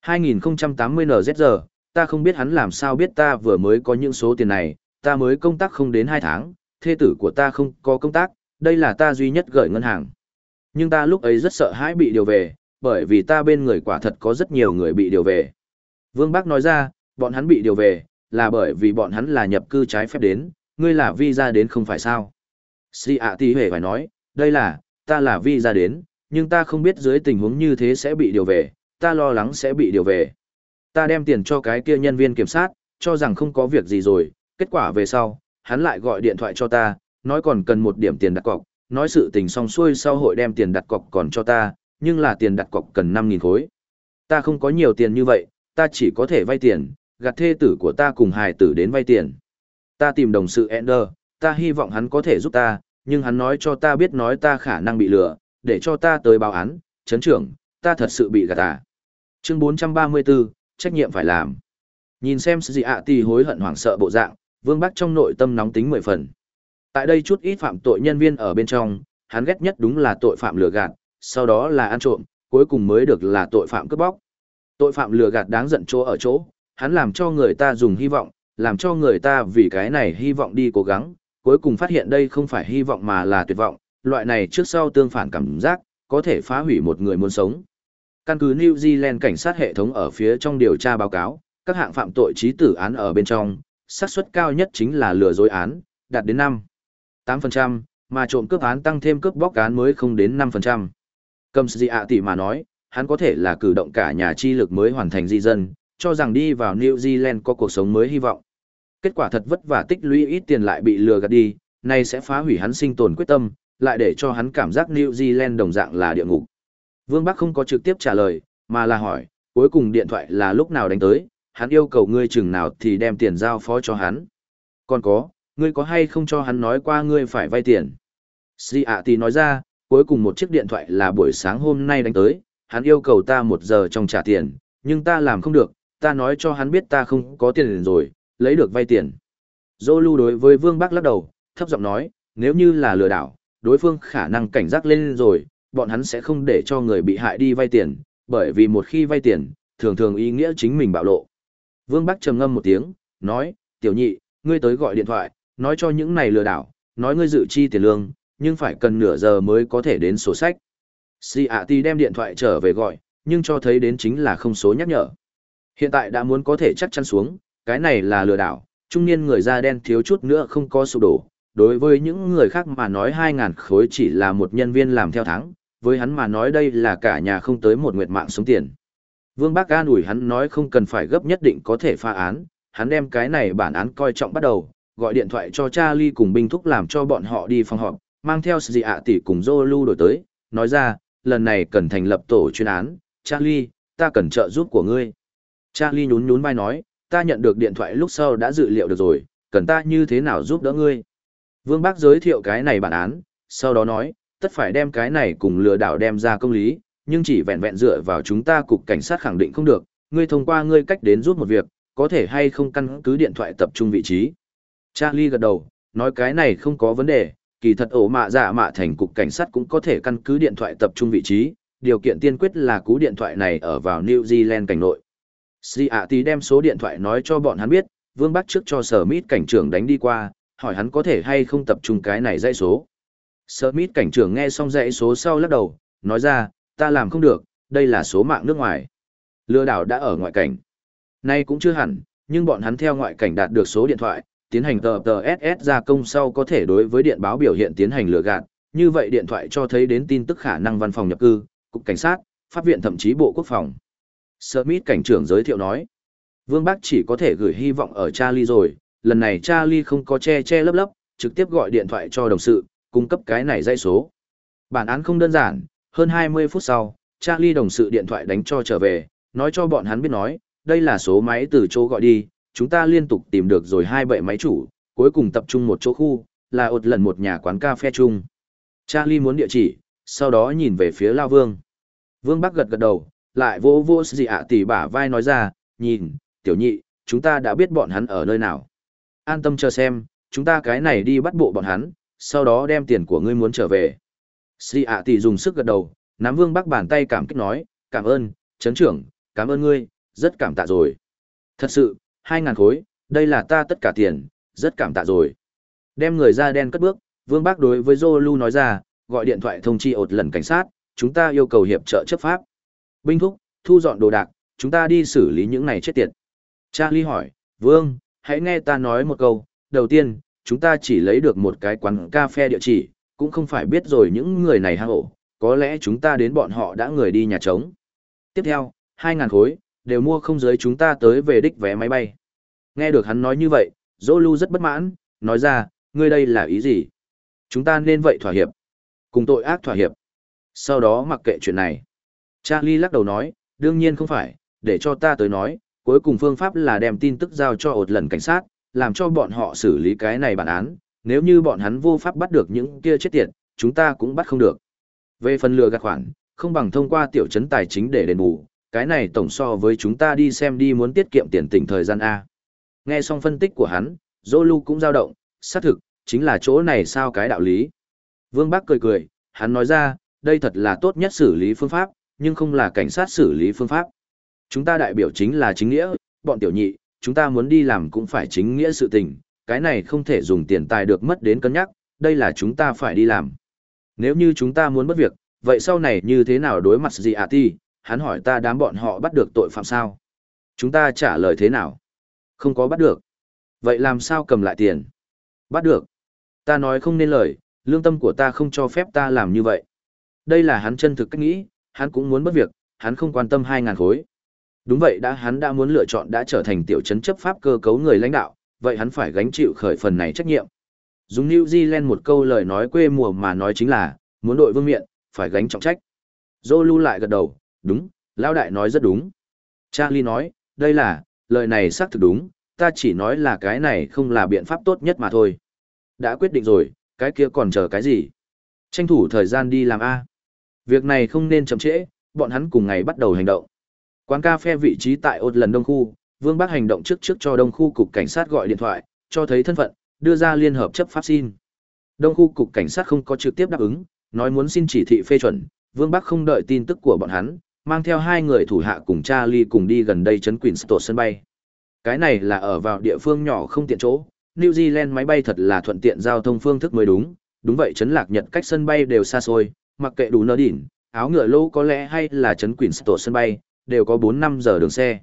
2080 NZG, ta không biết hắn làm sao biết ta vừa mới có những số tiền này, ta mới công tác không đến 2 tháng, thê tử của ta không có công tác, đây là ta duy nhất gửi ngân hàng. Nhưng ta lúc ấy rất sợ hãi bị điều về, bởi vì ta bên người quả thật có rất nhiều người bị điều về. Vương Bắc nói ra, bọn hắn bị điều về, là bởi vì bọn hắn là nhập cư trái phép đến, ngươi là visa đến không phải sao. Sĩ ạ tì hề phải nói, đây là, ta là visa đến, nhưng ta không biết dưới tình huống như thế sẽ bị điều về, ta lo lắng sẽ bị điều về. Ta đem tiền cho cái kia nhân viên kiểm sát, cho rằng không có việc gì rồi, kết quả về sau, hắn lại gọi điện thoại cho ta, nói còn cần một điểm tiền đặt cọc, nói sự tình xong xuôi sau hội đem tiền đặt cọc còn cho ta, nhưng là tiền đặt cọc cần 5.000 khối. Ta không có nhiều tiền như vậy, ta chỉ có thể vay tiền, gạt thê tử của ta cùng hài tử đến vay tiền. Ta tìm đồng sự Ender, ta hy vọng hắn có thể giúp ta, nhưng hắn nói cho ta biết nói ta khả năng bị lừa, để cho ta tới báo án, chấn trưởng, ta thật sự bị gạt à. Chương 434, trách nhiệm phải làm. Nhìn xem gì ạ à hối hận hoảng sợ bộ dạng, Vương Bắc trong nội tâm nóng tính mười phần. Tại đây chút ít phạm tội nhân viên ở bên trong, hắn ghét nhất đúng là tội phạm lừa gạt, sau đó là ăn trộm, cuối cùng mới được là tội phạm cướp bóc. Tội phạm lừa gạt đáng giận chỗ ở chỗ, hắn làm cho người ta dùng hy vọng, làm cho người ta vì cái này hy vọng đi cố gắng, cuối cùng phát hiện đây không phải hy vọng mà là tuyệt vọng, loại này trước sau tương phản cảm giác, có thể phá hủy một người muốn sống. Căn cứ New Zealand cảnh sát hệ thống ở phía trong điều tra báo cáo, các hạng phạm tội trí tử án ở bên trong, xác suất cao nhất chính là lừa dối án, đạt đến 5, 8%, mà trộm cướp án tăng thêm cướp bóc án mới không đến 5%. Cầm sĩ ạ tỷ mà nói, hắn có thể là cử động cả nhà chi lực mới hoàn thành di dân, cho rằng đi vào New Zealand có cuộc sống mới hy vọng. Kết quả thật vất vả tích lũy ít tiền lại bị lừa gạt đi, này sẽ phá hủy hắn sinh tồn quyết tâm, lại để cho hắn cảm giác New Zealand đồng dạng là địa ngục. Vương Bắc không có trực tiếp trả lời, mà là hỏi, cuối cùng điện thoại là lúc nào đánh tới, hắn yêu cầu ngươi chừng nào thì đem tiền giao phó cho hắn. Còn có, ngươi có hay không cho hắn nói qua ngươi phải vay tiền. Si ạ thì nói ra, cuối cùng một chiếc điện thoại là buổi sáng hôm nay đánh tới, hắn yêu cầu ta một giờ trong trả tiền, nhưng ta làm không được, ta nói cho hắn biết ta không có tiền rồi, lấy được vay tiền. Dô lưu đối với Vương Bắc lắc đầu, thấp giọng nói, nếu như là lừa đảo, đối phương khả năng cảnh giác lên rồi, bọn hắn sẽ không để cho người bị hại đi vay tiền, bởi vì một khi vay tiền, thường thường ý nghĩa chính mình bạo lộ. Vương Bắc trầm ngâm một tiếng, nói, tiểu nhị, ngươi tới gọi điện thoại, nói cho những này lừa đảo, nói ngươi dự chi tiền lương, nhưng phải cần nửa giờ mới có thể đến sổ sách. Si ạ ti đem điện thoại trở về gọi, nhưng cho thấy đến chính là không số nhắc nhở. Hiện tại đã muốn có thể chắc chắn xuống, cái này là lừa đảo, trung niên người da đen thiếu chút nữa không có sụp đổ. Đối với những người khác mà nói 2.000 khối chỉ là một nhân viên làm theo tháng, với hắn mà nói đây là cả nhà không tới một nguyệt mạng sống tiền. Vương Bác an ủi hắn nói không cần phải gấp nhất định có thể pha án, hắn đem cái này bản án coi trọng bắt đầu, gọi điện thoại cho Charlie cùng binh thúc làm cho bọn họ đi phòng họp, mang theo sự dị ạ tỷ cùng Zolu đổi tới, nói ra, lần này cần thành lập tổ chuyên án, Charlie, ta cần trợ giúp của ngươi. Charlie nhún nhún vai nói, ta nhận được điện thoại lúc sau đã dự liệu được rồi, cần ta như thế nào giúp đỡ ngươi. Vương Bác giới thiệu cái này bản án, sau đó nói, tất phải đem cái này cùng lừa đảo đem ra công lý, nhưng chỉ vẹn vẹn dựa vào chúng ta cục cảnh sát khẳng định không được, ngươi thông qua ngươi cách đến giúp một việc, có thể hay không căn cứ điện thoại tập trung vị trí. Charlie gật đầu, nói cái này không có vấn đề, kỳ thật ổ mạ giả mạ thành cục cảnh sát cũng có thể căn cứ điện thoại tập trung vị trí, điều kiện tiên quyết là cú điện thoại này ở vào New Zealand cảnh nội. Si đem số điện thoại nói cho bọn hắn biết, Vương Bắc trước cho Sở Mít cảnh trưởng đánh đi qua, hỏi hắn có thể hay không tập trung cái này dãy số. Sở Mít cảnh trưởng nghe xong dãy số sau lắc đầu, nói ra, ta làm không được, đây là số mạng nước ngoài. Lừa đảo đã ở ngoại cảnh. Nay cũng chưa hẳn, nhưng bọn hắn theo ngoại cảnh đạt được số điện thoại, tiến hành tờ tờ SS gia công sau có thể đối với điện báo biểu hiện tiến hành lừa gạt, như vậy điện thoại cho thấy đến tin tức khả năng văn phòng nhập cư, cục cảnh sát, pháp viện thậm chí bộ quốc phòng. Smith cảnh trưởng giới thiệu nói, Vương Bắc chỉ có thể gửi hy vọng ở Charlie rồi, lần này Charlie không có che che lấp lấp, trực tiếp gọi điện thoại cho đồng sự, cung cấp cái này dây số. Bản án không đơn giản, hơn 20 phút sau, Charlie đồng sự điện thoại đánh cho trở về, nói cho bọn hắn biết nói, đây là số máy từ chỗ gọi đi, chúng ta liên tục tìm được rồi hai bệ máy chủ, cuối cùng tập trung một chỗ khu, là ột lần một nhà quán cà phê chung. Charlie muốn địa chỉ, sau đó nhìn về phía Lao Vương. Vương Bắc gật gật đầu, lại vô vô gì ạ tỷ bả vai nói ra, nhìn, tiểu nhị, chúng ta đã biết bọn hắn ở nơi nào. An tâm chờ xem, chúng ta cái này đi bắt bộ bọn hắn, sau đó đem tiền của ngươi muốn trở về. Si ạ tỷ dùng sức gật đầu, nắm Vương Bắc bàn tay cảm kích nói, cảm ơn, chấn trưởng, cảm ơn ngươi, rất cảm tạ rồi. Thật sự, hai ngàn khối, đây là ta tất cả tiền, rất cảm tạ rồi. Đem người da đen cất bước, Vương Bác đối với Zolu nói ra, gọi điện thoại thông chi ột lần cảnh sát, chúng ta yêu cầu hiệp trợ chấp pháp. Binh thúc, thu dọn đồ đạc, chúng ta đi xử lý những này chết tiệt. Charlie hỏi, Vương, hãy nghe ta nói một câu, đầu tiên, chúng ta chỉ lấy được một cái quán cà phê địa chỉ, cũng không phải biết rồi những người này hang ổ, có lẽ chúng ta đến bọn họ đã người đi nhà trống. Tiếp theo, 2.000 khối, đều mua không giới chúng ta tới về đích vé máy bay. Nghe được hắn nói như vậy, Zolu rất bất mãn, nói ra, ngươi đây là ý gì? Chúng ta nên vậy thỏa hiệp. Cùng tội ác thỏa hiệp. Sau đó mặc kệ chuyện này. Charlie lắc đầu nói, đương nhiên không phải, để cho ta tới nói, cuối cùng phương pháp là đem tin tức giao cho ột lần cảnh sát, làm cho bọn họ xử lý cái này bản án, nếu như bọn hắn vô pháp bắt được những kia chết tiệt, chúng ta cũng bắt không được. Về phần lừa gạt khoản, không bằng thông qua tiểu trấn tài chính để đền bù, cái này tổng so với chúng ta đi xem đi muốn tiết kiệm tiền tỉnh thời gian A. Nghe xong phân tích của hắn, Zolu cũng dao động, xác thực, chính là chỗ này sao cái đạo lý. Vương Bắc cười cười, hắn nói ra, đây thật là tốt nhất xử lý phương pháp, nhưng không là cảnh sát xử lý phương pháp. Chúng ta đại biểu chính là chính nghĩa, bọn tiểu nhị, chúng ta muốn đi làm cũng phải chính nghĩa sự tình, cái này không thể dùng tiền tài được mất đến cân nhắc, đây là chúng ta phải đi làm. Nếu như chúng ta muốn mất việc, vậy sau này như thế nào đối mặt gì à ti, hắn hỏi ta đám bọn họ bắt được tội phạm sao? Chúng ta trả lời thế nào? Không có bắt được. Vậy làm sao cầm lại tiền? Bắt được. Ta nói không nên lời, lương tâm của ta không cho phép ta làm như vậy. Đây là hắn chân thực cách nghĩ, hắn cũng muốn mất việc, hắn không quan tâm 2.000 khối. Đúng vậy đã hắn đã muốn lựa chọn đã trở thành tiểu chấn chấp pháp cơ cấu người lãnh đạo, vậy hắn phải gánh chịu khởi phần này trách nhiệm. Dùng New Zealand một câu lời nói quê mùa mà nói chính là, muốn đội vương miện, phải gánh trọng trách. Zolu lại gật đầu, đúng, lão đại nói rất đúng. Charlie nói, đây là, lời này xác thực đúng, ta chỉ nói là cái này không là biện pháp tốt nhất mà thôi. Đã quyết định rồi, cái kia còn chờ cái gì? Tranh thủ thời gian đi làm A. Việc này không nên chậm trễ, bọn hắn cùng ngày bắt đầu hành động. Quán cà phê vị trí tại ột lần đông khu, Vương Bắc hành động trước trước cho đông khu cục cảnh sát gọi điện thoại, cho thấy thân phận, đưa ra liên hợp chấp pháp xin. Đông khu cục cảnh sát không có trực tiếp đáp ứng, nói muốn xin chỉ thị phê chuẩn, Vương Bắc không đợi tin tức của bọn hắn, mang theo hai người thủ hạ cùng Charlie cùng đi gần đây chấn tổ sân bay. Cái này là ở vào địa phương nhỏ không tiện chỗ, New Zealand máy bay thật là thuận tiện giao thông phương thức mới đúng, đúng vậy chấn lạc Nhật cách sân bay đều xa xôi, mặc kệ đủ nơ đỉnh, áo ngựa lô có lẽ hay là chấn tổ sân bay, đều có 4-5 giờ đường xe.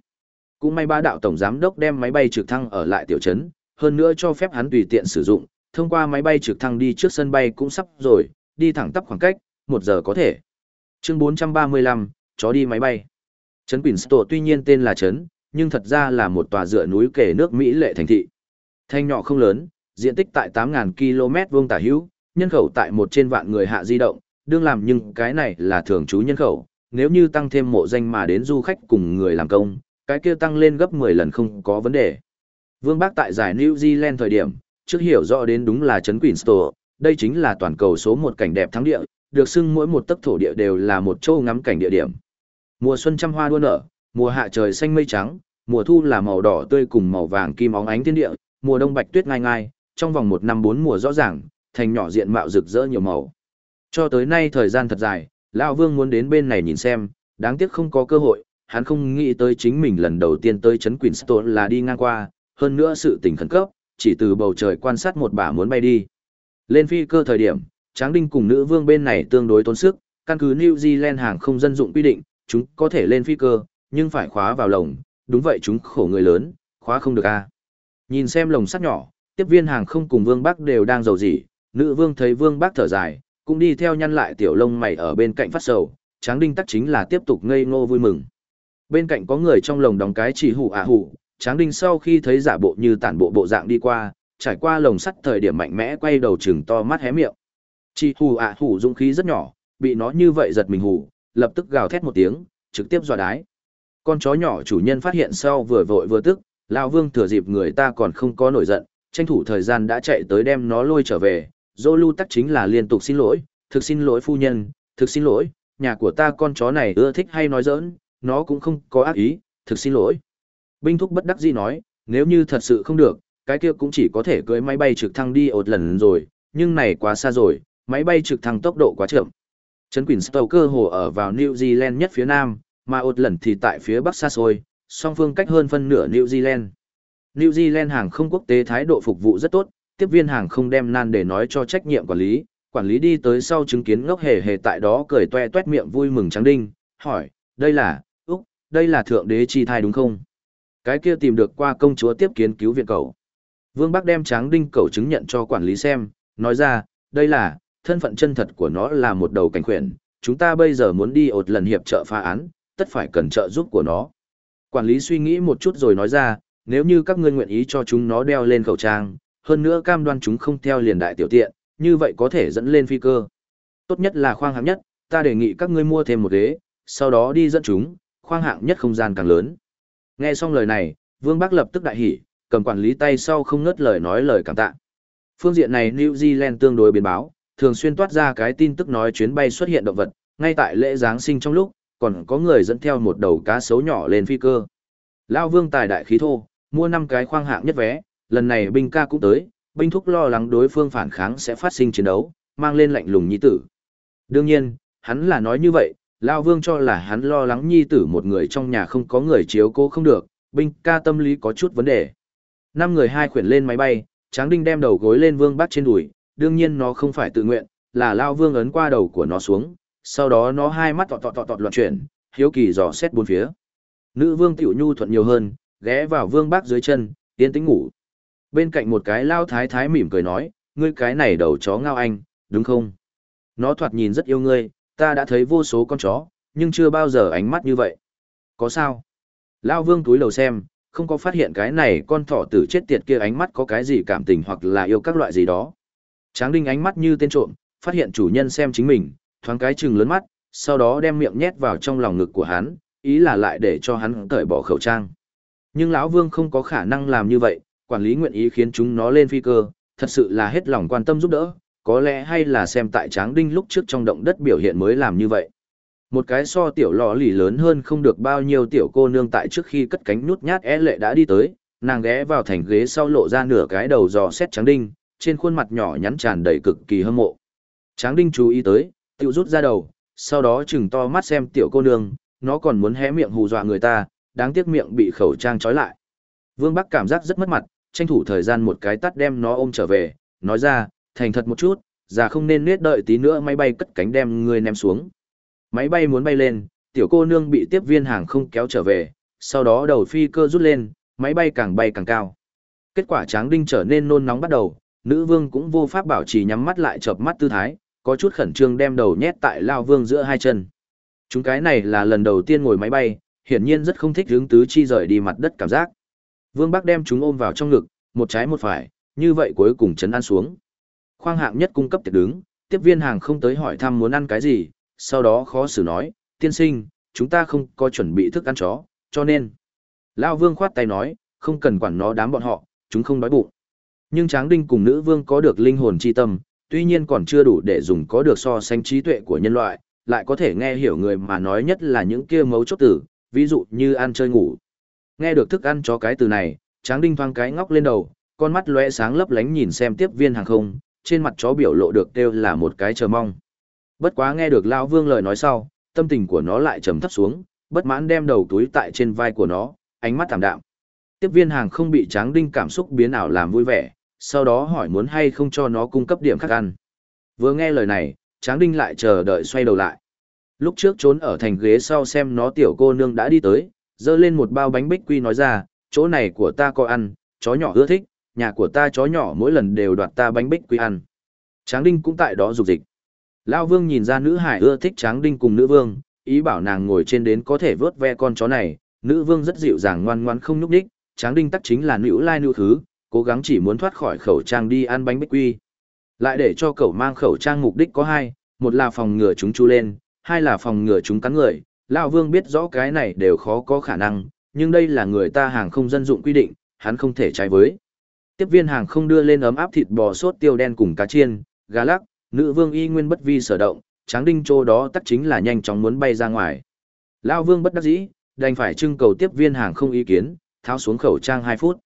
Cũng may ba đạo tổng giám đốc đem máy bay trực thăng ở lại tiểu trấn, hơn nữa cho phép hắn tùy tiện sử dụng, thông qua máy bay trực thăng đi trước sân bay cũng sắp rồi, đi thẳng tắp khoảng cách, 1 giờ có thể. Chương 435, chó đi máy bay. Trấn Quinsto tuy nhiên tên là trấn, nhưng thật ra là một tòa dựa núi kề nước Mỹ lệ thành thị. Thanh nhỏ không lớn, diện tích tại 8.000 km vuông tả hữu, nhân khẩu tại một trên vạn người hạ di động, đương làm nhưng cái này là thường trú nhân khẩu, nếu như tăng thêm mộ danh mà đến du khách cùng người làm công, cái kia tăng lên gấp 10 lần không có vấn đề. Vương Bác tại giải New Zealand thời điểm, trước hiểu rõ đến đúng là trấn Queenstown, đây chính là toàn cầu số một cảnh đẹp thắng địa, được xưng mỗi một tấc thổ địa đều là một châu ngắm cảnh địa điểm. Mùa xuân trăm hoa đua nở, mùa hạ trời xanh mây trắng, mùa thu là màu đỏ tươi cùng màu vàng kim óng ánh thiên địa, mùa đông bạch tuyết ngai ngai, trong vòng một năm bốn mùa rõ ràng, thành nhỏ diện mạo rực rỡ nhiều màu. Cho tới nay thời gian thật dài, lão Vương muốn đến bên này nhìn xem, đáng tiếc không có cơ hội, hắn không nghĩ tới chính mình lần đầu tiên tới trấn Queenstown là đi ngang qua, hơn nữa sự tình khẩn cấp, chỉ từ bầu trời quan sát một bà muốn bay đi. Lên phi cơ thời điểm, Tráng Đinh cùng nữ vương bên này tương đối tốn sức, căn cứ New Zealand hàng không dân dụng quy định, chúng có thể lên phi cơ, nhưng phải khóa vào lồng, đúng vậy chúng khổ người lớn, khóa không được a. Nhìn xem lồng sắt nhỏ, tiếp viên hàng không cùng Vương Bắc đều đang giàu gì, nữ vương thấy Vương Bắc thở dài, cũng đi theo nhăn lại tiểu lông mày ở bên cạnh phát sầu, Tráng Đinh tắc chính là tiếp tục ngây ngô vui mừng. Bên cạnh có người trong lồng đóng cái chỉ hủ ạ à hủ, Tráng Đinh sau khi thấy giả bộ như tản bộ bộ dạng đi qua, trải qua lồng sắt thời điểm mạnh mẽ quay đầu chừng to mắt hé miệng. Chỉ hủ ạ à hủ dũng khí rất nhỏ, bị nó như vậy giật mình hủ, lập tức gào thét một tiếng, trực tiếp dọa đái. Con chó nhỏ chủ nhân phát hiện sau vừa vội vừa tức, lão vương thừa dịp người ta còn không có nổi giận, tranh thủ thời gian đã chạy tới đem nó lôi trở về. Zolu tắc chính là liên tục xin lỗi, thực xin lỗi phu nhân, thực xin lỗi, nhà của ta con chó này ưa thích hay nói giỡn, nó cũng không có ác ý, thực xin lỗi. Binh thúc bất đắc dĩ nói, nếu như thật sự không được, cái kia cũng chỉ có thể cưỡi máy bay trực thăng đi ột lần rồi, nhưng này quá xa rồi, máy bay trực thăng tốc độ quá chậm. Trấn Queenstown cơ hồ ở vào New Zealand nhất phía nam, mà ột lần thì tại phía bắc xa xôi, song phương cách hơn phân nửa New Zealand. New Zealand hàng không quốc tế thái độ phục vụ rất tốt, tiếp viên hàng không đem nan để nói cho trách nhiệm quản lý, quản lý đi tới sau chứng kiến ngốc hề hề tại đó cười toe toét miệng vui mừng trắng đinh, hỏi, đây là, úc, đây là thượng đế chi thai đúng không? Cái kia tìm được qua công chúa tiếp kiến cứu viện cầu. Vương Bắc đem tráng đinh cầu chứng nhận cho quản lý xem, nói ra, đây là, thân phận chân thật của nó là một đầu cảnh khuyển, chúng ta bây giờ muốn đi ột lần hiệp trợ phá án, tất phải cần trợ giúp của nó. Quản lý suy nghĩ một chút rồi nói ra, nếu như các ngươi nguyện ý cho chúng nó đeo lên khẩu trang, hơn nữa cam đoan chúng không theo liền đại tiểu tiện, như vậy có thể dẫn lên phi cơ. Tốt nhất là khoang hạng nhất, ta đề nghị các ngươi mua thêm một ghế, sau đó đi dẫn chúng, khoang hạng nhất không gian càng lớn. Nghe xong lời này, Vương Bắc lập tức đại hỉ, cầm quản lý tay sau không ngớt lời nói lời cảm tạ. Phương diện này New Zealand tương đối biến báo, thường xuyên toát ra cái tin tức nói chuyến bay xuất hiện động vật, ngay tại lễ Giáng sinh trong lúc, còn có người dẫn theo một đầu cá sấu nhỏ lên phi cơ. Lao Vương tài đại khí thô, mua 5 cái khoang hạng nhất vé, lần này binh ca cũng tới, binh thúc lo lắng đối phương phản kháng sẽ phát sinh chiến đấu, mang lên lạnh lùng nhi tử. Đương nhiên, hắn là nói như vậy, Lao Vương cho là hắn lo lắng nhi tử một người trong nhà không có người chiếu cố không được, binh ca tâm lý có chút vấn đề. Năm người hai khuyển lên máy bay, Tráng Đinh đem đầu gối lên Vương Bát trên đùi, đương nhiên nó không phải tự nguyện, là Lao Vương ấn qua đầu của nó xuống, sau đó nó hai mắt tọt tọt tọt tọt loạn chuyển, hiếu kỳ dò xét bốn phía. Nữ Vương Tiểu Nhu thuận nhiều hơn, ghé vào Vương Bác dưới chân, yên tĩnh ngủ. Bên cạnh một cái lao thái thái mỉm cười nói, ngươi cái này đầu chó ngao anh, đúng không? Nó thoạt nhìn rất yêu ngươi, ta đã thấy vô số con chó, nhưng chưa bao giờ ánh mắt như vậy. Có sao? Lao vương túi đầu xem, không có phát hiện cái này con thỏ tử chết tiệt kia ánh mắt có cái gì cảm tình hoặc là yêu các loại gì đó. Tráng đinh ánh mắt như tên trộm, phát hiện chủ nhân xem chính mình, thoáng cái chừng lớn mắt, sau đó đem miệng nhét vào trong lòng ngực của hắn, ý là lại để cho hắn cởi bỏ khẩu trang. Nhưng lão Vương không có khả năng làm như vậy, quản lý nguyện ý khiến chúng nó lên phi cơ, thật sự là hết lòng quan tâm giúp đỡ, có lẽ hay là xem tại Tráng Đinh lúc trước trong động đất biểu hiện mới làm như vậy. Một cái so tiểu lò lì lớn hơn không được bao nhiêu tiểu cô nương tại trước khi cất cánh nút nhát é lệ đã đi tới, nàng ghé vào thành ghế sau lộ ra nửa cái đầu dò xét Tráng Đinh, trên khuôn mặt nhỏ nhắn tràn đầy cực kỳ hâm mộ. Tráng Đinh chú ý tới, tiểu rút ra đầu, sau đó chừng to mắt xem tiểu cô nương, nó còn muốn hé miệng hù dọa người ta, đáng tiếc miệng bị khẩu trang trói lại. Vương Bắc cảm giác rất mất mặt, tranh thủ thời gian một cái tắt đem nó ôm trở về, nói ra, thành thật một chút, già không nên nết đợi tí nữa máy bay cất cánh đem người ném xuống. Máy bay muốn bay lên, tiểu cô nương bị tiếp viên hàng không kéo trở về, sau đó đầu phi cơ rút lên, máy bay càng bay càng cao. Kết quả tráng đinh trở nên nôn nóng bắt đầu, nữ vương cũng vô pháp bảo trì nhắm mắt lại chợp mắt tư thái, có chút khẩn trương đem đầu nhét tại lao vương giữa hai chân. Chúng cái này là lần đầu tiên ngồi máy bay, hiển nhiên rất không thích hướng tứ chi rời đi mặt đất cảm giác. Vương Bắc đem chúng ôm vào trong ngực, một trái một phải, như vậy cuối cùng chấn an xuống. Khoang hạng nhất cung cấp tiệc đứng, tiếp viên hàng không tới hỏi thăm muốn ăn cái gì, sau đó khó xử nói, tiên sinh, chúng ta không có chuẩn bị thức ăn chó, cho nên. Lao vương khoát tay nói, không cần quản nó đám bọn họ, chúng không đói bụng. Nhưng tráng đinh cùng nữ vương có được linh hồn chi tâm, tuy nhiên còn chưa đủ để dùng có được so sánh trí tuệ của nhân loại, lại có thể nghe hiểu người mà nói nhất là những kia mấu chốt tử, ví dụ như ăn chơi ngủ. Nghe được thức ăn chó cái từ này, tráng đinh thoáng cái ngóc lên đầu, con mắt lóe sáng lấp lánh nhìn xem tiếp viên hàng không, trên mặt chó biểu lộ được kêu là một cái chờ mong. Bất quá nghe được Lao Vương lời nói sau, tâm tình của nó lại trầm thấp xuống, bất mãn đem đầu túi tại trên vai của nó, ánh mắt thảm đạm. Tiếp viên hàng không bị tráng đinh cảm xúc biến ảo làm vui vẻ, sau đó hỏi muốn hay không cho nó cung cấp điểm khác ăn. Vừa nghe lời này, tráng đinh lại chờ đợi xoay đầu lại. Lúc trước trốn ở thành ghế sau xem nó tiểu cô nương đã đi tới, dơ lên một bao bánh bích quy nói ra, chỗ này của ta có ăn, chó nhỏ ưa thích, nhà của ta chó nhỏ mỗi lần đều đoạt ta bánh bích quy ăn. Tráng đinh cũng tại đó dục dịch. Lão vương nhìn ra nữ hải ưa thích tráng đinh cùng nữ vương, ý bảo nàng ngồi trên đến có thể vớt ve con chó này, nữ vương rất dịu dàng ngoan ngoan không nhúc đích, tráng đinh tắc chính là nữ lai nữ thứ, cố gắng chỉ muốn thoát khỏi khẩu trang đi ăn bánh bích quy. Lại để cho cậu mang khẩu trang mục đích có hai, một là phòng ngừa chúng chu lên, hai là phòng ngừa chúng cắn người, Lão Vương biết rõ cái này đều khó có khả năng, nhưng đây là người ta hàng không dân dụng quy định, hắn không thể trái với. Tiếp viên hàng không đưa lên ấm áp thịt bò sốt tiêu đen cùng cá chiên, gà lắc, nữ vương y nguyên bất vi sở động, tráng đinh chỗ đó tắc chính là nhanh chóng muốn bay ra ngoài. Lão Vương bất đắc dĩ, đành phải trưng cầu tiếp viên hàng không ý kiến, tháo xuống khẩu trang 2 phút.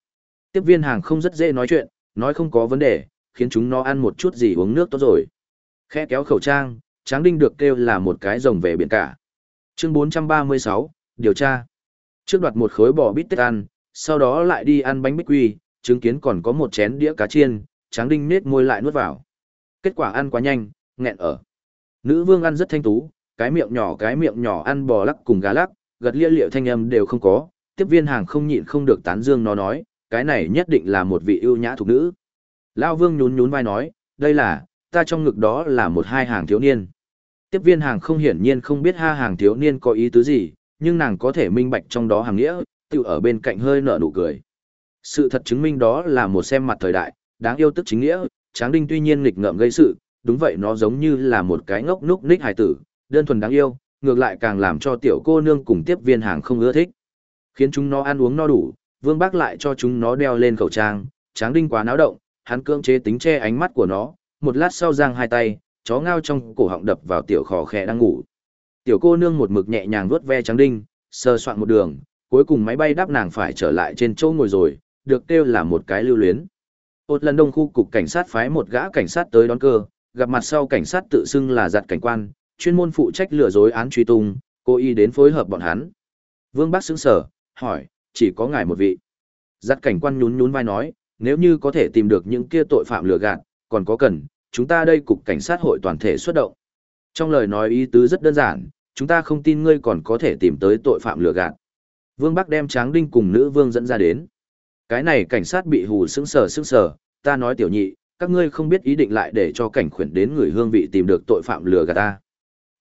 Tiếp viên hàng không rất dễ nói chuyện, nói không có vấn đề, khiến chúng nó ăn một chút gì uống nước tốt rồi. Khe kéo khẩu trang, tráng đinh được kêu là một cái rồng về biển cả. Chương 436, điều tra. Trước đoạt một khối bò bít tết ăn, sau đó lại đi ăn bánh bích quy, chứng kiến còn có một chén đĩa cá chiên, tráng đinh nết môi lại nuốt vào. Kết quả ăn quá nhanh, nghẹn ở. Nữ vương ăn rất thanh tú, cái miệng nhỏ cái miệng nhỏ ăn bò lắc cùng gà lắc, gật lia liệu thanh âm đều không có, tiếp viên hàng không nhịn không được tán dương nó nói, cái này nhất định là một vị ưu nhã thuộc nữ. Lao vương nhún nhún vai nói, đây là, ta trong ngực đó là một hai hàng thiếu niên. Tiếp viên hàng không hiển nhiên không biết ha hàng thiếu niên có ý tứ gì, nhưng nàng có thể minh bạch trong đó hàng nghĩa, tự ở bên cạnh hơi nở nụ cười. Sự thật chứng minh đó là một xem mặt thời đại, đáng yêu tức chính nghĩa, Tráng Đinh tuy nhiên nghịch ngợm gây sự, đúng vậy nó giống như là một cái ngốc núc ních hài tử, đơn thuần đáng yêu, ngược lại càng làm cho tiểu cô nương cùng tiếp viên hàng không ưa thích. Khiến chúng nó ăn uống no đủ, Vương Bác lại cho chúng nó đeo lên khẩu trang, Tráng Đinh quá náo động, hắn cưỡng chế tính che ánh mắt của nó, một lát sau giang hai tay, chó ngao trong cổ họng đập vào tiểu khò khẽ đang ngủ. Tiểu cô nương một mực nhẹ nhàng vuốt ve trắng Đinh, sơ soạn một đường, cuối cùng máy bay đáp nàng phải trở lại trên chỗ ngồi rồi, được kêu là một cái lưu luyến. Một lần đông khu cục cảnh sát phái một gã cảnh sát tới đón cơ, gặp mặt sau cảnh sát tự xưng là giặt cảnh quan, chuyên môn phụ trách lừa dối án truy tung, cô y đến phối hợp bọn hắn. Vương Bắc sững sở, hỏi, chỉ có ngài một vị. Giặt cảnh quan nhún nhún vai nói, nếu như có thể tìm được những kia tội phạm lừa gạt, còn có cần, chúng ta đây cục cảnh sát hội toàn thể xuất động. Trong lời nói ý tứ rất đơn giản, chúng ta không tin ngươi còn có thể tìm tới tội phạm lừa gạt. Vương Bắc đem Tráng Đinh cùng nữ vương dẫn ra đến. Cái này cảnh sát bị hù sững sờ sững sờ, ta nói tiểu nhị, các ngươi không biết ý định lại để cho cảnh khuyển đến người hương vị tìm được tội phạm lừa gạt ta.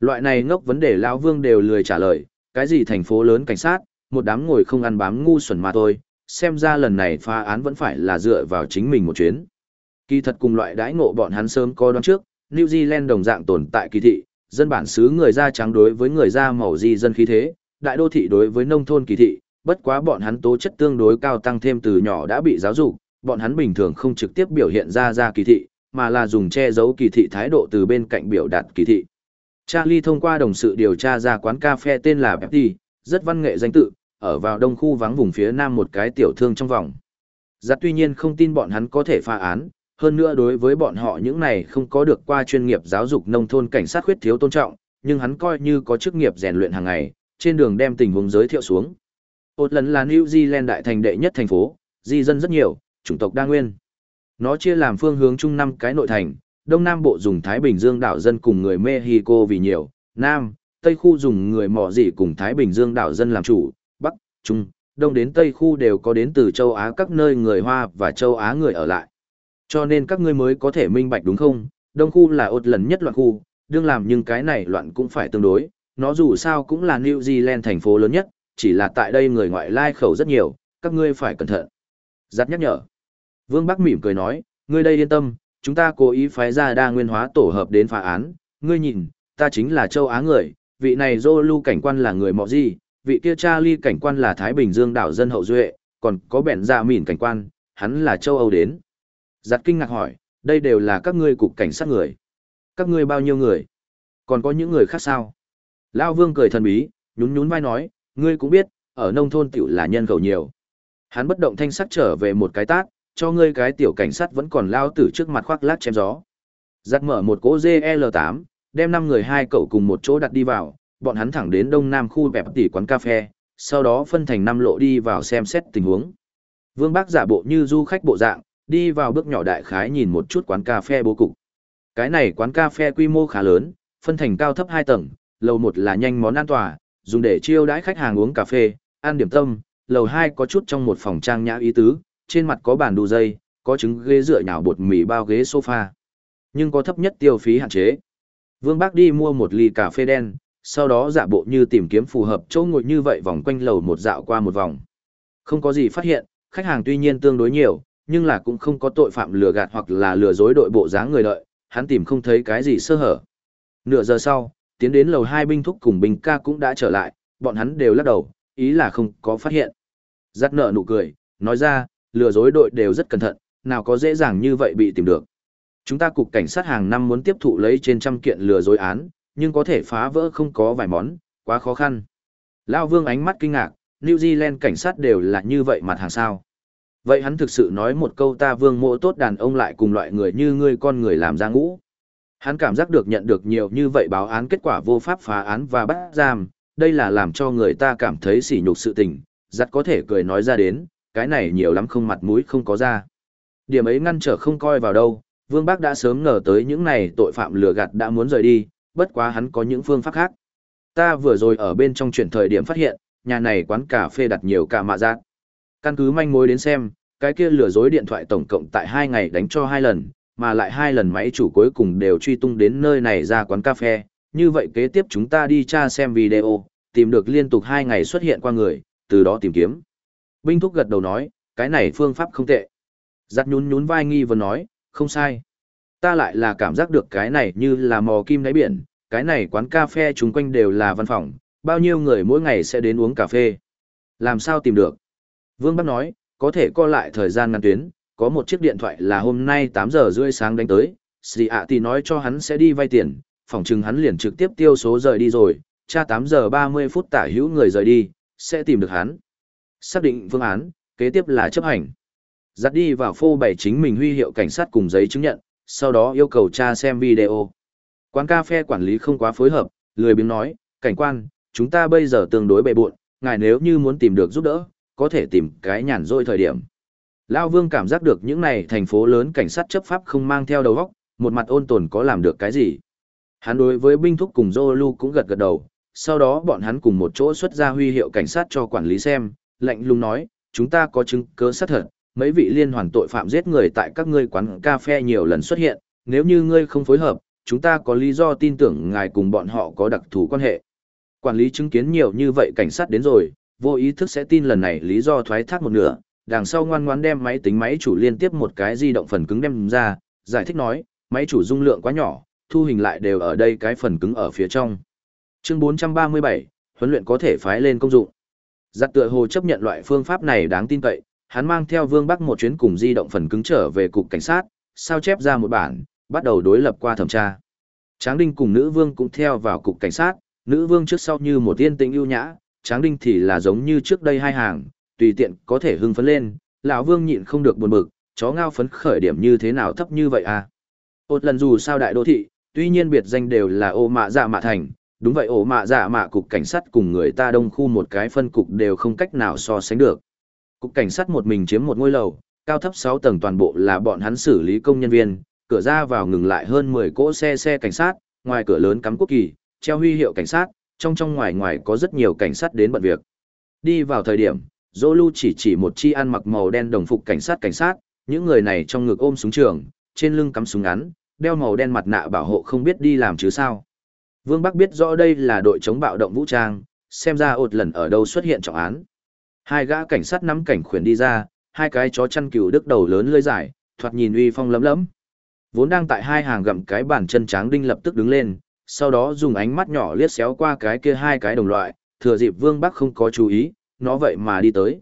Loại này ngốc vấn đề lão vương đều lười trả lời, cái gì thành phố lớn cảnh sát, một đám ngồi không ăn bám ngu xuẩn mà thôi, xem ra lần này phá án vẫn phải là dựa vào chính mình một chuyến. Kỳ thật cùng loại đãi ngộ bọn hắn sớm có đoán trước, New Zealand đồng dạng tồn tại kỳ thị, dân bản xứ người da trắng đối với người da màu di dân khí thế, đại đô thị đối với nông thôn kỳ thị, bất quá bọn hắn tố chất tương đối cao tăng thêm từ nhỏ đã bị giáo dục, bọn hắn bình thường không trực tiếp biểu hiện ra ra kỳ thị, mà là dùng che giấu kỳ thị thái độ từ bên cạnh biểu đạt kỳ thị. Charlie thông qua đồng sự điều tra ra quán cà phê tên là Pepsi, rất văn nghệ danh tự, ở vào đông khu vắng vùng phía nam một cái tiểu thương trong vòng. Giặt tuy nhiên không tin bọn hắn có thể phá án, hơn nữa đối với bọn họ những này không có được qua chuyên nghiệp giáo dục nông thôn cảnh sát khuyết thiếu tôn trọng, nhưng hắn coi như có chức nghiệp rèn luyện hàng ngày, trên đường đem tình huống giới thiệu xuống. Ốt lần là New Zealand đại thành đệ nhất thành phố, di dân rất nhiều, chủng tộc đa nguyên. Nó chia làm phương hướng chung năm cái nội thành, Đông Nam Bộ dùng Thái Bình Dương đảo dân cùng người Mexico vì nhiều, Nam, Tây khu dùng người mỏ dị cùng Thái Bình Dương đảo dân làm chủ, Bắc, Trung, Đông đến Tây khu đều có đến từ châu Á các nơi người Hoa và châu Á người ở lại. Cho nên các ngươi mới có thể minh bạch đúng không? Đông khu là ột lần nhất loạn khu, đương làm nhưng cái này loạn cũng phải tương đối, nó dù sao cũng là New Zealand thành phố lớn nhất, chỉ là tại đây người ngoại lai khẩu rất nhiều, các ngươi phải cẩn thận. Giặt nhắc nhở. Vương Bắc mỉm cười nói, ngươi đây yên tâm, chúng ta cố ý phái ra đa nguyên hóa tổ hợp đến phá án, ngươi nhìn, ta chính là châu Á người, vị này Zolu cảnh quan là người mọ gì, vị kia Charlie cảnh quan là Thái Bình Dương đảo dân hậu duệ, còn có bẻn dạ mỉn cảnh quan, hắn là châu Âu đến. Giặt kinh ngạc hỏi, đây đều là các ngươi cục cảnh sát người. Các ngươi bao nhiêu người? Còn có những người khác sao? Lao Vương cười thần bí, nhún nhún vai nói, ngươi cũng biết, ở nông thôn tiểu là nhân khẩu nhiều. Hắn bất động thanh sắc trở về một cái tát, cho ngươi cái tiểu cảnh sát vẫn còn lao tử trước mặt khoác lát chém gió. Giặt mở một cỗ GL8, đem năm người hai cậu cùng một chỗ đặt đi vào, bọn hắn thẳng đến đông nam khu bẹp tỉ quán cà phê, sau đó phân thành năm lộ đi vào xem xét tình huống. Vương Bác giả bộ như du khách bộ dạng, đi vào bước nhỏ đại khái nhìn một chút quán cà phê bố cục. Cái này quán cà phê quy mô khá lớn, phân thành cao thấp hai tầng, lầu một là nhanh món an tòa, dùng để chiêu đãi khách hàng uống cà phê, ăn điểm tâm, lầu hai có chút trong một phòng trang nhã ý tứ, trên mặt có bàn đu dây, có trứng ghế dựa nhào bột mì bao ghế sofa. Nhưng có thấp nhất tiêu phí hạn chế. Vương Bác đi mua một ly cà phê đen, sau đó giả bộ như tìm kiếm phù hợp chỗ ngồi như vậy vòng quanh lầu một dạo qua một vòng. Không có gì phát hiện, khách hàng tuy nhiên tương đối nhiều, nhưng là cũng không có tội phạm lừa gạt hoặc là lừa dối đội bộ dáng người lợi hắn tìm không thấy cái gì sơ hở. Nửa giờ sau, tiến đến lầu hai binh thúc cùng binh ca cũng đã trở lại, bọn hắn đều lắc đầu, ý là không có phát hiện. Giắt nợ nụ cười, nói ra, lừa dối đội đều rất cẩn thận, nào có dễ dàng như vậy bị tìm được. Chúng ta cục cảnh sát hàng năm muốn tiếp thụ lấy trên trăm kiện lừa dối án, nhưng có thể phá vỡ không có vài món, quá khó khăn. Lao vương ánh mắt kinh ngạc, New Zealand cảnh sát đều là như vậy mặt hàng sao. Vậy hắn thực sự nói một câu ta vương mộ tốt đàn ông lại cùng loại người như ngươi con người làm ra ngũ. Hắn cảm giác được nhận được nhiều như vậy báo án kết quả vô pháp phá án và bắt giam, đây là làm cho người ta cảm thấy sỉ nhục sự tình, giặt có thể cười nói ra đến, cái này nhiều lắm không mặt mũi không có ra. Điểm ấy ngăn trở không coi vào đâu, Vương Bác đã sớm ngờ tới những này tội phạm lừa gạt đã muốn rời đi, bất quá hắn có những phương pháp khác. Ta vừa rồi ở bên trong chuyển thời điểm phát hiện, nhà này quán cà phê đặt nhiều cả mạ giác. Căn cứ manh mối đến xem, cái kia lừa dối điện thoại tổng cộng tại hai ngày đánh cho hai lần, mà lại hai lần máy chủ cuối cùng đều truy tung đến nơi này ra quán cà phê. Như vậy kế tiếp chúng ta đi tra xem video, tìm được liên tục hai ngày xuất hiện qua người, từ đó tìm kiếm. Binh thúc gật đầu nói, cái này phương pháp không tệ. Giặt nhún nhún vai nghi vừa nói, không sai. Ta lại là cảm giác được cái này như là mò kim đáy biển, cái này quán cà phê chung quanh đều là văn phòng, bao nhiêu người mỗi ngày sẽ đến uống cà phê. Làm sao tìm được? Vương Bắc nói, có thể co lại thời gian ngăn tuyến, có một chiếc điện thoại là hôm nay 8 giờ rưỡi sáng đánh tới, Sì ạ thì nói cho hắn sẽ đi vay tiền, phòng trừng hắn liền trực tiếp tiêu số rời đi rồi, cha 8 giờ 30 phút tả hữu người rời đi, sẽ tìm được hắn. Xác định phương án, kế tiếp là chấp hành. Giặt đi vào phô bày chính mình huy hiệu cảnh sát cùng giấy chứng nhận, sau đó yêu cầu cha xem video. Quán cà phê quản lý không quá phối hợp, lười biếng nói, cảnh quan, chúng ta bây giờ tương đối bề bộn, ngài nếu như muốn tìm được giúp đỡ, có thể tìm cái nhàn rỗi thời điểm. Lao Vương cảm giác được những này thành phố lớn cảnh sát chấp pháp không mang theo đầu óc, một mặt ôn tồn có làm được cái gì. Hắn đối với binh thúc cùng Zolu cũng gật gật đầu, sau đó bọn hắn cùng một chỗ xuất ra huy hiệu cảnh sát cho quản lý xem, lạnh lùng nói, chúng ta có chứng cứ xác thật, mấy vị liên hoàn tội phạm giết người tại các ngươi quán cà phê nhiều lần xuất hiện, nếu như ngươi không phối hợp, chúng ta có lý do tin tưởng ngài cùng bọn họ có đặc thù quan hệ. Quản lý chứng kiến nhiều như vậy cảnh sát đến rồi, vô ý thức sẽ tin lần này lý do thoái thác một nửa, đằng sau ngoan ngoãn đem máy tính máy chủ liên tiếp một cái di động phần cứng đem ra, giải thích nói, máy chủ dung lượng quá nhỏ, thu hình lại đều ở đây cái phần cứng ở phía trong. Chương 437, huấn luyện có thể phái lên công dụng. Giặt tựa hồ chấp nhận loại phương pháp này đáng tin cậy, hắn mang theo Vương Bắc một chuyến cùng di động phần cứng trở về cục cảnh sát, sao chép ra một bản, bắt đầu đối lập qua thẩm tra. Tráng Đinh cùng nữ vương cũng theo vào cục cảnh sát, nữ vương trước sau như một tiên tĩnh ưu nhã, Tráng Đinh thì là giống như trước đây hai hàng, tùy tiện có thể hưng phấn lên, lão vương nhịn không được buồn bực, chó ngao phấn khởi điểm như thế nào thấp như vậy à? Một lần dù sao đại đô thị, tuy nhiên biệt danh đều là ô mạ dạ mạ thành, đúng vậy ổ mạ dạ mạ cục cảnh sát cùng người ta đông khu một cái phân cục đều không cách nào so sánh được. Cục cảnh sát một mình chiếm một ngôi lầu, cao thấp 6 tầng toàn bộ là bọn hắn xử lý công nhân viên, cửa ra vào ngừng lại hơn 10 cỗ xe xe cảnh sát, ngoài cửa lớn cắm quốc kỳ, treo huy hiệu cảnh sát, trong trong ngoài ngoài có rất nhiều cảnh sát đến bận việc. Đi vào thời điểm, Zolu chỉ chỉ một chi ăn mặc màu đen đồng phục cảnh sát cảnh sát, những người này trong ngực ôm súng trường, trên lưng cắm súng ngắn, đeo màu đen mặt nạ bảo hộ không biết đi làm chứ sao. Vương Bắc biết rõ đây là đội chống bạo động vũ trang, xem ra ột lần ở đâu xuất hiện trọng án. Hai gã cảnh sát nắm cảnh khuyển đi ra, hai cái chó chăn cừu đức đầu lớn lơi dài, thoạt nhìn uy phong lấm lấm. Vốn đang tại hai hàng gặm cái bàn chân tráng đinh lập tức đứng lên, sau đó dùng ánh mắt nhỏ liếc xéo qua cái kia hai cái đồng loại, thừa dịp Vương Bắc không có chú ý, nó vậy mà đi tới.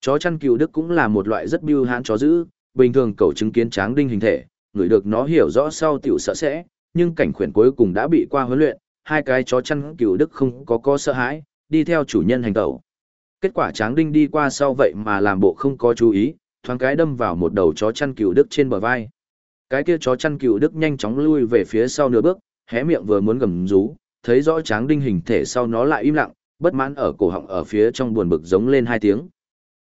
Chó chăn cừu đức cũng là một loại rất bưu hãn chó dữ, bình thường cậu chứng kiến tráng đinh hình thể, người được nó hiểu rõ sau tiểu sợ sẽ, nhưng cảnh khuyển cuối cùng đã bị qua huấn luyện, hai cái chó chăn cừu đức không có có sợ hãi, đi theo chủ nhân hành tẩu. Kết quả Tráng Đinh đi qua sau vậy mà làm bộ không có chú ý, thoáng cái đâm vào một đầu chó chăn cừu đức trên bờ vai. Cái kia chó chăn cừu đức nhanh chóng lui về phía sau nửa bước, hé miệng vừa muốn gầm rú, thấy rõ Tráng Đinh hình thể sau nó lại im lặng, bất mãn ở cổ họng ở phía trong buồn bực giống lên hai tiếng.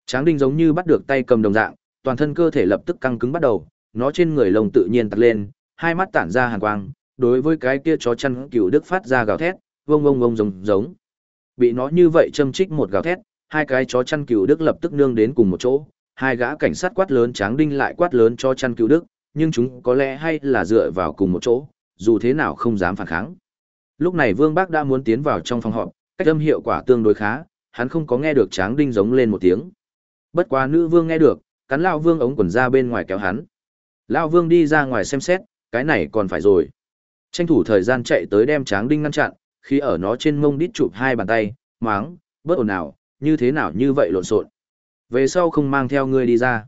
Tráng Đinh giống như bắt được tay cầm đồng dạng, toàn thân cơ thể lập tức căng cứng bắt đầu, nó trên người lông tự nhiên tặc lên, hai mắt tản ra hàn quang, đối với cái kia chó chăn cừu đức phát ra gào thét, vông vông vông giống giống. Bị nó như vậy châm trích một gào thét, hai cái chó chăn cừu đức lập tức nương đến cùng một chỗ, hai gã cảnh sát quát lớn tráng đinh lại quát lớn cho chăn cừu đức, nhưng chúng có lẽ hay là dựa vào cùng một chỗ, dù thế nào không dám phản kháng. Lúc này Vương Bác đã muốn tiến vào trong phòng họp, cách âm hiệu quả tương đối khá, hắn không có nghe được tráng đinh giống lên một tiếng. Bất quá nữ vương nghe được, cắn lão vương ống quần ra bên ngoài kéo hắn. Lão vương đi ra ngoài xem xét, cái này còn phải rồi. Tranh thủ thời gian chạy tới đem tráng đinh ngăn chặn, khi ở nó trên mông đít chụp hai bàn tay, máng, bất ổn nào, như thế nào như vậy lộn xộn. Về sau không mang theo ngươi đi ra.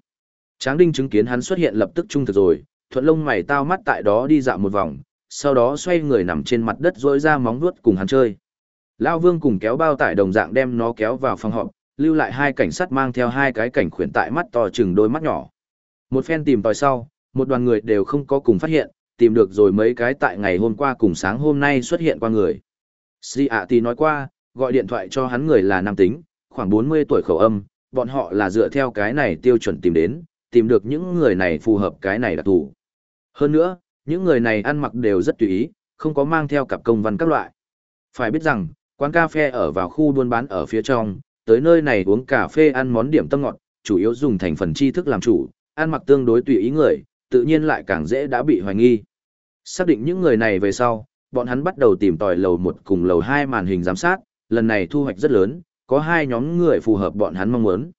Tráng đinh chứng kiến hắn xuất hiện lập tức trung thực rồi, thuận lông mày tao mắt tại đó đi dạo một vòng, sau đó xoay người nằm trên mặt đất rỗi ra móng vuốt cùng hắn chơi. Lao vương cùng kéo bao tải đồng dạng đem nó kéo vào phòng họp, lưu lại hai cảnh sát mang theo hai cái cảnh khuyển tại mắt to chừng đôi mắt nhỏ. Một phen tìm tòi sau, một đoàn người đều không có cùng phát hiện, tìm được rồi mấy cái tại ngày hôm qua cùng sáng hôm nay xuất hiện qua người. Sri ạ thì nói qua, gọi điện thoại cho hắn người là nam tính, khoảng 40 tuổi khẩu âm, bọn họ là dựa theo cái này tiêu chuẩn tìm đến, tìm được những người này phù hợp cái này đặc thù. Hơn nữa, những người này ăn mặc đều rất tùy ý, không có mang theo cặp công văn các loại. Phải biết rằng, quán cà phê ở vào khu buôn bán ở phía trong, tới nơi này uống cà phê ăn món điểm tâm ngọt, chủ yếu dùng thành phần tri thức làm chủ, ăn mặc tương đối tùy ý người, tự nhiên lại càng dễ đã bị hoài nghi. Xác định những người này về sau, bọn hắn bắt đầu tìm tòi lầu một cùng lầu hai màn hình giám sát, lần này thu hoạch rất lớn, có hai nhóm người phù hợp bọn hắn mong muốn.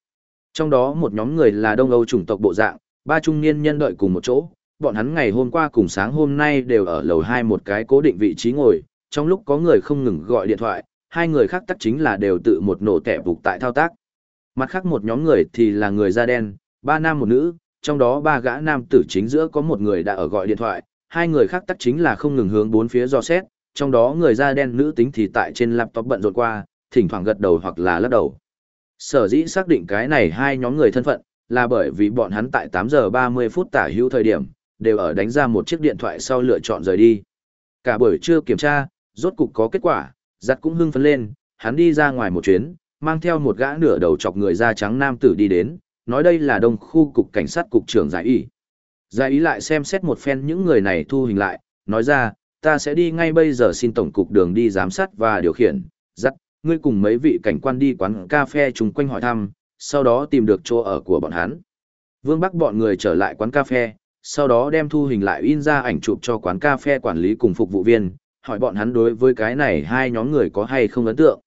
Trong đó một nhóm người là Đông Âu chủng tộc bộ dạng, ba trung niên nhân đợi cùng một chỗ, bọn hắn ngày hôm qua cùng sáng hôm nay đều ở lầu hai một cái cố định vị trí ngồi, trong lúc có người không ngừng gọi điện thoại, hai người khác tắc chính là đều tự một nổ tẻ vục tại thao tác. Mặt khác một nhóm người thì là người da đen, ba nam một nữ, trong đó ba gã nam tử chính giữa có một người đã ở gọi điện thoại, hai người khác tắc chính là không ngừng hướng bốn phía do xét, trong đó người da đen nữ tính thì tại trên laptop bận rộn qua, thỉnh thoảng gật đầu hoặc là lắc đầu. Sở dĩ xác định cái này hai nhóm người thân phận, là bởi vì bọn hắn tại 8 giờ 30 phút tả hữu thời điểm, đều ở đánh ra một chiếc điện thoại sau lựa chọn rời đi. Cả buổi trưa kiểm tra, rốt cục có kết quả, giặt cũng hưng phấn lên, hắn đi ra ngoài một chuyến, mang theo một gã nửa đầu chọc người da trắng nam tử đi đến, nói đây là đông khu cục cảnh sát cục trưởng giải ý. Giải ý lại xem xét một phen những người này thu hình lại, nói ra, ta sẽ đi ngay bây giờ xin tổng cục đường đi giám sát và điều khiển, giặt, ngươi cùng mấy vị cảnh quan đi quán cà phê chung quanh hỏi thăm, sau đó tìm được chỗ ở của bọn hắn. Vương Bắc bọn người trở lại quán cà phê, sau đó đem thu hình lại in ra ảnh chụp cho quán cà phê quản lý cùng phục vụ viên, hỏi bọn hắn đối với cái này hai nhóm người có hay không ấn tượng.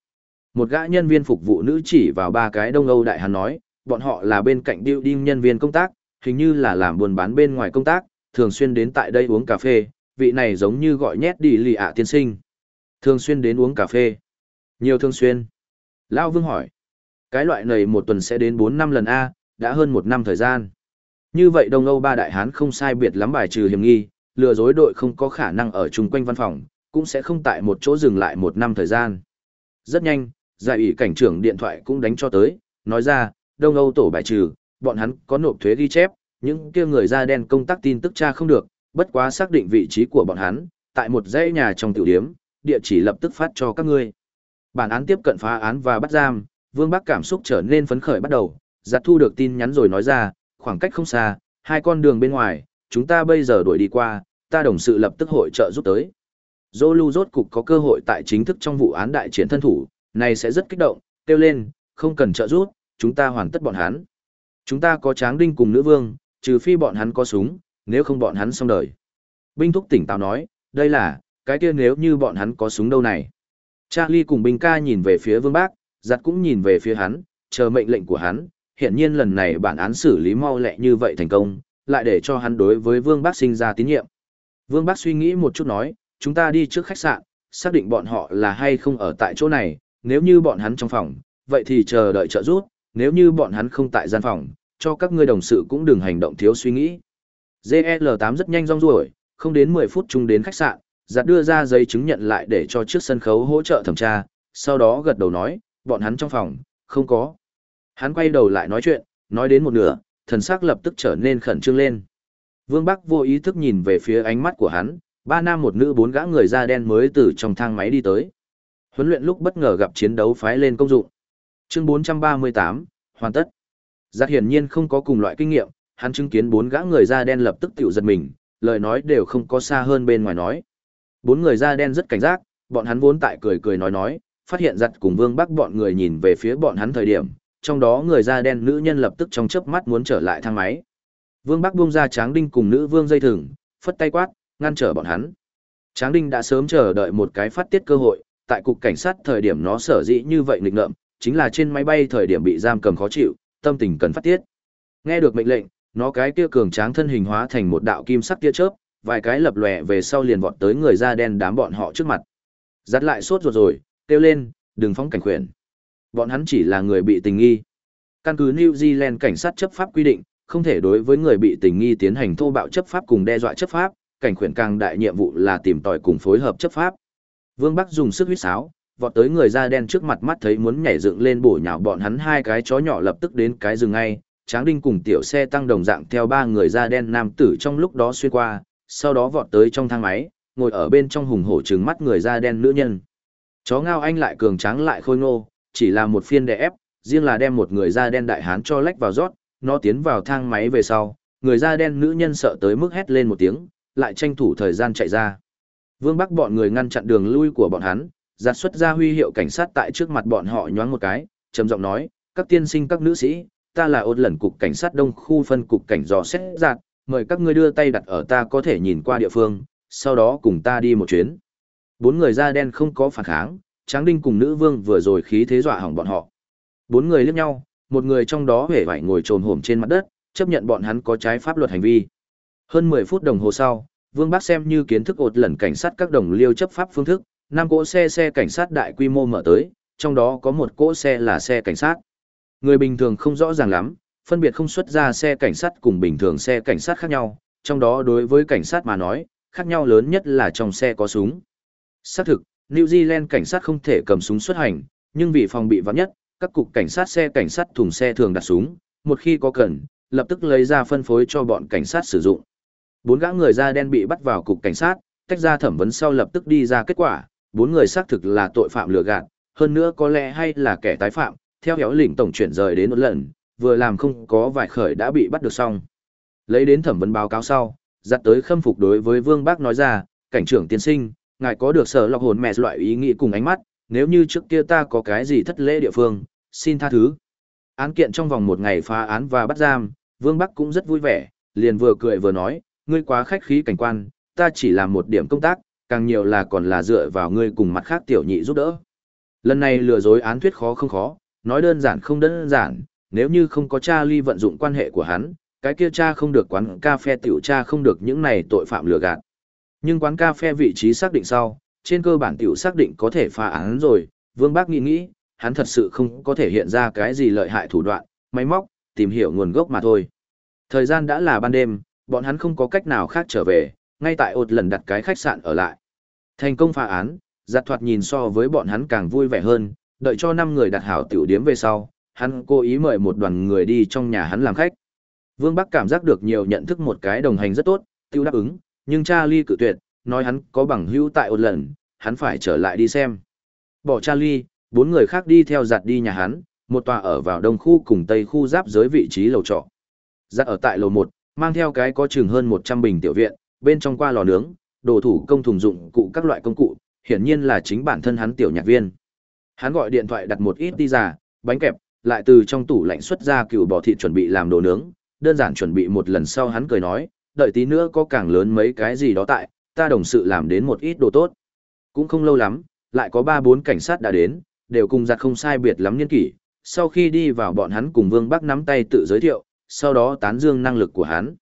Một gã nhân viên phục vụ nữ chỉ vào ba cái Đông Âu đại hắn nói, bọn họ là bên cạnh building nhân viên công tác, hình như là làm buôn bán bên ngoài công tác, thường xuyên đến tại đây uống cà phê, vị này giống như gọi nhét đi lì ạ tiên sinh. Thường xuyên đến uống cà phê. Nhiều thường xuyên. Lao Vương hỏi. Cái loại này một tuần sẽ đến 4 năm lần A, đã hơn một năm thời gian. Như vậy Đông Âu ba đại hán không sai biệt lắm bài trừ hiểm nghi, lừa dối đội không có khả năng ở chung quanh văn phòng, cũng sẽ không tại một chỗ dừng lại một năm thời gian. Rất nhanh, giải ủy cảnh trưởng điện thoại cũng đánh cho tới, nói ra, Đông Âu tổ bài trừ, bọn hắn có nộp thuế ghi chép, những kia người da đen công tác tin tức tra không được, bất quá xác định vị trí của bọn hắn, tại một dãy nhà trong tiểu điếm, địa chỉ lập tức phát cho các ngươi. Bản án tiếp cận phá án và bắt giam, Vương Bắc cảm xúc trở nên phấn khởi bắt đầu, giặt thu được tin nhắn rồi nói ra, khoảng cách không xa, hai con đường bên ngoài, chúng ta bây giờ đuổi đi qua, ta đồng sự lập tức hội trợ giúp tới. Zolu rốt cục có cơ hội tại chính thức trong vụ án đại chiến thân thủ, này sẽ rất kích động, kêu lên, không cần trợ giúp, chúng ta hoàn tất bọn hắn. Chúng ta có tráng đinh cùng nữ vương, trừ phi bọn hắn có súng, nếu không bọn hắn xong đời. Binh thúc tỉnh táo nói, đây là, cái kia nếu như bọn hắn có súng đâu này. Charlie cùng binh ca nhìn về phía vương bác, giặt cũng nhìn về phía hắn, chờ mệnh lệnh của hắn, hiện nhiên lần này bản án xử lý mau lẹ như vậy thành công, lại để cho hắn đối với vương bác sinh ra tín nhiệm. Vương bác suy nghĩ một chút nói, chúng ta đi trước khách sạn, xác định bọn họ là hay không ở tại chỗ này, nếu như bọn hắn trong phòng, vậy thì chờ đợi trợ giúp, nếu như bọn hắn không tại gian phòng, cho các ngươi đồng sự cũng đừng hành động thiếu suy nghĩ. GL8 rất nhanh rong ruổi, không đến 10 phút chung đến khách sạn, giặt đưa ra giấy chứng nhận lại để cho trước sân khấu hỗ trợ thẩm tra, sau đó gật đầu nói, bọn hắn trong phòng, không có. Hắn quay đầu lại nói chuyện, nói đến một nửa, thần sắc lập tức trở nên khẩn trương lên. Vương Bắc vô ý thức nhìn về phía ánh mắt của hắn, ba nam một nữ bốn gã người da đen mới từ trong thang máy đi tới. Huấn luyện lúc bất ngờ gặp chiến đấu phái lên công dụng. Chương 438, hoàn tất. Giác hiển nhiên không có cùng loại kinh nghiệm, hắn chứng kiến bốn gã người da đen lập tức tiểu giật mình, lời nói đều không có xa hơn bên ngoài nói. Bốn người da đen rất cảnh giác, bọn hắn vốn tại cười cười nói nói, phát hiện giặt cùng Vương Bắc bọn người nhìn về phía bọn hắn thời điểm, trong đó người da đen nữ nhân lập tức trong chớp mắt muốn trở lại thang máy. Vương Bắc buông ra Tráng Đinh cùng nữ vương dây thừng, phất tay quát, ngăn trở bọn hắn. Tráng Đinh đã sớm chờ đợi một cái phát tiết cơ hội, tại cục cảnh sát thời điểm nó sở dĩ như vậy nghịch ngợm, chính là trên máy bay thời điểm bị giam cầm khó chịu, tâm tình cần phát tiết. Nghe được mệnh lệnh, nó cái kia cường tráng thân hình hóa thành một đạo kim sắc tia chớp, vài cái lập lòe về sau liền vọt tới người da đen đám bọn họ trước mặt. Dắt lại sốt ruột rồi, kêu lên, đừng phóng cảnh quyền Bọn hắn chỉ là người bị tình nghi. Căn cứ New Zealand cảnh sát chấp pháp quy định, không thể đối với người bị tình nghi tiến hành thô bạo chấp pháp cùng đe dọa chấp pháp, cảnh khuyển càng đại nhiệm vụ là tìm tòi cùng phối hợp chấp pháp. Vương Bắc dùng sức huýt sáo, vọt tới người da đen trước mặt mắt thấy muốn nhảy dựng lên bổ nhào bọn hắn hai cái chó nhỏ lập tức đến cái rừng ngay, Tráng Đinh cùng tiểu xe tăng đồng dạng theo ba người da đen nam tử trong lúc đó xuyên qua, sau đó vọt tới trong thang máy, ngồi ở bên trong hùng hổ trừng mắt người da đen nữ nhân. Chó ngao anh lại cường tráng lại khôi ngô, chỉ là một phiên đè ép, riêng là đem một người da đen đại hán cho lách vào rót, nó tiến vào thang máy về sau, người da đen nữ nhân sợ tới mức hét lên một tiếng, lại tranh thủ thời gian chạy ra. Vương Bắc bọn người ngăn chặn đường lui của bọn hắn, giặt xuất ra huy hiệu cảnh sát tại trước mặt bọn họ nhoáng một cái, trầm giọng nói, các tiên sinh các nữ sĩ, ta là ột lần cục cảnh sát đông khu phân cục cảnh dò xét giạt, mời các ngươi đưa tay đặt ở ta có thể nhìn qua địa phương, sau đó cùng ta đi một chuyến. Bốn người da đen không có phản kháng, Tráng Đinh cùng nữ vương vừa rồi khí thế dọa hỏng bọn họ. Bốn người liếc nhau, một người trong đó hề vải ngồi trồn hổm trên mặt đất, chấp nhận bọn hắn có trái pháp luật hành vi. Hơn 10 phút đồng hồ sau, Vương Bác xem như kiến thức ột lần cảnh sát các đồng liêu chấp pháp phương thức, năm cỗ xe xe cảnh sát đại quy mô mở tới, trong đó có một cỗ xe là xe cảnh sát. Người bình thường không rõ ràng lắm, phân biệt không xuất ra xe cảnh sát cùng bình thường xe cảnh sát khác nhau, trong đó đối với cảnh sát mà nói, khác nhau lớn nhất là trong xe có súng. Xác thực, New Zealand cảnh sát không thể cầm súng xuất hành, nhưng vì phòng bị vắng nhất, các cục cảnh sát xe cảnh sát thùng xe thường đặt súng, một khi có cần, lập tức lấy ra phân phối cho bọn cảnh sát sử dụng. Bốn gã người da đen bị bắt vào cục cảnh sát, tách ra thẩm vấn sau lập tức đi ra kết quả, bốn người xác thực là tội phạm lừa gạt, hơn nữa có lẽ hay là kẻ tái phạm, theo héo lĩnh tổng chuyển rời đến một lần, vừa làm không có vài khởi đã bị bắt được xong. Lấy đến thẩm vấn báo cáo sau, giặt tới khâm phục đối với Vương Bác nói ra, cảnh trưởng tiên sinh, ngài có được sở lọc hồn mẹ loại ý nghĩ cùng ánh mắt, nếu như trước kia ta có cái gì thất lễ địa phương, xin tha thứ. Án kiện trong vòng một ngày phá án và bắt giam, Vương Bắc cũng rất vui vẻ, liền vừa cười vừa nói, ngươi quá khách khí cảnh quan, ta chỉ làm một điểm công tác, càng nhiều là còn là dựa vào ngươi cùng mặt khác tiểu nhị giúp đỡ. Lần này lừa dối án thuyết khó không khó, nói đơn giản không đơn giản, nếu như không có cha ly vận dụng quan hệ của hắn, cái kia cha không được quán cà phê tiểu cha không được những này tội phạm lừa gạt. Nhưng quán cà phê vị trí xác định sau, trên cơ bản tiểu xác định có thể phá án rồi, Vương Bác nghĩ nghĩ, hắn thật sự không có thể hiện ra cái gì lợi hại thủ đoạn, máy móc, tìm hiểu nguồn gốc mà thôi. Thời gian đã là ban đêm, bọn hắn không có cách nào khác trở về, ngay tại ột lần đặt cái khách sạn ở lại. Thành công phá án, giặt thoạt nhìn so với bọn hắn càng vui vẻ hơn, đợi cho 5 người đặt hảo tiểu điếm về sau, hắn cố ý mời một đoàn người đi trong nhà hắn làm khách. Vương Bắc cảm giác được nhiều nhận thức một cái đồng hành rất tốt, tiêu đáp ứng, nhưng Charlie cự tuyệt, nói hắn có bằng hữu tại ột lần, hắn phải trở lại đi xem. Bỏ Charlie, bốn người khác đi theo giặt đi nhà hắn, một tòa ở vào đông khu cùng tây khu giáp giới vị trí lầu trọ. Giặt ở tại lầu 1, mang theo cái có chừng hơn 100 bình tiểu viện, bên trong qua lò nướng, đồ thủ công thùng dụng cụ các loại công cụ, hiển nhiên là chính bản thân hắn tiểu nhạc viên. Hắn gọi điện thoại đặt một ít đi giả, bánh kẹp, lại từ trong tủ lạnh xuất ra cừu bò thịt chuẩn bị làm đồ nướng, đơn giản chuẩn bị một lần sau hắn cười nói, đợi tí nữa có càng lớn mấy cái gì đó tại, ta đồng sự làm đến một ít đồ tốt. Cũng không lâu lắm, lại có ba bốn cảnh sát đã đến, đều cùng giặt không sai biệt lắm niên kỷ. Sau khi đi vào bọn hắn cùng Vương Bắc nắm tay tự giới thiệu, sau đó tán dương năng lực của hắn.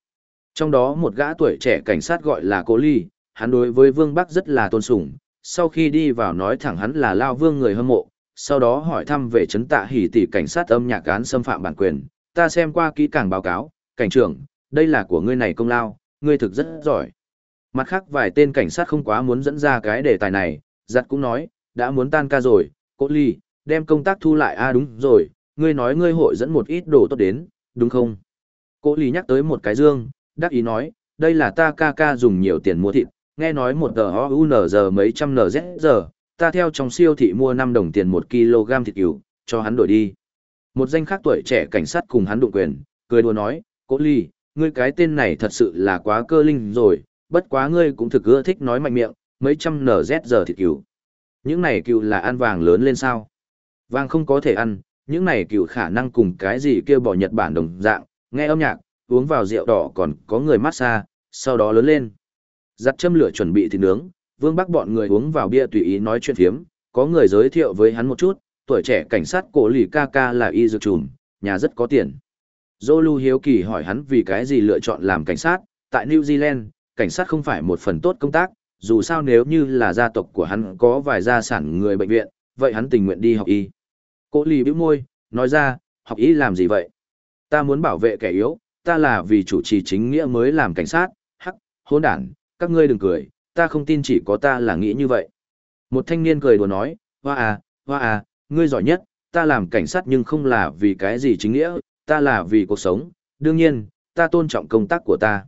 Trong đó một gã tuổi trẻ cảnh sát gọi là Cố Ly, hắn đối với Vương Bắc rất là tôn sùng. Sau khi đi vào nói thẳng hắn là Lao Vương người hâm mộ, sau đó hỏi thăm về chấn tạ hỉ tỷ cảnh sát âm nhạc án xâm phạm bản quyền. Ta xem qua kỹ càng báo cáo, cảnh trưởng, đây là của ngươi này công lao, ngươi thực rất giỏi. Mặt khác vài tên cảnh sát không quá muốn dẫn ra cái đề tài này, giặt cũng nói, đã muốn tan ca rồi, Cố Ly, đem công tác thu lại a à đúng rồi, ngươi nói ngươi hội dẫn một ít đồ tốt đến, đúng không? Cố Ly nhắc tới một cái dương, đắc ý nói, đây là ta ca ca dùng nhiều tiền mua thịt, nghe nói một tờ giờ mấy trăm NZ giờ, ta theo trong siêu thị mua 5 đồng tiền 1 kg thịt cừu, cho hắn đổi đi. Một danh khác tuổi trẻ cảnh sát cùng hắn đụng quyền, cười đùa nói, Cố Ly, ngươi cái tên này thật sự là quá cơ linh rồi, bất quá ngươi cũng thực ưa thích nói mạnh miệng, mấy trăm NZ giờ thịt cừu. Những này cừu là ăn vàng lớn lên sao? Vàng không có thể ăn, những này cừu khả năng cùng cái gì kêu bỏ Nhật Bản đồng dạng, nghe âm nhạc, uống vào rượu đỏ còn có người massage, sau đó lớn lên. Giặt châm lửa chuẩn bị thịt nướng, Vương Bắc bọn người uống vào bia tùy ý nói chuyện phiếm, có người giới thiệu với hắn một chút, tuổi trẻ cảnh sát cổ lì ca ca là y dược trùm, nhà rất có tiền. Zolu hiếu kỳ hỏi hắn vì cái gì lựa chọn làm cảnh sát, tại New Zealand, cảnh sát không phải một phần tốt công tác, dù sao nếu như là gia tộc của hắn có vài gia sản người bệnh viện, vậy hắn tình nguyện đi học y. Cố lì bĩu môi, nói ra, học y làm gì vậy? Ta muốn bảo vệ kẻ yếu, ta là vì chủ trì chính nghĩa mới làm cảnh sát, hắc, hôn đản, các ngươi đừng cười, ta không tin chỉ có ta là nghĩ như vậy. Một thanh niên cười đùa nói, hoa à, hoa à, ngươi giỏi nhất, ta làm cảnh sát nhưng không là vì cái gì chính nghĩa, ta là vì cuộc sống, đương nhiên, ta tôn trọng công tác của ta.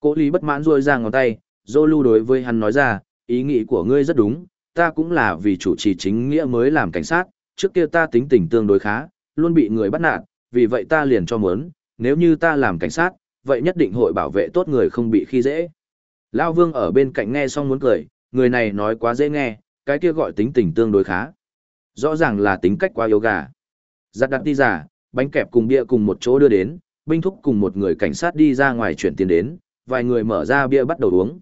Cố lý bất mãn ruôi ra ngón tay, Zolu đối với hắn nói ra, ý nghĩ của ngươi rất đúng, ta cũng là vì chủ trì chính nghĩa mới làm cảnh sát, trước kia ta tính tình tương đối khá, luôn bị người bắt nạt, vì vậy ta liền cho muốn, nếu như ta làm cảnh sát, vậy nhất định hội bảo vệ tốt người không bị khi dễ. Lao Vương ở bên cạnh nghe xong muốn cười, người này nói quá dễ nghe, cái kia gọi tính tình tương đối khá. Rõ ràng là tính cách quá yếu gà. Giặt đặt đi giả, bánh kẹp cùng bia cùng một chỗ đưa đến, binh thúc cùng một người cảnh sát đi ra ngoài chuyển tiền đến, vài người mở ra bia bắt đầu uống.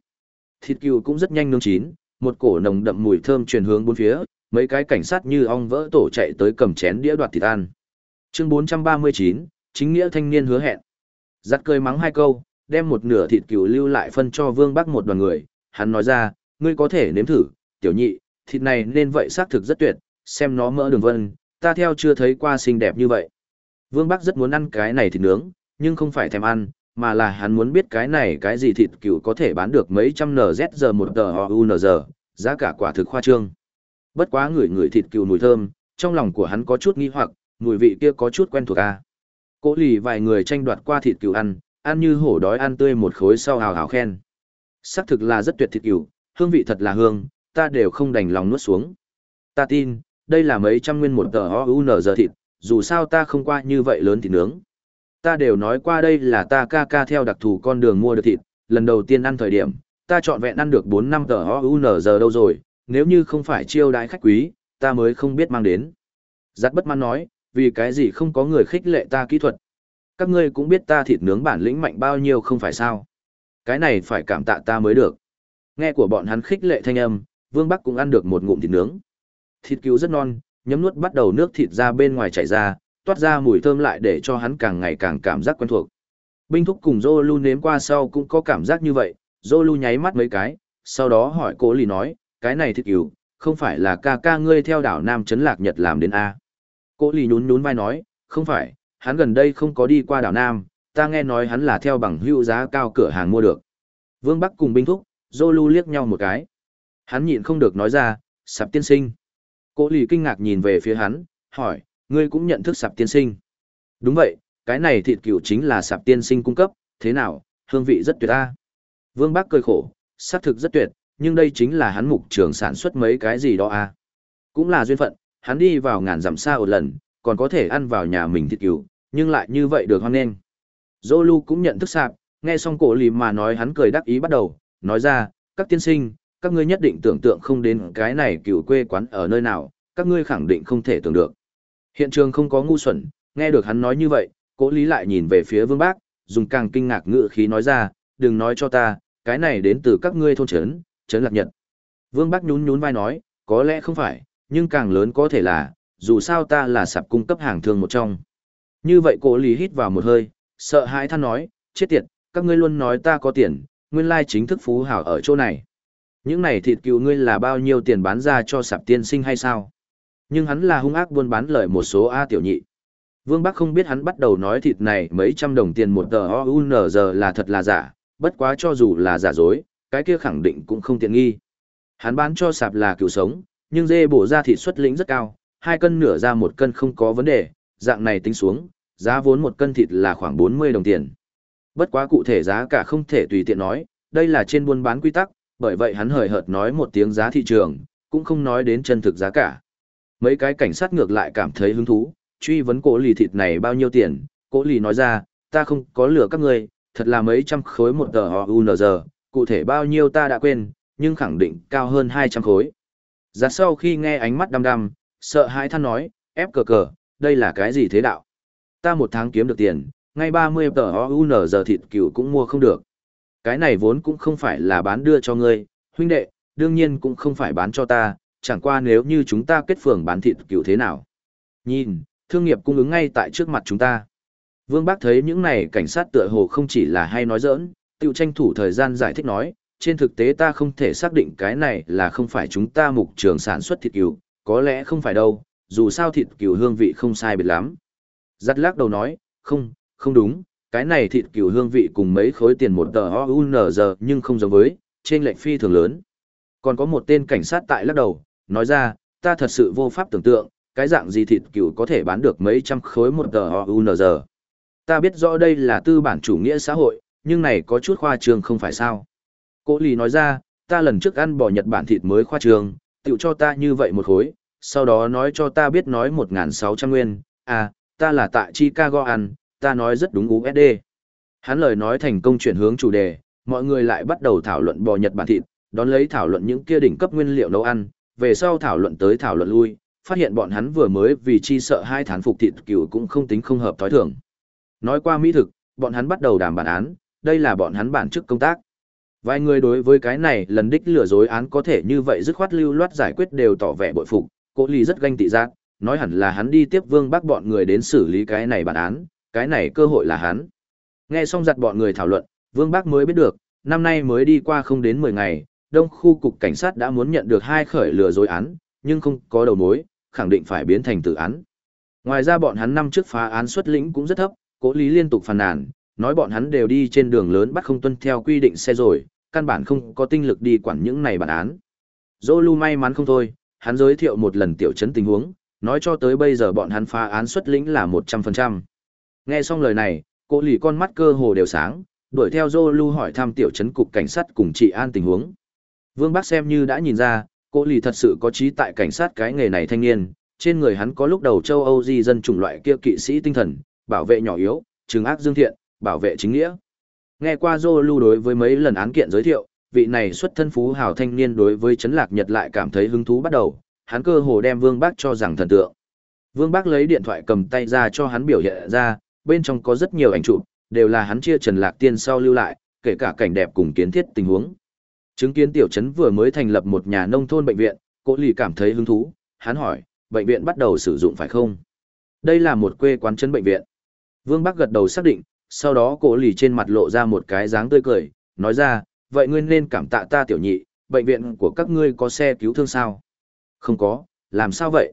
Thịt cừu cũng rất nhanh nướng chín, một cổ nồng đậm mùi thơm truyền hướng bốn phía, mấy cái cảnh sát như ong vỡ tổ chạy tới cầm chén đĩa đoạt thịt ăn. Chương 439, chính nghĩa thanh niên hứa hẹn. Giặt cười mắng hai câu, đem một nửa thịt cừu lưu lại phân cho Vương Bắc một đoàn người, hắn nói ra, ngươi có thể nếm thử, tiểu nhị, thịt này nên vậy xác thực rất tuyệt, xem nó mỡ đường vân, ta theo chưa thấy qua xinh đẹp như vậy. Vương Bắc rất muốn ăn cái này thịt nướng, nhưng không phải thèm ăn, mà là hắn muốn biết cái này cái gì thịt cừu có thể bán được mấy trăm NZ giờ một tờ UNZ, giá cả quả thực khoa trương. Bất quá người người thịt cừu mùi thơm, trong lòng của hắn có chút nghi hoặc, mùi vị kia có chút quen thuộc a. À. Cố lì vài người tranh đoạt qua thịt cừu ăn, ăn như hổ đói ăn tươi một khối sau hào hào khen. Sắc thực là rất tuyệt thịt cừu, hương vị thật là hương, ta đều không đành lòng nuốt xuống. Ta tin, đây là mấy trăm nguyên một tờ OUN thịt, dù sao ta không qua như vậy lớn thịt nướng. Ta đều nói qua đây là ta ca ca theo đặc thù con đường mua được thịt, lần đầu tiên ăn thời điểm, ta chọn vẹn ăn được 4 năm tờ OUN đâu rồi, nếu như không phải chiêu đãi khách quý, ta mới không biết mang đến. Giặt bất mãn nói, vì cái gì không có người khích lệ ta kỹ thuật. Các ngươi cũng biết ta thịt nướng bản lĩnh mạnh bao nhiêu không phải sao. Cái này phải cảm tạ ta mới được. Nghe của bọn hắn khích lệ thanh âm, Vương Bắc cũng ăn được một ngụm thịt nướng. Thịt cứu rất non, nhấm nuốt bắt đầu nước thịt ra bên ngoài chảy ra, toát ra mùi thơm lại để cho hắn càng ngày càng cảm giác quen thuộc. Binh thúc cùng Zolu nếm qua sau cũng có cảm giác như vậy, Zolu nháy mắt mấy cái, sau đó hỏi cố lì nói, cái này thịt yếu, không phải là ca ca ngươi theo đảo Nam Trấn Lạc Nhật làm đến A. Cố lì nhún nhún vai nói, không phải, hắn gần đây không có đi qua đảo Nam, ta nghe nói hắn là theo bằng hữu giá cao cửa hàng mua được. Vương Bắc cùng binh thúc, Zolu liếc nhau một cái. Hắn nhịn không được nói ra, sạp tiên sinh. Cố lì kinh ngạc nhìn về phía hắn, hỏi, ngươi cũng nhận thức sạp tiên sinh. Đúng vậy, cái này thịt cừu chính là sạp tiên sinh cung cấp, thế nào, hương vị rất tuyệt ta. Vương Bác cười khổ, xác thực rất tuyệt, nhưng đây chính là hắn mục trường sản xuất mấy cái gì đó à. Cũng là duyên phận, hắn đi vào ngàn dặm xa một lần, còn có thể ăn vào nhà mình thịt cừu, nhưng lại như vậy được hoan nghênh. Zolu cũng nhận thức sạp, nghe xong cổ lì mà nói hắn cười đắc ý bắt đầu, nói ra, các tiên sinh, các ngươi nhất định tưởng tượng không đến cái này cựu quê quán ở nơi nào, các ngươi khẳng định không thể tưởng được. Hiện trường không có ngu xuẩn, nghe được hắn nói như vậy, cố lý lại nhìn về phía vương bác, dùng càng kinh ngạc ngữ khí nói ra, đừng nói cho ta, cái này đến từ các ngươi thôn trấn, trấn lạc nhật. Vương bác nhún nhún vai nói, có lẽ không phải, nhưng càng lớn có thể là, dù sao ta là sạp cung cấp hàng thường một trong. Như vậy cố lý hít vào một hơi, sợ hãi than nói, chết tiệt, các ngươi luôn nói ta có tiền, nguyên lai chính thức phú hảo ở chỗ này. Những này thịt cừu ngươi là bao nhiêu tiền bán ra cho sạp tiên sinh hay sao? Nhưng hắn là hung ác buôn bán lời một số A tiểu nhị. Vương Bắc không biết hắn bắt đầu nói thịt này mấy trăm đồng tiền một tờ OUNZ là thật là giả, bất quá cho dù là giả dối, cái kia khẳng định cũng không tiện nghi. Hắn bán cho sạp là cừu sống, nhưng dê bổ ra thịt xuất lĩnh rất cao, hai cân nửa ra một cân không có vấn đề, dạng này tính xuống, giá vốn một cân thịt là khoảng 40 đồng tiền. Bất quá cụ thể giá cả không thể tùy tiện nói, đây là trên buôn bán quy tắc, bởi vậy hắn hời hợt nói một tiếng giá thị trường, cũng không nói đến chân thực giá cả. Mấy cái cảnh sát ngược lại cảm thấy hứng thú, truy vấn cổ lì thịt này bao nhiêu tiền, cổ lì nói ra, ta không có lừa các ngươi, thật là mấy trăm khối một tờ giờ cụ thể bao nhiêu ta đã quên, nhưng khẳng định cao hơn 200 khối. Giá sau khi nghe ánh mắt đăm đăm, sợ hãi than nói, ép cờ cờ, đây là cái gì thế đạo? Ta một tháng kiếm được tiền, ngay 30 tờ giờ thịt cừu cũng mua không được. Cái này vốn cũng không phải là bán đưa cho ngươi, huynh đệ, đương nhiên cũng không phải bán cho ta, chẳng qua nếu như chúng ta kết phường bán thịt cừu thế nào. Nhìn, thương nghiệp cung ứng ngay tại trước mặt chúng ta. Vương Bác thấy những này cảnh sát tựa hồ không chỉ là hay nói giỡn, tự tranh thủ thời gian giải thích nói, trên thực tế ta không thể xác định cái này là không phải chúng ta mục trường sản xuất thịt cừu, có lẽ không phải đâu, dù sao thịt cừu hương vị không sai biệt lắm. Giặt lắc đầu nói, không, không đúng, cái này thịt cừu hương vị cùng mấy khối tiền một tờ OUNZ nhưng không giống với, trên lệnh phi thường lớn. Còn có một tên cảnh sát tại lắc đầu, nói ra, ta thật sự vô pháp tưởng tượng, cái dạng gì thịt cừu có thể bán được mấy trăm khối một tờ OUNZ. Ta biết rõ đây là tư bản chủ nghĩa xã hội, nhưng này có chút khoa trương không phải sao. Cố lì nói ra, ta lần trước ăn bò Nhật Bản thịt mới khoa trương, tiểu cho ta như vậy một khối, sau đó nói cho ta biết nói 1.600 nguyên, à, ta là tại Chicago ăn, ta nói rất đúng USD. Hắn lời nói thành công chuyển hướng chủ đề, mọi người lại bắt đầu thảo luận bò Nhật Bản thịt, đón lấy thảo luận những kia đỉnh cấp nguyên liệu nấu ăn, về sau thảo luận tới thảo luận lui, phát hiện bọn hắn vừa mới vì chi sợ hai thán phục thịt cừu cũng không tính không hợp thói thường. Nói qua mỹ thực, bọn hắn bắt đầu đàm bản án, đây là bọn hắn bản chức công tác. Vài người đối với cái này lần đích lừa dối án có thể như vậy dứt khoát lưu loát giải quyết đều tỏ vẻ bội phục, Cố Ly rất ganh tị giác, nói hẳn là hắn đi tiếp Vương Bắc bọn người đến xử lý cái này bản án, cái này cơ hội là hắn. Nghe xong giặt bọn người thảo luận, Vương bác mới biết được, năm nay mới đi qua không đến 10 ngày, đông khu cục cảnh sát đã muốn nhận được hai khởi lừa dối án, nhưng không có đầu mối, khẳng định phải biến thành tử án. Ngoài ra bọn hắn năm trước phá án xuất lĩnh cũng rất thấp, Cố Lý liên tục phàn nàn, nói bọn hắn đều đi trên đường lớn bắt không tuân theo quy định xe rồi, căn bản không có tinh lực đi quản những này bản án. Dô lưu may mắn không thôi, hắn giới thiệu một lần tiểu chấn tình huống, nói cho tới bây giờ bọn hắn phá án xuất lĩnh là 100%. Nghe xong lời này, cô lì con mắt cơ hồ đều sáng, đuổi theo Dô lưu hỏi thăm tiểu chấn cục cảnh sát cùng chị an tình huống. Vương Bắc xem như đã nhìn ra, cô lì thật sự có trí tại cảnh sát cái nghề này thanh niên, trên người hắn có lúc đầu châu Âu di dân chủng loại kia kỵ sĩ tinh thần, bảo vệ nhỏ yếu, trừng ác dương thiện, bảo vệ chính nghĩa. Nghe qua Dô lưu đối với mấy lần án kiện giới thiệu, vị này xuất thân phú hào thanh niên đối với chấn lạc nhật lại cảm thấy hứng thú bắt đầu, hắn cơ hồ đem Vương Bác cho rằng thần tượng. Vương Bác lấy điện thoại cầm tay ra cho hắn biểu hiện ra, bên trong có rất nhiều ảnh chụp, đều là hắn chia Trần Lạc Tiên sau lưu lại, kể cả cảnh đẹp cùng kiến thiết tình huống. Chứng kiến tiểu trấn vừa mới thành lập một nhà nông thôn bệnh viện, Cố Lì cảm thấy hứng thú, hắn hỏi, bệnh viện bắt đầu sử dụng phải không? Đây là một quê quán trấn bệnh viện. Vương Bắc gật đầu xác định, sau đó Cố Lì trên mặt lộ ra một cái dáng tươi cười, nói ra, vậy ngươi nên cảm tạ ta tiểu nhị, bệnh viện của các ngươi có xe cứu thương sao? Không có, làm sao vậy?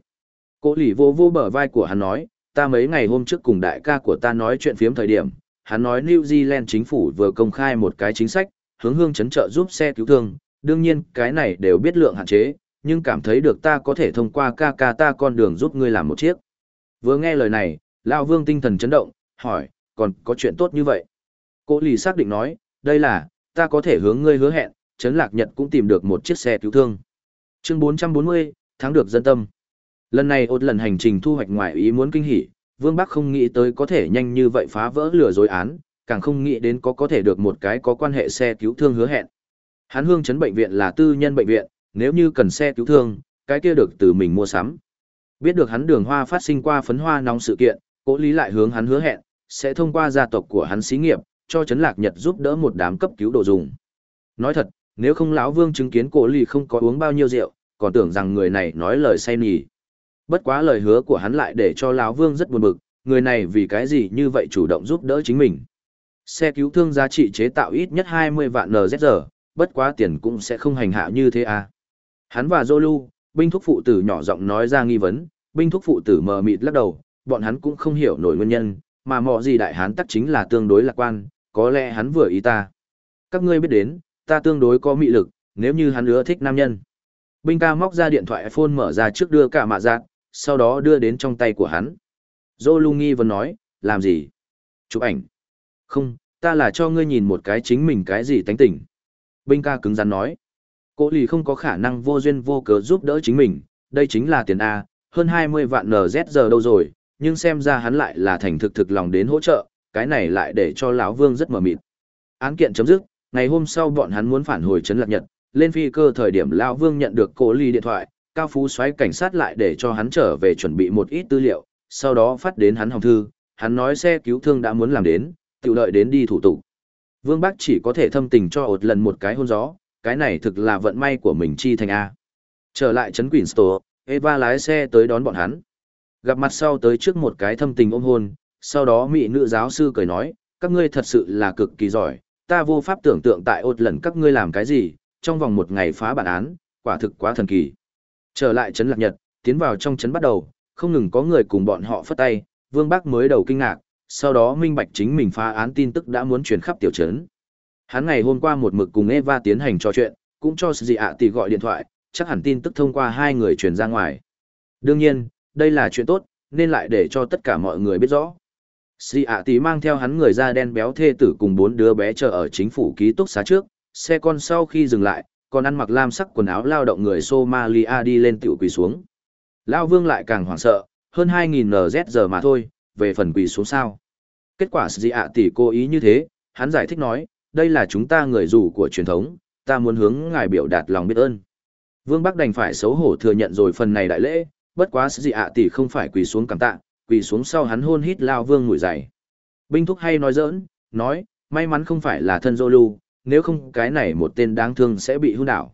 Cố lì vô vô bờ vai của hắn nói, ta mấy ngày hôm trước cùng đại ca của ta nói chuyện phiếm thời điểm, hắn nói New Zealand chính phủ vừa công khai một cái chính sách, hướng hương chấn trợ giúp xe cứu thương, đương nhiên cái này đều biết lượng hạn chế, nhưng cảm thấy được ta có thể thông qua ca ca ta con đường giúp ngươi làm một chiếc. Vừa nghe lời này, Lão Vương tinh thần chấn động, hỏi, còn có chuyện tốt như vậy? Cố lì xác định nói, đây là, ta có thể hướng ngươi hứa hẹn, Trấn Lạc Nhật cũng tìm được một chiếc xe cứu thương. Chương 440, thắng được dân tâm. Lần này ột lần hành trình thu hoạch ngoài ý muốn kinh hỉ, Vương Bắc không nghĩ tới có thể nhanh như vậy phá vỡ lừa dối án, càng không nghĩ đến có có thể được một cái có quan hệ xe cứu thương hứa hẹn. Hán Hương Trấn bệnh viện là tư nhân bệnh viện, nếu như cần xe cứu thương, cái kia được từ mình mua sắm. Biết được hắn đường hoa phát sinh qua phấn hoa nóng sự kiện, cố lý lại hướng hắn hứa hẹn, sẽ thông qua gia tộc của hắn xí nghiệp, cho Trấn Lạc Nhật giúp đỡ một đám cấp cứu đồ dùng. Nói thật, nếu không lão Vương chứng kiến cố lý không có uống bao nhiêu rượu, còn tưởng rằng người này nói lời say nỉ. Bất quá lời hứa của hắn lại để cho lão Vương rất buồn bực, người này vì cái gì như vậy chủ động giúp đỡ chính mình. Xe cứu thương giá trị chế tạo ít nhất 20 vạn NZR, bất quá tiền cũng sẽ không hành hạ như thế à. Hắn và Zolu, binh thúc phụ tử nhỏ giọng nói ra nghi vấn, binh thúc phụ tử mờ mịt lắc đầu, bọn hắn cũng không hiểu nổi nguyên nhân, mà mọ gì đại hán tắc chính là tương đối lạc quan, có lẽ hắn vừa ý ta. Các ngươi biết đến, ta tương đối có mị lực, nếu như hắn ưa thích nam nhân. Binh ca móc ra điện thoại iPhone mở ra trước đưa cả mạ giác, sau đó đưa đến trong tay của hắn. Dô Lu Nghi vẫn nói, làm gì? Chụp ảnh. Không, ta là cho ngươi nhìn một cái chính mình cái gì tánh tỉnh. Binh ca cứng rắn nói. Cố lì không có khả năng vô duyên vô cớ giúp đỡ chính mình, đây chính là tiền A, hơn 20 vạn NZ giờ đâu rồi, nhưng xem ra hắn lại là thành thực thực lòng đến hỗ trợ, cái này lại để cho lão Vương rất mờ mịt. Án kiện chấm dứt, ngày hôm sau bọn hắn muốn phản hồi trấn Lạc Nhật, lên phi cơ thời điểm lão Vương nhận được Cố lì điện thoại, cao phú xoáy cảnh sát lại để cho hắn trở về chuẩn bị một ít tư liệu, sau đó phát đến hắn hồng thư, hắn nói xe cứu thương đã muốn làm đến, tự đợi đến đi thủ tục. Vương Bắc chỉ có thể thâm tình cho ột lần một cái hôn gió, cái này thực là vận may của mình chi thành A. Trở lại trấn Quỳnh Store, Eva lái xe tới đón bọn hắn. Gặp mặt sau tới trước một cái thâm tình ôm hôn, sau đó mỹ nữ giáo sư cười nói, các ngươi thật sự là cực kỳ giỏi, ta vô pháp tưởng tượng tại ột lần các ngươi làm cái gì, trong vòng một ngày phá bản án, quả thực quá thần kỳ. Trở lại trấn Lạc Nhật, tiến vào trong trấn bắt đầu, không ngừng có người cùng bọn họ phất tay, Vương bác mới đầu kinh ngạc, sau đó minh bạch chính mình phá án tin tức đã muốn truyền khắp tiểu trấn. Hắn ngày hôm qua một mực cùng Eva tiến hành trò chuyện, cũng cho dị ạ tỷ gọi điện thoại, chắc hẳn tin tức thông qua hai người truyền ra ngoài. Đương nhiên, đây là chuyện tốt, nên lại để cho tất cả mọi người biết rõ. Sĩ ạ tí mang theo hắn người da đen béo thê tử cùng bốn đứa bé chờ ở chính phủ ký túc xá trước, xe con sau khi dừng lại, còn ăn mặc lam sắc quần áo lao động người Somalia đi lên tiểu quỳ xuống. Lao Vương lại càng hoảng sợ, hơn 2.000 NZ giờ mà thôi, về phần quỳ xuống sao. Kết quả gì ạ tỷ cố ý như thế, hắn giải thích nói, đây là chúng ta người dù của truyền thống, ta muốn hướng ngài biểu đạt lòng biết ơn. Vương Bắc đành phải xấu hổ thừa nhận rồi phần này đại lễ, bất quá gì ạ tỷ không phải quỳ xuống cảm tạ, quỳ xuống sau hắn hôn hít Lao Vương ngủi dày. Binh thúc hay nói giỡn, nói, may mắn không phải là thân dô lưu nếu không cái này một tên đáng thương sẽ bị hư đảo.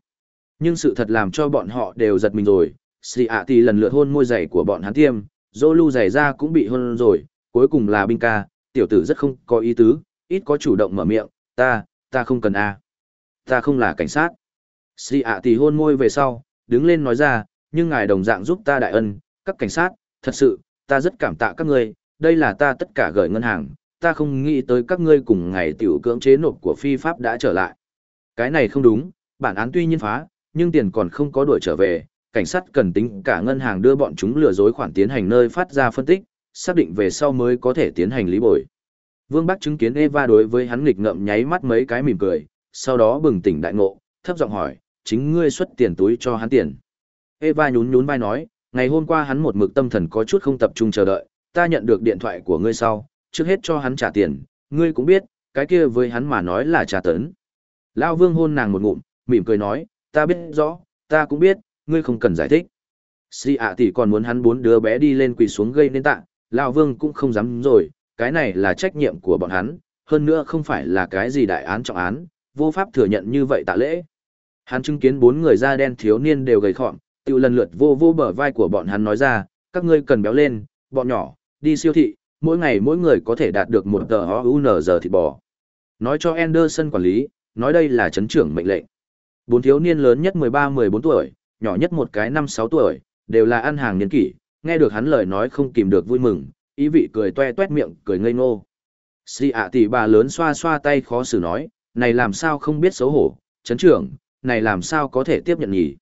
Nhưng sự thật làm cho bọn họ đều giật mình rồi, Sĩ ạ tỷ lần lượt hôn môi giày của bọn hắn tiêm, Zolu giày ra cũng bị hôn rồi, cuối cùng là binh ca, tiểu tử rất không có ý tứ, ít có chủ động mở miệng, ta, ta không cần a Ta không là cảnh sát. Sĩ ạ tỷ hôn môi về sau, đứng lên nói ra, nhưng ngài đồng dạng giúp ta đại ân, các cảnh sát, thật sự, ta rất cảm tạ các ngươi, đây là ta tất cả gửi ngân hàng, ta không nghĩ tới các ngươi cùng ngày tiểu cưỡng chế nộp của phi pháp đã trở lại. Cái này không đúng, bản án tuy nhiên phá, nhưng tiền còn không có đuổi trở về, cảnh sát cần tính cả ngân hàng đưa bọn chúng lừa dối khoản tiến hành nơi phát ra phân tích, xác định về sau mới có thể tiến hành lý bồi. Vương Bắc chứng kiến Eva đối với hắn nghịch ngợm nháy mắt mấy cái mỉm cười, sau đó bừng tỉnh đại ngộ, thấp giọng hỏi, chính ngươi xuất tiền túi cho hắn tiền. Eva nhún nhún vai nói, ngày hôm qua hắn một mực tâm thần có chút không tập trung chờ đợi, ta nhận được điện thoại của ngươi sau, trước hết cho hắn trả tiền, ngươi cũng biết, cái kia với hắn mà nói là trả tấn. Lao vương hôn nàng một ngụm, mỉm cười nói, ta biết rõ, ta cũng biết, ngươi không cần giải thích. Si ạ tỷ còn muốn hắn bốn đứa bé đi lên quỳ xuống gây nên tạ, Lao vương cũng không dám rồi, cái này là trách nhiệm của bọn hắn, hơn nữa không phải là cái gì đại án trọng án, vô pháp thừa nhận như vậy tạ lễ. Hắn chứng kiến bốn người da đen thiếu niên đều gầy khọm, tự lần lượt vô vô bờ vai của bọn hắn nói ra, các ngươi cần béo lên, bọn nhỏ, đi siêu thị, mỗi ngày mỗi người có thể đạt được một tờ OUN giờ thịt bò. Nói cho Anderson quản lý, nói đây là chấn trưởng mệnh lệnh. Bốn thiếu niên lớn nhất 13-14 tuổi, nhỏ nhất một cái 5-6 tuổi, đều là ăn hàng niên kỷ, nghe được hắn lời nói không kìm được vui mừng, ý vị cười toe toét miệng, cười ngây ngô. Si ạ tỷ bà lớn xoa xoa tay khó xử nói, này làm sao không biết xấu hổ, chấn trưởng, này làm sao có thể tiếp nhận nhỉ?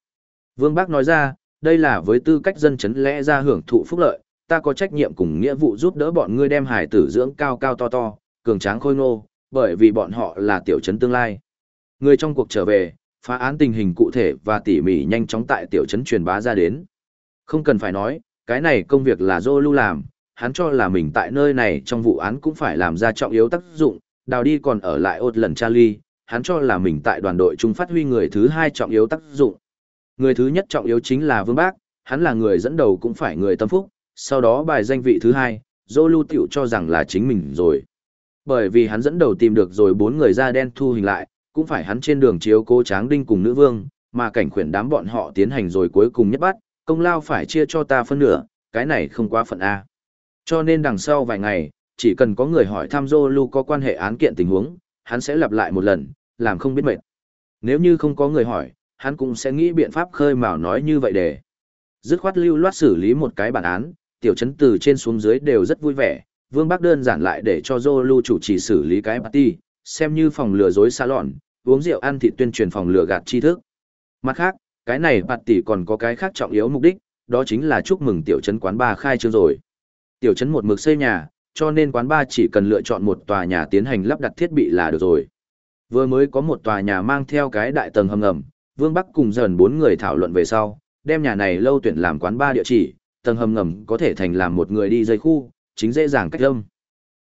Vương Bác nói ra, đây là với tư cách dân chấn lẽ ra hưởng thụ phúc lợi, ta có trách nhiệm cùng nghĩa vụ giúp đỡ bọn ngươi đem hải tử dưỡng cao cao to to, cường tráng khôi ngô, bởi vì bọn họ là tiểu trấn tương lai. Người trong cuộc trở về, phá án tình hình cụ thể và tỉ mỉ nhanh chóng tại tiểu trấn truyền bá ra đến. Không cần phải nói, cái này công việc là Zolu làm, hắn cho là mình tại nơi này trong vụ án cũng phải làm ra trọng yếu tác dụng, đào đi còn ở lại ột lần Charlie, hắn cho là mình tại đoàn đội trung phát huy người thứ hai trọng yếu tác dụng. Người thứ nhất trọng yếu chính là Vương Bác, hắn là người dẫn đầu cũng phải người tâm phúc, sau đó bài danh vị thứ hai, Zolu tiểu cho rằng là chính mình rồi. Bởi vì hắn dẫn đầu tìm được rồi bốn người da đen thu hình lại, cũng phải hắn trên đường chiếu cố tráng đinh cùng nữ vương, mà cảnh khuyển đám bọn họ tiến hành rồi cuối cùng nhất bắt, công lao phải chia cho ta phân nửa, cái này không quá phận A. Cho nên đằng sau vài ngày, chỉ cần có người hỏi thăm Zolu có quan hệ án kiện tình huống, hắn sẽ lặp lại một lần, làm không biết mệt. Nếu như không có người hỏi, hắn cũng sẽ nghĩ biện pháp khơi mào nói như vậy để. Dứt khoát lưu loát xử lý một cái bản án, tiểu chấn từ trên xuống dưới đều rất vui vẻ, Vương Bắc đơn giản lại để cho Zolu chủ trì xử lý cái party, xem như phòng lừa dối xa lọn, uống rượu ăn thịt tuyên truyền phòng lừa gạt tri thức. Mặt khác, cái này party còn có cái khác trọng yếu mục đích, đó chính là chúc mừng tiểu trấn quán ba khai trương rồi. Tiểu trấn một mực xây nhà, cho nên quán ba chỉ cần lựa chọn một tòa nhà tiến hành lắp đặt thiết bị là được rồi. Vừa mới có một tòa nhà mang theo cái đại tầng hầm ngầm, Vương Bắc cùng dần bốn người thảo luận về sau, đem nhà này lâu tuyển làm quán ba địa chỉ, tầng hầm ngầm có thể thành làm một người đi dây khu, chính dễ dàng cách âm,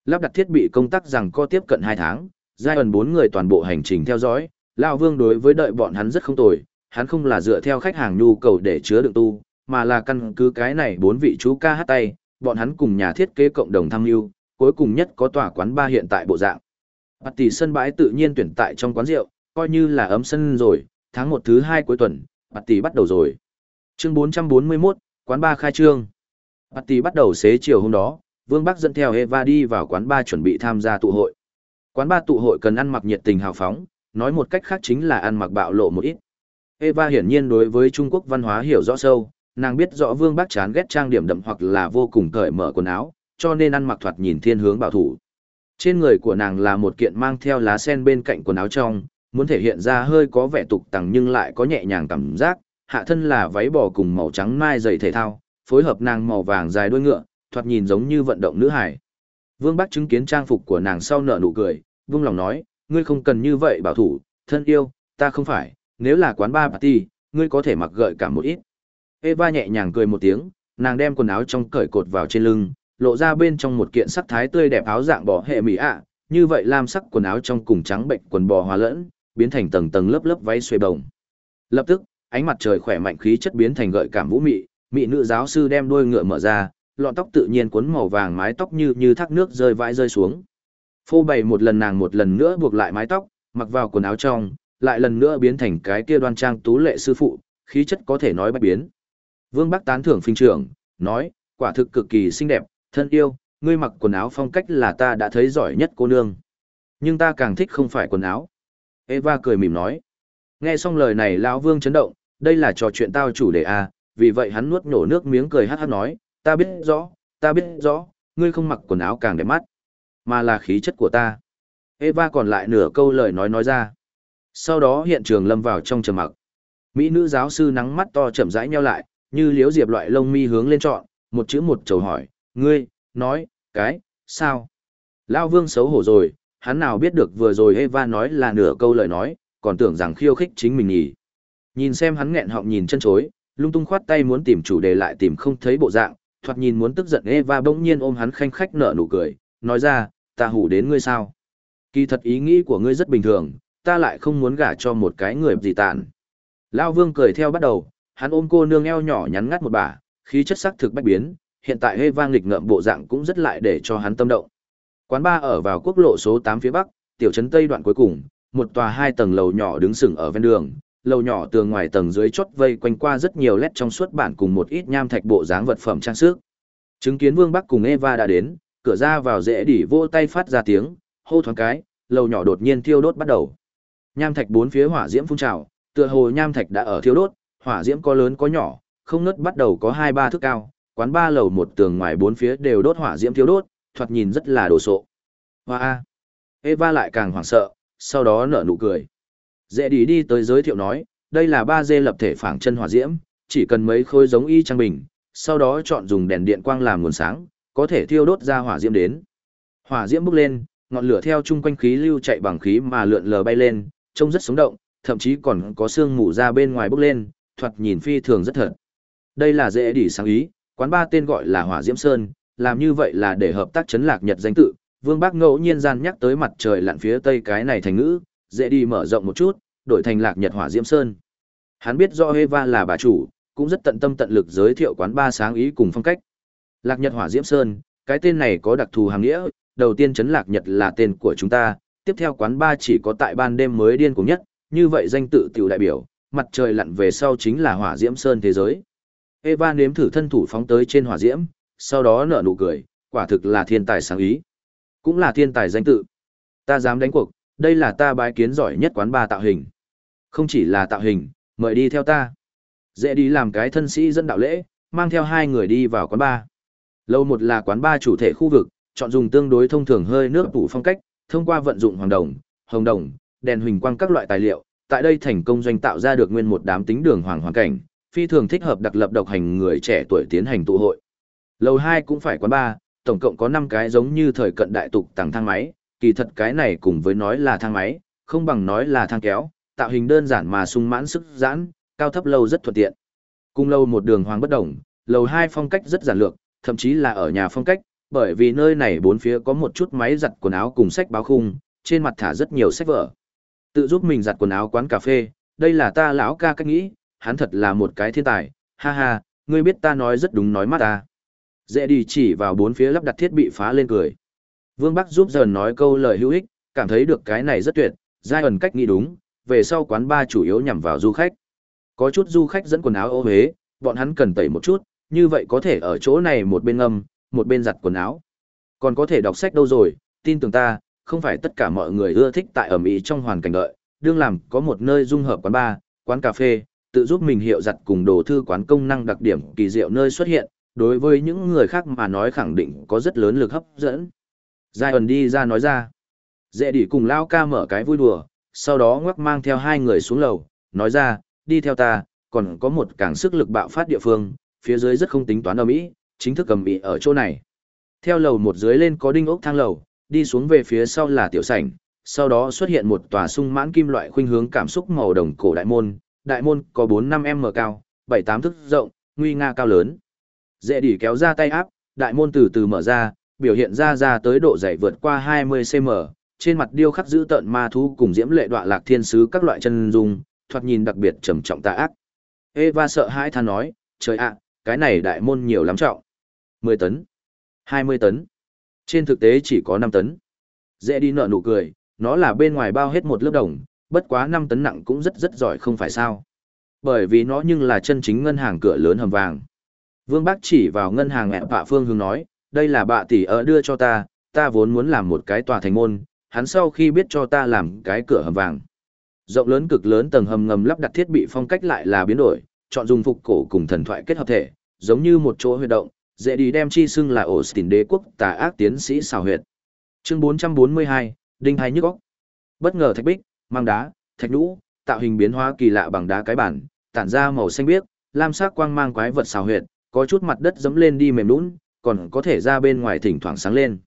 Lắp đặt thiết bị công tác rằng có tiếp cận 2 tháng, giai ẩn 4 người toàn bộ hành trình theo dõi, Lão Vương đối với đợi bọn hắn rất không tồi, hắn không là dựa theo khách hàng nhu cầu để chứa đựng tu, mà là căn cứ cái này bốn vị chú ca hát tay, bọn hắn cùng nhà thiết kế cộng đồng tham mưu, cuối cùng nhất có tòa quán ba hiện tại bộ dạng. Bạt tỷ sân bãi tự nhiên tuyển tại trong quán rượu, coi như là ấm sân rồi, tháng 1 thứ 2 cuối tuần, bạt tỷ bắt đầu rồi. Chương 441, Quán ba khai trương. Party bắt đầu xế chiều hôm đó, Vương Bắc dẫn theo Eva đi vào quán ba chuẩn bị tham gia tụ hội. Quán ba tụ hội cần ăn mặc nhiệt tình hào phóng, nói một cách khác chính là ăn mặc bạo lộ một ít. Eva hiển nhiên đối với Trung Quốc văn hóa hiểu rõ sâu, nàng biết rõ Vương Bắc chán ghét trang điểm đậm hoặc là vô cùng cởi mở quần áo, cho nên ăn mặc thoạt nhìn thiên hướng bảo thủ. Trên người của nàng là một kiện mang theo lá sen bên cạnh quần áo trong, muốn thể hiện ra hơi có vẻ tục tằng nhưng lại có nhẹ nhàng cảm giác, hạ thân là váy bò cùng màu trắng mai dày thể thao, phối hợp nàng màu vàng dài đuôi ngựa, thoạt nhìn giống như vận động nữ hải. Vương Bắc chứng kiến trang phục của nàng sau nở nụ cười, vương lòng nói, ngươi không cần như vậy bảo thủ, thân yêu, ta không phải, nếu là quán bar party, ngươi có thể mặc gợi cả một ít. Eva nhẹ nhàng cười một tiếng, nàng đem quần áo trong cởi cột vào trên lưng, lộ ra bên trong một kiện sắc thái tươi đẹp áo dạng bò hệ mỹ ạ, như vậy lam sắc quần áo trong cùng trắng bệnh quần bò hòa lẫn, biến thành tầng tầng lớp lớp váy xuôi bồng. Lập tức, ánh mặt trời khỏe mạnh khí chất biến thành gợi cảm vũ mị, mỹ nữ giáo sư đem đuôi ngựa mở ra, lọn tóc tự nhiên cuốn màu vàng mái tóc như như thác nước rơi vãi rơi xuống. Phô bày một lần nàng một lần nữa buộc lại mái tóc, mặc vào quần áo trong, lại lần nữa biến thành cái kia đoan trang tú lệ sư phụ, khí chất có thể nói bất biến. Vương Bắc tán thưởng phình trưởng, nói, quả thực cực kỳ xinh đẹp, thân yêu, ngươi mặc quần áo phong cách là ta đã thấy giỏi nhất cô nương. Nhưng ta càng thích không phải quần áo. Eva cười mỉm nói. Nghe xong lời này lão Vương chấn động, đây là trò chuyện tao chủ đề à, vì vậy hắn nuốt nổ nước miếng cười hát hát nói, ta biết rõ, ta biết rõ, ngươi không mặc quần áo càng đẹp mắt, mà là khí chất của ta. Eva còn lại nửa câu lời nói nói ra. Sau đó hiện trường lâm vào trong trầm mặc. Mỹ nữ giáo sư nắng mắt to chậm rãi nheo lại, như liếu diệp loại lông mi hướng lên trọn, một chữ một chầu hỏi, ngươi, nói, cái, sao? Lao vương xấu hổ rồi, hắn nào biết được vừa rồi Eva nói là nửa câu lời nói, còn tưởng rằng khiêu khích chính mình nhỉ. Nhìn xem hắn nghẹn họng nhìn chân chối, lung tung khoát tay muốn tìm chủ đề lại tìm không thấy bộ dạng, thoạt nhìn muốn tức giận Eva bỗng nhiên ôm hắn khanh khách nở nụ cười, nói ra, ta hủ đến ngươi sao? Kỳ thật ý nghĩ của ngươi rất bình thường, ta lại không muốn gả cho một cái người gì tàn. Lao vương cười theo bắt đầu, hắn ôm cô nương eo nhỏ nhắn ngắt một bả, khí chất sắc thực bách biến, hiện tại Eva vang lịch ngợm bộ dạng cũng rất lại để cho hắn tâm động. Quán ba ở vào quốc lộ số 8 phía bắc, tiểu trấn tây đoạn cuối cùng, một tòa hai tầng lầu nhỏ đứng sừng ở ven đường, lầu nhỏ tường ngoài tầng dưới chốt vây quanh qua rất nhiều lét trong suốt bản cùng một ít nham thạch bộ dáng vật phẩm trang sức. Chứng kiến Vương Bắc cùng Eva đã đến, cửa ra vào dễ đỉ vô tay phát ra tiếng, hô thoáng cái, lầu nhỏ đột nhiên thiêu đốt bắt đầu. Nham thạch bốn phía hỏa diễm phun trào, tựa hồ nham thạch đã ở thiêu đốt, hỏa diễm có lớn có nhỏ, không ngớt bắt đầu có hai ba thước cao, quán ba lầu một tường ngoài bốn phía đều đốt hỏa diễm thiêu đốt, thoạt nhìn rất là đồ sộ. Hoa a. Eva lại càng hoảng sợ, sau đó nở nụ cười. Dễ đi đi tới giới thiệu nói, đây là ba dê lập thể phảng chân hỏa diễm, chỉ cần mấy khối giống y trang bình, sau đó chọn dùng đèn điện quang làm nguồn sáng, có thể thiêu đốt ra hỏa diễm đến. Hỏa diễm bốc lên, ngọn lửa theo chung quanh khí lưu chạy bằng khí mà lượn lờ bay lên, trông rất sống động, thậm chí còn có sương mù ra bên ngoài bốc lên, thoạt nhìn phi thường rất thật. Đây là dễ đi sáng ý, quán ba tên gọi là Hỏa Diễm Sơn, làm như vậy là để hợp tác chấn lạc Nhật danh tự. Vương Bác ngẫu nhiên gian nhắc tới mặt trời lặn phía tây cái này thành ngữ, dễ đi mở rộng một chút, đổi thành lạc Nhật Hỏa Diễm Sơn. Hắn biết do Eva là bà chủ, cũng rất tận tâm tận lực giới thiệu quán ba sáng ý cùng phong cách. Lạc Nhật Hỏa Diễm Sơn, cái tên này có đặc thù hàng nghĩa, đầu tiên chấn lạc Nhật là tên của chúng ta, tiếp theo quán ba chỉ có tại ban đêm mới điên cùng nhất, như vậy danh tự tiểu đại biểu, mặt trời lặn về sau chính là hỏa diễm sơn thế giới. Eva nếm thử thân thủ phóng tới trên hỏa diễm, sau đó nở nụ cười, quả thực là thiên tài sáng ý. Cũng là thiên tài danh tự. Ta dám đánh cuộc, đây là ta bái kiến giỏi nhất quán ba tạo hình. Không chỉ là tạo hình, mời đi theo ta. Dễ đi làm cái thân sĩ dẫn đạo lễ, mang theo hai người đi vào quán ba. Lâu một là quán ba chủ thể khu vực, chọn dùng tương đối thông thường hơi nước tủ phong cách, thông qua vận dụng hoàng đồng, hồng đồng, đèn huỳnh quang các loại tài liệu, tại đây thành công doanh tạo ra được nguyên một đám tính đường hoàng hoàn cảnh, phi thường thích hợp đặc lập độc hành người trẻ tuổi tiến hành tụ hội. Lầu 2 cũng phải quán ba, tổng cộng có 5 cái giống như thời cận đại tục tầng thang máy, kỳ thật cái này cùng với nói là thang máy, không bằng nói là thang kéo, tạo hình đơn giản mà sung mãn sức giãn, cao thấp lâu rất thuận tiện. Cung lâu một đường hoàng bất động, lầu 2 phong cách rất giản lược, thậm chí là ở nhà phong cách, bởi vì nơi này bốn phía có một chút máy giặt quần áo cùng sách báo khung, trên mặt thả rất nhiều sách vở. Tự giúp mình giặt quần áo quán cà phê, đây là ta lão ca cách nghĩ, hắn thật là một cái thiên tài, ha ha, ngươi biết ta nói rất đúng nói mắt ta. Dễ đi chỉ vào bốn phía lắp đặt thiết bị phá lên cười. Vương Bắc giúp dần nói câu lời hữu ích, cảm thấy được cái này rất tuyệt, giai ẩn cách nghĩ đúng, về sau quán ba chủ yếu nhằm vào du khách. Có chút du khách dẫn quần áo ô huế, bọn hắn cần tẩy một chút, như vậy có thể ở chỗ này một bên ngâm, một bên giặt quần áo. Còn có thể đọc sách đâu rồi, tin tưởng ta, không phải tất cả mọi người ưa thích tại ẩm ý trong hoàn cảnh đợi, đương làm có một nơi dung hợp quán bar, quán cà phê, tự giúp mình hiệu giặt cùng đồ thư quán công năng đặc điểm kỳ diệu nơi xuất hiện, đối với những người khác mà nói khẳng định có rất lớn lực hấp dẫn. Giai ẩn đi ra nói ra, dễ đi cùng lao ca mở cái vui đùa, sau đó ngoắc mang theo hai người xuống lầu, nói ra, đi theo ta, còn có một cảng sức lực bạo phát địa phương, phía dưới rất không tính toán ở Mỹ, chính thức cầm bị ở chỗ này. Theo lầu một dưới lên có đinh ốc thang lầu, đi xuống về phía sau là tiểu sảnh, sau đó xuất hiện một tòa sung mãn kim loại khuynh hướng cảm xúc màu đồng cổ đại môn, đại môn có 4-5m cao, 7-8 thước rộng, nguy nga cao lớn. Dễ đỉ kéo ra tay áp, đại môn từ từ mở ra, biểu hiện ra ra tới độ dày vượt qua 20cm, trên mặt điêu khắc giữ tợn ma thú cùng diễm lệ đọa lạc thiên sứ các loại chân dung, thoạt nhìn đặc biệt trầm trọng tà ác. Eva sợ hãi than nói, trời ạ, cái này đại môn nhiều lắm trọng. 10 tấn, 20 tấn. Trên thực tế chỉ có 5 tấn. Dễ đi nợ nụ cười, nó là bên ngoài bao hết một lớp đồng, bất quá 5 tấn nặng cũng rất rất giỏi không phải sao. Bởi vì nó nhưng là chân chính ngân hàng cửa lớn hầm vàng. Vương Bác chỉ vào ngân hàng ẹn bạ phương hướng nói, đây là bạ tỷ ở đưa cho ta, ta vốn muốn làm một cái tòa thành môn, hắn sau khi biết cho ta làm cái cửa hầm vàng. Rộng lớn cực lớn tầng hầm ngầm lắp đặt thiết bị phong cách lại là biến đổi, chọn dùng phục cổ cùng thần thoại kết hợp thể, giống như một chỗ huy động, dễ đi đem chi xưng là ổ xỉn đế quốc tà ác tiến sĩ xào huyệt. Chương 442, Đinh Hai Nhức Óc. Bất ngờ thạch bích, mang đá, thạch nhũ, tạo hình biến hóa kỳ lạ bằng đá cái bản, tản ra màu xanh biếc, lam sắc quang mang quái vật xào huyệt, có chút mặt đất dẫm lên đi mềm lún còn có thể ra bên ngoài thỉnh thoảng sáng lên.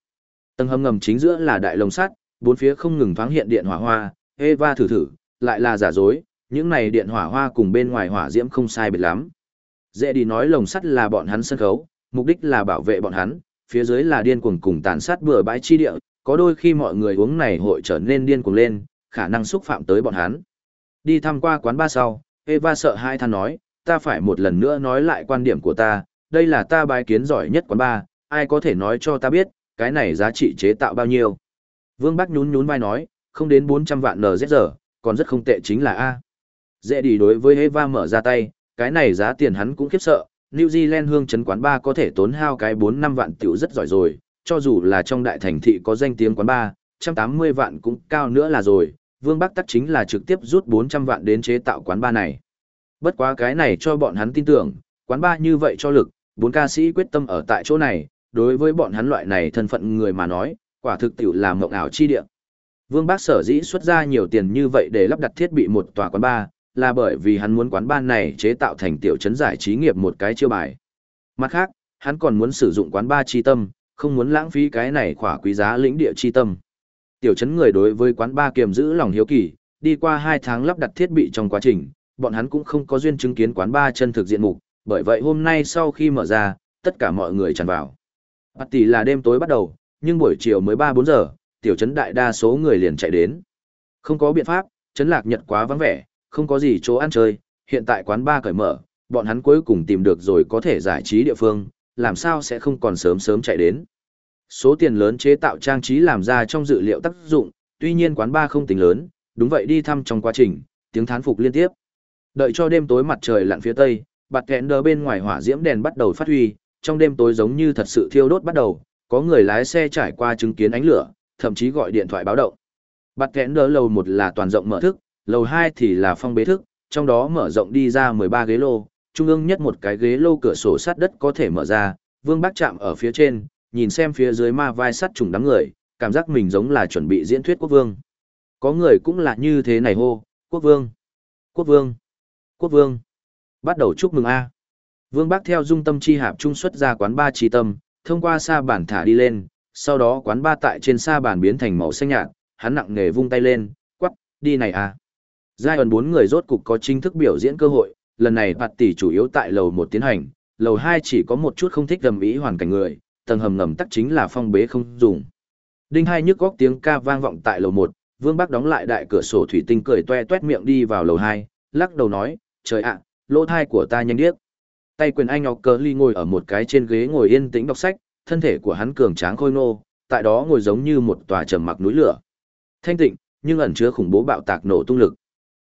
Tầng hầm ngầm chính giữa là đại lồng sắt, bốn phía không ngừng thoáng hiện điện hỏa hoa, Eva thử thử, lại là giả dối, những này điện hỏa hoa cùng bên ngoài hỏa diễm không sai biệt lắm. Dễ đi nói lồng sắt là bọn hắn sân khấu, mục đích là bảo vệ bọn hắn, phía dưới là điên cuồng cùng tàn sát bừa bãi chi địa, có đôi khi mọi người uống này hội trở nên điên cuồng lên, khả năng xúc phạm tới bọn hắn. Đi thăm qua quán ba sau, Eva sợ hai than nói, ta phải một lần nữa nói lại quan điểm của ta, đây là ta bài kiến giỏi nhất quán ba, ai có thể nói cho ta biết, cái này giá trị chế tạo bao nhiêu. Vương Bắc nhún nhún vai nói, không đến 400 vạn NZR, còn rất không tệ chính là A. Dễ đi đối với Eva mở ra tay, cái này giá tiền hắn cũng khiếp sợ, New Zealand hương chấn quán ba có thể tốn hao cái 4-5 vạn tiểu rất giỏi rồi, cho dù là trong đại thành thị có danh tiếng quán ba, 180 vạn cũng cao nữa là rồi, Vương Bắc tắc chính là trực tiếp rút 400 vạn đến chế tạo quán ba này. Bất quá cái này cho bọn hắn tin tưởng, quán ba như vậy cho lực, bốn ca sĩ quyết tâm ở tại chỗ này, đối với bọn hắn loại này thân phận người mà nói, quả thực tiểu là mộng ảo chi địa. Vương Bác sở dĩ xuất ra nhiều tiền như vậy để lắp đặt thiết bị một tòa quán bar, là bởi vì hắn muốn quán bar này chế tạo thành tiểu trấn giải trí nghiệp một cái chiêu bài. Mặt khác, hắn còn muốn sử dụng quán bar chi tâm, không muốn lãng phí cái này khỏa quý giá lĩnh địa chi tâm. Tiểu trấn người đối với quán bar kiềm giữ lòng hiếu kỳ, đi qua 2 tháng lắp đặt thiết bị trong quá trình, bọn hắn cũng không có duyên chứng kiến quán bar chân thực diện mục, bởi vậy hôm nay sau khi mở ra, tất cả mọi người tràn vào. Party là đêm tối bắt đầu, nhưng buổi chiều mới 3-4 giờ, tiểu trấn đại đa số người liền chạy đến. Không có biện pháp, trấn lạc nhật quá vắng vẻ, không có gì chỗ ăn chơi, hiện tại quán bar cởi mở, bọn hắn cuối cùng tìm được rồi có thể giải trí địa phương, làm sao sẽ không còn sớm sớm chạy đến. Số tiền lớn chế tạo trang trí làm ra trong dự liệu tác dụng, tuy nhiên quán bar không tính lớn, đúng vậy đi thăm trong quá trình, tiếng thán phục liên tiếp. Đợi cho đêm tối mặt trời lặn phía tây, bạt kẽn đờ bên ngoài hỏa diễm đèn bắt đầu phát huy, trong đêm tối giống như thật sự thiêu đốt bắt đầu, có người lái xe trải qua chứng kiến ánh lửa, thậm chí gọi điện thoại báo động. Bạt kẽn đỡ lầu một là toàn rộng mở thức, lầu hai thì là phong bế thức, trong đó mở rộng đi ra 13 ghế lô, trung ương nhất một cái ghế lô cửa sổ sắt đất có thể mở ra, vương bác chạm ở phía trên, nhìn xem phía dưới ma vai sắt trùng đám người, cảm giác mình giống là chuẩn bị diễn thuyết quốc vương. Có người cũng là như thế này hô, quốc vương, quốc vương, quốc vương. Bắt đầu chúc mừng A. Vương bác theo dung tâm chi hạp trung xuất ra quán ba trì tâm, thông qua sa bản thả đi lên, sau đó quán ba tại trên sa bàn biến thành màu xanh nhạt, hắn nặng nề vung tay lên, quắc, đi này à. Giai ẩn bốn người rốt cục có chính thức biểu diễn cơ hội, lần này bạt tỷ chủ yếu tại lầu một tiến hành, lầu hai chỉ có một chút không thích gầm ý hoàn cảnh người, tầng hầm ngầm tắc chính là phong bế không dùng. Đinh hai nhức góc tiếng ca vang vọng tại lầu một, vương bác đóng lại đại cửa sổ thủy tinh cười toe toét miệng đi vào lầu hai, lắc đầu nói, trời ạ, lỗ thai của ta nhanh điếc. Tay quyền anh ngọc cờ ly ngồi ở một cái trên ghế ngồi yên tĩnh đọc sách, thân thể của hắn cường tráng khôi nô, tại đó ngồi giống như một tòa trầm mặc núi lửa. Thanh tịnh, nhưng ẩn chứa khủng bố bạo tạc nổ tung lực.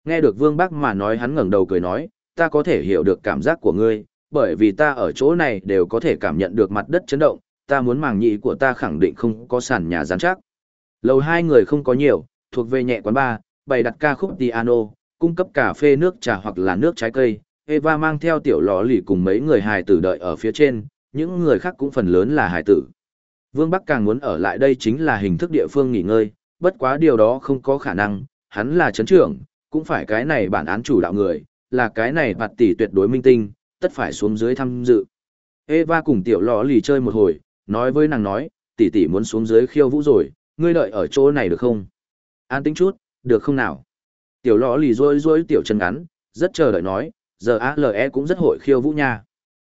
Nghe được Vương Bác mà nói hắn ngẩng đầu cười nói, ta có thể hiểu được cảm giác của ngươi, bởi vì ta ở chỗ này đều có thể cảm nhận được mặt đất chấn động, ta muốn màng nhị của ta khẳng định không có sàn nhà gián chắc. Lầu hai người không có nhiều, thuộc về nhẹ quán bar, bày đặt ca khúc piano, cung cấp cà phê nước trà hoặc là nước trái cây. Eva mang theo tiểu lò lì cùng mấy người hài tử đợi ở phía trên, những người khác cũng phần lớn là hài tử. Vương Bắc càng muốn ở lại đây chính là hình thức địa phương nghỉ ngơi, bất quá điều đó không có khả năng, hắn là chấn trưởng, cũng phải cái này bản án chủ đạo người, là cái này bạt tỷ tuyệt đối minh tinh, tất phải xuống dưới tham dự. Eva cùng tiểu lò lì chơi một hồi, nói với nàng nói, tỷ tỷ muốn xuống dưới khiêu vũ rồi, ngươi đợi ở chỗ này được không? An tính chút, được không nào? Tiểu lọ lì rối rối tiểu chân ngắn, rất chờ đợi nói, giờ ALE cũng rất hội khiêu vũ nha.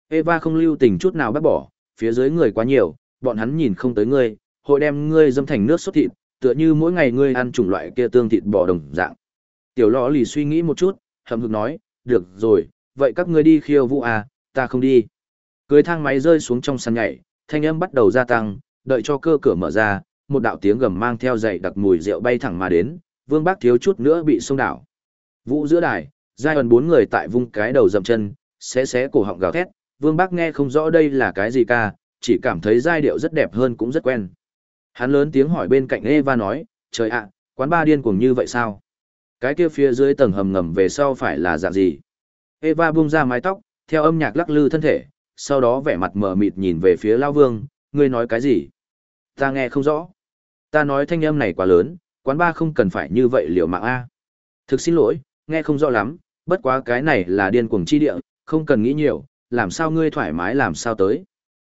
Eva không lưu tình chút nào bác bỏ, phía dưới người quá nhiều, bọn hắn nhìn không tới ngươi, hội đem ngươi dâm thành nước sốt thịt, tựa như mỗi ngày ngươi ăn chủng loại kia tương thịt bò đồng dạng. Tiểu lọ lì suy nghĩ một chút, hậm hực nói, được rồi, vậy các ngươi đi khiêu vũ à, ta không đi. Cưới thang máy rơi xuống trong sàn nhảy, thanh âm bắt đầu gia tăng, đợi cho cơ cửa mở ra, một đạo tiếng gầm mang theo dậy đặc mùi rượu bay thẳng mà đến, Vương Bác thiếu chút nữa bị xông đảo. Vũ giữa đài, giai ẩn bốn người tại vung cái đầu dậm chân, xé xé cổ họng gào thét, Vương Bác nghe không rõ đây là cái gì ca, chỉ cảm thấy giai điệu rất đẹp hơn cũng rất quen. Hắn lớn tiếng hỏi bên cạnh Eva nói, trời ạ, quán ba điên cuồng như vậy sao? Cái kia phía dưới tầng hầm ngầm về sau phải là dạng gì? Eva buông ra mái tóc, theo âm nhạc lắc lư thân thể, sau đó vẻ mặt mờ mịt nhìn về phía Lao Vương, ngươi nói cái gì? Ta nghe không rõ. Ta nói thanh âm này quá lớn, quán ba không cần phải như vậy liệu mạng A. Thực xin lỗi, nghe không rõ lắm, bất quá cái này là điên cuồng chi địa, không cần nghĩ nhiều, làm sao ngươi thoải mái làm sao tới.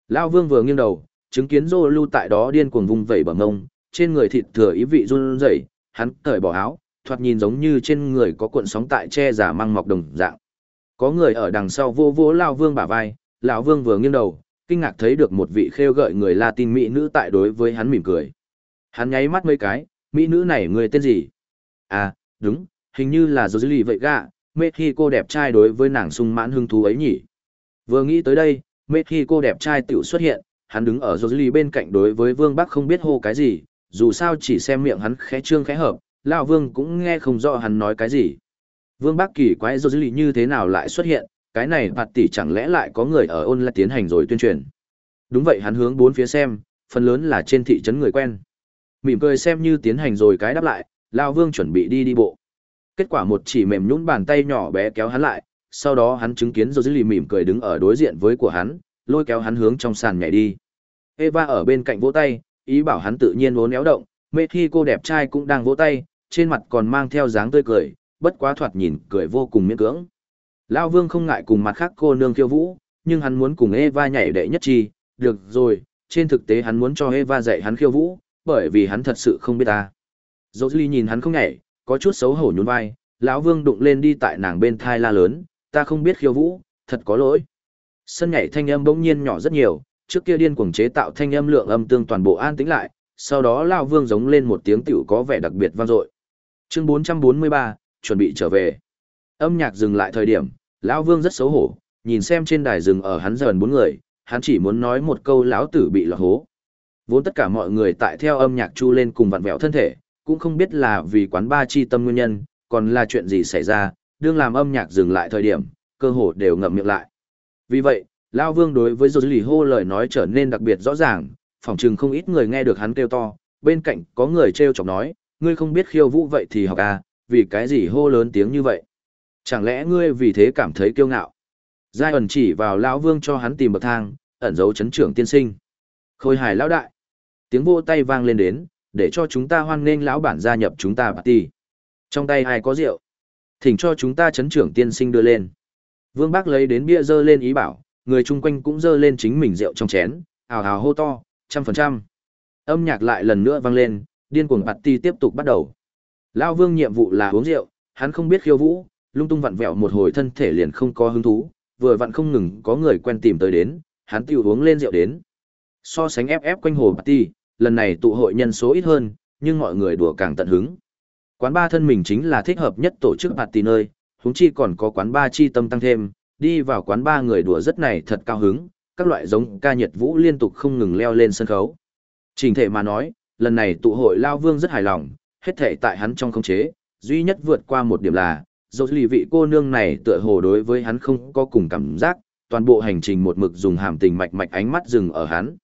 Lao Vương vừa nghiêng đầu, chứng kiến Dô lưu tại đó điên cuồng vung vẩy bằng ngông, trên người thịt thừa ý vị run rẩy, hắn cởi bỏ áo, thoạt nhìn giống như trên người có cuộn sóng tại che giả măng mọc đồng dạng. Có người ở đằng sau vô vô Lao Vương bả vai, lão Vương vừa nghiêng đầu, kinh ngạc thấy được một vị khêu gợi người Latin mỹ nữ tại đối với hắn mỉm cười. Hắn nháy mắt mấy cái, mỹ nữ này người tên gì? À, đúng, hình như là Jolie vậy gạ, mê khi cô đẹp trai đối với nàng sung mãn hứng thú ấy nhỉ. Vừa nghĩ tới đây, mê khi cô đẹp trai tiểu xuất hiện, hắn đứng ở Jolie bên cạnh đối với Vương Bắc không biết hô cái gì, dù sao chỉ xem miệng hắn khẽ trương khẽ hợp, lão Vương cũng nghe không rõ hắn nói cái gì. Vương Bắc kỳ quái Jolie như thế nào lại xuất hiện, cái này bạt tỷ chẳng lẽ lại có người ở ôn lại tiến hành rồi tuyên truyền. Đúng vậy hắn hướng bốn phía xem, phần lớn là trên thị trấn người quen. Mỉm cười xem như tiến hành rồi cái đáp lại, Lao Vương chuẩn bị đi đi bộ. Kết quả một chỉ mềm nhũn bàn tay nhỏ bé kéo hắn lại, sau đó hắn chứng kiến rồi lì mỉm cười đứng ở đối diện với của hắn, lôi kéo hắn hướng trong sàn nhảy đi. Eva ở bên cạnh vỗ tay, ý bảo hắn tự nhiên uốn éo động, mê khi cô đẹp trai cũng đang vỗ tay, trên mặt còn mang theo dáng tươi cười, bất quá thoạt nhìn cười vô cùng miễn cưỡng. Lao Vương không ngại cùng mặt khác cô nương khiêu vũ, nhưng hắn muốn cùng Eva nhảy đệ nhất chi, được rồi, trên thực tế hắn muốn cho Eva dạy hắn khiêu vũ, bởi vì hắn thật sự không biết ta. Dỗ Ly nhìn hắn không nhảy, có chút xấu hổ nhún vai, lão Vương đụng lên đi tại nàng bên thai la lớn, ta không biết khiêu vũ, thật có lỗi. Sân nhảy thanh âm bỗng nhiên nhỏ rất nhiều, trước kia điên cuồng chế tạo thanh âm lượng âm tương toàn bộ an tĩnh lại, sau đó lão Vương giống lên một tiếng tiểu có vẻ đặc biệt vang dội. Chương 443, chuẩn bị trở về. Âm nhạc dừng lại thời điểm, lão Vương rất xấu hổ, nhìn xem trên đài rừng ở hắn dần bốn người, hắn chỉ muốn nói một câu lão tử bị lọt hố. Vốn tất cả mọi người tại theo âm nhạc chu lên cùng vặn vẹo thân thể, cũng không biết là vì quán ba chi tâm nguyên nhân, còn là chuyện gì xảy ra, đương làm âm nhạc dừng lại thời điểm, cơ hồ đều ngậm miệng lại. Vì vậy, Lao Vương đối với Dô Lì hô lời nói trở nên đặc biệt rõ ràng, phỏng chừng không ít người nghe được hắn kêu to, bên cạnh có người treo chọc nói, ngươi không biết khiêu vũ vậy thì học à, vì cái gì hô lớn tiếng như vậy. Chẳng lẽ ngươi vì thế cảm thấy kiêu ngạo? Giai ẩn chỉ vào lão Vương cho hắn tìm bậc thang, ẩn dấu chấn trưởng tiên sinh. Khôi hài lão đại. Tiếng vô tay vang lên đến, để cho chúng ta hoan nghênh lão bản gia nhập chúng ta party. Trong tay ai có rượu? Thỉnh cho chúng ta chấn trưởng tiên sinh đưa lên. Vương Bác lấy đến bia dơ lên ý bảo, người chung quanh cũng dơ lên chính mình rượu trong chén, ào ào hô to, trăm phần trăm. Âm nhạc lại lần nữa vang lên, điên cuồng party tiếp tục bắt đầu. Lão Vương nhiệm vụ là uống rượu, hắn không biết khiêu vũ, lung tung vặn vẹo một hồi thân thể liền không có hứng thú, vừa vặn không ngừng có người quen tìm tới đến, hắn tiêu uống lên rượu đến. So sánh ép ép quanh hồ party, lần này tụ hội nhân số ít hơn, nhưng mọi người đùa càng tận hứng. Quán ba thân mình chính là thích hợp nhất tổ chức party nơi, huống chi còn có quán ba chi tâm tăng thêm, đi vào quán ba người đùa rất này thật cao hứng, các loại giống ca nhiệt vũ liên tục không ngừng leo lên sân khấu. Trình thể mà nói, lần này tụ hội Lao Vương rất hài lòng, hết thể tại hắn trong không chế, duy nhất vượt qua một điểm là, dẫu lì vị cô nương này tựa hồ đối với hắn không có cùng cảm giác, toàn bộ hành trình một mực dùng hàm tình mạch mạch ánh mắt dừng ở hắn.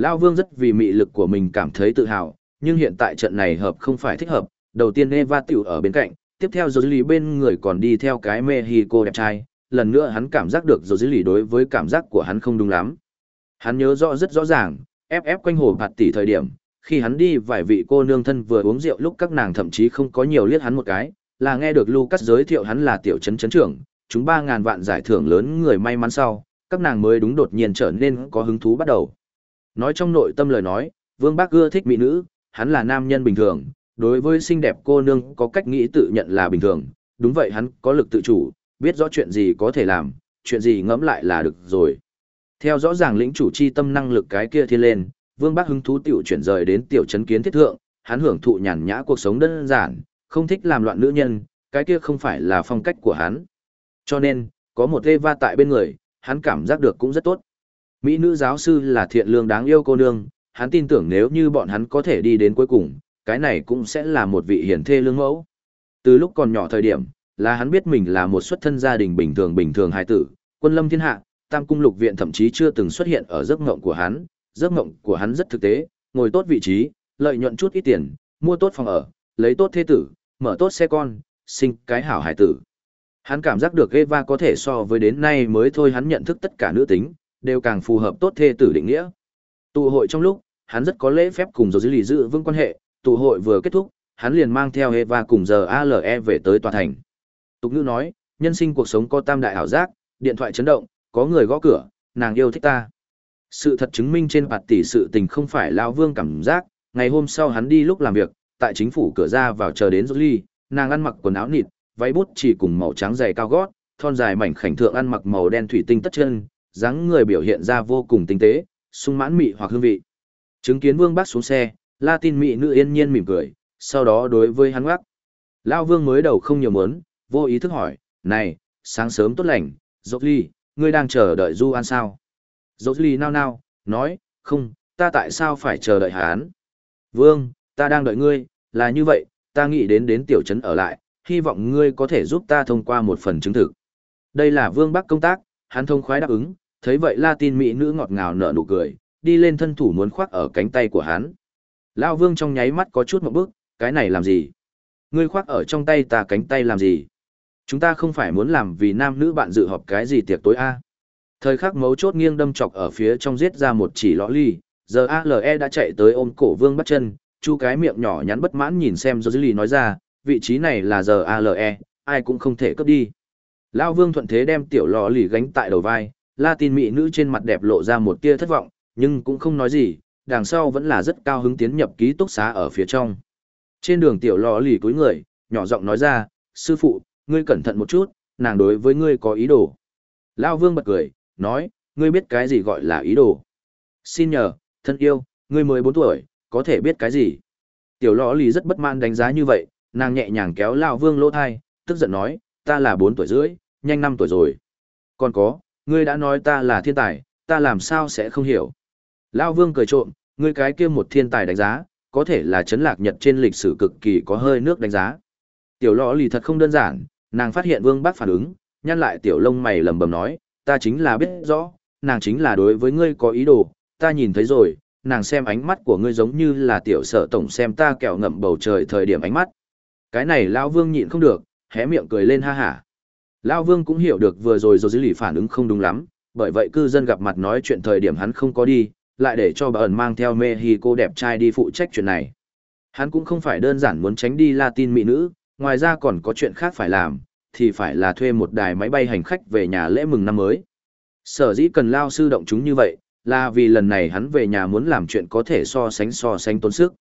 Lao Vương rất vì mị lực của mình cảm thấy tự hào, nhưng hiện tại trận này hợp không phải thích hợp, đầu tiên Eva tiểu ở bên cạnh, tiếp theo Dưới lý bên người còn đi theo cái Mexico đẹp trai, lần nữa hắn cảm giác được Dưới lý đối với cảm giác của hắn không đúng lắm. Hắn nhớ rõ rất rõ ràng, ép ép quanh hồ hạt tỷ thời điểm, khi hắn đi vài vị cô nương thân vừa uống rượu lúc các nàng thậm chí không có nhiều liếc hắn một cái, là nghe được Lucas giới thiệu hắn là tiểu trấn trấn trưởng, chúng ba ngàn vạn giải thưởng lớn người may mắn sau, các nàng mới đúng đột nhiên trở nên có hứng thú bắt đầu. Nói trong nội tâm lời nói, Vương Bác ưa thích mỹ nữ, hắn là nam nhân bình thường, Đối với xinh đẹp cô nương có cách nghĩ tự nhận là bình thường, đúng vậy hắn có lực tự chủ, biết rõ chuyện gì có thể làm, chuyện gì ngẫm lại là được rồi. Theo rõ ràng lĩnh chủ chi tâm năng lực cái kia thiên lên, Vương bác hứng thú tiểu chuyển rời đến tiểu trấn kiến thiết thượng, hắn hưởng thụ nhàn nhã cuộc sống đơn giản, không thích làm loạn nữ nhân, cái kia không phải là phong cách của hắn. Cho nên, có một Eva tại bên người, hắn cảm giác được cũng rất tốt. Mỹ nữ giáo sư là thiện lương đáng yêu cô nương, hắn tin tưởng nếu như bọn hắn có thể đi đến cuối cùng, cái này cũng sẽ là một vị hiển thê lương mẫu. Từ lúc còn nhỏ thời điểm, là hắn biết mình là một xuất thân gia đình bình thường bình thường hài tử, quân lâm thiên hạ, tam cung lục viện thậm chí chưa từng xuất hiện ở giấc mộng của hắn, giấc mộng của hắn rất thực tế, ngồi tốt vị trí, lợi nhuận chút ít tiền, mua tốt phòng ở, lấy tốt thế tử, mở tốt xe con, sinh cái hảo hải tử. Hắn cảm giác được Eva có thể so với đến nay mới thôi hắn nhận thức tất cả nữ tính, đều càng phù hợp tốt thê tử định nghĩa. Tụ hội trong lúc, hắn rất có lễ phép cùng dấu lý giữ vững quan hệ, tụ hội vừa kết thúc, hắn liền mang theo Eva cùng giờ ALE về tới tòa thành. Tục ngữ nói, nhân sinh cuộc sống có tam đại ảo giác, điện thoại chấn động, có người gõ cửa, nàng yêu thích ta. Sự thật chứng minh trên bạt tỷ sự tình không phải lão vương cảm giác, ngày hôm sau hắn đi lúc làm việc, tại chính phủ cửa ra vào chờ đến Jolie, nàng ăn mặc quần áo nịt, váy bút chỉ cùng màu trắng dày cao gót, thon dài mảnh khảnh thượng ăn mặc màu đen thủy tinh tất chân, dáng người biểu hiện ra vô cùng tinh tế, sung mãn mị hoặc hương vị. Chứng kiến Vương Bác xuống xe, Latin mỹ nữ yên nhiên mỉm cười, sau đó đối với hắn gác. Lão Vương mới đầu không nhiều muốn, vô ý thức hỏi, "Này, sáng sớm tốt lành, Jolie, ngươi đang chờ đợi Du An sao?" Jolie nao nao, nói, "Không, ta tại sao phải chờ đợi hắn?" "Vương, ta đang đợi ngươi, là như vậy, ta nghĩ đến đến tiểu trấn ở lại, hy vọng ngươi có thể giúp ta thông qua một phần chứng thực. Đây là Vương Bắc công tác, hắn thông khoái đáp ứng, thấy vậy Latin mỹ nữ ngọt ngào nở nụ cười, đi lên thân thủ muốn khoác ở cánh tay của hắn. Lão Vương trong nháy mắt có chút một bước, cái này làm gì? Ngươi khoác ở trong tay ta cánh tay làm gì? Chúng ta không phải muốn làm vì nam nữ bạn dự họp cái gì tiệc tối a? Thời khắc mấu chốt nghiêng đâm chọc ở phía trong giết ra một chỉ lõ ly, giờ ALE đã chạy tới ôm cổ Vương bắt chân, chu cái miệng nhỏ nhắn bất mãn nhìn xem Jolie nói ra, vị trí này là giờ ALE, ai cũng không thể cướp đi. Lão Vương thuận thế đem tiểu lò lì gánh tại đầu vai, La tin mỹ nữ trên mặt đẹp lộ ra một tia thất vọng, nhưng cũng không nói gì, đằng sau vẫn là rất cao hứng tiến nhập ký túc xá ở phía trong. Trên đường tiểu lò lì cúi người, nhỏ giọng nói ra, sư phụ, ngươi cẩn thận một chút, nàng đối với ngươi có ý đồ. Lão Vương bật cười, nói, ngươi biết cái gì gọi là ý đồ. Xin nhờ, thân yêu, ngươi mới bốn tuổi, có thể biết cái gì. Tiểu lò lì rất bất mãn đánh giá như vậy, nàng nhẹ nhàng kéo Lão Vương lỗ thai, tức giận nói, ta là 4 tuổi rưỡi, nhanh 5 tuổi rồi. Còn có, ngươi đã nói ta là thiên tài, ta làm sao sẽ không hiểu. Lão Vương cười trộm, ngươi cái kia một thiên tài đánh giá, có thể là chấn lạc nhật trên lịch sử cực kỳ có hơi nước đánh giá. Tiểu lọ lì thật không đơn giản, nàng phát hiện Vương Bác phản ứng, nhăn lại tiểu lông mày lầm bầm nói, ta chính là biết rõ, nàng chính là đối với ngươi có ý đồ, ta nhìn thấy rồi, nàng xem ánh mắt của ngươi giống như là tiểu sở tổng xem ta kẹo ngậm bầu trời thời điểm ánh mắt. Cái này Lão Vương nhịn không được, hé miệng cười lên ha hả. Lão Vương cũng hiểu được vừa rồi rồi dữ lì phản ứng không đúng lắm, bởi vậy cư dân gặp mặt nói chuyện thời điểm hắn không có đi, lại để cho bà ẩn mang theo Mexico đẹp trai đi phụ trách chuyện này. Hắn cũng không phải đơn giản muốn tránh đi Latin mỹ nữ, ngoài ra còn có chuyện khác phải làm, thì phải là thuê một đài máy bay hành khách về nhà lễ mừng năm mới. Sở dĩ cần lao sư động chúng như vậy, là vì lần này hắn về nhà muốn làm chuyện có thể so sánh so sánh tốn sức.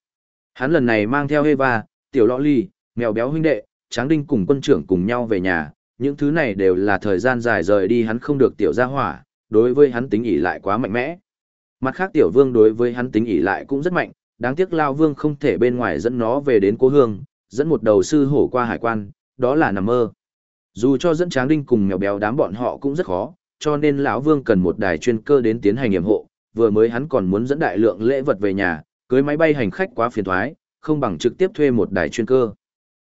Hắn lần này mang theo Eva, tiểu lọ ly, mèo béo huynh đệ, tráng đinh cùng quân trưởng cùng nhau về nhà, những thứ này đều là thời gian dài rời đi hắn không được tiểu gia hỏa, đối với hắn tính ỉ lại quá mạnh mẽ. Mặt khác tiểu vương đối với hắn tính ỉ lại cũng rất mạnh, đáng tiếc lao vương không thể bên ngoài dẫn nó về đến cố hương, dẫn một đầu sư hổ qua hải quan, đó là nằm mơ. Dù cho dẫn tráng đinh cùng mèo béo đám bọn họ cũng rất khó, cho nên lão vương cần một đài chuyên cơ đến tiến hành nghiệm hộ, vừa mới hắn còn muốn dẫn đại lượng lễ vật về nhà, cưới máy bay hành khách quá phiền thoái, không bằng trực tiếp thuê một đài chuyên cơ.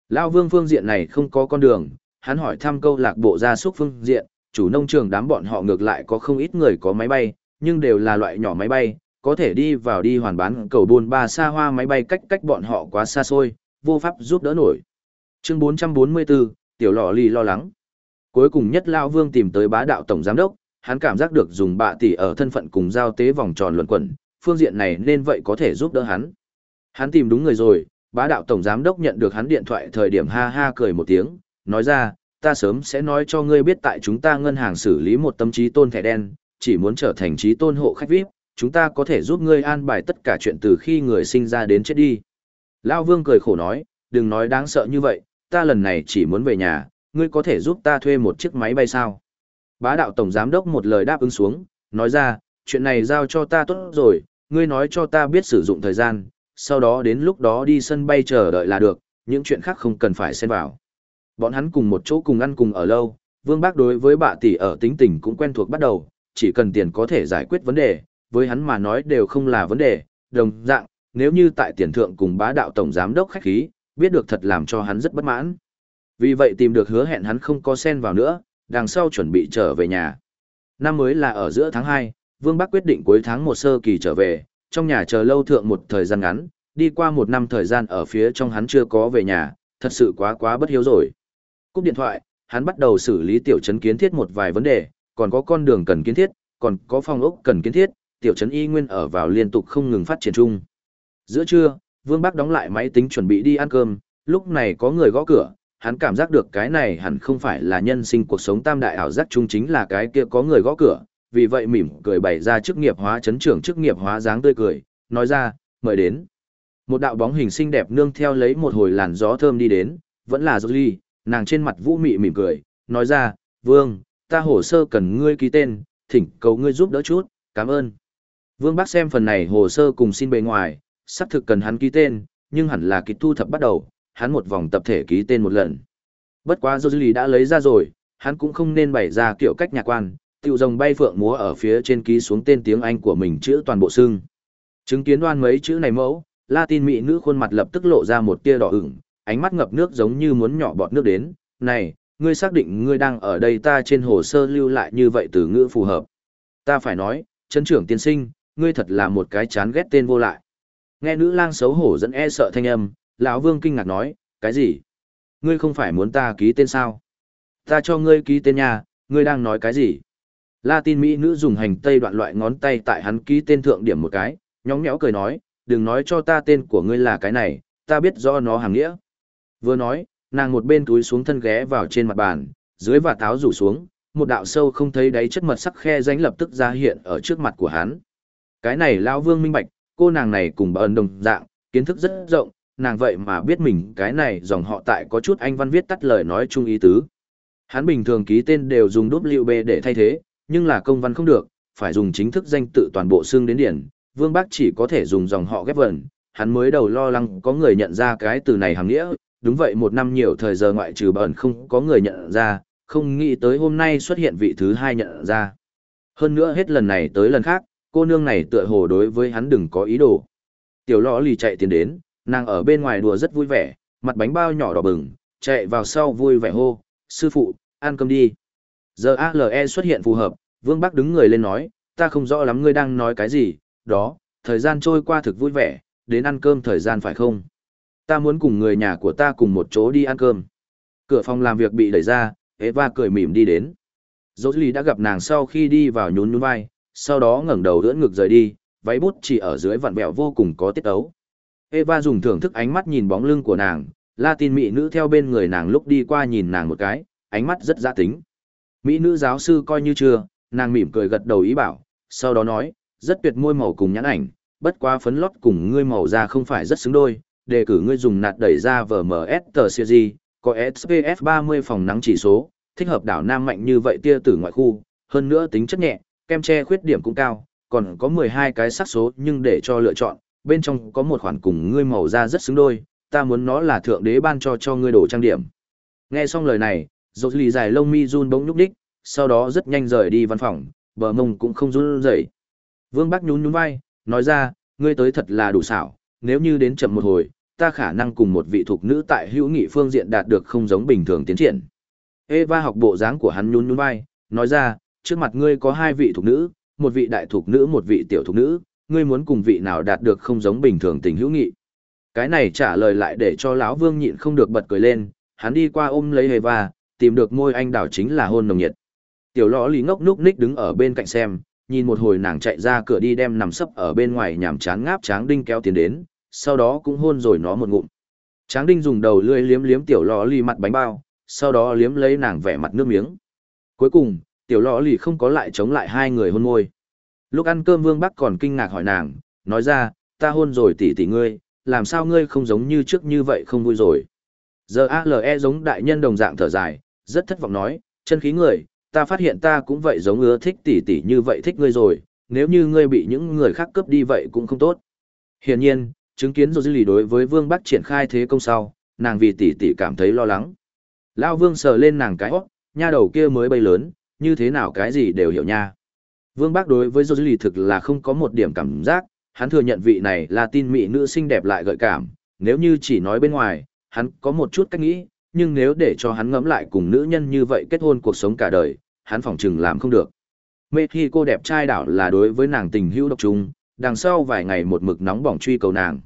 Lão vương phương diện này không có con đường, hắn hỏi thăm câu lạc bộ gia súc phương diện, chủ nông trường đám bọn họ ngược lại có không ít người có máy bay, nhưng đều là loại nhỏ máy bay, có thể đi vào đi hoàn bán cầu buôn ba xa hoa máy bay cách cách bọn họ quá xa xôi, vô pháp giúp đỡ nổi. Chương 444, tiểu lọ lì lo lắng. Cuối cùng nhất Lão Vương tìm tới bá đạo tổng giám đốc, hắn cảm giác được dùng bạ tỷ ở thân phận cùng giao tế vòng tròn luận quẩn, phương diện này nên vậy có thể giúp đỡ hắn. Hắn tìm đúng người rồi, bá đạo tổng giám đốc nhận được hắn điện thoại thời điểm ha ha cười một tiếng, nói ra, ta sớm sẽ nói cho ngươi biết tại chúng ta ngân hàng xử lý một tâm trí tôn thẻ đen, chỉ muốn trở thành trí tôn hộ khách VIP, chúng ta có thể giúp ngươi an bài tất cả chuyện từ khi người sinh ra đến chết đi. Lao Vương cười khổ nói, đừng nói đáng sợ như vậy, ta lần này chỉ muốn về nhà, ngươi có thể giúp ta thuê một chiếc máy bay sao? Bá đạo tổng giám đốc một lời đáp ứng xuống, nói ra, chuyện này giao cho ta tốt rồi, ngươi nói cho ta biết sử dụng thời gian, sau đó đến lúc đó đi sân bay chờ đợi là được, những chuyện khác không cần phải xen vào. Bọn hắn cùng một chỗ cùng ăn cùng ở lâu, Vương Bác đối với bà tỷ ở tính tình cũng quen thuộc bắt đầu, chỉ cần tiền có thể giải quyết vấn đề, với hắn mà nói đều không là vấn đề, đồng dạng, nếu như tại tiền thượng cùng bá đạo tổng giám đốc khách khí, biết được thật làm cho hắn rất bất mãn. Vì vậy tìm được hứa hẹn hắn không có xen vào nữa, đằng sau chuẩn bị trở về nhà. Năm mới là ở giữa tháng 2, Vương Bắc quyết định cuối tháng một sơ kỳ trở về, trong nhà chờ lâu thượng một thời gian ngắn, đi qua một năm thời gian ở phía trong hắn chưa có về nhà, thật sự quá quá bất hiếu rồi. Cúp điện thoại, hắn bắt đầu xử lý tiểu trấn kiến thiết một vài vấn đề, còn có con đường cần kiến thiết, còn có phòng ốc cần kiến thiết, tiểu trấn y nguyên ở vào liên tục không ngừng phát triển chung. Giữa trưa, Vương Bắc đóng lại máy tính chuẩn bị đi ăn cơm, lúc này có người gõ cửa, hắn cảm giác được cái này hẳn không phải là nhân sinh cuộc sống tam đại ảo giác chung chính là cái kia có người gõ cửa, vì vậy mỉm cười bày ra chức nghiệp hóa chấn trưởng chức nghiệp hóa dáng tươi cười, nói ra, mời đến. Một đạo bóng hình xinh đẹp nương theo lấy một hồi làn gió thơm đi đến, vẫn là Jolie, nàng trên mặt vũ mị mỉm cười, nói ra, Vương, ta hồ sơ cần ngươi ký tên, thỉnh cầu ngươi giúp đỡ chút, cảm ơn. Vương bác xem phần này hồ sơ cùng xin bề ngoài, xác thực cần hắn ký tên, nhưng hẳn là kịch thu thập bắt đầu, hắn một vòng tập thể ký tên một lần. Bất quá Jolie đã lấy ra rồi, hắn cũng không nên bày ra kiểu cách nhạc quan, tiểu rồng bay phượng múa ở phía trên ký xuống tên tiếng Anh của mình chữ toàn bộ xương. Chứng kiến đoan mấy chữ này mẫu, Latin mỹ nữ khuôn mặt lập tức lộ ra một tia đỏ ửng, ánh mắt ngập nước giống như muốn nhỏ bọt nước đến. Này, ngươi xác định ngươi đang ở đây ta trên hồ sơ lưu lại như vậy từ ngữ phù hợp. Ta phải nói, chân trưởng tiên sinh, ngươi thật là một cái chán ghét tên vô lại. Nghe nữ lang xấu hổ dẫn e sợ thanh âm, lão vương kinh ngạc nói, cái gì? Ngươi không phải muốn ta ký tên sao? Ta cho ngươi ký tên nha, ngươi đang nói cái gì? Latin Mỹ nữ dùng hành tây đoạn loại ngón tay tại hắn ký tên thượng điểm một cái, nhóng nhẽo cười nói, đừng nói cho ta tên của ngươi là cái này, ta biết do nó hàng nghĩa. Vừa nói, nàng một bên túi xuống thân ghé vào trên mặt bàn, dưới và táo rủ xuống, một đạo sâu không thấy đáy chất mật sắc khe danh lập tức ra hiện ở trước mặt của hắn. Cái này lão vương minh bạch, cô nàng này cùng bà ân đồng dạng, kiến thức rất rộng, nàng vậy mà biết mình cái này dòng họ tại có chút anh văn viết tắt lời nói chung ý tứ. Hắn bình thường ký tên đều dùng WB để thay thế, nhưng là công văn không được, phải dùng chính thức danh tự toàn bộ xương đến điển, Vương Bác chỉ có thể dùng dòng họ ghép vần, hắn mới đầu lo lắng có người nhận ra cái từ này hàng nghĩa, đúng vậy một năm nhiều thời giờ ngoại trừ bẩn không có người nhận ra, không nghĩ tới hôm nay xuất hiện vị thứ hai nhận ra. Hơn nữa hết lần này tới lần khác, cô nương này tựa hồ đối với hắn đừng có ý đồ. Tiểu lọ lì chạy tiến đến, nàng ở bên ngoài đùa rất vui vẻ, mặt bánh bao nhỏ đỏ bừng, chạy vào sau vui vẻ hô, sư phụ, ăn cơm đi. Giờ ALE xuất hiện phù hợp, Vương Bắc đứng người lên nói, ta không rõ lắm ngươi đang nói cái gì, đó, thời gian trôi qua thực vui vẻ, đến ăn cơm thời gian phải không? Ta muốn cùng người nhà của ta cùng một chỗ đi ăn cơm. Cửa phòng làm việc bị đẩy ra, Eva cười mỉm đi đến. Dỗ đã gặp nàng sau khi đi vào nhún nhún vai, sau đó ngẩng đầu ưỡn ngực rời đi, váy bút chỉ ở dưới vặn vẹo vô cùng có tiết ấu. Eva dùng thưởng thức ánh mắt nhìn bóng lưng của nàng, Latin mỹ nữ theo bên người nàng lúc đi qua nhìn nàng một cái, ánh mắt rất giã tính. Mỹ nữ giáo sư coi như chưa, nàng mỉm cười gật đầu ý bảo, sau đó nói, rất tuyệt môi màu cùng nhãn ảnh, bất quá phấn lót cùng ngươi màu da không phải rất xứng đôi, đề cử ngươi dùng nạt đẩy ra VMS tờ series, có SPF 30 phòng nắng chỉ số, thích hợp đảo nam mạnh như vậy tia tử ngoại khu, hơn nữa tính chất nhẹ, kem che khuyết điểm cũng cao, còn có 12 cái sắc số nhưng để cho lựa chọn, bên trong có một khoản cùng ngươi màu da rất xứng đôi, ta muốn nó là thượng đế ban cho cho ngươi đồ trang điểm. Nghe xong lời này, rột lì dài lông mi run bỗng nhúc đích, sau đó rất nhanh rời đi văn phòng, bờ mông cũng không run rẩy. Vương Bắc nhún nhún vai, nói ra, ngươi tới thật là đủ xảo, nếu như đến chậm một hồi, ta khả năng cùng một vị thuộc nữ tại hữu nghị phương diện đạt được không giống bình thường tiến triển. Eva học bộ dáng của hắn nhún nhún vai, nói ra, trước mặt ngươi có hai vị thuộc nữ, một vị đại thuộc nữ một vị tiểu thuộc nữ, ngươi muốn cùng vị nào đạt được không giống bình thường tình hữu nghị. Cái này trả lời lại để cho lão Vương nhịn không được bật cười lên, hắn đi qua ôm lấy Eva, tìm được môi anh đảo chính là hôn nồng nhiệt. Tiểu lõ lý ngốc núc ních đứng ở bên cạnh xem, nhìn một hồi nàng chạy ra cửa đi đem nằm sấp ở bên ngoài nhảm chán ngáp tráng đinh kéo tiến đến, sau đó cũng hôn rồi nó một ngụm. Tráng đinh dùng đầu lưỡi liếm liếm tiểu Lọ lì mặt bánh bao, sau đó liếm lấy nàng vẻ mặt nước miếng. Cuối cùng, tiểu Lọ lì không có lại chống lại hai người hôn môi. Lúc ăn cơm Vương Bắc còn kinh ngạc hỏi nàng, nói ra, ta hôn rồi tỷ tỷ ngươi, làm sao ngươi không giống như trước như vậy không vui rồi. Giờ ALE giống đại nhân đồng dạng thở dài, rất thất vọng nói, chân khí người, ta phát hiện ta cũng vậy giống ưa thích tỷ tỷ như vậy thích ngươi rồi, nếu như ngươi bị những người khác cướp đi vậy cũng không tốt. Hiển nhiên, chứng kiến rồi dư lì đối với Vương Bắc triển khai thế công sau, nàng vì tỷ tỷ cảm thấy lo lắng. Lao Vương sờ lên nàng cái hót, nha đầu kia mới bay lớn, như thế nào cái gì đều hiểu nha. Vương Bắc đối với dư lì thực là không có một điểm cảm giác, hắn thừa nhận vị này là tin mỹ nữ xinh đẹp lại gợi cảm, nếu như chỉ nói bên ngoài, hắn có một chút cách nghĩ, nhưng nếu để cho hắn ngẫm lại cùng nữ nhân như vậy kết hôn cuộc sống cả đời, hắn phỏng chừng làm không được. Mê khi cô đẹp trai đảo là đối với nàng tình hữu độc trung, đằng sau vài ngày một mực nóng bỏng truy cầu nàng.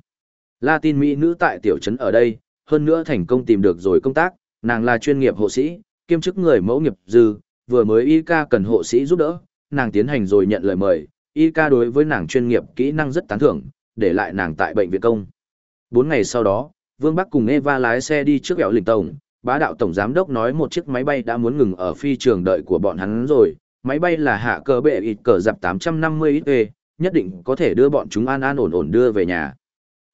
Latin Mỹ nữ tại tiểu trấn ở đây, hơn nữa thành công tìm được rồi công tác, nàng là chuyên nghiệp hộ sĩ, kiêm chức người mẫu nghiệp dư, vừa mới y ca cần hộ sĩ giúp đỡ, nàng tiến hành rồi nhận lời mời, y ca đối với nàng chuyên nghiệp kỹ năng rất tán thưởng, để lại nàng tại bệnh viện công. Bốn ngày sau đó, Vương Bắc cùng Eva lái xe đi trước ẻo lĩnh tổng, bá đạo tổng giám đốc nói một chiếc máy bay đã muốn ngừng ở phi trường đợi của bọn hắn rồi, máy bay là hạ cờ bệ ịt cờ dạp 850 XE, nhất định có thể đưa bọn chúng an an ổn ổn đưa về nhà.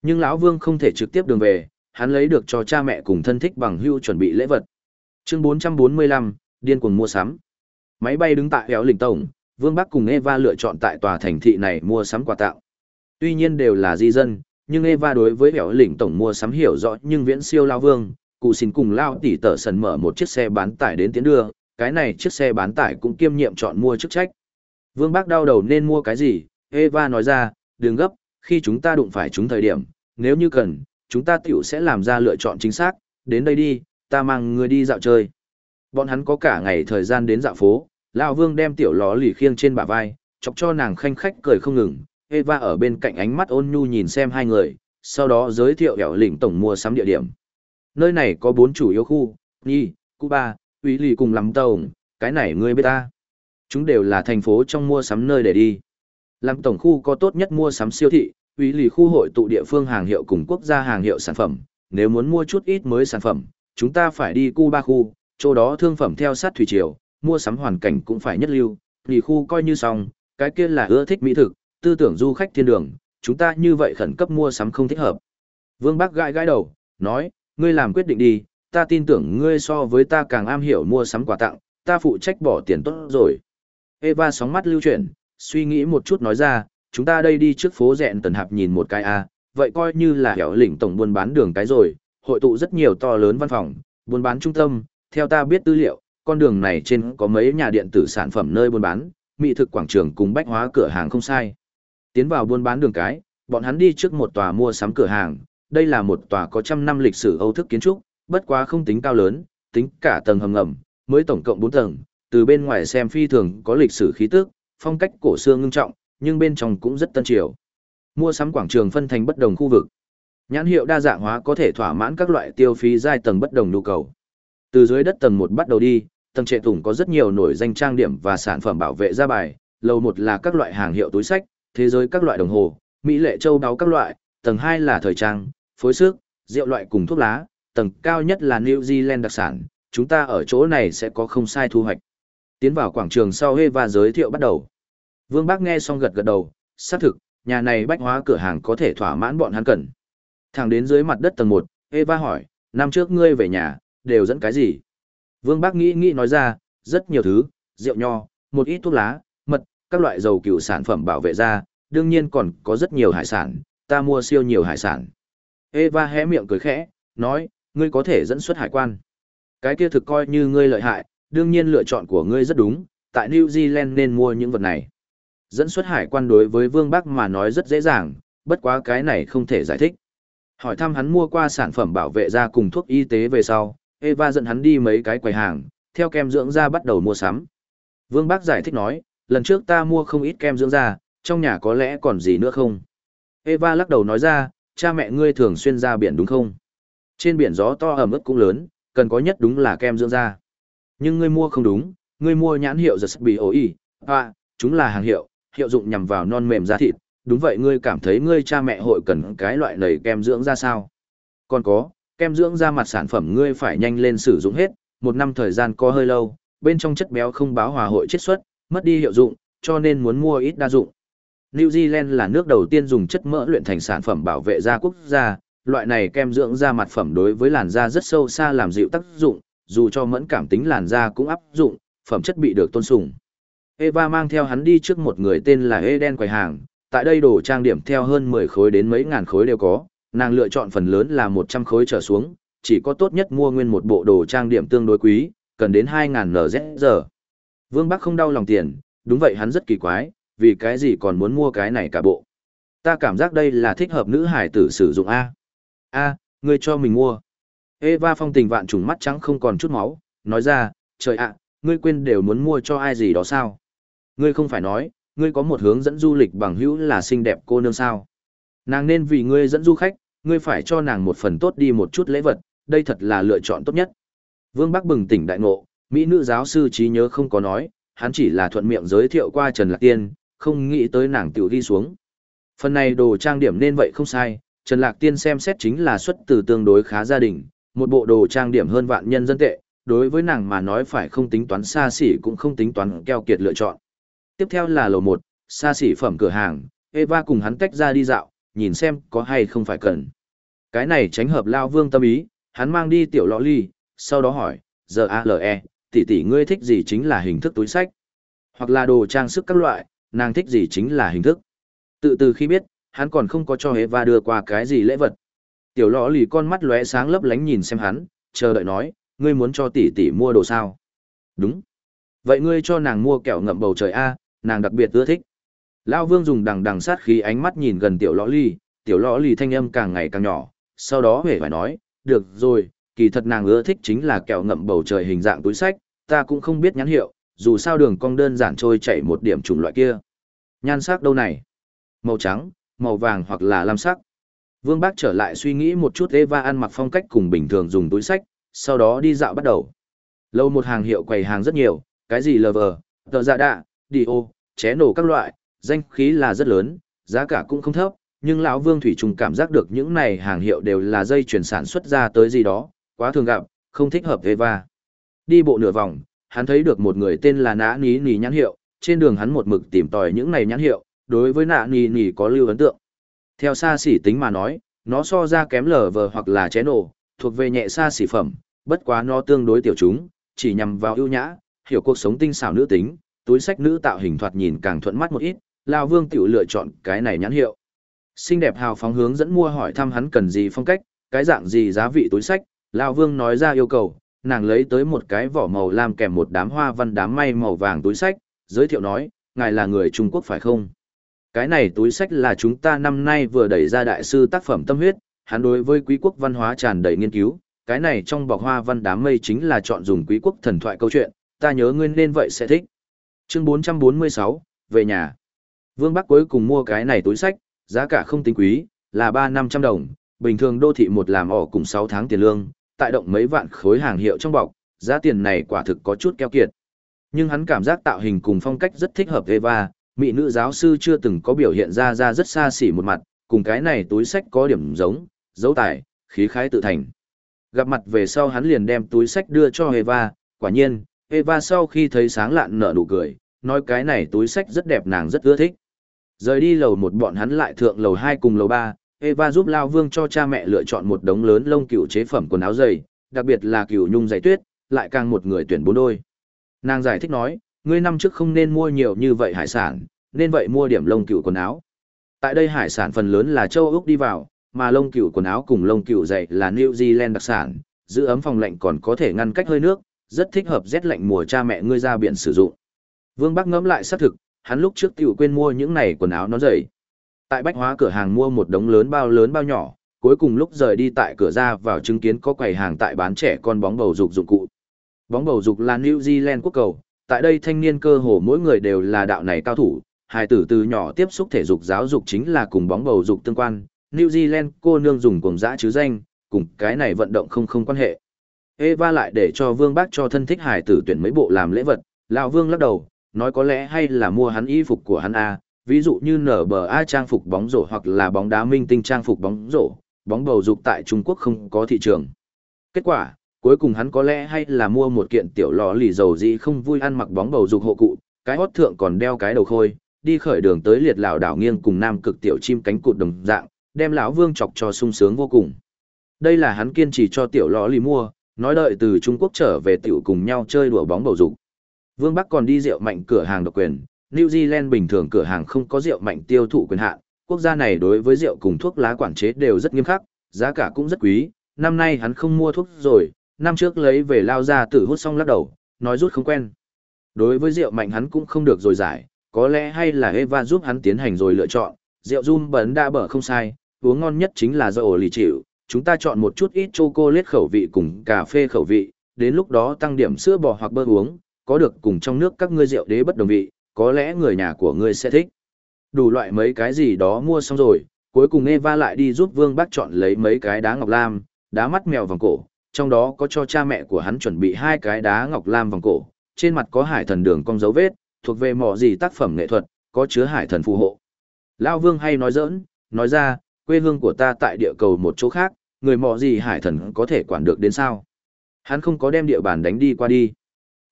Nhưng lão Vương không thể trực tiếp đường về, hắn lấy được cho cha mẹ cùng thân thích bằng hưu chuẩn bị lễ vật. Chương 445, điên cuồng mua sắm. Máy bay đứng tại ẻo lĩnh tổng, Vương Bắc cùng Eva lựa chọn tại tòa thành thị này mua sắm quà tặng. Tuy nhiên đều là di dân, nhưng Eva đối với ẻo lĩnh tổng mua sắm hiểu rõ nhưng viễn siêu lão Vương, cụ xin cùng lao tỉ tở sần mở một chiếc xe bán tải đến tiến đưa, cái này chiếc xe bán tải cũng kiêm nhiệm chọn mua chức trách. Vương Bác đau đầu nên mua cái gì, Eva nói ra, đừng gấp, khi chúng ta đụng phải chúng thời điểm, nếu như cần, chúng ta tiểu sẽ làm ra lựa chọn chính xác, đến đây đi, ta mang người đi dạo chơi. Bọn hắn có cả ngày thời gian đến dạo phố, Lão Vương đem tiểu ló lì khiêng trên bả vai, chọc cho nàng khanh khách cười không ngừng, Eva ở bên cạnh ánh mắt ôn nhu nhìn xem hai người, sau đó giới thiệu hẻo lĩnh tổng mua sắm địa điểm. Nơi này có bốn chủ yếu khu, Nhi, Cuba, Uy Lì cùng lắm tổng, cái này ngươi biết ta. Chúng đều là thành phố trong mua sắm nơi để đi. Làm tổng khu có tốt nhất mua sắm siêu thị, Uy Lì khu hội tụ địa phương hàng hiệu cùng quốc gia hàng hiệu sản phẩm. Nếu muốn mua chút ít mới sản phẩm, chúng ta phải đi Cuba khu, chỗ đó thương phẩm theo sát thủy triều, mua sắm hoàn cảnh cũng phải nhất lưu. Lì khu coi như xong, cái kia là ưa thích mỹ thực, tư tưởng du khách thiên đường, chúng ta như vậy khẩn cấp mua sắm không thích hợp. Vương Bắc gãi gãi đầu, nói, ngươi làm quyết định đi, ta tin tưởng ngươi so với ta càng am hiểu mua sắm quà tặng, ta phụ trách bỏ tiền tốt rồi. Eva sóng mắt lưu chuyển, suy nghĩ một chút nói ra, chúng ta đây đi trước phố rẹn tần hạp nhìn một cái a, vậy coi như là hẻo lĩnh tổng buôn bán đường cái rồi, hội tụ rất nhiều to lớn văn phòng, buôn bán trung tâm, theo ta biết tư liệu, con đường này trên có mấy nhà điện tử sản phẩm nơi buôn bán, mỹ thực quảng trường cùng bách hóa cửa hàng không sai. Tiến vào buôn bán đường cái, bọn hắn đi trước một tòa mua sắm cửa hàng, đây là một tòa có trăm năm lịch sử Âu thức kiến trúc, bất quá không tính cao lớn, tính cả tầng hầm ngầm, mới tổng cộng 4 tầng, từ bên ngoài xem phi thường có lịch sử khí tức, phong cách cổ xưa ngưng trọng, nhưng bên trong cũng rất tân triều. Mua sắm quảng trường phân thành bất đồng khu vực. Nhãn hiệu đa dạng hóa có thể thỏa mãn các loại tiêu phí giai tầng bất đồng nhu cầu. Từ dưới đất tầng 1 bắt đầu đi, tầng trệ tủng có rất nhiều nổi danh trang điểm và sản phẩm bảo vệ da bài, lầu 1 là các loại hàng hiệu túi sách, thế giới các loại đồng hồ, mỹ lệ châu đáo các loại, tầng 2 là thời trang, phối sức, rượu loại cùng thuốc lá, tầng cao nhất là New Zealand đặc sản, chúng ta ở chỗ này sẽ có không sai thu hoạch. Tiến vào quảng trường sau Eva giới thiệu bắt đầu. Vương Bác nghe xong gật gật đầu, xác thực, nhà này bách hóa cửa hàng có thể thỏa mãn bọn hắn cần. Thẳng đến dưới mặt đất tầng 1, Eva hỏi, năm trước ngươi về nhà, đều dẫn cái gì? Vương Bác nghĩ nghĩ nói ra, rất nhiều thứ, rượu nho, một ít thuốc lá, mật, các loại dầu cừu sản phẩm bảo vệ da, đương nhiên còn có rất nhiều hải sản, ta mua siêu nhiều hải sản. Eva hé miệng cười khẽ, nói, ngươi có thể dẫn xuất hải quan. Cái kia thực coi như ngươi lợi hại, đương nhiên lựa chọn của ngươi rất đúng, tại New Zealand nên mua những vật này. Dẫn xuất hải quan đối với Vương Bắc mà nói rất dễ dàng, bất quá cái này không thể giải thích. Hỏi thăm hắn mua qua sản phẩm bảo vệ da cùng thuốc y tế về sau, Eva dẫn hắn đi mấy cái quầy hàng, theo kem dưỡng da bắt đầu mua sắm. Vương Bắc giải thích nói, lần trước ta mua không ít kem dưỡng da, trong nhà có lẽ còn gì nữa không? Eva lắc đầu nói ra, cha mẹ ngươi thường xuyên ra biển đúng không? Trên biển gió to ẩm ướt cũng lớn, cần có nhất đúng là kem dưỡng da. Nhưng ngươi mua không đúng, ngươi mua nhãn hiệu The bị ổ ỉ. à, chúng là hàng hiệu, hiệu dụng nhằm vào non mềm da thịt, đúng vậy ngươi cảm thấy ngươi cha mẹ hội cần cái loại này kem dưỡng da sao? Còn có, kem dưỡng da mặt sản phẩm ngươi phải nhanh lên sử dụng hết, một năm thời gian có hơi lâu, bên trong chất béo không báo hòa hội chiết xuất, mất đi hiệu dụng, cho nên muốn mua ít đa dụng. New Zealand là nước đầu tiên dùng chất mỡ luyện thành sản phẩm bảo vệ da quốc gia, loại này kem dưỡng da mặt phẩm đối với làn da rất sâu xa làm dịu tác dụng, dù cho mẫn cảm tính làn da cũng áp dụng, phẩm chất bị được tôn sùng. Eva mang theo hắn đi trước một người tên là Eden quầy hàng, tại đây đồ trang điểm theo hơn 10 khối đến mấy ngàn khối đều có, nàng lựa chọn phần lớn là 100 khối trở xuống, chỉ có tốt nhất mua nguyên một bộ đồ trang điểm tương đối quý, cần đến 2000 NZ giờ. Vương Bắc không đau lòng tiền, đúng vậy hắn rất kỳ quái, vì cái gì còn muốn mua cái này cả bộ. Ta cảm giác đây là thích hợp nữ hải tử sử dụng A. A, ngươi cho mình mua. Eva phong tình vạn trùng mắt trắng không còn chút máu, nói ra, trời ạ, ngươi quên đều muốn mua cho ai gì đó sao. Ngươi không phải nói, ngươi có một hướng dẫn du lịch bằng hữu là xinh đẹp cô nương sao. Nàng nên vì ngươi dẫn du khách, ngươi phải cho nàng một phần tốt đi một chút lễ vật, đây thật là lựa chọn tốt nhất. Vương Bắc bừng tỉnh đại ngộ, Mỹ nữ giáo sư trí nhớ không có nói, hắn chỉ là thuận miệng giới thiệu qua Trần Lạc Tiên, không nghĩ tới nàng tiểu đi xuống. Phần này đồ trang điểm nên vậy không sai, Trần Lạc Tiên xem xét chính là xuất từ tương đối khá gia đình, một bộ đồ trang điểm hơn vạn nhân dân tệ, đối với nàng mà nói phải không tính toán xa xỉ cũng không tính toán keo kiệt lựa chọn. Tiếp theo là lầu 1, xa xỉ phẩm cửa hàng, Eva cùng hắn tách ra đi dạo, nhìn xem có hay không phải cần. Cái này tránh hợp lao vương tâm ý, hắn mang đi tiểu lọ ly, sau đó hỏi, giờ ALE, tỷ tỷ ngươi thích gì chính là hình thức túi sách, hoặc là đồ trang sức các loại, nàng thích gì chính là hình thức. Tự từ khi biết, hắn còn không có cho Eva đưa qua cái gì lễ vật. Tiểu lọ lì con mắt lóe sáng lấp lánh nhìn xem hắn, chờ đợi nói, ngươi muốn cho tỷ tỷ mua đồ sao? Đúng. Vậy ngươi cho nàng mua kẹo ngậm bầu trời A, nàng đặc biệt ưa thích. Lão Vương dùng đằng đằng sát khí ánh mắt nhìn gần tiểu lõ ly, tiểu lõ ly thanh âm càng ngày càng nhỏ, sau đó hề phải nói, được rồi, kỳ thật nàng ưa thích chính là kẹo ngậm bầu trời hình dạng túi sách, ta cũng không biết nhãn hiệu, dù sao đường cong đơn giản trôi chảy một điểm chủng loại kia. Nhan sắc đâu này? Màu trắng, màu vàng hoặc là lam sắc. Vương Bác trở lại suy nghĩ một chút Eva ăn mặc phong cách cùng bình thường dùng túi sách, sau đó đi dạo bắt đầu. Lâu một hàng hiệu quầy hàng rất nhiều, cái gì lờ tờ dạ đạ, đi ô, ché nổ các loại, danh khí là rất lớn, giá cả cũng không thấp, nhưng lão Vương Thủy Trùng cảm giác được những này hàng hiệu đều là dây chuyển sản xuất ra tới gì đó, quá thường gặp, không thích hợp với va. Đi bộ nửa vòng, hắn thấy được một người tên là Nã Ní Ní nhãn hiệu, trên đường hắn một mực tìm tòi những này nhãn hiệu, đối với Nã Ní Ní có lưu ấn tượng. Theo xa xỉ tính mà nói, nó so ra kém lờ vờ hoặc là ché nổ, thuộc về nhẹ xa xỉ phẩm, bất quá nó tương đối tiểu chúng, chỉ nhằm vào ưu nhã, hiểu cuộc sống tinh xảo nữ tính, túi sách nữ tạo hình thoạt nhìn càng thuận mắt một ít, Lão Vương tiểu lựa chọn cái này nhãn hiệu. Xinh đẹp hào phóng hướng dẫn mua hỏi thăm hắn cần gì phong cách, cái dạng gì giá vị túi sách, Lão Vương nói ra yêu cầu, nàng lấy tới một cái vỏ màu lam kèm một đám hoa văn đám may màu vàng túi sách, giới thiệu nói, ngài là người Trung Quốc phải không? Cái này túi sách là chúng ta năm nay vừa đẩy ra đại sư tác phẩm tâm huyết, hắn đối với quý quốc văn hóa tràn đầy nghiên cứu, cái này trong bọc hoa văn đám mây chính là chọn dùng quý quốc thần thoại câu chuyện, ta nhớ ngươi nên vậy sẽ thích. Chương 446, về nhà. Vương Bắc cuối cùng mua cái này túi sách, giá cả không tính quý, là 3-500 đồng, bình thường đô thị một làm ỏ cùng 6 tháng tiền lương, tại động mấy vạn khối hàng hiệu trong bọc, giá tiền này quả thực có chút keo kiệt. Nhưng hắn cảm giác tạo hình cùng phong cách rất thích hợp Eva, mỹ nữ giáo sư chưa từng có biểu hiện ra ra rất xa xỉ một mặt, cùng cái này túi sách có điểm giống, dấu tải khí khái tự thành. Gặp mặt về sau hắn liền đem túi sách đưa cho Eva, quả nhiên, Eva sau khi thấy sáng lạn nở nụ cười, nói cái này túi sách rất đẹp nàng rất ưa thích. Rời đi lầu một bọn hắn lại thượng lầu hai cùng lầu ba, Eva giúp Lao Vương cho cha mẹ lựa chọn một đống lớn lông cựu chế phẩm quần áo dày, đặc biệt là cựu nhung giày tuyết, lại càng một người tuyển bốn đôi. Nàng giải thích nói, ngươi năm trước không nên mua nhiều như vậy hải sản, nên vậy mua điểm lông cựu quần áo. Tại đây hải sản phần lớn là châu Úc đi vào, mà lông cựu quần áo cùng lông cựu dày là New Zealand đặc sản, giữ ấm phòng lạnh còn có thể ngăn cách hơi nước, rất thích hợp rét lạnh mùa cha mẹ ngươi ra biển sử dụng. Vương Bắc ngẫm lại xác thực, hắn lúc trước tiểu quên mua những này quần áo nó dày. Tại bách hóa cửa hàng mua một đống lớn bao lớn bao nhỏ, cuối cùng lúc rời đi tại cửa ra vào chứng kiến có quầy hàng tại bán trẻ con bóng bầu dục dụng cụ. Bóng bầu dục là New Zealand quốc cầu, tại đây thanh niên cơ hồ mỗi người đều là đạo này cao thủ, hài tử từ nhỏ tiếp xúc thể dục giáo dục chính là cùng bóng bầu dục tương quan, New Zealand cô nương dùng cùng dã chứ danh, cùng cái này vận động không không quan hệ. Eva lại để cho Vương Bác cho thân thích hài tử tuyển mấy bộ làm lễ vật, lão Vương lắc đầu, nói có lẽ hay là mua hắn y phục của hắn a, ví dụ như nở bờ A trang phục bóng rổ hoặc là bóng đá minh tinh trang phục bóng rổ, bóng bầu dục tại Trung Quốc không có thị trường. Kết quả, cuối cùng hắn có lẽ hay là mua một kiện tiểu lò lì dầu gì không vui ăn mặc bóng bầu dục hộ cụ, cái hót thượng còn đeo cái đầu khôi, đi khởi đường tới liệt lão đảo nghiêng cùng nam cực tiểu chim cánh cụt đồng dạng, đem lão Vương chọc cho sung sướng vô cùng. Đây là hắn kiên trì cho tiểu lọ lì mua, nói đợi từ Trung Quốc trở về tiểu cùng nhau chơi đùa bóng bầu dục. Vương Bắc còn đi rượu mạnh cửa hàng độc quyền, New Zealand bình thường cửa hàng không có rượu mạnh tiêu thụ quyền hạn, quốc gia này đối với rượu cùng thuốc lá quản chế đều rất nghiêm khắc, giá cả cũng rất quý, năm nay hắn không mua thuốc rồi, năm trước lấy về lao ra tử hút xong lắc đầu, nói rút không quen. Đối với rượu mạnh hắn cũng không được rồi giải, có lẽ hay là Eva giúp hắn tiến hành rồi lựa chọn, rượu rum bẩn đã bở không sai, uống ngon nhất chính là rượu lì chịu, chúng ta chọn một chút ít chocolate khẩu vị cùng cà phê khẩu vị, đến lúc đó tăng điểm sữa bò hoặc bơ uống, có được cùng trong nước các ngươi rượu đế bất đồng vị, có lẽ người nhà của ngươi sẽ thích. Đủ loại mấy cái gì đó mua xong rồi, cuối cùng Eva lại đi giúp Vương Bắc chọn lấy mấy cái đá ngọc lam, đá mắt mèo vòng cổ, trong đó có cho cha mẹ của hắn chuẩn bị hai cái đá ngọc lam vòng cổ, trên mặt có hải thần đường cong dấu vết, thuộc về mỏ gì tác phẩm nghệ thuật, có chứa hải thần phù hộ. Lão Vương hay nói giỡn, nói ra, quê hương của ta tại địa cầu một chỗ khác, người mỏ gì hải thần có thể quản được đến sao? Hắn không có đem địa bàn đánh đi qua đi.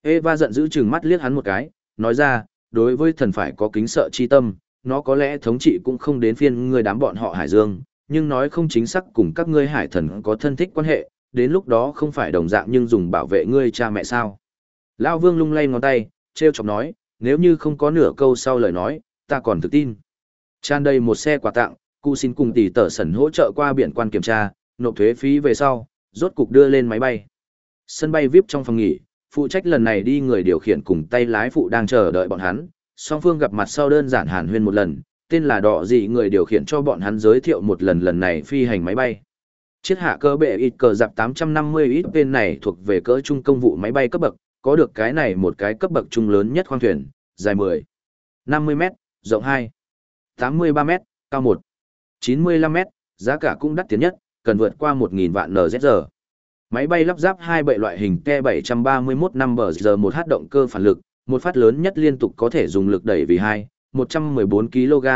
Eva giận dữ chừng mắt liếc hắn một cái, nói ra, đối với thần phải có kính sợ chi tâm, nó có lẽ thống trị cũng không đến phiên người đám bọn họ Hải Dương, nhưng nói không chính xác cùng các ngươi hải thần có thân thích quan hệ, đến lúc đó không phải đồng dạng nhưng dùng bảo vệ ngươi cha mẹ sao. Lão Vương lung lay ngón tay, treo chọc nói, nếu như không có nửa câu sau lời nói, ta còn thực tin. Tràn đầy một xe quà tặng, cụ xin cùng tỷ tở sẩn hỗ trợ qua biển quan kiểm tra, nộp thuế phí về sau, rốt cục đưa lên máy bay. Sân bay VIP trong phòng nghỉ, phụ trách lần này đi người điều khiển cùng tay lái phụ đang chờ đợi bọn hắn, song phương gặp mặt sau đơn giản hàn huyên một lần, tên là đỏ gì người điều khiển cho bọn hắn giới thiệu một lần lần này phi hành máy bay. Chiếc hạ cơ bệ ít cờ dạp 850 ít bên này thuộc về cỡ trung công vụ máy bay cấp bậc, có được cái này một cái cấp bậc trung lớn nhất khoang thuyền, dài 10, 50 m rộng 2, 83 m cao 1, 95 m giá cả cũng đắt tiền nhất, cần vượt qua 1.000 vạn NZR. Máy bay lắp ráp hai bệ loại hình T731 năm bờ giờ một hát động cơ phản lực, một phát lớn nhất liên tục có thể dùng lực đẩy vì hai 114 kg,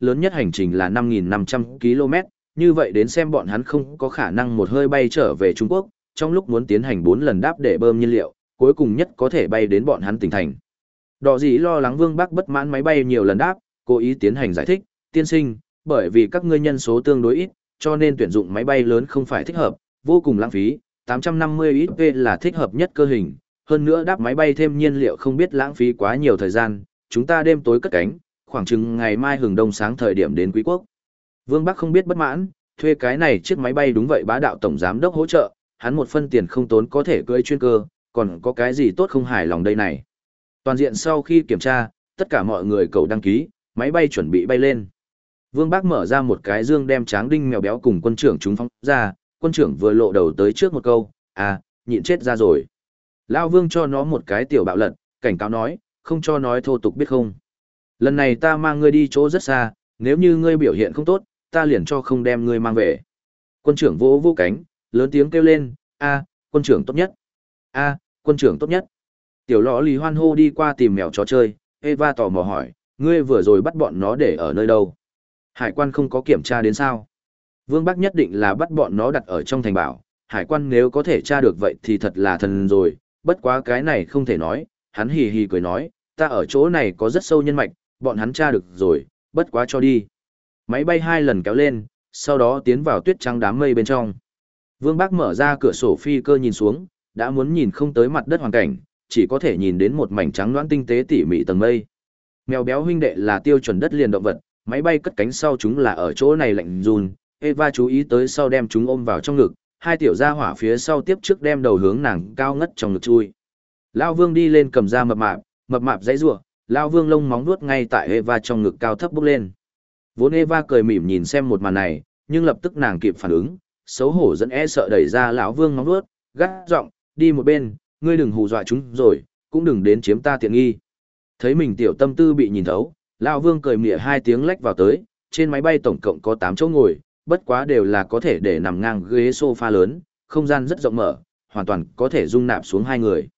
lớn nhất hành trình là 5.500 km, như vậy đến xem bọn hắn không có khả năng một hơi bay trở về Trung Quốc, trong lúc muốn tiến hành 4 lần đáp để bơm nhiên liệu, cuối cùng nhất có thể bay đến bọn hắn tỉnh thành. Đỏ dĩ lo lắng Vương Bắc bất mãn máy bay nhiều lần đáp, cố ý tiến hành giải thích, tiên sinh, bởi vì các ngươi nhân số tương đối ít, cho nên tuyển dụng máy bay lớn không phải thích hợp, vô cùng lãng phí, 850 XP là thích hợp nhất cơ hình, hơn nữa đáp máy bay thêm nhiên liệu không biết lãng phí quá nhiều thời gian, chúng ta đêm tối cất cánh, khoảng chừng ngày mai hừng đông sáng thời điểm đến quý quốc. Vương Bắc không biết bất mãn, thuê cái này chiếc máy bay đúng vậy bá đạo tổng giám đốc hỗ trợ, hắn một phân tiền không tốn có thể cưỡi chuyên cơ, còn có cái gì tốt không hài lòng đây này. Toàn diện sau khi kiểm tra, tất cả mọi người cầu đăng ký, máy bay chuẩn bị bay lên. Vương Bắc mở ra một cái dương đem tráng đinh mèo béo cùng quân trưởng chúng phóng ra, quân trưởng vừa lộ đầu tới trước một câu, à, nhịn chết ra rồi. Lao Vương cho nó một cái tiểu bạo lật, cảnh cáo nói, không cho nói thô tục biết không. Lần này ta mang ngươi đi chỗ rất xa, nếu như ngươi biểu hiện không tốt, ta liền cho không đem ngươi mang về. Quân trưởng vỗ vỗ cánh, lớn tiếng kêu lên, a, quân trưởng tốt nhất. a, quân trưởng tốt nhất. Tiểu lõ lì hoan hô đi qua tìm mèo chó chơi, Eva tò mò hỏi, ngươi vừa rồi bắt bọn nó để ở nơi đâu? Hải quan không có kiểm tra đến sao? Vương Bắc nhất định là bắt bọn nó đặt ở trong thành bảo, hải quan nếu có thể tra được vậy thì thật là thần rồi, bất quá cái này không thể nói, hắn hì hì cười nói, ta ở chỗ này có rất sâu nhân mạch, bọn hắn tra được rồi, bất quá cho đi. Máy bay hai lần kéo lên, sau đó tiến vào tuyết trắng đám mây bên trong. Vương Bác mở ra cửa sổ phi cơ nhìn xuống, đã muốn nhìn không tới mặt đất hoàn cảnh, chỉ có thể nhìn đến một mảnh trắng loãng tinh tế tỉ mỉ tầng mây. Mèo béo huynh đệ là tiêu chuẩn đất liền động vật, máy bay cất cánh sau chúng là ở chỗ này lạnh run, Eva chú ý tới sau đem chúng ôm vào trong ngực, hai tiểu gia hỏa phía sau tiếp trước đem đầu hướng nàng cao ngất trong ngực chui. Lão Vương đi lên cầm ra mập mạp, mập mạp dãy rủa, Lão Vương lông móng nuốt ngay tại Eva trong ngực cao thấp bốc lên. Vốn Eva cười mỉm nhìn xem một màn này, nhưng lập tức nàng kịp phản ứng, xấu hổ dẫn e sợ đẩy ra lão Vương móng nuốt, gắt giọng, đi một bên, ngươi đừng hù dọa chúng rồi, cũng đừng đến chiếm ta tiện nghi. Thấy mình tiểu tâm tư bị nhìn thấu, lão Vương cười mỉa hai tiếng lách vào tới, trên máy bay tổng cộng có 8 chỗ ngồi, bất quá đều là có thể để nằm ngang ghế sofa lớn, không gian rất rộng mở, hoàn toàn có thể dung nạp xuống hai người.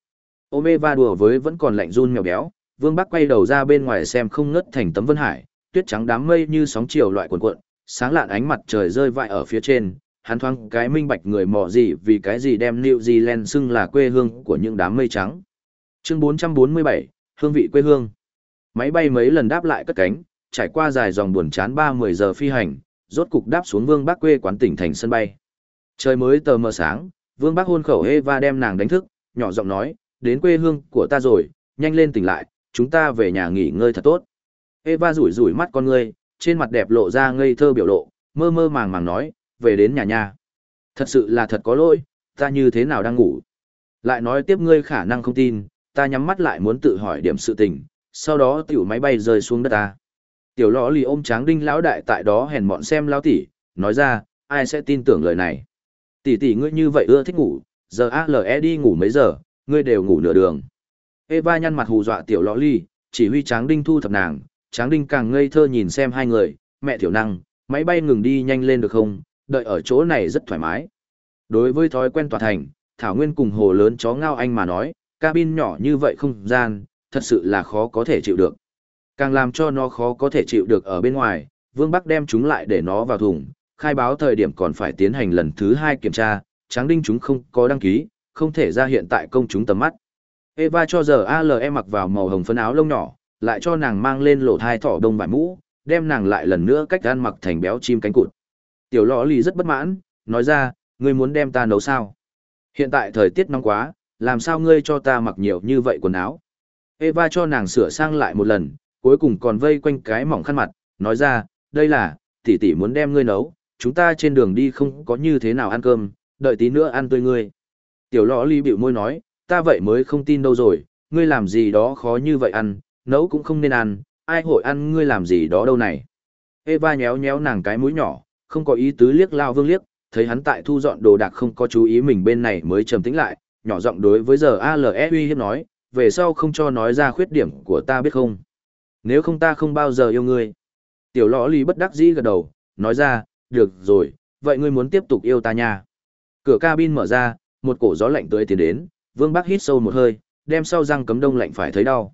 Ôm đùa với vẫn còn lạnh run mèo béo, Vương Bắc quay đầu ra bên ngoài xem không ngớt thành tấm vân hải, tuyết trắng đám mây như sóng chiều loại cuộn cuộn, sáng lạn ánh mặt trời rơi vãi ở phía trên, hắn thoáng cái minh bạch người mò gì vì cái gì đem New Zealand xưng là quê hương của những đám mây trắng. Chương 447, hương vị quê hương. Máy bay mấy lần đáp lại cất cánh, trải qua dài dòng buồn chán 30 giờ phi hành, rốt cục đáp xuống Vương Bắc quê quán tỉnh thành sân bay. Trời mới tờ mờ sáng, Vương Bắc hôn khẩu Eva đem nàng đánh thức, nhỏ giọng nói, đến quê hương của ta rồi, nhanh lên tỉnh lại, chúng ta về nhà nghỉ ngơi thật tốt. Eva rủi rủi mắt con ngươi, trên mặt đẹp lộ ra ngây thơ biểu lộ, mơ mơ màng màng nói, về đến nhà nhà. Thật sự là thật có lỗi, ta như thế nào đang ngủ. Lại nói tiếp ngươi khả năng không tin, ta nhắm mắt lại muốn tự hỏi điểm sự tình, sau đó tiểu máy bay rơi xuống đất ta. Tiểu lõ lì ôm tráng đinh lão đại tại đó hèn mọn xem lão tỷ, nói ra, ai sẽ tin tưởng lời này. Tỷ tỷ ngươi như vậy ưa thích ngủ, giờ ALE đi ngủ mấy giờ, ngươi đều ngủ nửa đường. Eva nhăn mặt hù dọa tiểu lõ lì, chỉ huy tráng đinh thu thập nàng, tráng đinh càng ngây thơ nhìn xem hai người, mẹ tiểu năng, máy bay ngừng đi nhanh lên được không, đợi ở chỗ này rất thoải mái. Đối với thói quen tòa thành, Thảo Nguyên cùng hồ lớn chó ngao anh mà nói, cabin nhỏ như vậy không gian, thật sự là khó có thể chịu được. Càng làm cho nó khó có thể chịu được ở bên ngoài, Vương Bắc đem chúng lại để nó vào thùng, khai báo thời điểm còn phải tiến hành lần thứ hai kiểm tra, tráng đinh chúng không có đăng ký, không thể ra hiện tại công chúng tầm mắt. Eva cho giờ ALE mặc vào màu hồng phấn áo lông nhỏ, lại cho nàng mang lên lộ thai thỏ đông vải mũ, đem nàng lại lần nữa cách ăn mặc thành béo chim cánh cụt. Tiểu lọ lì rất bất mãn, nói ra, ngươi muốn đem ta nấu sao? Hiện tại thời tiết nóng quá, làm sao ngươi cho ta mặc nhiều như vậy quần áo? Eva cho nàng sửa sang lại một lần, cuối cùng còn vây quanh cái mỏng khăn mặt, nói ra, đây là, tỷ tỷ muốn đem ngươi nấu, chúng ta trên đường đi không có như thế nào ăn cơm, đợi tí nữa ăn tươi ngươi. Tiểu lọ ly biểu môi nói, ta vậy mới không tin đâu rồi, ngươi làm gì đó khó như vậy ăn, nấu cũng không nên ăn, ai hội ăn ngươi làm gì đó đâu này. Eva nhéo nhéo nàng cái mũi nhỏ, không có ý tứ liếc lao vương liếc, thấy hắn tại thu dọn đồ đạc không có chú ý mình bên này mới trầm tĩnh lại, nhỏ giọng đối với giờ ALE uy hiếp nói, về sau không cho nói ra khuyết điểm của ta biết không. Nếu không ta không bao giờ yêu ngươi. Tiểu lõ lì bất đắc dĩ gật đầu, nói ra, được rồi, vậy ngươi muốn tiếp tục yêu ta nha. Cửa cabin mở ra, một cổ gió lạnh tươi tiến đến, vương bắc hít sâu một hơi, đem sau răng cấm đông lạnh phải thấy đau.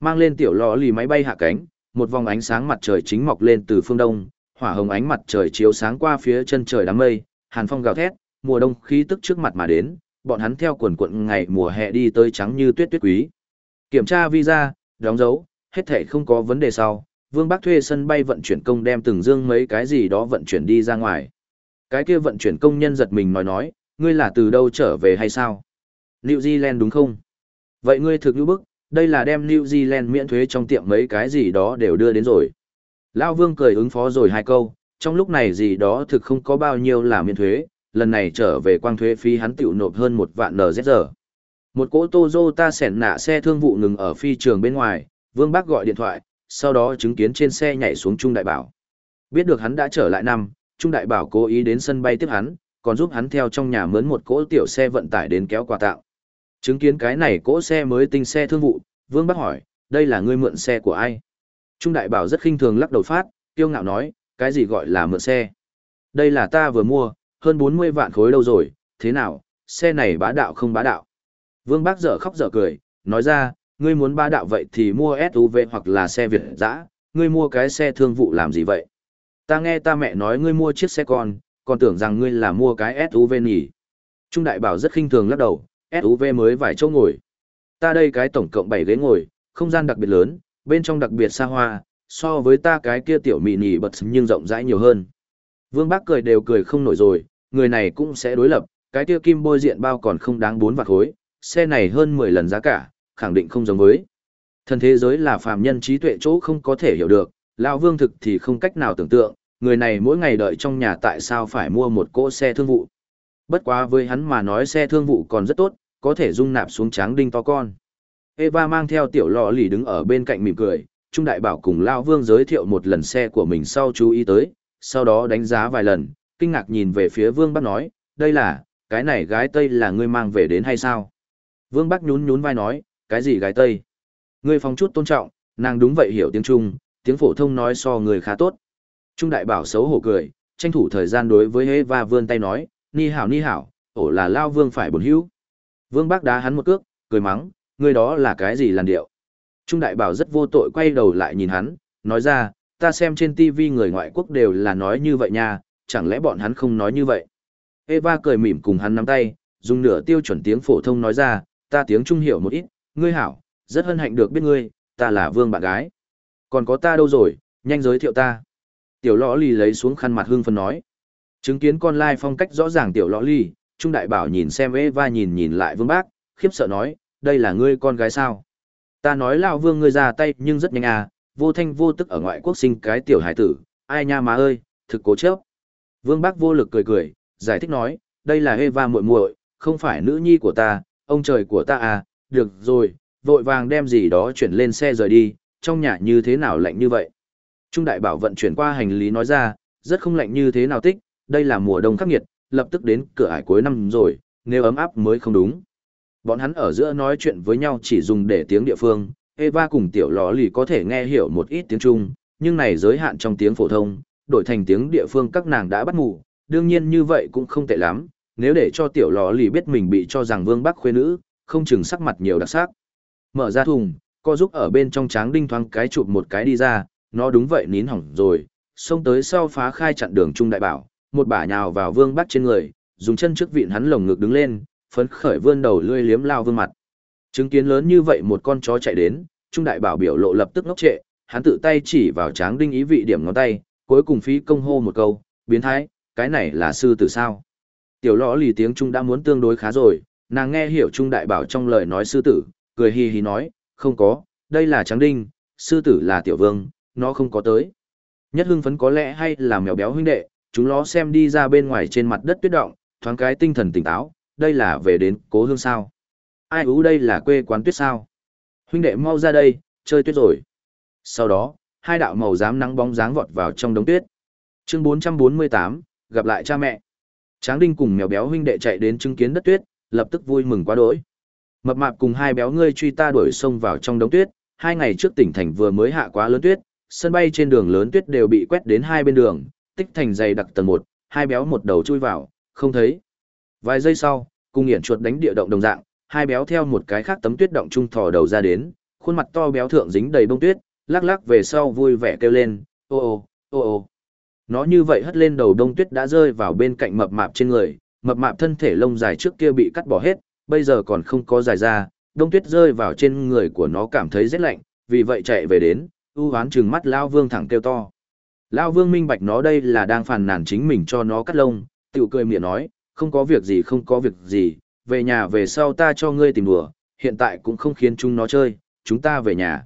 Mang lên tiểu lò lì máy bay hạ cánh, một vòng ánh sáng mặt trời chính mọc lên từ phương đông, hỏa hồng ánh mặt trời chiếu sáng qua phía chân trời đám mây, hàn phong gào thét, mùa đông khí tức trước mặt mà đến, bọn hắn theo quần quận ngày mùa hè đi tới trắng như tuyết tuyết quý. Kiểm tra visa, đóng dấu, hết thảy không có vấn đề sau, Vương Bắc thuê sân bay vận chuyển công đem từng dương mấy cái gì đó vận chuyển đi ra ngoài. Cái kia vận chuyển công nhân giật mình nói nói, ngươi là từ đâu trở về hay sao? New Zealand đúng không? Vậy ngươi thực như bức, đây là đem New Zealand miễn thuế trong tiệm mấy cái gì đó đều đưa đến rồi. Lão Vương cười ứng phó rồi hai câu, trong lúc này gì đó thực không có bao nhiêu là miễn thuế, lần này trở về quang thuế phí hắn tiểu nộp hơn một vạn NZR. Một cỗ Toyota sẻn nạ xe thương vụ ngừng ở phi trường bên ngoài, Vương Bác gọi điện thoại, sau đó chứng kiến trên xe nhảy xuống Trung Đại Bảo. Biết được hắn đã trở lại năm, Trung Đại Bảo cố ý đến sân bay tiếp hắn, còn giúp hắn theo trong nhà mướn một cỗ tiểu xe vận tải đến kéo quà tặng. Chứng kiến cái này cỗ xe mới tinh xe thương vụ, Vương Bác hỏi, đây là ngươi mượn xe của ai? Trung Đại Bảo rất khinh thường lắc đầu phát, kiêu ngạo nói, cái gì gọi là mượn xe? Đây là ta vừa mua, hơn 40 vạn khối đâu rồi, thế nào, xe này bá đạo không bá đạo? Vương Bác dở khóc dở cười, nói ra, ngươi muốn ba đạo vậy thì mua SUV hoặc là xe Việt dã, ngươi mua cái xe thương vụ làm gì vậy? Ta nghe ta mẹ nói ngươi mua chiếc xe con, còn tưởng rằng ngươi là mua cái SUV nhỉ. Trung đại bảo rất khinh thường lắc đầu, SUV mới vài chỗ ngồi. Ta đây cái tổng cộng 7 ghế ngồi, không gian đặc biệt lớn, bên trong đặc biệt xa hoa, so với ta cái kia tiểu mị nhỉ bật nhưng rộng rãi nhiều hơn. Vương Bác cười đều cười không nổi rồi, người này cũng sẽ đối lập, cái kia kim bôi diện bao còn không đáng 4 vạn khối, xe này hơn 10 lần giá cả, khẳng định không giống với. Thần thế giới là phàm nhân trí tuệ chỗ không có thể hiểu được, lão Vương thực thì không cách nào tưởng tượng, người này mỗi ngày đợi trong nhà tại sao phải mua một cỗ xe thương vụ. Bất quá với hắn mà nói xe thương vụ còn rất tốt, có thể dung nạp xuống tráng đinh to con. Eva mang theo tiểu lọ lì đứng ở bên cạnh mỉm cười, Trung Đại Bảo cùng Lao Vương giới thiệu một lần xe của mình sau chú ý tới, sau đó đánh giá vài lần, kinh ngạc nhìn về phía Vương Bắc nói, đây là, cái này gái Tây là ngươi mang về đến hay sao? Vương Bắc nhún nhún vai nói, cái gì gái Tây? Ngươi phong chút tôn trọng, nàng đúng vậy hiểu tiếng Trung, tiếng phổ thông nói so người khá tốt. Trung đại bảo xấu hổ cười, tranh thủ thời gian đối với Eva vươn tay nói, ni hảo ni hảo, ổ là lao vương phải bổn hữu. Vương bác đá hắn một cước, cười mắng, ngươi đó là cái gì làn điệu. Trung đại bảo rất vô tội quay đầu lại nhìn hắn, nói ra, ta xem trên TV người ngoại quốc đều là nói như vậy nha, chẳng lẽ bọn hắn không nói như vậy. Eva cười mỉm cùng hắn nắm tay, dùng nửa tiêu chuẩn tiếng phổ thông nói ra, ta tiếng Trung hiểu một ít, ngươi hảo, rất hân hạnh được biết ngươi, ta là vương bạn gái. Còn có ta đâu rồi, nhanh giới thiệu ta. Tiểu lõ lì lấy xuống khăn mặt hương phân nói. Chứng kiến con lai phong cách rõ ràng tiểu lõ lì, Trung Đại Bảo nhìn xem Eva nhìn nhìn lại vương bác, khiếp sợ nói, đây là ngươi con gái sao? Ta nói lao vương ngươi ra tay nhưng rất nhanh à, vô thanh vô tức ở ngoại quốc sinh cái tiểu hải tử, ai nha má ơi, thực cố chấp. Vương bác vô lực cười cười, giải thích nói, đây là Eva muội muội, không phải nữ nhi của ta, ông trời của ta à, được rồi, vội vàng đem gì đó chuyển lên xe rời đi, trong nhà như thế nào lạnh như vậy. Trung đại bảo vận chuyển qua hành lý nói ra, rất không lạnh như thế nào tích, đây là mùa đông khắc nghiệt, lập tức đến cửa ải cuối năm rồi, nếu ấm áp mới không đúng. Bọn hắn ở giữa nói chuyện với nhau chỉ dùng để tiếng địa phương, Eva cùng tiểu lò lì có thể nghe hiểu một ít tiếng Trung, nhưng này giới hạn trong tiếng phổ thông, đổi thành tiếng địa phương các nàng đã bắt ngủ, đương nhiên như vậy cũng không tệ lắm, nếu để cho tiểu lò lì biết mình bị cho rằng vương bắc khuê nữ, không chừng sắc mặt nhiều đặc sắc. Mở ra thùng, co giúp ở bên trong tráng đinh thoáng cái chụp một cái đi ra, nó đúng vậy nín hỏng rồi, xông tới sau phá khai chặn đường trung đại bảo, một bả nhào vào vương bắt trên người, dùng chân trước vịn hắn lồng ngực đứng lên, phấn khởi vươn đầu lươi liếm lao vương mặt. Chứng kiến lớn như vậy một con chó chạy đến, trung đại bảo biểu lộ lập tức ngốc trệ, hắn tự tay chỉ vào tráng đinh ý vị điểm ngón tay, cuối cùng phí công hô một câu, biến thái, cái này là sư tử sao? Tiểu lõ lì tiếng Trung đã muốn tương đối khá rồi, nàng nghe hiểu Trung đại bảo trong lời nói sư tử, cười hi hi nói, không có, đây là tráng đinh, sư tử là tiểu vương, nó không có tới. Nhất hưng phấn có lẽ hay là mèo béo huynh đệ, chúng nó xem đi ra bên ngoài trên mặt đất tuyết động, thoáng cái tinh thần tỉnh táo, đây là về đến cố hương sao. Ai ú đây là quê quán tuyết sao. Huynh đệ mau ra đây, chơi tuyết rồi. Sau đó, hai đạo màu dám nắng bóng dáng vọt vào trong đống tuyết. Chương 448, gặp lại cha mẹ. Tráng Đinh cùng mèo béo huynh đệ chạy đến chứng kiến đất tuyết, lập tức vui mừng quá đỗi. Mập mạp cùng hai béo ngươi truy ta đuổi sông vào trong đống tuyết, hai ngày trước tỉnh thành vừa mới hạ quá lớn tuyết, sân bay trên đường lớn tuyết đều bị quét đến hai bên đường, tích thành dày đặc tầng một, hai béo một đầu chui vào, không thấy. Vài giây sau, cung nghiện chuột đánh địa động đồng dạng, hai béo theo một cái khác tấm tuyết động trung thò đầu ra đến, khuôn mặt to béo thượng dính đầy bông tuyết, lắc lắc về sau vui vẻ kêu lên, ô ô, ô ô. Nó như vậy hất lên đầu đông tuyết đã rơi vào bên cạnh mập mạp trên người, mập mạp thân thể lông dài trước kia bị cắt bỏ hết, bây giờ còn không có dài ra, đông tuyết rơi vào trên người của nó cảm thấy rất lạnh, vì vậy chạy về đến, u hoán trừng mắt Lao Vương thẳng kêu to. Lao Vương minh bạch nó đây là đang phàn nàn chính mình cho nó cắt lông, Tiểu cười miệng nói, không có việc gì không có việc gì, về nhà về sau ta cho ngươi tìm đùa, hiện tại cũng không khiến chúng nó chơi, chúng ta về nhà.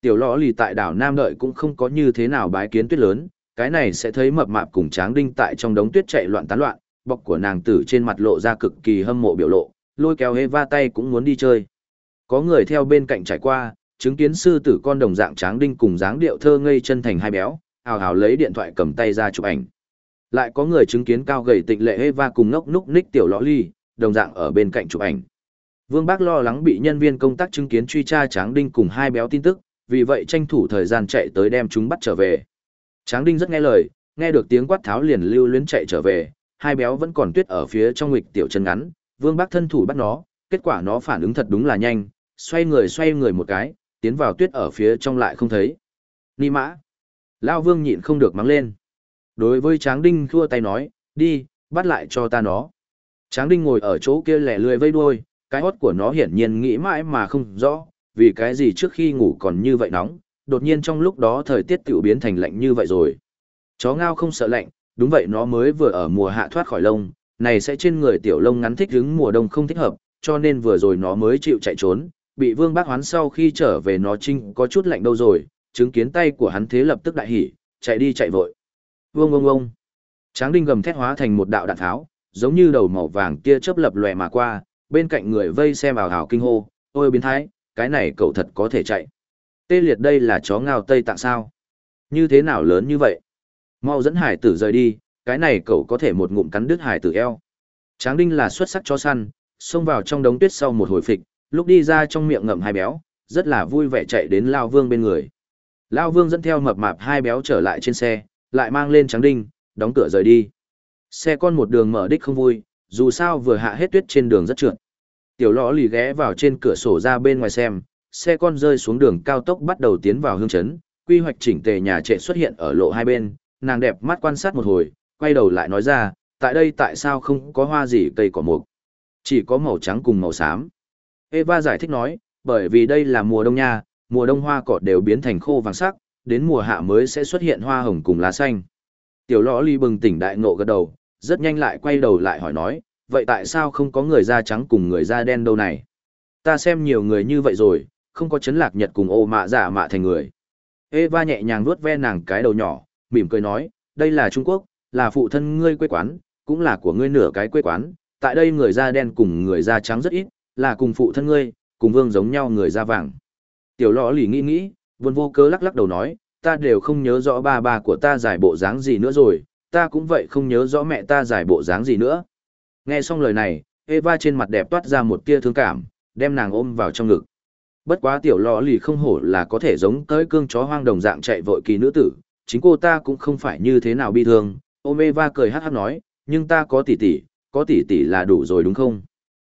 Tiểu lõ lì tại đảo Nam Đợi cũng không có như thế nào bái kiến tuyết lớn, cái này sẽ thấy mập mạp cùng tráng đinh tại trong đống tuyết chạy loạn tán loạn, bọc của nàng tử trên mặt lộ ra cực kỳ hâm mộ biểu lộ, lôi kéo Eva tay cũng muốn đi chơi. Có người theo bên cạnh trải qua, chứng kiến sư tử con đồng dạng tráng đinh cùng dáng điệu thơ ngây chân thành hai béo, hào hào lấy điện thoại cầm tay ra chụp ảnh. Lại có người chứng kiến cao gầy tịnh lệ Eva cùng ngốc núc ních tiểu lõ ly, đồng dạng ở bên cạnh chụp ảnh. Vương Bác lo lắng bị nhân viên công tác chứng kiến truy tra Tráng Đinh cùng hai béo tin tức, vì vậy tranh thủ thời gian chạy tới đem chúng bắt trở về. Tráng Đinh rất nghe lời, nghe được tiếng quát tháo liền lưu luyến chạy trở về, hai béo vẫn còn tuyết ở phía trong nghịch tiểu chân ngắn, Vương Bác thân thủ bắt nó, kết quả nó phản ứng thật đúng là nhanh, xoay người xoay người một cái, tiến vào tuyết ở phía trong lại không thấy. Ni mã. Lao Vương nhịn không được mắng lên. Đối với Tráng Đinh thua tay nói, đi, bắt lại cho ta nó. Tráng Đinh ngồi ở chỗ kia lẻ lười vây đuôi, cái hót của nó hiển nhiên nghĩ mãi mà không rõ, vì cái gì trước khi ngủ còn như vậy nóng, đột nhiên trong lúc đó thời tiết tiểu biến thành lạnh như vậy rồi. Chó ngao không sợ lạnh, đúng vậy nó mới vừa ở mùa hạ thoát khỏi lông, này sẽ trên người tiểu lông ngắn thích hứng mùa đông không thích hợp, cho nên vừa rồi nó mới chịu chạy trốn, bị vương bác hoán sau khi trở về nó trinh có chút lạnh đâu rồi, chứng kiến tay của hắn thế lập tức đại hỉ, chạy đi chạy vội. Vương ông ông. Tráng đinh gầm thét hóa thành một đạo đạn tháo, giống như đầu màu vàng kia chớp lập lòe mà qua, bên cạnh người vây xem ảo ảo kinh hô, ôi biến thái, cái này cậu thật có thể chạy. Tê liệt đây là chó ngao Tây tạng sao? Như thế nào lớn như vậy? Mau dẫn hải tử rời đi, cái này cậu có thể một ngụm cắn đứt hải tử eo. Tráng đinh là xuất sắc cho săn, xông vào trong đống tuyết sau một hồi phịch, lúc đi ra trong miệng ngậm hai béo, rất là vui vẻ chạy đến Lao Vương bên người. Lao Vương dẫn theo mập mạp hai béo trở lại trên xe, lại mang lên tráng đinh, đóng cửa rời đi. Xe con một đường mở đích không vui, dù sao vừa hạ hết tuyết trên đường rất trượt. Tiểu lõ lì ghé vào trên cửa sổ ra bên ngoài xem, xe con rơi xuống đường cao tốc bắt đầu tiến vào hương chấn, quy hoạch chỉnh tề nhà trệ xuất hiện ở lộ hai bên, nàng đẹp mắt quan sát một hồi, quay đầu lại nói ra, tại đây tại sao không có hoa gì cây cỏ mục, chỉ có màu trắng cùng màu xám. Eva giải thích nói, bởi vì đây là mùa đông nha, mùa đông hoa cỏ đều biến thành khô vàng sắc, đến mùa hạ mới sẽ xuất hiện hoa hồng cùng lá xanh. Tiểu lõ ly bừng tỉnh đại ngộ gật đầu, rất nhanh lại quay đầu lại hỏi nói, vậy tại sao không có người da trắng cùng người da đen đâu này? Ta xem nhiều người như vậy rồi, không có chấn lạc nhật cùng ô mạ giả mạ thành người. Eva nhẹ nhàng vuốt ve nàng cái đầu nhỏ, mỉm cười nói, đây là Trung Quốc, là phụ thân ngươi quê quán, cũng là của ngươi nửa cái quê quán, tại đây người da đen cùng người da trắng rất ít, là cùng phụ thân ngươi, cùng vương giống nhau người da vàng. Tiểu lọ lì nghĩ nghĩ, buồn vô cớ lắc lắc đầu nói, ta đều không nhớ rõ ba ba của ta giải bộ dáng gì nữa rồi, ta cũng vậy không nhớ rõ mẹ ta giải bộ dáng gì nữa. Nghe xong lời này, Eva trên mặt đẹp toát ra một tia thương cảm, đem nàng ôm vào trong ngực. Bất quá tiểu lọ lì không hổ là có thể giống tới cương chó hoang đồng dạng chạy vội kỳ nữ tử, chính cô ta cũng không phải như thế nào bi thương. Omeva cười hát hát nói, nhưng ta có tỷ tỷ, có tỷ tỷ là đủ rồi đúng không?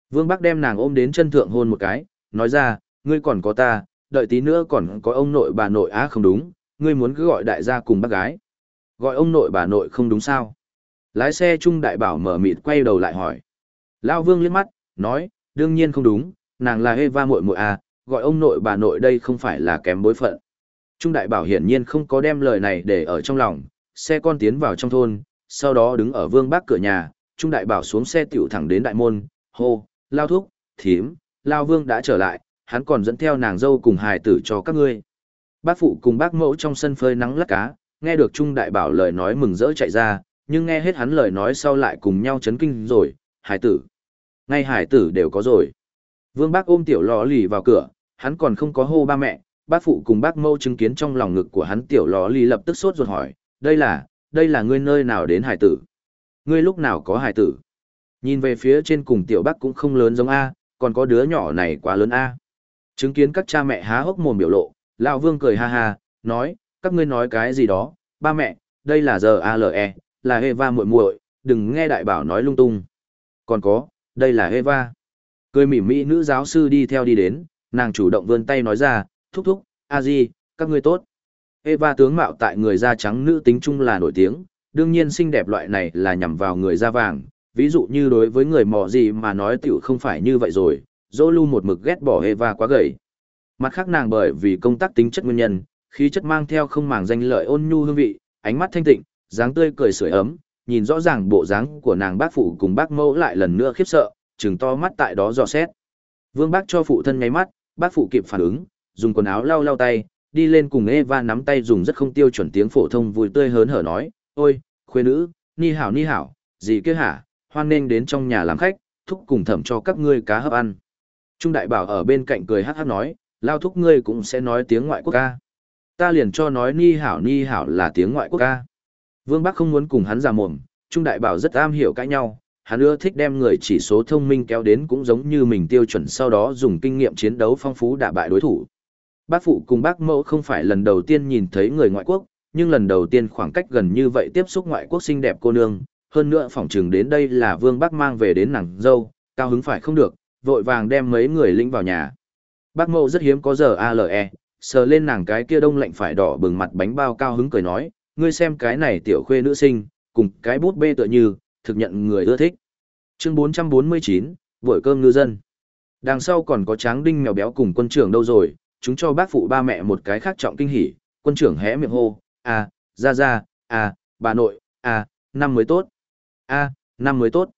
Vương Bắc đem nàng ôm đến chân thượng hôn một cái, nói ra, ngươi còn có ta, đợi tí nữa còn có ông nội bà nội á không đúng, ngươi muốn cứ gọi đại gia cùng bác gái. Gọi ông nội bà nội không đúng sao? Lái xe trung đại bảo mở mịt quay đầu lại hỏi. Lao Vương liếc mắt, nói, đương nhiên không đúng, nàng là Eva muội muội à, gọi ông nội bà nội đây không phải là kém bối phận. Trung đại bảo hiển nhiên không có đem lời này để ở trong lòng, xe con tiến vào trong thôn, sau đó đứng ở vương bác cửa nhà, Trung đại bảo xuống xe tiểu thẳng đến đại môn, hô, lao thúc, thím, lao vương đã trở lại, hắn còn dẫn theo nàng dâu cùng hài tử cho các ngươi. Bác phụ cùng bác mẫu trong sân phơi nắng lắc cá, nghe được Trung đại bảo lời nói mừng rỡ chạy ra, nhưng nghe hết hắn lời nói sau lại cùng nhau chấn kinh rồi, hài tử. Ngay hài tử đều có rồi. Vương bác ôm tiểu lò lì vào cửa, hắn còn không có hô ba mẹ, bác phụ cùng bác mâu chứng kiến trong lòng ngực của hắn tiểu lò ly lập tức sốt ruột hỏi, đây là, đây là ngươi nơi nào đến hải tử? Ngươi lúc nào có hải tử? Nhìn về phía trên cùng tiểu bác cũng không lớn giống A, còn có đứa nhỏ này quá lớn A. Chứng kiến các cha mẹ há hốc mồm biểu lộ, lão vương cười ha ha, nói, các ngươi nói cái gì đó, ba mẹ, đây là giờ ALE, là Eva muội muội, đừng nghe đại bảo nói lung tung. Còn có, đây là Eva. Cười mỉm mỹ nữ giáo sư đi theo đi đến, nàng chủ động vươn tay nói ra, thúc thúc, a di, các ngươi tốt. Eva tướng mạo tại người da trắng nữ tính chung là nổi tiếng, đương nhiên xinh đẹp loại này là nhằm vào người da vàng, ví dụ như đối với người mò gì mà nói tiểu không phải như vậy rồi, dỗ lưu một mực ghét bỏ Eva quá gầy. Mặt khác nàng bởi vì công tác tính chất nguyên nhân, khí chất mang theo không màng danh lợi ôn nhu hương vị, ánh mắt thanh tịnh, dáng tươi cười sưởi ấm, nhìn rõ ràng bộ dáng của nàng bác phụ cùng bác mẫu lại lần nữa khiếp sợ, trừng to mắt tại đó dò xét. Vương bác cho phụ thân nháy mắt, bác phụ kịp phản ứng, dùng quần áo lau lau tay, đi lên cùng Eva nắm tay dùng rất không tiêu chuẩn tiếng phổ thông vui tươi hớn hở nói, ôi, khuê nữ, ni hảo ni hảo, gì kia hả, hoan nên đến trong nhà làm khách, thúc cùng thẩm cho các ngươi cá hấp ăn. Trung đại bảo ở bên cạnh cười hát hát nói, lao thúc ngươi cũng sẽ nói tiếng ngoại quốc ca. Ta liền cho nói ni hảo ni hảo là tiếng ngoại quốc ca. Vương Bắc không muốn cùng hắn ra mồm, Trung đại bảo rất am hiểu cãi nhau, hắn ưa thích đem người chỉ số thông minh kéo đến cũng giống như mình tiêu chuẩn sau đó dùng kinh nghiệm chiến đấu phong phú đả bại đối thủ. Bác phụ cùng bác mẫu không phải lần đầu tiên nhìn thấy người ngoại quốc, nhưng lần đầu tiên khoảng cách gần như vậy tiếp xúc ngoại quốc xinh đẹp cô nương, hơn nữa phỏng chừng đến đây là vương bác mang về đến nàng dâu, cao hứng phải không được, vội vàng đem mấy người lĩnh vào nhà. Bác mẫu rất hiếm có giờ ALE, sờ lên nàng cái kia đông lạnh phải đỏ bừng mặt bánh bao cao hứng cười nói, ngươi xem cái này tiểu khuê nữ sinh, cùng cái bút bê tựa như, thực nhận người ưa thích. Chương 449, buổi cơm ngư dân. Đằng sau còn có tráng đinh mèo béo cùng quân trưởng đâu rồi, chúng cho bác phụ ba mẹ một cái khác trọng kinh hỉ, quân trưởng hé miệng hô, à, ra ra, à, bà nội, à, năm mới tốt, à, năm mới tốt.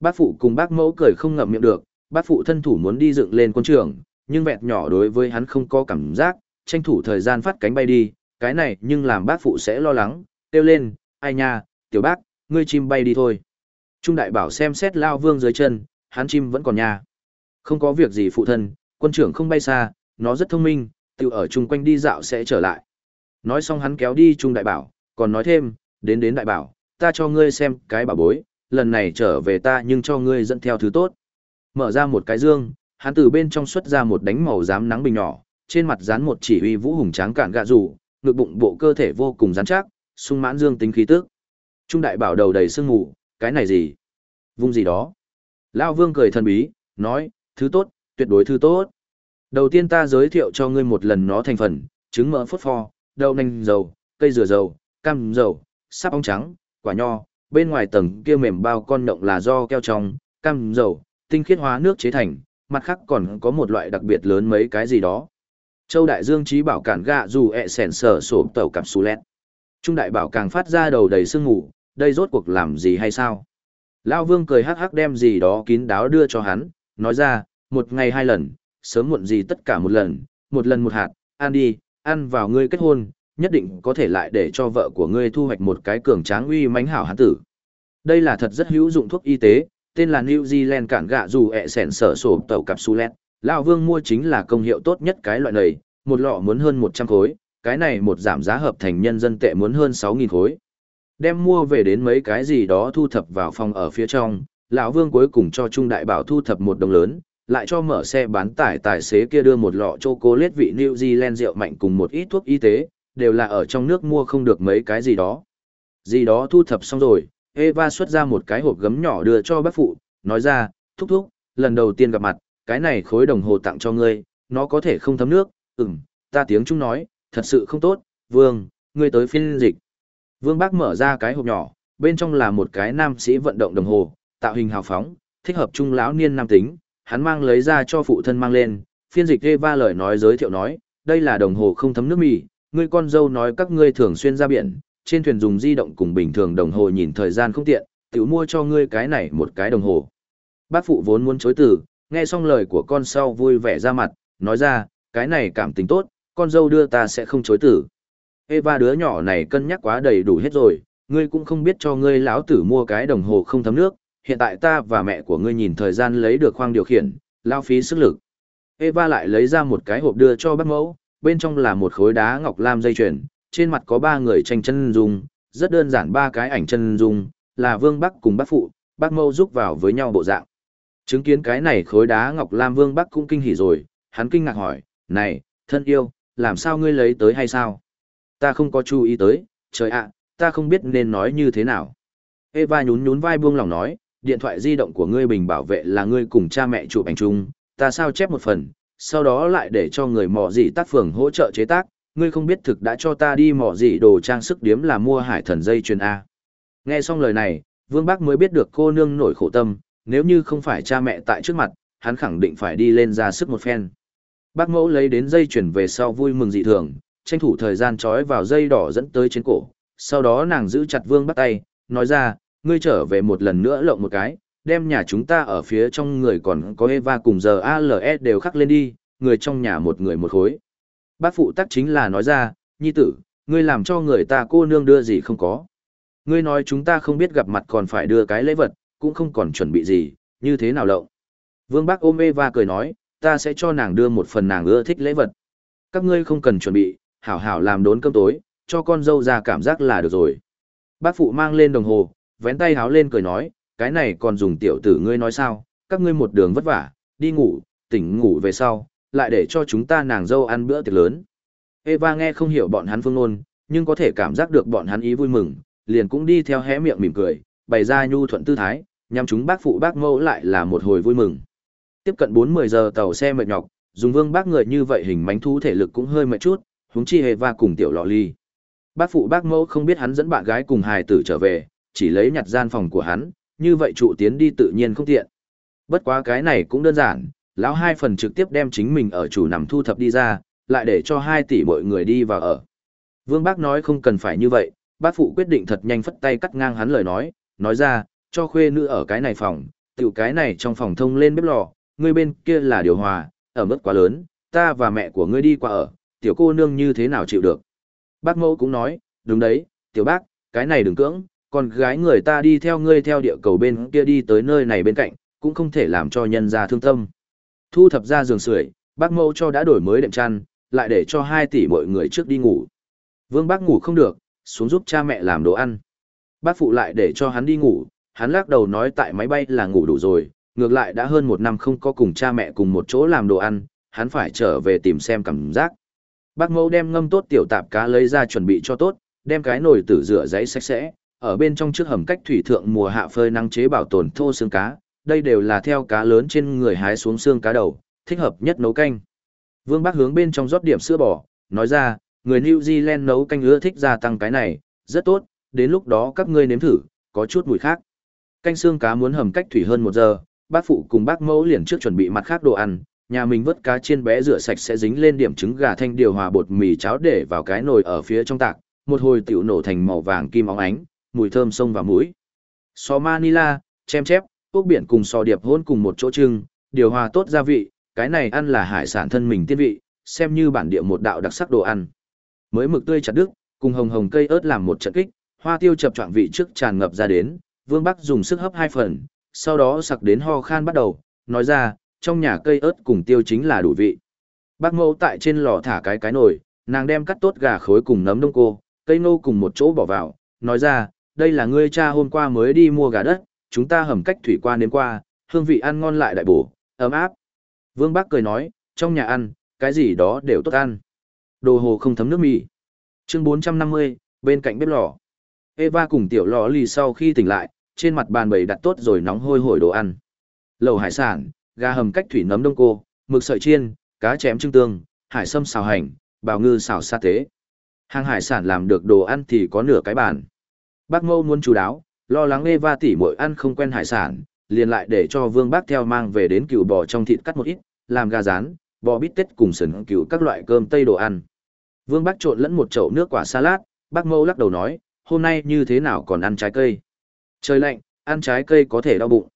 Bác phụ cùng bác mẫu cười không ngậm miệng được, bác phụ thân thủ muốn đi dựng lên quân trưởng, nhưng vẹt nhỏ đối với hắn không có cảm giác, tranh thủ thời gian phát cánh bay đi, cái này nhưng làm bác phụ sẽ lo lắng, kêu lên, ai nha, tiểu bác, ngươi chim bay đi thôi. Trung đại bảo xem xét lao vương dưới chân, hắn chim vẫn còn nhà. Không có việc gì phụ thân, quân trưởng không bay xa, nó rất thông minh, tự ở chung quanh đi dạo sẽ trở lại. Nói xong hắn kéo đi Trung đại bảo, còn nói thêm, đến đến đại bảo, ta cho ngươi xem cái bảo bối, lần này trở về ta nhưng cho ngươi dẫn theo thứ tốt. Mở ra một cái dương, hắn từ bên trong xuất ra một đánh màu dám nắng bình nhỏ, trên mặt dán một chỉ uy vũ hùng tráng cạn gạ rủ, ngực bụng bộ cơ thể vô cùng rắn chắc, sung mãn dương tính khí tức. Trung đại bảo đầu đầy sương mù, cái này gì? Vung gì đó? Lao vương cười thần bí, nói, thứ tốt, tuyệt đối thứ tốt. Đầu tiên ta giới thiệu cho ngươi một lần nó thành phần, trứng mỡ phốt pho, đậu nành dầu, cây dừa dầu, cam dầu, sáp ong trắng, quả nho, bên ngoài tầng kia mềm bao con động là do keo trong, cam dầu, tinh khiết hóa nước chế thành, mặt khác còn có một loại đặc biệt lớn mấy cái gì đó. Châu Đại Dương trí bảo cản gạ dù ẹ sẻn sở sổ tàu cặp xù lét. Trung Đại bảo càng phát ra đầu đầy sương ngủ, đây rốt cuộc làm gì hay sao? Lao Vương cười hắc hắc đem gì đó kín đáo đưa cho hắn, nói ra, một ngày hai lần, sớm muộn gì tất cả một lần, một lần một hạt, ăn đi, ăn vào ngươi kết hôn, nhất định có thể lại để cho vợ của ngươi thu hoạch một cái cường tráng uy mãnh hảo hán tử. Đây là thật rất hữu dụng thuốc y tế, tên là New Zealand cản gạ dù ẹ sẻn sở sổ tàu cặp capsulet. Lão Vương mua chính là công hiệu tốt nhất cái loại này, một lọ muốn hơn 100 khối, cái này một giảm giá hợp thành nhân dân tệ muốn hơn 6.000 khối. Đem mua về đến mấy cái gì đó thu thập vào phòng ở phía trong, lão Vương cuối cùng cho Trung Đại Bảo thu thập một đồng lớn, lại cho mở xe bán tải tài xế kia đưa một lọ chocolate vị New Zealand rượu mạnh cùng một ít thuốc y tế, đều là ở trong nước mua không được mấy cái gì đó. Gì đó thu thập xong rồi, Eva xuất ra một cái hộp gấm nhỏ đưa cho bác phụ, nói ra, thúc thúc, lần đầu tiên gặp mặt, cái này khối đồng hồ tặng cho ngươi, nó có thể không thấm nước, ừm, ta tiếng Trung nói, thật sự không tốt, Vương, ngươi tới phiên dịch. Vương Bác mở ra cái hộp nhỏ, bên trong là một cái nam sĩ vận động đồng hồ, tạo hình hào phóng, thích hợp trung lão niên nam tính, hắn mang lấy ra cho phụ thân mang lên, phiên dịch Eva lời nói giới thiệu nói, đây là đồng hồ không thấm nước mì, ngươi con dâu nói các ngươi thường xuyên ra biển, trên thuyền dùng di động cùng bình thường đồng hồ nhìn thời gian không tiện, tiểu mua cho ngươi cái này một cái đồng hồ. Bác phụ vốn muốn chối từ, nghe xong lời của con sau vui vẻ ra mặt, nói ra, cái này cảm tình tốt, con dâu đưa ta sẽ không chối từ. Eva đứa nhỏ này cân nhắc quá đầy đủ hết rồi, ngươi cũng không biết cho ngươi lão tử mua cái đồng hồ không thấm nước, hiện tại ta và mẹ của ngươi nhìn thời gian lấy được khoang điều khiển, lao phí sức lực. Eva lại lấy ra một cái hộp đưa cho bác mẫu, bên trong là một khối đá ngọc lam dây chuyền, trên mặt có ba người tranh chân dung, rất đơn giản ba cái ảnh chân dung, là Vương Bắc cùng bác phụ, bác Mẫu giúp vào với nhau bộ dạng. Chứng kiến cái này khối đá ngọc lam Vương Bắc cũng kinh hỉ rồi, hắn kinh ngạc hỏi, này, thân yêu, làm sao ngươi lấy tới hay sao? Ta không có chú ý tới, trời ạ, ta không biết nên nói như thế nào. Eva nhún nhún vai buông lòng nói, điện thoại di động của ngươi bình bảo vệ là ngươi cùng cha mẹ chụp ảnh chung, ta sao chép một phần, sau đó lại để cho người mò gì tác phường hỗ trợ chế tác, ngươi không biết thực đã cho ta đi mò gì đồ trang sức điếm là mua hải thần dây chuyền A. Nghe xong lời này, Vương Bác mới biết được cô nương nổi khổ tâm, nếu như không phải cha mẹ tại trước mặt, hắn khẳng định phải đi lên ra sức một phen. Bác mẫu lấy đến dây chuyền về sau vui mừng dị thường, tranh thủ thời gian trói vào dây đỏ dẫn tới trên cổ. Sau đó nàng giữ chặt Vương Bác tay, nói ra, ngươi trở về một lần nữa lộng một cái, đem nhà chúng ta ở phía trong người còn có Eva cùng giờ ALE đều khắc lên đi, người trong nhà một người một khối. Bác phụ tắc chính là nói ra, nhi tử, ngươi làm cho người ta cô nương đưa gì không có. Ngươi nói chúng ta không biết gặp mặt còn phải đưa cái lễ vật, cũng không còn chuẩn bị gì, như thế nào lộng. Vương bác ôm Eva cười nói, ta sẽ cho nàng đưa một phần nàng ưa thích lễ vật. Các ngươi không cần chuẩn bị, hảo hảo làm đốn cơm tối, cho con dâu ra cảm giác là được rồi. Bác phụ mang lên đồng hồ, vén tay háo lên cười nói, cái này còn dùng tiểu tử ngươi nói sao, các ngươi một đường vất vả, đi ngủ, tỉnh ngủ về sau, lại để cho chúng ta nàng dâu ăn bữa tiệc lớn. Eva nghe không hiểu bọn hắn phương ngôn, nhưng có thể cảm giác được bọn hắn ý vui mừng, liền cũng đi theo hé miệng mỉm cười, bày ra nhu thuận tư thái, nhằm chúng bác phụ bác mẫu lại là một hồi vui mừng. Tiếp cận 4-10 giờ tàu xe mệt nhọc, dùng vương bác người như vậy hình mánh thú thể lực cũng hơi mệt chút, huống chi Eva cùng tiểu lọ ly. Bác phụ bác mẫu không biết hắn dẫn bạn gái cùng hài tử trở về, chỉ lấy nhặt gian phòng của hắn, như vậy trụ tiến đi tự nhiên không tiện. Bất quá cái này cũng đơn giản, lão hai phần trực tiếp đem chính mình ở chủ nằm thu thập đi ra, lại để cho hai tỷ mọi người đi vào ở. Vương Bác nói không cần phải như vậy, bác phụ quyết định thật nhanh phất tay cắt ngang hắn lời nói, nói ra, cho khuê nữ ở cái này phòng, tiểu cái này trong phòng thông lên bếp lò, người bên kia là điều hòa, ở mức quá lớn, ta và mẹ của ngươi đi qua ở, tiểu cô nương như thế nào chịu được. Bác mẫu cũng nói, đúng đấy, tiểu bác, cái này đừng cưỡng, con gái người ta đi theo ngươi theo địa cầu bên kia đi tới nơi này bên cạnh, cũng không thể làm cho nhân gia thương tâm. Thu thập ra giường sưởi, bác mẫu cho đã đổi mới đệm chăn, lại để cho hai tỷ mọi người trước đi ngủ. Vương bác ngủ không được, xuống giúp cha mẹ làm đồ ăn. Bác phụ lại để cho hắn đi ngủ, hắn lắc đầu nói tại máy bay là ngủ đủ rồi, ngược lại đã hơn một năm không có cùng cha mẹ cùng một chỗ làm đồ ăn, hắn phải trở về tìm xem cảm giác. Bác mẫu đem ngâm tốt tiểu tạp cá lấy ra chuẩn bị cho tốt, đem cái nồi tử rửa giấy sạch sẽ, ở bên trong trước hầm cách thủy thượng mùa hạ phơi nắng chế bảo tồn thô xương cá, đây đều là theo cá lớn trên người hái xuống xương cá đầu, thích hợp nhất nấu canh. Vương Bác hướng bên trong rót điểm sữa bò, nói ra, người New Zealand nấu canh ưa thích gia tăng cái này, rất tốt, đến lúc đó các ngươi nếm thử, có chút mùi khác. Canh xương cá muốn hầm cách thủy hơn một giờ, bác phụ cùng bác mẫu liền trước chuẩn bị mặt khác đồ ăn, nhà mình vớt cá chiên bé rửa sạch sẽ dính lên điểm trứng gà thanh điều hòa bột mì cháo để vào cái nồi ở phía trong tạc, một hồi tiểu nổ thành màu vàng kim óng ánh, mùi thơm sông vào mũi. Sò Manila, chem chép, ốc biển cùng sò điệp hôn cùng một chỗ trưng, điều hòa tốt gia vị, cái này ăn là hải sản thân mình tiên vị, xem như bản địa một đạo đặc sắc đồ ăn. Mới mực tươi chặt đứt, cùng hồng hồng cây ớt làm một trận kích, hoa tiêu chập choạng vị trước tràn ngập ra đến, Vương Bắc dùng sức hấp hai phần, sau đó sặc đến ho khan bắt đầu, nói ra, trong nhà cây ớt cùng tiêu chính là đủ vị. Bác mẫu tại trên lò thả cái cái nồi, nàng đem cắt tốt gà khối cùng nấm đông cô, cây nô cùng một chỗ bỏ vào, nói ra, đây là ngươi cha hôm qua mới đi mua gà đất, chúng ta hầm cách thủy qua nếm qua, hương vị ăn ngon lại đại bổ, ấm áp. Vương Bác cười nói, trong nhà ăn, cái gì đó đều tốt ăn. Đồ hồ không thấm nước mì. Chương 450, bên cạnh bếp lò. Eva cùng tiểu lò lì sau khi tỉnh lại, trên mặt bàn bày đặt tốt rồi nóng hôi hổi đồ ăn. Lẩu hải sản, gà hầm cách thủy nấm đông cô, mực sợi chiên, cá chém trưng tương, hải sâm xào hành, bào ngư xào sa tế. Hàng hải sản làm được đồ ăn thì có nửa cái bàn. Bác Mâu muốn chú đáo, lo lắng Eva tỉ muội ăn không quen hải sản, liền lại để cho Vương Bác theo mang về đến cừu bò trong thịt cắt một ít, làm gà rán, bò bít tết cùng sườn cừu các loại cơm tây đồ ăn. Vương Bác trộn lẫn một chậu nước quả salad, bác Mâu lắc đầu nói, hôm nay như thế nào còn ăn trái cây. Trời lạnh, ăn trái cây có thể đau bụng.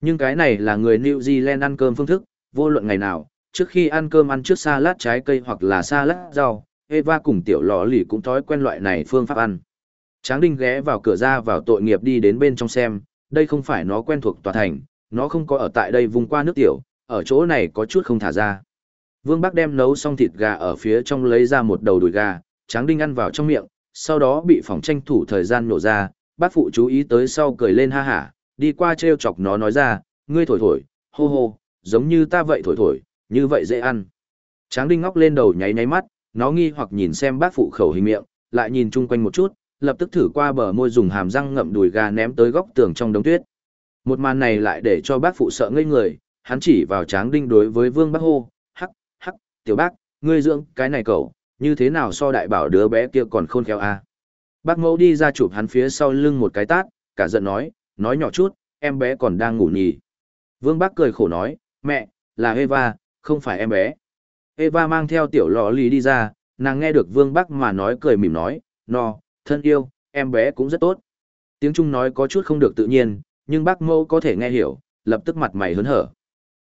Nhưng cái này là người New Zealand ăn cơm phương thức, vô luận ngày nào, trước khi ăn cơm ăn trước salad trái cây hoặc là salad rau, Eva cùng tiểu lò lì cũng thói quen loại này phương pháp ăn. Tráng Đinh ghé vào cửa ra vào tội nghiệp đi đến bên trong xem, đây không phải nó quen thuộc tòa thành, nó không có ở tại đây vùng qua nước tiểu, ở chỗ này có chút không thả ra. Vương Bắc đem nấu xong thịt gà ở phía trong lấy ra một đầu đùi gà, Tráng Đinh ăn vào trong miệng, sau đó bị phòng tranh thủ thời gian nổ ra, bác phụ chú ý tới sau cười lên ha hả, đi qua treo chọc nó nói ra, ngươi thổi thổi, hô hô, giống như ta vậy thổi thổi, như vậy dễ ăn. Tráng Đinh ngóc lên đầu nháy nháy mắt, nó nghi hoặc nhìn xem bác phụ khẩu hình miệng, lại nhìn chung quanh một chút, lập tức thử qua bờ môi dùng hàm răng ngậm đùi gà ném tới góc tường trong đống tuyết. Một màn này lại để cho bác phụ sợ ngây người, hắn chỉ vào Tráng Đinh đối với Vương Bác hô, hắc, hắc, tiểu bác, ngươi dưỡng cái này cậu, như thế nào so đại bảo đứa bé kia còn khôn khéo a à? Bác mẫu đi ra chụp hắn phía sau lưng một cái tát, cả giận nói, nói nhỏ chút, em bé còn đang ngủ nhì. Vương bác cười khổ nói, mẹ, là Eva, không phải em bé. Eva mang theo tiểu lò lì đi ra, nàng nghe được vương bác mà nói cười mỉm nói, no, thân yêu, em bé cũng rất tốt. Tiếng Trung nói có chút không được tự nhiên, nhưng bác mẫu có thể nghe hiểu, lập tức mặt mày hớn hở.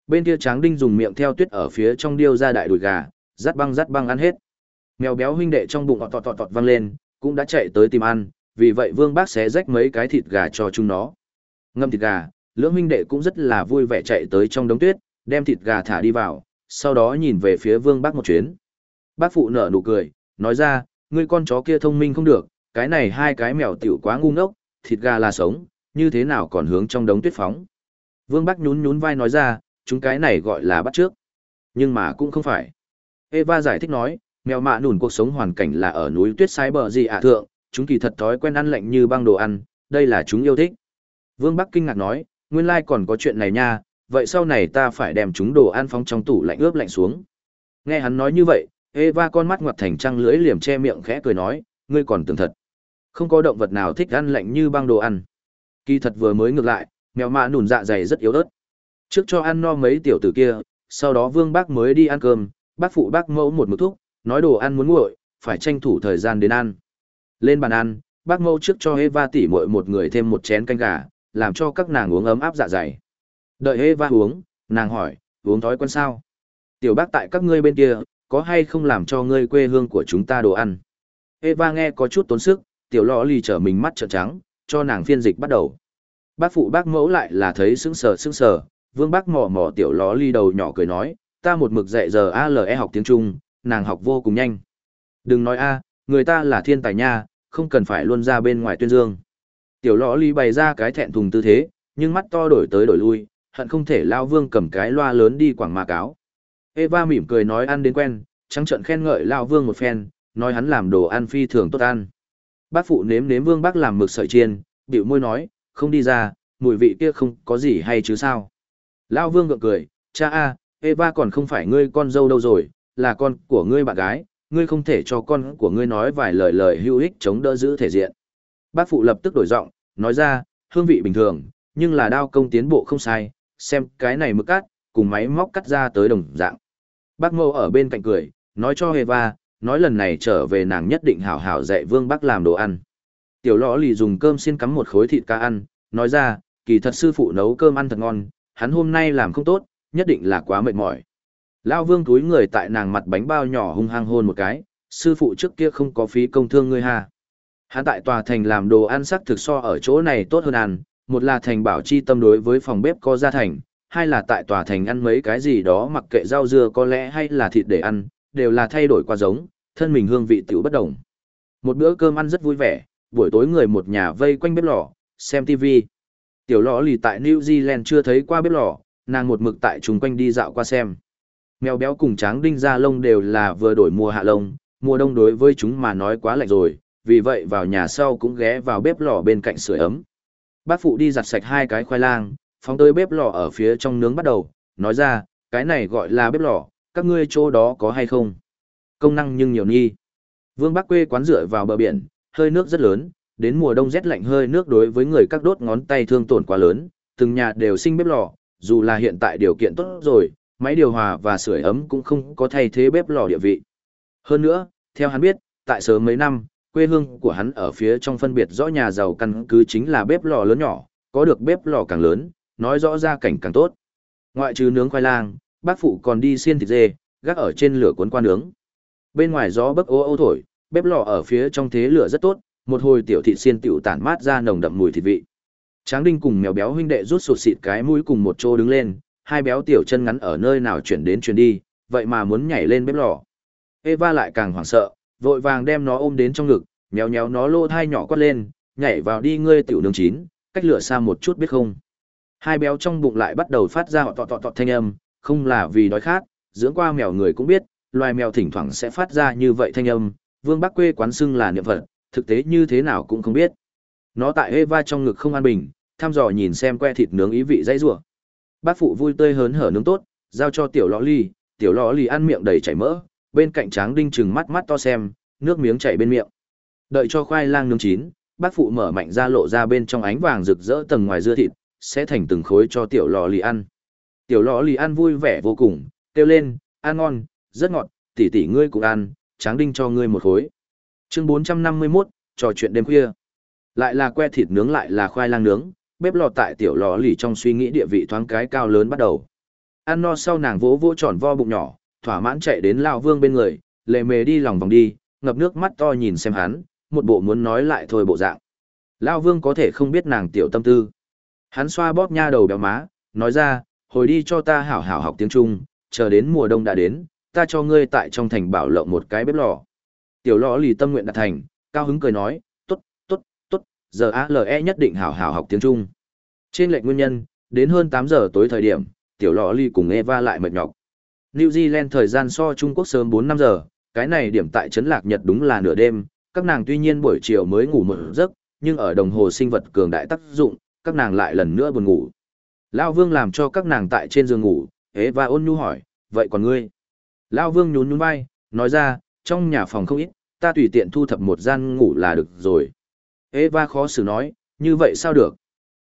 Bên kia tráng đinh dùng miệng theo tuyết ở phía trong điêu ra đại đùi gà, rát băng rát băng ăn hết. Mèo béo huynh đệ trong bụng tọt tọt tọt tọt văng lên, cũng đã chạy tới tìm ăn, vì vậy vương bác xé rách mấy cái thịt gà cho chúng nó. Ngâm thịt gà, lưỡng huynh đệ cũng rất là vui vẻ chạy tới trong đống tuyết, đem thịt gà thả đi vào, sau đó nhìn về phía vương bác một chuyến. Bác phụ nở nụ cười, nói ra, ngươi con chó kia thông minh không được, cái này hai cái mèo tiểu quá ngu ngốc, thịt gà là sống, như thế nào còn hướng trong đống tuyết phóng. Vương bắc nhún nhún vai nói ra, chúng cái này gọi là bắt trước. Nhưng mà cũng không phải. Eva giải thích nói, mèo mạ nùn cuộc sống hoàn cảnh là ở núi tuyết sai bờ gì ạ thượng, chúng kỳ thật thói quen ăn lạnh như băng đồ ăn, đây là chúng yêu thích. Vương Bắc kinh ngạc nói, nguyên lai còn có chuyện này nha, vậy sau này ta phải đem chúng đồ ăn phóng trong tủ lạnh ướp lạnh xuống. Nghe hắn nói như vậy, Eva con mắt ngoặt thành trăng lưỡi liềm che miệng khẽ cười nói, ngươi còn tưởng thật. Không có động vật nào thích ăn lạnh như băng đồ ăn. Kỳ thật vừa mới ngược lại, mèo mạ nùn dạ dày rất yếu ớt. Trước cho ăn no mấy tiểu tử kia, sau đó Vương Bác mới đi ăn cơm, bác phụ bác mẫu một mực thuốc, nói đồ ăn muốn nguội, phải tranh thủ thời gian đến ăn. Lên bàn ăn, bác mẫu trước cho Eva tỉ muội một người thêm một chén canh gà, làm cho các nàng uống ấm áp dạ dày. Đợi Eva uống, nàng hỏi, uống thói quen sao? Tiểu bác tại các ngươi bên kia, có hay không làm cho ngươi quê hương của chúng ta đồ ăn? Eva nghe có chút tốn sức, tiểu lò lì trở mình mắt trợn trắng, cho nàng phiên dịch bắt đầu. Bác phụ bác mẫu lại là thấy sững sờ sững sờ, vương bác mò mò tiểu lò lì đầu nhỏ cười nói, ta một mực dạy giờ ALE học tiếng Trung, nàng học vô cùng nhanh. Đừng nói a, người ta là thiên tài nha, không cần phải luôn ra bên ngoài tuyên dương. Tiểu lò lì bày ra cái thẹn thùng tư thế, nhưng mắt to đổi tới đổi lui, hận không thể lao vương cầm cái loa lớn đi quảng ma cáo. Eva mỉm cười nói ăn đến quen, trắng trợn khen ngợi lao vương một phen, nói hắn làm đồ ăn phi thường tốt ăn. Bác phụ nếm nếm vương bác làm mực sợi chiên, biểu môi nói, không đi ra, mùi vị kia không có gì hay chứ sao. Lao vương gượng cười, cha a, Eva còn không phải ngươi con dâu đâu rồi, là con của ngươi bạn gái, ngươi không thể cho con của ngươi nói vài lời lời hữu ích chống đỡ giữ thể diện. Bác phụ lập tức đổi giọng, nói ra, hương vị bình thường, nhưng là đao công tiến bộ không sai, xem cái này mực cắt, cùng máy móc cắt ra tới đồng dạng. Bác Mâu ở bên cạnh cười, nói cho Eva, nói lần này trở về nàng nhất định hảo hảo dạy Vương Bắc làm đồ ăn. Tiểu lõ lì dùng cơm xiên cắm một khối thịt cá ăn, nói ra, kỳ thật sư phụ nấu cơm ăn thật ngon, hắn hôm nay làm không tốt, nhất định là quá mệt mỏi. Lao vương túi người tại nàng mặt bánh bao nhỏ hung hăng hôn một cái, sư phụ trước kia không có phí công thương ngươi ha. Hắn tại tòa thành làm đồ ăn sắc thực so ở chỗ này tốt hơn ăn, một là thành bảo chi tâm đối với phòng bếp có gia thành, hai là tại tòa thành ăn mấy cái gì đó mặc kệ rau dưa có lẽ hay là thịt để ăn, đều là thay đổi qua giống, thân mình hương vị tiểu bất đồng. Một bữa cơm ăn rất vui vẻ, buổi tối người một nhà vây quanh bếp lò, xem TV. Tiểu lõ lì tại New Zealand chưa thấy qua bếp lò, nàng một mực tại chung quanh đi dạo qua xem. Mèo béo cùng tráng đinh ra lông đều là vừa đổi mùa hạ lông, mùa đông đối với chúng mà nói quá lạnh rồi, vì vậy vào nhà sau cũng ghé vào bếp lò bên cạnh sưởi ấm. Bác phụ đi giặt sạch hai cái khoai lang, phóng tới bếp lò ở phía trong nướng bắt đầu, nói ra, cái này gọi là bếp lò, các ngươi chỗ đó có hay không? Công năng nhưng nhiều nghi. Vương Bắc quê quán rửa vào bờ biển, hơi nước rất lớn, đến mùa đông rét lạnh hơi nước đối với người các đốt ngón tay thương tổn quá lớn, từng nhà đều sinh bếp lò, dù là hiện tại điều kiện tốt rồi, máy điều hòa và sưởi ấm cũng không có thay thế bếp lò địa vị. Hơn nữa, theo hắn biết, tại sớm mấy năm, quê hương của hắn ở phía trong phân biệt rõ nhà giàu căn cứ chính là bếp lò lớn nhỏ, có được bếp lò càng lớn, nói rõ ra cảnh càng tốt. Ngoại trừ nướng khoai lang, bác phụ còn đi xiên thịt dê, gác ở trên lửa cuốn qua nướng. Bên ngoài gió bấc ô ô thổi, bếp lò ở phía trong thế lửa rất tốt, một hồi tiểu thịt xiên tiểu tản mát ra nồng đậm mùi thịt vị. Tráng Đinh cùng mèo béo huynh đệ rút sụt xịt cái mũi cùng một chỗ đứng lên, hai béo tiểu chân ngắn ở nơi nào chuyển đến chuyển đi, vậy mà muốn nhảy lên bếp lò. Eva lại càng hoảng sợ, vội vàng đem nó ôm đến trong ngực, mèo nhéo nó lô thai nhỏ quát lên, nhảy vào đi ngươi tiểu nướng chín, cách lửa xa một chút biết không. Hai béo trong bụng lại bắt đầu phát ra tọt tọt tọt thanh âm, không là vì đói khát, dưỡng qua mèo người cũng biết, loài mèo thỉnh thoảng sẽ phát ra như vậy thanh âm, vương bắc quê quán xưng là niệm vật, thực tế như thế nào cũng không biết. Nó tại Eva trong ngực không an bình, thăm dò nhìn xem que thịt nướng ý vị dãy rủa. Bác phụ vui tươi hớn hở nướng tốt, giao cho tiểu lọ ly, tiểu lọ ly ăn miệng đầy chảy mỡ, bên cạnh tráng đinh chừng mắt mắt to xem, nước miếng chảy bên miệng. Đợi cho khoai lang nướng chín, bác phụ mở mạnh ra lộ ra bên trong ánh vàng rực rỡ tầng ngoài dưa thịt, sẽ thành từng khối cho tiểu lọ lì ăn. Tiểu lò lì ăn vui vẻ vô cùng, kêu lên, ăn ngon, rất ngọt, tỉ tỉ ngươi cũng ăn, tráng đinh cho ngươi một khối. Chương 451, trò chuyện đêm khuya. Lại là que thịt nướng lại là khoai lang nướng, bếp lò tại tiểu lò lì trong suy nghĩ địa vị thoáng cái cao lớn bắt đầu. Ăn no sau nàng vỗ vỗ tròn vo bụng nhỏ, thỏa mãn chạy đến lao vương bên người, lề mề đi lòng vòng đi, ngập nước mắt to nhìn xem hắn, một bộ muốn nói lại thôi bộ dạng. Lao vương có thể không biết nàng tiểu tâm tư. Hắn xoa bóp nha đầu béo má, nói ra, hồi đi cho ta hảo hảo học tiếng Trung, chờ đến mùa đông đã đến, ta cho ngươi tại trong thành bảo lộng một cái bếp lò. Tiểu lò lì tâm nguyện đạt thành, cao hứng cười nói, tốt, tốt, tốt, giờ ALE nhất định hảo hảo học tiếng Trung. Trên lệnh nguyên nhân, đến hơn 8 giờ tối thời điểm, tiểu lò lì cùng Eva lại mệt nhọc. New Zealand thời gian so Trung Quốc sớm 4-5 giờ, cái này điểm tại trấn lạc Nhật đúng là nửa đêm, các nàng tuy nhiên buổi chiều mới ngủ một giấc, nhưng ở đồng hồ sinh vật cường đại tác dụng, các nàng lại lần nữa buồn ngủ. Lao Vương làm cho các nàng tại trên giường ngủ, Eva ôn nhu hỏi, vậy còn ngươi? Lao Vương nhún nhún vai, nói ra, trong nhà phòng không ít, ta tùy tiện thu thập một gian ngủ là được rồi. Eva khó xử nói, như vậy sao được?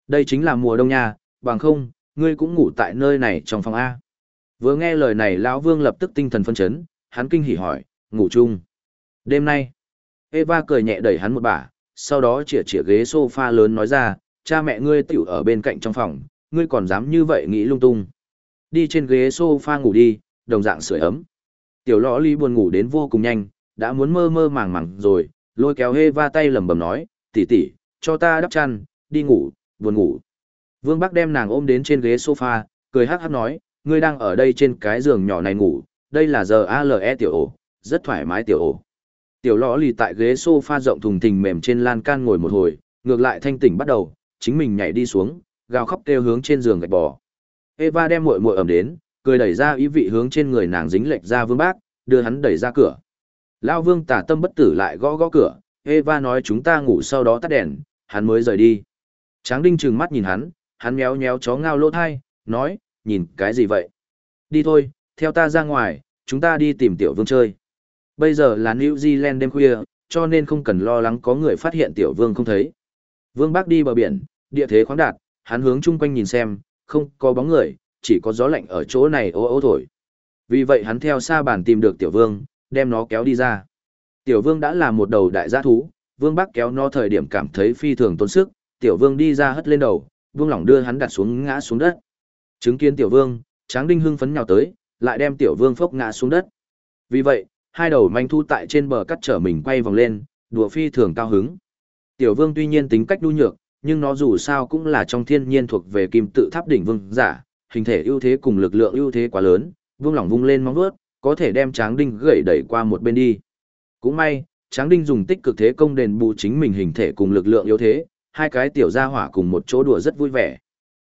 Đây chính là mùa đông nha, bằng không, ngươi cũng ngủ tại nơi này trong phòng A. Vừa nghe lời này lão Vương lập tức tinh thần phân chấn, hắn kinh hỉ hỏi, ngủ chung. Đêm nay, Eva cười nhẹ đẩy hắn một bả, sau đó chĩa chĩa ghế sofa lớn nói ra, cha mẹ ngươi tiểu ở bên cạnh trong phòng, ngươi còn dám như vậy nghĩ lung tung. Đi trên ghế sofa ngủ đi, đồng dạng sưởi ấm. Tiểu lõ ly buồn ngủ đến vô cùng nhanh, đã muốn mơ mơ màng màng rồi, lôi kéo hê va tay lầm bầm nói, tỷ tỷ, cho ta đắp chăn, đi ngủ, buồn ngủ. Vương Bắc đem nàng ôm đến trên ghế sofa, cười hát hát nói, ngươi đang ở đây trên cái giường nhỏ này ngủ, đây là giờ ALE tiểu ổ, rất thoải mái tiểu ổ. Tiểu lõ lì tại ghế sofa rộng thùng thình mềm trên lan can ngồi một hồi, ngược lại thanh tỉnh bắt đầu, chính mình nhảy đi xuống, gào khóc kêu hướng trên giường gạch bò. Eva đem muội muội ẩm đến, cười đẩy ra ý vị hướng trên người nàng dính lệch ra vương bác, đưa hắn đẩy ra cửa. Lao vương tả tâm bất tử lại gõ gõ cửa, Eva nói chúng ta ngủ sau đó tắt đèn, hắn mới rời đi. Tráng đinh trừng mắt nhìn hắn, hắn méo méo chó ngao lỗ thai, nói, nhìn cái gì vậy? Đi thôi, theo ta ra ngoài, chúng ta đi tìm tiểu vương chơi. Bây giờ là New Zealand đêm khuya, cho nên không cần lo lắng có người phát hiện tiểu vương không thấy. Vương bác đi bờ biển, địa thế khoáng đạt, hắn hướng chung quanh nhìn xem, không có bóng người, chỉ có gió lạnh ở chỗ này ô ô thổi. Vì vậy hắn theo xa bàn tìm được tiểu vương, đem nó kéo đi ra. Tiểu vương đã là một đầu đại gia thú, vương bác kéo nó thời điểm cảm thấy phi thường tốn sức, tiểu vương đi ra hất lên đầu, vương lỏng đưa hắn đặt xuống ngã xuống đất. Chứng kiến tiểu vương, tráng đinh hưng phấn nhào tới, lại đem tiểu vương phốc ngã xuống đất. Vì vậy, hai đầu manh thu tại trên bờ cắt trở mình quay vòng lên, đùa phi thường cao hứng. Tiểu vương tuy nhiên tính cách đu nhược, nhưng nó dù sao cũng là trong thiên nhiên thuộc về kim tự tháp đỉnh vương giả, hình thể ưu thế cùng lực lượng ưu thế quá lớn, vương lỏng vung lên móng vuốt, có thể đem tráng đinh gậy đẩy qua một bên đi. Cũng may, tráng đinh dùng tích cực thế công đền bù chính mình hình thể cùng lực lượng yếu thế, hai cái tiểu gia hỏa cùng một chỗ đùa rất vui vẻ.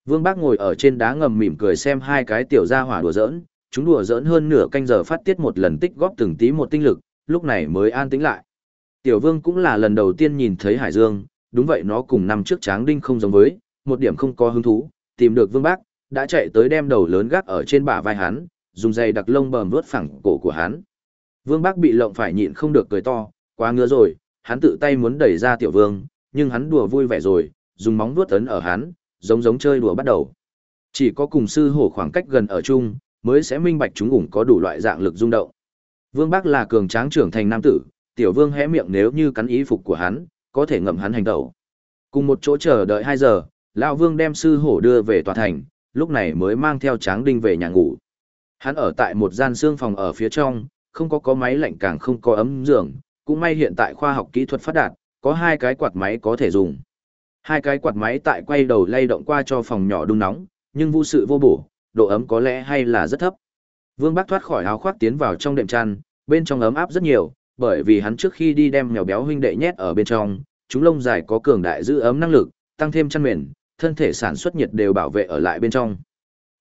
Vương Bác ngồi ở trên đá ngầm mỉm cười xem hai cái tiểu gia hỏa đùa giỡn, chúng đùa giỡn hơn nửa canh giờ phát tiết một lần tích góp từng tí một tinh lực, lúc này mới an tĩnh lại. Tiểu Vương cũng là lần đầu tiên nhìn thấy Hải Dương, đúng vậy nó cùng năm trước Tráng Đinh không giống với, một điểm không có hứng thú, tìm được Vương Bác, đã chạy tới đem đầu lớn gác ở trên bả vai hắn, dùng dây đặc lông bờm vướt phẳng cổ của hắn. Vương Bác bị lộng phải nhịn không được cười to, quá ngứa rồi, hắn tự tay muốn đẩy ra Tiểu Vương, nhưng hắn đùa vui vẻ rồi, dùng móng vuốt ấn ở hắn, giống giống chơi đùa bắt đầu. Chỉ có cùng sư hổ khoảng cách gần ở chung, mới sẽ minh bạch chúng ủng có đủ loại dạng lực rung động. Vương Bắc là cường tráng trưởng thành nam tử, tiểu vương hé miệng nếu như cắn ý phục của hắn, có thể ngậm hắn hành tẩu. Cùng một chỗ chờ đợi 2 giờ, lão vương đem sư hổ đưa về tòa thành, lúc này mới mang theo tráng đinh về nhà ngủ. Hắn ở tại một gian xương phòng ở phía trong, không có có máy lạnh càng không có ấm giường, cũng may hiện tại khoa học kỹ thuật phát đạt, có hai cái quạt máy có thể dùng. Hai cái quạt máy tại quay đầu lay động qua cho phòng nhỏ đun nóng, nhưng vô sự vô bổ, độ ấm có lẽ hay là rất thấp. Vương Bắc thoát khỏi áo khoác tiến vào trong đệm chăn, bên trong ấm áp rất nhiều, bởi vì hắn trước khi đi đem mèo béo huynh đệ nhét ở bên trong, chúng lông dài có cường đại giữ ấm năng lực, tăng thêm chăn mền, thân thể sản xuất nhiệt đều bảo vệ ở lại bên trong.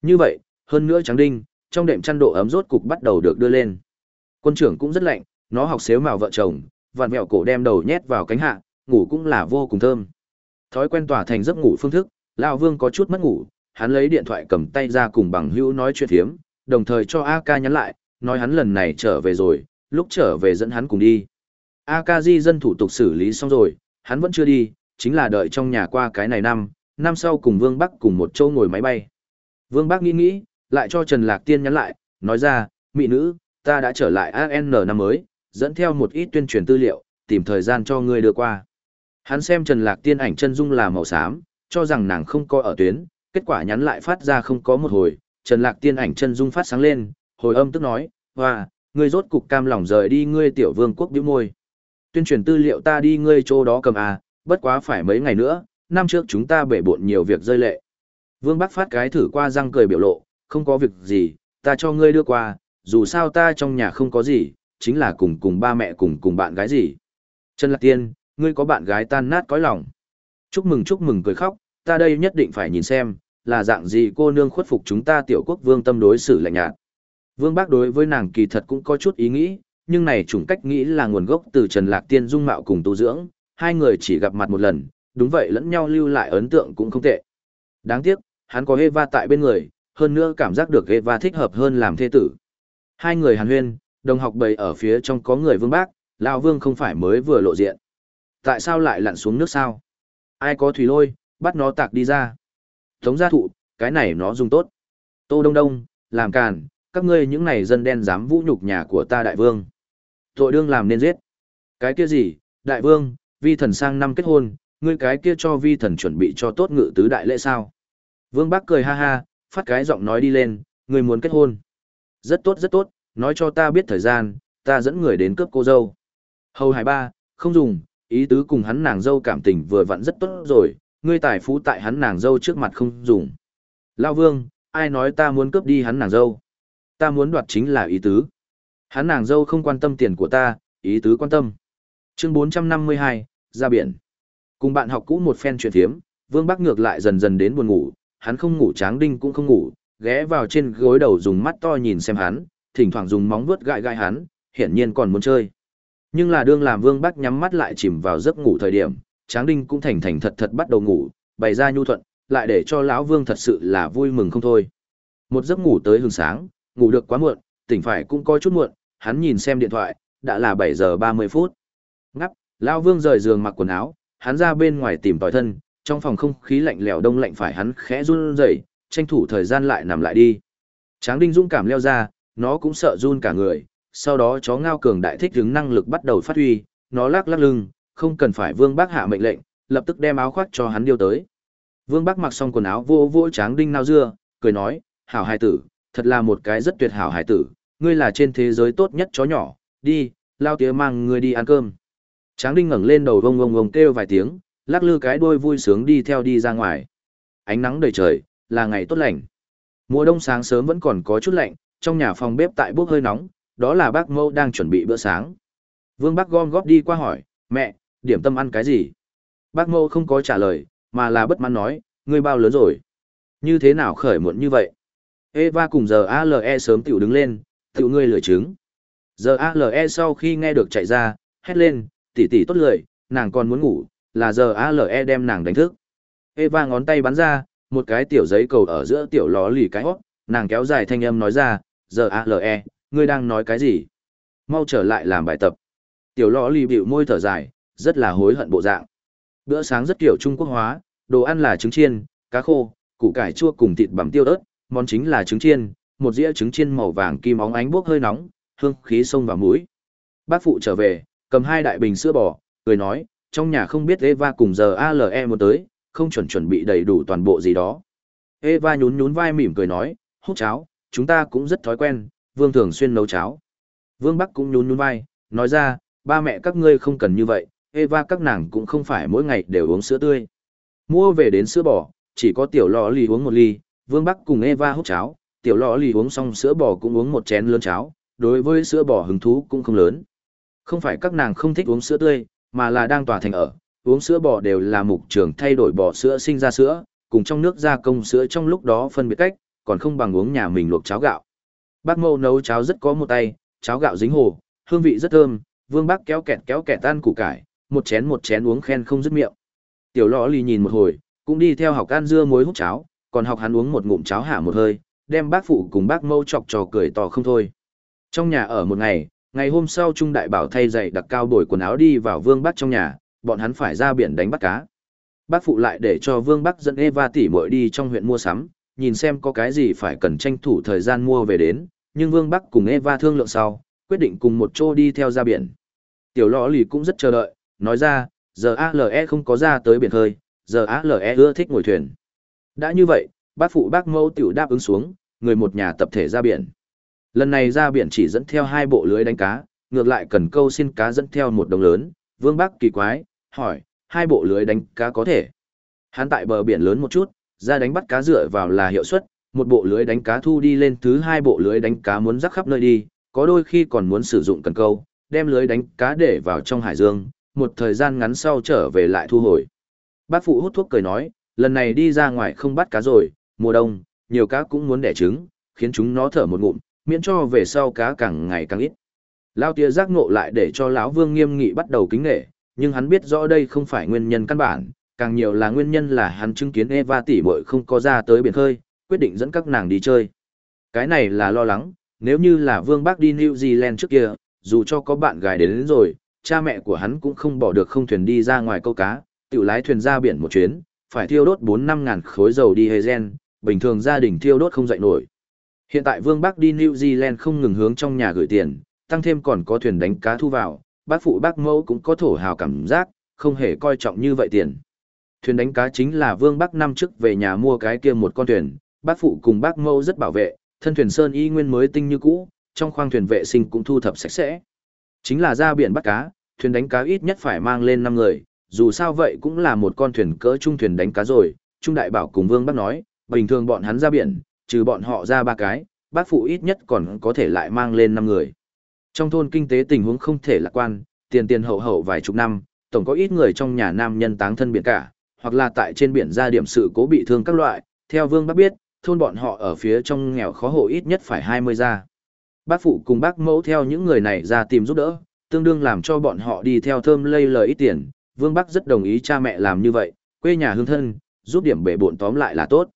Như vậy, hơn nữa trắng đinh, trong đệm chăn độ ấm rốt cục bắt đầu được đưa lên. Quân trưởng cũng rất lạnh, nó học xếu màu vợ chồng, vặn vẹo cổ đem đầu nhét vào cánh hạ, ngủ cũng là vô cùng thơm. Thói quen tỏa thành giấc ngủ phương thức, lão Vương có chút mất ngủ, hắn lấy điện thoại cầm tay ra cùng bằng hữu nói chuyện thiếm, đồng thời cho AK nhắn lại, nói hắn lần này trở về rồi, lúc trở về dẫn hắn cùng đi. AK di dân thủ tục xử lý xong rồi, hắn vẫn chưa đi, chính là đợi trong nhà qua cái này năm, năm sau cùng Vương Bắc cùng một châu ngồi máy bay. Vương Bắc nghĩ nghĩ, lại cho Trần Lạc Tiên nhắn lại, nói ra, mỹ nữ, ta đã trở lại AN năm mới, dẫn theo một ít tuyên truyền tư liệu, tìm thời gian cho ngươi đưa qua. Hắn xem Trần Lạc Tiên ảnh chân dung là màu xám, cho rằng nàng không có ở tuyến, kết quả nhắn lại phát ra không có một hồi, Trần Lạc Tiên ảnh chân dung phát sáng lên, hồi âm tức nói, hoa, ngươi rốt cục cam lòng rời đi ngươi tiểu vương quốc bĩu môi. Tuyên truyền tư liệu ta đi ngươi chỗ đó cầm à, bất quá phải mấy ngày nữa, năm trước chúng ta bể bộn nhiều việc rơi lệ. Vương Bắc phát cái thử qua răng cười biểu lộ, không có việc gì, ta cho ngươi đưa qua, dù sao ta trong nhà không có gì, chính là cùng cùng ba mẹ cùng cùng bạn gái gì. Trần Lạc Tiên, ngươi có bạn gái tan nát cõi lòng. Chúc mừng chúc mừng cười khóc, ta đây nhất định phải nhìn xem, là dạng gì cô nương khuất phục chúng ta tiểu quốc vương tâm đối xử lạnh nhạt. Vương Bác đối với nàng kỳ thật cũng có chút ý nghĩ, nhưng này chủng cách nghĩ là nguồn gốc từ Trần Lạc Tiên dung mạo cùng tu dưỡng, hai người chỉ gặp mặt một lần, đúng vậy lẫn nhau lưu lại ấn tượng cũng không tệ. Đáng tiếc, hắn có Eva tại bên người, hơn nữa cảm giác được Eva thích hợp hơn làm thê tử. Hai người hàn huyên, đồng học bầy ở phía trong có người Vương Bác, lão Vương không phải mới vừa lộ diện. Tại sao lại lặn xuống nước sao? Ai có thủy lôi, bắt nó tạc đi ra. Tống gia thụ, cái này nó dùng tốt. Tô Đông Đông, làm càn, các ngươi những này dân đen dám vũ nhục nhà của ta đại vương. Tội đương làm nên giết. Cái kia gì, đại vương, vi thần sang năm kết hôn, ngươi cái kia cho vi thần chuẩn bị cho tốt ngự tứ đại lễ sao. Vương Bắc cười ha ha, phát cái giọng nói đi lên, ngươi muốn kết hôn. Rất tốt rất tốt, nói cho ta biết thời gian, ta dẫn người đến cướp cô dâu. Hầu hải ba, không dùng, ý tứ cùng hắn nàng dâu cảm tình vừa vặn rất tốt rồi, ngươi tài phú tại hắn nàng dâu trước mặt không dùng. Lao vương, ai nói ta muốn cướp đi hắn nàng dâu? Ta muốn đoạt chính là ý tứ. Hắn nàng dâu không quan tâm tiền của ta, ý tứ quan tâm. Chương 452, ra biển. Cùng bạn học cũ một phen chuyện thiếm, Vương Bắc ngược lại dần dần đến buồn ngủ, hắn không ngủ tráng đinh cũng không ngủ, ghé vào trên gối đầu dùng mắt to nhìn xem hắn, thỉnh thoảng dùng móng vuốt gãi gãi hắn, hiển nhiên còn muốn chơi. Nhưng là đương làm Vương Bắc nhắm mắt lại chìm vào giấc ngủ thời điểm, Tráng Đinh cũng thành thành thật thật bắt đầu ngủ, bày ra nhu thuận, lại để cho lão Vương thật sự là vui mừng không thôi. Một giấc ngủ tới hừng sáng, ngủ được quá muộn, tỉnh phải cũng có chút muộn, hắn nhìn xem điện thoại, đã là 7 giờ 30 phút. Ngắp, lao Vương rời giường mặc quần áo, hắn ra bên ngoài tìm tòi thân, trong phòng không khí lạnh lẽo đông lạnh phải hắn khẽ run rẩy, tranh thủ thời gian lại nằm lại đi. Tráng Đinh Dũng cảm leo ra, nó cũng sợ run cả người, sau đó chó ngao cường đại thích hứng năng lực bắt đầu phát huy, nó lắc lắc lưng, không cần phải Vương Bác hạ mệnh lệnh, lập tức đem áo khoác cho hắn điêu tới. Vương Bác mặc xong quần áo vô vô Tráng Đinh nao dưa, cười nói, hảo hài tử, thật là một cái rất tuyệt hảo hài tử, ngươi là trên thế giới tốt nhất chó nhỏ, đi, lao tía mang ngươi đi ăn cơm. Tráng Đinh ngẩng lên đầu vông vông vông kêu vài tiếng, lắc lư cái đuôi vui sướng đi theo đi ra ngoài. Ánh nắng đầy trời, là ngày tốt lành. Mùa đông sáng sớm vẫn còn có chút lạnh, trong nhà phòng bếp tại bốc hơi nóng, đó là bác mâu đang chuẩn bị bữa sáng. Vương bác gom góp đi qua hỏi, mẹ, điểm tâm ăn cái gì? Bác mâu không có trả lời, mà là bất mãn nói, ngươi bao lớn rồi? Như thế nào khởi muộn như vậy? Eva cùng giờ ALE sớm tiểu đứng lên, tiểu ngươi lười trứng. Giờ ALE sau khi nghe được chạy ra, hét lên, tỷ tỷ tốt lười, nàng còn muốn ngủ, là giờ ALE đem nàng đánh thức. Eva ngón tay bắn ra, một cái tiểu giấy cầu ở giữa tiểu ló lì cái hót, nàng kéo dài thanh âm nói ra, giờ ALE, ngươi đang nói cái gì? Mau trở lại làm bài tập. Tiểu ló lì bịu môi thở dài, rất là hối hận bộ dạng. Bữa sáng rất kiểu Trung Quốc hóa, đồ ăn là trứng chiên, cá khô, củ cải chua cùng thịt bằm tiêu ớt, món chính là trứng chiên, một dĩa trứng chiên màu vàng kim óng ánh bốc hơi nóng, hương khí sông vào mũi. Bác phụ trở về, cầm hai đại bình sữa bò, cười nói, trong nhà không biết Eva cùng giờ ALE một tới, không chuẩn chuẩn bị đầy đủ toàn bộ gì đó. Eva nhún nhún vai mỉm cười nói, hút cháo, chúng ta cũng rất thói quen, Vương thường xuyên nấu cháo. Vương Bắc cũng nhún nhún vai, nói ra, ba mẹ các ngươi không cần như vậy, Eva các nàng cũng không phải mỗi ngày đều uống sữa tươi. Mua về đến sữa bò, chỉ có tiểu lọ lì uống một ly, Vương Bắc cùng Eva hút cháo, tiểu lọ lì uống xong sữa bò cũng uống một chén lớn cháo, đối với sữa bò hứng thú cũng không lớn. Không phải các nàng không thích uống sữa tươi, mà là đang tỏa thành ở, uống sữa bò đều là mục trường thay đổi bò sữa sinh ra sữa, cùng trong nước gia công sữa trong lúc đó phân biệt cách, còn không bằng uống nhà mình luộc cháo gạo. Bác mâu nấu cháo rất có một tay, cháo gạo dính hồ, hương vị rất thơm, vương bác kéo kẹt kéo kẹt tan củ cải, một chén một chén uống khen không dứt miệng. Tiểu lọ lì nhìn một hồi, cũng đi theo học ăn dưa muối hút cháo, còn học hắn uống một ngụm cháo hạ một hơi, đem bác phụ cùng bác mâu chọc trò cười to không thôi. Trong nhà ở một ngày, ngày hôm sau Trung Đại Bảo thay giày đặc cao bồi quần áo đi vào vương Bắc trong nhà, bọn hắn phải ra biển đánh bắt cá. Bác phụ lại để cho vương Bắc dẫn Eva tỷ muội đi trong huyện mua sắm, nhìn xem có cái gì phải cần tranh thủ thời gian mua về đến, nhưng vương Bắc cùng Eva thương lượng sau, quyết định cùng một chỗ đi theo ra biển. Tiểu lọ lì cũng rất chờ đợi, nói ra, giờ ALE không có ra tới biển hơi, giờ ALE ưa thích ngồi thuyền. Đã như vậy, bác phụ bác mẫu tiểu đáp ứng xuống, người một nhà tập thể ra biển. Lần này ra biển chỉ dẫn theo hai bộ lưới đánh cá, ngược lại cần câu xin cá dẫn theo một đồng lớn, vương bác kỳ quái, hỏi, hai bộ lưới đánh cá có thể. Hắn tại bờ biển lớn một chút, ra đánh bắt cá dựa vào là hiệu suất, một bộ lưới đánh cá thu đi lên thứ hai bộ lưới đánh cá muốn rắc khắp nơi đi, có đôi khi còn muốn sử dụng cần câu, đem lưới đánh cá để vào trong hải dương, một thời gian ngắn sau trở về lại thu hồi. Bác phụ hút thuốc cười nói, lần này đi ra ngoài không bắt cá rồi, mùa đông, nhiều cá cũng muốn đẻ trứng, khiến chúng nó thở một ngụm, miễn cho về sau cá càng ngày càng ít. Lao tia giác ngộ lại để cho lão Vương nghiêm nghị bắt đầu kính nghệ, nhưng hắn biết rõ đây không phải nguyên nhân căn bản, càng nhiều là nguyên nhân là hắn chứng kiến Eva tỷ muội không có ra tới biển khơi, quyết định dẫn các nàng đi chơi. Cái này là lo lắng, nếu như là Vương Bác đi New Zealand trước kia, dù cho có bạn gái đến, đến rồi, cha mẹ của hắn cũng không bỏ được không thuyền đi ra ngoài câu cá, tự lái thuyền ra biển một chuyến, phải thiêu đốt 4-5 ngàn khối dầu đi Hezen, bình thường gia đình thiêu đốt không dậy nổi. Hiện tại Vương Bắc đi New Zealand không ngừng hướng trong nhà gửi tiền, tăng thêm còn có thuyền đánh cá thu vào, bác phụ bác mẫu cũng có thổ hào cảm giác, không hề coi trọng như vậy tiền. Thuyền đánh cá chính là Vương Bắc năm trước về nhà mua cái kia một con thuyền, bác phụ cùng bác mẫu rất bảo vệ, thân thuyền sơn y nguyên mới tinh như cũ, trong khoang thuyền vệ sinh cũng thu thập sạch sẽ. Chính là ra biển bắt cá, thuyền đánh cá ít nhất phải mang lên 5 người, dù sao vậy cũng là một con thuyền cỡ trung thuyền đánh cá rồi, Trung Đại Bảo cùng Vương Bắc nói, bình thường bọn hắn ra biển, trừ bọn họ ra ba cái, bác phụ ít nhất còn có thể lại mang lên 5 người. Trong thôn kinh tế tình huống không thể lạc quan, tiền tiền hậu hậu vài chục năm, tổng có ít người trong nhà nam nhân táng thân biển cả, hoặc là tại trên biển ra điểm sự cố bị thương các loại. Theo Vương Bác biết, thôn bọn họ ở phía trong nghèo khó hộ ít nhất phải 20 gia. Bác phụ cùng bác mẫu theo những người này ra tìm giúp đỡ, tương đương làm cho bọn họ đi theo thơm lây lời ít tiền. Vương Bắc rất đồng ý cha mẹ làm như vậy, quê nhà hương thân, giúp điểm bể bộn tóm lại là tốt.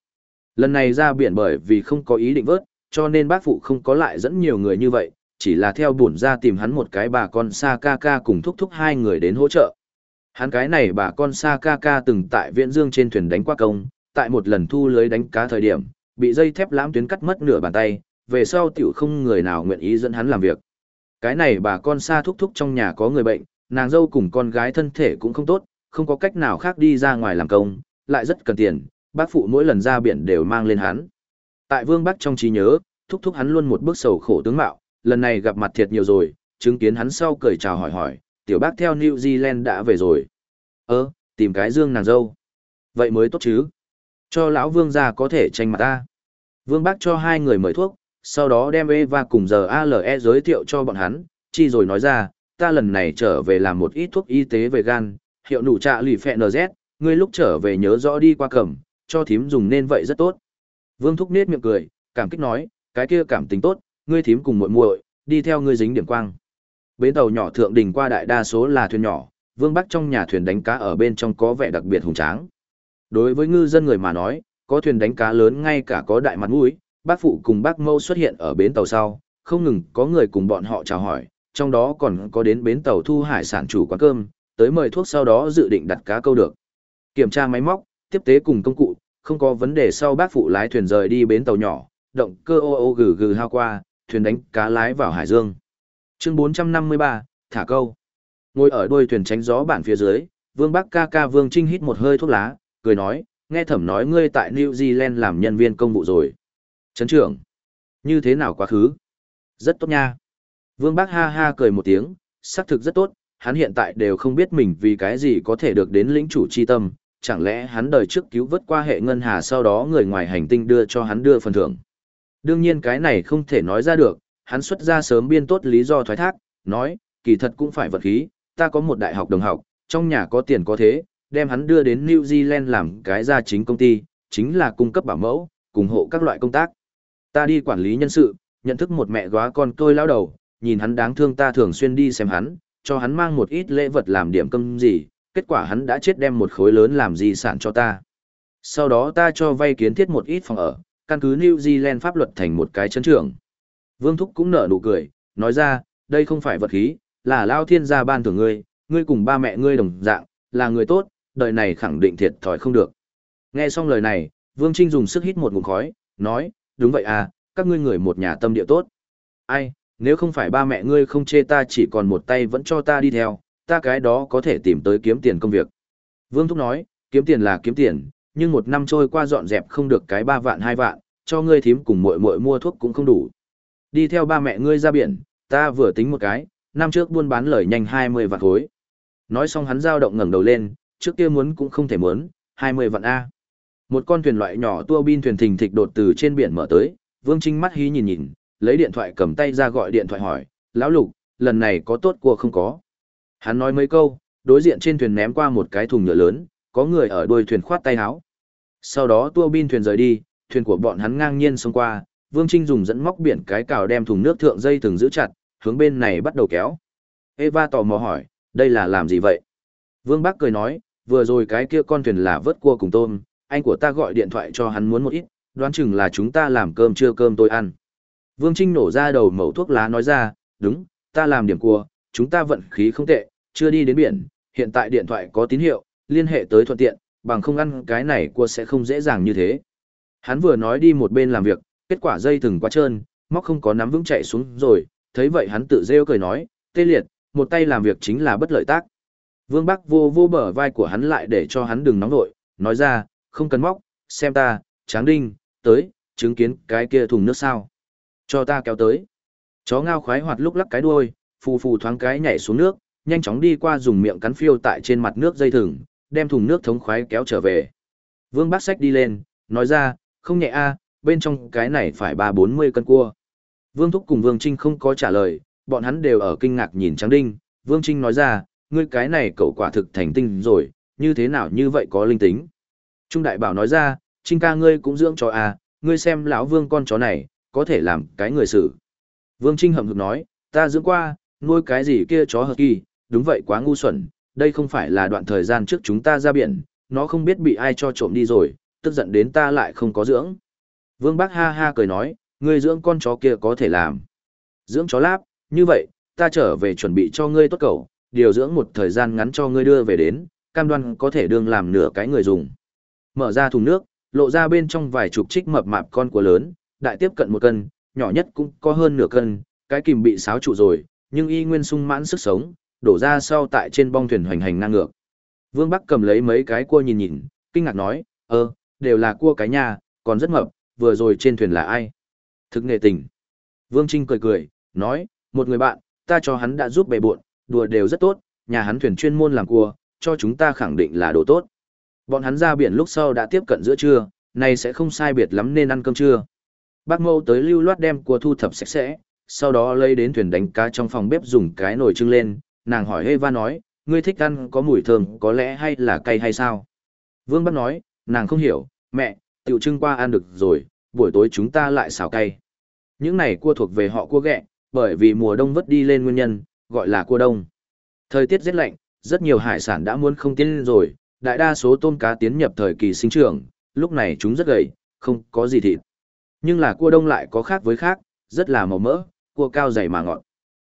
Lần này ra biển bởi vì không có ý định vớt, cho nên bác phụ không có lại dẫn nhiều người như vậy, chỉ là theo bổn ra tìm hắn một cái bà con sa ca ca cùng thúc thúc hai người đến hỗ trợ. Hắn cái này bà con sa ca ca từng tại Viễn Dương trên thuyền đánh qua công, tại một lần thu lưới đánh cá thời điểm, bị dây thép lãm tuyến cắt mất nửa bàn tay, về sau tiểu không người nào nguyện ý dẫn hắn làm việc. Cái này bà con xa thúc thúc trong nhà có người bệnh, nàng dâu cùng con gái thân thể cũng không tốt, không có cách nào khác đi ra ngoài làm công, lại rất cần tiền, bác phụ mỗi lần ra biển đều mang lên hắn. Tại Vương Bắc trong trí nhớ, thúc thúc hắn luôn một bước sầu khổ tướng mạo, lần này gặp mặt thiệt nhiều rồi, chứng kiến hắn sau cười chào hỏi hỏi, tiểu bác theo New Zealand đã về rồi. Ơ, tìm cái dương nàng dâu. Vậy mới tốt chứ. Cho lão vương gia có thể tranh mặt ta. Vương bác cho hai người mời thuốc, sau đó đem Eva cùng giờ ALE giới thiệu cho bọn hắn, chi rồi nói ra, ta lần này trở về làm một ít thuốc y tế về gan, hiệu nụ trạ lì phẹ NZ, ngươi lúc trở về nhớ rõ đi qua cầm, cho thím dùng nên vậy rất tốt. Vương Thúc nết miệng cười, cảm kích nói, cái kia cảm tình tốt, ngươi thím cùng muội muội, đi theo ngươi dính điểm quang. Bến tàu nhỏ thượng đình qua đại đa số là thuyền nhỏ, Vương Bắc trong nhà thuyền đánh cá ở bên trong có vẻ đặc biệt hùng tráng. Đối với ngư dân người mà nói, có thuyền đánh cá lớn ngay cả có đại mặt mũi, bác phụ cùng bác mâu xuất hiện ở bến tàu sau, không ngừng có người cùng bọn họ chào hỏi, trong đó còn có đến bến tàu thu hải sản chủ quán cơm, tới mời thuốc sau đó dự định đặt cá câu được. Kiểm tra máy móc, tiếp tế cùng công cụ, không có vấn đề sau bác phụ lái thuyền rời đi bến tàu nhỏ, động cơ ô ô gừ gừ hao qua, thuyền đánh cá lái vào hải dương. Chương 453, thả câu. Ngồi ở đuôi thuyền tránh gió bản phía dưới, Vương Bắc ca ca Vương Trinh hít một hơi thuốc lá, cười nói, nghe thẩm nói ngươi tại New Zealand làm nhân viên công vụ rồi. Trấn trưởng, như thế nào quá khứ? Rất tốt nha. Vương Bắc ha ha cười một tiếng, xác thực rất tốt, hắn hiện tại đều không biết mình vì cái gì có thể được đến lĩnh chủ chi tâm, chẳng lẽ hắn đời trước cứu vớt qua hệ ngân hà sau đó người ngoài hành tinh đưa cho hắn đưa phần thưởng. Đương nhiên cái này không thể nói ra được, hắn xuất ra sớm biên tốt lý do thoái thác, nói, kỳ thật cũng phải vật khí, ta có một đại học đồng học, trong nhà có tiền có thế, đem hắn đưa đến New Zealand làm cái gia chính công ty, chính là cung cấp bảo mẫu, cùng hộ các loại công tác. Ta đi quản lý nhân sự, nhận thức một mẹ góa con tôi lao đầu, nhìn hắn đáng thương ta thường xuyên đi xem hắn, cho hắn mang một ít lễ vật làm điểm cơm gì, kết quả hắn đã chết đem một khối lớn làm di sản cho ta. Sau đó ta cho vay kiến thiết một ít phòng ở, căn cứ New Zealand pháp luật thành một cái chấn trưởng. Vương Thúc cũng nở nụ cười, nói ra, đây không phải vật khí, là lao thiên gia ban thưởng ngươi, ngươi cùng ba mẹ ngươi đồng dạng, là người tốt, đời này khẳng định thiệt thòi không được. Nghe xong lời này, Vương Trinh dùng sức hít một ngụm khói, nói, đúng vậy à, các ngươi người một nhà tâm địa tốt. Ai, nếu không phải ba mẹ ngươi không chê ta chỉ còn một tay vẫn cho ta đi theo, ta cái đó có thể tìm tới kiếm tiền công việc. Vương Thúc nói, kiếm tiền là kiếm tiền, nhưng một năm trôi qua dọn dẹp không được cái ba vạn hai vạn, cho ngươi thím cùng muội muội mua thuốc cũng không đủ. Đi theo ba mẹ ngươi ra biển, ta vừa tính một cái, năm trước buôn bán lời nhanh 20 vạn khối. Nói xong hắn dao động ngẩng đầu lên, trước kia muốn cũng không thể muốn, 20 vạn A. Một con thuyền loại nhỏ tua bin thuyền thình thịch đột từ trên biển mở tới, Vương Trinh mắt hí nhìn nhìn, lấy điện thoại cầm tay ra gọi điện thoại hỏi, lão lục, lần này có tốt cua không có. Hắn nói mấy câu, đối diện trên thuyền ném qua một cái thùng nhựa lớn, có người ở đuôi thuyền khoát tay áo. Sau đó tua bin thuyền rời đi, thuyền của bọn hắn ngang nhiên xông qua, Vương Trinh dùng dẫn móc biển cái cào đem thùng nước thượng dây từng giữ chặt, hướng bên này bắt đầu kéo. Eva tò mò hỏi, đây là làm gì vậy? Vương Bắc cười nói, vừa rồi cái kia con thuyền là vớt cua cùng tôm, anh của ta gọi điện thoại cho hắn muốn một ít, đoán chừng là chúng ta làm cơm trưa cơm tôi ăn. Vương Trinh nổ ra đầu mẩu thuốc lá nói ra, đúng, ta làm điểm cua, chúng ta vận khí không tệ, chưa đi đến biển, hiện tại điện thoại có tín hiệu, liên hệ tới thuận tiện, bằng không ăn cái này cua sẽ không dễ dàng như thế. Hắn vừa nói đi một bên làm việc, kết quả dây thừng quá trơn, móc không có nắm vững chạy xuống rồi, thấy vậy hắn tự rêu cười nói, tê liệt, một tay làm việc chính là bất lợi tác. Vương Bắc vô vô bờ vai của hắn lại để cho hắn đừng nóng nội, nói ra, không cần móc, xem ta, tráng đinh, tới, chứng kiến cái kia thùng nước sao. Cho ta kéo tới. Chó ngao khoái hoạt lúc lắc cái đuôi, phù phù thoáng cái nhảy xuống nước, nhanh chóng đi qua dùng miệng cắn phiêu tại trên mặt nước dây thừng, đem thùng nước thống khoái kéo trở về. Vương Bắc Sách đi lên, nói ra, không nhẹ a, bên trong cái này phải ba bốn mươi cân cua. Vương Thúc cùng Vương Trinh không có trả lời, bọn hắn đều ở kinh ngạc nhìn Tráng Đinh. Vương Trinh nói ra, ngươi cái này cậu quả thực thành tinh rồi, như thế nào như vậy có linh tính. Trung Đại Bảo nói ra, Trinh ca ngươi cũng dưỡng chó à, ngươi xem lão Vương con chó này, có thể làm cái người xử. Vương Trinh hậm hực nói, ta dưỡng qua, nuôi cái gì kia chó hợp kỳ, đúng vậy quá ngu xuẩn, đây không phải là đoạn thời gian trước chúng ta ra biển, nó không biết bị ai cho trộm đi rồi, tức giận đến ta lại không có dưỡng. Vương Bác ha ha cười nói, ngươi dưỡng con chó kia có thể làm. Dưỡng chó láp, như vậy, ta trở về chuẩn bị cho ngươi tốt cầu, điều dưỡng một thời gian ngắn cho ngươi đưa về đến, cam đoan có thể đương làm nửa cái người dùng. Mở ra thùng nước, lộ ra bên trong vài chục trích mập mạp con của lớn, đại tiếp cận một cân, nhỏ nhất cũng có hơn nửa cân, cái kìm bị xáo trụ rồi, nhưng y nguyên sung mãn sức sống, đổ ra sau tại trên bong thuyền hoành hành ngang ngược. Vương Bắc cầm lấy mấy cái cua nhìn nhìn, kinh ngạc nói, ơ, đều là cua cái nhà, còn rất mập, vừa rồi trên thuyền là ai? Thực nghệ tình. Vương Trinh cười cười, nói, một người bạn, ta cho hắn đã giúp bề buộn, đùa đều rất tốt, nhà hắn thuyền chuyên môn làm cua, cho chúng ta khẳng định là đồ tốt. Bọn hắn ra biển lúc sau đã tiếp cận giữa trưa, này sẽ không sai biệt lắm nên ăn cơm trưa. Bác mâu tới lưu loát đem cua thu thập sạch sẽ, sau đó lấy đến thuyền đánh cá trong phòng bếp dùng cái nồi trưng lên, nàng hỏi Eva nói, ngươi thích ăn có mùi thơm có lẽ hay là cay hay sao? Vương Bắc nói, nàng không hiểu, mẹ, tiểu trưng qua ăn được rồi, buổi tối chúng ta lại xào cay. Những này cua thuộc về họ cua ghẹ, bởi vì mùa đông vất đi lên nguyên nhân, gọi là cua đông. Thời tiết rất lạnh, rất nhiều hải sản đã muốn không tiến lên rồi, đại đa số tôm cá tiến nhập thời kỳ sinh trưởng, lúc này chúng rất gầy, không có gì thịt. Nhưng là cua đông lại có khác với khác, rất là màu mỡ, cua cao dày mà ngọt.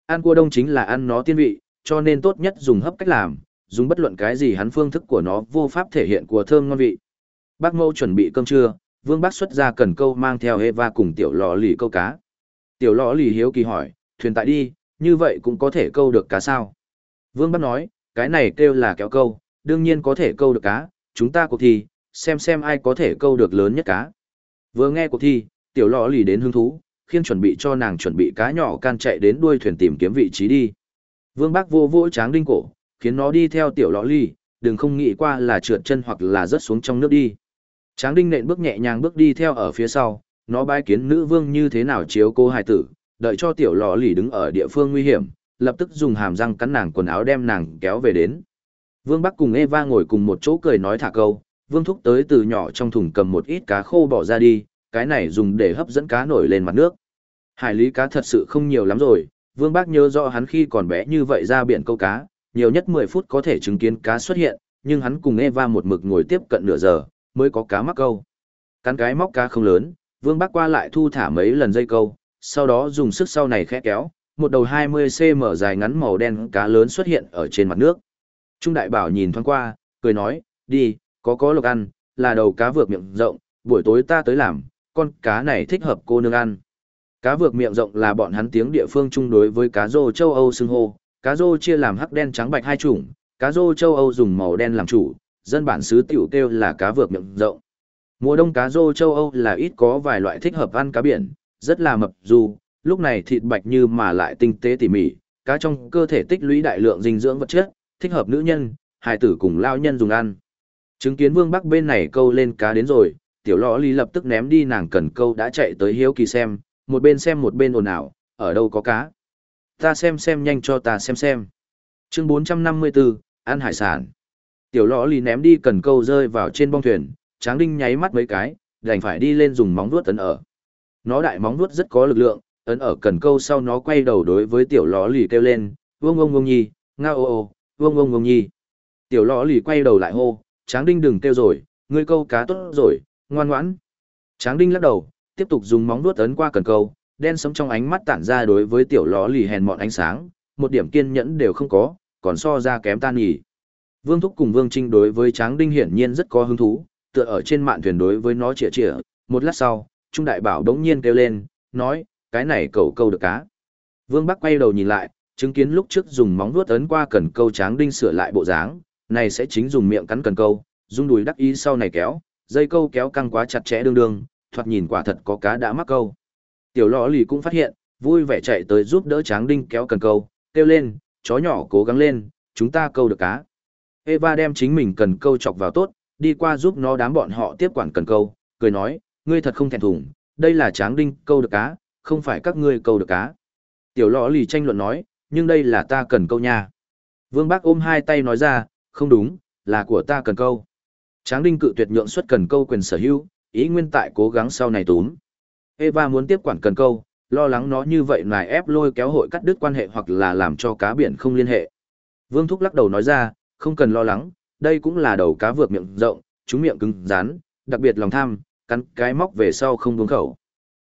Ăn cua đông chính là ăn nó tiên vị, cho nên tốt nhất dùng hấp cách làm, dùng bất luận cái gì hắn phương thức của nó vô pháp thể hiện của thơm ngon vị. Bác mâu chuẩn bị cơm trưa, vương bác xuất ra cần câu mang theo Eva cùng tiểu lọ lì câu cá. Tiểu lọ lì hiếu kỳ hỏi, thuyền tại đi, như vậy cũng có thể câu được cá sao? Vương bác nói, cái này kêu là kéo câu, đương nhiên có thể câu được cá, chúng ta cuộc thi, xem xem ai có thể câu được lớn nhất cá. Vừa nghe cuộc thi, tiểu lọ lì đến hứng thú, khiên chuẩn bị cho nàng chuẩn bị cá nhỏ can chạy đến đuôi thuyền tìm kiếm vị trí đi. Vương Bác vô vỗ tráng đinh cổ, khiến nó đi theo tiểu lọ ly, đừng không nghĩ qua là trượt chân hoặc là rớt xuống trong nước đi. Tráng đinh nện bước nhẹ nhàng bước đi theo ở phía sau, nó bái kiến nữ vương như thế nào chiếu cô hài tử, đợi cho tiểu lọ lì đứng ở địa phương nguy hiểm, lập tức dùng hàm răng cắn nàng quần áo đem nàng kéo về đến. Vương Bắc cùng Eva ngồi cùng một chỗ cười nói thả câu, Vương Thúc tới từ nhỏ trong thùng cầm một ít cá khô bỏ ra đi, cái này dùng để hấp dẫn cá nổi lên mặt nước. Hải lý cá thật sự không nhiều lắm rồi, Vương Bác nhớ rõ hắn khi còn bé như vậy ra biển câu cá, nhiều nhất 10 phút có thể chứng kiến cá xuất hiện, nhưng hắn cùng Eva một mực ngồi tiếp cận nửa giờ, mới có cá mắc câu. Cắn cái móc cá không lớn, Vương Bác qua lại thu thả mấy lần dây câu, sau đó dùng sức sau này khẽ kéo, một đầu 20cm dài ngắn màu đen cá lớn xuất hiện ở trên mặt nước. Trung đại bảo nhìn thoáng qua, cười nói, đi, có có lộc ăn, là đầu cá vượt miệng rộng, buổi tối ta tới làm, con cá này thích hợp cô nương ăn. Cá vược miệng rộng là bọn hắn tiếng địa phương chung đối với cá rô châu Âu xưng hô, cá rô chia làm hắc đen trắng bạch hai chủng, cá rô châu Âu dùng màu đen làm chủ, dân bản xứ tiểu kêu là cá vược miệng rộng. Mùa đông cá rô châu Âu là ít có vài loại thích hợp ăn cá biển, rất là mập dù, lúc này thịt bạch như mà lại tinh tế tỉ mỉ, cá trong cơ thể tích lũy đại lượng dinh dưỡng vật chất, thích hợp nữ nhân, hài tử cùng lao nhân dùng ăn. Chứng kiến vương bắc bên này câu lên cá đến rồi, tiểu lõ ly lập tức ném đi nàng cần câu đã chạy tới hiếu kỳ xem, một bên xem một bên ồn ào, ở đâu có cá. Ta xem xem nhanh cho ta xem xem. Chương 454, ăn hải sản. Tiểu lõ lì ném đi cần câu rơi vào trên bong thuyền, tráng đinh nháy mắt mấy cái, đành phải đi lên dùng móng vuốt ấn ở. Nó đại móng vuốt rất có lực lượng, ấn ở cần câu sau nó quay đầu đối với tiểu lõ lì kêu lên, vương ông ông nhi, ngao ô ô, vương ông ông nhi. Tiểu lõ lì quay đầu lại hô, tráng đinh đừng kêu rồi, ngươi câu cá tốt rồi, ngoan ngoãn. Tráng đinh lắc đầu, tiếp tục dùng móng nuốt ấn qua cần câu, đen sẫm trong ánh mắt tản ra đối với tiểu ló lì hèn mọn ánh sáng, một điểm kiên nhẫn đều không có, còn so ra kém tan nhỉ. Vương Thúc cùng Vương Trinh đối với Tráng Đinh hiển nhiên rất có hứng thú, tựa ở trên mạn thuyền đối với nó chĩa chĩa, một lát sau, Trung Đại Bảo đống nhiên kêu lên, nói, cái này cầu câu được cá. Vương Bắc quay đầu nhìn lại, chứng kiến lúc trước dùng móng vuốt ấn qua cần câu Tráng Đinh sửa lại bộ dáng, này sẽ chính dùng miệng cắn cần câu, dùng đùi đắc ý sau này kéo, dây câu kéo căng quá chặt chẽ đương đương, thoạt nhìn quả thật có cá đã mắc câu. Tiểu lọ lì cũng phát hiện, vui vẻ chạy tới giúp đỡ tráng đinh kéo cần câu, kêu lên, chó nhỏ cố gắng lên, chúng ta câu được cá. Eva đem chính mình cần câu chọc vào tốt, đi qua giúp nó đám bọn họ tiếp quản cần câu, cười nói, ngươi thật không thèm thùng, đây là tráng đinh câu được cá, không phải các ngươi câu được cá. Tiểu lọ lì tranh luận nói, nhưng đây là ta cần câu nha. Vương Bác ôm hai tay nói ra, không đúng, là của ta cần câu. Tráng đinh cự tuyệt nhượng xuất cần câu quyền sở hữu, ý nguyên tại cố gắng sau này túm. Eva muốn tiếp quản cần câu, lo lắng nó như vậy nài ép lôi kéo hội cắt đứt quan hệ hoặc là làm cho cá biển không liên hệ. Vương Thúc lắc đầu nói ra, không cần lo lắng, đây cũng là đầu cá vượt miệng rộng, chúng miệng cứng rắn, đặc biệt lòng tham, cắn cái móc về sau không buông khẩu.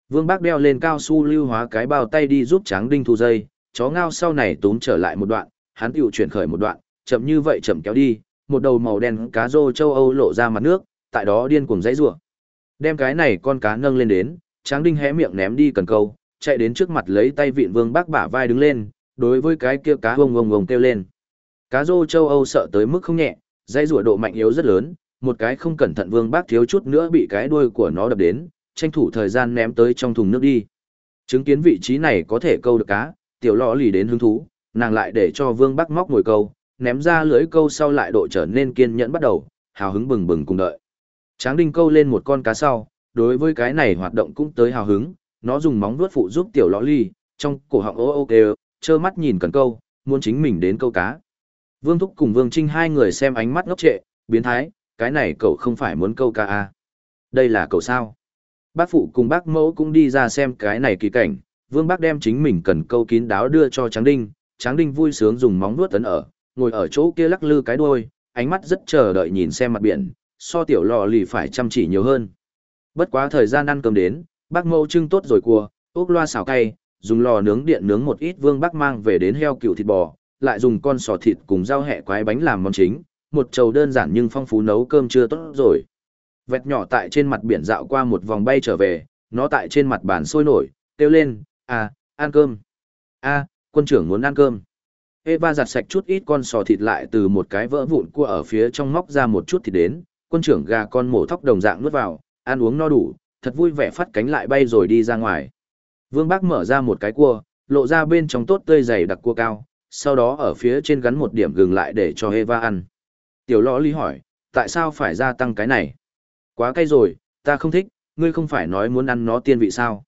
Vương Bác đeo lên cao su lưu hóa cái bao tay đi giúp Tráng Đinh thu dây, chó ngao sau này túm trở lại một đoạn, hắn tiểu chuyển khởi một đoạn, chậm như vậy chậm kéo đi, một đầu màu đen cá rô châu Âu lộ ra mặt nước, tại đó điên cuồng dãy rủa. Đem cái này con cá nâng lên đến, Tráng Đinh hé miệng ném đi cần câu, chạy đến trước mặt lấy tay vịn Vương Bác bả vai đứng lên, đối với cái kia cá ông ông ông kêu lên. Cá rô châu Âu sợ tới mức không nhẹ, dây rủa độ mạnh yếu rất lớn, một cái không cẩn thận Vương Bác thiếu chút nữa bị cái đuôi của nó đập đến, tranh thủ thời gian ném tới trong thùng nước đi. Chứng kiến vị trí này có thể câu được cá, tiểu lọ lì đến hứng thú, nàng lại để cho Vương Bác móc ngồi câu, ném ra lưới câu sau lại độ trở nên kiên nhẫn bắt đầu, hào hứng bừng bừng cùng đợi. Tráng đinh câu lên một con cá sau, đối với cái này hoạt động cũng tới hào hứng, nó dùng móng vuốt phụ giúp tiểu lọ ly, trong cổ họng ô ô kêu, trơ mắt nhìn cần câu, muốn chính mình đến câu cá. Vương Thúc cùng Vương Trinh hai người xem ánh mắt ngốc trệ, biến thái, cái này cậu không phải muốn câu cá à. Đây là cậu sao? Bác phụ cùng bác mẫu cũng đi ra xem cái này kỳ cảnh, Vương Bác đem chính mình cần câu kín đáo đưa cho Tráng Đinh, Tráng Đinh vui sướng dùng móng vuốt tấn ở, ngồi ở chỗ kia lắc lư cái đuôi, ánh mắt rất chờ đợi nhìn xem mặt biển, so tiểu lò lì phải chăm chỉ nhiều hơn. Bất quá thời gian ăn cơm đến, bác mâu trưng tốt rồi cua, ốc loa xào cay, dùng lò nướng điện nướng một ít vương bác mang về đến heo cựu thịt bò, lại dùng con sò thịt cùng rau hẹ quái bánh làm món chính, một chầu đơn giản nhưng phong phú nấu cơm chưa tốt rồi. Vẹt nhỏ tại trên mặt biển dạo qua một vòng bay trở về, nó tại trên mặt bàn sôi nổi, kêu lên, à, ăn cơm. a quân trưởng muốn ăn cơm. Eva giặt sạch chút ít con sò thịt lại từ một cái vỡ vụn cua ở phía trong móc ra một chút thịt đến, quân trưởng gà con mổ thóc đồng dạng nuốt vào, ăn uống no đủ, thật vui vẻ phát cánh lại bay rồi đi ra ngoài. Vương Bác mở ra một cái cua, lộ ra bên trong tốt tươi dày đặc cua cao, sau đó ở phía trên gắn một điểm gừng lại để cho Eva ăn. Tiểu lõ lý hỏi, tại sao phải gia tăng cái này? Quá cay rồi, ta không thích, ngươi không phải nói muốn ăn nó tiên vị sao?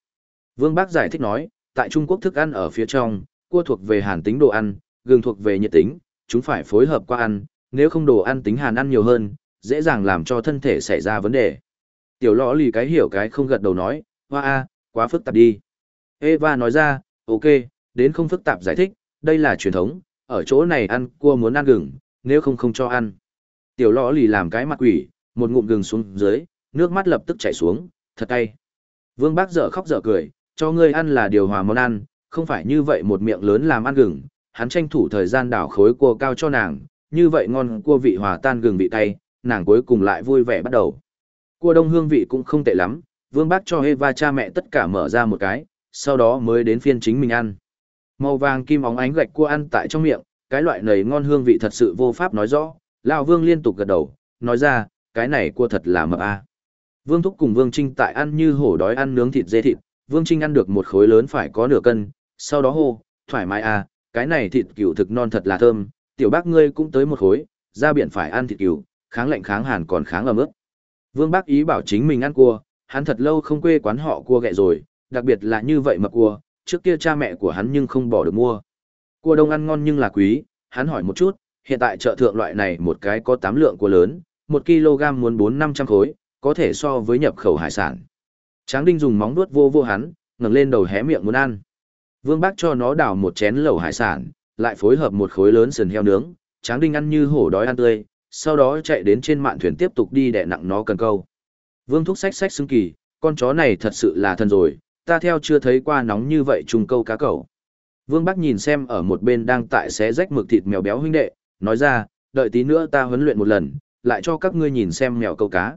Vương Bác giải thích nói, tại Trung Quốc thức ăn ở phía trong, cua thuộc về hàn tính đồ ăn, gừng thuộc về nhiệt tính, chúng phải phối hợp qua ăn, nếu không đồ ăn tính hàn ăn nhiều hơn, dễ dàng làm cho thân thể xảy ra vấn đề. Tiểu lõ lì cái hiểu cái không gật đầu nói, hoa a, quá phức tạp đi. Eva nói ra, ok, đến không phức tạp giải thích, đây là truyền thống, ở chỗ này ăn cua muốn ăn gừng, nếu không không cho ăn. Tiểu lõ lì làm cái mặt quỷ, một ngụm gừng xuống dưới, nước mắt lập tức chảy xuống, thật cay. Vương bác dở khóc dở cười, cho ngươi ăn là điều hòa món ăn, không phải như vậy một miệng lớn làm ăn gừng, hắn tranh thủ thời gian đảo khối cua cao cho nàng, như vậy ngon cua vị hòa tan gừng vị tay, nàng cuối cùng lại vui vẻ bắt đầu. Cua đông hương vị cũng không tệ lắm, vương bác cho Eva cha mẹ tất cả mở ra một cái, sau đó mới đến phiên chính mình ăn. Màu vàng kim óng ánh gạch cua ăn tại trong miệng, cái loại này ngon hương vị thật sự vô pháp nói rõ, Lão Vương liên tục gật đầu, nói ra, cái này cua thật là mập a. Vương Thúc cùng Vương Trinh tại ăn như hổ đói ăn nướng thịt dê thịt, Vương Trinh ăn được một khối lớn phải có nửa cân, sau đó hô, thoải mái a, cái này thịt cừu thực non thật là thơm, tiểu bác ngươi cũng tới một khối, ra biển phải ăn thịt cừu, kháng lạnh kháng hàn còn kháng ấm ướt. Vương bác ý bảo chính mình ăn cua, hắn thật lâu không quê quán họ cua ghẹ rồi, đặc biệt là như vậy mập cua, trước kia cha mẹ của hắn nhưng không bỏ được mua. Cua đông ăn ngon nhưng là quý, hắn hỏi một chút, hiện tại chợ thượng loại này một cái có 8 lượng cua lớn, 1 kg muốn 4-500 khối, có thể so với nhập khẩu hải sản. Tráng Đinh dùng móng vuốt vô vô hắn, ngẩng lên đầu hé miệng muốn ăn. Vương Bác cho nó đảo một chén lẩu hải sản, lại phối hợp một khối lớn sườn heo nướng, Tráng Đinh ăn như hổ đói ăn tươi, sau đó chạy đến trên mạn thuyền tiếp tục đi đè nặng nó cần câu. Vương Thúc sách sách xứng kỳ, con chó này thật sự là thần rồi, ta theo chưa thấy qua nóng như vậy trùng câu cá cẩu. Vương Bắc nhìn xem ở một bên đang tại xé rách mực thịt mèo béo huynh đệ, nói ra, đợi tí nữa ta huấn luyện một lần, lại cho các ngươi nhìn xem mèo câu cá.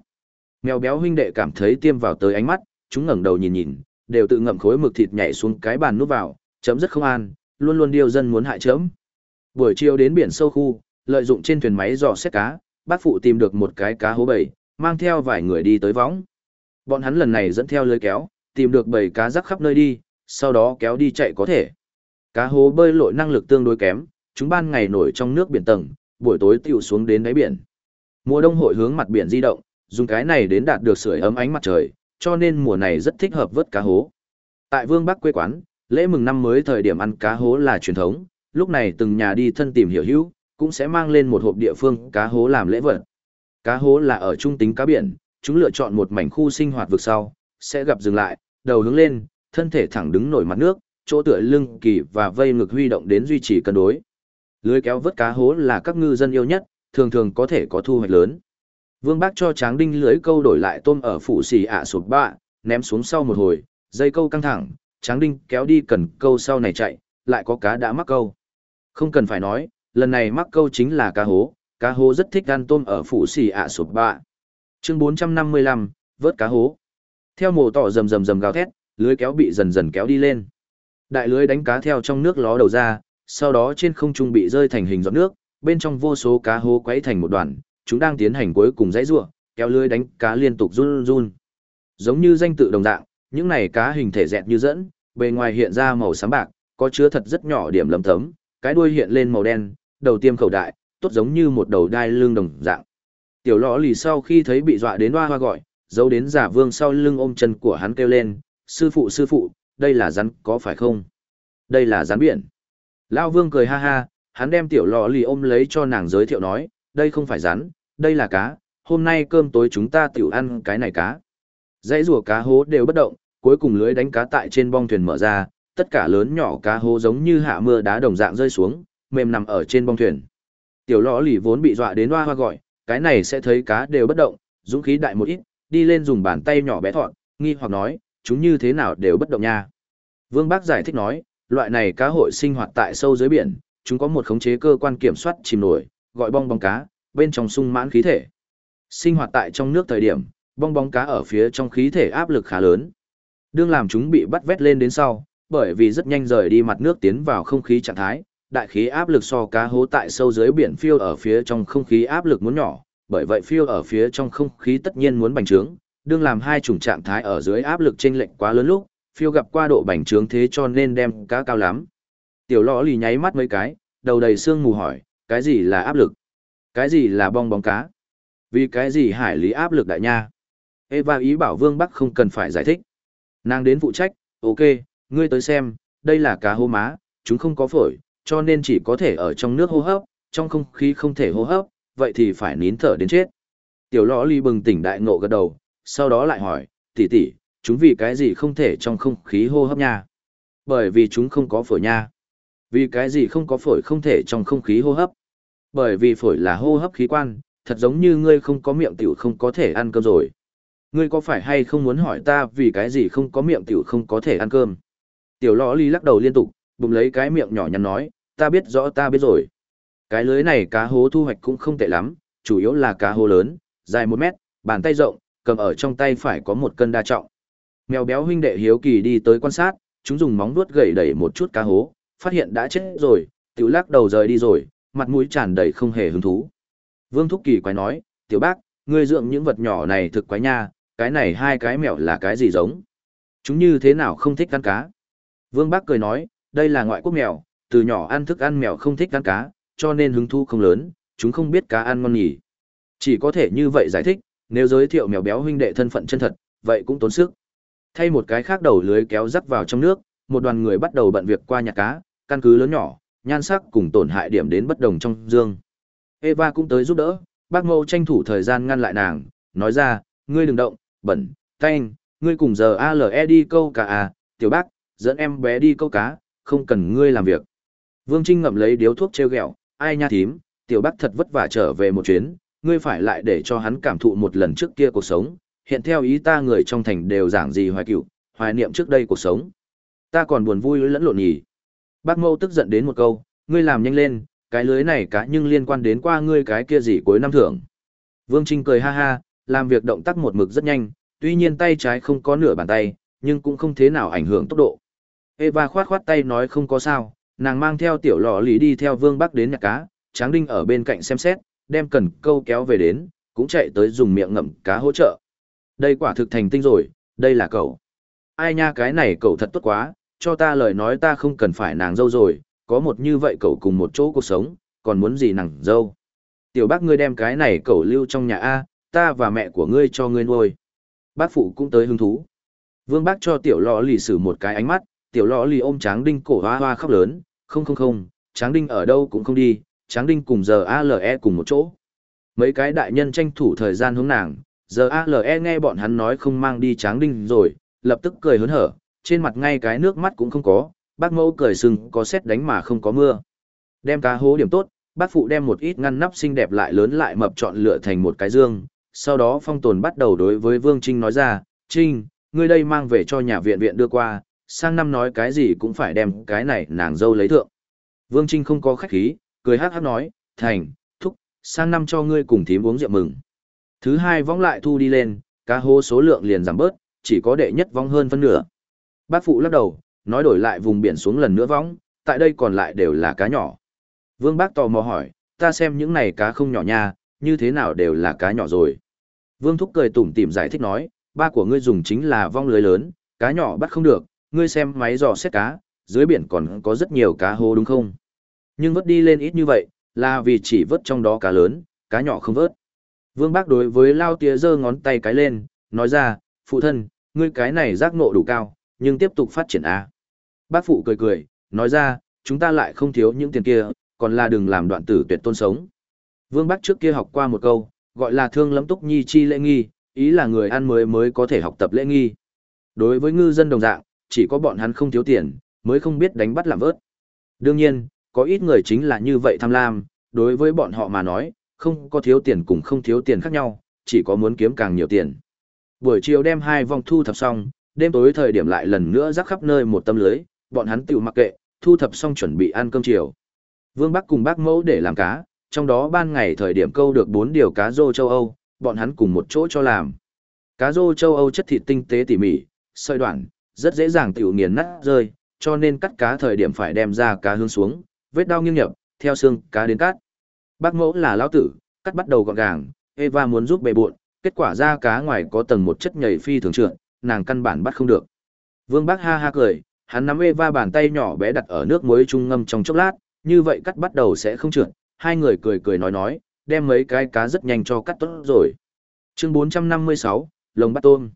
Mèo béo huynh đệ cảm thấy tiêm vào tới ánh mắt, chúng ngẩng đầu nhìn nhìn, đều tự ngậm khối mực thịt nhảy xuống cái bàn núp vào, chấm rất không an, luôn luôn điều dân muốn hại chấm. Buổi chiều đến biển sâu khu, lợi dụng trên thuyền máy dò xét cá, bác phụ tìm được một cái cá hố bầy, mang theo vài người đi tới võng. Bọn hắn lần này dẫn theo lưới kéo, tìm được bầy cá rắc khắp nơi đi, sau đó kéo đi chạy có thể. Cá hố bơi lội năng lực tương đối kém, chúng ban ngày nổi trong nước biển tầng, buổi tối tiêu xuống đến đáy biển. Mùa đông hội hướng mặt biển di động, dùng cái này đến đạt được sưởi ấm ánh mặt trời, cho nên mùa này rất thích hợp vớt cá hố. Tại Vương Bắc quê quán, lễ mừng năm mới thời điểm ăn cá hố là truyền thống, lúc này từng nhà đi thân tìm hiểu hữu, cũng sẽ mang lên một hộp địa phương cá hố làm lễ vật. Cá hố là ở trung tính cá biển, chúng lựa chọn một mảnh khu sinh hoạt vực sau, sẽ gặp dừng lại, đầu hướng lên, thân thể thẳng đứng nổi mặt nước, chỗ tựa lưng kỳ và vây ngực huy động đến duy trì cân đối. Lưới kéo vớt cá hố là các ngư dân yêu nhất, thường thường có thể có thu hoạch lớn. Vương Bác cho Tráng Đinh lưới câu đổi lại tôm ở phủ xì ạ sụp bạ, ném xuống sau một hồi, dây câu căng thẳng, Tráng Đinh kéo đi cần câu sau này chạy, lại có cá đã mắc câu. Không cần phải nói, lần này mắc câu chính là cá hố, cá hố rất thích ăn tôm ở phủ xì ạ sụp bạ. Chương 455, vớt cá hố. Theo mồ tỏ rầm rầm rầm gào thét, lưới kéo bị dần dần kéo đi lên. Đại lưới đánh cá theo trong nước ló đầu ra, sau đó trên không trung bị rơi thành hình giọt nước, bên trong vô số cá hố quấy thành một đoàn, chúng đang tiến hành cuối cùng dãy rủa, kéo lưới đánh cá liên tục run run. Giống như danh tự đồng dạng, những này cá hình thể dẹt như dẫn, bề ngoài hiện ra màu xám bạc, có chứa thật rất nhỏ điểm lấm tấm, cái đuôi hiện lên màu đen, đầu tiêm khẩu đại, tốt giống như một đầu đai lưng đồng dạng. Tiểu lọ lì sau khi thấy bị dọa đến hoa hoa gọi, giấu đến giả vương sau lưng ôm chân của hắn kêu lên, sư phụ sư phụ, đây là rắn có phải không? Đây là rắn biển. Lao vương cười ha ha, hắn đem tiểu lọ lì ôm lấy cho nàng giới thiệu nói, đây không phải rắn, đây là cá, hôm nay cơm tối chúng ta tiểu ăn cái này cá. Dãy rùa cá hố đều bất động, cuối cùng lưới đánh cá tại trên bong thuyền mở ra, tất cả lớn nhỏ cá hố giống như hạ mưa đá đồng dạng rơi xuống, mềm nằm ở trên bong thuyền. Tiểu lọ lì vốn bị dọa đến hoa hoa gọi, cái này sẽ thấy cá đều bất động, dũng khí đại một ít, đi lên dùng bàn tay nhỏ bé thọn, nghi hoặc nói, chúng như thế nào đều bất động nha. Vương Bác giải thích nói, loại này cá hội sinh hoạt tại sâu dưới biển, chúng có một khống chế cơ quan kiểm soát chìm nổi, gọi bong bóng cá, bên trong sung mãn khí thể. Sinh hoạt tại trong nước thời điểm, bong bóng cá ở phía trong khí thể áp lực khá lớn. Đương làm chúng bị bắt vét lên đến sau, bởi vì rất nhanh rời đi mặt nước tiến vào không khí trạng thái, đại khí áp lực so cá hố tại sâu dưới biển phiêu ở phía trong không khí áp lực muốn nhỏ, bởi vậy phiêu ở phía trong không khí tất nhiên muốn bành trướng, đương làm hai chủng trạng thái ở dưới áp lực chênh lệch quá lớn lúc, phiêu gặp qua độ bành trướng thế cho nên đem cá cao lắm. Tiểu lọ lì nháy mắt mấy cái, đầu đầy xương mù hỏi, cái gì là áp lực? Cái gì là bong bóng cá? Vì cái gì hải lý áp lực đại nha? Eva ý bảo Vương Bắc không cần phải giải thích. Nàng đến phụ trách, ok, ngươi tới xem, đây là cá hô má, chúng không có phổi, cho nên chỉ có thể ở trong nước hô hấp, trong không khí không thể hô hấp, vậy thì phải nín thở đến chết. Tiểu lõ ly bừng tỉnh đại ngộ gật đầu, sau đó lại hỏi, tỷ tỷ, chúng vì cái gì không thể trong không khí hô hấp nha? Bởi vì chúng không có phổi nha. Vì cái gì không có phổi không thể trong không khí hô hấp? Bởi vì phổi là hô hấp khí quan, thật giống như ngươi không có miệng tiểu không có thể ăn cơm rồi. Ngươi có phải hay không muốn hỏi ta vì cái gì không có miệng tiểu không có thể ăn cơm? Tiểu lõ ly lắc đầu liên tục, bụng lấy cái miệng nhỏ nhắn nói, ta biết rõ ta biết rồi. Cái lưới này cá hố thu hoạch cũng không tệ lắm, chủ yếu là cá hố lớn, dài một mét, bàn tay rộng, cầm ở trong tay phải có một cân đa trọng. Mèo béo huynh đệ hiếu kỳ đi tới quan sát, chúng dùng móng vuốt gậy đẩy một chút cá hố, phát hiện đã chết rồi, tiểu lắc đầu rời đi rồi, mặt mũi tràn đầy không hề hứng thú. Vương Thúc Kỳ quái nói, tiểu bác, ngươi dưỡng những vật nhỏ này thực quái nha, cái này hai cái mèo là cái gì giống? Chúng như thế nào không thích ăn cá? Vương Bác cười nói, đây là ngoại quốc mèo, từ nhỏ ăn thức ăn mèo không thích ăn cá, cho nên hứng thú không lớn, chúng không biết cá ăn ngon nhỉ. Chỉ có thể như vậy giải thích, nếu giới thiệu mèo béo huynh đệ thân phận chân thật, vậy cũng tốn sức. Thay một cái khác đầu lưới kéo rắc vào trong nước, một đoàn người bắt đầu bận việc qua nhà cá, căn cứ lớn nhỏ, nhan sắc cùng tổn hại điểm đến bất đồng trong dương. Eva cũng tới giúp đỡ, bác mâu tranh thủ thời gian ngăn lại nàng, nói ra, ngươi đừng động, bẩn, canh, ngươi cùng giờ ALE đi câu cá à, tiểu bác, dẫn em bé đi câu cá, không cần ngươi làm việc. Vương Trinh ngậm lấy điếu thuốc treo gẹo, ai nha thím, tiểu bác thật vất vả trở về một chuyến, ngươi phải lại để cho hắn cảm thụ một lần trước kia cuộc sống, hiện theo ý ta người trong thành đều giảng gì hoài cựu, hoài niệm trước đây cuộc sống. Ta còn buồn vui lẫn lộn nhỉ. Bác mâu tức giận đến một câu, ngươi làm nhanh lên, cái lưới này cá nhưng liên quan đến qua ngươi cái kia gì cuối năm thưởng. Vương Trinh cười ha ha, làm việc động tác một mực rất nhanh, tuy nhiên tay trái không có nửa bàn tay, nhưng cũng không thế nào ảnh hưởng tốc độ. Eva khoát khoát tay nói không có sao, nàng mang theo tiểu lọ lý đi theo Vương Bắc đến nhà cá, Tráng Đinh ở bên cạnh xem xét, đem cần câu kéo về đến, cũng chạy tới dùng miệng ngậm cá hỗ trợ. Đây quả thực thành tinh rồi, đây là cậu. Ai nha cái này cậu thật tốt quá, cho ta lời nói ta không cần phải nàng dâu rồi, có một như vậy cậu cùng một chỗ cuộc sống, còn muốn gì nàng dâu. Tiểu bác ngươi đem cái này cậu lưu trong nhà A, ta và mẹ của ngươi cho ngươi nuôi. Bác phụ cũng tới hứng thú. Vương bác cho tiểu lọ lì sử một cái ánh mắt, tiểu lọ lì ôm tráng đinh cổ hoa hoa khóc lớn, không không không, tráng đinh ở đâu cũng không đi, tráng đinh cùng giờ ALE cùng một chỗ. Mấy cái đại nhân tranh thủ thời gian hướng nàng, giờ ALE nghe bọn hắn nói không mang đi tráng đinh rồi, lập tức cười hớn hở, trên mặt ngay cái nước mắt cũng không có, bác mẫu cười sừng có xét đánh mà không có mưa. Đem cá hố điểm tốt, bác phụ đem một ít ngăn nắp xinh đẹp lại lớn lại mập chọn lựa thành một cái dương, sau đó phong tồn bắt đầu đối với Vương Trinh nói ra, Trinh, ngươi đây mang về cho nhà viện viện đưa qua, sang năm nói cái gì cũng phải đem cái này nàng dâu lấy thượng. Vương Trinh không có khách khí, cười hát hát nói, thành, thúc, sang năm cho ngươi cùng thím uống rượu mừng. Thứ hai vong lại thu đi lên, cá hô số lượng liền giảm bớt, chỉ có đệ nhất vong hơn phân nửa. Bác phụ lắc đầu, nói đổi lại vùng biển xuống lần nữa vong, tại đây còn lại đều là cá nhỏ. Vương Bác tò mò hỏi, ta xem những này cá không nhỏ nha, như thế nào đều là cá nhỏ rồi. Vương Thúc cười tủm tỉm giải thích nói, ba của ngươi dùng chính là vong lưới lớn, cá nhỏ bắt không được, ngươi xem máy dò xét cá, dưới biển còn có rất nhiều cá hô đúng không? Nhưng vớt đi lên ít như vậy, là vì chỉ vớt trong đó cá lớn, cá nhỏ không vớt. Vương Bác đối với Lao Tía giơ ngón tay cái lên, nói ra, phụ thân, ngươi cái này giác ngộ đủ cao, nhưng tiếp tục phát triển A. Bác phụ cười cười, nói ra, chúng ta lại không thiếu những tiền kia, còn là đừng làm đoạn tử tuyệt tôn sống. Vương Bác trước kia học qua một câu, gọi là thương lắm túc nhi chi lễ nghi, ý là người ăn mới mới có thể học tập lễ nghi. Đối với ngư dân đồng dạng, chỉ có bọn hắn không thiếu tiền, mới không biết đánh bắt làm vớt. Đương nhiên, có ít người chính là như vậy tham lam, đối với bọn họ mà nói, không có thiếu tiền cũng không thiếu tiền khác nhau, chỉ có muốn kiếm càng nhiều tiền. Buổi chiều đem hai vòng thu thập xong, đêm tối thời điểm lại lần nữa rắc khắp nơi một tấm lưới, bọn hắn tự mặc kệ, thu thập xong chuẩn bị ăn cơm chiều. Vương Bắc cùng bác mẫu để làm cá, trong đó ban ngày thời điểm câu được 4 điều cá rô châu Âu, bọn hắn cùng một chỗ cho làm. Cá rô châu Âu chất thịt tinh tế tỉ mỉ, sợi đoạn, rất dễ dàng tiểu nghiền nát rơi, cho nên cắt cá thời điểm phải đem ra cá hướng xuống, vết đau nghiêng nhập, theo xương cá đến cắt. Bác mẫu là lão tử, cắt bắt đầu gọn gàng, Eva muốn giúp bề buộn, kết quả ra cá ngoài có tầng một chất nhầy phi thường trượt, nàng căn bản bắt không được. Vương Bác ha ha cười, hắn nắm Eva bàn tay nhỏ bé đặt ở nước muối trung ngâm trong chốc lát, như vậy cắt bắt đầu sẽ không trượt, hai người cười cười nói nói, đem mấy cái cá rất nhanh cho cắt tốt rồi. Chương 456, lồng bắt tôm.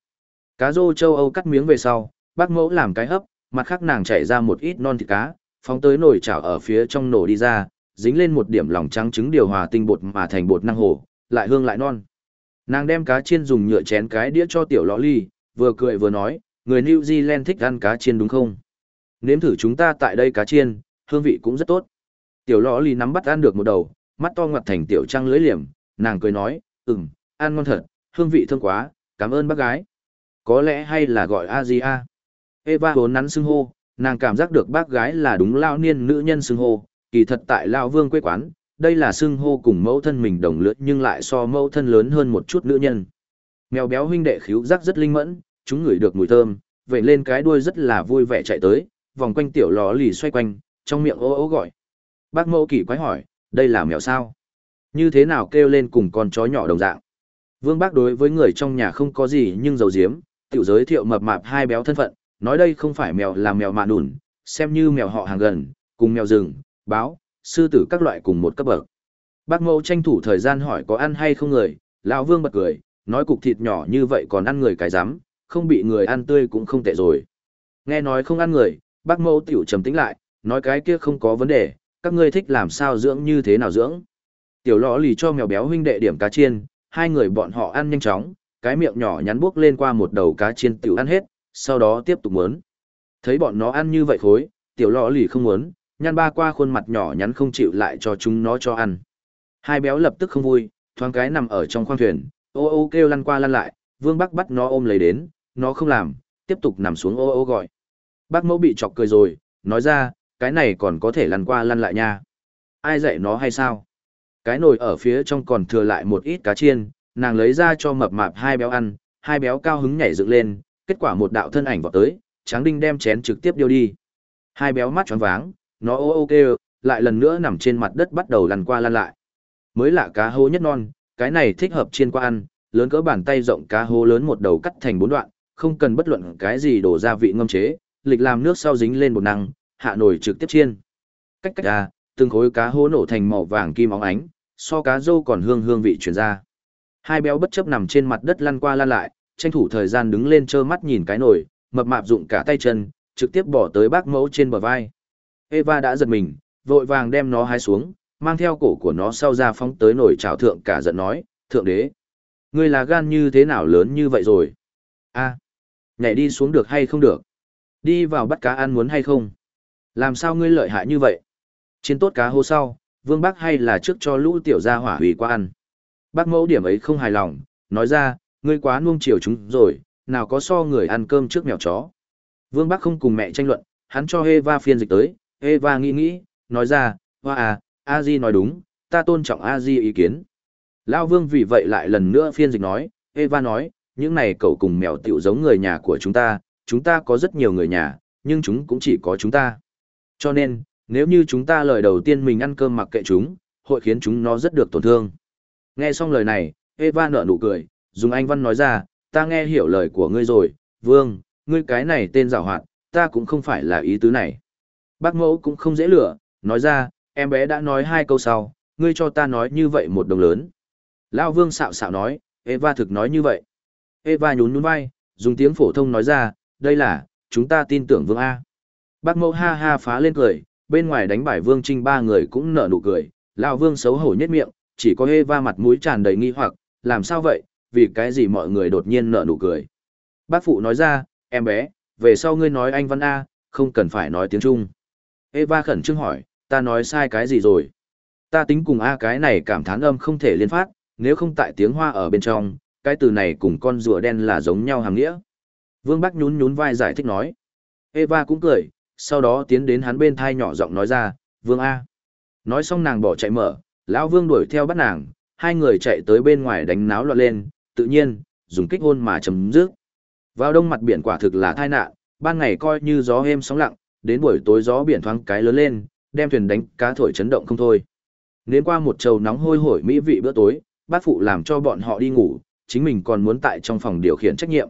Cá rô châu Âu cắt miếng về sau, bác mẫu làm cái hấp, mặt khác nàng chảy ra một ít non thịt cá, phóng tới nồi chảo ở phía trong nổ đi ra, dính lên một điểm lòng trắng trứng điều hòa tinh bột mà thành bột năng hồ, lại hương lại non. Nàng đem cá chiên dùng nhựa chén cái đĩa cho tiểu lọ ly, vừa cười vừa nói, người New Zealand thích ăn cá chiên đúng không? Nếm thử chúng ta tại đây cá chiên, hương vị cũng rất tốt. Tiểu lọ ly nắm bắt ăn được một đầu, mắt to ngoặt thành tiểu trăng lưới liềm, nàng cười nói, ừm, ăn ngon thật, hương vị thơm quá, cảm ơn bác gái. Có lẽ hay là gọi A-di-a. Eva vốn nắn xưng hô, nàng cảm giác được bác gái là đúng lao niên nữ nhân xưng hô, kỳ thật tại lao vương quê quán, đây là xưng hô cùng mẫu thân mình đồng lứa nhưng lại so mẫu thân lớn hơn một chút nữ nhân. Mèo béo huynh đệ khíu giác rất linh mẫn, chúng ngửi được mùi thơm, vậy lên cái đuôi rất là vui vẻ chạy tới, vòng quanh tiểu lò lì xoay quanh, trong miệng ô ô gọi. Bác mẫu kỳ quái hỏi, đây là mèo sao? Như thế nào kêu lên cùng con chó nhỏ đồng dạng? Vương bác đối với người trong nhà không có gì nhưng giàu diếm, tiểu giới thiệu mập mạp hai béo thân phận, nói đây không phải mèo là mèo mạ đùn, xem như mèo họ hàng gần, cùng mèo rừng, báo, sư tử các loại cùng một cấp bậc. Bác mẫu tranh thủ thời gian hỏi có ăn hay không người, lão vương bật cười, nói cục thịt nhỏ như vậy còn ăn người cái rắm không bị người ăn tươi cũng không tệ rồi. Nghe nói không ăn người, bác mẫu tiểu trầm tĩnh lại, nói cái kia không có vấn đề, các ngươi thích làm sao dưỡng như thế nào dưỡng. Tiểu lọ lì cho mèo béo huynh đệ điểm cá chiên, hai người bọn họ ăn nhanh chóng, cái miệng nhỏ nhắn buốc lên qua một đầu cá chiên tiểu ăn hết, sau đó tiếp tục muốn. Thấy bọn nó ăn như vậy khối, tiểu lọ lì không muốn, nhăn ba qua khuôn mặt nhỏ nhắn không chịu lại cho chúng nó cho ăn. Hai béo lập tức không vui, thoáng cái nằm ở trong khoang thuyền, ô ô kêu lăn qua lăn lại, vương bác bắt nó ôm lấy đến, nó không làm, tiếp tục nằm xuống ô ô gọi. Bác mẫu bị chọc cười rồi, nói ra, cái này còn có thể lăn qua lăn lại nha. Ai dạy nó hay sao? Cái nồi ở phía trong còn thừa lại một ít cá chiên, nàng lấy ra cho mập mạp hai béo ăn, hai béo cao hứng nhảy dựng lên, kết quả một đạo thân ảnh vọt tới, tráng đinh đem chén trực tiếp điêu đi. Hai béo mắt tròn váng, nó ô ô kêu, lại lần nữa nằm trên mặt đất bắt đầu lăn qua lăn lại. Mới lạ cá hô nhất non, cái này thích hợp chiên qua ăn, lớn cỡ bàn tay rộng cá hô lớn một đầu cắt thành bốn đoạn, không cần bất luận cái gì đổ gia vị ngâm chế, lịch làm nước sau dính lên bột năng, hạ nồi trực tiếp chiên. Cách cách ra, từng khối cá hô nổ thành màu vàng kim óng ánh, so cá rô còn hương hương vị truyền ra. Hai béo bất chấp nằm trên mặt đất lăn qua lăn lại, tranh thủ thời gian đứng lên trơ mắt nhìn cái nồi, mập mạp dụng cả tay chân, trực tiếp bỏ tới bác mẫu trên bờ vai. Eva đã giật mình, vội vàng đem nó hái xuống, mang theo cổ của nó sau ra phóng tới nồi chảo thượng cả giận nói, thượng đế. Ngươi là gan như thế nào lớn như vậy rồi? a nhảy đi xuống được hay không được? Đi vào bắt cá ăn muốn hay không? Làm sao ngươi lợi hại như vậy? Chiến tốt cá hô sau, vương bác hay là trước cho lũ tiểu gia hỏa hủy qua ăn. Bác mẫu điểm ấy không hài lòng, nói ra, ngươi quá nuông chiều chúng rồi, nào có so người ăn cơm trước mèo chó. Vương bác không cùng mẹ tranh luận, hắn cho Eva phiên dịch tới, Eva nghĩ nghĩ, nói ra, hoa à, a di nói đúng, ta tôn trọng a di ý kiến. Lao vương vì vậy lại lần nữa phiên dịch nói, Eva nói, những này cậu cùng mèo tiểu giống người nhà của chúng ta, chúng ta có rất nhiều người nhà, nhưng chúng cũng chỉ có chúng ta. Cho nên, nếu như chúng ta lời đầu tiên mình ăn cơm mặc kệ chúng, hội khiến chúng nó rất được tổn thương. Nghe xong lời này, Eva nở nụ cười, dùng anh văn nói ra, ta nghe hiểu lời của ngươi rồi, vương, ngươi cái này tên rào hoạt, ta cũng không phải là ý tứ này. Bác mẫu cũng không dễ lửa, nói ra, em bé đã nói hai câu sau, ngươi cho ta nói như vậy một đồng lớn. Lão vương xạo xạo nói, Eva thực nói như vậy. Eva nhún nhún vai, dùng tiếng phổ thông nói ra, đây là, chúng ta tin tưởng vương A. Bác mẫu ha ha phá lên cười, bên ngoài đánh bài vương trinh ba người cũng nở nụ cười, lão vương xấu hổ nhất miệng, chỉ có Eva mặt mũi tràn đầy nghi hoặc, làm sao vậy, vì cái gì mọi người đột nhiên nở nụ cười. Bác phụ nói ra, em bé, về sau ngươi nói anh văn A, không cần phải nói tiếng Trung. Eva khẩn trương hỏi, ta nói sai cái gì rồi? Ta tính cùng A cái này cảm thán âm không thể liên phát, nếu không tại tiếng hoa ở bên trong, cái từ này cùng con rùa đen là giống nhau hàng nghĩa. Vương Bắc nhún nhún vai giải thích nói. Eva cũng cười, sau đó tiến đến hắn bên thai nhỏ giọng nói ra, Vương A. Nói xong nàng bỏ chạy mở, lão Vương đuổi theo bắt nàng, hai người chạy tới bên ngoài đánh náo loạn lên, tự nhiên, dùng kích hôn mà chấm dứt. Vào đông mặt biển quả thực là tai nạn, ban ngày coi như gió êm sóng lặng, đến buổi tối gió biển thoáng cái lớn lên, đem thuyền đánh cá thổi chấn động không thôi. Nến qua một trầu nóng hôi hổi mỹ vị bữa tối, bác phụ làm cho bọn họ đi ngủ, chính mình còn muốn tại trong phòng điều khiển trách nhiệm.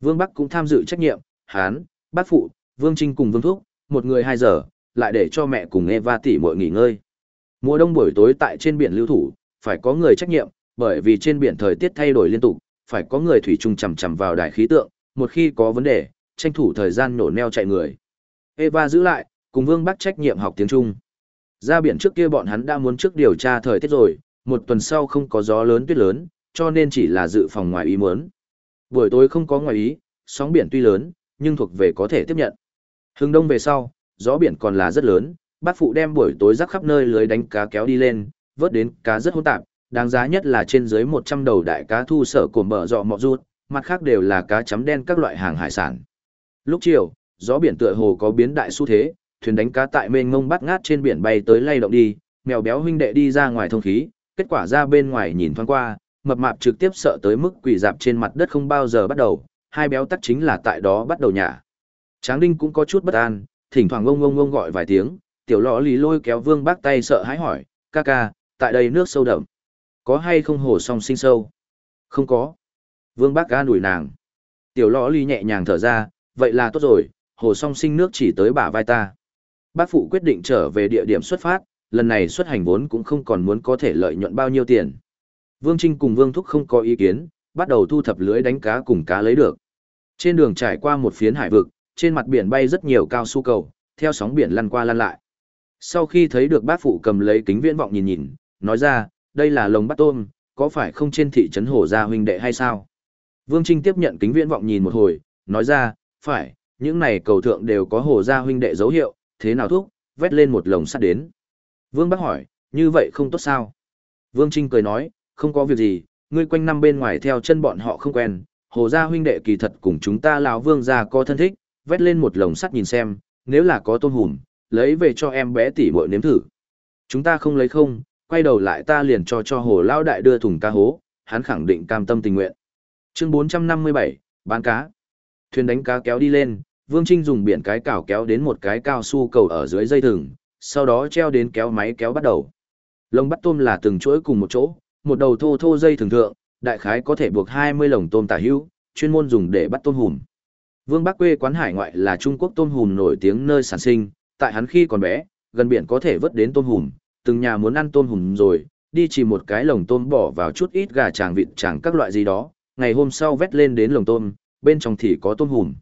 Vương Bắc cũng tham dự trách nhiệm, hán, bác phụ, Vương Trinh cùng Vương Thúc, một người hai giờ, lại để cho mẹ cùng Eva tỷ muội nghỉ ngơi. Mùa đông buổi tối tại trên biển lưu thủ, phải có người trách nhiệm, bởi vì trên biển thời tiết thay đổi liên tục, phải có người thủy chung chằm chằm vào đài khí tượng, một khi có vấn đề, tranh thủ thời gian nổ neo chạy người. Eva giữ lại, cùng Vương Bắc trách nhiệm học tiếng Trung. Ra biển trước kia bọn hắn đã muốn trước điều tra thời tiết rồi, một tuần sau không có gió lớn tuyết lớn, cho nên chỉ là dự phòng ngoài ý muốn. Buổi tối không có ngoài ý, sóng biển tuy lớn, nhưng thuộc về có thể tiếp nhận. Hưng đông về sau, gió biển còn là rất lớn, bác phụ đem buổi tối rắc khắp nơi lưới đánh cá kéo đi lên, vớt đến cá rất hỗn tạp, đáng giá nhất là trên dưới 100 đầu đại cá thu sở của mở dọ mọ rút, mặt khác đều là cá chấm đen các loại hàng hải sản. Lúc chiều, gió biển tựa hồ có biến đại xu thế, thuyền đánh cá tại mênh mông bắt ngát trên biển bay tới lay động đi, mèo béo huynh đệ đi ra ngoài thông khí, kết quả ra bên ngoài nhìn thoáng qua, mập mạp trực tiếp sợ tới mức quỳ dạp trên mặt đất không bao giờ bắt đầu, hai béo tắc chính là tại đó bắt đầu nhả. Tráng Đinh cũng có chút bất an, thỉnh thoảng ngông ngông ngông gọi vài tiếng, tiểu lọ lì lôi kéo Vương Bác tay sợ hãi hỏi, ca ca, tại đây nước sâu đậm, có hay không hồ song sinh sâu? Không có. Vương Bác ga đuổi nàng. Tiểu lọ ly nhẹ nhàng thở ra, vậy là tốt rồi, hồ song sinh nước chỉ tới bả vai ta. Bác phụ quyết định trở về địa điểm xuất phát, lần này xuất hành vốn cũng không còn muốn có thể lợi nhuận bao nhiêu tiền. Vương Trinh cùng Vương Thúc không có ý kiến, bắt đầu thu thập lưới đánh cá cùng cá lấy được. Trên đường trải qua một phiến hải vực, trên mặt biển bay rất nhiều cao su cầu, theo sóng biển lăn qua lăn lại. Sau khi thấy được bác phụ cầm lấy kính viễn vọng nhìn nhìn, nói ra, đây là lồng bắt tôm, có phải không trên thị trấn Hồ Gia huynh đệ hay sao? Vương Trinh tiếp nhận kính viễn vọng nhìn một hồi, nói ra, phải, những này cầu thượng đều có Hồ Gia huynh đệ dấu hiệu, thế nào thúc, vét lên một lồng sắt đến. Vương Bắc hỏi, như vậy không tốt sao? Vương Trinh cười nói, không có việc gì, ngươi quanh năm bên ngoài theo chân bọn họ không quen, hồ gia huynh đệ kỳ thật cùng chúng ta lão vương gia có thân thích, vét lên một lồng sắt nhìn xem, nếu là có tôm hùm, lấy về cho em bé tỷ muội nếm thử. Chúng ta không lấy không, quay đầu lại ta liền cho cho hồ lao đại đưa thùng cá hố, hắn khẳng định cam tâm tình nguyện. Chương 457, bán cá. Thuyền đánh cá kéo đi lên, Vương Trinh dùng biển cái cào kéo đến một cái cao su cầu ở dưới dây thừng, sau đó treo đến kéo máy kéo bắt đầu. Lồng bắt tôm là từng chuỗi cùng một chỗ, một đầu thô thô dây thường thượng, đại khái có thể buộc 20 lồng tôm tả hữu, chuyên môn dùng để bắt tôm hùm. Vương Bắc quê quán hải ngoại là Trung Quốc tôm hùm nổi tiếng nơi sản sinh, tại hắn khi còn bé, gần biển có thể vớt đến tôm hùm, từng nhà muốn ăn tôm hùm rồi, đi chỉ một cái lồng tôm bỏ vào chút ít gà tràng vịt tràng các loại gì đó, ngày hôm sau vét lên đến lồng tôm, bên trong thì có tôm hùm.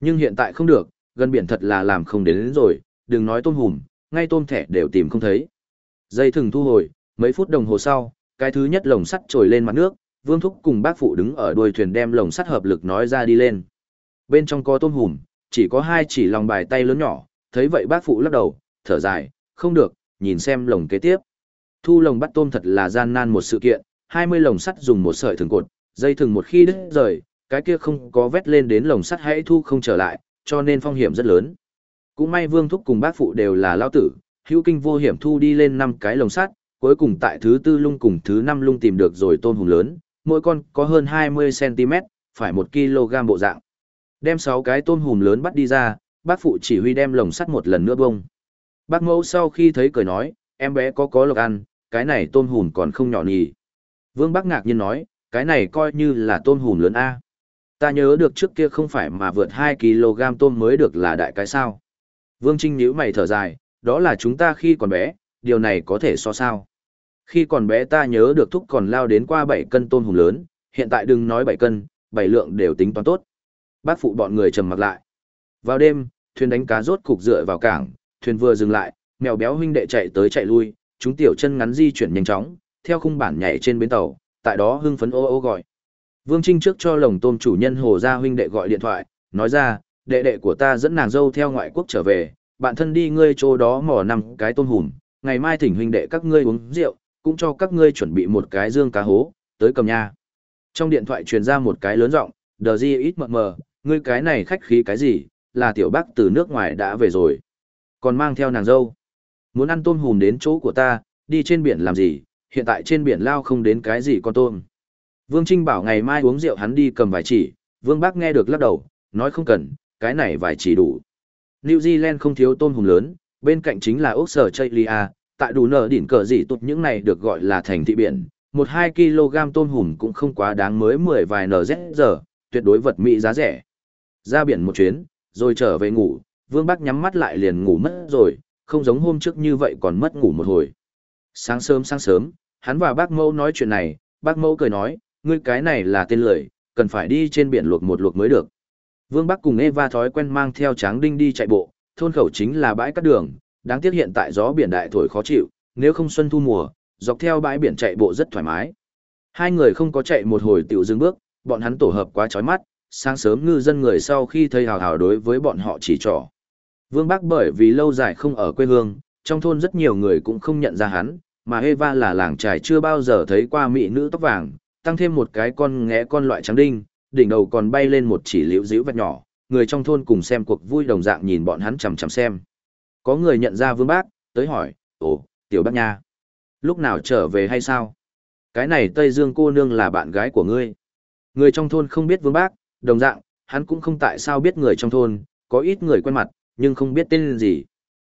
Nhưng hiện tại không được, gần biển thật là làm không đến, đến rồi, đừng nói tôm hùm, ngay tôm thẻ đều tìm không thấy. Dây thừng thu hồi, mấy phút đồng hồ sau, cái thứ nhất lồng sắt trồi lên mặt nước, Vương Thúc cùng bác phụ đứng ở đuôi thuyền đem lồng sắt hợp lực nói ra đi lên. Bên trong có tôm hùm, chỉ có hai chỉ lòng bài tay lớn nhỏ, thấy vậy bác phụ lắc đầu, thở dài, không được, nhìn xem lồng kế tiếp. Thu lồng bắt tôm thật là gian nan một sự kiện, 20 lồng sắt dùng một sợi thừng cột, dây thừng một khi đứt rời, cái kia không có vét lên đến lồng sắt hãy thu không trở lại, cho nên phong hiểm rất lớn. Cũng may Vương Thúc cùng bác phụ đều là lao tử, hữu kinh vô hiểm thu đi lên năm cái lồng sắt, cuối cùng tại thứ tư lung cùng thứ năm lung tìm được rồi tôm hùm lớn, mỗi con có hơn 20cm, phải 1 kg bộ dạng. Đem 6 cái tôm hùm lớn bắt đi ra, bác phụ chỉ huy đem lồng sắt một lần nữa bông. Bác mẫu sau khi thấy cười nói, em bé có có lộc ăn, cái này tôm hùm còn không nhỏ nhì. Vương Bắc ngạc nhiên nói, cái này coi như là tôm hùm lớn A. Ta nhớ được trước kia không phải mà vượt 2 kg tôm mới được là đại cái sao. Vương Trinh nhíu mày thở dài, đó là chúng ta khi còn bé, điều này có thể so sao. Khi còn bé ta nhớ được thúc còn lao đến qua 7 cân tôm hùm lớn, hiện tại đừng nói 7 cân, 7 lượng đều tính toán tốt. Bác phụ bọn người trầm mặc lại. Vào đêm, thuyền đánh cá rốt cục dựa vào cảng, thuyền vừa dừng lại, mèo béo huynh đệ chạy tới chạy lui, chúng tiểu chân ngắn di chuyển nhanh chóng, theo khung bản nhảy trên bến tàu, tại đó hưng phấn ô ô gọi. Vương Trinh trước cho lồng tôm chủ nhân Hồ Gia huynh đệ gọi điện thoại, nói ra, đệ đệ của ta dẫn nàng dâu theo ngoại quốc trở về, bạn thân đi ngươi chỗ đó mò năm cái tôm hùm, ngày mai thỉnh huynh đệ các ngươi uống rượu, cũng cho các ngươi chuẩn bị một cái dương cá hố, tới cầm nha. Trong điện thoại truyền ra một cái lớn giọng, đờ di ít mờ mờ, ngươi cái này khách khí cái gì, là tiểu bác từ nước ngoài đã về rồi. Còn mang theo nàng dâu. Muốn ăn tôm hùm đến chỗ của ta, đi trên biển làm gì, hiện tại trên biển lao không đến cái gì con tôm. Vương Trinh bảo ngày mai uống rượu hắn đi cầm vài chỉ, Vương Bác nghe được lắc đầu, nói không cần, cái này vài chỉ đủ. New Zealand không thiếu tôm hùm lớn, bên cạnh chính là ốc sở Chaylia, tại đủ nở đỉnh cờ gì tụt những này được gọi là thành thị biển, một hai kg tôm hùm cũng không quá đáng mới mười vài NZ giờ, tuyệt đối vật mỹ giá rẻ. Ra biển một chuyến, rồi trở về ngủ, Vương Bắc nhắm mắt lại liền ngủ mất rồi, không giống hôm trước như vậy còn mất ngủ một hồi. Sáng sớm sáng sớm, hắn và bác mẫu nói chuyện này, bác mẫu cười nói, ngươi cái này là tên lười, cần phải đi trên biển luộc một luộc mới được. Vương Bắc cùng Eva thói quen mang theo tráng đinh đi chạy bộ, thôn khẩu chính là bãi cát đường, đáng tiếc hiện tại gió biển đại thổi khó chịu, nếu không xuân thu mùa, dọc theo bãi biển chạy bộ rất thoải mái. Hai người không có chạy một hồi tiểu dừng bước, bọn hắn tổ hợp quá chói mắt, sáng sớm ngư dân người sau khi thấy hào hào đối với bọn họ chỉ trỏ. Vương Bắc bởi vì lâu dài không ở quê hương, trong thôn rất nhiều người cũng không nhận ra hắn, mà Eva là làng trài chưa bao giờ thấy qua mỹ nữ tóc vàng, tăng thêm một cái con ngẽ con loại trắng đinh, đỉnh đầu còn bay lên một chỉ liễu dĩu vạch nhỏ, người trong thôn cùng xem cuộc vui đồng dạng nhìn bọn hắn chằm chằm xem. Có người nhận ra Vương Bác, tới hỏi, ồ, tiểu bác nha, lúc nào trở về hay sao? Cái này Tây Dương cô nương là bạn gái của ngươi. Người trong thôn không biết Vương Bác, đồng dạng, hắn cũng không tại sao biết người trong thôn, có ít người quen mặt, nhưng không biết tên gì.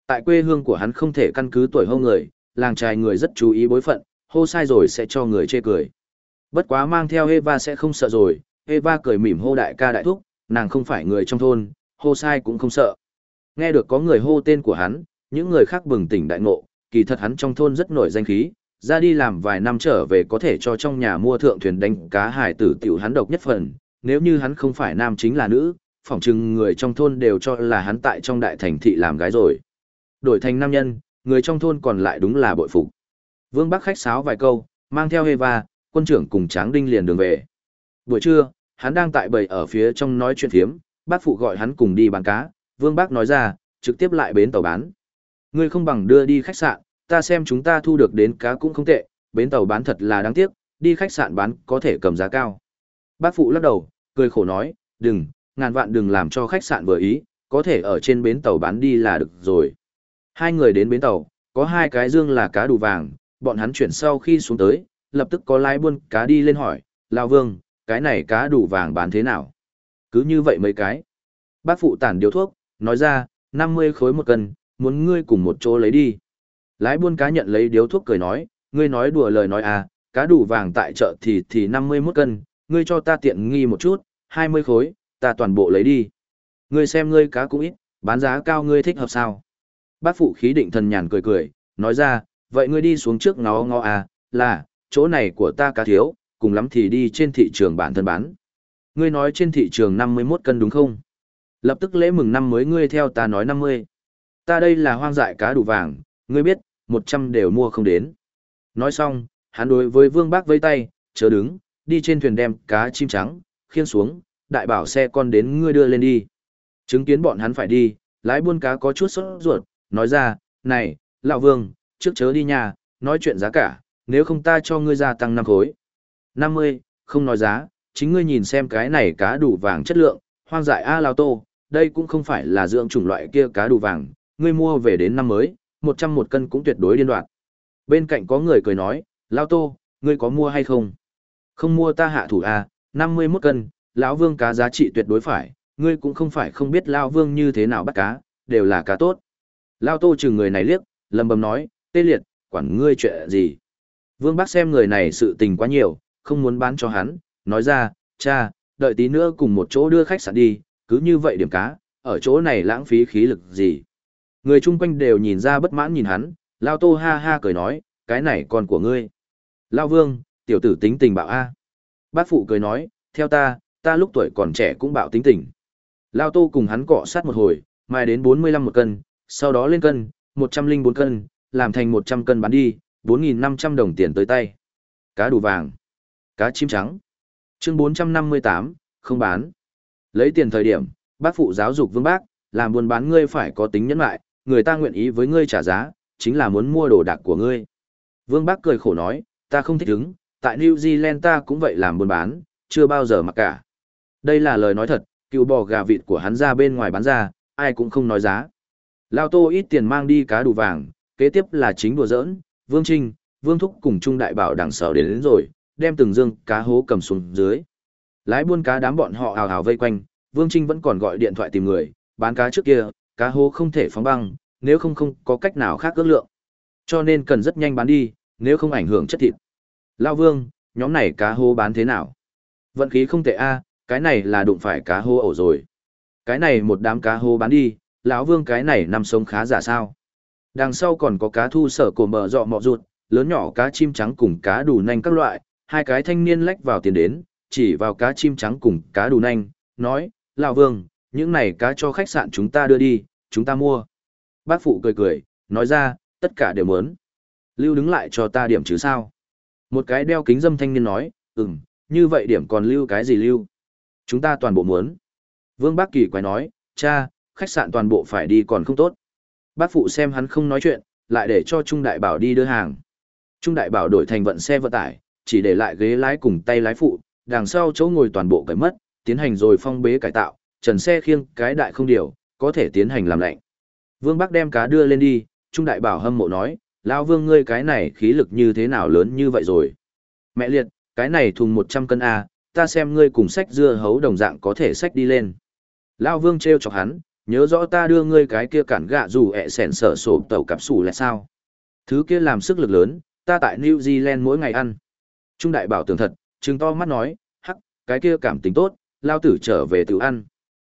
Tại quê hương của hắn không thể căn cứ tuổi hô người, làng trài người rất chú ý bối phận, hô sai rồi sẽ cho người chê cười. Bất quá mang theo Eva sẽ không sợ rồi, Eva cười mỉm hô đại ca đại thúc, nàng không phải người trong thôn, hô sai cũng không sợ. Nghe được có người hô tên của hắn, những người khác bừng tỉnh đại ngộ, kỳ thật hắn trong thôn rất nổi danh khí, ra đi làm vài năm trở về có thể cho trong nhà mua thượng thuyền đánh cá hải tử tiểu hắn độc nhất phần, nếu như hắn không phải nam chính là nữ, phỏng chừng người trong thôn đều cho là hắn tại trong đại thành thị làm gái rồi. Đổi thành nam nhân, người trong thôn còn lại đúng là bội phục. Vương Bắc khách sáo vài câu, mang theo Eva, quân trưởng cùng Tráng Đinh liền đường về. Buổi trưa, hắn đang tại bầy ở phía trong nói chuyện phiếm, bác phụ gọi hắn cùng đi bán cá, Vương Bắc nói ra, trực tiếp lại bến tàu bán. Ngươi không bằng đưa đi khách sạn, ta xem chúng ta thu được đến cá cũng không tệ, bến tàu bán thật là đáng tiếc, đi khách sạn bán có thể cầm giá cao. Bác phụ lắc đầu, cười khổ nói, đừng, ngàn vạn đừng làm cho khách sạn vừa ý, có thể ở trên bến tàu bán đi là được rồi. Hai người đến bến tàu, có hai cái dương là cá đủ vàng, bọn hắn chuyển sau khi xuống tới, lập tức có lái buôn cá đi lên hỏi, Lão Vương, cái này cá đủ vàng bán thế nào? Cứ như vậy mấy cái. Bác phụ tản điếu thuốc, nói ra, 50 khối một cân, muốn ngươi cùng một chỗ lấy đi. Lái buôn cá nhận lấy điếu thuốc cười nói, ngươi nói đùa lời nói à, cá đủ vàng tại chợ thì thì 51 cân, ngươi cho ta tiện nghi một chút, 20 khối, ta toàn bộ lấy đi. Ngươi xem ngươi cá cũng ít, bán giá cao ngươi thích hợp sao? Bác phụ khí định thần nhàn cười cười, nói ra, vậy ngươi đi xuống trước ngó ngó à, là, chỗ này của ta cá thiếu, cùng lắm thì đi trên thị trường bản thân bán. Ngươi nói trên thị trường 51 cân đúng không? Lập tức lễ mừng năm mới ngươi theo ta nói 50. Ta đây là hoang dại cá đủ vàng, ngươi biết, 100 đều mua không đến. Nói xong, hắn đối với Vương Bác vây tay, chờ đứng, đi trên thuyền đem cá chim trắng, khiên xuống, đại bảo xe con đến ngươi đưa lên đi. Chứng kiến bọn hắn phải đi, lái buôn cá có chút sốt ruột, nói ra, này, lão Vương, trước chớ đi nhà, nói chuyện giá cả, nếu không ta cho ngươi gia tăng năm khối. 50, không nói giá, chính ngươi nhìn xem cái này cá đủ vàng chất lượng, hoang dại A Lao Tô, đây cũng không phải là dưỡng chủng loại kia cá đủ vàng, ngươi mua về đến năm mới, 100 một cân cũng tuyệt đối điên đoạn. Bên cạnh có người cười nói, Lao Tô, ngươi có mua hay không? Không mua ta hạ thủ à, 51 cân, lão vương cá giá trị tuyệt đối phải, ngươi cũng không phải không biết lão vương như thế nào bắt cá, đều là cá tốt. Lão tô chừng người này liếc, lầm bầm nói, tê liệt, quản ngươi chuyện gì. Vương bác xem người này sự tình quá nhiều, không muốn bán cho hắn, nói ra, cha, đợi tí nữa cùng một chỗ đưa khách sạn đi, cứ như vậy điểm cá, ở chỗ này lãng phí khí lực gì. Người chung quanh đều nhìn ra bất mãn nhìn hắn, Lao Tô ha ha cười nói, cái này còn của ngươi. Lao Vương, tiểu tử tính tình bạo A. Bác phụ cười nói, theo ta, ta lúc tuổi còn trẻ cũng bạo tính tình. Lao Tô cùng hắn cọ sát một hồi, mai đến 45 một cân, sau đó lên cân, 104 cân, làm thành 100 cân bán đi, 4.500 đồng tiền tới tay. Cá đủ vàng. Cá chim trắng. Chương 458, không bán. Lấy tiền thời điểm, bác phụ giáo dục vương bác, làm buôn bán ngươi phải có tính nhẫn lại, người ta nguyện ý với ngươi trả giá, chính là muốn mua đồ đạc của ngươi. Vương bác cười khổ nói, ta không thích hứng, tại New Zealand ta cũng vậy làm buôn bán, chưa bao giờ mặc cả. Đây là lời nói thật, cựu bò gà vịt của hắn ra bên ngoài bán ra, ai cũng không nói giá. Lao tô ít tiền mang đi cá đủ vàng, kế tiếp là chính đùa giỡn, Vương Trinh, Vương Thúc cùng Trung Đại Bảo đằng sở đến, đến rồi, đem từng dương cá hố cầm xuống dưới. Lái buôn cá đám bọn họ hào hào vây quanh, Vương Trinh vẫn còn gọi điện thoại tìm người, bán cá trước kia, cá hố không thể phóng băng, nếu không không có cách nào khác ước lượng. Cho nên cần rất nhanh bán đi, nếu không ảnh hưởng chất thịt. Lao Vương, nhóm này cá hố bán thế nào? Vận khí không tệ a, cái này là đụng phải cá hô ổ rồi. Cái này một đám cá hô bán đi, lão Vương cái này nằm sống khá giả sao? Đằng sau còn có cá thu sở cổ mở dọ mọ ruột, lớn nhỏ cá chim trắng cùng cá đủ nanh các loại, hai cái thanh niên lách vào tiền đến, chỉ vào cá chim trắng cùng cá đủ nanh, nói, Lão Vương, những này cá cho khách sạn chúng ta đưa đi, chúng ta mua. Bác phụ cười cười, nói ra, tất cả đều muốn. Lưu đứng lại cho ta điểm chứ sao. Một cái đeo kính dâm thanh niên nói, ừm, như vậy điểm còn lưu cái gì lưu? Chúng ta toàn bộ muốn. Vương Bác Kỳ quay nói, cha, khách sạn toàn bộ phải đi còn không tốt. Bác phụ xem hắn không nói chuyện, lại để cho Trung Đại Bảo đi đưa hàng. Trung Đại Bảo đổi thành vận xe vận tải, chỉ để lại ghế lái cùng tay lái phụ, đằng sau chỗ ngồi toàn bộ cởi mất, tiến hành rồi phong bế cải tạo, trần xe khiêng cái đại không điều, có thể tiến hành làm lạnh. Vương Bắc đem cá đưa lên đi, Trung Đại Bảo hâm mộ nói, lão Vương ngươi cái này khí lực như thế nào lớn như vậy rồi. Mẹ liệt, cái này thùng 100 cân A, ta xem ngươi cùng sách dưa hấu đồng dạng có thể sách đi lên. Lão Vương treo chọc hắn, nhớ rõ ta đưa ngươi cái kia cản gạ dù ẹ sẻn sở sổ tàu cặp sủ là sao. Thứ kia làm sức lực lớn, ta tại New Zealand mỗi ngày ăn. Trung Đại Bảo tưởng thật, trừng to mắt nói, hắc, cái kia cảm tính tốt, lao tử trở về tự ăn.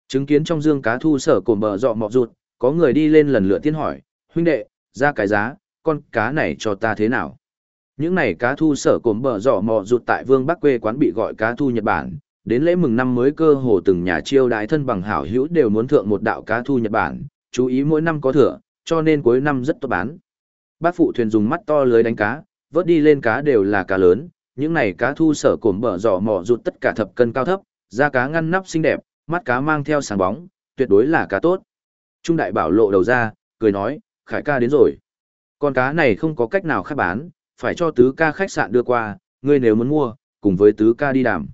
Chứng kiến trong dương cá thu sở cồn bờ dọ mọt ruột, có người đi lên lần lượt tiên hỏi, huynh đệ, ra cái giá, con cá này cho ta thế nào? Những này cá thu sở cổm bờ giỏ mò rụt tại vương bắc quê quán bị gọi cá thu Nhật Bản, đến lễ mừng năm mới cơ hồ từng nhà chiêu đái thân bằng hảo hữu đều muốn thượng một đạo cá thu Nhật Bản, chú ý mỗi năm có thừa, cho nên cuối năm rất tốt bán. Bác phụ thuyền dùng mắt to lưới đánh cá, vớt đi lên cá đều là cá lớn, những này cá thu sở cổm bờ giỏ mò rụt tất cả thập cân cao thấp, da cá ngăn nắp xinh đẹp, mắt cá mang theo sáng bóng, tuyệt đối là cá tốt. Trung đại bảo lộ đầu ra, cười nói, khải ca đến rồi. Con cá này không có cách nào khác bán, phải cho tứ ca khách sạn đưa qua, ngươi nếu muốn mua, cùng với tứ ca đi đàm.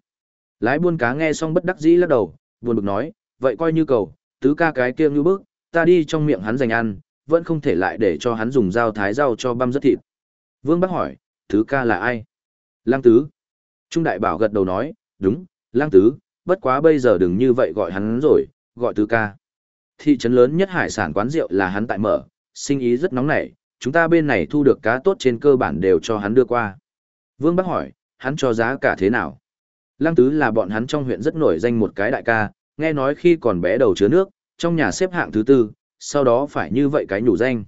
Lái buôn cá nghe xong bất đắc dĩ lắc đầu, buồn bực nói, vậy coi như cầu, tứ ca cái kia như bức, ta đi trong miệng hắn dành ăn, vẫn không thể lại để cho hắn dùng dao thái rau cho băm rất thịt. Vương bác hỏi, tứ ca là ai? Lăng tứ. Trung đại bảo gật đầu nói, đúng, lăng tứ, bất quá bây giờ đừng như vậy gọi hắn rồi, gọi tứ ca. Thị trấn lớn nhất hải sản quán rượu là hắn tại mở, sinh ý rất nóng nảy, chúng ta bên này thu được cá tốt trên cơ bản đều cho hắn đưa qua. Vương Bắc hỏi, hắn cho giá cả thế nào? Lăng Tứ là bọn hắn trong huyện rất nổi danh một cái đại ca, nghe nói khi còn bé đầu chứa nước, trong nhà xếp hạng thứ tư, sau đó phải như vậy cái nhủ danh.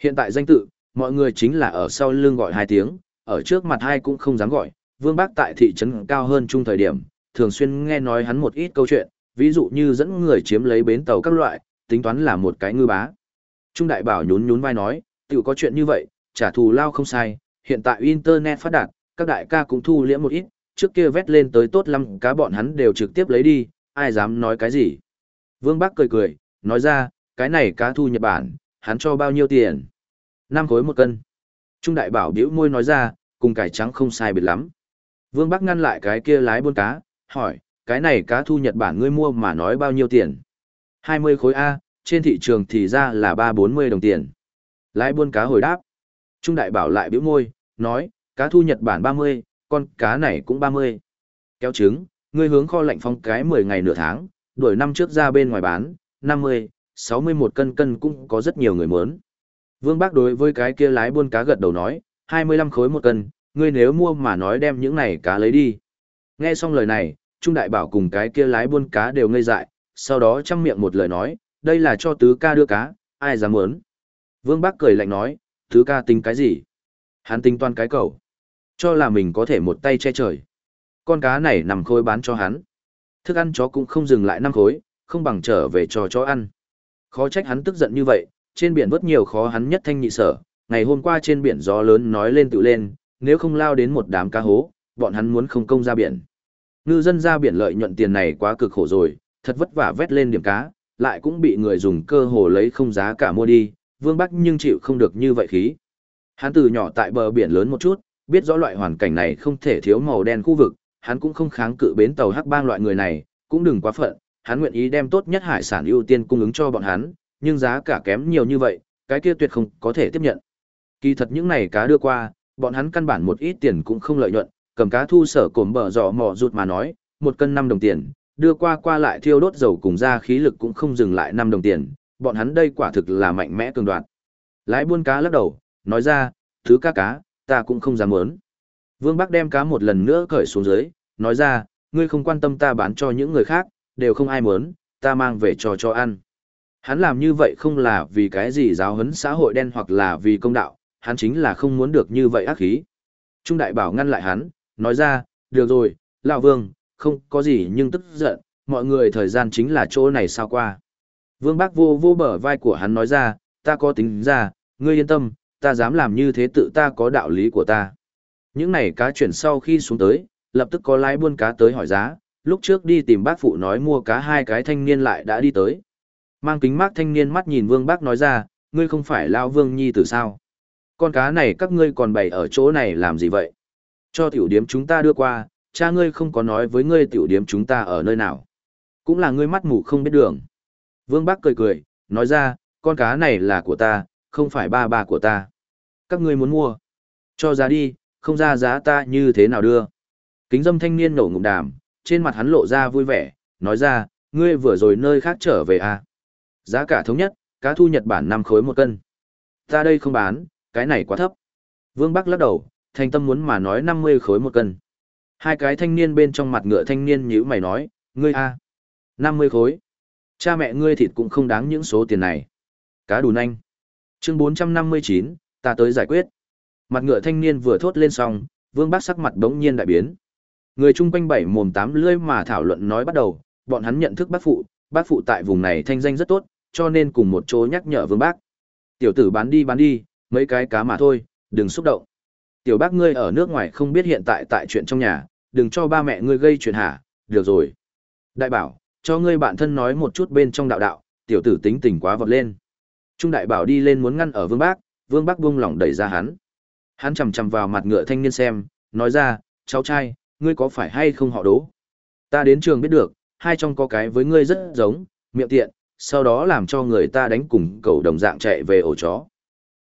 Hiện tại danh tự, mọi người chính là ở sau lưng gọi hai tiếng, ở trước mặt hai cũng không dám gọi. Vương Bắc tại thị trấn cao hơn chung thời điểm, thường xuyên nghe nói hắn một ít câu chuyện, ví dụ như dẫn người chiếm lấy bến tàu các loại, tính toán là một cái ngư bá. Trung đại bảo nhún nhún vai nói, tự có chuyện như vậy, trả thù lao không sai, hiện tại internet phát đạt, các đại ca cũng thu liễm một ít, trước kia vét lên tới tốt lắm cá bọn hắn đều trực tiếp lấy đi, ai dám nói cái gì. Vương Bắc cười cười, nói ra, cái này cá thu Nhật Bản, hắn cho bao nhiêu tiền? Năm khối một cân. Trung đại bảo biểu môi nói ra, cùng cải trắng không sai biệt lắm. Vương Bắc ngăn lại cái kia lái buôn cá, hỏi, cái này cá thu Nhật Bản ngươi mua mà nói bao nhiêu tiền? 20 khối A, trên thị trường thì ra là 3-40 đồng tiền. Lái buôn cá hồi đáp. Trung đại bảo lại bĩu môi, nói, cá thu Nhật Bản 30, con cá này cũng 30. Kéo trứng, ngươi hướng kho lạnh phong cái 10 ngày nửa tháng, đuổi năm trước ra bên ngoài bán, 50, 61 cân cân cũng có rất nhiều người muốn. Vương Bác đối với cái kia lái buôn cá gật đầu nói, 25 khối một cân, ngươi nếu mua mà nói đem những này cá lấy đi. Nghe xong lời này, Trung Đại Bảo cùng cái kia lái buôn cá đều ngây dại, sau đó chăm miệng một lời nói, đây là cho tứ ca đưa cá, ai dám muốn. Vương Bác cười lạnh nói, Thứ ca tính cái gì? Hắn tính toàn cái cầu. Cho là mình có thể một tay che trời. Con cá này nằm khối bán cho hắn. Thức ăn chó cũng không dừng lại năm khối, không bằng trở về cho chó ăn. Khó trách hắn tức giận như vậy, trên biển vớt nhiều khó hắn nhất thanh nhị sở. Ngày hôm qua trên biển gió lớn nói lên tự lên, nếu không lao đến một đám cá hố, bọn hắn muốn không công ra biển. Ngư dân ra biển lợi nhuận tiền này quá cực khổ rồi, thật vất vả vét lên điểm cá, lại cũng bị người dùng cơ hồ lấy không giá cả mua đi, Vương Bắc nhưng chịu không được như vậy khí. Hắn từ nhỏ tại bờ biển lớn một chút, biết rõ loại hoàn cảnh này không thể thiếu màu đen khu vực, hắn cũng không kháng cự bến tàu hắc bang loại người này, cũng đừng quá phận, hắn nguyện ý đem tốt nhất hải sản ưu tiên cung ứng cho bọn hắn, nhưng giá cả kém nhiều như vậy, cái kia tuyệt không có thể tiếp nhận. Kỳ thật những này cá đưa qua, bọn hắn căn bản một ít tiền cũng không lợi nhuận, cầm cá thu sở cổm bờ giỏ mò rụt mà nói, một cân 5 đồng tiền, đưa qua qua lại thiêu đốt dầu cùng ra khí lực cũng không dừng lại 5 đồng tiền, bọn hắn đây quả thực là mạnh mẽ cường đoạn. Lái buôn cá lắc đầu, nói ra, thứ cá cá, ta cũng không dám muốn. Vương Bắc đem cá một lần nữa cởi xuống dưới, nói ra, ngươi không quan tâm ta bán cho những người khác, đều không ai muốn, ta mang về cho cho ăn. Hắn làm như vậy không là vì cái gì giáo huấn xã hội đen hoặc là vì công đạo, hắn chính là không muốn được như vậy ác khí. Trung đại bảo ngăn lại hắn, nói ra, được rồi, lão vương, không có gì nhưng tức giận, mọi người thời gian chính là chỗ này sao qua. Vương Bác vô vô bờ vai của hắn nói ra, ta có tính ra, ngươi yên tâm, ta dám làm như thế tự ta có đạo lý của ta. Những này cá chuyển sau khi xuống tới, lập tức có lái buôn cá tới hỏi giá, lúc trước đi tìm bác phụ nói mua cá hai cái thanh niên lại đã đi tới. Mang kính mát thanh niên mắt nhìn vương bác nói ra, ngươi không phải lao vương nhi từ sao. Con cá này các ngươi còn bày ở chỗ này làm gì vậy? Cho tiểu điếm chúng ta đưa qua, cha ngươi không có nói với ngươi tiểu điếm chúng ta ở nơi nào. Cũng là ngươi mắt mù không biết đường. Vương Bắc cười cười, nói ra, con cá này là của ta, không phải ba ba của ta. Các ngươi muốn mua. Cho giá đi, không ra giá ta như thế nào đưa. Kính dâm thanh niên nổ ngụm đàm, trên mặt hắn lộ ra vui vẻ, nói ra, ngươi vừa rồi nơi khác trở về à. Giá cả thống nhất, cá thu Nhật Bản 5 khối một cân. Ta đây không bán, cái này quá thấp. Vương Bắc lắc đầu, thanh tâm muốn mà nói 50 khối một cân. Hai cái thanh niên bên trong mặt ngựa thanh niên nhữ mày nói, ngươi a à, 50 khối. Cha mẹ ngươi thịt cũng không đáng những số tiền này. Cá đùn anh. Chương 459, ta tới giải quyết. Mặt ngựa thanh niên vừa thốt lên xong, vương bác sắc mặt đống nhiên đại biến. Người chung quanh bảy mồm tám lưỡi mà thảo luận nói bắt đầu, bọn hắn nhận thức bác phụ, bác phụ tại vùng này thanh danh rất tốt, cho nên cùng một chỗ nhắc nhở vương bác. Tiểu tử bán đi bán đi, mấy cái cá mà thôi, đừng xúc động. Tiểu bác ngươi ở nước ngoài không biết hiện tại tại chuyện trong nhà, đừng cho ba mẹ ngươi gây chuyện hả, được rồi. Đại bảo, cho ngươi bạn thân nói một chút bên trong đạo đạo, tiểu tử tính tình quá vọt lên. Trung đại bảo đi lên muốn ngăn ở vương bác, vương bác buông lỏng đẩy ra hắn. Hắn chầm chầm vào mặt ngựa thanh niên xem, nói ra, cháu trai, ngươi có phải hay không họ đố? Ta đến trường biết được, hai trong có cái với ngươi rất giống, miệng tiện, sau đó làm cho người ta đánh cùng cầu đồng dạng chạy về ổ chó.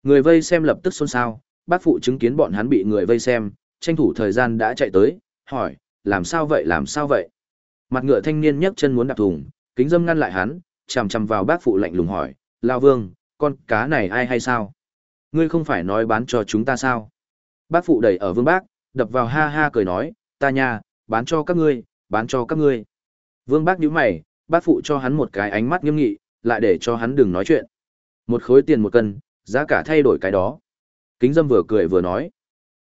Người vây xem lập tức xôn xao, bác phụ chứng kiến bọn hắn bị người vây xem, tranh thủ thời gian đã chạy tới, hỏi, làm sao vậy làm sao vậy? Mặt ngựa thanh niên nhấc chân muốn đạp thùng, kính dâm ngăn lại hắn, chằm chằm vào bác phụ lạnh lùng hỏi, Lao Vương, con cá này ai hay sao? Ngươi không phải nói bán cho chúng ta sao? Bác phụ đẩy ở vương bác, đập vào ha ha cười nói, ta nha, bán cho các ngươi, bán cho các ngươi. Vương bác nhíu mày, bác phụ cho hắn một cái ánh mắt nghiêm nghị, lại để cho hắn đừng nói chuyện. Một khối tiền một cân, giá cả thay đổi cái đó. Kính dâm vừa cười vừa nói.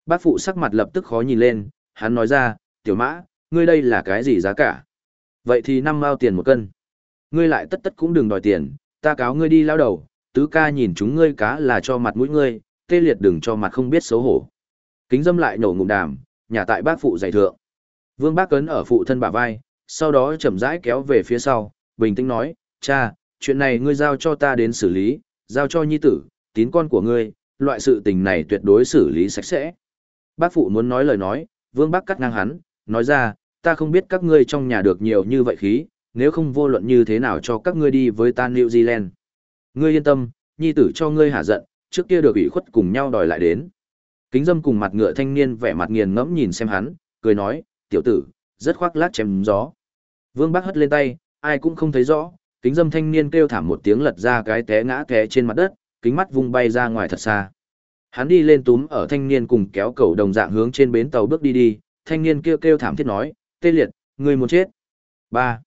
Bác phụ sắc mặt lập tức khó nhìn lên, hắn nói ra, tiểu mã, ngươi đây là cái gì giá cả? Vậy thì năm mao tiền một cân. Ngươi lại tất tất cũng đừng đòi tiền, ta cáo ngươi đi lao đầu, tứ ca nhìn chúng ngươi cá là cho mặt mũi ngươi, tê liệt đừng cho mặt không biết xấu hổ. Kính dâm lại nổ ngụm đàm, nhà tại bác phụ giải thượng. Vương bác cấn ở phụ thân bả vai, sau đó chậm rãi kéo về phía sau, bình tĩnh nói, cha, chuyện này ngươi giao cho ta đến xử lý, giao cho nhi tử, tín con của ngươi, loại sự tình này tuyệt đối xử lý sạch sẽ. Bác phụ muốn nói lời nói, vương bác cắt ngang hắn, nói ra, ta không biết các ngươi trong nhà được nhiều như vậy khí, nếu không vô luận như thế nào cho các ngươi đi với ta New Zealand. Ngươi yên tâm, nhi tử cho ngươi hạ giận, trước kia được ủy khuất cùng nhau đòi lại đến. Kính dâm cùng mặt ngựa thanh niên vẻ mặt nghiền ngẫm nhìn xem hắn, cười nói, tiểu tử, rất khoác lát chém gió. Vương bác hất lên tay, ai cũng không thấy rõ, kính dâm thanh niên kêu thảm một tiếng lật ra cái té ngã té trên mặt đất, kính mắt vung bay ra ngoài thật xa. Hắn đi lên túm ở thanh niên cùng kéo cầu đồng dạng hướng trên bến tàu bước đi đi, thanh niên kêu kêu thảm thiết nói, tê liệt, người muốn chết. ba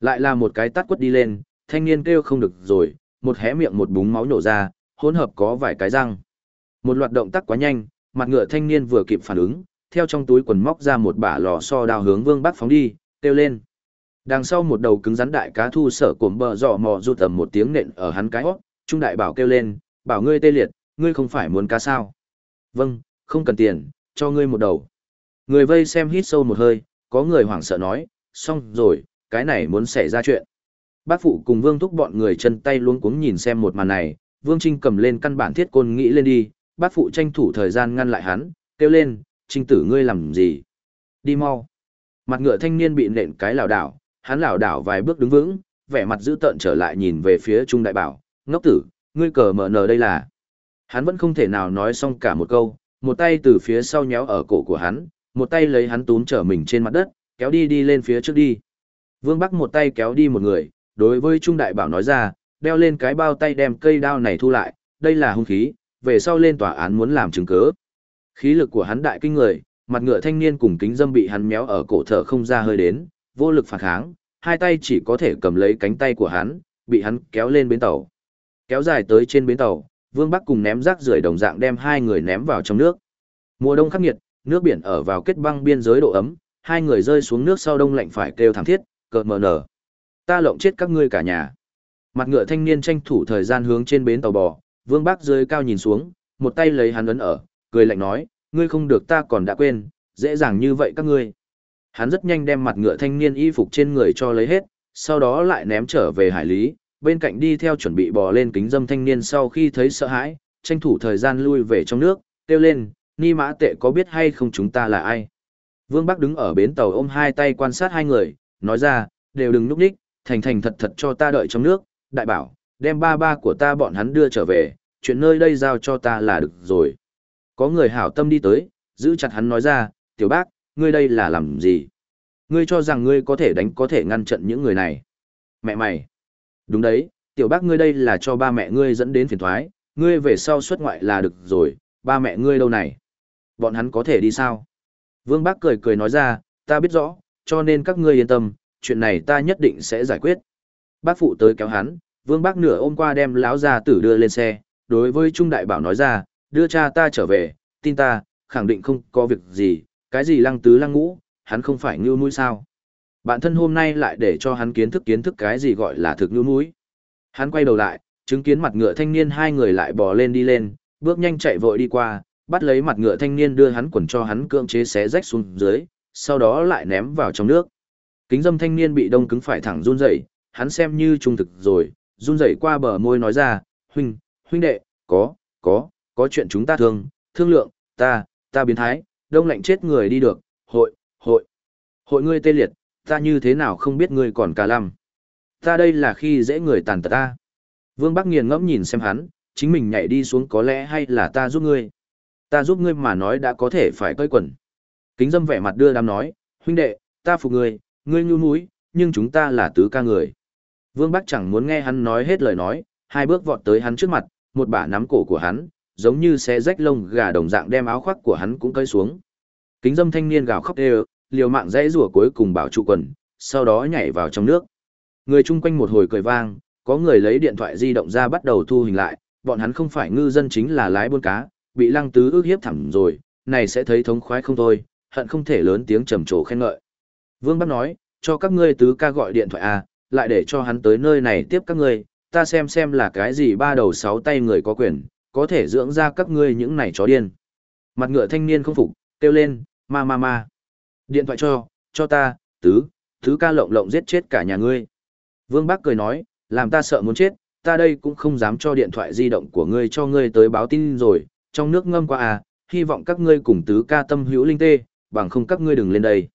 Lại là một cái tát quất đi lên, thanh niên kêu không được rồi, một hé miệng một búng máu nổ ra, hỗn hợp có vài cái răng. Một loạt động tác quá nhanh, mặt ngựa thanh niên vừa kịp phản ứng, theo trong túi quần móc ra một bả lò xo đào hướng Vương Bắc phóng đi, kêu lên. Đằng sau một đầu cứng rắn đại cá thu sở cổm bờ rọ mò rụt tầm một tiếng nện ở hắn cái hót, trung đại bảo kêu lên, bảo ngươi tê liệt, ngươi không phải muốn cá sao. Vâng, không cần tiền, cho ngươi một đầu. Người vây xem hít sâu một hơi, có người hoảng sợ nói, xong rồi, cái này muốn xảy ra chuyện. Bác phụ cùng Vương Thúc bọn người chân tay luống cuống nhìn xem một màn này, Vương Trinh cầm lên căn bản thiết côn nghĩ lên đi, bác phụ tranh thủ thời gian ngăn lại hắn, kêu lên, Trinh tử ngươi làm gì? Đi mau. Mặt ngựa thanh niên bị nện cái lảo đảo, hắn lảo đảo vài bước đứng vững, vẻ mặt dữ tợn trở lại nhìn về phía Trung Đại Bảo, ngốc tử, ngươi cờ mở nờ đây là. Hắn vẫn không thể nào nói xong cả một câu, một tay từ phía sau nhéo ở cổ của hắn, một tay lấy hắn túm trở mình trên mặt đất, kéo đi đi lên phía trước đi. Vương Bắc một tay kéo đi một người, đối với Trung Đại Bảo nói ra, đeo lên cái bao tay đem cây đao này thu lại, đây là hung khí, về sau lên tòa án muốn làm chứng cứ. Khí lực của hắn đại kinh người, mặt ngựa thanh niên cùng kính dâm bị hắn méo ở cổ thở không ra hơi đến, vô lực phản kháng, hai tay chỉ có thể cầm lấy cánh tay của hắn, bị hắn kéo lên bến tàu. Kéo dài tới trên bến tàu, Vương Bắc cùng ném rác rưởi đồng dạng đem hai người ném vào trong nước. Mùa đông khắc nghiệt, nước biển ở vào kết băng biên giới độ ấm, hai người rơi xuống nước sau đông lạnh phải kêu thảm thiết, cợt mờ nở. Ta lộng chết các ngươi cả nhà. Mặt ngựa thanh niên tranh thủ thời gian hướng trên bến tàu bò, Vương bác rơi cao nhìn xuống, một tay lấy hắn ấn ở, cười lạnh nói, ngươi không được ta còn đã quên, dễ dàng như vậy các ngươi. Hắn rất nhanh đem mặt ngựa thanh niên y phục trên người cho lấy hết, sau đó lại ném trở về hải lý, bên cạnh đi theo chuẩn bị bò lên kính dâm thanh niên sau khi thấy sợ hãi, tranh thủ thời gian lui về trong nước, kêu lên, ni mã tệ có biết hay không chúng ta là ai. Vương Bắc đứng ở bến tàu ôm hai tay quan sát hai người, nói ra, đều đừng núp đích, thành thành thật thật cho ta đợi trong nước, đại bảo, đem ba ba của ta bọn hắn đưa trở về, chuyện nơi đây giao cho ta là được rồi. Có người hảo tâm đi tới, giữ chặt hắn nói ra, tiểu bác, ngươi đây là làm gì? Ngươi cho rằng ngươi có thể đánh có thể ngăn chặn những người này. Mẹ mày! Đúng đấy, tiểu bác ngươi đây là cho ba mẹ ngươi dẫn đến phiền thoái, ngươi về sau xuất ngoại là được rồi, ba mẹ ngươi đâu này? Bọn hắn có thể đi sao? Vương Bác cười cười nói ra, ta biết rõ, cho nên các ngươi yên tâm, chuyện này ta nhất định sẽ giải quyết. Bác phụ tới kéo hắn, Vương Bác nửa ôm qua đem lão gia tử đưa lên xe, đối với Trung Đại Bảo nói ra, đưa cha ta trở về, tin ta, khẳng định không có việc gì, cái gì lăng tứ lăng ngũ, hắn không phải ngưu mũi sao. Bạn thân hôm nay lại để cho hắn kiến thức kiến thức cái gì gọi là thực ngưu mũi. Hắn quay đầu lại, chứng kiến mặt ngựa thanh niên hai người lại bò lên đi lên, bước nhanh chạy vội đi qua, bắt lấy mặt ngựa thanh niên đưa hắn quần cho hắn cưỡng chế xé rách xuống dưới, sau đó lại ném vào trong nước. Kính dâm thanh niên bị đông cứng phải thẳng run rẩy, hắn xem như trung thực rồi, run rẩy qua bờ môi nói ra, huynh, huynh đệ, có, có, có chuyện chúng ta thương, thương lượng, ta, ta biến thái, đông lạnh chết người đi được, hội, hội, hội ngươi tê liệt, ta như thế nào không biết ngươi còn cả lăm. Ta đây là khi dễ người tàn tật ta. Vương Bắc nghiền ngẫm nhìn xem hắn, chính mình nhảy đi xuống có lẽ hay là ta giúp ngươi. Ta giúp ngươi mà nói đã có thể phải cơi quần. Kính dâm vẻ mặt đưa đám nói, huynh đệ, ta phục ngươi, ngươi nhu núi, nhưng chúng ta là tứ ca người. Vương Bắc chẳng muốn nghe hắn nói hết lời nói, hai bước vọt tới hắn trước mặt, một bả nắm cổ của hắn, giống như xe rách lông gà đồng dạng đem áo khoác của hắn cũng cơi xuống. Kính dâm thanh niên gào khóc đều, liều mạng dãy rủa cuối cùng bảo trụ quần, sau đó nhảy vào trong nước. Người chung quanh một hồi cười vang, có người lấy điện thoại di động ra bắt đầu thu hình lại, bọn hắn không phải ngư dân chính là lái buôn cá, bị lăng tứ ước hiếp thẳng rồi, này sẽ thấy thống khoái không thôi, hận không thể lớn tiếng trầm trồ khen ngợi. Vương Bắc nói, cho các ngươi tứ ca gọi điện thoại à, lại để cho hắn tới nơi này tiếp các ngươi, ta xem xem là cái gì ba đầu sáu tay người có quyền, có thể dưỡng ra các ngươi những này chó điên. Mặt ngựa thanh niên không phục, kêu lên, ma ma ma. Điện thoại cho, cho ta, tứ, tứ ca lộng lộng giết chết cả nhà ngươi. Vương Bắc cười nói, làm ta sợ muốn chết, ta đây cũng không dám cho điện thoại di động của ngươi cho ngươi tới báo tin rồi, trong nước ngâm qua à, hy vọng các ngươi cùng tứ ca tâm hữu linh tê, bằng không các ngươi đừng lên đây.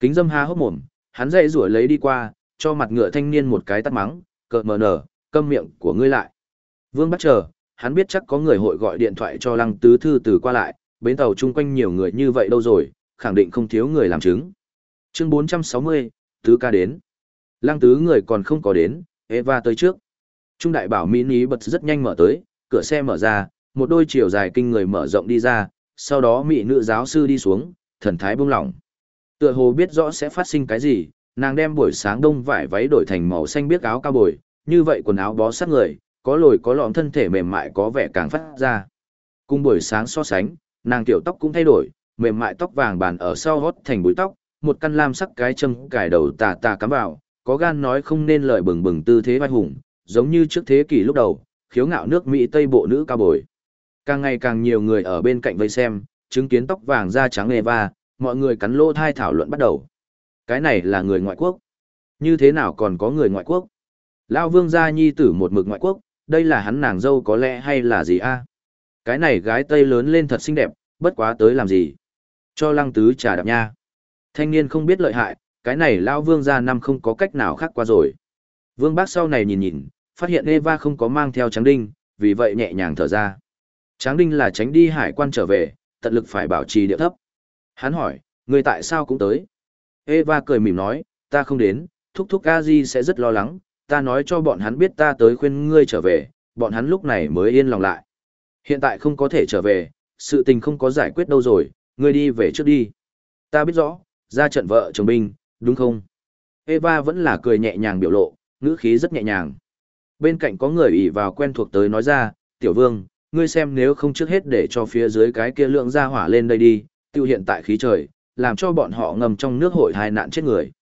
Kính dâm há hốc mồm, hắn dậy rủa lấy đi qua, cho mặt ngựa thanh niên một cái tắt mắng, cợt mờ nở, câm miệng của ngươi lại. Vương bắt chờ, hắn biết chắc có người hội gọi điện thoại cho lăng tứ thư từ qua lại, bến tàu chung quanh nhiều người như vậy đâu rồi, khẳng định không thiếu người làm chứng. Chương 460, tứ ca đến. Lăng tứ người còn không có đến, Eva tới trước. Trung đại bảo mini bật rất nhanh mở tới, cửa xe mở ra, một đôi chiều dài kinh người mở rộng đi ra, sau đó mỹ nữ giáo sư đi xuống, thần thái buông lỏng. Tựa hồ biết rõ sẽ phát sinh cái gì, nàng đem buổi sáng đông vải váy đổi thành màu xanh biếc áo cao bồi, như vậy quần áo bó sát người, có lồi có lõm thân thể mềm mại có vẻ càng phát ra. Cùng buổi sáng so sánh, nàng tiểu tóc cũng thay đổi, mềm mại tóc vàng bàn ở sau hót thành búi tóc, một căn lam sắc cái châm cài đầu tà tà cắm vào, có gan nói không nên lời bừng bừng tư thế vai hùng, giống như trước thế kỷ lúc đầu, khiếu ngạo nước Mỹ Tây bộ nữ cao bồi. Càng ngày càng nhiều người ở bên cạnh vây xem, chứng kiến tóc vàng da trắng Eva, mọi người cắn lô thai thảo luận bắt đầu. Cái này là người ngoại quốc. Như thế nào còn có người ngoại quốc? Lão vương gia nhi tử một mực ngoại quốc, đây là hắn nàng dâu có lẽ hay là gì a? Cái này gái Tây lớn lên thật xinh đẹp, bất quá tới làm gì? Cho lăng tứ trà đạp nha. Thanh niên không biết lợi hại, cái này lão vương gia năm không có cách nào khác qua rồi. Vương bác sau này nhìn nhìn, phát hiện Eva không có mang theo trắng đinh, vì vậy nhẹ nhàng thở ra. Tráng đinh là tránh đi hải quan trở về, tận lực phải bảo trì địa thấp. Hắn hỏi, người tại sao cũng tới? Eva cười mỉm nói, ta không đến, thúc thúc Gazi sẽ rất lo lắng, ta nói cho bọn hắn biết ta tới khuyên ngươi trở về, bọn hắn lúc này mới yên lòng lại. Hiện tại không có thể trở về, sự tình không có giải quyết đâu rồi, ngươi đi về trước đi. Ta biết rõ, ra trận vợ chồng binh, đúng không? Eva vẫn là cười nhẹ nhàng biểu lộ, ngữ khí rất nhẹ nhàng. Bên cạnh có người ỉ vào quen thuộc tới nói ra, tiểu vương, ngươi xem nếu không trước hết để cho phía dưới cái kia lượng ra hỏa lên đây đi, tiêu hiện tại khí trời, làm cho bọn họ ngầm trong nước hội hai nạn chết người.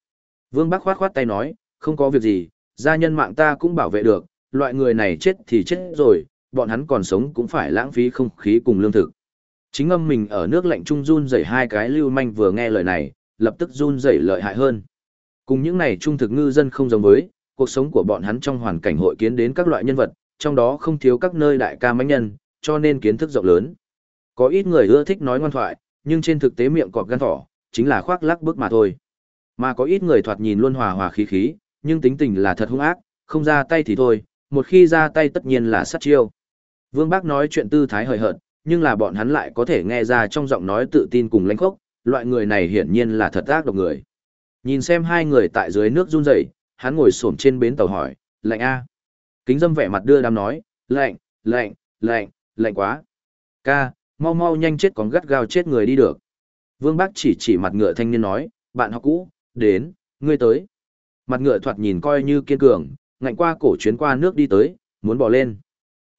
Vương Bắc khoát khoát tay nói, không có việc gì, gia nhân mạng ta cũng bảo vệ được, loại người này chết thì chết rồi, bọn hắn còn sống cũng phải lãng phí không khí cùng lương thực. Chính âm mình ở nước lạnh trung run rẩy hai cái lưu manh vừa nghe lời này, lập tức run rẩy lợi hại hơn. Cùng những này trung thực ngư dân không giống với, cuộc sống của bọn hắn trong hoàn cảnh hội kiến đến các loại nhân vật, trong đó không thiếu các nơi đại ca mãnh nhân, cho nên kiến thức rộng lớn. Có ít người ưa thích nói ngoan thoại, nhưng trên thực tế miệng cọp gan thỏ, chính là khoác lác bước mà thôi. Mà có ít người thoạt nhìn luôn hòa hòa khí khí, nhưng tính tình là thật hung ác, không ra tay thì thôi, một khi ra tay tất nhiên là sát chiêu. Vương Bác nói chuyện tư thái hời hợt, nhưng là bọn hắn lại có thể nghe ra trong giọng nói tự tin cùng lãnh khốc, loại người này hiển nhiên là thật ác độc người. Nhìn xem hai người tại dưới nước run rẩy, hắn ngồi xổm trên bến tàu hỏi, lạnh a. Kính dâm vẻ mặt đưa đám nói, lạnh, lạnh, lạnh, lạnh quá. Ca, mau mau nhanh chết còn gắt gao chết người đi được. Vương Bác chỉ chỉ mặt ngựa thanh niên nói, bạn học cũ, đến, ngươi tới. Mặt ngựa thoạt nhìn coi như kiên cường, ngạnh qua cổ chuyến qua nước đi tới, muốn bỏ lên.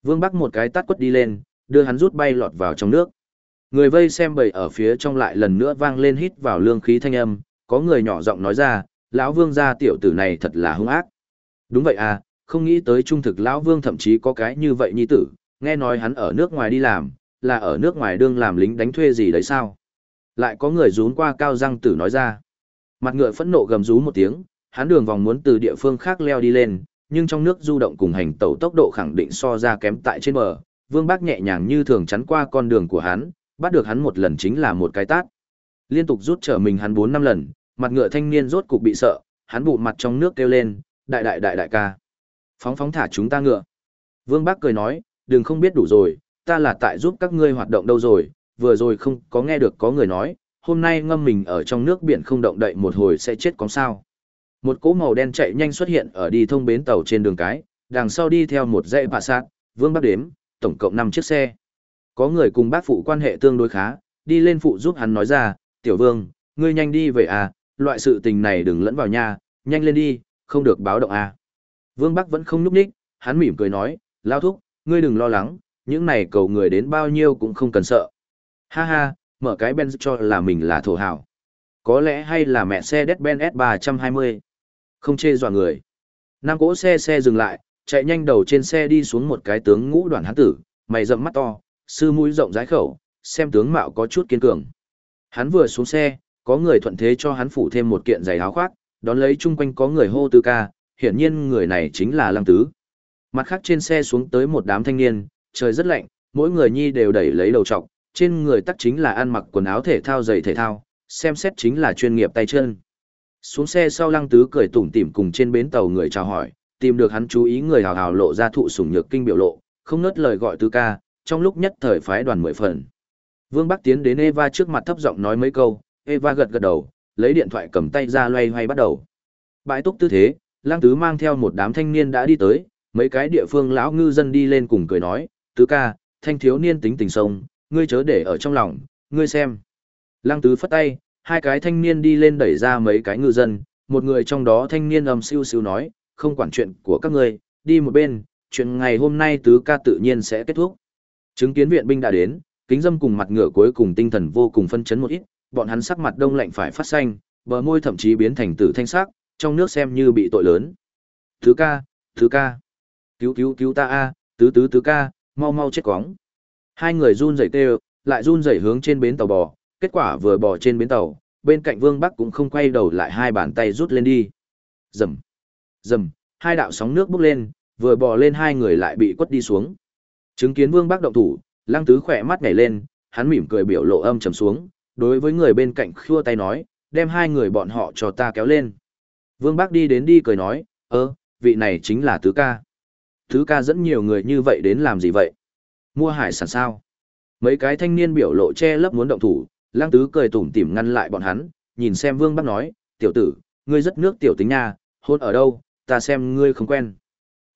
Vương Bắc một cái tát quất đi lên, đưa hắn rút bay lọt vào trong nước. Người vây xem bầy ở phía trong lại lần nữa vang lên hít vào lương khí thanh âm, có người nhỏ giọng nói ra, lão vương gia tiểu tử này thật là hung ác. Đúng vậy à, không nghĩ tới trung thực lão vương thậm chí có cái như vậy nhi tử, nghe nói hắn ở nước ngoài đi làm, là ở nước ngoài đương làm lính đánh thuê gì đấy sao? Lại có người rún qua cao răng tử nói ra. Mặt ngựa phẫn nộ gầm rú một tiếng, hắn đường vòng muốn từ địa phương khác leo đi lên, nhưng trong nước du động cùng hành tẩu tốc độ khẳng định so ra kém tại trên bờ. Vương Bác nhẹ nhàng như thường chắn qua con đường của hắn, bắt được hắn một lần chính là một cái tát. Liên tục rút trở mình hắn 4 năm lần, mặt ngựa thanh niên rốt cục bị sợ, hắn bụt mặt trong nước kêu lên, đại đại đại đại ca. Phóng phóng thả chúng ta ngựa. Vương Bác cười nói, đừng không biết đủ rồi, ta là tại giúp các ngươi hoạt động đâu rồi, vừa rồi không có nghe được có người nói, hôm nay ngâm mình ở trong nước biển không động đậy một hồi sẽ chết có sao. Một cỗ màu đen chạy nhanh xuất hiện ở đi thông bến tàu trên đường cái, đằng sau đi theo một dãy bạ sát, vương bác đếm, tổng cộng 5 chiếc xe. Có người cùng bác phụ quan hệ tương đối khá, đi lên phụ giúp hắn nói ra, tiểu vương, ngươi nhanh đi về à, loại sự tình này đừng lẫn vào nha, nhanh lên đi, không được báo động à. Vương Bắc vẫn không núp ních, hắn mỉm cười nói, lao thúc, ngươi đừng lo lắng, những này cầu người đến bao nhiêu cũng không cần sợ. Ha ha, mở cái Benz cho là mình là thổ hào. Có lẽ hay là mẹ xe Mercedes-Benz S320. Không chê dọa người. Năm cỗ xe xe dừng lại, chạy nhanh đầu trên xe đi xuống một cái tướng ngũ đoàn hán tử, mày rậm mắt to, sư mũi rộng rãi khẩu, xem tướng mạo có chút kiên cường. Hắn vừa xuống xe, có người thuận thế cho hắn phủ thêm một kiện giày áo khoác, đón lấy chung quanh có người hô tư ca, hiển nhiên người này chính là Lăng Tứ. Mặt khác trên xe xuống tới một đám thanh niên, trời rất lạnh, mỗi người nhi đều đẩy lấy đầu trọc, trên người tắc chính là ăn mặc quần áo thể thao giày thể thao, xem xét chính là chuyên nghiệp tay chân. Xuống xe sau lăng tứ cười tủm tỉm cùng trên bến tàu người chào hỏi, tìm được hắn chú ý người hào hào lộ ra thụ sủng nhược kinh biểu lộ, không nớt lời gọi tứ ca, trong lúc nhất thời phái đoàn mười phần. Vương Bắc tiến đến Eva trước mặt thấp giọng nói mấy câu, Eva gật gật đầu, lấy điện thoại cầm tay ra loay hoay bắt đầu. Bãi túc tư thế, Lăng Tứ mang theo một đám thanh niên đã đi tới, mấy cái địa phương lão ngư dân đi lên cùng cười nói, Tứ ca, thanh thiếu niên tính tình sông, ngươi chớ để ở trong lòng, ngươi xem. Lăng Tứ phất tay, hai cái thanh niên đi lên đẩy ra mấy cái ngư dân, một người trong đó thanh niên ầm siêu siêu nói, không quản chuyện của các ngươi, đi một bên, chuyện ngày hôm nay Tứ ca tự nhiên sẽ kết thúc. Chứng kiến viện binh đã đến, kính dâm cùng mặt ngựa cuối cùng tinh thần vô cùng phân chấn một ít, bọn hắn sắc mặt đông lạnh phải phát xanh, bờ môi thậm chí biến thành tử thanh sắc, trong nước xem như bị tội lớn. Thứ ca, thứ ca, cứu cứu cứu ta a, tứ tứ tứ ca, mau mau chết cóng Hai người run rẩy tê lại run rẩy hướng trên bến tàu bò, kết quả vừa bò trên bến tàu, bên cạnh Vương Bắc cũng không quay đầu lại hai bàn tay rút lên đi. Rầm, rầm, hai đạo sóng nước bốc lên, vừa bò lên hai người lại bị quất đi xuống. Chứng kiến Vương Bắc động thủ, Lăng Tứ khỏe mắt nhảy lên, hắn mỉm cười biểu lộ âm trầm xuống, đối với người bên cạnh khua tay nói, đem hai người bọn họ cho ta kéo lên. Vương Bác đi đến đi cười nói, ơ, vị này chính là Tứ ca thứ ca dẫn nhiều người như vậy đến làm gì vậy? Mua hải sản sao? Mấy cái thanh niên biểu lộ che lấp muốn động thủ, Lăng Tứ cười tủm tỉm ngăn lại bọn hắn, nhìn xem Vương Bác nói, tiểu tử, ngươi rất nước tiểu tính nha, hôn ở đâu, ta xem ngươi không quen.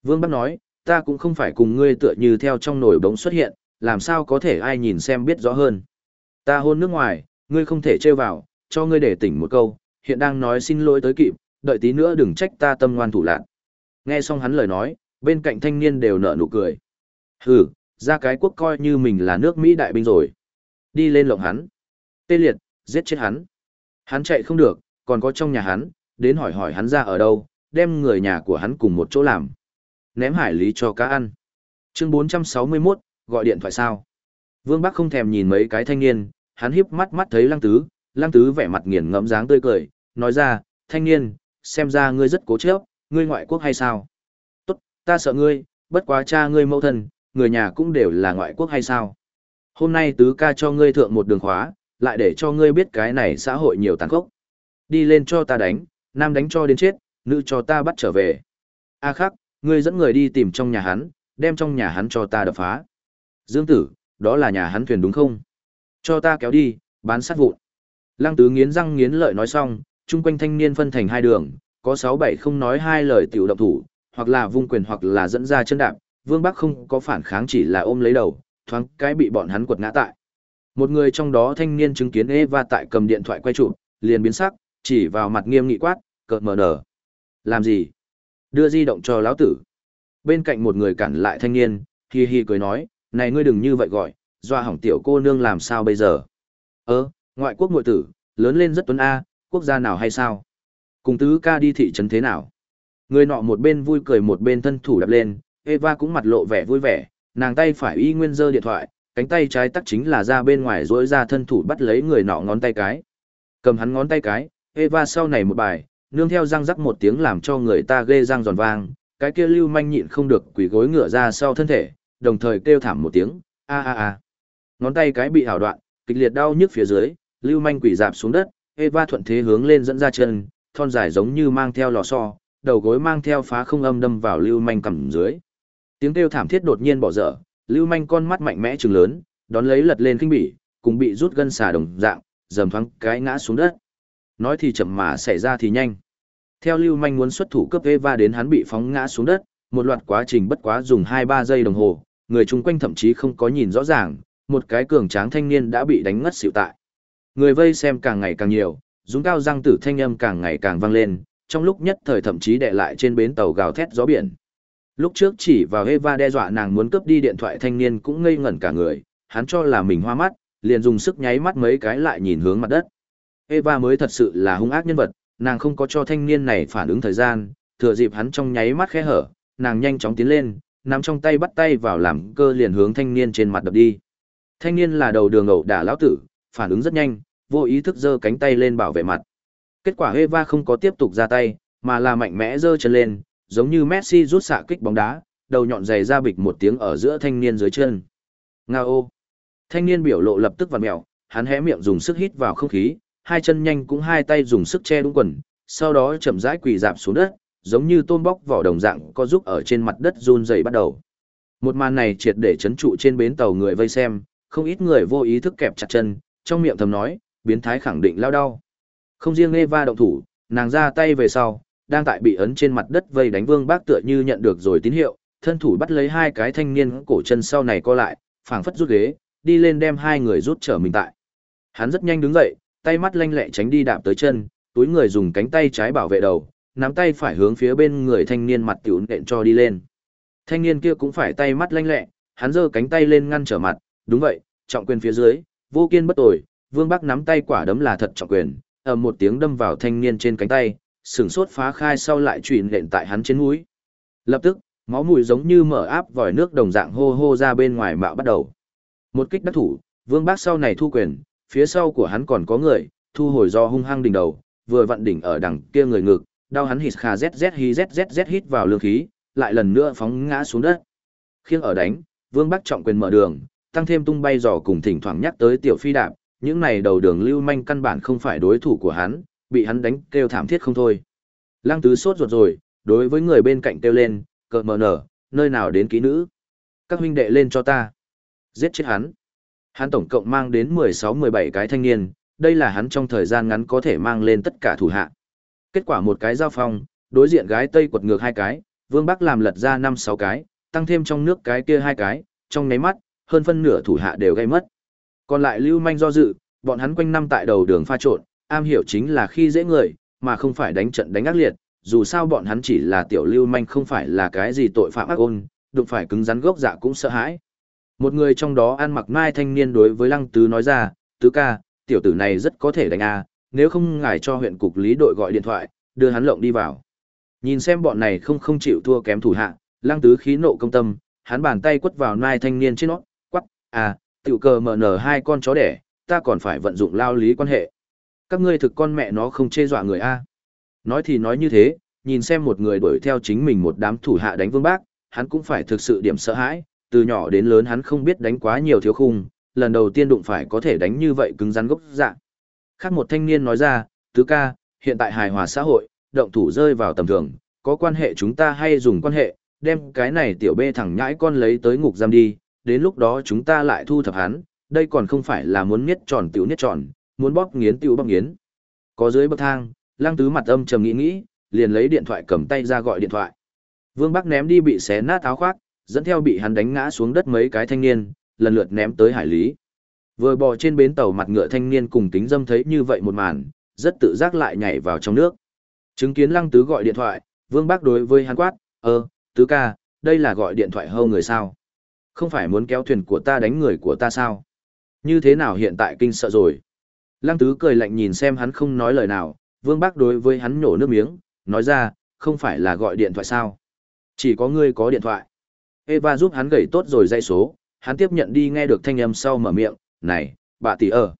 Vương Bác nói, ta cũng không phải cùng ngươi tựa như theo trong nồi bóng xuất hiện, làm sao có thể ai nhìn xem biết rõ hơn. Ta hôn nước ngoài, ngươi không thể trêu vào, cho ngươi để tỉnh một câu, hiện đang nói xin lỗi tới kịp, đợi tí nữa đừng trách ta tâm ngoan thủ lạc. Nghe xong hắn lời nói, bên cạnh thanh niên đều nở nụ cười. Hừ, ra cái quốc coi như mình là nước Mỹ đại binh rồi. Đi lên lộng hắn. Tê liệt, giết chết hắn. Hắn chạy không được, còn có trong nhà hắn, đến hỏi hỏi hắn ra ở đâu, đem người nhà của hắn cùng một chỗ làm. Ném hải lý cho cá ăn. Chương 461, gọi điện thoại sao? Vương Bắc không thèm nhìn mấy cái thanh niên, hắn híp mắt mắt thấy Lăng Tứ, Lăng Tứ vẻ mặt nghiền ngẫm dáng tươi cười, nói ra, thanh niên, xem ra ngươi rất cố chấp, ngươi ngoại quốc hay sao? Ta sợ ngươi, bất quá cha ngươi mẫu thân, người nhà cũng đều là ngoại quốc hay sao? Hôm nay Tứ ca cho ngươi thượng một đường khóa, lại để cho ngươi biết cái này xã hội nhiều tàn khốc. Đi lên cho ta đánh, nam đánh cho đến chết, nữ cho ta bắt trở về. A khắc, ngươi dẫn người đi tìm trong nhà hắn, đem trong nhà hắn cho ta đập phá. Dương tử, đó là nhà hắn thuyền đúng không? Cho ta kéo đi, bán sát vụn. Lăng tứ nghiến răng nghiến lợi nói xong, chung quanh thanh niên phân thành hai đường, có sáu bảy không nói hai lời tiểu động thủ, hoặc là vung quyền hoặc là dẫn ra chân đạp, Vương Bắc không có phản kháng chỉ là ôm lấy đầu, thoáng cái bị bọn hắn quật ngã tại. Một người trong đó thanh niên chứng kiến Eva tại cầm điện thoại quay chụp, liền biến sắc, chỉ vào mặt nghiêm nghị quát, cợt mờ nở. Làm gì? Đưa di động cho lão tử. Bên cạnh một người cản lại thanh niên, hi hi cười nói, này ngươi đừng như vậy gọi, doa hỏng tiểu cô nương làm sao bây giờ? Ơ, ngoại quốc muội tử, lớn lên rất tuấn A, quốc gia nào hay sao? Cùng tứ ca đi thị trấn thế nào? Người nọ một bên vui cười một bên thân thủ đập lên, Eva cũng mặt lộ vẻ vui vẻ, nàng tay phải y nguyên giơ điện thoại, cánh tay trái tắc chính là ra bên ngoài rỗi ra thân thủ bắt lấy người nọ ngón tay cái. Cầm hắn ngón tay cái, Eva sau này một bài, nương theo răng rắc một tiếng làm cho người ta ghê răng giòn vang, cái kia lưu manh nhịn không được quỳ gối ngựa ra sau thân thể, đồng thời kêu thảm một tiếng, a a a. Ngón tay cái bị hảo đoạn, kịch liệt đau nhức phía dưới, lưu manh quỷ dạp xuống đất, Eva thuận thế hướng lên dẫn ra chân, thon dài giống như mang theo lò xo, đầu gối mang theo phá không âm đâm vào lưu manh cầm dưới. Tiếng kêu thảm thiết đột nhiên bỏ dở, lưu manh con mắt mạnh mẽ trừng lớn, đón lấy lật lên kinh bỉ, cùng bị rút gân xà đồng dạng, dầm thoáng cái ngã xuống đất. Nói thì chậm mà xảy ra thì nhanh. Theo lưu manh muốn xuất thủ cấp va đến hắn bị phóng ngã xuống đất, một loạt quá trình bất quá dùng 2-3 giây đồng hồ, người chung quanh thậm chí không có nhìn rõ ràng, một cái cường tráng thanh niên đã bị đánh ngất xịu tại. Người vây xem càng ngày càng nhiều, dũng cao răng tử thanh âm càng ngày càng vang lên, trong lúc nhất thời thậm chí đè lại trên bến tàu gào thét gió biển. Lúc trước chỉ vào Eva đe dọa nàng muốn cướp đi điện thoại thanh niên cũng ngây ngẩn cả người, hắn cho là mình hoa mắt, liền dùng sức nháy mắt mấy cái lại nhìn hướng mặt đất. Eva mới thật sự là hung ác nhân vật, nàng không có cho thanh niên này phản ứng thời gian, thừa dịp hắn trong nháy mắt khẽ hở, nàng nhanh chóng tiến lên, nắm trong tay bắt tay vào làm cơ liền hướng thanh niên trên mặt đập đi. Thanh niên là đầu đường ẩu đả lão tử, phản ứng rất nhanh, vô ý thức giơ cánh tay lên bảo vệ mặt. Kết quả Eva không có tiếp tục ra tay, mà là mạnh mẽ giơ chân lên, giống như Messi rút xạ kích bóng đá, đầu nhọn giày ra bịch một tiếng ở giữa thanh niên dưới chân. Ngao! Thanh niên biểu lộ lập tức vặn mèo, hắn hé miệng dùng sức hít vào không khí, hai chân nhanh cũng hai tay dùng sức che đúng quần, sau đó chậm rãi quỳ dạp xuống đất, giống như tôm bóc vỏ đồng dạng có giúp ở trên mặt đất run rẩy bắt đầu. Một màn này triệt để chấn trụ trên bến tàu người vây xem, không ít người vô ý thức kẹp chặt chân, trong miệng thầm nói, biến thái khẳng định lao đau. Không riêng Eva động thủ, nàng ra tay về sau, đang tại bị ấn trên mặt đất vây đánh Vương Bác tựa như nhận được rồi tín hiệu, thân thủ bắt lấy hai cái thanh niên cổ chân sau này co lại, phảng phất rút ghế, đi lên đem hai người rút trở mình tại. Hắn rất nhanh đứng dậy, tay mắt lanh lẹ tránh đi đạp tới chân, túi người dùng cánh tay trái bảo vệ đầu, nắm tay phải hướng phía bên người thanh niên mặt tiểu nện cho đi lên. Thanh niên kia cũng phải tay mắt lanh lẹ, hắn giơ cánh tay lên ngăn trở mặt, đúng vậy, trọng quyền phía dưới, vô kiên bất tồi, Vương Bắc nắm tay quả đấm là thật trọng quyền, ở một tiếng đâm vào thanh niên trên cánh tay, sừng sốt phá khai sau lại truyền lện tại hắn trên mũi. Lập tức, máu mũi giống như mở áp vòi nước đồng dạng hô hô ra bên ngoài mạo bắt đầu. Một kích đắc thủ, Vương Bác sau này thu quyền, phía sau của hắn còn có người, thu hồi do hung hăng đỉnh đầu, vừa vặn đỉnh ở đằng kia người ngực, đau hắn hít kha zz hi zz hít vào lương khí, lại lần nữa phóng ngã xuống đất. Khiêng ở đánh, Vương Bắc trọng quyền mở đường, tăng thêm tung bay giò cùng thỉnh thoảng nhắc tới tiểu phi đạp, những này đầu đường lưu manh căn bản không phải đối thủ của hắn, bị hắn đánh kêu thảm thiết không thôi. Lăng tứ sốt ruột rồi, đối với người bên cạnh kêu lên, cợt mờ nở, nơi nào đến ký nữ. Các huynh đệ lên cho ta. Giết chết hắn. Hắn tổng cộng mang đến 16-17 cái thanh niên, đây là hắn trong thời gian ngắn có thể mang lên tất cả thủ hạ. Kết quả một cái giao phong, đối diện gái Tây quật ngược hai cái, Vương Bắc làm lật ra 5-6 cái, tăng thêm trong nước cái kia hai cái, trong nháy mắt, hơn phân nửa thủ hạ đều gây mất. Còn lại lưu manh do dự, bọn hắn quanh năm tại đầu đường pha trộn, am hiểu chính là khi dễ người, mà không phải đánh trận đánh ác liệt, dù sao bọn hắn chỉ là tiểu lưu manh không phải là cái gì tội phạm ác ôn, đụng phải cứng rắn gốc dạ cũng sợ hãi. Một người trong đó ăn mặc mai thanh niên đối với lăng tứ nói ra, tứ ca, tiểu tử này rất có thể đánh a nếu không ngài cho huyện cục lý đội gọi điện thoại, đưa hắn lộng đi vào. Nhìn xem bọn này không không chịu thua kém thủ hạ, lăng tứ khí nộ công tâm, hắn bàn tay quất vào mai thanh niên trên nó, quắc, à, tiểu cờ mở nở hai con chó đẻ, ta còn phải vận dụng lao lý quan hệ. Các ngươi thực con mẹ nó không chê dọa người a Nói thì nói như thế, nhìn xem một người đuổi theo chính mình một đám thủ hạ đánh vương bác, hắn cũng phải thực sự điểm sợ hãi, từ nhỏ đến lớn hắn không biết đánh quá nhiều thiếu khung, lần đầu tiên đụng phải có thể đánh như vậy cứng rắn gốc dạ. Khác một thanh niên nói ra, tứ ca, hiện tại hài hòa xã hội, động thủ rơi vào tầm thường, có quan hệ chúng ta hay dùng quan hệ, đem cái này tiểu bê thẳng nhãi con lấy tới ngục giam đi, đến lúc đó chúng ta lại thu thập hắn, đây còn không phải là muốn niết tròn tiểu niết tròn, muốn bóp nghiến tiểu bóp nghiến. Có dưới bậc thang, lăng tứ mặt âm trầm nghĩ nghĩ, liền lấy điện thoại cầm tay ra gọi điện thoại. Vương Bắc ném đi bị xé nát áo khoác, dẫn theo bị hắn đánh ngã xuống đất mấy cái thanh niên, lần lượt ném tới hải lý. Vừa bò trên bến tàu mặt ngựa thanh niên cùng tính dâm thấy như vậy một màn, rất tự giác lại nhảy vào trong nước. Chứng kiến lăng tứ gọi điện thoại, Vương Bắc đối với hắn quát, ơ, tứ ca, đây là gọi điện thoại hô người sao? Không phải muốn kéo thuyền của ta đánh người của ta sao? Như thế nào hiện tại kinh sợ rồi? Lăng tứ cười lạnh nhìn xem hắn không nói lời nào, Vương bác đối với hắn nhổ nước miếng, nói ra, không phải là gọi điện thoại sao? Chỉ có ngươi có điện thoại. Eva giúp hắn gầy tốt rồi dây số, hắn tiếp nhận đi nghe được thanh âm sau mở miệng, này, bà tỷ ở.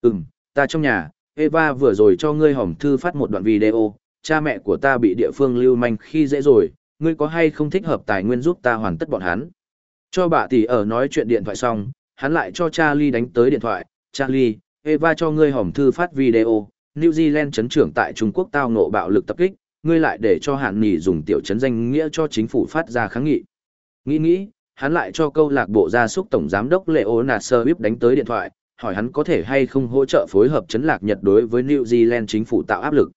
Ừm, ta trong nhà, Eva vừa rồi cho ngươi hỏng thư phát một đoạn video, cha mẹ của ta bị địa phương lưu manh khi dễ rồi, ngươi có hay không thích hợp tài nguyên giúp ta hoàn tất bọn hắn. Cho bà tỷ ở nói chuyện điện thoại xong, hắn lại cho Charlie đánh tới điện thoại, Charlie, Eva cho ngươi hỏng thư phát video, New Zealand chấn trưởng tại Trung Quốc tao ngộ bạo lực tập kích, ngươi lại để cho hạn nghỉ dùng tiểu chấn danh nghĩa cho chính phủ phát ra kháng nghị. Nghĩ nghĩ, hắn lại cho câu lạc bộ gia súc tổng giám đốc Leo Nasser Bip đánh tới điện thoại, hỏi hắn có thể hay không hỗ trợ phối hợp chấn lạc Nhật đối với New Zealand chính phủ tạo áp lực.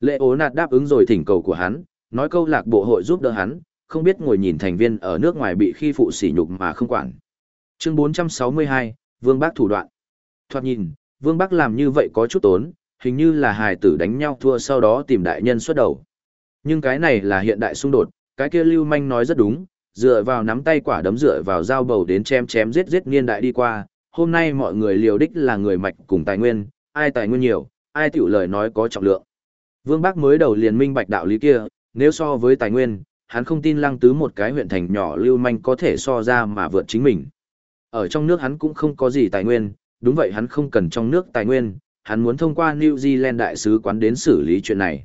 Leonard đáp ứng rồi thỉnh cầu của hắn, nói câu lạc bộ hội giúp đỡ hắn, không biết ngồi nhìn thành viên ở nước ngoài bị khi phụ sỉ nhục mà không quản. Chương 462, Vương Bác thủ đoạn. Thoạt nhìn, Vương Bác làm như vậy có chút tốn, hình như là hài tử đánh nhau thua sau đó tìm đại nhân xuất đầu. Nhưng cái này là hiện đại xung đột, cái kia Lưu Manh nói rất đúng, dựa vào nắm tay quả đấm dựa vào dao bầu đến chém chém giết giết niên đại đi qua, hôm nay mọi người liều đích là người mạch cùng tài nguyên, ai tài nguyên nhiều, ai tiểu lời nói có trọng lượng. Vương bác mới đầu liền minh bạch đạo lý kia, nếu so với tài nguyên, hắn không tin lăng tứ một cái huyện thành nhỏ lưu manh có thể so ra mà vượt chính mình. Ở trong nước hắn cũng không có gì tài nguyên, đúng vậy hắn không cần trong nước tài nguyên, hắn muốn thông qua New Zealand đại sứ quán đến xử lý chuyện này.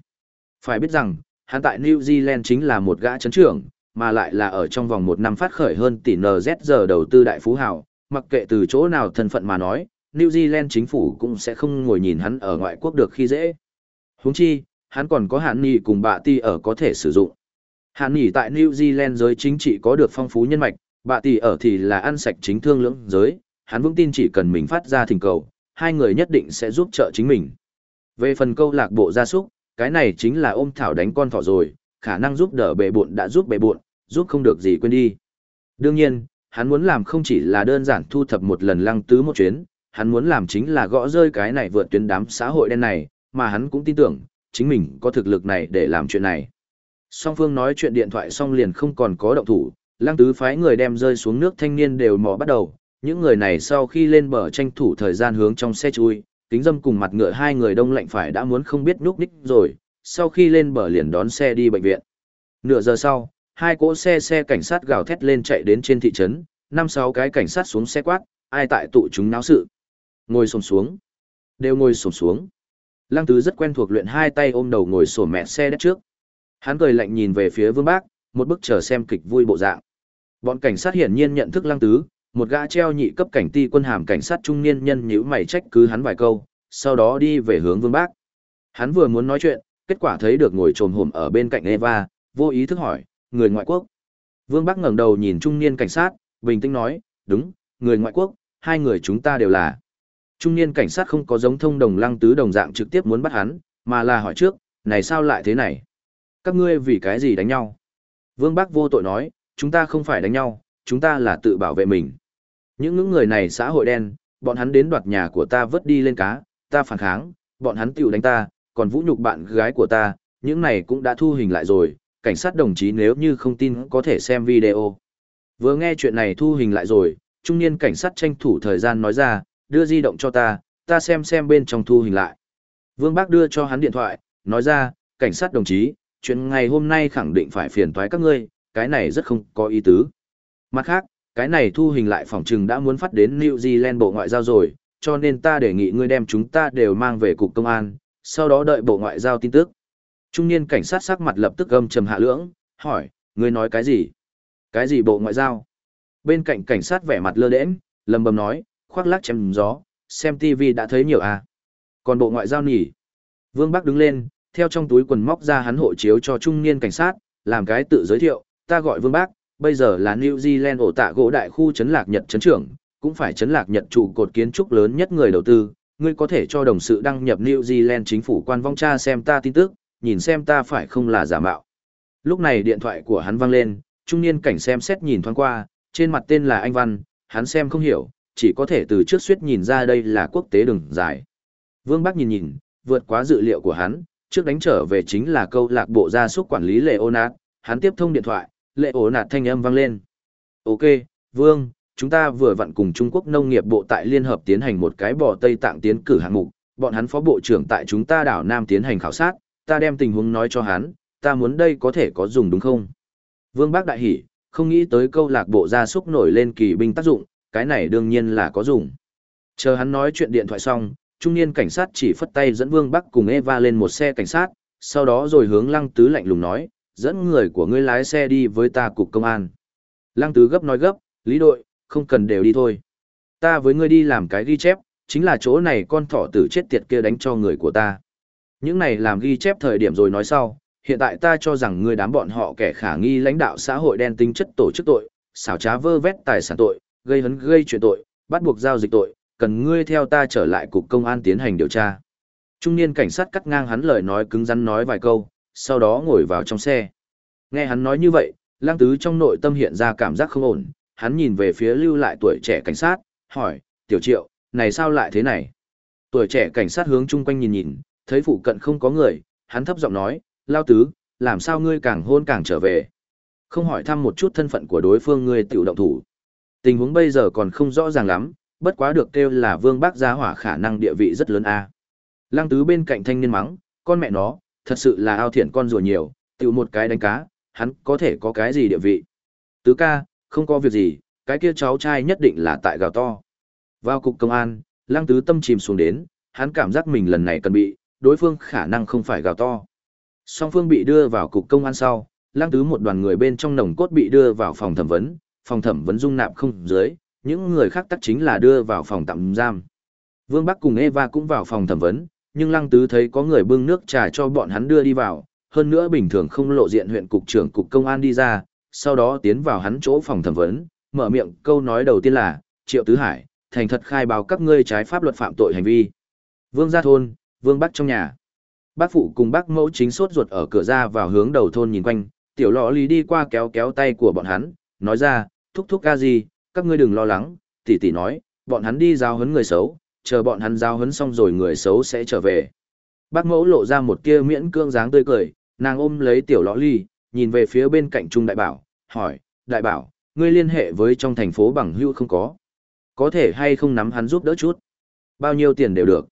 Phải biết rằng, hắn tại New Zealand chính là một gã chấn trưởng, mà lại là ở trong vòng một năm phát khởi hơn tỷ NZ giờ đầu tư đại phú hào, mặc kệ từ chỗ nào thân phận mà nói, New Zealand chính phủ cũng sẽ không ngồi nhìn hắn ở ngoại quốc được khi dễ. Huống chi, hắn còn có hạn nghị cùng bạ ti ở có thể sử dụng. Hàn nghỉ tại New Zealand giới chính trị có được phong phú nhân mạch, bà tỷ ở thì là ăn sạch chính thương lưỡng giới, hắn vững tin chỉ cần mình phát ra thỉnh cầu, hai người nhất định sẽ giúp trợ chính mình. Về phần câu lạc bộ gia súc, cái này chính là ôm thảo đánh con thỏ rồi, khả năng giúp đỡ bệ bộn đã giúp bệ bộn, giúp không được gì quên đi. Đương nhiên, hắn muốn làm không chỉ là đơn giản thu thập một lần lăng tứ một chuyến, hắn muốn làm chính là gõ rơi cái này vượt tuyến đám xã hội đen này, mà hắn cũng tin tưởng, chính mình có thực lực này để làm chuyện này. Song phương nói chuyện điện thoại xong liền không còn có động thủ, lăng tứ phái người đem rơi xuống nước thanh niên đều mò bắt đầu, những người này sau khi lên bờ tranh thủ thời gian hướng trong xe chui, kính dâm cùng mặt ngựa hai người đông lạnh phải đã muốn không biết núp ních rồi, sau khi lên bờ liền đón xe đi bệnh viện. Nửa giờ sau, hai cỗ xe xe cảnh sát gào thét lên chạy đến trên thị trấn, năm sáu cái cảnh sát xuống xe quát, ai tại tụ chúng náo sự. Ngồi xổm xuống. Đều ngồi xổm xuống. Lăng Tứ rất quen thuộc luyện hai tay ôm đầu ngồi sổ mẹ xe đất trước. Hắn cười lạnh nhìn về phía Vương Bác, một bức chờ xem kịch vui bộ dạng. Bọn cảnh sát hiển nhiên nhận thức Lăng Tứ, một gã treo nhị cấp cảnh ti quân hàm cảnh sát trung niên nhân nhíu mày trách cứ hắn vài câu, sau đó đi về hướng Vương Bác. Hắn vừa muốn nói chuyện, kết quả thấy được ngồi trồm hổm ở bên cạnh Eva, vô ý thức hỏi, người ngoại quốc. Vương Bác ngẩng đầu nhìn trung niên cảnh sát, bình tĩnh nói, đúng, người ngoại quốc, hai người chúng ta đều là. Trung niên cảnh sát không có giống thông đồng lăng tứ đồng dạng trực tiếp muốn bắt hắn, mà là hỏi trước, này sao lại thế này? Các ngươi vì cái gì đánh nhau? Vương Bác vô tội nói, chúng ta không phải đánh nhau, chúng ta là tự bảo vệ mình. Những những người này xã hội đen, bọn hắn đến đoạt nhà của ta vớt đi lên cá, ta phản kháng, bọn hắn tiểu đánh ta, còn vũ nhục bạn gái của ta, những này cũng đã thu hình lại rồi, cảnh sát đồng chí nếu như không tin có thể xem video. Vừa nghe chuyện này thu hình lại rồi, trung niên cảnh sát tranh thủ thời gian nói ra, đưa di động cho ta, ta xem xem bên trong thu hình lại. Vương Bác đưa cho hắn điện thoại, nói ra, cảnh sát đồng chí, chuyện ngày hôm nay khẳng định phải phiền toái các ngươi, cái này rất không có ý tứ. Mặt khác, cái này thu hình lại phòng trừng đã muốn phát đến New Zealand Bộ Ngoại giao rồi, cho nên ta đề nghị ngươi đem chúng ta đều mang về cục công an, sau đó đợi Bộ Ngoại giao tin tức. Trung niên cảnh sát sắc mặt lập tức gầm trầm hạ lưỡng, hỏi, ngươi nói cái gì? Cái gì Bộ Ngoại giao? Bên cạnh cảnh sát vẻ mặt lơ đễnh, lầm bầm nói, khoác lác chém gió, xem TV đã thấy nhiều à. Còn Bộ Ngoại giao nhỉ? Vương Bắc đứng lên, theo trong túi quần móc ra hắn hộ chiếu cho trung niên cảnh sát, làm cái tự giới thiệu, ta gọi Vương Bác, bây giờ là New Zealand ổ tạ gỗ đại khu trấn lạc Nhật trấn trưởng, cũng phải trấn lạc Nhật trụ cột kiến trúc lớn nhất người đầu tư, ngươi có thể cho đồng sự đăng nhập New Zealand chính phủ quan vong tra xem ta tin tức, nhìn xem ta phải không là giả mạo. Lúc này điện thoại của hắn vang lên, trung niên cảnh xem xét nhìn thoáng qua, trên mặt tên là Anh Văn, hắn xem không hiểu, chỉ có thể từ trước suyết nhìn ra đây là quốc tế đường dài. Vương Bắc nhìn nhìn, vượt quá dự liệu của hắn, trước đánh trở về chính là câu lạc bộ gia súc quản lý Leonard, hắn tiếp thông điện thoại, lệ ô nạt thanh âm vang lên. Ok, Vương, chúng ta vừa vặn cùng Trung Quốc Nông nghiệp Bộ tại Liên Hợp tiến hành một cái bò Tây Tạng tiến cử hạng mục, bọn hắn phó bộ trưởng tại chúng ta đảo Nam tiến hành khảo sát, ta đem tình huống nói cho hắn, ta muốn đây có thể có dùng đúng không? Vương Bác đại hỉ, không nghĩ tới câu lạc bộ gia súc nổi lên kỳ binh tác dụng, cái này đương nhiên là có dùng. Chờ hắn nói chuyện điện thoại xong, trung niên cảnh sát chỉ phất tay dẫn Vương Bắc cùng Eva lên một xe cảnh sát, sau đó rồi hướng Lăng Tứ lạnh lùng nói, dẫn người của ngươi lái xe đi với ta cục công an. Lăng tứ gấp nói gấp, lý đội, không cần đều đi thôi. Ta với ngươi đi làm cái ghi chép, chính là chỗ này con thỏ tử chết tiệt kia đánh cho người của ta. Những này làm ghi chép thời điểm rồi nói sau, hiện tại ta cho rằng ngươi đám bọn họ kẻ khả nghi lãnh đạo xã hội đen tính chất tổ chức tội, xảo trá vơ vét tài sản tội, gây hấn gây chuyện tội, bắt buộc giao dịch tội, cần ngươi theo ta trở lại cục công an tiến hành điều tra. Trung niên cảnh sát cắt ngang hắn lời nói cứng rắn nói vài câu, sau đó ngồi vào trong xe. Nghe hắn nói như vậy, lang tứ trong nội tâm hiện ra cảm giác không ổn, hắn nhìn về phía lưu lại tuổi trẻ cảnh sát, hỏi, tiểu triệu, này sao lại thế này? Tuổi trẻ cảnh sát hướng chung quanh nhìn nhìn, thấy phụ cận không có người, hắn thấp giọng nói, lao tứ, làm sao ngươi càng hôn càng trở về? Không hỏi thăm một chút thân phận của đối phương ngươi tiểu động thủ. Tình huống bây giờ còn không rõ ràng lắm, bất quá được kêu là vương bác gia hỏa khả năng địa vị rất lớn a. À. Lăng tứ bên cạnh thanh niên mắng, con mẹ nó, thật sự là ao thiện con rùa nhiều, tự một cái đánh cá, hắn có thể có cái gì địa vị. Tứ ca, không có việc gì, cái kia cháu trai nhất định là tại gào to. Vào cục công an, lăng tứ tâm chìm xuống đến, hắn cảm giác mình lần này cần bị, đối phương khả năng không phải gào to. Song phương bị đưa vào cục công an sau, lăng tứ một đoàn người bên trong nồng cốt bị đưa vào phòng thẩm vấn, phòng thẩm vấn dung nạp không dưới, những người khác tắc chính là đưa vào phòng tạm giam. Vương Bắc cùng Eva cũng vào phòng thẩm vấn, nhưng Lăng Tứ thấy có người bưng nước trà cho bọn hắn đưa đi vào, hơn nữa bình thường không lộ diện huyện cục trưởng cục công an đi ra, sau đó tiến vào hắn chỗ phòng thẩm vấn, mở miệng câu nói đầu tiên là, Triệu Tứ Hải, thành thật khai báo các ngươi trái pháp luật phạm tội hành vi. Vương gia thôn, Vương Bắc trong nhà. Bác phụ cùng bác mẫu chính sốt ruột ở cửa ra vào hướng đầu thôn nhìn quanh, tiểu lọ lý đi qua kéo kéo tay của bọn hắn, nói ra, thúc thúc ca gì, các ngươi đừng lo lắng, tỷ tỷ nói, bọn hắn đi giao hấn người xấu, chờ bọn hắn giao hấn xong rồi người xấu sẽ trở về. Bác mẫu lộ ra một tia miễn cương dáng tươi cười, nàng ôm lấy tiểu lõ ly, nhìn về phía bên cạnh Trung Đại Bảo, hỏi, Đại Bảo, ngươi liên hệ với trong thành phố bằng hữu không có? Có thể hay không nắm hắn giúp đỡ chút? Bao nhiêu tiền đều được.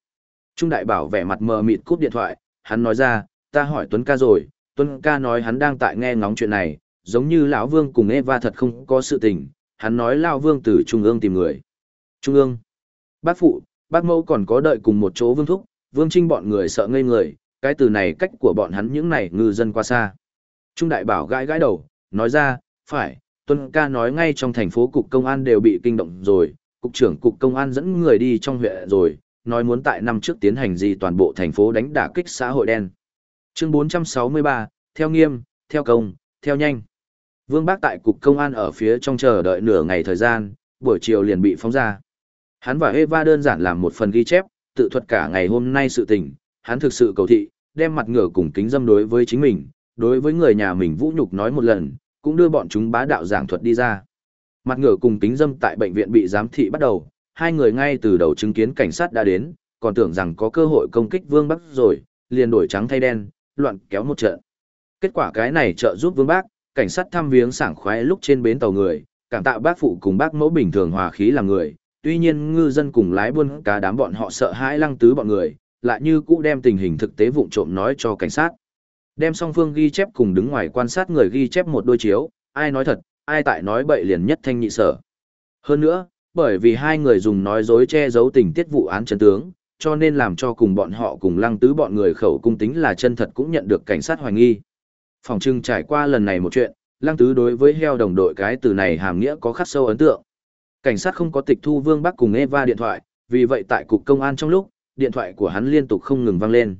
Trung Đại Bảo vẻ mặt mờ mịt cúp điện thoại, hắn nói ra, ta hỏi Tuấn ca rồi, Tuấn ca nói hắn đang tại nghe ngóng chuyện này, giống như lão Vương cùng Eva thật không có sự tình, hắn nói lao Vương từ Trung ương tìm người. Trung ương. Bác phụ, bác mẫu còn có đợi cùng một chỗ Vương Thúc, Vương Trinh bọn người sợ ngây người, cái từ này cách của bọn hắn những này ngư dân qua xa. Trung Đại Bảo gãi gãi đầu, nói ra, phải, Tuân ca nói ngay trong thành phố cục công an đều bị kinh động rồi, cục trưởng cục công an dẫn người đi trong huyện rồi, nói muốn tại năm trước tiến hành gì toàn bộ thành phố đánh đả kích xã hội đen. Chương 463, theo nghiêm, theo công, theo nhanh. Vương Bác tại cục công an ở phía trong chờ đợi nửa ngày thời gian, buổi chiều liền bị phóng ra. Hắn và Eva đơn giản làm một phần ghi chép, tự thuật cả ngày hôm nay sự tình, hắn thực sự cầu thị, đem mặt ngửa cùng kính dâm đối với chính mình, đối với người nhà mình vũ nhục nói một lần, cũng đưa bọn chúng bá đạo giảng thuật đi ra. Mặt ngửa cùng kính dâm tại bệnh viện bị giám thị bắt đầu, hai người ngay từ đầu chứng kiến cảnh sát đã đến, còn tưởng rằng có cơ hội công kích Vương Bắc rồi, liền đổi trắng thay đen, loạn kéo một trận. Kết quả cái này trợ giúp Vương Bắc, cảnh sát thăm viếng sảng khoái lúc trên bến tàu người, cảm tạ bác phụ cùng bác mẫu bình thường hòa khí là người, tuy nhiên ngư dân cùng lái buôn cá đám bọn họ sợ hãi lăng tứ bọn người, lại như cũ đem tình hình thực tế vụng trộm nói cho cảnh sát. Đem song phương ghi chép cùng đứng ngoài quan sát người ghi chép một đôi chiếu, ai nói thật, ai tại nói bậy liền nhất thanh nhị sở. Hơn nữa, bởi vì hai người dùng nói dối che giấu tình tiết vụ án chân tướng, cho nên làm cho cùng bọn họ cùng lăng tứ bọn người khẩu cung tính là chân thật cũng nhận được cảnh sát hoài nghi. Phòng trưng trải qua lần này một chuyện, lăng tứ đối với heo đồng đội cái từ này hàm nghĩa có khắc sâu ấn tượng. Cảnh sát không có tịch thu Vương Bắc cùng Eva điện thoại, vì vậy tại cục công an trong lúc, điện thoại của hắn liên tục không ngừng vang lên.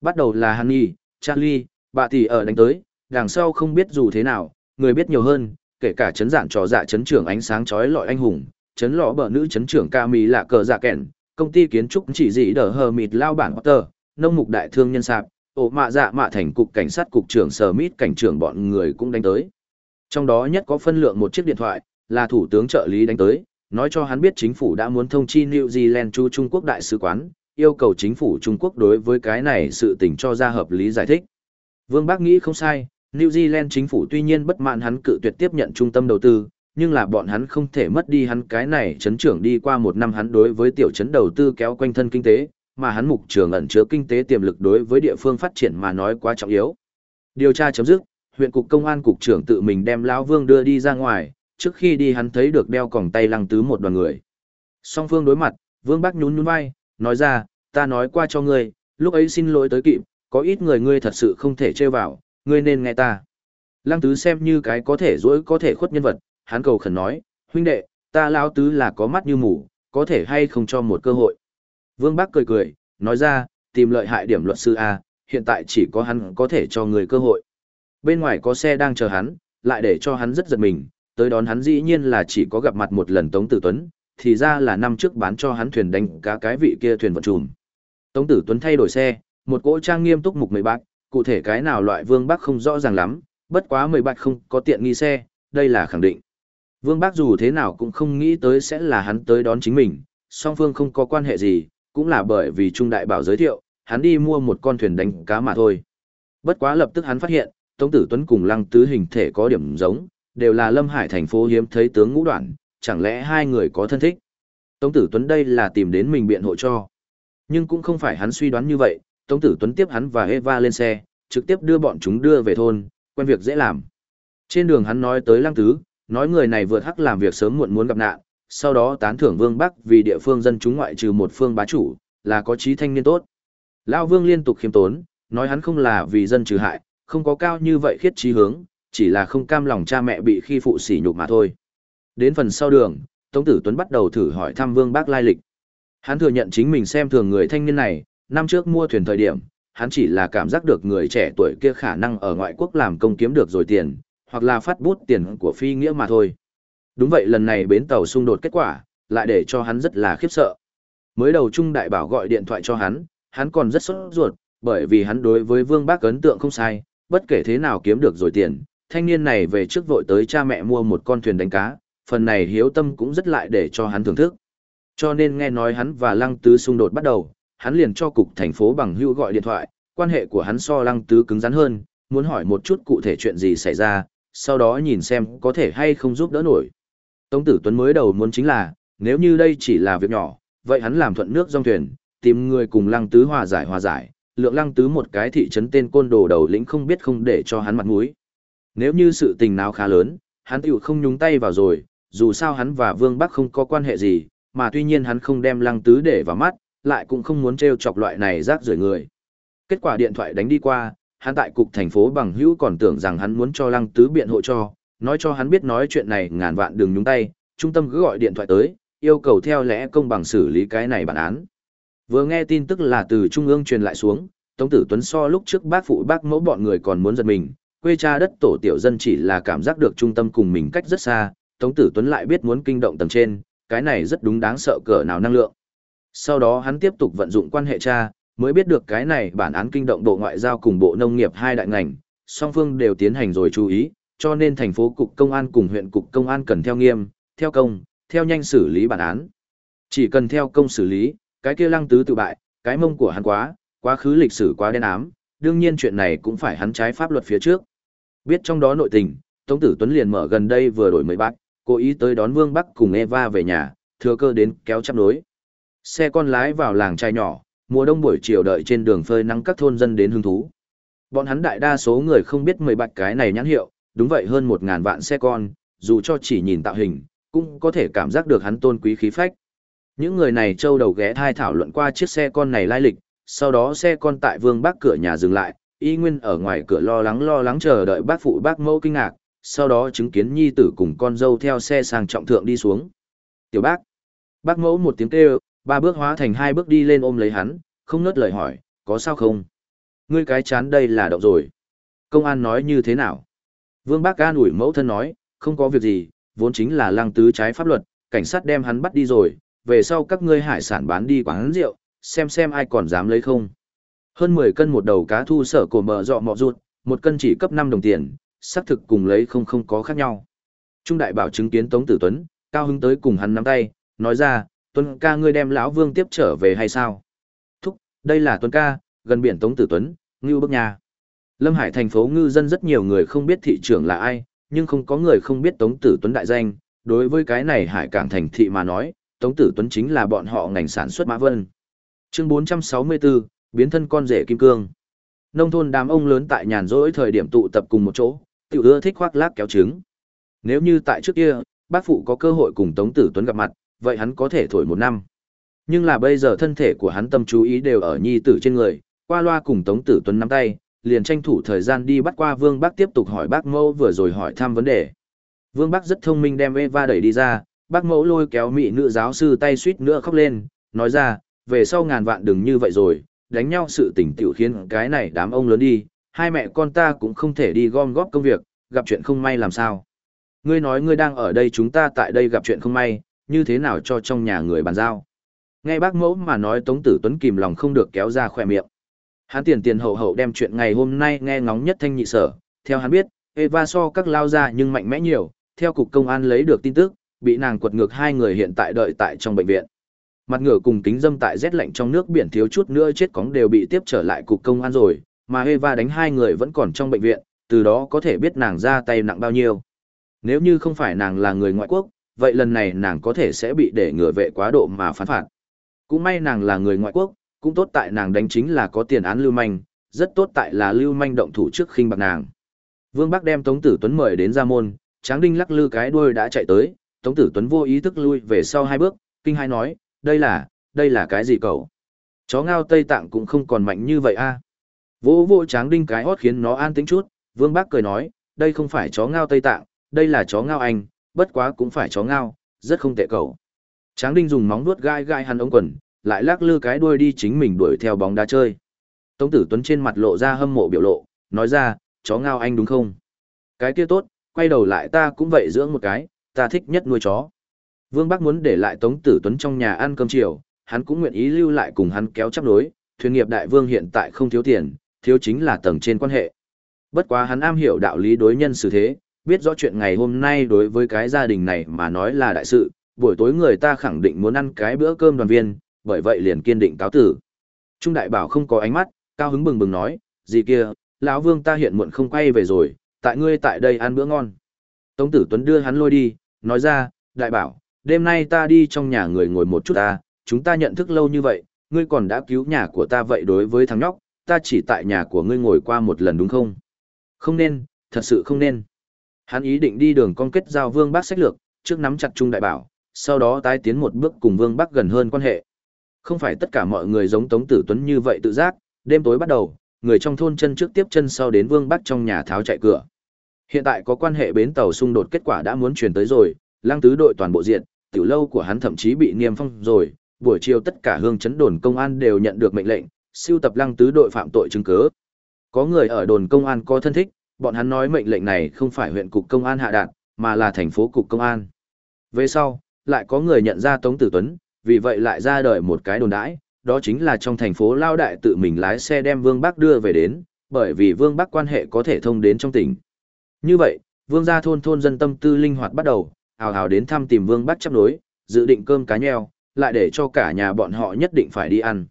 Bắt đầu là Hanny, Charlie, bà tỷ ở đánh tới, đằng sau không biết dù thế nào, người biết nhiều hơn, kể cả chấn giản trò dạ chấn trưởng ánh sáng chói lọi anh hùng, chấn lọ bờ nữ chấn trưởng ca mì là cờ dạ kẹn. công ty kiến trúc chỉ dị đỡ hờ mịt lao bản Potter, nông mục đại thương nhân sạp, ổ mạ dạ mạ thành cục cảnh sát cục trưởng sở mít cảnh trưởng bọn người cũng đánh tới. Trong đó nhất có phân lượng một chiếc điện thoại, là thủ tướng trợ lý đánh tới, nói cho hắn biết chính phủ đã muốn thông chi New Zealand chu Trung Quốc đại sứ quán, yêu cầu chính phủ Trung Quốc đối với cái này sự tình cho ra hợp lý giải thích. Vương Bác nghĩ không sai, New Zealand chính phủ tuy nhiên bất mãn hắn cự tuyệt tiếp nhận trung tâm đầu tư, nhưng là bọn hắn không thể mất đi hắn cái này chấn trưởng đi qua một năm hắn đối với tiểu chấn đầu tư kéo quanh thân kinh tế, mà hắn mục trường ẩn chứa kinh tế tiềm lực đối với địa phương phát triển mà nói quá trọng yếu. Điều tra chấm dứt, huyện cục công an cục trưởng tự mình đem lão Vương đưa đi ra ngoài, trước khi đi hắn thấy được đeo còng tay lăng tứ một đoàn người. Song phương đối mặt, Vương Bắc nhún nhún vai, nói ra, ta nói qua cho ngươi, lúc ấy xin lỗi tới kịp, có ít người ngươi thật sự không thể chơi vào, ngươi nên nghe ta. Lăng tứ xem như cái có thể dỗi có thể khuất nhân vật, hắn cầu khẩn nói, huynh đệ, ta lão tứ là có mắt như mù, có thể hay không cho một cơ hội. Vương Bắc cười cười, nói ra, tìm lợi hại điểm luật sư A, hiện tại chỉ có hắn có thể cho người cơ hội. Bên ngoài có xe đang chờ hắn, lại để cho hắn rất giật mình, tới đón hắn dĩ nhiên là chỉ có gặp mặt một lần Tống Tử Tuấn, thì ra là năm trước bán cho hắn thuyền đánh cá cái vị kia thuyền vận trùm. Tống Tử Tuấn thay đổi xe, một cỗ trang nghiêm túc mục mười bạc, cụ thể cái nào loại Vương Bắc không rõ ràng lắm, bất quá mười bạc không có tiện nghi xe, đây là khẳng định. Vương Bắc dù thế nào cũng không nghĩ tới sẽ là hắn tới đón chính mình, song phương không có quan hệ gì, cũng là bởi vì Trung Đại Bảo giới thiệu, hắn đi mua một con thuyền đánh cá mà thôi. Bất quá lập tức hắn phát hiện, Tống Tử Tuấn cùng Lăng Tứ hình thể có điểm giống, đều là Lâm Hải thành phố hiếm thấy tướng ngũ đoạn, chẳng lẽ hai người có thân thích. Tống Tử Tuấn đây là tìm đến mình biện hộ cho. Nhưng cũng không phải hắn suy đoán như vậy, Tống Tử Tuấn tiếp hắn và Eva lên xe, trực tiếp đưa bọn chúng đưa về thôn, quen việc dễ làm. Trên đường hắn nói tới Lăng Tứ, nói người này vượt hắc làm việc sớm muộn muốn gặp nạn, sau đó tán thưởng Vương Bắc vì địa phương dân chúng ngoại trừ một phương bá chủ, là có trí thanh niên tốt. Lão Vương liên tục khiêm tốn, nói hắn không là vì dân trừ hại, không có cao như vậy khiết trí hướng, chỉ là không cam lòng cha mẹ bị khi phụ sỉ nhục mà thôi. Đến phần sau đường, Tống Tử Tuấn bắt đầu thử hỏi thăm Vương Bác lai lịch. Hắn thừa nhận chính mình xem thường người thanh niên này, năm trước mua thuyền thời điểm, hắn chỉ là cảm giác được người trẻ tuổi kia khả năng ở ngoại quốc làm công kiếm được rồi tiền, hoặc là phát bút tiền của phi nghĩa mà thôi. Đúng vậy lần này bến tàu xung đột kết quả, lại để cho hắn rất là khiếp sợ. Mới đầu Trung Đại Bảo gọi điện thoại cho hắn, hắn còn rất sốt ruột, bởi vì hắn đối với Vương Bác ấn tượng không sai, bất kể thế nào kiếm được rồi tiền, thanh niên này về trước vội tới cha mẹ mua một con thuyền đánh cá, phần này hiếu tâm cũng rất lại để cho hắn thưởng thức. Cho nên nghe nói hắn và Lăng Tứ xung đột bắt đầu, hắn liền cho cục thành phố bằng hữu gọi điện thoại, quan hệ của hắn so Lăng Tứ cứng rắn hơn, muốn hỏi một chút cụ thể chuyện gì xảy ra, sau đó nhìn xem có thể hay không giúp đỡ nổi. Tống Tử Tuấn mới đầu muốn chính là, nếu như đây chỉ là việc nhỏ, vậy hắn làm thuận nước dòng thuyền, tìm người cùng Lăng Tứ hòa giải hòa giải, lượng Lăng Tứ một cái thị trấn tên côn đồ đầu lĩnh không biết không để cho hắn mặt mũi. Nếu như sự tình nào khá lớn, hắn tiểu không nhúng tay vào rồi, dù sao hắn và Vương Bắc không có quan hệ gì, mà tuy nhiên hắn không đem Lăng Tứ để vào mắt, lại cũng không muốn trêu chọc loại này rác rưởi người. Kết quả điện thoại đánh đi qua, hắn tại cục thành phố bằng hữu còn tưởng rằng hắn muốn cho Lăng Tứ biện hộ cho, nói cho hắn biết nói chuyện này ngàn vạn đừng nhúng tay, trung tâm cứ gọi điện thoại tới, yêu cầu theo lẽ công bằng xử lý cái này bản án. Vừa nghe tin tức là từ trung ương truyền lại xuống, Tống Tử Tuấn so lúc trước bác phụ bác mẫu bọn người còn muốn giật mình, quê cha đất tổ tiểu dân chỉ là cảm giác được trung tâm cùng mình cách rất xa, Tống Tử Tuấn lại biết muốn kinh động tầng trên, cái này rất đúng đáng sợ cỡ nào năng lượng. Sau đó hắn tiếp tục vận dụng quan hệ cha, mới biết được cái này bản án kinh động Bộ Ngoại giao cùng Bộ Nông nghiệp hai đại ngành, song phương đều tiến hành rồi chú ý, cho nên thành phố cục công an cùng huyện cục công an cần theo nghiêm, theo công, theo nhanh xử lý bản án. Chỉ cần theo công xử lý, cái kia lăng tứ tự bại, cái mông của hắn quá, quá khứ lịch sử quá đen ám, đương nhiên chuyện này cũng phải hắn trái pháp luật phía trước. Biết trong đó nội tình, Tống Tử Tuấn liền mở gần đây vừa đổi mới bác, cố ý tới đón Vương Bắc cùng Eva về nhà, thừa cơ đến kéo chắp nối. Xe con lái vào làng trai nhỏ, mùa đông buổi chiều đợi trên đường phơi nắng các thôn dân đến hứng thú. Bọn hắn đại đa số người không biết mười bạch cái này nhãn hiệu, đúng vậy hơn một ngàn vạn xe con, dù cho chỉ nhìn tạo hình, cũng có thể cảm giác được hắn tôn quý khí phách. Những người này trâu đầu ghé thai thảo luận qua chiếc xe con này lai lịch, sau đó xe con tại vương bác cửa nhà dừng lại, y nguyên ở ngoài cửa lo lắng lo lắng chờ đợi bác phụ bác mẫu kinh ngạc, sau đó chứng kiến nhi tử cùng con dâu theo xe sang trọng thượng đi xuống. Tiểu bác, bác mẫu một tiếng kêu, ba bước hóa thành hai bước đi lên ôm lấy hắn, không nớt lời hỏi, có sao không? Ngươi cái chán đây là động rồi. Công an nói như thế nào? Vương bác an ủi mẫu thân nói, không có việc gì, vốn chính là lăng tứ trái pháp luật, cảnh sát đem hắn bắt đi rồi, về sau các ngươi hải sản bán đi quán rượu, xem xem ai còn dám lấy không. Hơn 10 cân một đầu cá thu sở cổ mở dọ mọ ruột, một cân chỉ cấp 5 đồng tiền, xác thực cùng lấy không không có khác nhau. Trung đại bảo chứng kiến Tống Tử Tuấn, cao hứng tới cùng hắn nắm tay, nói ra, Tuấn ca ngươi đem lão Vương tiếp trở về hay sao? Thúc, đây là Tuấn ca, gần biển Tống Tử Tuấn, ngưu bức nhà. Lâm Hải thành phố ngư dân rất nhiều người không biết thị trưởng là ai, nhưng không có người không biết Tống Tử Tuấn đại danh. Đối với cái này Hải Cảng thành thị mà nói, Tống Tử Tuấn chính là bọn họ ngành sản xuất mã vân. Chương 464, biến thân con rể kim cương. Nông thôn đám ông lớn tại nhàn rỗi thời điểm tụ tập cùng một chỗ, tiểu ưa thích khoác lác kéo trứng. Nếu như tại trước kia, bác phụ có cơ hội cùng Tống Tử Tuấn gặp mặt, vậy hắn có thể thổi một năm. Nhưng là bây giờ thân thể của hắn tâm chú ý đều ở nhi tử trên người, qua loa cùng Tống Tử Tuấn nắm tay, liền tranh thủ thời gian đi bắt qua Vương Bắc tiếp tục hỏi bác mẫu vừa rồi hỏi thăm vấn đề. Vương Bắc rất thông minh đem Eva đẩy đi ra, bác mẫu lôi kéo mỹ nữ giáo sư tay suýt nữa khóc lên, nói ra, về sau ngàn vạn đừng như vậy rồi, đánh nhau sự tình tiểu khiến cái này đám ông lớn đi, hai mẹ con ta cũng không thể đi gom góp công việc, gặp chuyện không may làm sao. Ngươi nói ngươi đang ở đây chúng ta tại đây gặp chuyện không may, như thế nào cho trong nhà người bàn giao. Nghe bác mẫu mà nói Tống Tử Tuấn kìm lòng không được kéo ra khỏe miệng. Hắn tiền tiền hậu hậu đem chuyện ngày hôm nay nghe ngóng nhất thanh nhị sở, theo hắn biết, Eva so các lao ra nhưng mạnh mẽ nhiều, theo cục công an lấy được tin tức, bị nàng quật ngược hai người hiện tại đợi tại trong bệnh viện. Mặt ngựa cùng kính dâm tại rét lạnh trong nước biển thiếu chút nữa chết cóng đều bị tiếp trở lại cục công an rồi, mà Eva đánh hai người vẫn còn trong bệnh viện, từ đó có thể biết nàng ra tay nặng bao nhiêu. Nếu như không phải nàng là người ngoại quốc, vậy lần này nàng có thể sẽ bị để ngừa vệ quá độ mà phán phạt. Cũng may nàng là người ngoại quốc, cũng tốt tại nàng đánh chính là có tiền án lưu manh, rất tốt tại là lưu manh động thủ trước khinh bạc nàng. Vương Bắc đem Tống Tử Tuấn mời đến ra môn, Tráng Đinh lắc lư cái đuôi đã chạy tới, Tống Tử Tuấn vô ý thức lui về sau hai bước, kinh hai nói, đây là, đây là cái gì cậu? Chó ngao Tây Tạng cũng không còn mạnh như vậy a. À? Vô vô Tráng Đinh cái hót khiến nó an tĩnh chút, Vương Bắc cười nói, đây không phải chó ngao Tây Tạng, đây là chó ngao Anh, bất quá cũng phải chó ngao, rất không tệ cậu. Tráng Đinh dùng móng vuốt gai gai hắn ống quần, lại lắc lư cái đuôi đi chính mình đuổi theo bóng đá chơi. Tống Tử Tuấn trên mặt lộ ra hâm mộ biểu lộ, nói ra, chó ngao anh đúng không? Cái kia tốt, quay đầu lại ta cũng vậy dưỡng một cái, ta thích nhất nuôi chó. Vương Bắc muốn để lại Tống Tử Tuấn trong nhà ăn cơm chiều, hắn cũng nguyện ý lưu lại cùng hắn kéo chấp đối, thuyền nghiệp đại vương hiện tại không thiếu tiền, thiếu chính là tầng trên quan hệ. Bất quá hắn am hiểu đạo lý đối nhân xử thế, biết rõ chuyện ngày hôm nay đối với cái gia đình này mà nói là đại sự, buổi tối người ta khẳng định muốn ăn cái bữa cơm đoàn viên, bởi vậy liền kiên định cáo tử. Trung đại bảo không có ánh mắt, cao hứng bừng bừng nói, gì kia, lão vương ta hiện muộn không quay về rồi, tại ngươi tại đây ăn bữa ngon. Tống tử Tuấn đưa hắn lôi đi, nói ra, đại bảo, đêm nay ta đi trong nhà người ngồi một chút ta, chúng ta nhận thức lâu như vậy, ngươi còn đã cứu nhà của ta vậy đối với thằng nhóc, ta chỉ tại nhà của ngươi ngồi qua một lần đúng không? Không nên, thật sự không nên. Hắn ý định đi đường con kết giao Vương Bắc sách lược, trước nắm chặt Trung Đại Bảo, sau đó tái tiến một bước cùng Vương Bắc gần hơn quan hệ. Không phải tất cả mọi người giống Tống Tử Tuấn như vậy tự giác, đêm tối bắt đầu, người trong thôn chân trước tiếp chân sau đến Vương Bắc trong nhà tháo chạy cửa. Hiện tại có quan hệ bến tàu xung đột kết quả đã muốn truyền tới rồi, Lang tứ đội toàn bộ diện, tiểu lâu của hắn thậm chí bị niêm phong rồi, buổi chiều tất cả hương chấn đồn công an đều nhận được mệnh lệnh, siêu tập lăng tứ đội phạm tội chứng cứ. Có người ở đồn công an có thân thích, bọn hắn nói mệnh lệnh này không phải huyện cục công an hạ đạt, mà là thành phố cục công an. Về sau, lại có người nhận ra Tống Tử Tuấn, vì vậy lại ra đời một cái đồn đãi, đó chính là trong thành phố Lao Đại tự mình lái xe đem Vương Bắc đưa về đến, bởi vì Vương Bắc quan hệ có thể thông đến trong tỉnh. Như vậy, Vương gia thôn thôn dân tâm tư linh hoạt bắt đầu, hào hào đến thăm tìm Vương Bắc chấp đối, dự định cơm cá nheo, lại để cho cả nhà bọn họ nhất định phải đi ăn.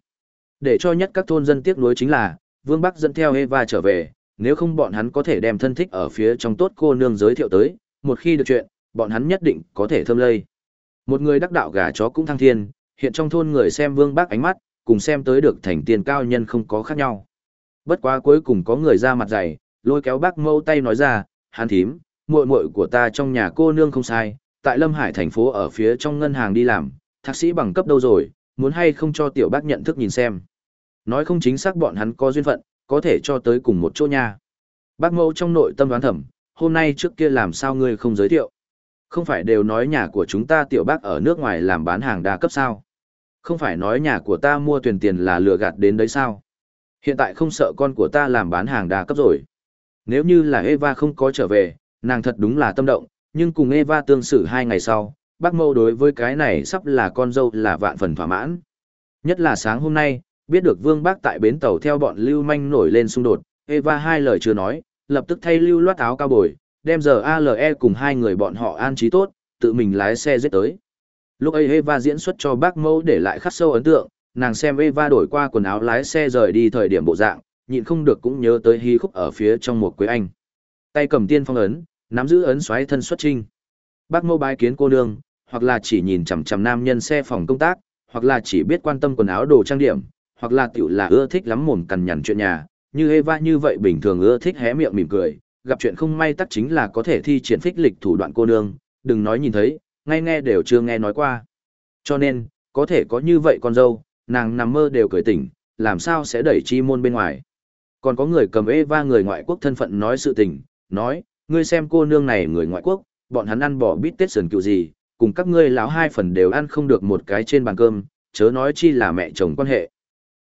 Để cho nhất các thôn dân tiếc nuối chính là, Vương Bắc dẫn theo Eva trở về, nếu không bọn hắn có thể đem thân thích ở phía trong tốt cô nương giới thiệu tới, một khi được chuyện, bọn hắn nhất định có thể thơm lây. Một người đắc đạo gà chó cũng thăng thiên, hiện trong thôn người xem Vương bác ánh mắt, cùng xem tới được thành tiền cao nhân không có khác nhau. Bất quá cuối cùng có người ra mặt dày, lôi kéo bác mâu tay nói ra, Hàn thím, muội muội của ta trong nhà cô nương không sai, tại Lâm Hải thành phố ở phía trong ngân hàng đi làm, thạc sĩ bằng cấp đâu rồi, muốn hay không cho tiểu bác nhận thức nhìn xem. Nói không chính xác bọn hắn có duyên phận, có thể cho tới cùng một chỗ nha. Bác mẫu trong nội tâm đoán thẩm, hôm nay trước kia làm sao ngươi không giới thiệu. Không phải đều nói nhà của chúng ta tiểu bác ở nước ngoài làm bán hàng đa cấp sao. Không phải nói nhà của ta mua tuyển tiền là lừa gạt đến đấy sao. Hiện tại không sợ con của ta làm bán hàng đa cấp rồi. Nếu như là Eva không có trở về, nàng thật đúng là tâm động, nhưng cùng Eva tương xử hai ngày sau, bác mâu đối với cái này sắp là con dâu là vạn phần thỏa mãn. Nhất là sáng hôm nay, biết được vương bác tại bến tàu theo bọn lưu manh nổi lên xung đột, Eva hai lời chưa nói, lập tức thay lưu loát áo cao bồi, đem giờ ALE cùng hai người bọn họ an trí tốt, tự mình lái xe giết tới. Lúc ấy Eva diễn xuất cho bác mẫu để lại khắc sâu ấn tượng, nàng xem Eva đổi qua quần áo lái xe rời đi thời điểm bộ dạng, nhịn không được cũng nhớ tới hí khúc ở phía trong một quế anh. Tay cầm tiên phong ấn, nắm giữ ấn xoáy thân xuất trinh. Bác mẫu bái kiến cô nương, hoặc là chỉ nhìn chằm chằm nam nhân xe phòng công tác, hoặc là chỉ biết quan tâm quần áo đồ trang điểm, hoặc là tiểu là ưa thích lắm mồm cằn nhằn chuyện nhà, như Eva như vậy bình thường ưa thích hé miệng mỉm cười, gặp chuyện không may tắc chính là có thể thi triển phích lịch thủ đoạn cô nương, đừng nói nhìn thấy, ngay nghe đều chưa nghe nói qua. Cho nên, có thể có như vậy con dâu, nàng nằm mơ đều cười tỉnh, làm sao sẽ đẩy chi môn bên ngoài. Còn có người cầm Eva người ngoại quốc thân phận nói sự tình, nói, ngươi xem cô nương này người ngoại quốc, bọn hắn ăn bỏ bít tết sườn cựu gì, cùng các ngươi lão hai phần đều ăn không được một cái trên bàn cơm, chớ nói chi là mẹ chồng quan hệ.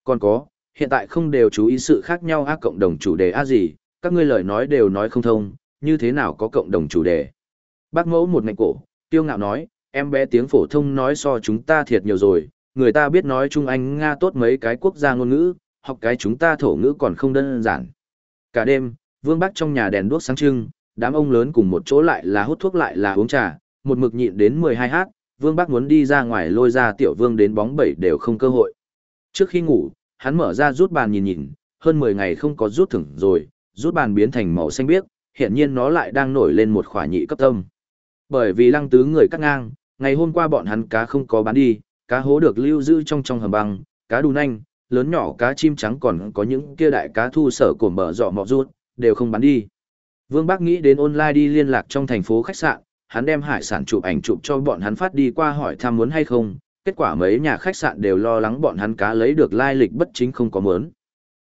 Còn có, hiện tại không đều chú ý sự khác nhau ác cộng đồng chủ đề a gì, các ngươi lời nói đều nói không thông, như thế nào có cộng đồng chủ đề. Bác mẫu một ngạnh cổ, tiêu ngạo nói, em bé tiếng phổ thông nói so chúng ta thiệt nhiều rồi, người ta biết nói Trung Anh Nga tốt mấy cái quốc gia ngôn ngữ, học cái chúng ta thổ ngữ còn không đơn giản. Cả đêm, Vương bác trong nhà đèn đuốc sáng trưng, đám ông lớn cùng một chỗ lại là hút thuốc lại là uống trà, một mực nhịn đến 12 hát, Vương bác muốn đi ra ngoài lôi ra tiểu vương đến bóng bẩy đều không cơ hội. Trước khi ngủ, hắn mở ra rút bàn nhìn nhìn, hơn 10 ngày không có rút thưởng rồi, rút bàn biến thành màu xanh biếc, hiện nhiên nó lại đang nổi lên một khỏa nhị cấp tâm. Bởi vì lăng tứ người cắt ngang, ngày hôm qua bọn hắn cá không có bán đi, cá hố được lưu giữ trong trong hầm băng, cá đù nanh, lớn nhỏ cá chim trắng còn có những kia đại cá thu sở của mở dọ mọ rút, đều không bán đi. Vương Bác nghĩ đến online đi liên lạc trong thành phố khách sạn, hắn đem hải sản chụp ảnh chụp cho bọn hắn phát đi qua hỏi thăm muốn hay không, kết quả mấy nhà khách sạn đều lo lắng bọn hắn cá lấy được lai lịch bất chính không có muốn.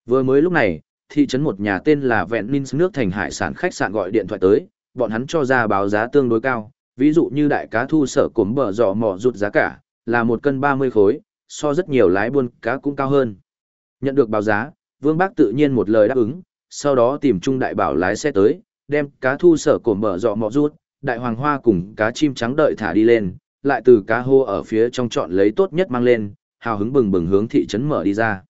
Vừa mới lúc này, thị trấn một nhà tên là Vẹn Ninh nước thành hải sản khách sạn gọi điện thoại tới, bọn hắn cho ra báo giá tương đối cao, ví dụ như đại cá thu sở cốm bờ giỏ mỏ rụt giá cả, là một cân 30 khối, so rất nhiều lái buôn cá cũng cao hơn. Nhận được báo giá, Vương Bác tự nhiên một lời đáp ứng, sau đó tìm Trung Đại Bảo lái xe tới, đem cá thu sở cổm bờ dọ mọ rút, đại hoàng hoa cùng cá chim trắng đợi thả đi lên, lại từ cá hô ở phía trong chọn lấy tốt nhất mang lên, hào hứng bừng bừng hướng thị trấn mở đi ra.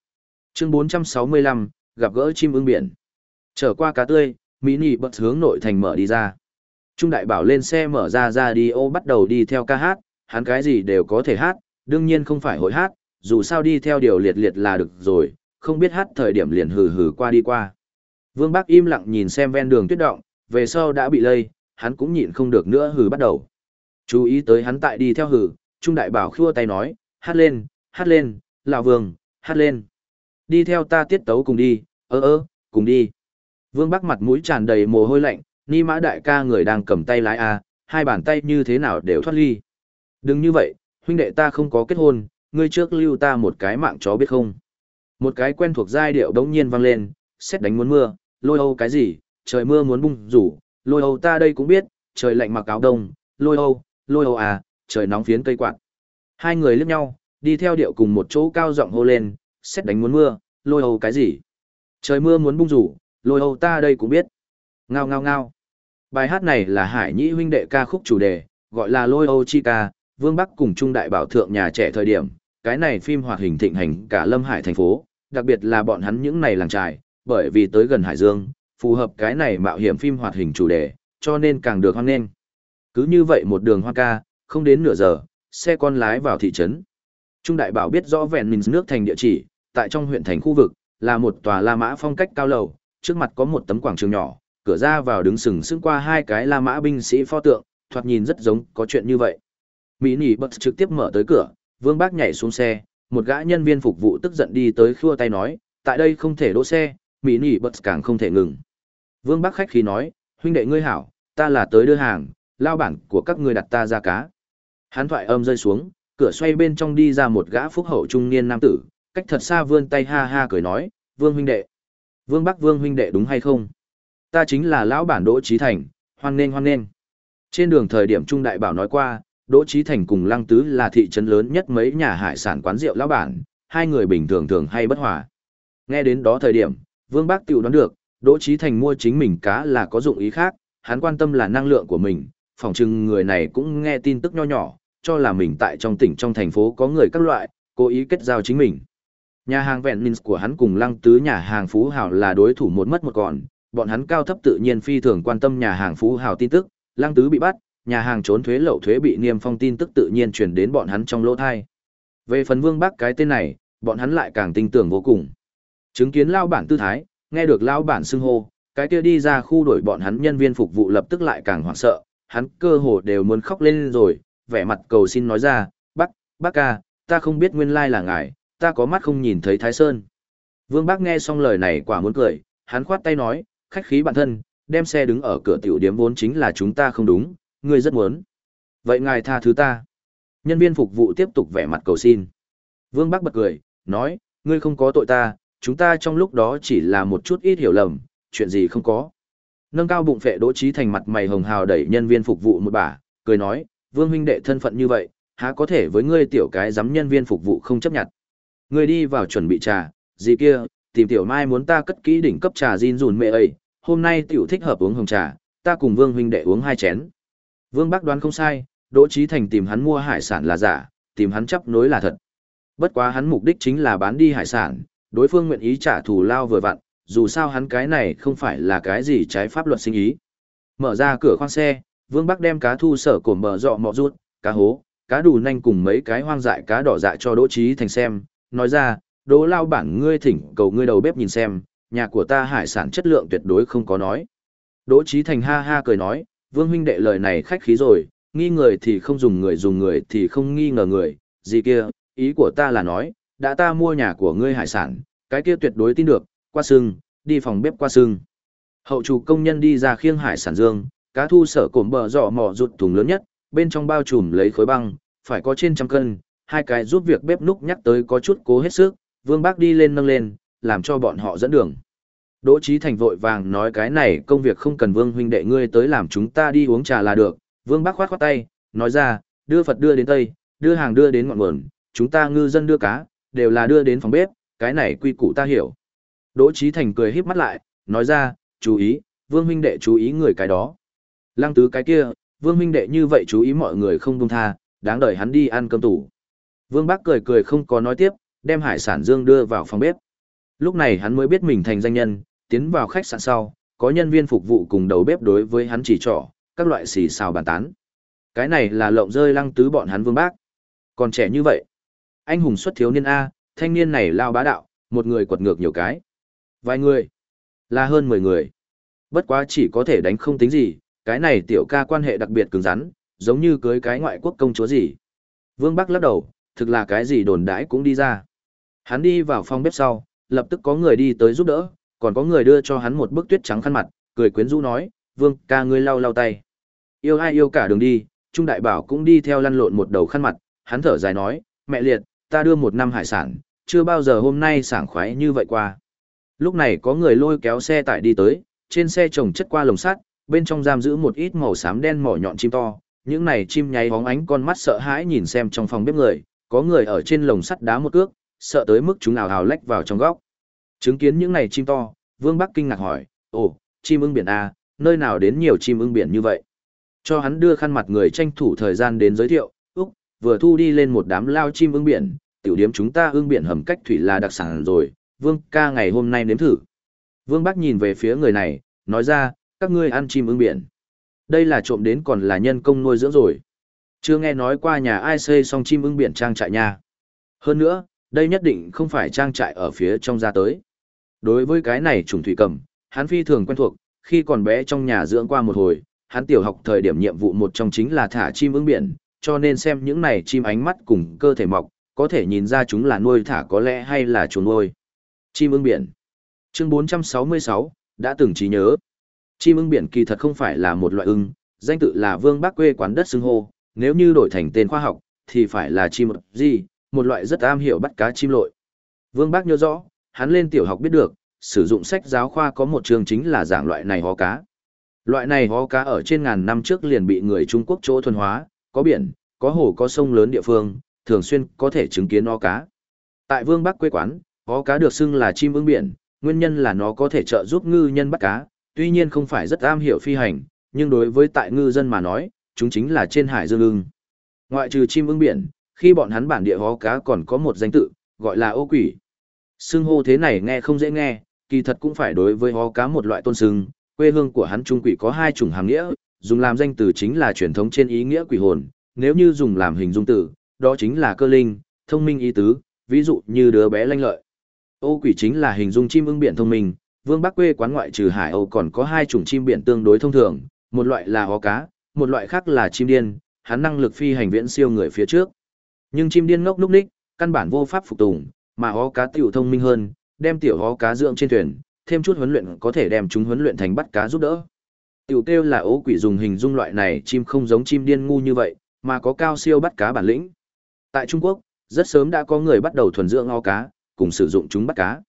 Chương 465, gặp gỡ chim ưng biển. Trở qua cá tươi, Mỹ bật hướng nội thành mở đi ra. Trung đại bảo lên xe mở ra ra đi ô bắt đầu đi theo ca hát, hắn cái gì đều có thể hát, đương nhiên không phải hội hát, dù sao đi theo điều liệt liệt là được rồi, không biết hát thời điểm liền hừ hừ qua đi qua. Vương Bắc im lặng nhìn xem ven đường tuyết động, về sau đã bị lây, hắn cũng nhịn không được nữa hừ bắt đầu. Chú ý tới hắn tại đi theo hừ, Trung đại bảo khua tay nói, hát lên, hát lên, lão vương, hát lên. Đi theo ta tiết tấu cùng đi, ơ ơ, cùng đi. Vương Bắc mặt mũi tràn đầy mồ hôi lạnh, ni mã đại ca người đang cầm tay lái a, hai bàn tay như thế nào đều thoát ly. Đừng như vậy, huynh đệ ta không có kết hôn, ngươi trước lưu ta một cái mạng chó biết không. Một cái quen thuộc giai điệu đống nhiên vang lên, xét đánh muốn mưa, lôi âu cái gì, trời mưa muốn bung rủ, lôi âu ta đây cũng biết, trời lạnh mặc áo đông, lôi âu, lôi âu à, trời nóng phiến cây quạt. Hai người liếc nhau, đi theo điệu cùng một chỗ cao giọng hô lên, xét đánh muốn mưa, lôi âu cái gì. Trời mưa muốn bung rủ, lôi âu ta đây cũng biết. Ngao ngao ngao. Bài hát này là Hải Nhĩ huynh đệ ca khúc chủ đề, gọi là Lôi Âu Chi ca, Vương Bắc cùng Trung Đại Bảo Thượng nhà trẻ thời điểm, cái này phim hoạt hình thịnh hành cả Lâm Hải thành phố, đặc biệt là bọn hắn những này làng trài, bởi vì tới gần Hải Dương, phù hợp cái này mạo hiểm phim hoạt hình chủ đề, cho nên càng được hoan nghênh. Cứ như vậy một đường hoa ca, không đến nửa giờ, xe con lái vào thị trấn. Trung Đại Bảo biết rõ vẹn mình nước thành địa chỉ, tại trong huyện thành khu vực, là một tòa La Mã phong cách cao lầu, trước mặt có một tấm quảng trường nhỏ, cửa ra vào đứng sừng sững qua hai cái La Mã binh sĩ pho tượng, thoạt nhìn rất giống có chuyện như vậy. Mỹ Nỉ bật trực tiếp mở tới cửa, Vương Bác nhảy xuống xe, một gã nhân viên phục vụ tức giận đi tới khua tay nói, tại đây không thể đỗ xe, Mỹ Nỉ bật càng không thể ngừng. Vương Bác khách khí nói, huynh đệ ngươi hảo, ta là tới đưa hàng, lao bản của các ngươi đặt ta ra cá. Hắn thoại âm rơi xuống, cửa xoay bên trong đi ra một gã phúc hậu trung niên nam tử, cách thật xa vươn tay ha ha cười nói, Vương huynh đệ. Vương Bắc Vương huynh đệ đúng hay không? Ta chính là lão bản Đỗ Trí Thành, hoan nghênh hoan nghênh. Trên đường thời điểm Trung Đại Bảo nói qua, Đỗ Trí Thành cùng Lăng Tứ là thị trấn lớn nhất mấy nhà hải sản quán rượu lão bản, hai người bình thường thường hay bất hòa. Nghe đến đó thời điểm, Vương Bác tiểu đoán được, Đỗ Trí Thành mua chính mình cá là có dụng ý khác, hắn quan tâm là năng lượng của mình, phòng chừng người này cũng nghe tin tức nho nhỏ, cho là mình tại trong tỉnh trong thành phố có người các loại, cố ý kết giao chính mình. Nhà hàng vẹn Minh của hắn cùng Lăng Tứ nhà hàng Phú Hảo là đối thủ một mất một còn, bọn hắn cao thấp tự nhiên phi thường quan tâm nhà hàng Phú Hảo tin tức, Lăng Tứ bị bắt, nhà hàng trốn thuế lậu thuế bị niêm phong tin tức tự nhiên truyền đến bọn hắn trong lỗ thai. Về phần Vương bác cái tên này, bọn hắn lại càng tin tưởng vô cùng. Chứng kiến lao bản tư thái, nghe được lao bản xưng hô, cái kia đi ra khu đổi bọn hắn nhân viên phục vụ lập tức lại càng hoảng sợ, hắn cơ hồ đều muốn khóc lên rồi, vẻ mặt cầu xin nói ra, bác, bác ca, ta không biết nguyên lai là ngài, ta có mắt không nhìn thấy Thái Sơn. Vương Bác nghe xong lời này quả muốn cười, hắn khoát tay nói, khách khí bản thân, đem xe đứng ở cửa tiểu điếm vốn chính là chúng ta không đúng, ngươi rất muốn. Vậy ngài tha thứ ta. Nhân viên phục vụ tiếp tục vẻ mặt cầu xin. Vương Bắc bật cười, nói, ngươi không có tội ta, chúng ta trong lúc đó chỉ là một chút ít hiểu lầm, chuyện gì không có. Nâng cao bụng phệ đỗ trí thành mặt mày hồng hào đẩy nhân viên phục vụ một bà, cười nói, vương huynh đệ thân phận như vậy, há có thể với ngươi tiểu cái giám nhân viên phục vụ không chấp nhận. Ngươi đi vào chuẩn bị trà, gì kia, tìm tiểu mai muốn ta cất kỹ đỉnh cấp trà gin rùn mẹ ấy, hôm nay tiểu thích hợp uống hồng trà, ta cùng vương huynh đệ uống hai chén. Vương Bắc đoán không sai, Đỗ Chí Thành tìm hắn mua hải sản là giả, tìm hắn chấp nối là thật. Bất quá hắn mục đích chính là bán đi hải sản, đối phương nguyện ý trả thù lao vừa vặn, dù sao hắn cái này không phải là cái gì trái pháp luật sinh ý. Mở ra cửa khoang xe, Vương Bắc đem cá thu sở cổ mở rọ mọ rút, cá hố, cá đủ nanh cùng mấy cái hoang dại cá đỏ dạ cho Đỗ Chí Thành xem, nói ra, Đỗ lao bản ngươi thỉnh cầu ngươi đầu bếp nhìn xem, nhà của ta hải sản chất lượng tuyệt đối không có nói. Đỗ Chí Thành ha ha cười nói, Vương huynh đệ lời này khách khí rồi, nghi người thì không dùng người dùng người thì không nghi ngờ người, gì kia, ý của ta là nói, đã ta mua nhà của ngươi hải sản, cái kia tuyệt đối tin được, qua sưng, đi phòng bếp qua sưng. Hậu chủ công nhân đi ra khiêng hải sản dương, cá thu sở cổm bờ giỏ mỏ rụt thùng lớn nhất, bên trong bao trùm lấy khối băng, phải có trên trăm cân, hai cái giúp việc bếp núc nhắc tới có chút cố hết sức, vương bác đi lên nâng lên, làm cho bọn họ dẫn đường. Đỗ Chí Thành vội vàng nói cái này công việc không cần Vương huynh đệ ngươi tới làm chúng ta đi uống trà là được. Vương bác khoát khoát tay, nói ra, đưa Phật đưa đến Tây, đưa hàng đưa đến ngọn nguồn, chúng ta ngư dân đưa cá, đều là đưa đến phòng bếp, cái này quy củ ta hiểu. Đỗ Chí Thành cười híp mắt lại, nói ra, chú ý, Vương huynh đệ chú ý người cái đó. Lăng tứ cái kia, Vương huynh đệ như vậy chú ý mọi người không buông tha, đáng đợi hắn đi ăn cơm tủ. Vương Bắc cười cười không có nói tiếp, đem hải sản dương đưa vào phòng bếp. Lúc này hắn mới biết mình thành danh nhân, tiến vào khách sạn sau, có nhân viên phục vụ cùng đầu bếp đối với hắn chỉ trỏ, các loại xì xào bàn tán. Cái này là lộng rơi lăng tứ bọn hắn Vương Bác. Còn trẻ như vậy, anh hùng xuất thiếu niên A, thanh niên này lao bá đạo, một người quật ngược nhiều cái. Vài người, là hơn 10 người. Bất quá chỉ có thể đánh không tính gì, cái này tiểu ca quan hệ đặc biệt cứng rắn, giống như cưới cái ngoại quốc công chúa gì. Vương Bắc lắc đầu, thực là cái gì đồn đãi cũng đi ra. Hắn đi vào phòng bếp sau, lập tức có người đi tới giúp đỡ, còn có người đưa cho hắn một bức tuyết trắng khăn mặt, cười quyến rũ nói, Vương ca ngươi lau lau tay. Yêu ai yêu cả đường đi, Trung Đại Bảo cũng đi theo lăn lộn một đầu khăn mặt, hắn thở dài nói, mẹ liệt, ta đưa một năm hải sản, chưa bao giờ hôm nay sảng khoái như vậy qua. Lúc này có người lôi kéo xe tải đi tới, trên xe trồng chất qua lồng sắt, bên trong giam giữ một ít màu xám đen mỏ nhọn chim to, những này chim nháy bóng ánh con mắt sợ hãi nhìn xem trong phòng bếp người, có người ở trên lồng sắt đá một cước, sợ tới mức chúng nào hào lách vào trong góc. Chứng kiến những này chim to, Vương Bắc kinh ngạc hỏi, ồ, chim ưng biển A, nơi nào đến nhiều chim ưng biển như vậy? Cho hắn đưa khăn mặt người tranh thủ thời gian đến giới thiệu, Úc, vừa thu đi lên một đám lao chim ưng biển, tiểu điếm chúng ta ưng biển hầm cách thủy là đặc sản rồi, Vương ca ngày hôm nay nếm thử. Vương Bắc nhìn về phía người này, nói ra, các ngươi ăn chim ưng biển. Đây là trộm đến còn là nhân công nuôi dưỡng rồi. Chưa nghe nói qua nhà ai xây xong chim ưng biển trang trại nha. Hơn nữa, đây nhất định không phải trang trại ở phía trong ra tới. Đối với cái này trùng thủy cầm, hắn phi thường quen thuộc, khi còn bé trong nhà dưỡng qua một hồi, hắn tiểu học thời điểm nhiệm vụ một trong chính là thả chim ưng biển, cho nên xem những này chim ánh mắt cùng cơ thể mọc, có thể nhìn ra chúng là nuôi thả có lẽ hay là chuồng nuôi. Chim ưng biển. Chương 466, đã từng trí nhớ. Chim ưng biển kỳ thật không phải là một loại ưng, danh tự là vương bác quê quán đất xưng hô, nếu như đổi thành tên khoa học, thì phải là chim gì, một loại rất am hiểu bắt cá chim lội. Vương bác nhớ rõ, hắn lên tiểu học biết được, sử dụng sách giáo khoa có một chương chính là dạng loại này hó cá. Loại này hó cá ở trên ngàn năm trước liền bị người Trung Quốc chỗ thuần hóa, có biển, có hồ có sông lớn địa phương, thường xuyên có thể chứng kiến hó cá. Tại Vương Bắc quê quán, hó cá được xưng là chim ưng biển, nguyên nhân là nó có thể trợ giúp ngư nhân bắt cá, tuy nhiên không phải rất am hiểu phi hành, nhưng đối với tại ngư dân mà nói, chúng chính là trên hải dương ưng. Ngoại trừ chim ưng biển, khi bọn hắn bản địa hó cá còn có một danh tự, gọi là ô quỷ. xương hô thế này nghe không dễ nghe, kỳ thật cũng phải đối với hó cá một loại tôn sưng, quê hương của hắn trung quỷ có hai chủng hàm nghĩa, dùng làm danh từ chính là truyền thống trên ý nghĩa quỷ hồn, nếu như dùng làm hình dung từ, đó chính là cơ linh, thông minh ý tứ, ví dụ như đứa bé lanh lợi. Ô quỷ chính là hình dung chim ưng biển thông minh, vương bắc quê quán ngoại trừ hải âu còn có hai chủng chim biển tương đối thông thường, một loại là hó cá, một loại khác là chim điên, hắn năng lực phi hành viễn siêu người phía trước. Nhưng chim điên ngốc núc ních, căn bản vô pháp phục tùng, mà hó cá tiểu thông minh hơn, đem tiểu hó cá dưỡng trên thuyền, thêm chút huấn luyện có thể đem chúng huấn luyện thành bắt cá giúp đỡ. Tiểu kêu là ố quỷ dùng hình dung loại này chim không giống chim điên ngu như vậy, mà có cao siêu bắt cá bản lĩnh. Tại Trung Quốc, rất sớm đã có người bắt đầu thuần dưỡng hó cá, cùng sử dụng chúng bắt cá.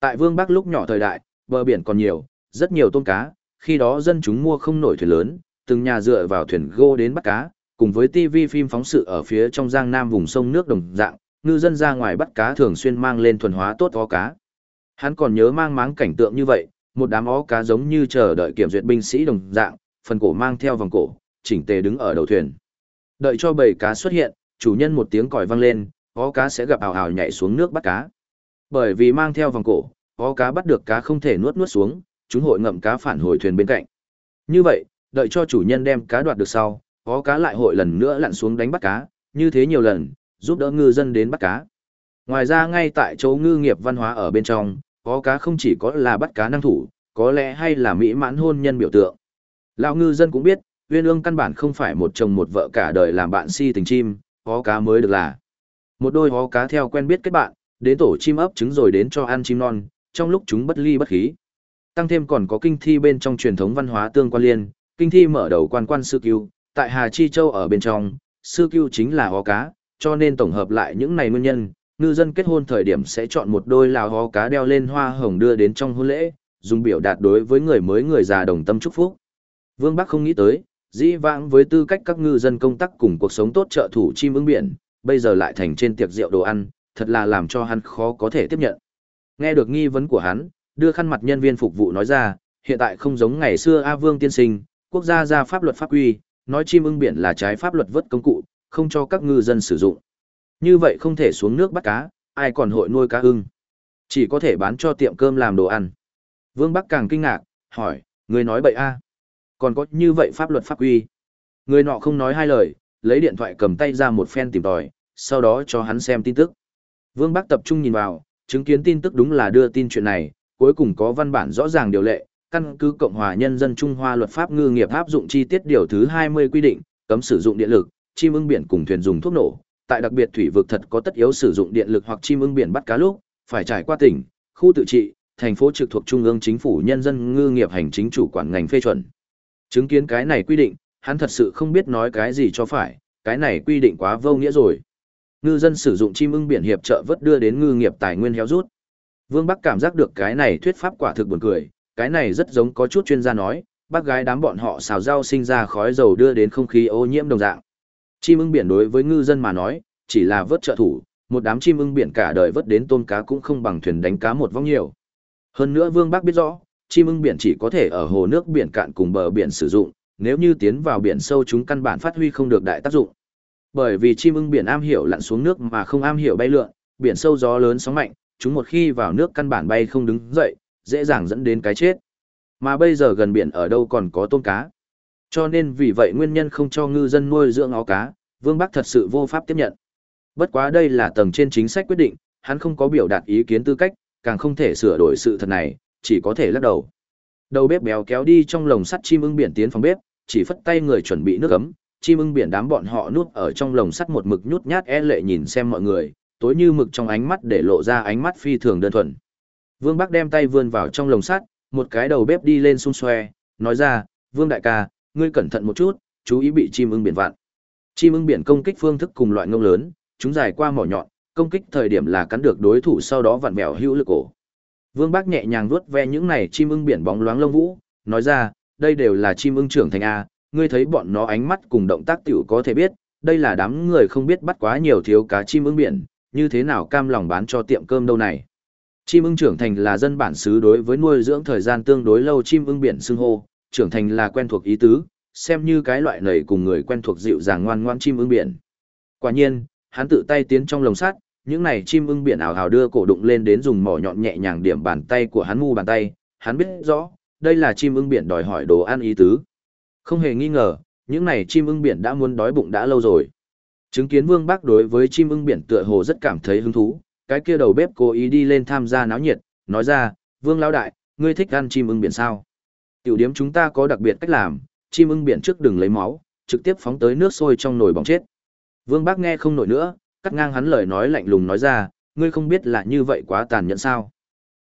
Tại Vương Bắc lúc nhỏ thời đại, bờ biển còn nhiều, rất nhiều tôm cá, khi đó dân chúng mua không nổi thuyền lớn, từng nhà dựa vào thuyền gô đến bắt cá, cùng với TV phim phóng sự ở phía trong giang nam vùng sông nước đồng dạng, ngư dân ra ngoài bắt cá thường xuyên mang lên thuần hóa tốt ó cá. Hắn còn nhớ mang máng cảnh tượng như vậy, một đám ó cá giống như chờ đợi kiểm duyệt binh sĩ đồng dạng, phần cổ mang theo vòng cổ, chỉnh tề đứng ở đầu thuyền. Đợi cho bầy cá xuất hiện, chủ nhân một tiếng còi vang lên, ó cá sẽ gặp ảo ảo nhảy xuống nước bắt cá. Bởi vì mang theo vòng cổ, ó cá bắt được cá không thể nuốt nuốt xuống, chúng hội ngậm cá phản hồi thuyền bên cạnh. Như vậy, đợi cho chủ nhân đem cá đoạt được sau, có cá lại hội lần nữa lặn xuống đánh bắt cá, như thế nhiều lần, giúp đỡ ngư dân đến bắt cá. Ngoài ra ngay tại chỗ ngư nghiệp văn hóa ở bên trong, có cá không chỉ có là bắt cá năng thủ, có lẽ hay là mỹ mãn hôn nhân biểu tượng. Lão ngư dân cũng biết, uyên ương căn bản không phải một chồng một vợ cả đời làm bạn si tình chim, có cá mới được là. Một đôi ó cá theo quen biết kết bạn, đến tổ chim ấp trứng rồi đến cho ăn chim non, trong lúc chúng bất ly bất khí. Tăng thêm còn có kinh thi bên trong truyền thống văn hóa tương quan liên, kinh thi mở đầu quan quan sư cưu, tại Hà Chi Châu ở bên trong, sư cưu chính là ho cá, cho nên tổng hợp lại những này nguyên nhân, ngư dân kết hôn thời điểm sẽ chọn một đôi lào ho cá đeo lên hoa hồng đưa đến trong hôn lễ, dùng biểu đạt đối với người mới người già đồng tâm chúc phúc. Vương Bắc không nghĩ tới, dĩ vãng với tư cách các ngư dân công tác cùng cuộc sống tốt trợ thủ chim ưng biển, bây giờ lại thành trên tiệc rượu đồ ăn, thật là làm cho hắn khó có thể tiếp nhận. Nghe được nghi vấn của hắn, đưa khăn mặt nhân viên phục vụ nói ra, hiện tại không giống ngày xưa A Vương tiên sinh, quốc gia ra pháp luật pháp quy, nói chim ưng biển là trái pháp luật vớt công cụ, không cho các ngư dân sử dụng. Như vậy không thể xuống nước bắt cá, ai còn hội nuôi cá ưng. Chỉ có thể bán cho tiệm cơm làm đồ ăn. Vương Bắc càng kinh ngạc, hỏi, người nói bậy a Còn có như vậy pháp luật pháp quy. Người nọ không nói hai lời, lấy điện thoại cầm tay ra một phen tìm tòi, sau đó cho hắn xem tin tức. Vương Bắc tập trung nhìn vào, chứng kiến tin tức đúng là đưa tin chuyện này, cuối cùng có văn bản rõ ràng điều lệ, căn cứ Cộng hòa Nhân dân Trung Hoa luật pháp ngư nghiệp áp dụng chi tiết điều thứ 20 quy định, cấm sử dụng điện lực, chim ưng biển cùng thuyền dùng thuốc nổ, tại đặc biệt thủy vực thật có tất yếu sử dụng điện lực hoặc chim ưng biển bắt cá lúc, phải trải qua tỉnh, khu tự trị, thành phố trực thuộc trung ương chính phủ nhân dân ngư nghiệp hành chính chủ quản ngành phê chuẩn. Chứng kiến cái này quy định, hắn thật sự không biết nói cái gì cho phải, cái này quy định quá vô nghĩa rồi. Ngư dân sử dụng chim ưng biển hiệp trợ vớt đưa đến ngư nghiệp tài nguyên héo rút. Vương Bắc cảm giác được cái này thuyết pháp quả thực buồn cười, cái này rất giống có chút chuyên gia nói, bác gái đám bọn họ xào rau sinh ra khói dầu đưa đến không khí ô nhiễm đồng dạng. Chim ưng biển đối với ngư dân mà nói, chỉ là vớt trợ thủ, một đám chim ưng biển cả đời vớt đến tôm cá cũng không bằng thuyền đánh cá một vong nhiều. Hơn nữa Vương bác biết rõ, chim ưng biển chỉ có thể ở hồ nước biển cạn cùng bờ biển sử dụng, nếu như tiến vào biển sâu chúng căn bản phát huy không được đại tác dụng. Bởi vì chim ưng biển am hiểu lặn xuống nước mà không am hiểu bay lượn, biển sâu gió lớn sóng mạnh, chúng một khi vào nước căn bản bay không đứng dậy, dễ dàng dẫn đến cái chết. Mà bây giờ gần biển ở đâu còn có tôm cá. Cho nên vì vậy nguyên nhân không cho ngư dân nuôi dưỡng áo cá, Vương Bắc thật sự vô pháp tiếp nhận. Bất quá đây là tầng trên chính sách quyết định, hắn không có biểu đạt ý kiến tư cách, càng không thể sửa đổi sự thật này, chỉ có thể lắc đầu. Đầu bếp béo kéo đi trong lồng sắt chim ưng biển tiến phòng bếp, chỉ phất tay người chuẩn bị nước ấm, chim ưng biển đám bọn họ nuốt ở trong lồng sắt một mực nhút nhát e lệ nhìn xem mọi người, tối như mực trong ánh mắt để lộ ra ánh mắt phi thường đơn thuần. Vương Bắc đem tay vươn vào trong lồng sắt, một cái đầu bếp đi lên xung xoe, nói ra, Vương đại ca, ngươi cẩn thận một chút, chú ý bị chim ưng biển vạn. Chim ưng biển công kích phương thức cùng loại ngông lớn, chúng dài qua mỏ nhọn, công kích thời điểm là cắn được đối thủ sau đó vặn mèo hữu lực cổ. Vương Bắc nhẹ nhàng vuốt ve những này chim ưng biển bóng loáng lông vũ, nói ra, đây đều là chim ưng trưởng thành A, ngươi thấy bọn nó ánh mắt cùng động tác tiểu có thể biết, đây là đám người không biết bắt quá nhiều thiếu cá chim ưng biển, như thế nào cam lòng bán cho tiệm cơm đâu này. Chim ưng trưởng thành là dân bản xứ đối với nuôi dưỡng thời gian tương đối lâu chim ưng biển xưng hô, trưởng thành là quen thuộc ý tứ, xem như cái loại nầy cùng người quen thuộc dịu dàng ngoan ngoan chim ưng biển. Quả nhiên, hắn tự tay tiến trong lồng sắt, những này chim ưng biển ảo hào đưa cổ đụng lên đến dùng mỏ nhọn nhẹ nhàng điểm bàn tay của hắn mu bàn tay, hắn biết rõ, đây là chim ưng biển đòi hỏi đồ ăn ý tứ. Không hề nghi ngờ, những này chim ưng biển đã muốn đói bụng đã lâu rồi. Chứng kiến Vương Bác đối với chim ưng biển tựa hồ rất cảm thấy hứng thú, cái kia đầu bếp cố ý đi lên tham gia náo nhiệt, nói ra, Vương Lão Đại, ngươi thích ăn chim ưng biển sao? Tiểu điếm chúng ta có đặc biệt cách làm, chim ưng biển trước đừng lấy máu, trực tiếp phóng tới nước sôi trong nồi bỏng chết. Vương Bác nghe không nổi nữa, cắt ngang hắn lời nói lạnh lùng nói ra, ngươi không biết là như vậy quá tàn nhẫn sao?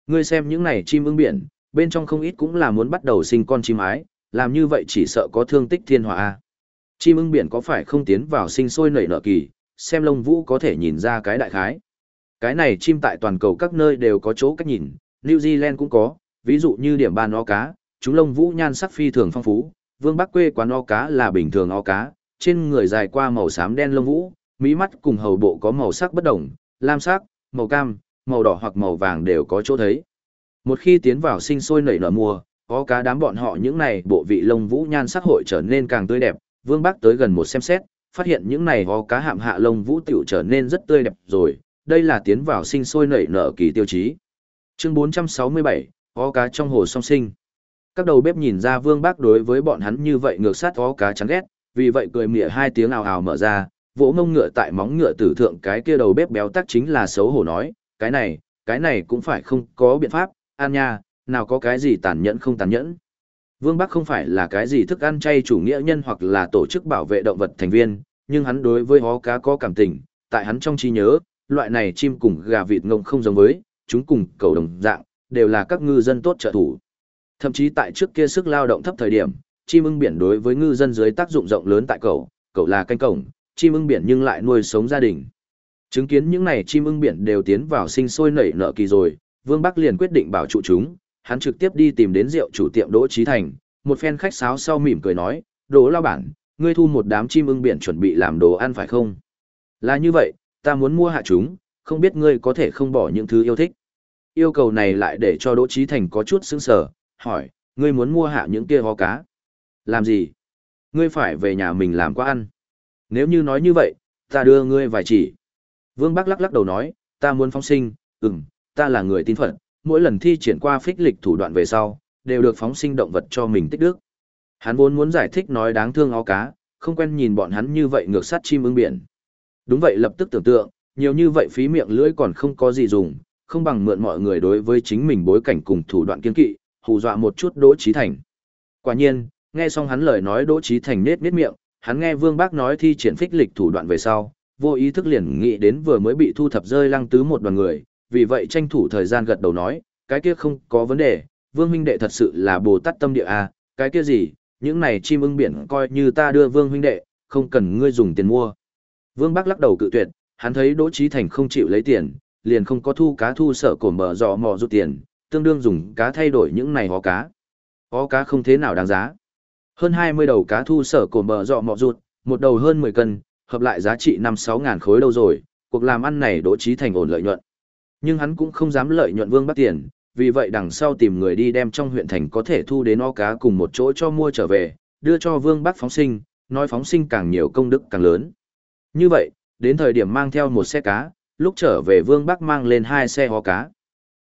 Ngươi xem những này chim ưng biển, bên trong không ít cũng là muốn bắt đầu sinh con chim ái, làm như vậy chỉ sợ có thương tích thiên hỏa. Chim ưng biển có phải không tiến vào sinh sôi nảy nở kỳ, xem lông vũ có thể nhìn ra cái đại khái. Cái này chim tại toàn cầu các nơi đều có chỗ cách nhìn, New Zealand cũng có, ví dụ như điểm ban o cá, chúng lông vũ nhan sắc phi thường phong phú, vương bắc quê quán o cá là bình thường o cá, trên người dài qua màu xám đen lông vũ, mí mắt cùng hầu bộ có màu sắc bất đồng, lam sắc, màu cam, màu đỏ hoặc màu vàng đều có chỗ thấy. Một khi tiến vào sinh sôi nảy nở mùa, có cá đám bọn họ những này bộ vị lông vũ nhan sắc hội trở nên càng tươi đẹp, Vương Bắc tới gần một xem xét, phát hiện những này ho cá hạm hạ lông vũ tiểu trở nên rất tươi đẹp rồi, đây là tiến vào sinh sôi nảy nở kỳ tiêu chí. Chương 467, có cá trong hồ song sinh. Các đầu bếp nhìn ra Vương bác đối với bọn hắn như vậy ngược sát có cá chán ghét, vì vậy cười mỉa hai tiếng ào ào mở ra, vỗ mông ngựa tại móng ngựa tử thượng cái kia đầu bếp béo tắc chính là xấu hổ nói, cái này, cái này cũng phải không có biện pháp, an nha, nào có cái gì tàn nhẫn không tàn nhẫn. Vương Bắc không phải là cái gì thức ăn chay chủ nghĩa nhân hoặc là tổ chức bảo vệ động vật thành viên, nhưng hắn đối với hó cá có cảm tình, tại hắn trong trí nhớ, loại này chim cùng gà vịt ngông không giống với, chúng cùng cầu đồng dạng, đều là các ngư dân tốt trợ thủ. Thậm chí tại trước kia sức lao động thấp thời điểm, chim ưng biển đối với ngư dân dưới tác dụng rộng lớn tại cầu, cầu là canh cổng, chim ưng biển nhưng lại nuôi sống gia đình. Chứng kiến những này chim ưng biển đều tiến vào sinh sôi nảy nở kỳ rồi, Vương Bắc liền quyết định bảo trụ chúng, hắn trực tiếp đi tìm đến rượu chủ tiệm Đỗ Trí Thành, một phen khách sáo sau mỉm cười nói, Đỗ lao bản, ngươi thu một đám chim ưng biển chuẩn bị làm đồ ăn phải không? Là như vậy, ta muốn mua hạ chúng, không biết ngươi có thể không bỏ những thứ yêu thích. Yêu cầu này lại để cho Đỗ Trí Thành có chút sững sờ, hỏi, ngươi muốn mua hạ những kia ho cá? Làm gì? Ngươi phải về nhà mình làm qua ăn. Nếu như nói như vậy, ta đưa ngươi vài chỉ. Vương Bắc lắc lắc đầu nói, ta muốn phóng sinh, ừm, ta là người tin phận, mỗi lần thi triển qua phích lịch thủ đoạn về sau, đều được phóng sinh động vật cho mình tích đức. Hắn vốn muốn giải thích nói đáng thương ó cá, không quen nhìn bọn hắn như vậy ngược sát chim ưng biển. Đúng vậy lập tức tưởng tượng, nhiều như vậy phí miệng lưỡi còn không có gì dùng, không bằng mượn mọi người đối với chính mình bối cảnh cùng thủ đoạn kiên kỵ, hù dọa một chút Đỗ Chí Thành. Quả nhiên, nghe xong hắn lời nói Đỗ Chí Thành nết nết miệng, hắn nghe Vương Bác nói thi triển phích lịch thủ đoạn về sau, vô ý thức liền nghĩ đến vừa mới bị thu thập rơi lăng tứ một đoàn người, vì vậy tranh thủ thời gian gật đầu nói, cái kia không có vấn đề, Vương huynh đệ thật sự là Bồ Tát tâm địa a, à, cái kia gì, những này chim ưng biển coi như ta đưa Vương huynh đệ, không cần ngươi dùng tiền mua. Vương Bác lắc đầu cự tuyệt, hắn thấy Đỗ Chí Thành không chịu lấy tiền, liền không có thu cá thu sở cổ mở dọ mò rút tiền, tương đương dùng cá thay đổi những này hó cá. Hó cá không thế nào đáng giá. Hơn 20 đầu cá thu sở cổ mở dọ mò rút, một đầu hơn 10 cân, hợp lại giá trị 5-6 ngàn khối đâu rồi, cuộc làm ăn này Đỗ Chí Thành ổn lợi nhuận. Nhưng hắn cũng không dám lợi nhuận Vương Bắc tiền, vì vậy đằng sau tìm người đi đem trong huyện thành có thể thu đến o cá cùng một chỗ cho mua trở về, đưa cho Vương Bác phóng sinh, nói phóng sinh càng nhiều công đức càng lớn. Như vậy, đến thời điểm mang theo một xe cá, lúc trở về Vương Bắc mang lên hai xe hó cá.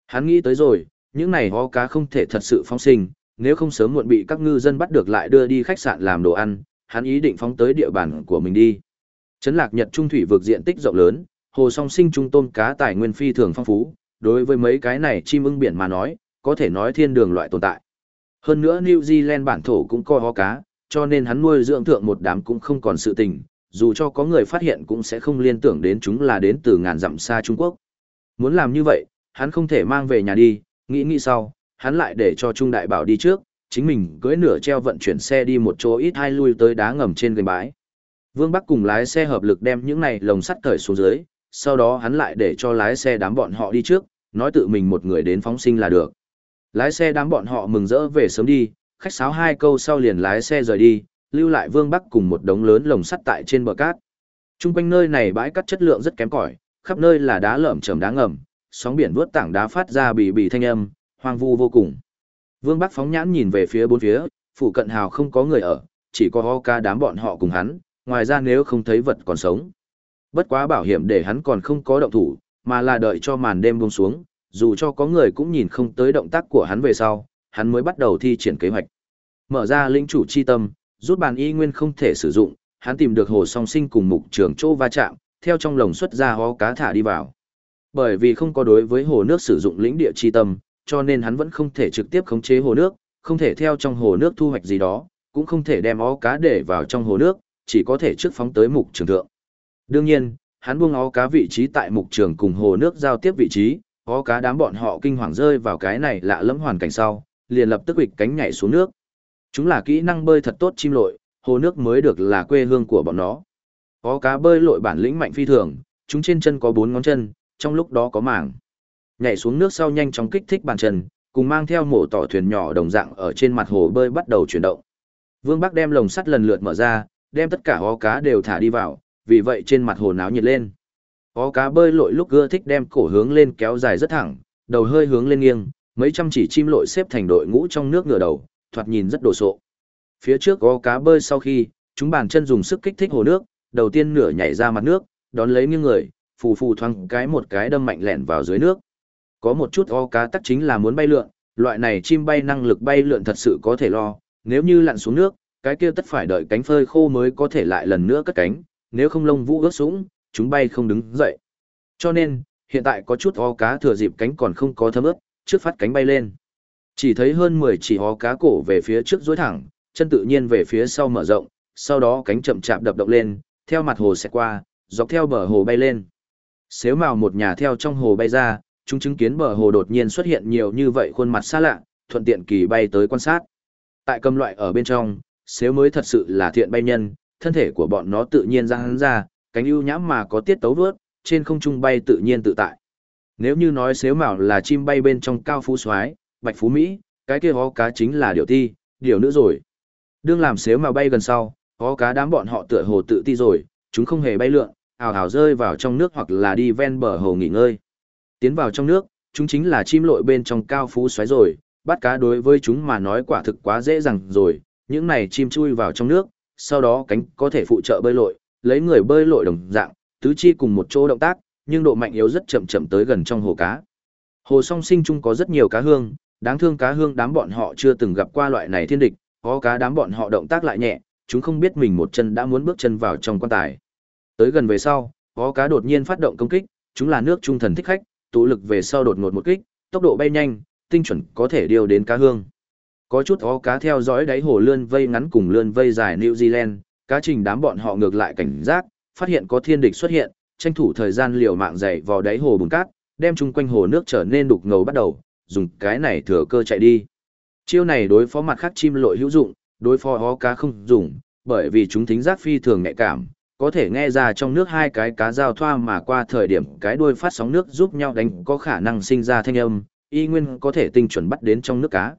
Hắn nghĩ tới rồi, những này hó cá không thể thật sự phóng sinh, nếu không sớm muộn bị các ngư dân bắt được lại đưa đi khách sạn làm đồ ăn, hắn ý định phóng tới địa bàn của mình đi. Trấn Lạc Nhật Trung thủy vực diện tích rộng lớn, hồ song sinh trung tôm cá tài nguyên phi thường phong phú, đối với mấy cái này chim ưng biển mà nói, có thể nói thiên đường loại tồn tại. Hơn nữa New Zealand bản thổ cũng coi hó cá, cho nên hắn nuôi dưỡng thượng một đám cũng không còn sự tình, dù cho có người phát hiện cũng sẽ không liên tưởng đến chúng là đến từ ngàn dặm xa Trung Quốc. Muốn làm như vậy, hắn không thể mang về nhà đi, nghĩ nghĩ sau, hắn lại để cho Trung Đại Bảo đi trước, chính mình cưỡi nửa treo vận chuyển xe đi một chỗ ít hai lui tới đá ngầm trên gành bãi. Vương Bắc cùng lái xe hợp lực đem những này lồng sắt cởi xuống dưới, sau đó hắn lại để cho lái xe đám bọn họ đi trước, nói tự mình một người đến phóng sinh là được. Lái xe đám bọn họ mừng rỡ về sớm đi, khách sáo hai câu sau liền lái xe rời đi, lưu lại Vương Bắc cùng một đống lớn lồng sắt tại trên bờ cát. Trung quanh nơi này bãi cát chất lượng rất kém cỏi, khắp nơi là đá lởm chởm đá ngầm, sóng biển vút tảng đá phát ra bì bì thanh âm, hoang vu vô cùng. Vương Bắc phóng nhãn nhìn về phía bốn phía, phụ cận hào không có người ở, chỉ có ho ca đám bọn họ cùng hắn, ngoài ra nếu không thấy vật còn sống. Bất quá bảo hiểm để hắn còn không có động thủ, mà là đợi cho màn đêm buông xuống, dù cho có người cũng nhìn không tới động tác của hắn về sau, hắn mới bắt đầu thi triển kế hoạch. Mở ra linh chủ chi tâm, rút bàn y nguyên không thể sử dụng, hắn tìm được hồ song sinh cùng mục trường chỗ va chạm, theo trong lồng xuất ra hó cá thả đi vào. Bởi vì không có đối với hồ nước sử dụng lĩnh địa chi tâm, cho nên hắn vẫn không thể trực tiếp khống chế hồ nước, không thể theo trong hồ nước thu hoạch gì đó, cũng không thể đem ó cá để vào trong hồ nước, chỉ có thể trước phóng tới mục trường thượng. Đương nhiên, hắn buông ó cá vị trí tại mục trường cùng hồ nước giao tiếp vị trí, ó cá đám bọn họ kinh hoàng rơi vào cái này lạ lẫm hoàn cảnh sau, liền lập tức quịch cánh nhảy xuống nước. Chúng là kỹ năng bơi thật tốt chim lội, hồ nước mới được là quê hương của bọn nó. Có cá bơi lội bản lĩnh mạnh phi thường, chúng trên chân có bốn ngón chân, trong lúc đó có mảng. Nhảy xuống nước sau nhanh chóng kích thích bàn chân, cùng mang theo mổ tỏ thuyền nhỏ đồng dạng ở trên mặt hồ bơi bắt đầu chuyển động. Vương Bắc đem lồng sắt lần lượt mở ra, đem tất cả ó cá đều thả đi vào, vì vậy trên mặt hồ náo nhiệt lên. Ó cá bơi lội lúc gưa thích đem cổ hướng lên kéo dài rất thẳng, đầu hơi hướng lên nghiêng, mấy trăm chỉ chim lội xếp thành đội ngũ trong nước ngửa đầu, thoạt nhìn rất đồ sộ. Phía trước có cá bơi sau khi, chúng bàn chân dùng sức kích thích hồ nước, đầu tiên nửa nhảy ra mặt nước, đón lấy nghiêng người, phù phù thoáng cái một cái đâm mạnh lẹn vào dưới nước. Có một chút o cá tắc chính là muốn bay lượn, loại này chim bay năng lực bay lượn thật sự có thể lo, nếu như lặn xuống nước, cái kia tất phải đợi cánh phơi khô mới có thể lại lần nữa cất cánh, nếu không lông vũ ướt sũng, chúng bay không đứng dậy. Cho nên, hiện tại có chút o cá thừa dịp cánh còn không có thấm ướt, trước phát cánh bay lên. Chỉ thấy hơn 10 chỉ hó cá cổ về phía trước dối thẳng, chân tự nhiên về phía sau mở rộng, sau đó cánh chậm chạp đập động lên, theo mặt hồ sẽ qua, dọc theo bờ hồ bay lên. Xếu mào một nhà theo trong hồ bay ra, chúng chứng kiến bờ hồ đột nhiên xuất hiện nhiều như vậy khuôn mặt xa lạ, thuận tiện kỳ bay tới quan sát. Tại cầm loại ở bên trong, xếu mới thật sự là thiện bay nhân, thân thể của bọn nó tự nhiên ra hắn ra, cánh ưu nhãm mà có tiết tấu vớt, trên không trung bay tự nhiên tự tại. Nếu như nói xếu mào là chim bay bên trong cao phú soái bạch phú Mỹ, cái kia hó cá chính là điều ti, điều nữ rồi. Đương làm xếu mà bay gần sau, hó cá đám bọn họ tựa hồ tự ti rồi, chúng không hề bay lượn, ào ào rơi vào trong nước hoặc là đi ven bờ hồ nghỉ ngơi. Tiến vào trong nước, chúng chính là chim lội bên trong cao phú xoáy rồi, bắt cá đối với chúng mà nói quả thực quá dễ dàng rồi, những này chim chui vào trong nước, sau đó cánh có thể phụ trợ bơi lội, lấy người bơi lội đồng dạng, tứ chi cùng một chỗ động tác, nhưng độ mạnh yếu rất chậm chậm tới gần trong hồ cá. Hồ song sinh chung có rất nhiều cá hương, đáng thương cá hương đám bọn họ chưa từng gặp qua loại này thiên địch, có cá đám bọn họ động tác lại nhẹ, chúng không biết mình một chân đã muốn bước chân vào trong quan tài. Tới gần về sau, có cá đột nhiên phát động công kích, chúng là nước trung thần thích khách, tụ lực về sau đột ngột một kích, tốc độ bay nhanh, tinh chuẩn có thể điều đến cá hương. Có chút có cá theo dõi đáy hồ lươn vây ngắn cùng lươn vây dài New Zealand, cá trình đám bọn họ ngược lại cảnh giác, phát hiện có thiên địch xuất hiện, tranh thủ thời gian liều mạng dày vào đáy hồ bùn cát, đem chung quanh hồ nước trở nên đục ngầu bắt đầu, dùng cái này thừa cơ chạy đi. Chiêu này đối phó mặt khác chim lội hữu dụng, đối phó hó cá không dùng, bởi vì chúng thính giác phi thường nhạy cảm, có thể nghe ra trong nước hai cái cá giao thoa mà qua thời điểm cái đuôi phát sóng nước giúp nhau đánh có khả năng sinh ra thanh âm, y nguyên có thể tinh chuẩn bắt đến trong nước cá.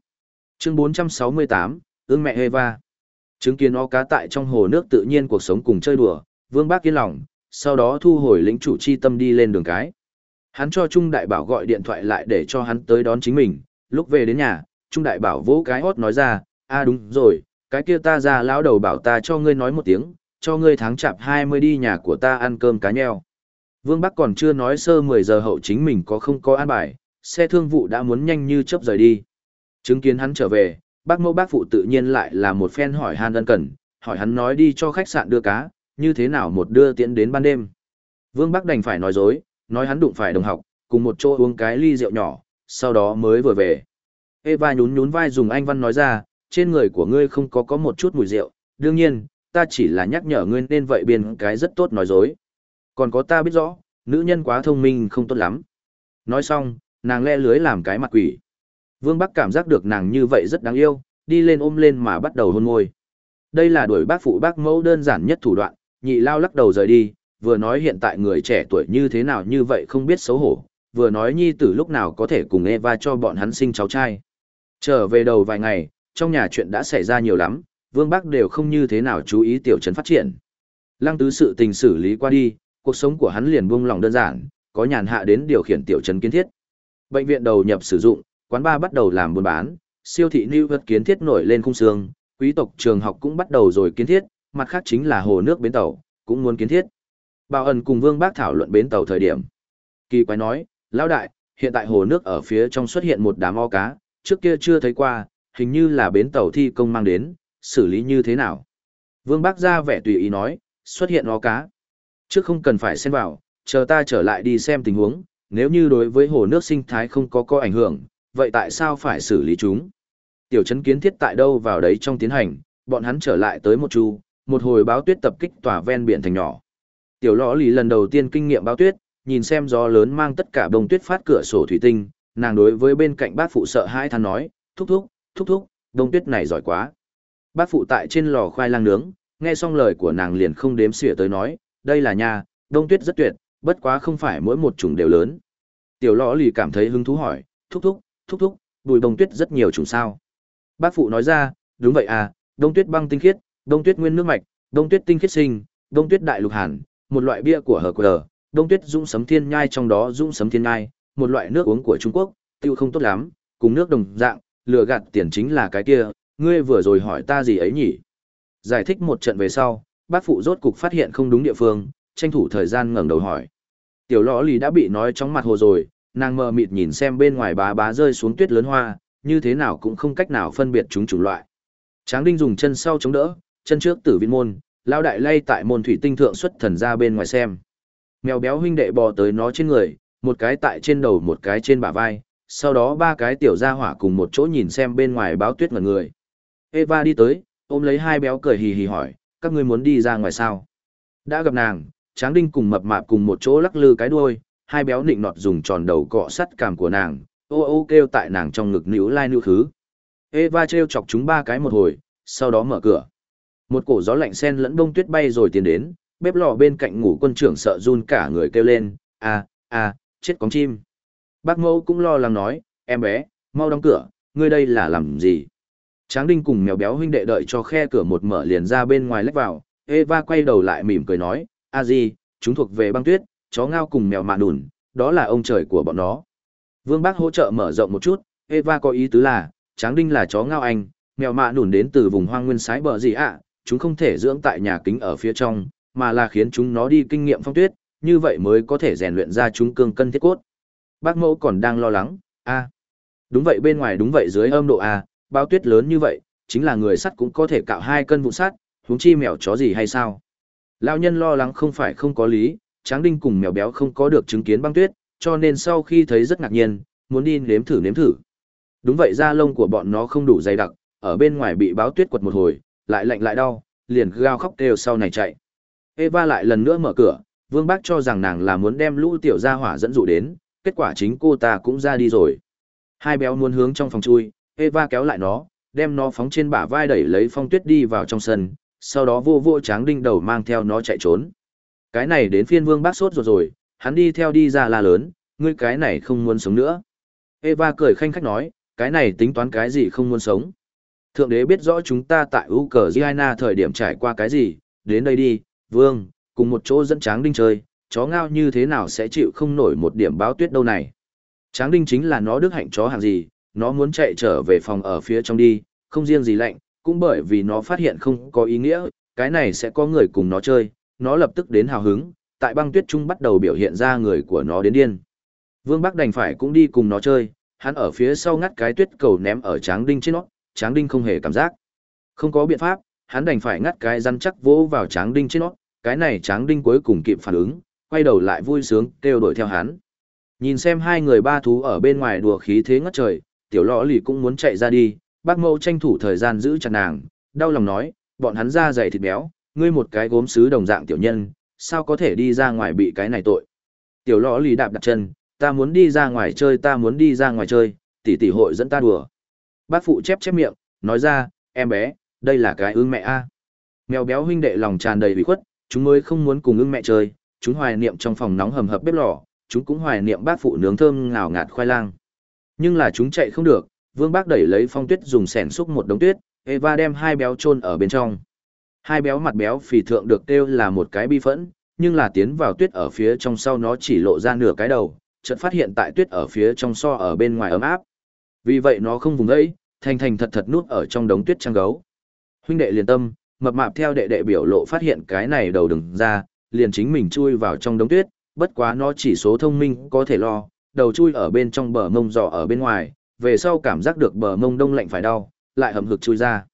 Chương 468, ương mẹ Eva. Chứng kiến ó cá tại trong hồ nước tự nhiên cuộc sống cùng chơi đùa, Vương Bác yên lòng, sau đó thu hồi lĩnh chủ chi tâm đi lên đường cái. Hắn cho Trung Đại Bảo gọi điện thoại lại để cho hắn tới đón chính mình, lúc về đến nhà, Trung Đại Bảo vỗ cái hót nói ra, a đúng rồi, cái kia ta ra lão đầu bảo ta cho ngươi nói một tiếng, cho ngươi tháng chạp 20 đi nhà của ta ăn cơm cá nheo. Vương Bắc còn chưa nói sơ 10 giờ hậu chính mình có không có an bài, xe thương vụ đã muốn nhanh như chớp rời đi. Chứng kiến hắn trở về, bác mẫu bác phụ tự nhiên lại là một phen hỏi han ân cần, hỏi hắn nói đi cho khách sạn đưa cá, như thế nào một đưa tiễn đến ban đêm. Vương Bắc đành phải nói dối, nói hắn đụng phải đồng học, cùng một chỗ uống cái ly rượu nhỏ, sau đó mới vừa về. Eva nhún nhún vai dùng anh văn nói ra, trên người của ngươi không có có một chút mùi rượu, đương nhiên, ta chỉ là nhắc nhở ngươi nên vậy biên cái rất tốt nói dối. Còn có ta biết rõ, nữ nhân quá thông minh không tốt lắm. Nói xong, nàng le lưới làm cái mặt quỷ. Vương Bắc cảm giác được nàng như vậy rất đáng yêu, đi lên ôm lên mà bắt đầu hôn môi. Đây là đuổi bác phụ bác mẫu đơn giản nhất thủ đoạn, nhị lao lắc đầu rời đi, vừa nói hiện tại người trẻ tuổi như thế nào như vậy không biết xấu hổ, vừa nói nhi tử lúc nào có thể cùng Eva cho bọn hắn sinh cháu trai. Trở về đầu vài ngày, trong nhà chuyện đã xảy ra nhiều lắm, Vương Bắc đều không như thế nào chú ý tiểu trấn phát triển. Lăng tứ sự tình xử lý qua đi, cuộc sống của hắn liền buông lòng đơn giản, có nhàn hạ đến điều khiển tiểu trấn kiến thiết. Bệnh viện đầu nhập sử dụng, quán bar bắt đầu làm buôn bán, siêu thị New York kiến thiết nổi lên khung xương, quý tộc trường học cũng bắt đầu rồi kiến thiết, mặt khác chính là hồ nước bến tàu, cũng muốn kiến thiết. Bảo ẩn cùng Vương Bác thảo luận bến tàu thời điểm. Kỳ quái nói, lão đại, hiện tại hồ nước ở phía trong xuất hiện một đám o cá, trước kia chưa thấy qua, hình như là bến tàu thi công mang đến, xử lý như thế nào. Vương Bác ra vẻ tùy ý nói, xuất hiện o cá. Trước không cần phải xem vào, chờ ta trở lại đi xem tình huống, nếu như đối với hồ nước sinh thái không có có ảnh hưởng, vậy tại sao phải xử lý chúng? Tiểu trấn kiến thiết tại đâu vào đấy trong tiến hành, bọn hắn trở lại tới một chu, một hồi báo tuyết tập kích tòa ven biển thành nhỏ. Tiểu lõ lì lần đầu tiên kinh nghiệm báo tuyết, nhìn xem gió lớn mang tất cả bông tuyết phát cửa sổ thủy tinh, nàng đối với bên cạnh bác phụ sợ hai than nói, thúc thúc, thúc thúc, bông tuyết này giỏi quá. Bác phụ tại trên lò khoai lang nướng, nghe xong lời của nàng liền không đếm xỉa tới nói, đây là nhà, đông tuyết rất tuyệt, bất quá không phải mỗi một chủng đều lớn. Tiểu lõ lì cảm thấy hứng thú hỏi, thúc thúc, thúc thúc, bùi đông tuyết rất nhiều chủng sao. Bác phụ nói ra, đúng vậy à, đông tuyết băng tinh khiết, đông tuyết nguyên nước mạch, đông tuyết tinh khiết sinh, đông tuyết đại lục hàn, một loại bia của hờ quờ, đông tuyết dũng sấm thiên nhai trong đó dũng sấm thiên nhai, một loại nước uống của Trung Quốc, tiêu không tốt lắm, cùng nước đồng dạng, lừa gạt tiền chính là cái kia, ngươi vừa rồi hỏi ta gì ấy nhỉ? Giải thích một trận về sau, bác phụ rốt cục phát hiện không đúng địa phương, tranh thủ thời gian ngẩng đầu hỏi. Tiểu lõ lì đã bị nói trong mặt hồ rồi, nàng mờ mịt nhìn xem bên ngoài bá bá rơi xuống tuyết lớn hoa, như thế nào cũng không cách nào phân biệt chúng chủng loại. Tráng Đinh dùng chân sau chống đỡ, chân trước tử viên môn, lao đại lay tại môn thủy tinh thượng xuất thần ra bên ngoài xem. Mèo béo huynh đệ bò tới nó trên người, một cái tại trên đầu một cái trên bả vai, sau đó ba cái tiểu gia hỏa cùng một chỗ nhìn xem bên ngoài báo tuyết ngẩn người. Eva đi tới, ôm lấy hai béo cười hì hì hỏi, các ngươi muốn đi ra ngoài sao? Đã gặp nàng, Tráng Đinh cùng mập mạp cùng một chỗ lắc lư cái đuôi, hai béo nịnh nọt dùng tròn đầu cọ sắt cảm của nàng, ô ô kêu tại nàng trong ngực níu lai níu thứ. Eva treo chọc chúng ba cái một hồi, sau đó mở cửa. Một cổ gió lạnh sen lẫn bông tuyết bay rồi tiến đến, bếp lò bên cạnh ngủ quân trưởng sợ run cả người kêu lên, a a chết con chim. Bác mẫu cũng lo lắng nói, em bé, mau đóng cửa, ngươi đây là làm gì? Tráng đinh cùng mèo béo huynh đệ đợi cho khe cửa một mở liền ra bên ngoài lách vào, Eva quay đầu lại mỉm cười nói, a gì, chúng thuộc về băng tuyết, chó ngao cùng mèo mạ đùn, đó là ông trời của bọn nó. Vương bác hỗ trợ mở rộng một chút, Eva có ý tứ là, Tráng đinh là chó ngao anh, mèo mạ đùn đến từ vùng hoang nguyên sái bờ gì ạ, chúng không thể dưỡng tại nhà kính ở phía trong, mà là khiến chúng nó đi kinh nghiệm phong tuyết, như vậy mới có thể rèn luyện ra chúng cương cân thiết cốt. Bác mẫu còn đang lo lắng, a đúng vậy bên ngoài đúng vậy dưới âm độ a bao tuyết lớn như vậy, chính là người sắt cũng có thể cạo hai cân vụ sắt, huống chi mèo chó gì hay sao? Lão nhân lo lắng không phải không có lý, Tráng Đinh cùng mèo béo không có được chứng kiến băng tuyết, cho nên sau khi thấy rất ngạc nhiên, muốn đi nếm thử nếm thử. Đúng vậy da lông của bọn nó không đủ dày đặc, ở bên ngoài bị báo tuyết quật một hồi, lại lạnh lại đau, liền gào khóc kêu sau này chạy. Eva lại lần nữa mở cửa, Vương Bác cho rằng nàng là muốn đem lũ tiểu gia hỏa dẫn dụ đến, kết quả chính cô ta cũng ra đi rồi. Hai béo muốn hướng trong phòng chui, Eva kéo lại nó, đem nó phóng trên bả vai đẩy lấy phong tuyết đi vào trong sân, sau đó vô vô tráng đinh đầu mang theo nó chạy trốn. Cái này đến phiên vương bác sốt rồi rồi, hắn đi theo đi ra la lớn, ngươi cái này không muốn sống nữa. Eva cười khanh khách nói, cái này tính toán cái gì không muốn sống. Thượng đế biết rõ chúng ta tại Ukraine thời điểm trải qua cái gì, đến đây đi, vương, cùng một chỗ dẫn tráng đinh chơi, chó ngao như thế nào sẽ chịu không nổi một điểm báo tuyết đâu này. Tráng đinh chính là nó đức hạnh chó hàng gì, nó muốn chạy trở về phòng ở phía trong đi, không riêng gì lạnh, cũng bởi vì nó phát hiện không có ý nghĩa, cái này sẽ có người cùng nó chơi, nó lập tức đến hào hứng, tại băng tuyết trung bắt đầu biểu hiện ra người của nó đến điên. Vương Bắc đành phải cũng đi cùng nó chơi, hắn ở phía sau ngắt cái tuyết cầu ném ở tráng đinh trên nó, tráng đinh không hề cảm giác. Không có biện pháp, hắn đành phải ngắt cái răn chắc vỗ vào tráng đinh trên nó, cái này tráng đinh cuối cùng kịp phản ứng, quay đầu lại vui sướng, kêu đuổi theo hắn. Nhìn xem hai người ba thú ở bên ngoài đùa khí thế ngất trời, tiểu lọ lì cũng muốn chạy ra đi, bác mẫu tranh thủ thời gian giữ chặt nàng, đau lòng nói, bọn hắn da dày thịt béo, ngươi một cái gốm sứ đồng dạng tiểu nhân, sao có thể đi ra ngoài bị cái này tội. Tiểu lọ lì đạp đặt chân, ta muốn đi ra ngoài chơi ta muốn đi ra ngoài chơi, tỷ tỷ hội dẫn ta đùa. Bác phụ chép chép miệng, nói ra, em bé, đây là cái ưng mẹ a. Mèo béo huynh đệ lòng tràn đầy bị khuất, chúng mới không muốn cùng ưng mẹ chơi, chúng hoài niệm trong phòng nóng hầm hập bếp lò, chúng cũng hoài niệm bác phụ nướng thơm ngào ngạt khoai lang. Nhưng là chúng chạy không được, Vương Bác đẩy lấy phong tuyết dùng sẻn xúc một đống tuyết, Eva đem hai béo chôn ở bên trong. Hai béo mặt béo phì thượng được kêu là một cái bi phẫn, nhưng là tiến vào tuyết ở phía trong sau nó chỉ lộ ra nửa cái đầu, chợt phát hiện tại tuyết ở phía trong so ở bên ngoài ấm áp. Vì vậy nó không vùng ấy, thành thành thật thật nút ở trong đống tuyết trăng gấu. Huynh đệ liền tâm, mập mạp theo đệ đệ biểu lộ phát hiện cái này đầu đừng ra, liền chính mình chui vào trong đống tuyết, bất quá nó chỉ số thông minh có thể lo, đầu chui ở bên trong bờ mông giò ở bên ngoài, về sau cảm giác được bờ mông đông lạnh phải đau, lại hầm hực chui ra.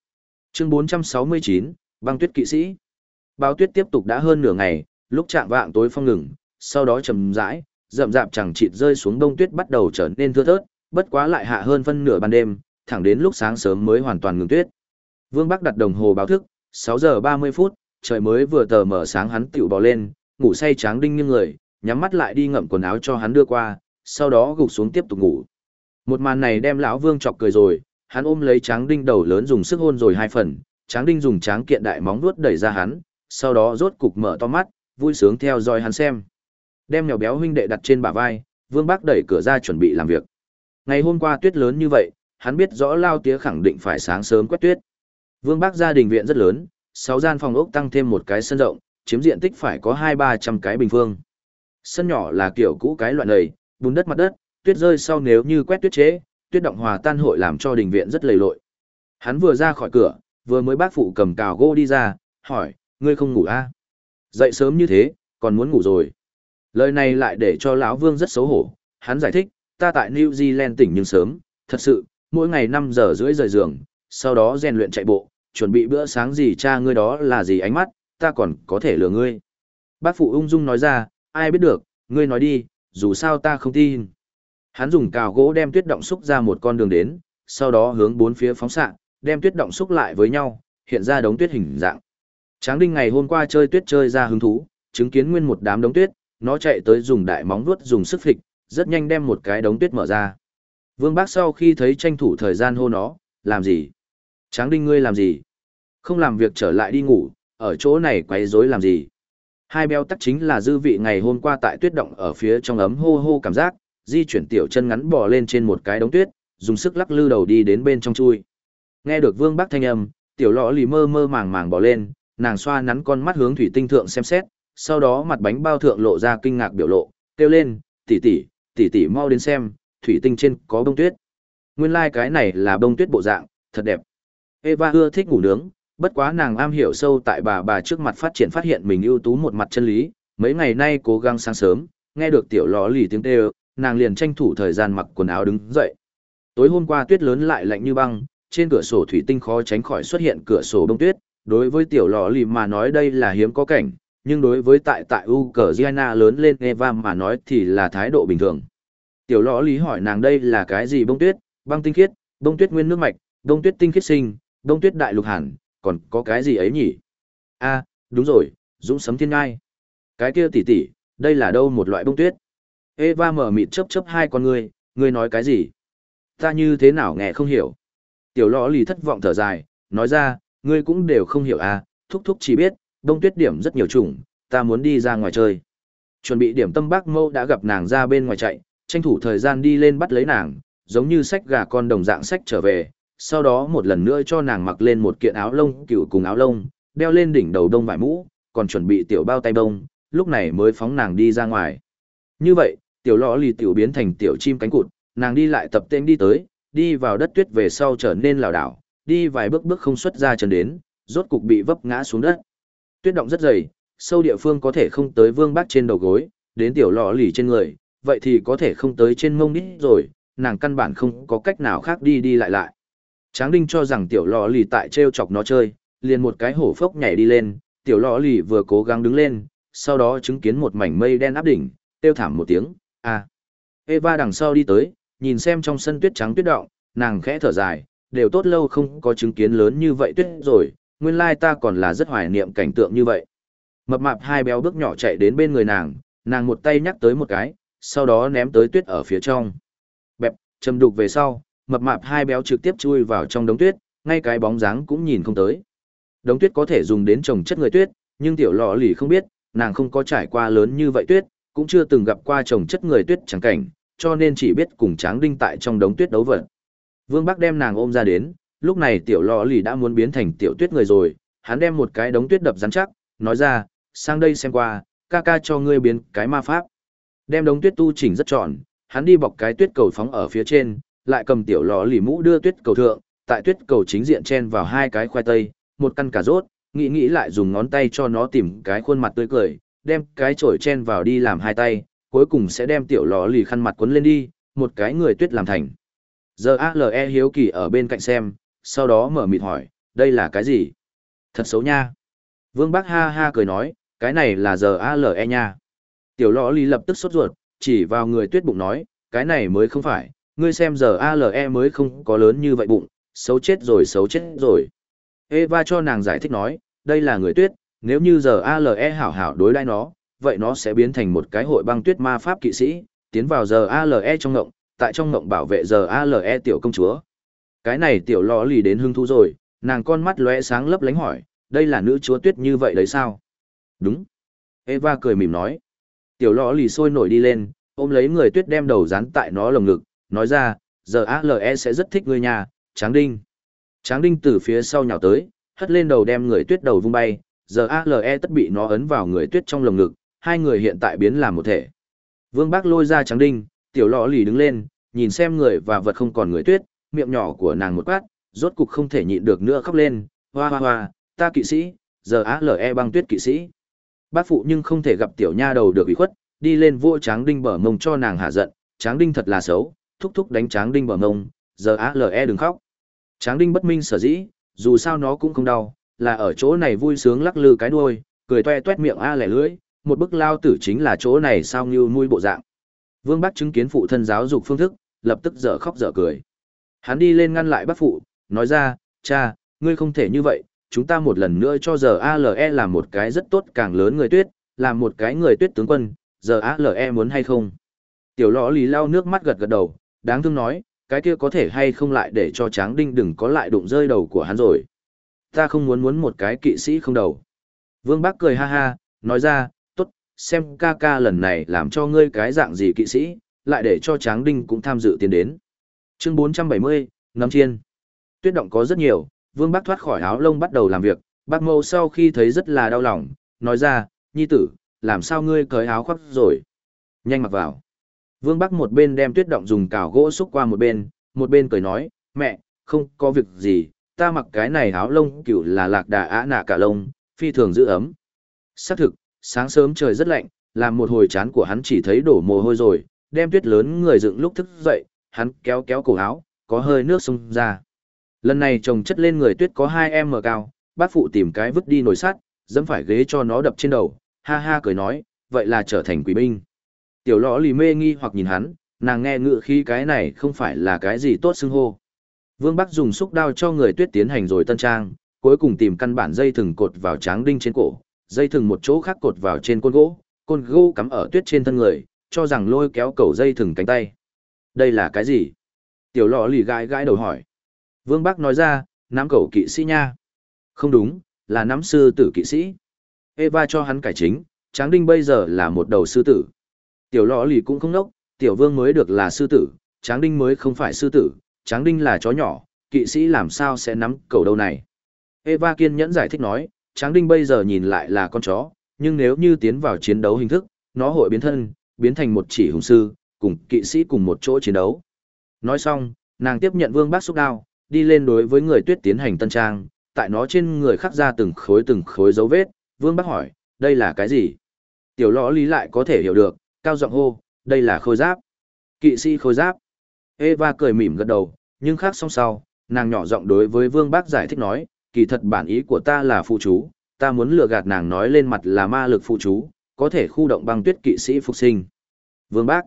Chương 469, băng tuyết kỵ sĩ. Báo tuyết tiếp tục đã hơn nửa ngày, lúc chạm vạng tối phong ngừng, sau đó chầm rãi, rậm rạp chẳng chịt rơi xuống đông tuyết bắt đầu trở nên thưa thớt, bất quá lại hạ hơn phân nửa ban đêm, thẳng đến lúc sáng sớm mới hoàn toàn ngừng tuyết. Vương Bắc đặt đồng hồ báo thức, 6 giờ 30 phút, trời mới vừa tờ mở sáng hắn tiểu bò lên, ngủ say tráng đinh như người, nhắm mắt lại đi ngậm quần áo cho hắn đưa qua, sau đó gục xuống tiếp tục ngủ. Một màn này đem lão Vương chọc cười rồi, hắn ôm lấy Tráng Đinh đầu lớn dùng sức hôn rồi hai phần, Tráng Đinh dùng tráng kiện đại móng vuốt đẩy ra hắn, sau đó rốt cục mở to mắt, vui sướng theo dõi hắn xem. Đem nhỏ béo huynh đệ đặt trên bả vai, Vương Bắc đẩy cửa ra chuẩn bị làm việc. Ngày hôm qua tuyết lớn như vậy, hắn biết rõ Lao Tía khẳng định phải sáng sớm quét tuyết. Vương Bác gia đình viện rất lớn, sáu gian phòng ốc tăng thêm một cái sân rộng, chiếm diện tích phải có hai ba trăm cái bình phương. Sân nhỏ là kiểu cũ cái loại này, bùn đất mặt đất, tuyết rơi sau nếu như quét tuyết chế, tuyết động hòa tan hội làm cho đình viện rất lầy lội. Hắn vừa ra khỏi cửa, vừa mới bác phụ cầm cào gỗ đi ra, hỏi, ngươi không ngủ à? Dậy sớm như thế, còn muốn ngủ rồi. Lời này lại để cho lão Vương rất xấu hổ, hắn giải thích, ta tại New Zealand tỉnh nhưng sớm, thật sự, mỗi ngày 5 giờ rưỡi rời giường, sau đó rèn luyện chạy bộ, chuẩn bị bữa sáng gì cha ngươi đó là gì ánh mắt, ta còn có thể lừa ngươi. Bác phụ ung dung nói ra, ai biết được, ngươi nói đi, dù sao ta không tin. Hắn dùng cào gỗ đem tuyết động xúc ra một con đường đến, sau đó hướng bốn phía phóng xạ, đem tuyết động xúc lại với nhau, hiện ra đống tuyết hình dạng. Tráng Đinh ngày hôm qua chơi tuyết chơi ra hứng thú, chứng kiến nguyên một đám đống tuyết, nó chạy tới dùng đại móng vuốt dùng sức phịch, rất nhanh đem một cái đống tuyết mở ra. Vương Bác sau khi thấy tranh thủ thời gian hô nó, làm gì? Tráng Đinh ngươi làm gì? Không làm việc trở lại đi ngủ, ở chỗ này quấy rối làm gì? Hai béo tắc chính là dư vị ngày hôm qua tại tuyết động ở phía trong ấm hô hô cảm giác, di chuyển tiểu chân ngắn bò lên trên một cái đống tuyết, dùng sức lắc lư đầu đi đến bên trong chui. Nghe được Vương Bắc thanh âm, tiểu lọ lì mơ mơ màng màng bò lên, nàng xoa nắn con mắt hướng thủy tinh thượng xem xét, sau đó mặt bánh bao thượng lộ ra kinh ngạc biểu lộ, kêu lên, tỷ tỷ, tỷ tỷ mau đến xem, thủy tinh trên có bông tuyết. Nguyên lai like cái này là bông tuyết bộ dạng, thật đẹp. Eva ưa thích ngủ nướng, Bất quá nàng am hiểu sâu tại bà bà trước mặt phát triển phát hiện mình ưu tú một mặt chân lý, mấy ngày nay cố gắng sáng sớm, nghe được tiểu lò lì tiếng kêu, nàng liền tranh thủ thời gian mặc quần áo đứng dậy. Tối hôm qua tuyết lớn lại lạnh như băng, trên cửa sổ thủy tinh khó tránh khỏi xuất hiện cửa sổ bông tuyết, đối với tiểu lò lì mà nói đây là hiếm có cảnh, nhưng đối với tại tại Ukraine lớn lên Eva mà nói thì là thái độ bình thường. Tiểu lõ lý hỏi nàng đây là cái gì bông tuyết, băng tinh khiết, bông tuyết nguyên nước mạch, bông tuyết tinh khiết sinh, bông tuyết đại lục hẳn, còn có cái gì ấy nhỉ? a đúng rồi, dũng sấm thiên ngai. Cái kia tỷ tỷ, đây là đâu một loại bông tuyết? Eva mở mịt chớp chớp hai con ngươi, ngươi nói cái gì? Ta như thế nào nghe không hiểu. Tiểu lõ lì thất vọng thở dài, nói ra, ngươi cũng đều không hiểu à, thúc thúc chỉ biết, đông tuyết điểm rất nhiều chủng, ta muốn đi ra ngoài chơi. Chuẩn bị điểm tâm bác mâu đã gặp nàng ra bên ngoài chạy, tranh thủ thời gian đi lên bắt lấy nàng, giống như sách gà con đồng dạng sách trở về, sau đó một lần nữa cho nàng mặc lên một kiện áo lông cựu cùng áo lông, đeo lên đỉnh đầu đông vải mũ, còn chuẩn bị tiểu bao tay bông, lúc này mới phóng nàng đi ra ngoài. Như vậy, tiểu lọ lì tiểu biến thành tiểu chim cánh cụt, nàng đi lại tập tên đi tới, đi vào đất tuyết về sau trở nên lảo đảo, đi vài bước bước không xuất ra chân đến, rốt cục bị vấp ngã xuống đất. Tuyết động rất dày, sâu địa phương có thể không tới vương bác trên đầu gối, đến tiểu lọ lì trên người, vậy thì có thể không tới trên mông đít rồi, nàng căn bản không có cách nào khác đi đi lại lại. Tráng Đinh cho rằng tiểu lọ lì tại treo chọc nó chơi, liền một cái hổ phốc nhảy đi lên, tiểu lọ lì vừa cố gắng đứng lên, sau đó chứng kiến một mảnh mây đen áp đỉnh, kêu thảm một tiếng, a. Eva đằng sau đi tới, nhìn xem trong sân tuyết trắng tuyết động, nàng khẽ thở dài, đều tốt lâu không có chứng kiến lớn như vậy tuyết rồi, nguyên lai ta còn là rất hoài niệm cảnh tượng như vậy. Mập mạp hai béo bước nhỏ chạy đến bên người nàng, nàng một tay nhắc tới một cái, sau đó ném tới tuyết ở phía trong. Bẹp, châm đục về sau, mập mạp hai béo trực tiếp chui vào trong đống tuyết, ngay cái bóng dáng cũng nhìn không tới. Đống tuyết có thể dùng đến trồng chất người tuyết, nhưng tiểu lọ lì không biết, nàng không có trải qua lớn như vậy tuyết, cũng chưa từng gặp qua trồng chất người tuyết chẳng cảnh, cho nên chỉ biết cùng Tráng Đinh tại trong đống tuyết đấu vật. Vương Bắc đem nàng ôm ra đến, lúc này tiểu lọ lì đã muốn biến thành tiểu tuyết người rồi, hắn đem một cái đống tuyết đập rắn chắc, nói ra, sang đây xem qua, ca ca cho ngươi biến cái ma pháp. Đem đống tuyết tu chỉnh rất tròn, hắn đi bọc cái tuyết cầu phóng ở phía trên, lại cầm tiểu lọ lì mũ đưa tuyết cầu thượng, tại tuyết cầu chính diện chen vào hai cái khoai tây, một căn cà rốt, nghĩ nghĩ lại dùng ngón tay cho nó tìm cái khuôn mặt tươi cười, đem cái chổi chen vào đi làm hai tay, cuối cùng sẽ đem tiểu lò lì khăn mặt quấn lên đi, một cái người tuyết làm thành. Giờ ALE hiếu kỳ ở bên cạnh xem, sau đó mở mịt hỏi, đây là cái gì? Thật xấu nha. Vương Bắc ha ha cười nói, cái này là giờ ALE nha. Tiểu lõ lý lập tức sốt ruột, chỉ vào người tuyết bụng nói, cái này mới không phải, ngươi xem giờ ALE mới không có lớn như vậy bụng, xấu chết rồi xấu chết rồi. Eva cho nàng giải thích nói, đây là người tuyết, nếu như giờ ALE hảo hảo đối đãi nó, vậy nó sẽ biến thành một cái hội băng tuyết ma pháp kỵ sĩ, tiến vào giờ ALE trong ngộng, tại trong ngộng bảo vệ giờ ALE tiểu công chúa. Cái này tiểu lò lì đến hưng thú rồi, nàng con mắt lóe sáng lấp lánh hỏi, đây là nữ chúa tuyết như vậy đấy sao? Đúng. Eva cười mỉm nói. Tiểu lò lì sôi nổi đi lên, ôm lấy người tuyết đem đầu dán tại nó lồng ngực, nói ra, giờ ALE sẽ rất thích người nhà, Tráng Đinh. Tráng Đinh từ phía sau nhào tới, hất lên đầu đem người tuyết đầu vung bay, giờ ALE tất bị nó ấn vào người tuyết trong lồng ngực, hai người hiện tại biến làm một thể. Vương Bác lôi ra tráng đinh, tiểu lọ lì đứng lên, nhìn xem người và vật không còn người tuyết, miệng nhỏ của nàng một quát, rốt cục không thể nhịn được nữa khóc lên, hoa hoa hoa, ta kỵ sĩ, giờ á lờ e băng tuyết kỵ sĩ. Bác phụ nhưng không thể gặp tiểu nha đầu được ủy khuất, đi lên vua tráng đinh bờ mông cho nàng hạ giận, tráng đinh thật là xấu, thúc thúc đánh tráng đinh bờ mông, giờ á lờ e đừng khóc. Tráng đinh bất minh sở dĩ, dù sao nó cũng không đau, là ở chỗ này vui sướng lắc lư cái đuôi, cười toe toét miệng a lẻ lưỡi, một bức lao tử chính là chỗ này sao như nuôi bộ dạng. Vương Bắc chứng kiến phụ thân giáo dục phương thức, lập tức dở khóc dở cười. Hắn đi lên ngăn lại bác phụ, nói ra, cha, ngươi không thể như vậy, chúng ta một lần nữa cho giờ ALE làm một cái rất tốt càng lớn người tuyết, làm một cái người tuyết tướng quân, giờ ALE muốn hay không? Tiểu lõ lì lau nước mắt gật gật đầu, đáng thương nói, cái kia có thể hay không lại để cho tráng đinh đừng có lại đụng rơi đầu của hắn rồi. Ta không muốn muốn một cái kỵ sĩ không đầu. Vương bác cười ha ha, nói ra, Tốt, xem ca ca lần này làm cho ngươi cái dạng gì kỵ sĩ, lại để cho Tráng Đinh cũng tham dự tiến đến. Chương 470, Nấm Chiên. Tuyết động có rất nhiều, Vương Bắc thoát khỏi áo lông bắt đầu làm việc, bác mâu sau khi thấy rất là đau lòng, nói ra, nhi tử, làm sao ngươi cởi áo khoác rồi? Nhanh mặc vào. Vương Bắc một bên đem tuyết động dùng cào gỗ xúc qua một bên, một bên cười nói, mẹ, không có việc gì, ta mặc cái này áo lông cựu là lạc đà á nạ cả lông, phi thường giữ ấm. Xác thực, sáng sớm trời rất lạnh, làm một hồi chán của hắn chỉ thấy đổ mồ hôi rồi, đem tuyết lớn người dựng lúc thức dậy, hắn kéo kéo cổ áo, có hơi nước xông ra. Lần này chồng chất lên người tuyết có 2 em mở cao, bác phụ tìm cái vứt đi nồi sắt, dẫm phải ghế cho nó đập trên đầu, ha ha cười nói, vậy là trở thành quỷ binh. Tiểu lõ lì mê nghi hoặc nhìn hắn, nàng nghe ngựa khi cái này không phải là cái gì tốt xưng hô. Vương Bắc dùng xúc đao cho người tuyết tiến hành rồi tân trang, cuối cùng tìm căn bản dây thừng cột vào tráng đinh trên cổ, dây thừng một chỗ khác cột vào trên côn gỗ, côn gỗ cắm ở tuyết trên thân người, cho rằng lôi kéo cầu dây thừng cánh tay. Đây là cái gì? Tiểu lọ lì gãi gãi đầu hỏi. Vương Bắc nói ra, nắm cầu kỵ sĩ nha. Không đúng, là nắm sư tử kỵ sĩ. Eva cho hắn cải chính, Tráng Đinh bây giờ là một đầu sư tử. Tiểu lọ lì cũng không nốc, Tiểu Vương mới được là sư tử, Tráng Đinh mới không phải sư tử, Tráng Đinh là chó nhỏ, kỵ sĩ làm sao sẽ nắm cầu đâu này. Eva kiên nhẫn giải thích nói, Tráng Đinh bây giờ nhìn lại là con chó, nhưng nếu như tiến vào chiến đấu hình thức, nó hội biến thân, biến thành một chỉ hùng sư, cùng kỵ sĩ cùng một chỗ chiến đấu. Nói xong, nàng tiếp nhận vương bác xúc đao, đi lên đối với người tuyết tiến hành tân trang, tại nó trên người khắc ra từng khối từng khối dấu vết, vương bác hỏi, đây là cái gì? Tiểu lõ lý lại có thể hiểu được, cao giọng hô, đây là khôi giáp. Kỵ sĩ khôi giáp. Eva cười mỉm gật đầu, nhưng khác song sau, nàng nhỏ giọng đối với vương bác giải thích nói, kỳ thật bản ý của ta là phụ chú, ta muốn lừa gạt nàng nói lên mặt là ma lực phụ chú, có thể khu động băng tuyết kỵ sĩ phục sinh. Vương bác.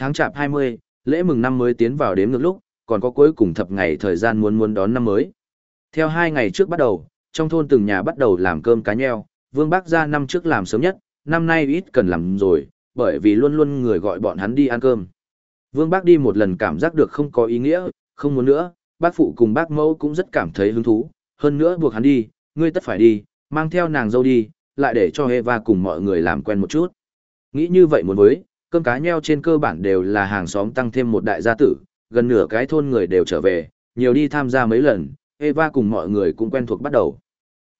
Tháng chạp 20, lễ mừng năm mới tiến vào đếm ngược lúc, còn có cuối cùng thập ngày thời gian muốn muốn đón năm mới. Theo hai ngày trước bắt đầu, trong thôn từng nhà bắt đầu làm cơm cá nheo, Vương Bác ra năm trước làm sớm nhất, năm nay ít cần làm rồi, bởi vì luôn luôn người gọi bọn hắn đi ăn cơm. Vương Bác đi một lần cảm giác được không có ý nghĩa, không muốn nữa, bác phụ cùng bác mẫu cũng rất cảm thấy hứng thú, hơn nữa buộc hắn đi, ngươi tất phải đi, mang theo nàng dâu đi, lại để cho Eva cùng mọi người làm quen một chút. Nghĩ như vậy muốn với, cơm cá nheo trên cơ bản đều là hàng xóm tăng thêm một đại gia tử, gần nửa cái thôn người đều trở về, nhiều đi tham gia mấy lần, Eva cùng mọi người cũng quen thuộc bắt đầu.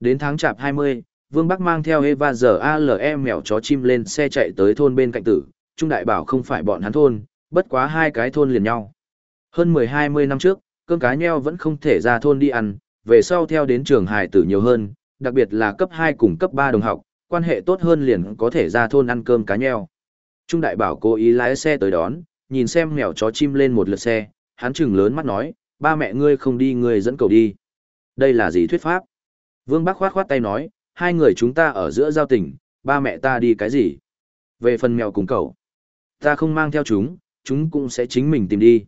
Đến tháng chạp 20, Vương Bắc mang theo Eva giờ ALE mèo chó chim lên xe chạy tới thôn bên cạnh tử, Trung Đại bảo không phải bọn hắn thôn, bất quá hai cái thôn liền nhau. Hơn 10-20 năm trước, cơm cá nheo vẫn không thể ra thôn đi ăn, về sau theo đến trường hài tử nhiều hơn, đặc biệt là cấp 2 cùng cấp 3 đồng học, quan hệ tốt hơn liền có thể ra thôn ăn cơm cá nheo. Trung đại bảo cố ý lái xe tới đón, nhìn xem mèo chó chim lên một lượt xe, hắn chừng lớn mắt nói, ba mẹ ngươi không đi ngươi dẫn cầu đi. Đây là gì thuyết pháp? Vương Bắc khoát khoát tay nói, hai người chúng ta ở giữa giao tình, ba mẹ ta đi cái gì? Về phần mèo cùng cậu, ta không mang theo chúng, chúng cũng sẽ chính mình tìm đi.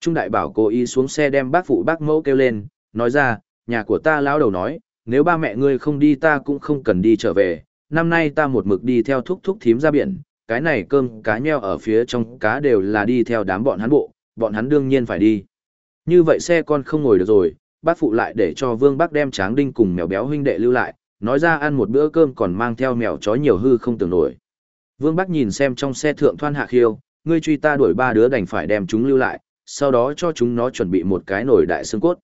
Trung đại bảo cố ý xuống xe đem bác phụ bác mẫu kêu lên, nói ra, nhà của ta lão đầu nói, nếu ba mẹ ngươi không đi ta cũng không cần đi trở về, năm nay ta một mực đi theo thúc thúc thím ra biển, cái này cơm cá nheo ở phía trong cá đều là đi theo đám bọn hắn bộ, bọn hắn đương nhiên phải đi. Như vậy xe con không ngồi được rồi, bác phụ lại để cho vương bác đem tráng đinh cùng mèo béo huynh đệ lưu lại, nói ra ăn một bữa cơm còn mang theo mèo chó nhiều hư không tưởng nổi. Vương bác nhìn xem trong xe thượng thoan hạ khiêu, ngươi truy ta đuổi ba đứa đành phải đem chúng lưu lại, sau đó cho chúng nó chuẩn bị một cái nồi đại xương cốt.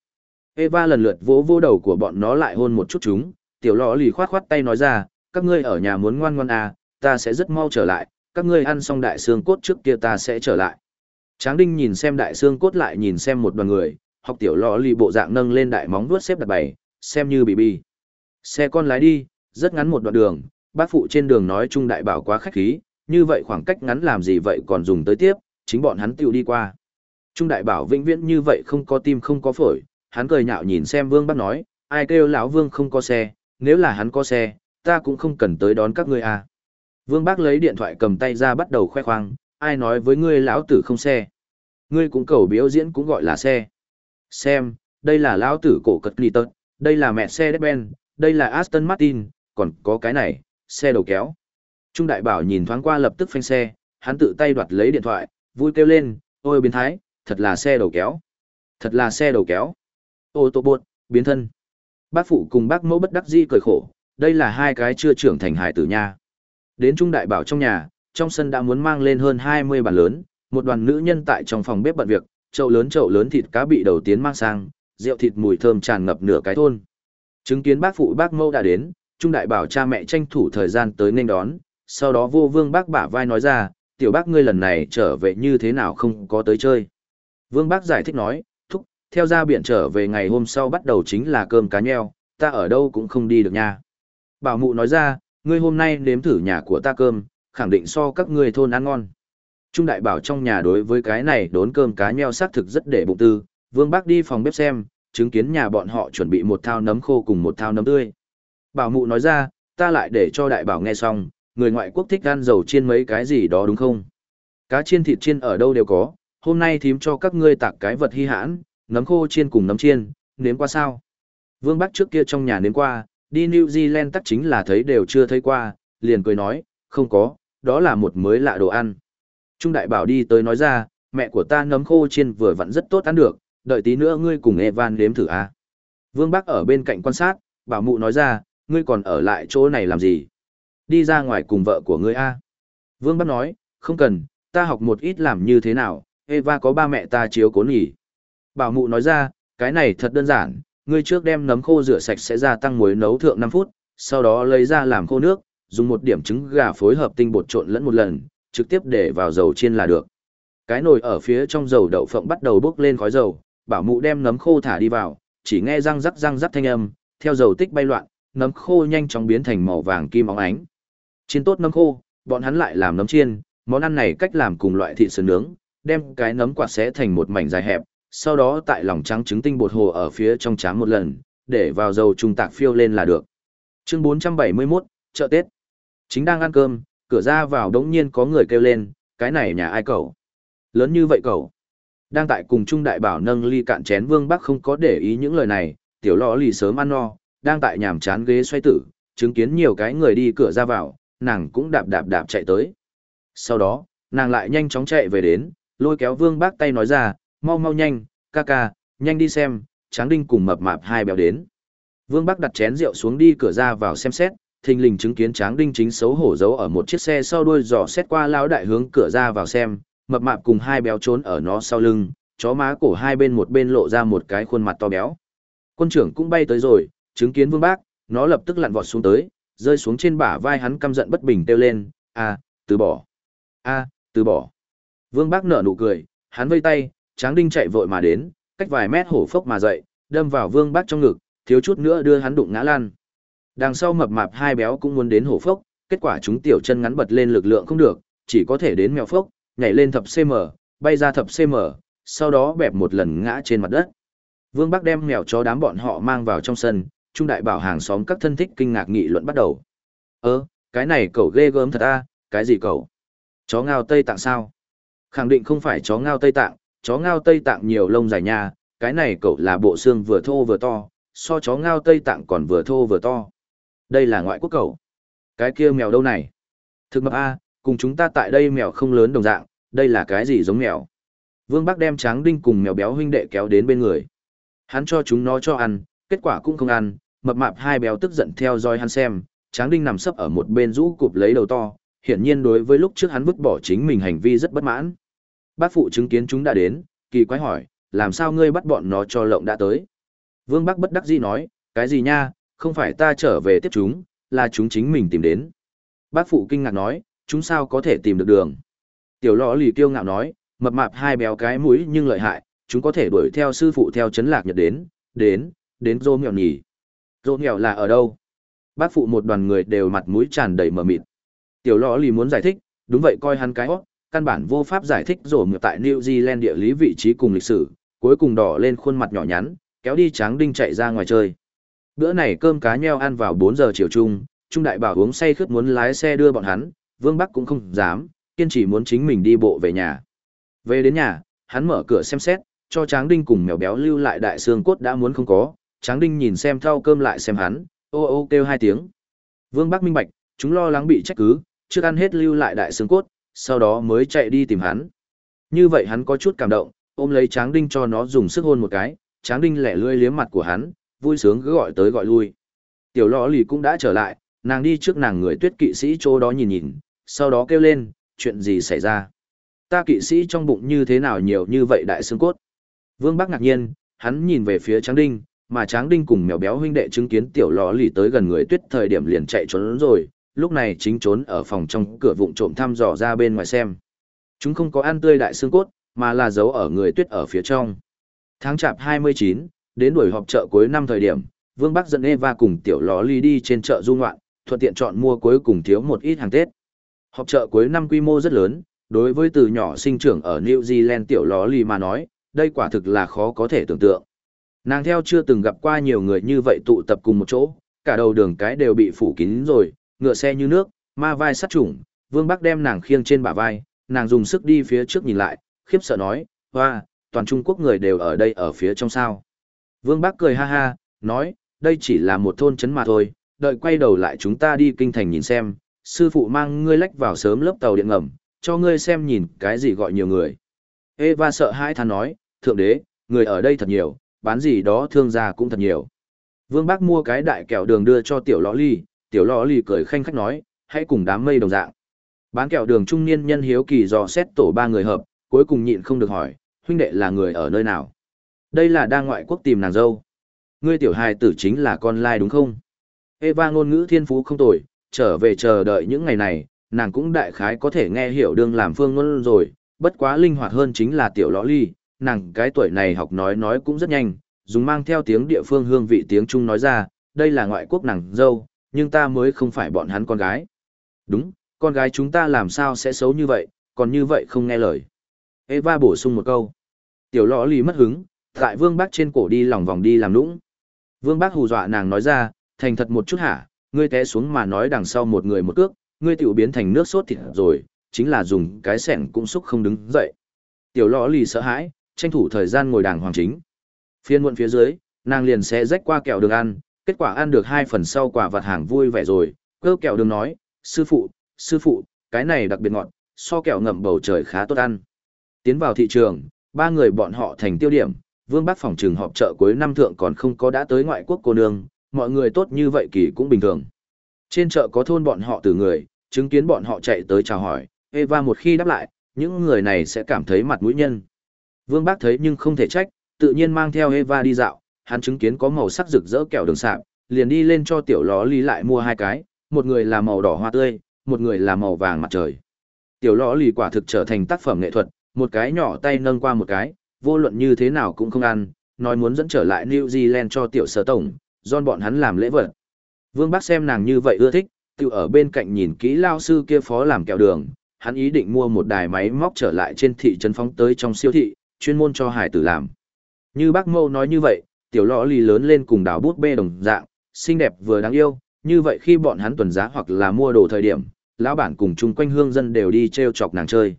Eva lần lượt vỗ vô đầu của bọn nó lại hôn một chút chúng, tiểu lọ lì khoát khoát tay nói ra, các ngươi ở nhà muốn ngoan ngoan à, ta sẽ rất mau trở lại, các ngươi ăn xong đại xương cốt trước kia ta sẽ trở lại. Tráng Đinh nhìn xem đại xương cốt lại nhìn xem một đoàn người, học tiểu lọ lì bộ dạng nâng lên đại móng vuốt xếp đặt bày, xem như bị bi. Xe con lái đi, rất ngắn một đoạn đường, bác phụ trên đường nói chung đại bảo quá khách khí, như vậy khoảng cách ngắn làm gì vậy còn dùng tới tiếp, chính bọn hắn tiêu đi qua. Trung đại bảo vĩnh viễn như vậy không có tim không có phổi, hắn cười nhạo nhìn xem vương bác nói, ai kêu lão vương không có xe, nếu là hắn có xe, ta cũng không cần tới đón các ngươi à. Vương bác lấy điện thoại cầm tay ra bắt đầu khoe khoang, ai nói với ngươi lão tử không xe. Ngươi cũng cầu biểu diễn cũng gọi là xe. Xem, đây là lão tử cổ cật lì tật, đây là mẹ xe Benz, đây là Aston Martin, còn có cái này, xe đầu kéo. Trung đại bảo nhìn thoáng qua lập tức phanh xe, hắn tự tay đoạt lấy điện thoại, vui kêu lên, ôi biến thái, thật là xe đầu kéo. Thật là xe đầu kéo. Ô tô bột, biến thân. Bác phụ cùng bác mẫu bất đắc di cười khổ, đây là hai cái chưa trưởng thành hải tử nha. Đến Trung Đại Bảo trong nhà, trong sân đã muốn mang lên hơn 20 bàn lớn, một đoàn nữ nhân tại trong phòng bếp bận việc, chậu lớn chậu lớn thịt cá bị đầu tiến mang sang, rượu thịt mùi thơm tràn ngập nửa cái thôn. Chứng kiến bác phụ bác mẫu đã đến, Trung Đại Bảo cha mẹ tranh thủ thời gian tới nên đón, sau đó vô vương bác bả vai nói ra, tiểu bác ngươi lần này trở về như thế nào không có tới chơi. Vương bác giải thích nói, thúc, theo ra biển trở về ngày hôm sau bắt đầu chính là cơm cá nheo, ta ở đâu cũng không đi được nha. Bảo mụ nói ra, ngươi hôm nay nếm thử nhà của ta cơm, khẳng định so các ngươi thôn ăn ngon. Trung đại bảo trong nhà đối với cái này đốn cơm cá nheo xác thực rất để bụng tư, Vương bác đi phòng bếp xem, chứng kiến nhà bọn họ chuẩn bị một thao nấm khô cùng một thao nấm tươi. Bảo mụ nói ra, ta lại để cho đại bảo nghe xong, người ngoại quốc thích ăn dầu chiên mấy cái gì đó đúng không? Cá chiên thịt chiên ở đâu đều có, hôm nay thím cho các ngươi tặng cái vật hy hãn, nấm khô chiên cùng nấm chiên, nếm qua sao? Vương Bắc trước kia trong nhà nếm qua, đi New Zealand tắc chính là thấy đều chưa thấy qua, liền cười nói, không có, đó là một mới lạ đồ ăn. Trung đại bảo đi tới nói ra, mẹ của ta nấm khô chiên vừa vặn rất tốt ăn được, đợi tí nữa ngươi cùng Evan đếm thử à. Vương Bắc ở bên cạnh quan sát, bảo mụ nói ra, ngươi còn ở lại chỗ này làm gì? Đi ra ngoài cùng vợ của ngươi a. À? Vương Bắc nói, không cần, ta học một ít làm như thế nào, Eva có ba mẹ ta chiếu cố nghỉ. Bảo mụ nói ra, cái này thật đơn giản, ngươi trước đem nấm khô rửa sạch sẽ gia tăng muối nấu thượng 5 phút, sau đó lấy ra làm khô nước, dùng một điểm trứng gà phối hợp tinh bột trộn lẫn một lần, trực tiếp để vào dầu chiên là được. Cái nồi ở phía trong dầu đậu phộng bắt đầu bốc lên khói dầu, bảo mụ đem nấm khô thả đi vào, chỉ nghe răng rắc răng rắc thanh âm, theo dầu tích bay loạn, nấm khô nhanh chóng biến thành màu vàng kim óng ánh. Chiên tốt nấm khô, bọn hắn lại làm nấm chiên, món ăn này cách làm cùng loại thịt sườn nướng, đem cái nấm quạt xé thành một mảnh dài hẹp, sau đó tại lòng trắng trứng tinh bột hồ ở phía trong chám một lần, để vào dầu trung tạc phiêu lên là được. Chương 471, chợ Tết. Chính đang ăn cơm, cửa ra vào đống nhiên có người kêu lên, cái này nhà ai cậu? Lớn như vậy cậu? Đang tại cùng Trung Đại Bảo nâng ly cạn chén Vương Bắc không có để ý những lời này, tiểu lọ lì sớm ăn no, đang tại nhàm chán ghế xoay tử, chứng kiến nhiều cái người đi cửa ra vào, nàng cũng đạp đạp đạp chạy tới. Sau đó, nàng lại nhanh chóng chạy về đến, lôi kéo Vương Bác tay nói ra, mau mau nhanh, ca ca, nhanh đi xem, Tráng Đinh cùng mập mạp hai béo đến. Vương Bắc đặt chén rượu xuống đi cửa ra vào xem xét, thình lình chứng kiến Tráng Đinh chính xấu hổ giấu ở một chiếc xe sau đuôi dò xét qua lão đại hướng cửa ra vào xem, mập mạp cùng hai béo trốn ở nó sau lưng, chó má cổ hai bên một bên lộ ra một cái khuôn mặt to béo. Quân trưởng cũng bay tới rồi, chứng kiến Vương Bác, nó lập tức lặn vọt xuống tới, rơi xuống trên bả vai hắn căm giận bất bình kêu lên, "A, từ bỏ. A, từ bỏ." Vương Bác nở nụ cười, hắn vây tay, Tráng Đinh chạy vội mà đến, cách vài mét hổ phốc mà dậy, đâm vào Vương Bác trong ngực, thiếu chút nữa đưa hắn đụng ngã lan. Đằng sau mập mạp hai béo cũng muốn đến hổ phốc, kết quả chúng tiểu chân ngắn bật lên lực lượng không được, chỉ có thể đến mèo phốc, nhảy lên thập cm, bay ra thập cm, sau đó bẹp một lần ngã trên mặt đất. Vương Bắc đem mèo chó đám bọn họ mang vào trong sân, trung đại bảo hàng xóm các thân thích kinh ngạc nghị luận bắt đầu. Ơ, cái này cậu ghê gớm thật a, cái gì cậu? Chó ngao Tây Tạng sao? Khẳng định không phải chó ngao Tây Tạng, chó ngao Tây Tạng nhiều lông dài nha, cái này cậu là bộ xương vừa thô vừa to, so chó ngao Tây Tạng còn vừa thô vừa to. Đây là ngoại quốc cậu. Cái kia mèo đâu này? Thực mập A, cùng chúng ta tại đây mèo không lớn đồng dạng, đây là cái gì giống mèo? Vương Bắc đem tráng đinh cùng mèo béo huynh đệ kéo đến bên người. Hắn cho chúng nó cho ăn, kết quả cũng không ăn, mập mạp hai béo tức giận theo dõi hắn xem, tráng đinh nằm sấp ở một bên rũ cụp lấy đầu to, hiển nhiên đối với lúc trước hắn vứt bỏ chính mình hành vi rất bất mãn. Bác phụ chứng kiến chúng đã đến, kỳ quái hỏi, làm sao ngươi bắt bọn nó cho lộng đã tới? Vương Bắc bất đắc dĩ nói, cái gì nha, không phải ta trở về tiếp chúng, là chúng chính mình tìm đến. Bác phụ kinh ngạc nói, chúng sao có thể tìm được đường. Tiểu lọ lì kiêu ngạo nói, mập mạp hai béo cái mũi nhưng lợi hại, chúng có thể đuổi theo sư phụ theo chấn lạc nhật đến, đến, đến rô mèo nhỉ. Rô mèo là ở đâu? Bác phụ một đoàn người đều mặt mũi tràn đầy mờ mịt. Tiểu lọ lì muốn giải thích, đúng vậy coi hắn cái hót, căn bản vô pháp giải thích rổ ngược tại New Zealand địa lý vị trí cùng lịch sử, cuối cùng đỏ lên khuôn mặt nhỏ nhắn, kéo đi tráng đinh chạy ra ngoài chơi. Bữa này cơm cá nheo ăn vào 4 giờ chiều chung, Trung Đại Bảo uống say khướt muốn lái xe đưa bọn hắn, Vương Bắc cũng không dám, kiên trì muốn chính mình đi bộ về nhà. Về đến nhà, hắn mở cửa xem xét, cho Tráng Đinh cùng mèo béo lưu lại đại xương cốt đã muốn không có, Tráng Đinh nhìn xem thau cơm lại xem hắn, ô ô kêu hai tiếng. Vương Bắc minh bạch, chúng lo lắng bị trách cứ, chưa ăn hết lưu lại đại xương cốt, sau đó mới chạy đi tìm hắn. Như vậy hắn có chút cảm động, ôm lấy Tráng Đinh cho nó dùng sức hôn một cái, Tráng Đinh lẻ lươi liếm mặt của hắn, vui sướng cứ gọi tới gọi lui. Tiểu lọ lì cũng đã trở lại, nàng đi trước nàng người tuyết kỵ sĩ chỗ đó nhìn nhìn, sau đó kêu lên, chuyện gì xảy ra. Ta kỵ sĩ trong bụng như thế nào nhiều như vậy đại xương cốt. Vương Bắc ngạc nhiên, hắn nhìn về phía Tráng Đinh, mà Tráng Đinh cùng mèo béo huynh đệ chứng kiến tiểu lọ lì tới gần người tuyết thời điểm liền chạy trốn rồi, lúc này chính trốn ở phòng trong cửa vụng trộm thăm dò ra bên ngoài xem. Chúng không có ăn tươi đại xương cốt, mà là giấu ở người tuyết ở phía trong. Tháng chạp 29, đến buổi họp chợ cuối năm thời điểm, Vương Bắc dẫn Eva cùng tiểu ló ly đi trên chợ du ngoạn, thuận tiện chọn mua cuối cùng thiếu một ít hàng Tết. Họp chợ cuối năm quy mô rất lớn, đối với từ nhỏ sinh trưởng ở New Zealand tiểu ló ly mà nói, đây quả thực là khó có thể tưởng tượng. Nàng theo chưa từng gặp qua nhiều người như vậy tụ tập cùng một chỗ, cả đầu đường cái đều bị phủ kín rồi, ngựa xe như nước, ma vai sắt trùng, Vương Bắc đem nàng khiêng trên bả vai, nàng dùng sức đi phía trước nhìn lại, khiếp sợ nói, hoa, toàn Trung Quốc người đều ở đây ở phía trong sao. Vương Bắc cười ha ha, nói, đây chỉ là một thôn trấn mà thôi, đợi quay đầu lại chúng ta đi kinh thành nhìn xem, sư phụ mang ngươi lách vào sớm lớp tàu điện ngầm, cho ngươi xem nhìn cái gì gọi nhiều người. Eva sợ hãi than nói, thượng đế, người ở đây thật nhiều, bán gì đó thương gia cũng thật nhiều. Vương Bác mua cái đại kẹo đường đưa cho tiểu lõ ly, tiểu lò ly cười khanh khách nói, hãy cùng đám mây đồng dạng. Bán kẹo đường trung niên nhân hiếu kỳ dò xét tổ ba người hợp, cuối cùng nhịn không được hỏi, huynh đệ là người ở nơi nào? Đây là đang ngoại quốc tìm nàng dâu. Ngươi tiểu hài tử chính là con lai đúng không? Eva ngôn ngữ thiên phú không tồi, trở về chờ đợi những ngày này, nàng cũng đại khái có thể nghe hiểu đương làm phương ngôn rồi, bất quá linh hoạt hơn chính là tiểu lõ ly, nàng cái tuổi này học nói nói cũng rất nhanh, dùng mang theo tiếng địa phương hương vị tiếng Trung nói ra, đây là ngoại quốc nàng dâu, nhưng ta mới không phải bọn hắn con gái. Đúng, con gái chúng ta làm sao sẽ xấu như vậy, còn như vậy không nghe lời. Eva bổ sung một câu. Tiểu lõ lì mất hứng, tại vương bác trên cổ đi lòng vòng đi làm nũng. Vương bác hù dọa nàng nói ra, thành thật một chút hả, ngươi té xuống mà nói đằng sau một người một cước, ngươi tiểu biến thành nước sốt thịt rồi, chính là dùng cái sẻng cũng xúc không đứng dậy. Tiểu lõ lì sợ hãi, tranh thủ thời gian ngồi đàng hoàng chính. Phiên muộn phía dưới, nàng liền sẽ rách qua kẹo đường ăn, kết quả ăn được hai phần sau quả vật hàng vui vẻ rồi, cơ kẹo đường nói, sư phụ, sư phụ, cái này đặc biệt ngọt, so kẹo ngậm bầu trời khá tốt ăn. Tiến vào thị trường, ba người bọn họ thành tiêu điểm, vương bác phòng trường họp chợ cuối năm thượng còn không có đã tới ngoại quốc cô nương, mọi người tốt như vậy kỳ cũng bình thường. Trên chợ có thôn bọn họ từ người, chứng kiến bọn họ chạy tới chào hỏi, Eva một khi đáp lại, những người này sẽ cảm thấy mặt mũi nhân. Vương Bác thấy nhưng không thể trách, tự nhiên mang theo Eva đi dạo, hắn chứng kiến có màu sắc rực rỡ kẹo đường sạp, liền đi lên cho tiểu ló Lì lại mua hai cái, một người là màu đỏ hoa tươi, một người là màu vàng mặt trời. Tiểu ló Lì quả thực trở thành tác phẩm nghệ thuật, một cái nhỏ tay nâng qua một cái, vô luận như thế nào cũng không ăn, nói muốn dẫn trở lại New Zealand cho tiểu sở tổng, don bọn hắn làm lễ vật. Vương Bác xem nàng như vậy ưa thích, tự ở bên cạnh nhìn kỹ lao sư kia phó làm kẹo đường, hắn ý định mua một đài máy móc trở lại trên thị trấn phóng tới trong siêu thị, chuyên môn cho hải tử làm. Như bác mâu nói như vậy, tiểu lọ lì lớn lên cùng đào bút bê đồng dạng, xinh đẹp vừa đáng yêu, như vậy khi bọn hắn tuần giá hoặc là mua đồ thời điểm, lão bản cùng chung quanh hương dân đều đi treo chọc nàng chơi.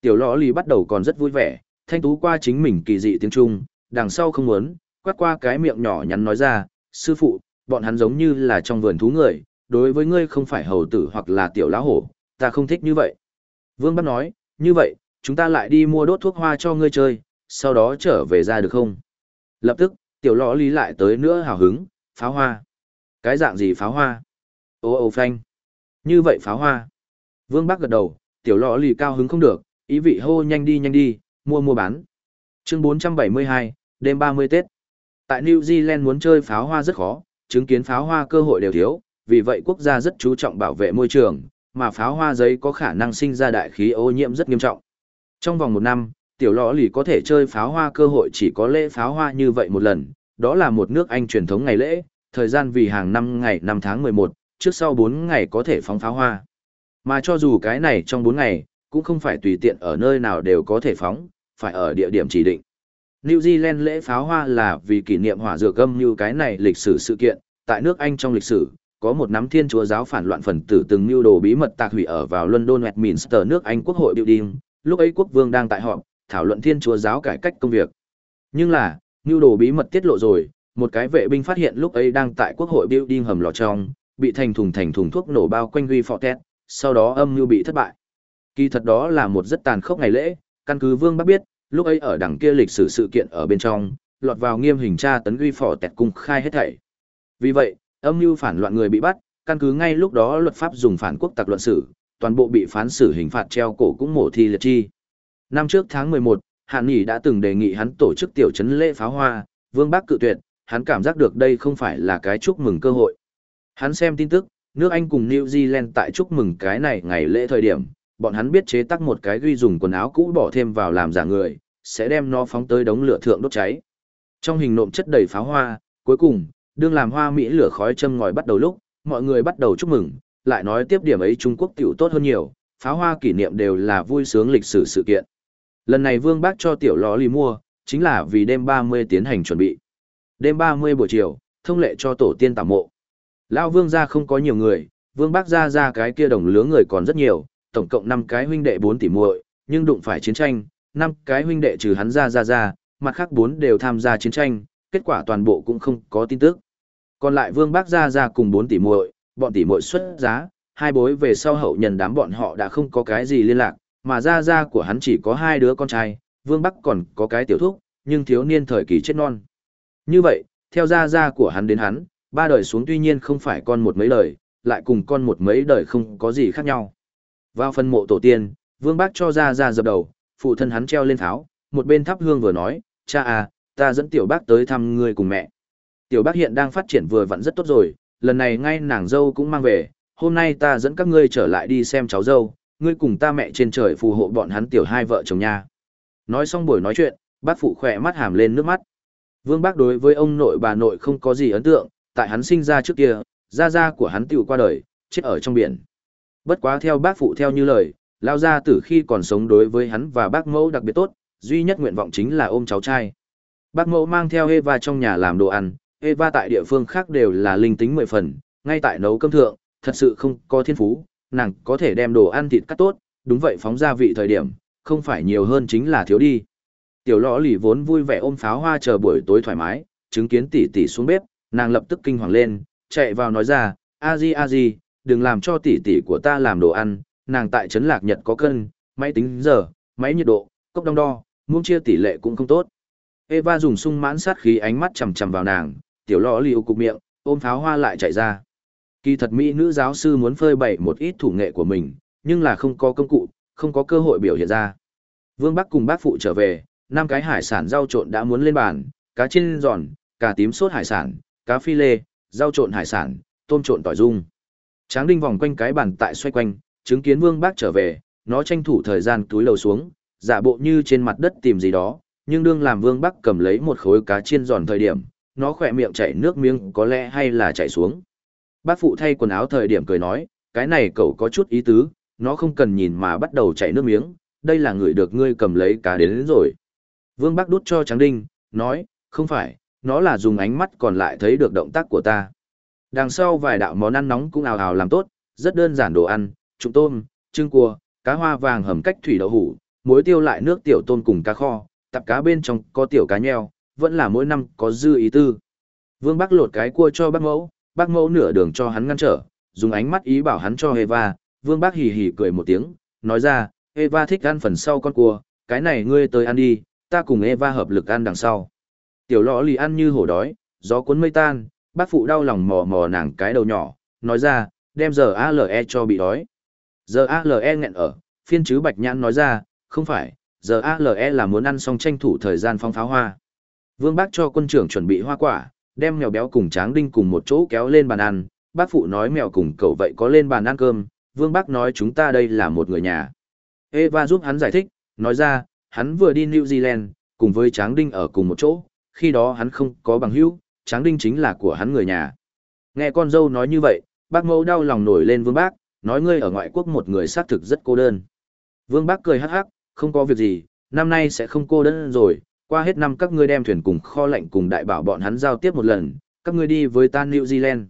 Tiểu lọ lì bắt đầu còn rất vui vẻ, thanh tú qua chính mình kỳ dị tiếng Trung, đằng sau không muốn, quát qua cái miệng nhỏ nhắn nói ra, sư phụ, bọn hắn giống như là trong vườn thú người, đối với ngươi không phải hầu tử hoặc là tiểu lão hổ, ta không thích như vậy. Vương bắt nói, như vậy, chúng ta lại đi mua đốt thuốc hoa cho ngươi chơi, sau đó trở về ra được không? Lập tức, tiểu lò lý lại tới nữa hào hứng, pháo hoa. Cái dạng gì pháo hoa? Ô ô phanh. Như vậy pháo hoa. Vương Bắc gật đầu, tiểu lò lì cao hứng không được, ý vị hô nhanh đi nhanh đi, mua mua bán. Chương 472, đêm 30 Tết. Tại New Zealand muốn chơi pháo hoa rất khó, chứng kiến pháo hoa cơ hội đều thiếu, vì vậy quốc gia rất chú trọng bảo vệ môi trường, mà pháo hoa giấy có khả năng sinh ra đại khí ô nhiễm rất nghiêm trọng. Trong vòng một năm, tiểu lõ lì có thể chơi pháo hoa cơ hội chỉ có lễ pháo hoa như vậy một lần, đó là một nước Anh truyền thống ngày lễ, thời gian vì hàng năm ngày năm tháng 11, trước sau bốn ngày có thể phóng pháo hoa. Mà cho dù cái này trong bốn ngày, cũng không phải tùy tiện ở nơi nào đều có thể phóng, phải ở địa điểm chỉ định. New Zealand lễ pháo hoa là vì kỷ niệm hỏa dược âm như cái này lịch sử sự kiện, tại nước Anh trong lịch sử, có một nắm thiên chúa giáo phản loạn phần tử từng mưu đồ bí mật tạc hủy ở vào London Westminster nước Anh quốc hội building, lúc ấy quốc vương đang tại họp, thảo luận thiên chúa giáo cải cách công việc. Nhưng là, mưu đồ bí mật tiết lộ rồi, một cái vệ binh phát hiện lúc ấy đang tại quốc hội building hầm lò trong, bị thành thùng thành thùng thuốc nổ bao quanh Guy Fortet, sau đó âm mưu bị thất bại. Kỳ thật đó là một rất tàn khốc ngày lễ, căn cứ vương bác biết, lúc ấy ở đằng kia lịch sử sự kiện ở bên trong, lọt vào nghiêm hình tra tấn Guy Fortet cung khai hết thảy. Vì vậy, âm mưu phản loạn người bị bắt, căn cứ ngay lúc đó luật pháp dùng phản quốc tặc luận xử, toàn bộ bị phán xử hình phạt treo cổ cũng mổ thi liệt chi. Năm trước tháng 11, Hàn Nghị đã từng đề nghị hắn tổ chức tiểu trấn lễ pháo hoa, Vương Bắc cự tuyệt, hắn cảm giác được đây không phải là cái chúc mừng cơ hội. Hắn xem tin tức, nước Anh cùng New Zealand tại chúc mừng cái này ngày lễ thời điểm, bọn hắn biết chế tác một cái ghi dùng quần áo cũ bỏ thêm vào làm giả người, sẽ đem nó phóng tới đống lửa thượng đốt cháy, Trong hình nộm chất đầy pháo hoa, cuối cùng, đương làm hoa mỹ lửa khói châm ngòi bắt đầu lúc, mọi người bắt đầu chúc mừng, lại nói tiếp điểm ấy Trung Quốc tiểu tốt hơn nhiều, pháo hoa kỷ niệm đều là vui sướng lịch sử sự kiện. Lần này Vương Bác cho tiểu lò lì mua, chính là vì đêm 30 tiến hành chuẩn bị. Đêm 30 buổi chiều, thông lệ cho tổ tiên tạm mộ. Lão Vương gia không có nhiều người, Vương Bác gia ra cái kia đồng lứa người còn rất nhiều, tổng cộng 5 cái huynh đệ 4 tỷ muội, nhưng đụng phải chiến tranh, 5 cái huynh đệ trừ hắn ra ra ra, mặt khác 4 đều tham gia chiến tranh, kết quả toàn bộ cũng không có tin tức. Còn lại Vương Bác gia ra cùng 4 tỷ muội, bọn tỷ muội xuất giá, hai bối về sau hậu nhân đám bọn họ đã không có cái gì liên lạc, mà gia gia của hắn chỉ có hai đứa con trai, Vương Bắc còn có cái tiểu thúc, nhưng thiếu niên thời kỳ chết non. Như vậy, theo gia gia của hắn đến hắn, ba đời xuống tuy nhiên không phải con một mấy đời, lại cùng con một mấy đời không có gì khác nhau. Vào phần mộ tổ tiên, Vương Bác cho gia gia dập đầu, phụ thân hắn treo lên tháo, một bên thắp hương vừa nói, cha à, ta dẫn tiểu bác tới thăm người cùng mẹ. Tiểu bác hiện đang phát triển vừa vặn rất tốt rồi, lần này ngay nàng dâu cũng mang về, hôm nay ta dẫn các ngươi trở lại đi xem cháu dâu, ngươi cùng ta mẹ trên trời phù hộ bọn hắn tiểu hai vợ chồng nha. Nói xong buổi nói chuyện, bác phụ khỏe mắt hàm lên nước mắt. Vương bác đối với ông nội bà nội không có gì ấn tượng, tại hắn sinh ra trước kia, gia gia của hắn tiểu qua đời, chết ở trong biển. Bất quá theo bác phụ theo như lời, lao gia tử khi còn sống đối với hắn và bác mẫu đặc biệt tốt, duy nhất nguyện vọng chính là ôm cháu trai. Bác mẫu mang theo Eva trong nhà làm đồ ăn, Eva tại địa phương khác đều là linh tính mười phần, ngay tại nấu cơm thượng, thật sự không có thiên phú, nàng có thể đem đồ ăn thịt cắt tốt, đúng vậy phóng gia vị thời điểm, không phải nhiều hơn chính là thiếu đi. Tiểu lõ lì vốn vui vẻ ôm pháo hoa chờ buổi tối thoải mái, chứng kiến tỷ tỷ xuống bếp, nàng lập tức kinh hoàng lên, chạy vào nói ra, a di a di, đừng làm cho tỷ tỷ của ta làm đồ ăn, nàng tại trấn lạc nhật có cân, máy tính giờ, máy nhiệt độ, cốc đong đo, muốn chia tỷ lệ cũng không tốt. Eva dùng sung mãn sát khí ánh mắt chằm chằm vào nàng, tiểu lõ lì cục miệng, ôm pháo hoa lại chạy ra. Kỳ thật mỹ nữ giáo sư muốn phơi bày một ít thủ nghệ của mình, nhưng là không có công cụ, không có cơ hội biểu hiện ra. Vương Bắc cùng bác phụ trở về, năm cái hải sản rau trộn đã muốn lên bàn, cá chiên giòn, cá tím sốt hải sản, cá phi lê, rau trộn hải sản, tôm trộn tỏi dung. Tráng đinh vòng quanh cái bàn tại xoay quanh, chứng kiến Vương Bác trở về, nó tranh thủ thời gian túi lầu xuống, giả bộ như trên mặt đất tìm gì đó, nhưng đương làm Vương Bắc cầm lấy một khối cá chiên giòn thời điểm, nó khỏe miệng chảy nước miếng có lẽ hay là chảy xuống. Bác phụ thay quần áo thời điểm cười nói, cái này cậu có chút ý tứ, nó không cần nhìn mà bắt đầu chảy nước miếng, đây là người được ngươi cầm lấy cá đến, đến rồi. Vương bác đút cho Tráng Đinh, nói, không phải, nó là dùng ánh mắt còn lại thấy được động tác của ta. Đằng sau vài đạo món ăn nóng cũng ào ào làm tốt, rất đơn giản đồ ăn, trụng tôm, trưng cua, cá hoa vàng hầm cách thủy đậu hủ, muối tiêu lại nước tiểu tôm cùng cá kho, tạp cá bên trong có tiểu cá nheo, vẫn là mỗi năm có dư ý tư. Vương Bắc lột cái cua cho bác mẫu, bác mẫu nửa đường cho hắn ngăn trở, dùng ánh mắt ý bảo hắn cho Eva, vương bác hì hì cười một tiếng, nói ra, Eva thích ăn phần sau con cua, cái này ngươi tới ăn đi, ta cùng Eva hợp lực ăn đằng sau. Tiểu lọ lì ăn như hổ đói, gió cuốn mây tan, bác phụ đau lòng mò mò nàng cái đầu nhỏ, nói ra, đem giờ ALE cho bị đói. Giờ ALE nghẹn ở, phiên chứ bạch nhãn nói ra, không phải, giờ ALE là muốn ăn xong tranh thủ thời gian phong pháo hoa. Vương bác cho quân trưởng chuẩn bị hoa quả, đem mèo béo cùng tráng đinh cùng một chỗ kéo lên bàn ăn, bác phụ nói mèo cùng cậu vậy có lên bàn ăn cơm, vương bác nói chúng ta đây là một người nhà. Eva giúp hắn giải thích, nói ra, hắn vừa đi New Zealand, cùng với tráng đinh ở cùng một chỗ, khi đó hắn không có bằng hữu, tráng đinh chính là của hắn người nhà. Nghe con dâu nói như vậy, bác mẫu đau lòng nổi lên vương bác, nói ngươi ở ngoại quốc một người xác thực rất cô đơn. Vương bác cười hắc hắc, không có việc gì, năm nay sẽ không cô đơn rồi, qua hết năm các ngươi đem thuyền cùng kho lạnh cùng đại bảo bọn hắn giao tiếp một lần, các ngươi đi với ta New Zealand.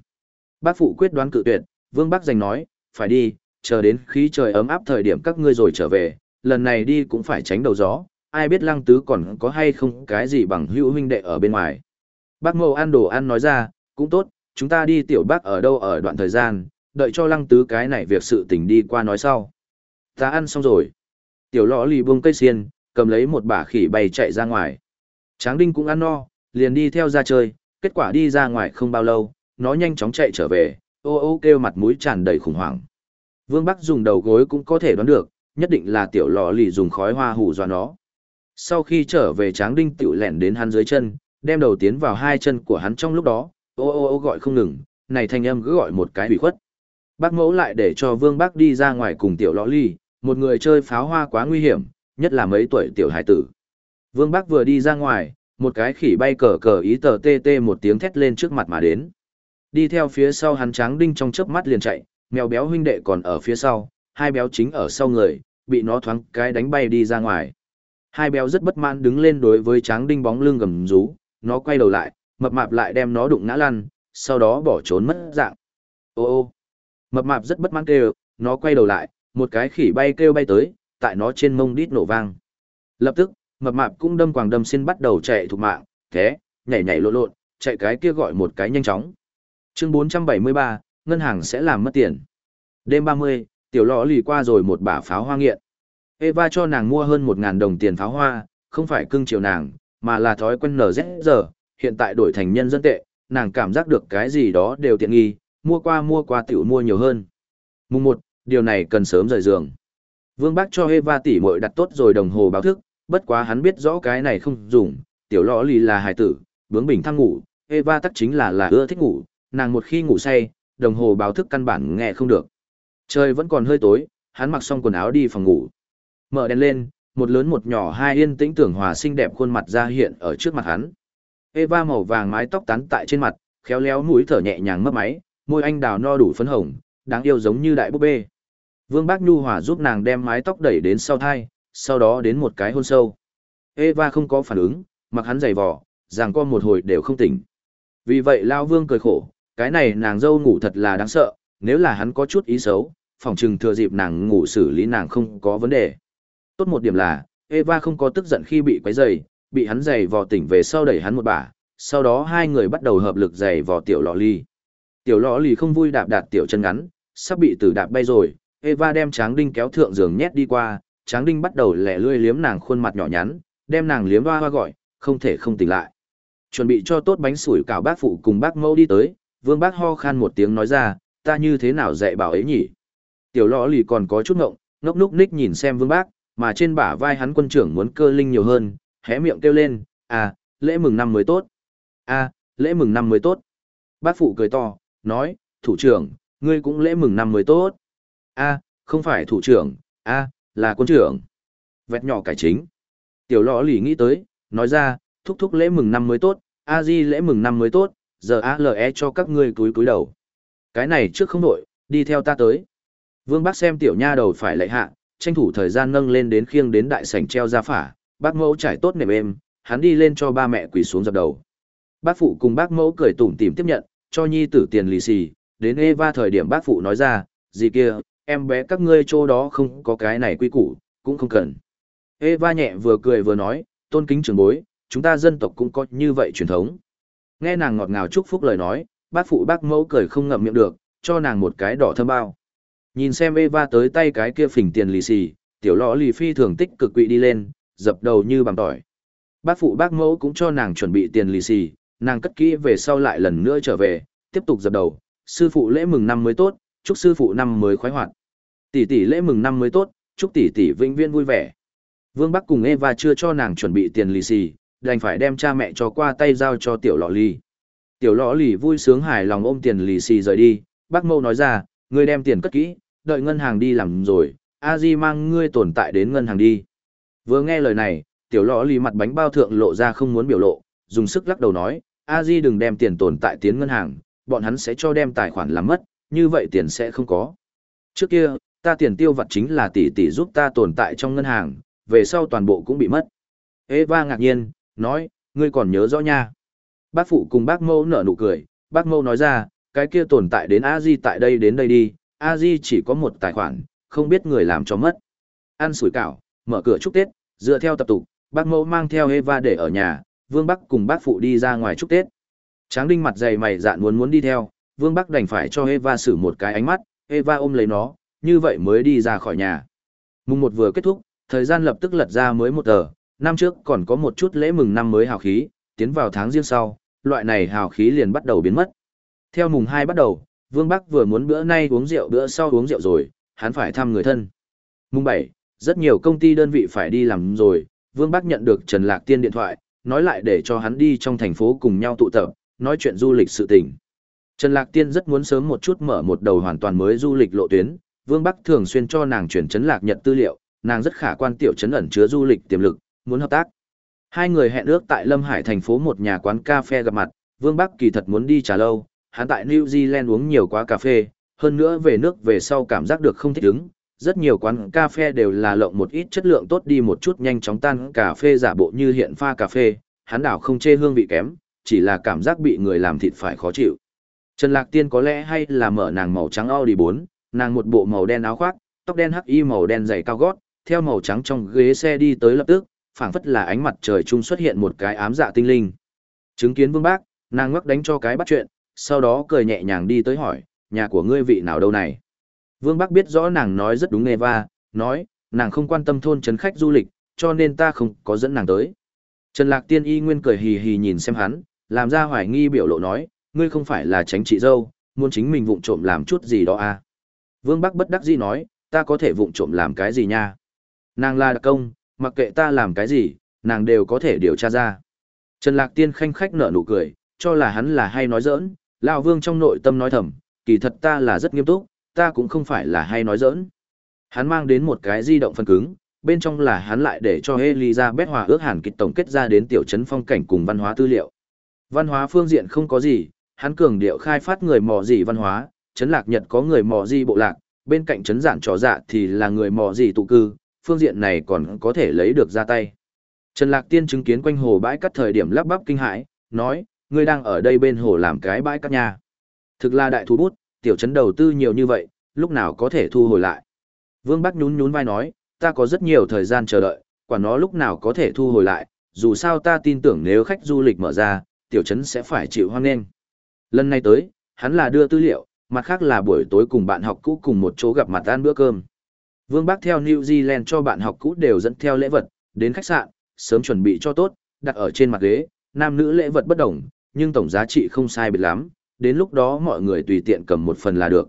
Bác phụ quyết đoán cự tuyệt, Vương Bắc giành nói, phải đi, chờ đến khí trời ấm áp thời điểm các ngươi rồi trở về, lần này đi cũng phải tránh đầu gió, ai biết lăng tứ còn có hay không cái gì bằng hữu huynh đệ ở bên ngoài. Bác mộ ăn đồ ăn nói ra, cũng tốt, chúng ta đi tiểu bác ở đâu ở đoạn thời gian, đợi cho lăng tứ cái này việc sự tình đi qua nói sau. Ta ăn xong rồi. Tiểu lõ lì buông cây xiên, cầm lấy một bả khỉ bay chạy ra ngoài. Tráng đinh cũng ăn no, liền đi theo ra chơi, kết quả đi ra ngoài không bao lâu, nó nhanh chóng chạy trở về, ô ô kêu mặt mũi tràn đầy khủng hoảng. Vương Bắc dùng đầu gối cũng có thể đoán được, nhất định là tiểu lò lì dùng khói hoa hù dọa nó. Sau khi trở về tráng đinh tiểu lẻn đến hắn dưới chân, đem đầu tiến vào hai chân của hắn trong lúc đó, ô ô ô gọi không ngừng, này thanh âm cứ gọi một cái bị khuất. Bác mẫu lại để cho Vương Bắc đi ra ngoài cùng tiểu lò lì, một người chơi pháo hoa quá nguy hiểm, nhất là mấy tuổi tiểu hải tử. Vương Bắc vừa đi ra ngoài, một cái khỉ bay cờ cờ ý tờ tê tê một tiếng thét lên trước mặt mà đến. Đi theo phía sau hắn tráng đinh trong chớp mắt liền chạy, mèo béo huynh đệ còn ở phía sau, hai béo chính ở sau người, bị nó thoáng cái đánh bay đi ra ngoài. Hai béo rất bất mãn đứng lên đối với tráng đinh bóng lưng gầm rú, nó quay đầu lại, mập mạp lại đem nó đụng ngã lăn, sau đó bỏ trốn mất dạng. Ô ô, mập mạp rất bất mãn kêu, nó quay đầu lại, một cái khỉ bay kêu bay tới, tại nó trên mông đít nổ vang. Lập tức, mập mạp cũng đâm quàng đâm xin bắt đầu chạy thục mạng, thế, nhảy nhảy lộn lộn, chạy cái kia gọi một cái nhanh chóng. Chương 473, ngân hàng sẽ làm mất tiền. Đêm 30, tiểu lọ lì qua rồi một bả pháo hoa nghiện. Eva cho nàng mua hơn 1.000 đồng tiền pháo hoa, không phải cưng chiều nàng, mà là thói quen nở rét giờ, hiện tại đổi thành nhân dân tệ, nàng cảm giác được cái gì đó đều tiện nghi, mua qua mua qua tiểu mua nhiều hơn. Mùng 1, điều này cần sớm rời giường. Vương Bác cho Eva tỷ muội đặt tốt rồi đồng hồ báo thức, bất quá hắn biết rõ cái này không dùng, tiểu lọ lì là hài tử, bướng bình thăng ngủ, Eva tắc chính là là ưa thích ngủ, nàng một khi ngủ say, đồng hồ báo thức căn bản nghe không được. Trời vẫn còn hơi tối, hắn mặc xong quần áo đi phòng ngủ. Mở đèn lên, một lớn một nhỏ hai yên tĩnh tưởng hòa xinh đẹp khuôn mặt ra hiện ở trước mặt hắn. Eva màu vàng mái tóc tán tại trên mặt, khéo léo mũi thở nhẹ nhàng mấp máy, môi anh đào no đủ phấn hồng, đáng yêu giống như đại búp bê. Vương Bác Nhu Hòa giúp nàng đem mái tóc đẩy đến sau thai, sau đó đến một cái hôn sâu. Eva không có phản ứng, mặc hắn giày vò, rằng con một hồi đều không tỉnh. Vì vậy Lao Vương cười khổ, cái này nàng dâu ngủ thật là đáng sợ, nếu là hắn có chút ý xấu, phòng trừng thừa dịp nàng ngủ xử lý nàng không có vấn đề. Tốt một điểm là, Eva không có tức giận khi bị quấy giày, bị hắn giày vò tỉnh về sau đẩy hắn một bả, sau đó hai người bắt đầu hợp lực giày vò tiểu lọ ly. Tiểu lọ ly không vui đạp đạp tiểu chân ngắn, sắp bị tử đạp bay rồi, Eva đem Tráng Đinh kéo thượng giường nhét đi qua, Tráng Đinh bắt đầu lẻ lươi liếm nàng khuôn mặt nhỏ nhắn, đem nàng liếm hoa hoa gọi, không thể không tỉnh lại. Chuẩn bị cho tốt bánh sủi cảo bác phụ cùng bác mẫu đi tới, vương bác ho khan một tiếng nói ra, ta như thế nào dạy bảo ấy nhỉ? Tiểu lọ lì còn có chút ngộng, ngốc núc ních nhìn xem vương bác, mà trên bả vai hắn quân trưởng muốn cơ linh nhiều hơn, hé miệng kêu lên, à, lễ mừng năm mới tốt. à, lễ mừng năm mới tốt. Bác phụ cười to, nói, thủ trưởng, ngươi cũng lễ mừng năm mới tốt a không phải thủ trưởng, a là quân trưởng. Vẹt nhỏ cải chính. Tiểu lò lì nghĩ tới, nói ra, thúc thúc lễ mừng năm mới tốt, a di lễ mừng năm mới tốt, giờ a e cho các ngươi túi túi đầu. Cái này trước không đội, đi theo ta tới. Vương bác xem tiểu nha đầu phải lệ hạ, tranh thủ thời gian nâng lên đến khiêng đến đại sảnh treo ra phả, bác mẫu trải tốt nệm êm, hắn đi lên cho ba mẹ quỳ xuống dập đầu. Bác phụ cùng bác mẫu cười tủm tỉm tiếp nhận, cho nhi tử tiền lì xì, đến Eva thời điểm bác phụ nói ra, gì kia, em bé các ngươi chỗ đó không có cái này quy củ, cũng không cần. Eva nhẹ vừa cười vừa nói, tôn kính trưởng bối, chúng ta dân tộc cũng có như vậy truyền thống. Nghe nàng ngọt ngào chúc phúc lời nói, bác phụ bác mẫu cười không ngậm miệng được, cho nàng một cái đỏ thơm bao. Nhìn xem Eva tới tay cái kia phỉnh tiền lì xì, tiểu lọ lì phi thường tích cực quỵ đi lên, dập đầu như bằng tỏi. Bác phụ bác mẫu cũng cho nàng chuẩn bị tiền lì xì, nàng cất kỹ về sau lại lần nữa trở về, tiếp tục dập đầu, sư phụ lễ mừng năm mới tốt, chúc sư phụ năm mới khoái hoạt. Tỷ tỷ lễ mừng năm mới tốt, chúc tỷ tỷ vĩnh viễn vui vẻ. Vương Bắc cùng Eva chưa cho nàng chuẩn bị tiền lì xì, đành phải đem cha mẹ cho qua tay giao cho tiểu lọ lì. Tiểu lọ lì vui sướng hài lòng ôm tiền lì xì rời đi, bác mâu nói ra, ngươi đem tiền cất kỹ, đợi ngân hàng đi làm rồi, a di mang ngươi tồn tại đến ngân hàng đi. Vừa nghe lời này, tiểu lọ lì mặt bánh bao thượng lộ ra không muốn biểu lộ, dùng sức lắc đầu nói, a di đừng đem tiền tồn tại tiến ngân hàng, bọn hắn sẽ cho đem tài khoản làm mất, như vậy tiền sẽ không có. Trước kia, ta tiền tiêu vặt chính là tỷ tỷ giúp ta tồn tại trong ngân hàng, về sau toàn bộ cũng bị mất. Eva ngạc nhiên, nói, ngươi còn nhớ rõ nha. Bác phụ cùng bác mâu nở nụ cười, bác mâu nói ra, cái kia tồn tại đến a di tại đây đến đây đi, a di chỉ có một tài khoản, không biết người làm cho mất. Ăn sủi cảo, mở cửa chúc Tết, dựa theo tập tục, bác mâu mang theo Eva để ở nhà, Vương Bắc cùng bác phụ đi ra ngoài chúc Tết. Tráng đinh mặt dày mày dạn muốn muốn đi theo, Vương Bắc đành phải cho Eva xử một cái ánh mắt, Eva ôm lấy nó, như vậy mới đi ra khỏi nhà. Mùng một vừa kết thúc, thời gian lập tức lật ra mới một tờ, năm trước còn có một chút lễ mừng năm mới hào khí, tiến vào tháng riêng sau, loại này hào khí liền bắt đầu biến mất. Theo mùng 2 bắt đầu, Vương Bắc vừa muốn bữa nay uống rượu bữa sau uống rượu rồi, hắn phải thăm người thân. Mùng 7, rất nhiều công ty đơn vị phải đi làm rồi, Vương Bắc nhận được Trần Lạc Tiên điện thoại, nói lại để cho hắn đi trong thành phố cùng nhau tụ tập, nói chuyện du lịch sự tình. Trần Lạc Tiên rất muốn sớm một chút mở một đầu hoàn toàn mới du lịch lộ tuyến, Vương Bắc thường xuyên cho nàng chuyển Trấn Lạc Nhật tư liệu, nàng rất khả quan tiểu trấn ẩn chứa du lịch tiềm lực, muốn hợp tác. Hai người hẹn ước tại Lâm Hải thành phố một nhà quán cà phê gặp mặt, Vương Bắc kỳ thật muốn đi trà lâu, hắn tại New Zealand uống nhiều quá cà phê, hơn nữa về nước về sau cảm giác được không thích ứng. Rất nhiều quán cà phê đều là lộng một ít chất lượng tốt đi một chút nhanh chóng tan cà phê giả bộ như hiện pha cà phê, hắn đảo không chê hương vị kém, chỉ là cảm giác bị người làm thịt phải khó chịu. Trần Lạc Tiên có lẽ hay là mở nàng màu trắng Audi 4, nàng một bộ màu đen áo khoác, tóc đen hắc y màu đen dày cao gót, theo màu trắng trong ghế xe đi tới lập tức, phảng phất là ánh mặt trời trung xuất hiện một cái ám dạ tinh linh. Chứng kiến Vương Bác, nàng ngoắc đánh cho cái bắt chuyện, sau đó cười nhẹ nhàng đi tới hỏi, nhà của ngươi vị nào đâu này? Vương Bác biết rõ nàng nói rất đúng va, nói, nàng không quan tâm thôn trấn khách du lịch, cho nên ta không có dẫn nàng tới. Trần Lạc Tiên y nguyên cười hì hì nhìn xem hắn, làm ra hoài nghi biểu lộ nói, ngươi không phải là tránh chị dâu, muốn chính mình vụng trộm làm chút gì đó à. Vương Bắc bất đắc dĩ nói, ta có thể vụng trộm làm cái gì nha. Nàng là đặc công, mặc kệ ta làm cái gì, nàng đều có thể điều tra ra. Trần Lạc Tiên khanh khách nở nụ cười, cho là hắn là hay nói giỡn, Lão Vương trong nội tâm nói thầm, kỳ thật ta là rất nghiêm túc, ta cũng không phải là hay nói giỡn. Hắn mang đến một cái di động phân cứng, bên trong là hắn lại để cho Elizabeth Hòa ước hàn kịch tổng kết ra đến tiểu trấn phong cảnh cùng văn hóa tư liệu. Văn hóa phương diện không có gì, hắn cường điệu khai phát người mò gì văn hóa, trấn lạc nhật có người mò gì bộ lạc, bên cạnh trấn giản trò dạ thì là người mò gì tụ cư, phương diện này còn có thể lấy được ra tay. Trần Lạc Tiên chứng kiến quanh hồ bãi cắt thời điểm lắp bắp kinh hãi, nói, ngươi đang ở đây bên hồ làm cái bãi cắt nha. Thực là đại thú bút, tiểu trấn đầu tư nhiều như vậy, lúc nào có thể thu hồi lại. Vương Bắc nhún nhún vai nói, ta có rất nhiều thời gian chờ đợi, quả nó lúc nào có thể thu hồi lại, dù sao ta tin tưởng nếu khách du lịch mở ra, tiểu trấn sẽ phải chịu hoang nghênh. Lần này tới, hắn là đưa tư liệu, mặt khác là buổi tối cùng bạn học cũ cùng một chỗ gặp mặt ăn bữa cơm. Vương Bắc theo New Zealand cho bạn học cũ đều dẫn theo lễ vật, đến khách sạn, sớm chuẩn bị cho tốt, đặt ở trên mặt ghế, nam nữ lễ vật bất đồng, nhưng tổng giá trị không sai biệt lắm, đến lúc đó mọi người tùy tiện cầm một phần là được.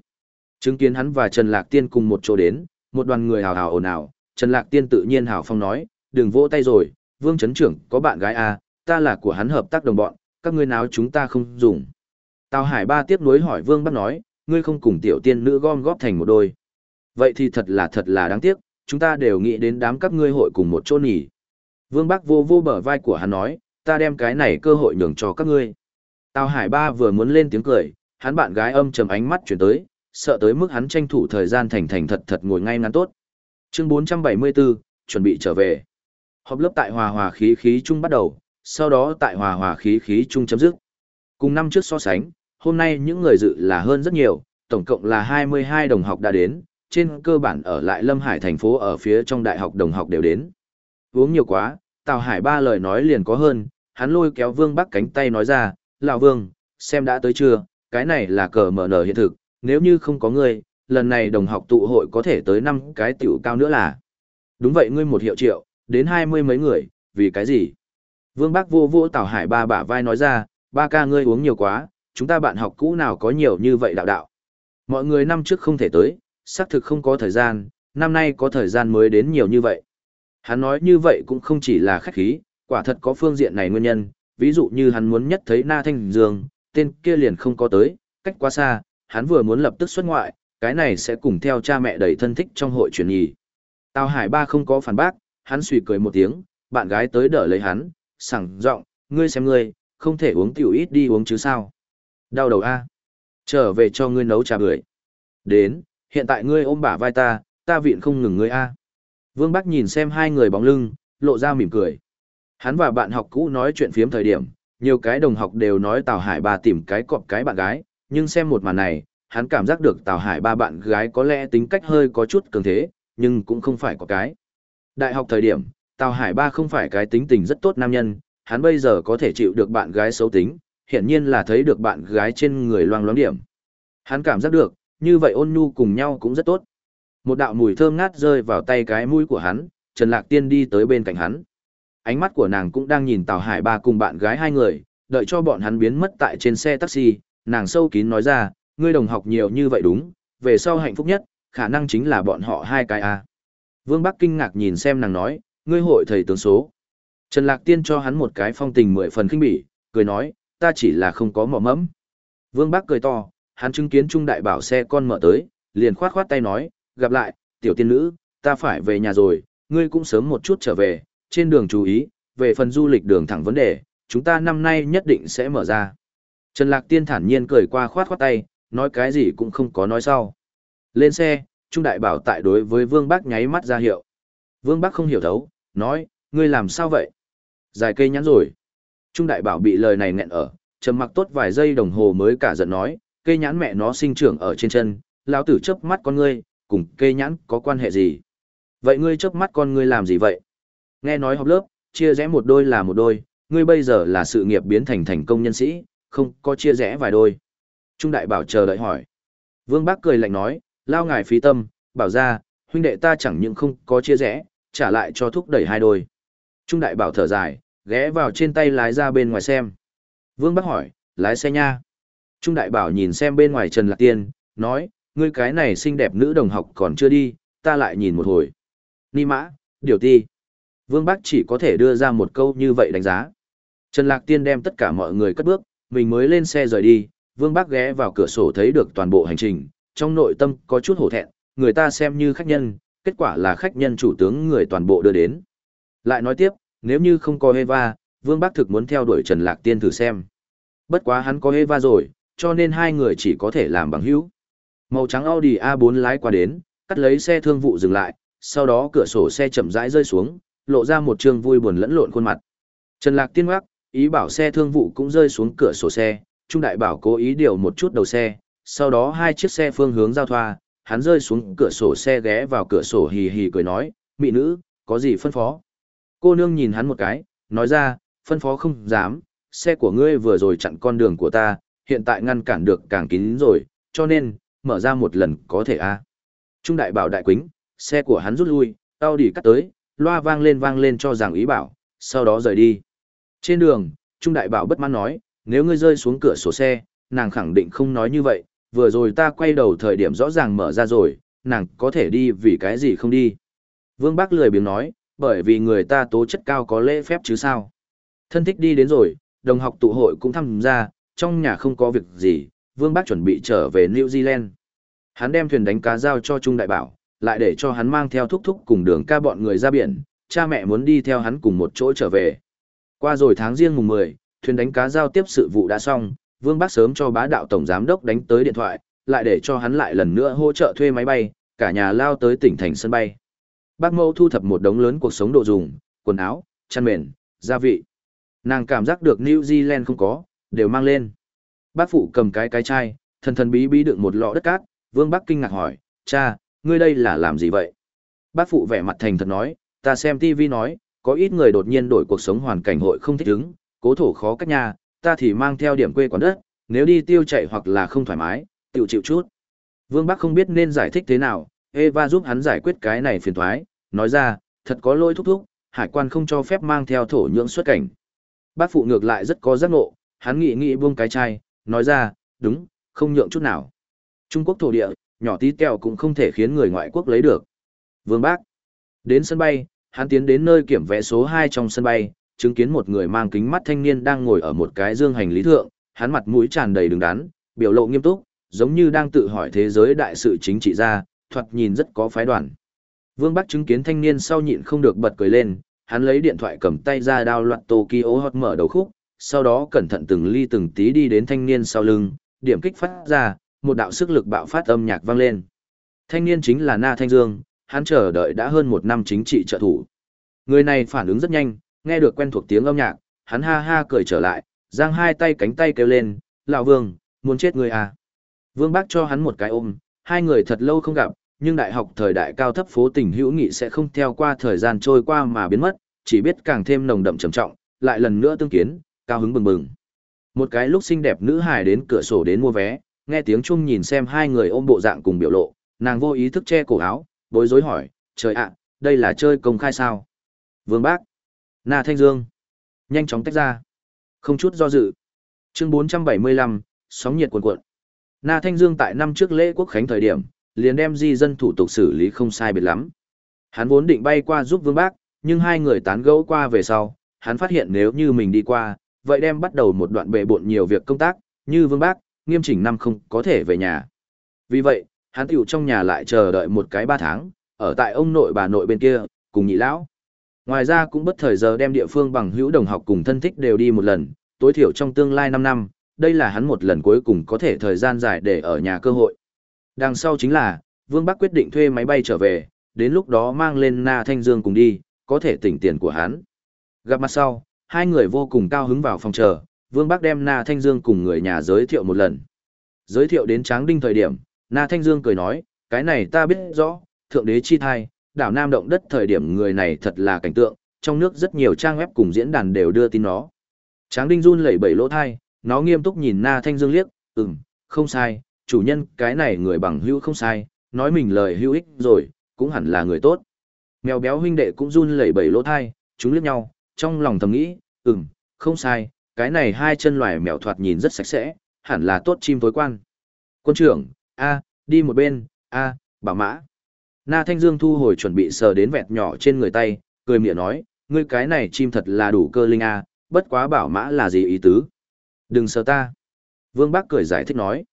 Chứng kiến hắn và Trần Lạc Tiên cùng một chỗ đến, một đoàn người hào hào ồn ào, Trần Lạc Tiên tự nhiên hào phong nói, đừng vỗ tay rồi, Vương Trấn Trưởng có bạn gái à, ta là của hắn hợp tác đồng bọn, các ngươi nào chúng ta không dùng. Tào Hải ba tiếp nối hỏi Vương Bắc nói, ngươi không cùng tiểu tiên nữ gom góp thành một đôi. Vậy thì thật là thật là đáng tiếc, chúng ta đều nghĩ đến đám các ngươi hội cùng một chỗ nghỉ. Vương Bắc vô vô bờ vai của hắn nói, ta đem cái này cơ hội nhường cho các ngươi. Tào Hải ba vừa muốn lên tiếng cười, hắn bạn gái âm trầm ánh mắt chuyển tới, sợ tới mức hắn tranh thủ thời gian thành thành thật thật ngồi ngay ngắn tốt. Chương 474, chuẩn bị trở về. Họp lớp tại hòa hòa khí khí chung bắt đầu, sau đó tại hòa hòa khí khí chung chấm dứt. Cùng năm trước so sánh, hôm nay những người dự là hơn rất nhiều, tổng cộng là 22 đồng học đã đến, trên cơ bản ở lại Lâm Hải thành phố ở phía trong đại học đồng học đều đến. Uống nhiều quá, Tào Hải ba lời nói liền có hơn, hắn lôi kéo Vương Bắc cánh tay nói ra, Lão Vương, xem đã tới chưa, cái này là cờ mở nở hiện thực, nếu như không có ngươi, lần này đồng học tụ hội có thể tới năm cái tiểu cao nữa là. Đúng vậy ngươi một hiệu triệu, đến hai mươi mấy người, vì cái gì? Vương Bắc vô vô Tào Hải ba bả vai nói ra, ba ca ngươi uống nhiều quá, chúng ta bạn học cũ nào có nhiều như vậy đạo đạo. Mọi người năm trước không thể tới, xác thực không có thời gian, năm nay có thời gian mới đến nhiều như vậy. Hắn nói như vậy cũng không chỉ là khách khí, quả thật có phương diện này nguyên nhân, ví dụ như hắn muốn nhất thấy Na Thanh Dương, tên kia liền không có tới, cách quá xa, hắn vừa muốn lập tức xuất ngoại, cái này sẽ cùng theo cha mẹ đầy thân thích trong hội truyền nhì. Tào Hải Ba không có phản bác, hắn suy cười một tiếng, bạn gái tới đỡ lấy hắn, sẵn giọng, ngươi xem ngươi, không thể uống tiểu ít đi uống chứ sao. Đau đầu a Trở về cho ngươi nấu trà bưởi. Đến, hiện tại ngươi ôm bả vai ta, ta viện không ngừng ngươi a Vương Bắc nhìn xem hai người bóng lưng, lộ ra mỉm cười. Hắn và bạn học cũ nói chuyện phiếm thời điểm, nhiều cái đồng học đều nói Tào Hải ba tìm cái cọp cái bạn gái, nhưng xem một màn này, hắn cảm giác được Tào Hải ba bạn gái có lẽ tính cách hơi có chút cường thế, nhưng cũng không phải có cái. Đại học thời điểm, Tào Hải ba không phải cái tính tình rất tốt nam nhân, hắn bây giờ có thể chịu được bạn gái xấu tính, hiển nhiên là thấy được bạn gái trên người loang loáng điểm. Hắn cảm giác được, như vậy ôn nhu cùng nhau cũng rất tốt. Một đạo mùi thơm ngát rơi vào tay cái mũi của hắn, Trần Lạc Tiên đi tới bên cạnh hắn. Ánh mắt của nàng cũng đang nhìn Tào Hải ba cùng bạn gái hai người, đợi cho bọn hắn biến mất tại trên xe taxi, nàng sâu kín nói ra, ngươi đồng học nhiều như vậy đúng, về sau hạnh phúc nhất, khả năng chính là bọn họ hai cái a. Vương Bắc kinh ngạc nhìn xem nàng nói, ngươi hội thầy tướng số. Trần Lạc Tiên cho hắn một cái phong tình mười phần kinh bỉ, cười nói, ta chỉ là không có mỏ mẫm. Vương bác cười to, hắn chứng kiến trung đại bảo xe con mở tới, liền khoát khoát tay nói, gặp lại, tiểu tiên nữ, ta phải về nhà rồi, ngươi cũng sớm một chút trở về, trên đường chú ý, về phần du lịch đường thẳng vấn đề, chúng ta năm nay nhất định sẽ mở ra. Trần Lạc Tiên thản nhiên cười qua khoát khoát tay, nói cái gì cũng không có nói sau. Lên xe, Trung Đại Bảo tại đối với Vương Bác nháy mắt ra hiệu. Vương Bác không hiểu thấu, nói, ngươi làm sao vậy? Dài cây nhắn rồi. Trung Đại Bảo bị lời này nghẹn ở, trầm mặc tốt vài giây đồng hồ mới cả giận nói, cây nhãn mẹ nó sinh trưởng ở trên chân, lão tử chớp mắt con ngươi, cùng cây nhãn có quan hệ gì? Vậy ngươi chớp mắt con ngươi làm gì vậy? Nghe nói học lớp, chia rẽ một đôi là một đôi, ngươi bây giờ là sự nghiệp biến thành thành công nhân sĩ, không có chia rẽ vài đôi. Trung đại bảo chờ đợi hỏi. Vương Bác cười lạnh nói, lao ngài phí tâm, bảo ra, huynh đệ ta chẳng những không có chia rẽ, trả lại cho thúc đẩy hai đôi. Trung đại bảo thở dài, ghé vào trên tay lái ra bên ngoài xem. Vương Bác hỏi, lái xe nha. Trung đại bảo nhìn xem bên ngoài Trần Lạc Tiên, nói, ngươi cái này xinh đẹp nữ đồng học còn chưa đi, ta lại nhìn một hồi. Ni mã, điều ti. Vương Bác chỉ có thể đưa ra một câu như vậy đánh giá. Trần Lạc Tiên đem tất cả mọi người cất bước, mình mới lên xe rời đi, Vương Bác ghé vào cửa sổ thấy được toàn bộ hành trình, trong nội tâm có chút hổ thẹn, người ta xem như khách nhân, kết quả là khách nhân chủ tướng người toàn bộ đưa đến. Lại nói tiếp, nếu như không có Eva, Vương Bắc thực muốn theo đuổi Trần Lạc Tiên thử xem. Bất quá hắn có Eva rồi, cho nên hai người chỉ có thể làm bằng hữu. Màu trắng Audi A4 lái qua đến, cắt lấy xe thương vụ dừng lại, sau đó cửa sổ xe chậm rãi rơi xuống, lộ ra một trương vui buồn lẫn lộn khuôn mặt. Trần Lạc Tiên ngoắc, ý bảo xe thương vụ cũng rơi xuống cửa sổ xe, Trung Đại Bảo cố ý điều một chút đầu xe, sau đó hai chiếc xe phương hướng giao thoa, hắn rơi xuống cửa sổ xe ghé vào cửa sổ hì hì cười nói, mị nữ, có gì phân phó? Cô nương nhìn hắn một cái, nói ra, phân phó không dám, xe của ngươi vừa rồi chặn con đường của ta, hiện tại ngăn cản được càng kín rồi, cho nên, mở ra một lần có thể a Trung Đại Bảo đại quính, xe của hắn rút lui, tao đi cắt tới, loa vang lên vang lên cho rằng ý bảo, sau đó rời đi. Trên đường, Trung Đại Bảo bất mãn nói, nếu ngươi rơi xuống cửa sổ xe, nàng khẳng định không nói như vậy, vừa rồi ta quay đầu thời điểm rõ ràng mở ra rồi, nàng có thể đi vì cái gì không đi. Vương Bắc lười biếng nói, bởi vì người ta tố chất cao có lễ phép chứ sao. Thân thích đi đến rồi, đồng học tụ hội cũng tham gia, trong nhà không có việc gì, Vương bác chuẩn bị trở về New Zealand. Hắn đem thuyền đánh cá giao cho Trung Đại Bảo, lại để cho hắn mang theo thúc thúc cùng đường ca bọn người ra biển, cha mẹ muốn đi theo hắn cùng một chỗ trở về. Qua rồi tháng riêng mùng 10, thuyền đánh cá giao tiếp sự vụ đã xong, Vương Bác sớm cho bá đạo tổng giám đốc đánh tới điện thoại, lại để cho hắn lại lần nữa hỗ trợ thuê máy bay, cả nhà lao tới tỉnh thành sân bay. Bác Mẫu thu thập một đống lớn cuộc sống đồ dùng, quần áo, chăn mền, gia vị. Nàng cảm giác được New Zealand không có, đều mang lên. Bác phụ cầm cái cái chai, thần thần bí bí đựng một lọ đất cát, Vương Bắc kinh ngạc hỏi, cha, ngươi đây là làm gì vậy? Bác phụ vẻ mặt thành thật nói, ta xem TV nói, có ít người đột nhiên đổi cuộc sống hoàn cảnh hội không thích ứng, cố thổ khó cách nhà, ta thì mang theo điểm quê quán đất, nếu đi tiêu chạy hoặc là không thoải mái, tiểu chịu chút. Vương Bắc không biết nên giải thích thế nào, Eva giúp hắn giải quyết cái này phiền thoái, nói ra, thật có lỗi thúc thúc, hải quan không cho phép mang theo thổ nhưỡng xuất cảnh. Bác phụ ngược lại rất có giác ngộ, hắn nghĩ nghĩ buông cái chai, nói ra, đúng, không nhượng chút nào. Trung Quốc thổ địa, nhỏ tí tẹo cũng không thể khiến người ngoại quốc lấy được. Vương Bác. Đến sân bay, hắn tiến đến nơi kiểm vé số 2 trong sân bay, chứng kiến một người mang kính mắt thanh niên đang ngồi ở một cái dương hành lý thượng, hắn mặt mũi tràn đầy đứng đắn, biểu lộ nghiêm túc, giống như đang tự hỏi thế giới đại sự chính trị ra, thoạt nhìn rất có phái đoàn. Vương Bắc chứng kiến thanh niên sau nhịn không được bật cười lên, hắn lấy điện thoại cầm tay ra đao loạn Tokyo hot mở đầu khúc, sau đó cẩn thận từng ly từng tí đi đến thanh niên sau lưng, điểm kích phát ra, một đạo sức lực bạo phát âm nhạc vang lên. Thanh niên chính là Na Thanh Dương, hắn chờ đợi đã hơn một năm chính trị trợ thủ. Người này phản ứng rất nhanh, nghe được quen thuộc tiếng âm nhạc, hắn ha ha cười trở lại, giang hai tay cánh tay kêu lên, lão vương, muốn chết người à. Vương bác cho hắn một cái ôm, hai người thật lâu không gặp, nhưng đại học thời đại cao thấp phố tình hữu nghị sẽ không theo qua thời gian trôi qua mà biến mất, chỉ biết càng thêm nồng đậm trầm trọng, lại lần nữa tương kiến, cao hứng bừng bừng. Một cái lúc xinh đẹp nữ hài đến cửa sổ đến mua vé, nghe tiếng chung nhìn xem hai người ôm bộ dạng cùng biểu lộ, nàng vô ý thức che cổ áo, bối rối hỏi, trời ạ, đây là chơi công khai sao? Vương Bác. Na Thanh Dương. Nhanh chóng tách ra. Không chút do dự. Chương 475, sóng nhiệt cuồn cuộn. Na Thanh Dương tại năm trước lễ quốc khánh thời điểm, liền đem di dân thủ tục xử lý không sai biệt lắm. Hắn vốn định bay qua giúp Vương Bác, nhưng hai người tán gẫu qua về sau, hắn phát hiện nếu như mình đi qua, vậy đem bắt đầu một đoạn bệ bộn nhiều việc công tác, như Vương Bác, nghiêm chỉnh năm không có thể về nhà. Vì vậy, hắn tiểu trong nhà lại chờ đợi một cái ba tháng, ở tại ông nội bà nội bên kia, cùng nhị lão. Ngoài ra cũng bất thời giờ đem địa phương bằng hữu đồng học cùng thân thích đều đi một lần, tối thiểu trong tương lai 5 năm, đây là hắn một lần cuối cùng có thể thời gian dài để ở nhà cơ hội. Đằng sau chính là, Vương Bắc quyết định thuê máy bay trở về, đến lúc đó mang lên Na Thanh Dương cùng đi, có thể tỉnh tiền của hắn. Gặp mặt sau, hai người vô cùng cao hứng vào phòng chờ, Vương Bắc đem Na Thanh Dương cùng người nhà giới thiệu một lần. Giới thiệu đến Tráng Đinh thời điểm, Na Thanh Dương cười nói, cái này ta biết rõ, thượng đế chi thai, đảo Nam động đất thời điểm người này thật là cảnh tượng, trong nước rất nhiều trang web cùng diễn đàn đều đưa tin nó. Tráng Đinh run lẩy bẩy lỗ thai, nó nghiêm túc nhìn Na Thanh Dương liếc, ừm, không sai, chủ nhân cái này người bằng hữu không sai, nói mình lời hữu ích rồi, cũng hẳn là người tốt. Mèo béo huynh đệ cũng run lẩy bẩy lỗ thai, chúng liếc nhau, trong lòng thầm nghĩ, ừm, không sai, cái này hai chân loài mèo thoạt nhìn rất sạch sẽ, hẳn là tốt chim tối quan. Quân trưởng, a, đi một bên, a, bảo mã. Na Thanh Dương thu hồi chuẩn bị sờ đến vẹt nhỏ trên người tay, cười miệng nói, ngươi cái này chim thật là đủ cơ linh a, bất quá bảo mã là gì ý tứ? Đừng sờ ta. Vương Bác cười giải thích nói.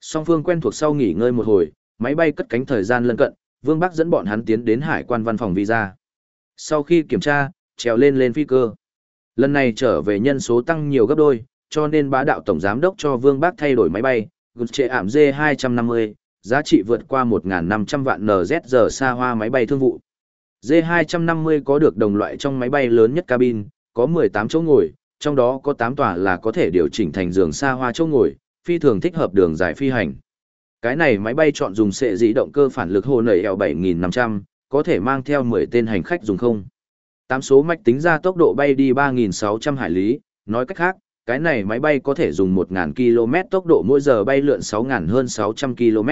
Song phương quen thuộc sau nghỉ ngơi một hồi, máy bay cất cánh thời gian lân cận, Vương Bắc dẫn bọn hắn tiến đến hải quan văn phòng visa. Sau khi kiểm tra, trèo lên lên phi cơ. Lần này trở về nhân số tăng nhiều gấp đôi, cho nên bá đạo tổng giám đốc cho Vương Bắc thay đổi máy bay, gục trệ ảm D250, giá trị vượt qua 1.500 vạn NZ giờ xa hoa máy bay thương vụ. D250 có được đồng loại trong máy bay lớn nhất cabin, có 18 chỗ ngồi, trong đó có 8 tòa là có thể điều chỉnh thành giường xa hoa chỗ ngồi, phi thường thích hợp đường dài phi hành. Cái này máy bay chọn dùng sệ dĩ động cơ phản lực hồ nảy eo 7500, có thể mang theo 10 tên hành khách dùng không. Tám số mạch tính ra tốc độ bay đi 3600 hải lý, nói cách khác, cái này máy bay có thể dùng 1.000 km tốc độ mỗi giờ bay lượn 6000 hơn 600 km.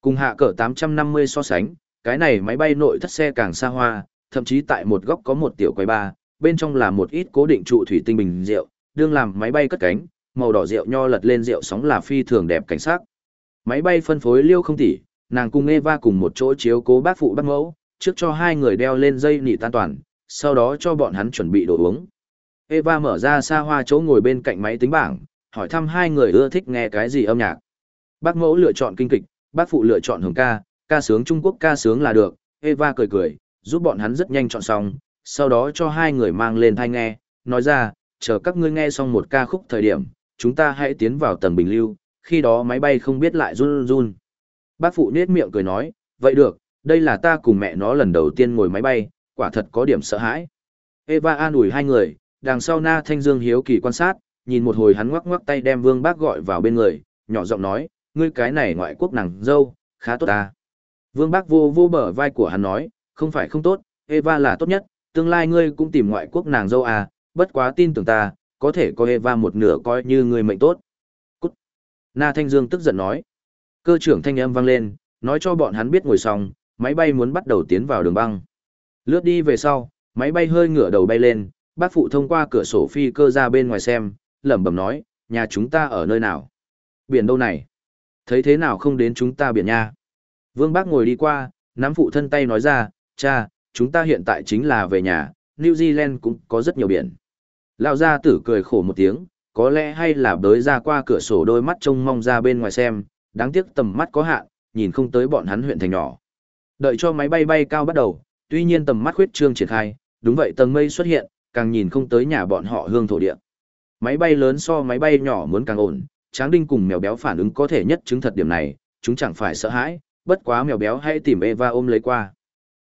Cùng hạ cỡ 850 so sánh, cái này máy bay nội thất xe càng xa hoa, thậm chí tại một góc có một tiểu quay ba, bên trong là một ít cố định trụ thủy tinh bình rượu, đương làm máy bay cất cánh, màu đỏ rượu nho lật lên rượu sóng là phi thường đẹp cảnh sắc. Máy bay phân phối liêu không tỉ, nàng cùng Eva cùng một chỗ chiếu cố bác phụ bác mẫu, trước cho hai người đeo lên dây nị tan toàn, sau đó cho bọn hắn chuẩn bị đồ uống. Eva mở ra xa hoa chỗ ngồi bên cạnh máy tính bảng, hỏi thăm hai người ưa thích nghe cái gì âm nhạc. Bác mẫu lựa chọn kinh kịch, bác phụ lựa chọn hồng ca, ca sướng Trung Quốc ca sướng là được. Eva cười cười, giúp bọn hắn rất nhanh chọn xong, sau đó cho hai người mang lên thai nghe, nói ra, chờ các ngươi nghe xong một ca khúc thời điểm, chúng ta hãy tiến vào tầng bình lưu, khi đó máy bay không biết lại run run. Bác phụ nết miệng cười nói, vậy được, đây là ta cùng mẹ nó lần đầu tiên ngồi máy bay, quả thật có điểm sợ hãi. Eva an ủi hai người, đằng sau Na Thanh Dương hiếu kỳ quan sát, nhìn một hồi hắn ngoắc ngoắc tay đem Vương Bác gọi vào bên người, nhỏ giọng nói, ngươi cái này ngoại quốc nàng dâu, khá tốt ta. Vương Bác vô vô bờ vai của hắn nói, không phải không tốt, Eva là tốt nhất, tương lai ngươi cũng tìm ngoại quốc nàng dâu à, bất quá tin tưởng ta, có thể coi Eva một nửa coi như người mệnh tốt. Cút. Na Thanh Dương tức giận nói. Cơ trưởng thanh âm vang lên, nói cho bọn hắn biết ngồi xong, máy bay muốn bắt đầu tiến vào đường băng. Lướt đi về sau, máy bay hơi ngửa đầu bay lên, bác phụ thông qua cửa sổ phi cơ ra bên ngoài xem, lẩm bẩm nói, nhà chúng ta ở nơi nào? Biển đâu này? Thấy thế nào không đến chúng ta biển nha? Vương bác ngồi đi qua, nắm phụ thân tay nói ra, cha, chúng ta hiện tại chính là về nhà, New Zealand cũng có rất nhiều biển. Lão gia tử cười khổ một tiếng, có lẽ hay là bới ra qua cửa sổ đôi mắt trông mong ra bên ngoài xem, đáng tiếc tầm mắt có hạn, nhìn không tới bọn hắn huyện thành nhỏ. Đợi cho máy bay bay cao bắt đầu, tuy nhiên tầm mắt khuyết trương triển khai, đúng vậy tầng mây xuất hiện, càng nhìn không tới nhà bọn họ hương thổ địa. Máy bay lớn so máy bay nhỏ muốn càng ổn, Tráng Đinh cùng mèo béo phản ứng có thể nhất chứng thật điểm này, chúng chẳng phải sợ hãi, bất quá mèo béo hãy tìm Eva ôm lấy qua.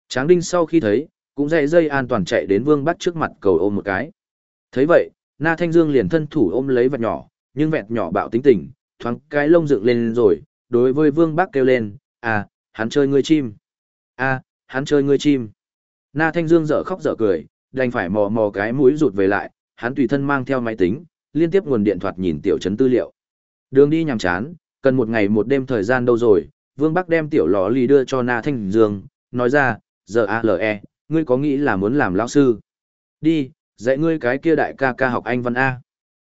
Tráng Đinh sau khi thấy, cũng dậy dây an toàn chạy đến Vương Bắc trước mặt cầu ôm một cái thấy vậy, na thanh dương liền thân thủ ôm lấy vẹt nhỏ, nhưng vẹt nhỏ bạo tính tình, thoáng cái lông dựng lên rồi, đối với vương bác kêu lên à hắn chơi ngươi chim. À hắn chơi ngươi chim. Na thanh dương dở khóc dở cười, đành phải mò mò cái mũi rụt về lại, hắn tùy thân mang theo máy tính, liên tiếp nguồn điện thoại nhìn tiểu chấn tư liệu. Đường đi nhàm chán, cần một ngày một đêm thời gian đâu rồi, vương bắc đem tiểu lò lì đưa cho na thanh dương, nói ra, giờ ale ngươi có nghĩ là muốn làm lão sư? Đi dạy ngươi cái kia đại ca ca học anh văn A.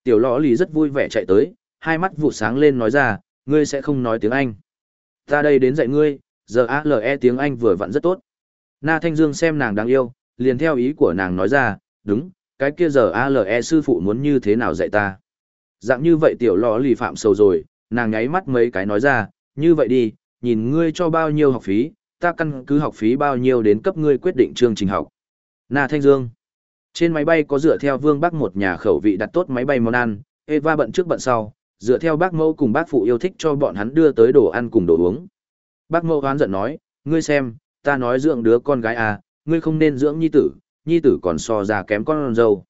Tiểu lõ lì rất vui vẻ chạy tới, hai mắt vụ sáng lên nói ra, ngươi sẽ không nói tiếng Anh. Ta đây đến dạy ngươi, giờ a l e tiếng Anh vừa vặn rất tốt. Na Thanh Dương xem nàng đáng yêu, liền theo ý của nàng nói ra, đúng, cái kia giờ a l e sư phụ muốn như thế nào dạy ta. Dạng như vậy tiểu lõ lì phạm sầu rồi, nàng nháy mắt mấy cái nói ra, như vậy đi, nhìn ngươi cho bao nhiêu học phí, ta căn cứ học phí bao nhiêu đến cấp ngươi quyết định chương trình học. Na Thanh Dương. Trên máy bay có dựa theo Vương Bắc một nhà khẩu vị đặt tốt máy bay món ăn, Eva bận trước bận sau, dựa theo bác mẫu cùng bác phụ yêu thích cho bọn hắn đưa tới đồ ăn cùng đồ uống. Bác mẫu hoán giận nói, ngươi xem, ta nói dưỡng đứa con gái à, ngươi không nên dưỡng nhi tử, nhi tử còn so ra kém con dâu.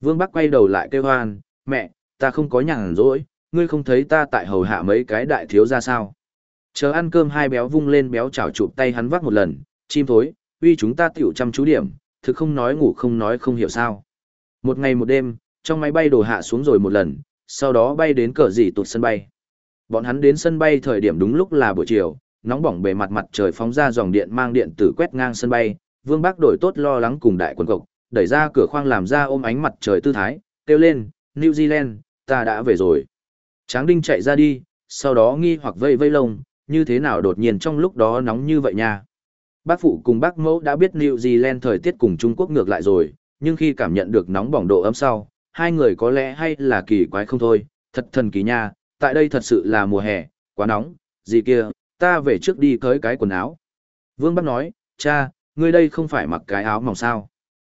Vương Bắc quay đầu lại kêu hoan, mẹ, ta không có nhàn rỗi, ngươi không thấy ta tại hầu hạ mấy cái đại thiếu ra sao. Chờ ăn cơm hai béo vung lên béo chảo chụp tay hắn vác một lần, chim thối, uy chúng ta tiểu chăm chú điểm, thực không nói ngủ không nói không hiểu sao. Một ngày một đêm, trong máy bay đổ hạ xuống rồi một lần, sau đó bay đến cờ gì tụt sân bay. Bọn hắn đến sân bay thời điểm đúng lúc là buổi chiều, nóng bỏng bề mặt mặt trời phóng ra dòng điện mang điện tử quét ngang sân bay, Vương Bác đổi tốt lo lắng cùng đại quân cộc, đẩy ra cửa khoang làm ra ôm ánh mặt trời tư thái, kêu lên, New Zealand, ta đã về rồi. Tráng Đinh chạy ra đi, sau đó nghi hoặc vây vây lông, như thế nào đột nhiên trong lúc đó nóng như vậy nha. Bác phụ cùng bác mẫu đã biết New Zealand thời tiết cùng Trung Quốc ngược lại rồi, nhưng khi cảm nhận được nóng bỏng độ ấm sau, hai người có lẽ hay là kỳ quái không thôi, thật thần kỳ nha, tại đây thật sự là mùa hè, quá nóng, gì kia, ta về trước đi cởi cái quần áo. Vương bác nói, cha, ngươi đây không phải mặc cái áo mỏng sao.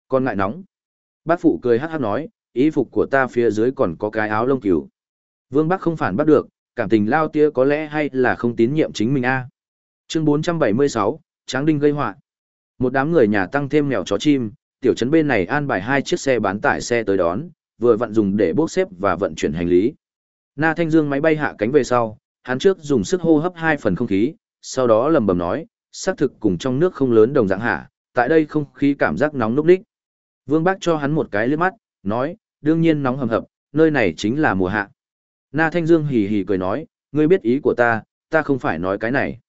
Con ngại nóng. Bác phụ cười hát hát nói, ý phục của ta phía dưới còn có cái áo lông cừu. Vương bác không phản bắt được, cảm tình lao tia có lẽ hay là không tín nhiệm chính mình a. Chương 476, Tráng Đinh gây họa. Một đám người nhà tăng thêm mèo chó chim, tiểu trấn bên này an bài hai chiếc xe bán tải xe tới đón, vừa vận dùng để bốc xếp và vận chuyển hành lý. Na Thanh Dương máy bay hạ cánh về sau, hắn trước dùng sức hô hấp hai phần không khí, sau đó lầm bầm nói, xác thực cùng trong nước không lớn đồng dạng hạ, tại đây không khí cảm giác nóng núc đích. Vương Bác cho hắn một cái liếc mắt, nói, đương nhiên nóng hầm hập, nơi này chính là mùa hạ. Na Thanh Dương hì hì cười nói, ngươi biết ý của ta, ta không phải nói cái này.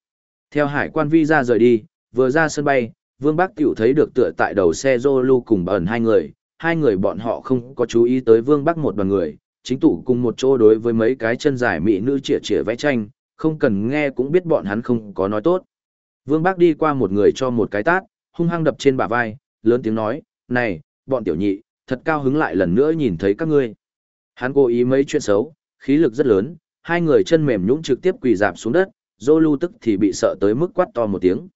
Theo hải quan vi ra rời đi, vừa ra sân bay, Vương Bắc Tiểu thấy được tựa tại đầu xe Zolu cùng bẩn hai người, hai người bọn họ không có chú ý tới Vương Bắc một đoàn người, chính tủ cùng một chỗ đối với mấy cái chân dài mỹ nữ chĩa chĩa vẽ tranh, không cần nghe cũng biết bọn hắn không có nói tốt. Vương Bắc đi qua một người cho một cái tát, hung hăng đập trên bả vai, lớn tiếng nói, này, bọn tiểu nhị, thật cao hứng lại lần nữa nhìn thấy các ngươi. Hắn cố ý mấy chuyện xấu, khí lực rất lớn, hai người chân mềm nhũn trực tiếp quỳ dạp xuống đất, dô lưu tức thì bị sợ tới mức quát to một tiếng.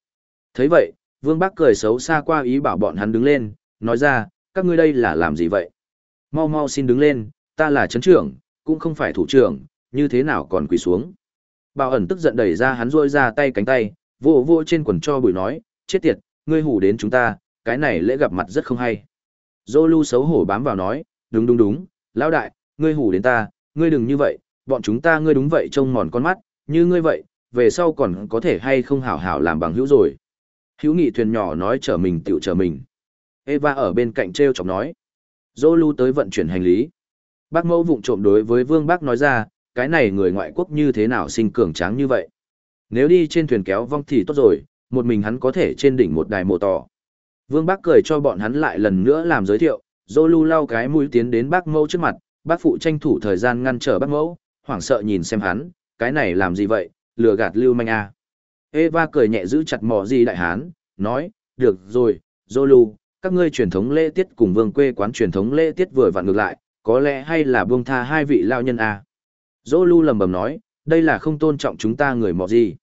thấy vậy, Vương Bác cười xấu xa qua ý bảo bọn hắn đứng lên, nói ra, các ngươi đây là làm gì vậy? Mau mau xin đứng lên, ta là chấn trưởng, cũng không phải thủ trưởng, như thế nào còn quỳ xuống. Bảo ẩn tức giận đẩy ra hắn rôi ra tay cánh tay, vô vô trên quần cho bùi nói, chết tiệt, ngươi hủ đến chúng ta, cái này lễ gặp mặt rất không hay. Dô lưu xấu hổ bám vào nói, đúng đúng đúng, lão đại, ngươi hủ đến ta, ngươi đừng như vậy, bọn chúng ta ngươi đúng vậy trông mòn con mắt, như ngươi vậy, về sau còn có thể hay không hảo hảo làm bằng hữu rồi. Hữu nghị thuyền nhỏ nói chở mình tiểu chở mình. Eva ở bên cạnh treo chọc nói. Zolu tới vận chuyển hành lý. Bác mẫu vụng trộm đối với vương bác nói ra, cái này người ngoại quốc như thế nào sinh cường tráng như vậy. Nếu đi trên thuyền kéo vong thì tốt rồi, một mình hắn có thể trên đỉnh một đài mộ tỏ. Vương bác cười cho bọn hắn lại lần nữa làm giới thiệu, Zolu lau cái mũi tiến đến bác mẫu trước mặt, bác phụ tranh thủ thời gian ngăn trở bác mẫu, hoảng sợ nhìn xem hắn, cái này làm gì vậy, lừa gạt lưu manh à. Eva cười nhẹ giữ chặt mỏ gì đại hán, nói, được rồi, Zolu, các ngươi truyền thống lễ tiết cùng vương quê quán truyền thống lễ tiết vừa vặn ngược lại, có lẽ hay là buông tha hai vị lao nhân à. Zolu lầm bầm nói, đây là không tôn trọng chúng ta người mỏ gì.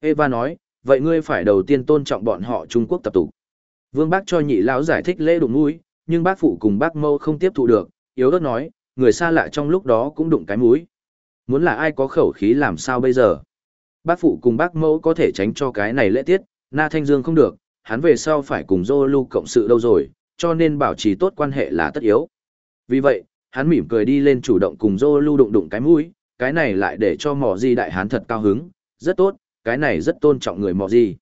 Eva nói, vậy ngươi phải đầu tiên tôn trọng bọn họ Trung Quốc tập tục. Vương bác cho nhị lão giải thích lễ đụng mũi, nhưng bác phụ cùng bác mâu không tiếp thụ được, yếu ớt nói, người xa lạ trong lúc đó cũng đụng cái mũi. Muốn là ai có khẩu khí làm sao bây giờ? Bác phụ cùng bác mẫu có thể tránh cho cái này lễ tiết, Na Thanh Dương không được, hắn về sau phải cùng Zolu cộng sự đâu rồi, cho nên bảo trì tốt quan hệ là tất yếu. Vì vậy, hắn mỉm cười đi lên chủ động cùng Zolu đụng đụng cái mũi, cái này lại để cho mỏ di đại hán thật cao hứng, rất tốt, cái này rất tôn trọng người mỏ di.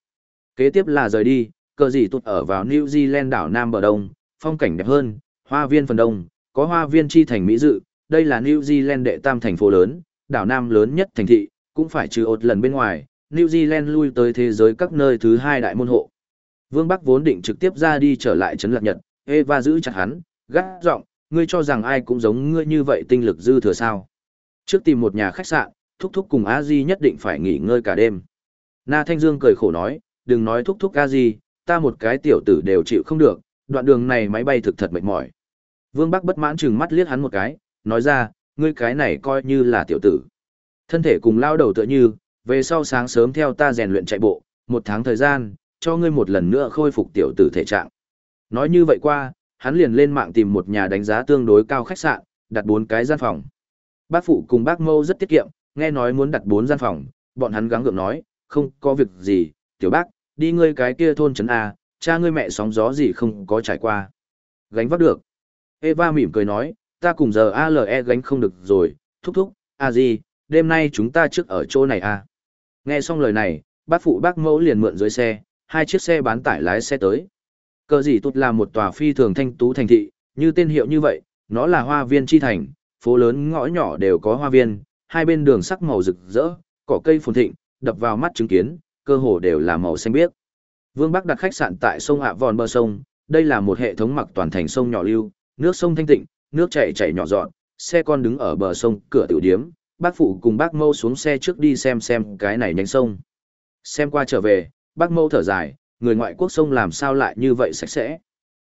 Kế tiếp là rời đi, cờ gì tụt ở vào New Zealand đảo Nam bờ Đông, phong cảnh đẹp hơn, hoa viên phần đông, có hoa viên chi thành Mỹ dự, đây là New Zealand đệ tam thành phố lớn, đảo Nam lớn nhất thành thị, cũng phải trừ ột lần bên ngoài, New Zealand lui tới thế giới các nơi thứ hai đại môn hộ. Vương Bắc vốn định trực tiếp ra đi trở lại trấn lạc Nhật, Eva giữ chặt hắn, gắt giọng, ngươi cho rằng ai cũng giống ngươi như vậy tinh lực dư thừa sao. Trước tìm một nhà khách sạn, thúc thúc cùng a di nhất định phải nghỉ ngơi cả đêm. Na Thanh Dương cười khổ nói, đừng nói thúc thúc a di, ta một cái tiểu tử đều chịu không được, đoạn đường này máy bay thực thật mệt mỏi. Vương Bắc bất mãn chừng mắt liếc hắn một cái, nói ra, ngươi cái này coi như là tiểu tử. Thân thể cùng lao đầu tựa như, về sau sáng sớm theo ta rèn luyện chạy bộ, một tháng thời gian, cho ngươi một lần nữa khôi phục tiểu tử thể trạng. Nói như vậy qua, hắn liền lên mạng tìm một nhà đánh giá tương đối cao khách sạn, đặt bốn cái gian phòng. Bác phụ cùng bác mâu rất tiết kiệm, nghe nói muốn đặt bốn gian phòng, bọn hắn gắng gượng nói, không có việc gì, tiểu bác, đi ngươi cái kia thôn trấn A, cha ngươi mẹ sóng gió gì không có trải qua. Gánh vác được. Eva mỉm cười nói, ta cùng giờ ALE gánh không được rồi, thúc thúc, a gì, đêm nay chúng ta trước ở chỗ này à? Nghe xong lời này, bác phụ bác mẫu liền mượn dưới xe, hai chiếc xe bán tải lái xe tới. Cờ gì tốt là một tòa phi thường thanh tú thành thị, như tên hiệu như vậy, nó là hoa viên chi thành, phố lớn ngõ nhỏ đều có hoa viên, hai bên đường sắc màu rực rỡ, cỏ cây phồn thịnh, đập vào mắt chứng kiến, cơ hồ đều là màu xanh biếc. Vương Bắc đặt khách sạn tại sông Hạ Vòn bờ sông, đây là một hệ thống mặc toàn thành sông nhỏ lưu, nước sông thanh tịnh, nước chảy chảy nhỏ giọt, xe con đứng ở bờ sông, cửa tiểu điếm, bác phụ cùng bác mâu xuống xe trước đi xem xem cái này nhánh sông. Xem qua trở về, bác mâu thở dài, người ngoại quốc sông làm sao lại như vậy sạch sẽ.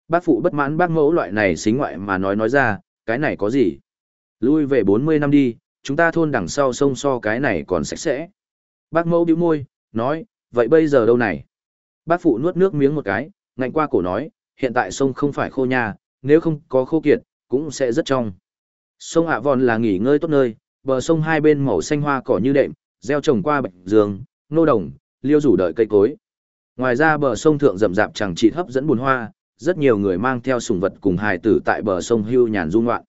Bác phụ bất mãn bác mẫu loại này xính ngoại mà nói nói ra, cái này có gì? Lui về 40 năm đi, chúng ta thôn đằng sau sông so cái này còn sạch sẽ. Bác mẫu bĩu môi, nói, vậy bây giờ đâu này? Bác phụ nuốt nước miếng một cái, ngạnh qua cổ nói, hiện tại sông không phải khô nhà, nếu không có khô kiệt, cũng sẽ rất trong. Sông Hạ Vòn là nghỉ ngơi tốt nơi, bờ sông hai bên màu xanh hoa cỏ như đệm, gieo trồng qua bạch dương, nô đồng, liêu rủ đợi cây cối. Ngoài ra bờ sông thượng rậm rạp chẳng chỉ hấp dẫn buồn hoa, rất nhiều người mang theo sùng vật cùng hài tử tại bờ sông hưu nhàn du ngoạn.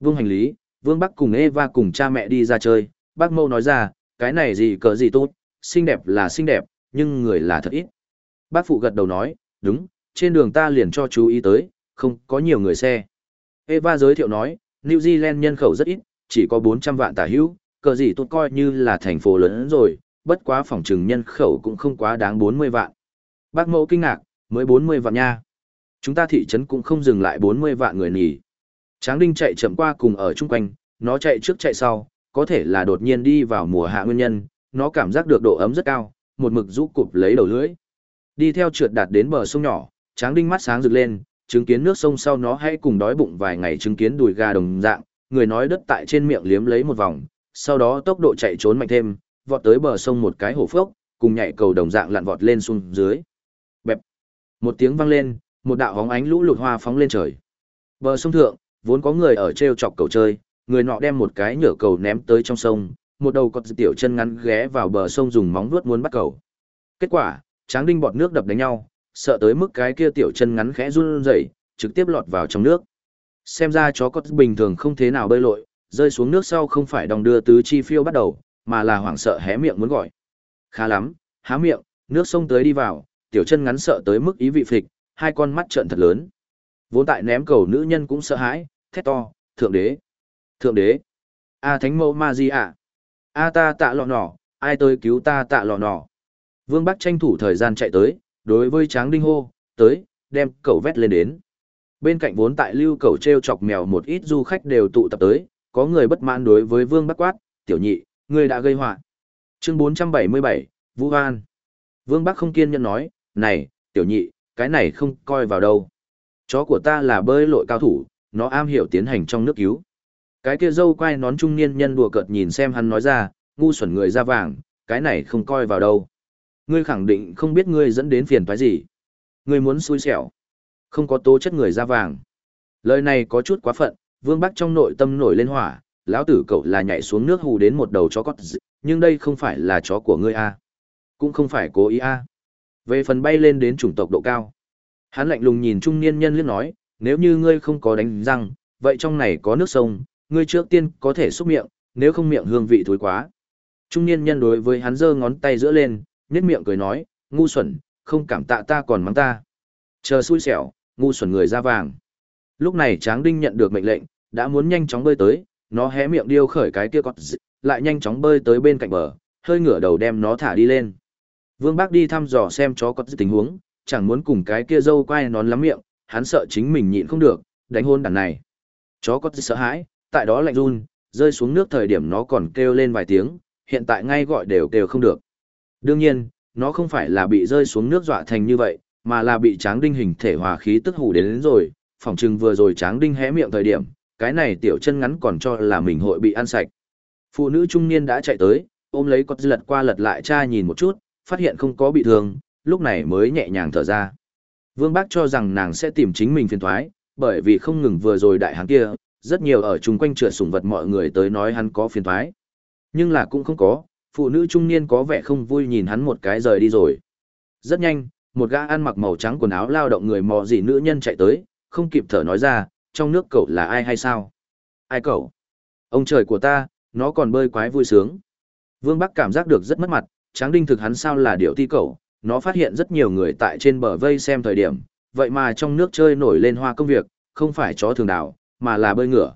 Vương hành lý, Vương Bắc cùng Eva cùng cha mẹ đi ra chơi, bác mâu nói ra, cái này gì cỡ gì tốt, xinh đẹp là xinh đẹp, nhưng người là thật ít. Bác phụ gật đầu nói, đúng, trên đường ta liền cho chú ý tới, không có nhiều người xe. Eva giới thiệu nói, New Zealand nhân khẩu rất ít, chỉ có 400 vạn tả hữu, cờ gì tốt coi như là thành phố lớn rồi, bất quá phòng trừng nhân khẩu cũng không quá đáng 40 vạn. Bác mẫu kinh ngạc, mới 40 vạn nha. Chúng ta thị trấn cũng không dừng lại 40 vạn người nhỉ. Tráng đinh chạy chậm qua cùng ở chung quanh, nó chạy trước chạy sau, có thể là đột nhiên đi vào mùa hạ nguyên nhân, nó cảm giác được độ ấm rất cao, một mực rũ cụp lấy đầu lưỡi. Đi theo trượt đạt đến bờ sông nhỏ, tráng đinh mắt sáng rực lên, chứng kiến nước sông sau nó hay cùng đói bụng vài ngày chứng kiến đùi gà đồng dạng, người nói đất tại trên miệng liếm lấy một vòng, sau đó tốc độ chạy trốn mạnh thêm, vọt tới bờ sông một cái hổ phốc, cùng nhảy cầu đồng dạng lặn vọt lên xuống dưới. Bẹp. Một tiếng vang lên, một đạo hóng ánh lũ lụt hoa phóng lên trời. Bờ sông thượng, vốn có người ở treo chọc cầu chơi, người nọ đem một cái nhở cầu ném tới trong sông, một đầu cọt tiểu chân ngắn ghé vào bờ sông dùng móng vuốt muốn bắt cầu. Kết quả, tráng đinh bọt nước đập đánh nhau, sợ tới mức cái kia tiểu chân ngắn khẽ run rẩy, trực tiếp lọt vào trong nước. Xem ra chó cốt bình thường không thế nào bơi lội, rơi xuống nước sau không phải đồng đưa tứ chi phiêu bắt đầu, mà là hoảng sợ hé miệng muốn gọi. Khá lắm, há miệng, nước sông tới đi vào, tiểu chân ngắn sợ tới mức ý vị phịch, hai con mắt trợn thật lớn. Vốn tại ném cầu nữ nhân cũng sợ hãi, thét to, thượng đế, thượng đế, a thánh mẫu ma di ạ, a ta tạ lọ nỏ, ai tới cứu ta tạ lọ nỏ. Vương Bắc tranh thủ thời gian chạy tới, đối với tráng đinh hô, tới, đem cầu vét lên đến. Bên cạnh vốn tại lưu cầu treo chọc mèo một ít du khách đều tụ tập tới, có người bất mãn đối với Vương Bắc quát, tiểu nhị, người đã gây họa. Chương 477, Vũ An. Vương Bắc không kiên nhẫn nói, này, tiểu nhị, cái này không coi vào đâu. Chó của ta là bơi lội cao thủ, nó am hiểu tiến hành trong nước cứu. Cái kia dâu quay nón trung niên nhân đùa cợt nhìn xem hắn nói ra, ngu xuẩn người da vàng, cái này không coi vào đâu. Ngươi khẳng định không biết ngươi dẫn đến phiền toái gì. Ngươi muốn xui xẻo. Không có tố chất người da vàng. Lời này có chút quá phận, Vương Bắc trong nội tâm nổi lên hỏa, lão tử cậu là nhảy xuống nước hù đến một đầu chó cọt nhưng đây không phải là chó của ngươi a. Cũng không phải cố ý a. Về phần bay lên đến chủng tộc độ cao. Hắn lạnh lùng nhìn trung niên nhân liếc nói nếu như ngươi không có đánh răng vậy trong này có nước sông ngươi trước tiên có thể xúc miệng nếu không miệng hương vị thối quá. Trung niên nhân đối với hắn giơ ngón tay giữa lên nhếch miệng cười nói ngu xuẩn không cảm tạ ta còn mắng ta. Chờ xui xẻo ngu xuẩn người ra vàng lúc này tráng đinh nhận được mệnh lệnh đã muốn nhanh chóng bơi tới nó hé miệng điêu khởi cái kia cọt dị, lại nhanh chóng bơi tới bên cạnh bờ, hơi ngửa đầu đem nó thả đi lên. Vương Bác đi thăm dò xem chó có tình huống, chẳng muốn cùng cái kia dâu quay nón lắm miệng, hắn sợ chính mình nhịn không được, đánh hôn đàn này. Chó có sợ hãi, tại đó lạnh run, rơi xuống nước thời điểm nó còn kêu lên vài tiếng, hiện tại ngay gọi đều kêu không được. Đương nhiên, nó không phải là bị rơi xuống nước dọa thành như vậy, mà là bị tráng đinh hình thể hòa khí tức hủ đến, đến rồi, phòng trừng vừa rồi tráng đinh hé miệng thời điểm, cái này tiểu chân ngắn còn cho là mình hội bị ăn sạch. Phụ nữ trung niên đã chạy tới, ôm lấy con lật qua lật lại cha nhìn một chút, phát hiện không có bị thương, lúc này mới nhẹ nhàng thở ra. Vương Bác cho rằng nàng sẽ tìm chính mình phiền thoái, bởi vì không ngừng vừa rồi đại hắn kia, rất nhiều ở chung quanh trượt sủng vật mọi người tới nói hắn có phiền thoái. Nhưng là cũng không có, phụ nữ trung niên có vẻ không vui nhìn hắn một cái rời đi rồi. Rất nhanh, một gã ăn mặc màu trắng quần áo lao động người mò gì nữ nhân chạy tới, không kịp thở nói ra, trong nước cậu là ai hay sao? Ai cậu? Ông trời của ta, nó còn bơi quái vui sướng. Vương Bắc cảm giác được rất mất mặt, tráng đinh thực hắn sao là điệu ti cậu, nó phát hiện rất nhiều người tại trên bờ vây xem thời điểm, vậy mà trong nước chơi nổi lên hoa công việc, không phải chó thường đảo, mà là bơi ngựa.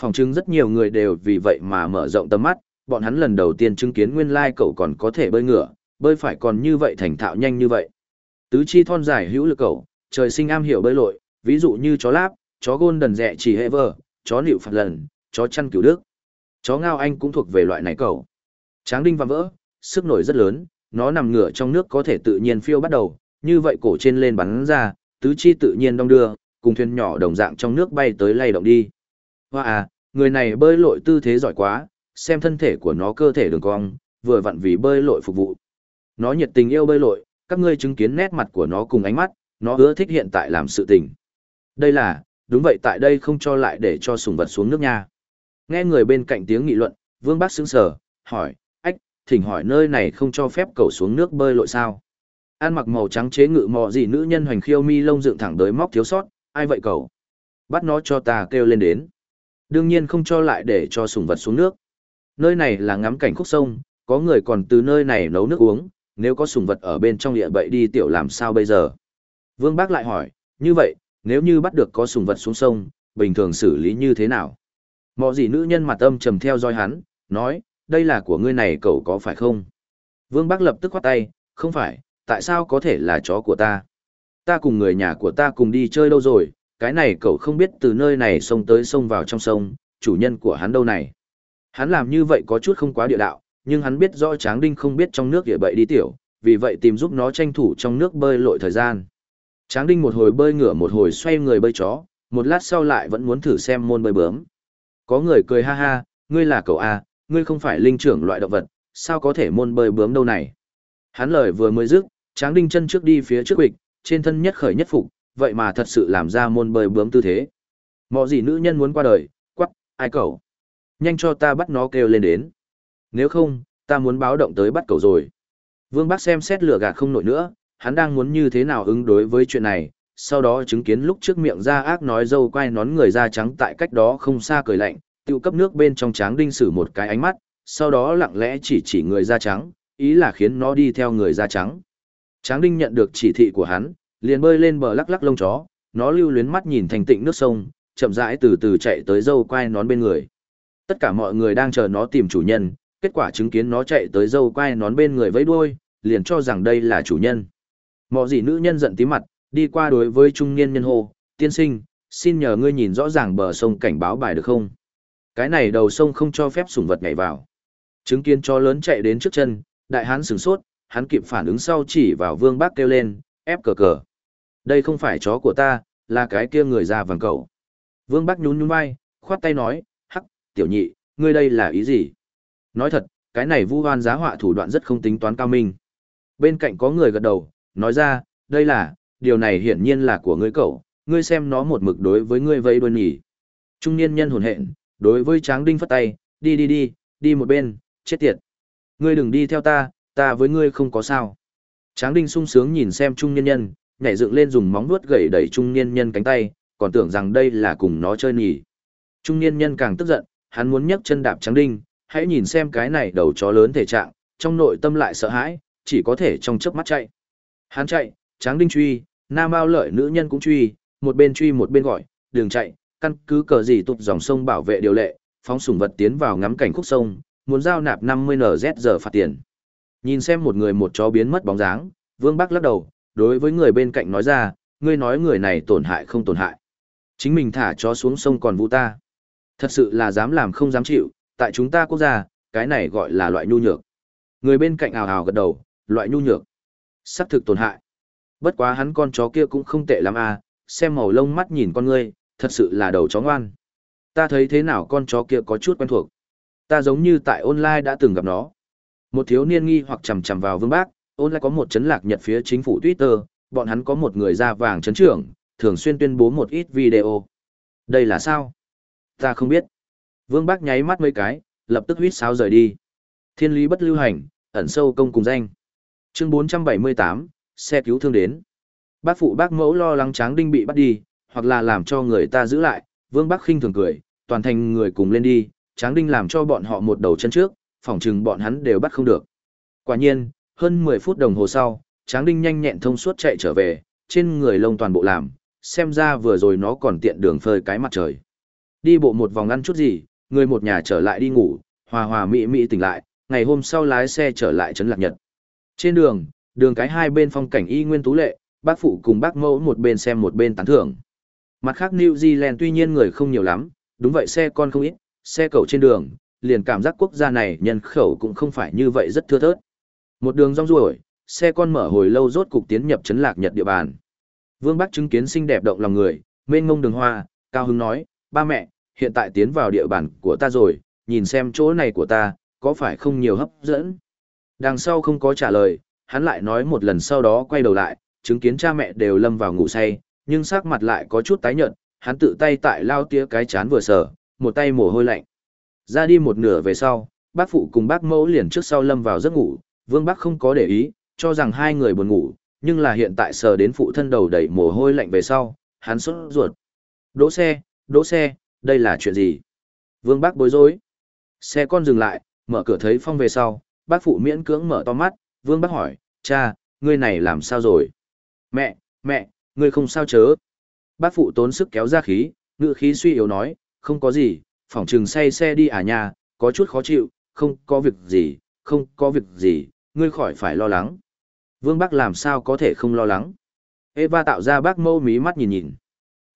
Phòng chứng rất nhiều người đều vì vậy mà mở rộng tầm mắt, bọn hắn lần đầu tiên chứng kiến nguyên lai cậu còn có thể bơi ngựa, bơi phải còn như vậy thành thạo nhanh như vậy. Tứ chi thon dài hữu lực cầu, trời sinh am hiểu bơi lội, ví dụ như chó láp, chó gôn đần rẹ chỉ hệ vờ, chó nịu phạt lần, chó chăn cửu đức. Chó ngao anh cũng thuộc về loại này cầu. Tráng đinh và vỡ, sức nổi rất lớn, nó nằm ngửa trong nước có thể tự nhiên phiêu bắt đầu, như vậy cổ trên lên bắn ra, tứ chi tự nhiên đong đưa, cùng thuyền nhỏ đồng dạng trong nước bay tới lay động đi. Hoa à, người này bơi lội tư thế giỏi quá, xem thân thể của nó cơ thể đường cong, vừa vặn vì bơi lội phục vụ. Nó nhiệt tình yêu bơi lội, các ngươi chứng kiến nét mặt của nó cùng ánh mắt, nó ưa thích hiện tại làm sự tình. Đây là, đúng vậy tại đây không cho lại để cho sùng vật xuống nước nha. Nghe người bên cạnh tiếng nghị luận, Vương Bác sững sờ, hỏi, ách, thỉnh hỏi nơi này không cho phép cầu xuống nước bơi lội sao? An mặc màu trắng chế ngự mò gì nữ nhân hoành khiêu mi lông dựng thẳng đới móc thiếu sót, ai vậy cầu? Bắt nó cho ta kêu lên đến. Đương nhiên không cho lại để cho sùng vật xuống nước. Nơi này là ngắm cảnh khúc sông, có người còn từ nơi này nấu nước uống, nếu có sùng vật ở bên trong địa bậy đi tiểu làm sao bây giờ? Vương Bác lại hỏi, như vậy, nếu như bắt được có sùng vật xuống sông, bình thường xử lý như thế nào? Mọ gì nữ nhân mặt âm trầm theo dõi hắn, nói, đây là của ngươi này cậu có phải không? Vương Bác lập tức khoát tay, không phải, tại sao có thể là chó của ta? Ta cùng người nhà của ta cùng đi chơi đâu rồi, cái này cậu không biết từ nơi này sông tới sông vào trong sông, chủ nhân của hắn đâu này. Hắn làm như vậy có chút không quá địa đạo, nhưng hắn biết rõ Tráng Đinh không biết trong nước địa bậy đi tiểu, vì vậy tìm giúp nó tranh thủ trong nước bơi lội thời gian. Tráng Đinh một hồi bơi ngửa một hồi xoay người bơi chó, một lát sau lại vẫn muốn thử xem môn bơi bướm. Có người cười ha ha, ngươi là cậu A, ngươi không phải linh trưởng loại động vật, sao có thể môn bơi bướm đâu này. Hắn lời vừa mới dứt, Tráng Đinh chân trước đi phía trước quịch, trên thân nhất khởi nhất phục, vậy mà thật sự làm ra môn bơi bướm tư thế. Mọi gì nữ nhân muốn qua đời, quắc, ai cậu? Nhanh cho ta bắt nó kêu lên đến. Nếu không, ta muốn báo động tới bắt cậu rồi. Vương Bắc xem xét lửa gạt không nổi nữa, hắn đang muốn như thế nào ứng đối với chuyện này, sau đó chứng kiến lúc trước miệng ra ác nói dâu quay nón người da trắng tại cách đó không xa cười lạnh, tiêu cấp nước bên trong tráng đinh sử một cái ánh mắt, sau đó lặng lẽ chỉ chỉ người da trắng, ý là khiến nó đi theo người da trắng. Tráng đinh nhận được chỉ thị của hắn, liền bơi lên bờ lắc lắc lông chó, nó lưu luyến mắt nhìn thành tịnh nước sông, chậm rãi từ từ chạy tới dâu quay nón bên người. Tất cả mọi người đang chờ nó tìm chủ nhân, kết quả chứng kiến nó chạy tới dâu quay nón bên người vẫy đuôi, liền cho rằng đây là chủ nhân. Mọ gì nữ nhân giận tí mặt, đi qua đối với trung niên nhân Hồ, tiên sinh, xin nhờ ngươi nhìn rõ ràng bờ sông cảnh báo bài được không? Cái này đầu sông không cho phép sủng vật nhảy vào. Chứng kiến cho lớn chạy đến trước chân, đại hán sửng sốt, hắn kịp phản ứng sau chỉ vào vương bác kêu lên, ép cờ cờ. Đây không phải chó của ta, là cái kia người già vàng cậu. Vương bác nhún nhún vai, khoát tay nói, hắc, tiểu nhị, ngươi đây là ý gì? Nói thật, cái này vu hoan giá họa thủ đoạn rất không tính toán cao minh. Bên cạnh có người gật đầu, nói ra, đây là, điều này hiển nhiên là của ngươi cậu, ngươi xem nó một mực đối với ngươi vây đuôi nhỉ. Trung niên nhân hồn hện, đối với tráng đinh phất tay, đi đi đi, đi một bên, chết tiệt. Ngươi đừng đi theo ta, ta với ngươi không có sao. Tráng đinh sung sướng nhìn xem trung niên nhân, nhảy dựng lên dùng móng vuốt gậy đẩy trung niên nhân cánh tay, còn tưởng rằng đây là cùng nó chơi nhỉ. Trung niên nhân càng tức giận, hắn muốn nhấc chân đạp tráng đinh, hãy nhìn xem cái này đầu chó lớn thể trạng, trong nội tâm lại sợ hãi, chỉ có thể trong chớp mắt chạy. Hắn chạy, tráng đinh truy, nam bao lợi nữ nhân cũng truy, một bên truy một bên gọi, đường chạy, căn cứ cờ gì tụt dòng sông bảo vệ điều lệ, phóng sủng vật tiến vào ngắm cảnh khúc sông, muốn giao nạp 50 NZ giờ phạt tiền. Nhìn xem một người một chó biến mất bóng dáng, Vương Bắc lắc đầu, đối với người bên cạnh nói ra, ngươi nói người này tổn hại không tổn hại. Chính mình thả chó xuống sông còn vũ ta. Thật sự là dám làm không dám chịu, tại chúng ta quốc gia, cái này gọi là loại nhu nhược. Người bên cạnh ào ào gật đầu, loại nhu nhược. Sắc thực tổn hại. Bất quá hắn con chó kia cũng không tệ lắm à, xem màu lông mắt nhìn con ngươi, thật sự là đầu chó ngoan. Ta thấy thế nào con chó kia có chút quen thuộc. Ta giống như tại online đã từng gặp nó. Một thiếu niên nghi hoặc chầm chầm vào vương bác, online có một chấn lạc nhật phía chính phủ Twitter, bọn hắn có một người da vàng chấn trưởng, thường xuyên tuyên bố một ít video. Đây là sao? Ta không biết. Vương Bác nháy mắt mấy cái, lập tức huýt sáo rời đi. Thiên lý bất lưu hành, ẩn sâu công cùng danh. Chương 478, xe cứu thương đến. Bác phụ bác mẫu lo lắng Tráng Đinh bị bắt đi, hoặc là làm cho người ta giữ lại, Vương Bác khinh thường cười, toàn thành người cùng lên đi, Tráng Đinh làm cho bọn họ một đầu chân trước, phỏng chừng bọn hắn đều bắt không được. Quả nhiên, hơn 10 phút đồng hồ sau, Tráng Đinh nhanh nhẹn thông suốt chạy trở về, trên người lông toàn bộ làm, xem ra vừa rồi nó còn tiện đường phơi cái mặt trời. Đi bộ một vòng ăn chút gì, người một nhà trở lại đi ngủ, hòa hòa mỹ mỹ tỉnh lại, ngày hôm sau lái xe trở lại trấn Lạc Nhật. Trên đường, đường cái hai bên phong cảnh y nguyên tú lệ, bác phụ cùng bác mẫu một bên xem một bên tán thưởng. Mặt khác New Zealand tuy nhiên người không nhiều lắm, đúng vậy xe con không ít, xe cẩu trên đường, liền cảm giác quốc gia này nhân khẩu cũng không phải như vậy rất thưa thớt. Một đường rong ruổi, xe con mở hồi lâu rốt cục tiến nhập trấn lạc Nhật địa bàn. Vương Bắc chứng kiến xinh đẹp động lòng người, mênh ngông đường hoa, cao hứng nói, ba mẹ, hiện tại tiến vào địa bàn của ta rồi, nhìn xem chỗ này của ta, có phải không nhiều hấp dẫn. Đằng sau không có trả lời, hắn lại nói một lần sau đó quay đầu lại, chứng kiến cha mẹ đều lâm vào ngủ say, nhưng sắc mặt lại có chút tái nhợt, hắn tự tay tại lao tía cái chán vừa sở, một tay mồ hôi lạnh. Ra đi một nửa về sau, bác phụ cùng bác mẫu liền trước sau lâm vào giấc ngủ, vương bác không có để ý, cho rằng hai người buồn ngủ, nhưng là hiện tại sờ đến phụ thân đầu đầy mồ hôi lạnh về sau, hắn sốt ruột. Đỗ xe, đỗ xe, đây là chuyện gì? Vương bác bối rối. Xe con dừng lại, mở cửa thấy phong về sau, bác phụ miễn cưỡng mở to mắt, vương bác hỏi, cha, ngươi này làm sao rồi? Mẹ, mẹ, ngươi không sao chớ. Bác phụ tốn sức kéo ra khí, ngự khí suy yếu nói, không có gì, phỏng trừng say xe đi à nhà, có chút khó chịu, không có việc gì, không có việc gì, ngươi khỏi phải lo lắng. Vương Bắc làm sao có thể không lo lắng. Eva tạo ra bác mâu mí mắt nhìn nhìn.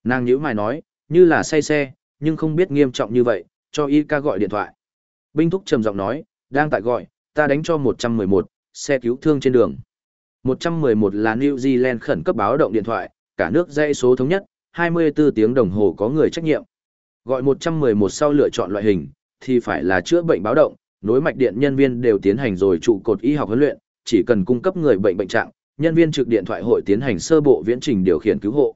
Nàng nhữ mày nói, như là say xe, nhưng không biết nghiêm trọng như vậy, cho y ca gọi điện thoại. Binh thúc trầm giọng nói, đang tại gọi, ta đánh cho 111, xe cứu thương trên đường. 111 là New Zealand khẩn cấp báo động điện thoại, cả nước dây số thống nhất, 24 tiếng đồng hồ có người trách nhiệm. Gọi 111 sau lựa chọn loại hình, thì phải là chữa bệnh báo động, nối mạch điện nhân viên đều tiến hành rồi trụ cột y học huấn luyện, chỉ cần cung cấp người bệnh bệnh trạng, nhân viên trực điện thoại hội tiến hành sơ bộ viễn trình điều khiển cứu hộ.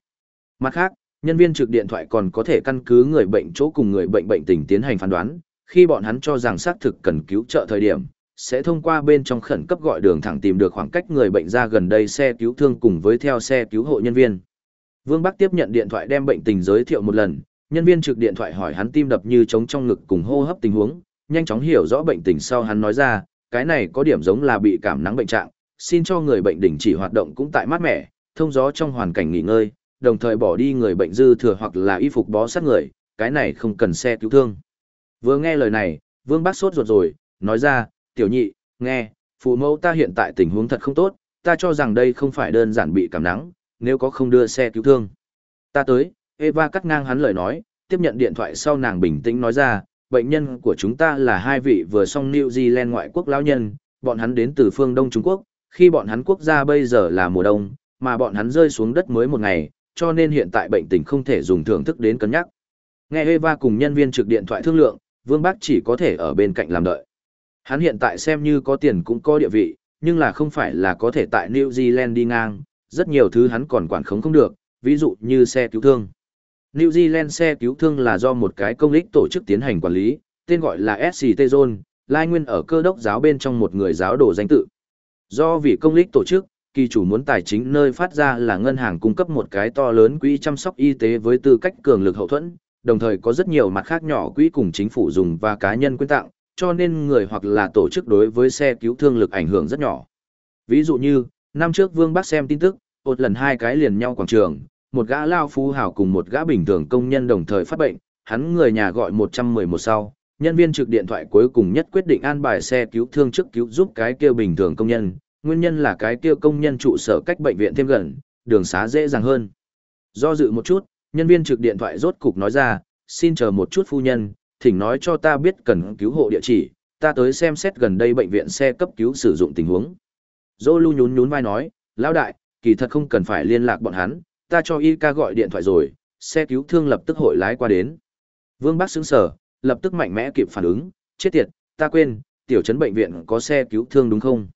Mặt khác, nhân viên trực điện thoại còn có thể căn cứ người bệnh chỗ cùng người bệnh bệnh tình tiến hành phán đoán, khi bọn hắn cho rằng xác thực cần cứu trợ thời điểm, sẽ thông qua bên trong khẩn cấp gọi đường thẳng tìm được khoảng cách người bệnh ra gần đây xe cứu thương cùng với theo xe cứu hộ nhân viên. Vương Bắc tiếp nhận điện thoại đem bệnh tình giới thiệu một lần, nhân viên trực điện thoại hỏi hắn tim đập như trống trong ngực cùng hô hấp tình huống, nhanh chóng hiểu rõ bệnh tình sau hắn nói ra, cái này có điểm giống là bị cảm nắng bệnh trạng, xin cho người bệnh đình chỉ hoạt động cũng tại mát mẻ, thông gió trong hoàn cảnh nghỉ ngơi, đồng thời bỏ đi người bệnh dư thừa hoặc là y phục bó sát người, cái này không cần xe cứu thương. Vừa nghe lời này, Vương Bác sốt ruột rồi, nói ra, tiểu nhị, nghe, phụ mẫu ta hiện tại tình huống thật không tốt, ta cho rằng đây không phải đơn giản bị cảm nắng, nếu có không đưa xe cứu thương. Ta tới, Eva cắt ngang hắn lời nói, tiếp nhận điện thoại sau nàng bình tĩnh nói ra, bệnh nhân của chúng ta là hai vị vừa xong New Zealand ngoại quốc lão nhân, bọn hắn đến từ phương Đông Trung Quốc, khi bọn hắn quốc gia bây giờ là mùa đông, mà bọn hắn rơi xuống đất mới một ngày, cho nên hiện tại bệnh tình không thể dùng thưởng thức đến cân nhắc. Nghe Eva cùng nhân viên trực điện thoại thương lượng, Vương Bác chỉ có thể ở bên cạnh làm đợi. Hắn hiện tại xem như có tiền cũng có địa vị, nhưng là không phải là có thể tại New Zealand đi ngang, rất nhiều thứ hắn còn quản khống không được, ví dụ như xe cứu thương. New Zealand xe cứu thương là do một cái công lý tổ chức tiến hành quản lý, tên gọi là SCT Zone, lai nguyên ở cơ đốc giáo bên trong một người giáo đồ danh tự. Do vì công lý tổ chức, kỳ chủ muốn tài chính nơi phát ra là ngân hàng cung cấp một cái to lớn quỹ chăm sóc y tế với tư cách cường lực hậu thuẫn, đồng thời có rất nhiều mặt khác nhỏ quỹ cùng chính phủ dùng và cá nhân quyên tặng, cho nên người hoặc là tổ chức đối với xe cứu thương lực ảnh hưởng rất nhỏ. Ví dụ như, năm trước Vương Bắc xem tin tức, một lần hai cái liền nhau quảng trường, một gã lao phú hào cùng một gã bình thường công nhân đồng thời phát bệnh, hắn người nhà gọi 111 sau, nhân viên trực điện thoại cuối cùng nhất quyết định an bài xe cứu thương trước cứu giúp cái kia bình thường công nhân, nguyên nhân là cái kia công nhân trụ sở cách bệnh viện thêm gần, đường xá dễ dàng hơn. Do dự một chút, nhân viên trực điện thoại rốt cục nói ra, xin chờ một chút phu nhân, thỉnh nói cho ta biết cần cứu hộ địa chỉ, ta tới xem xét gần đây bệnh viện xe cấp cứu sử dụng tình huống. Dô lưu nhún nhún vai nói, lão đại, kỳ thật không cần phải liên lạc bọn hắn, ta cho y ca gọi điện thoại rồi, xe cứu thương lập tức hội lái qua đến. Vương Bắc sững sở, lập tức mạnh mẽ kịp phản ứng, chết tiệt, ta quên, tiểu trấn bệnh viện có xe cứu thương đúng không?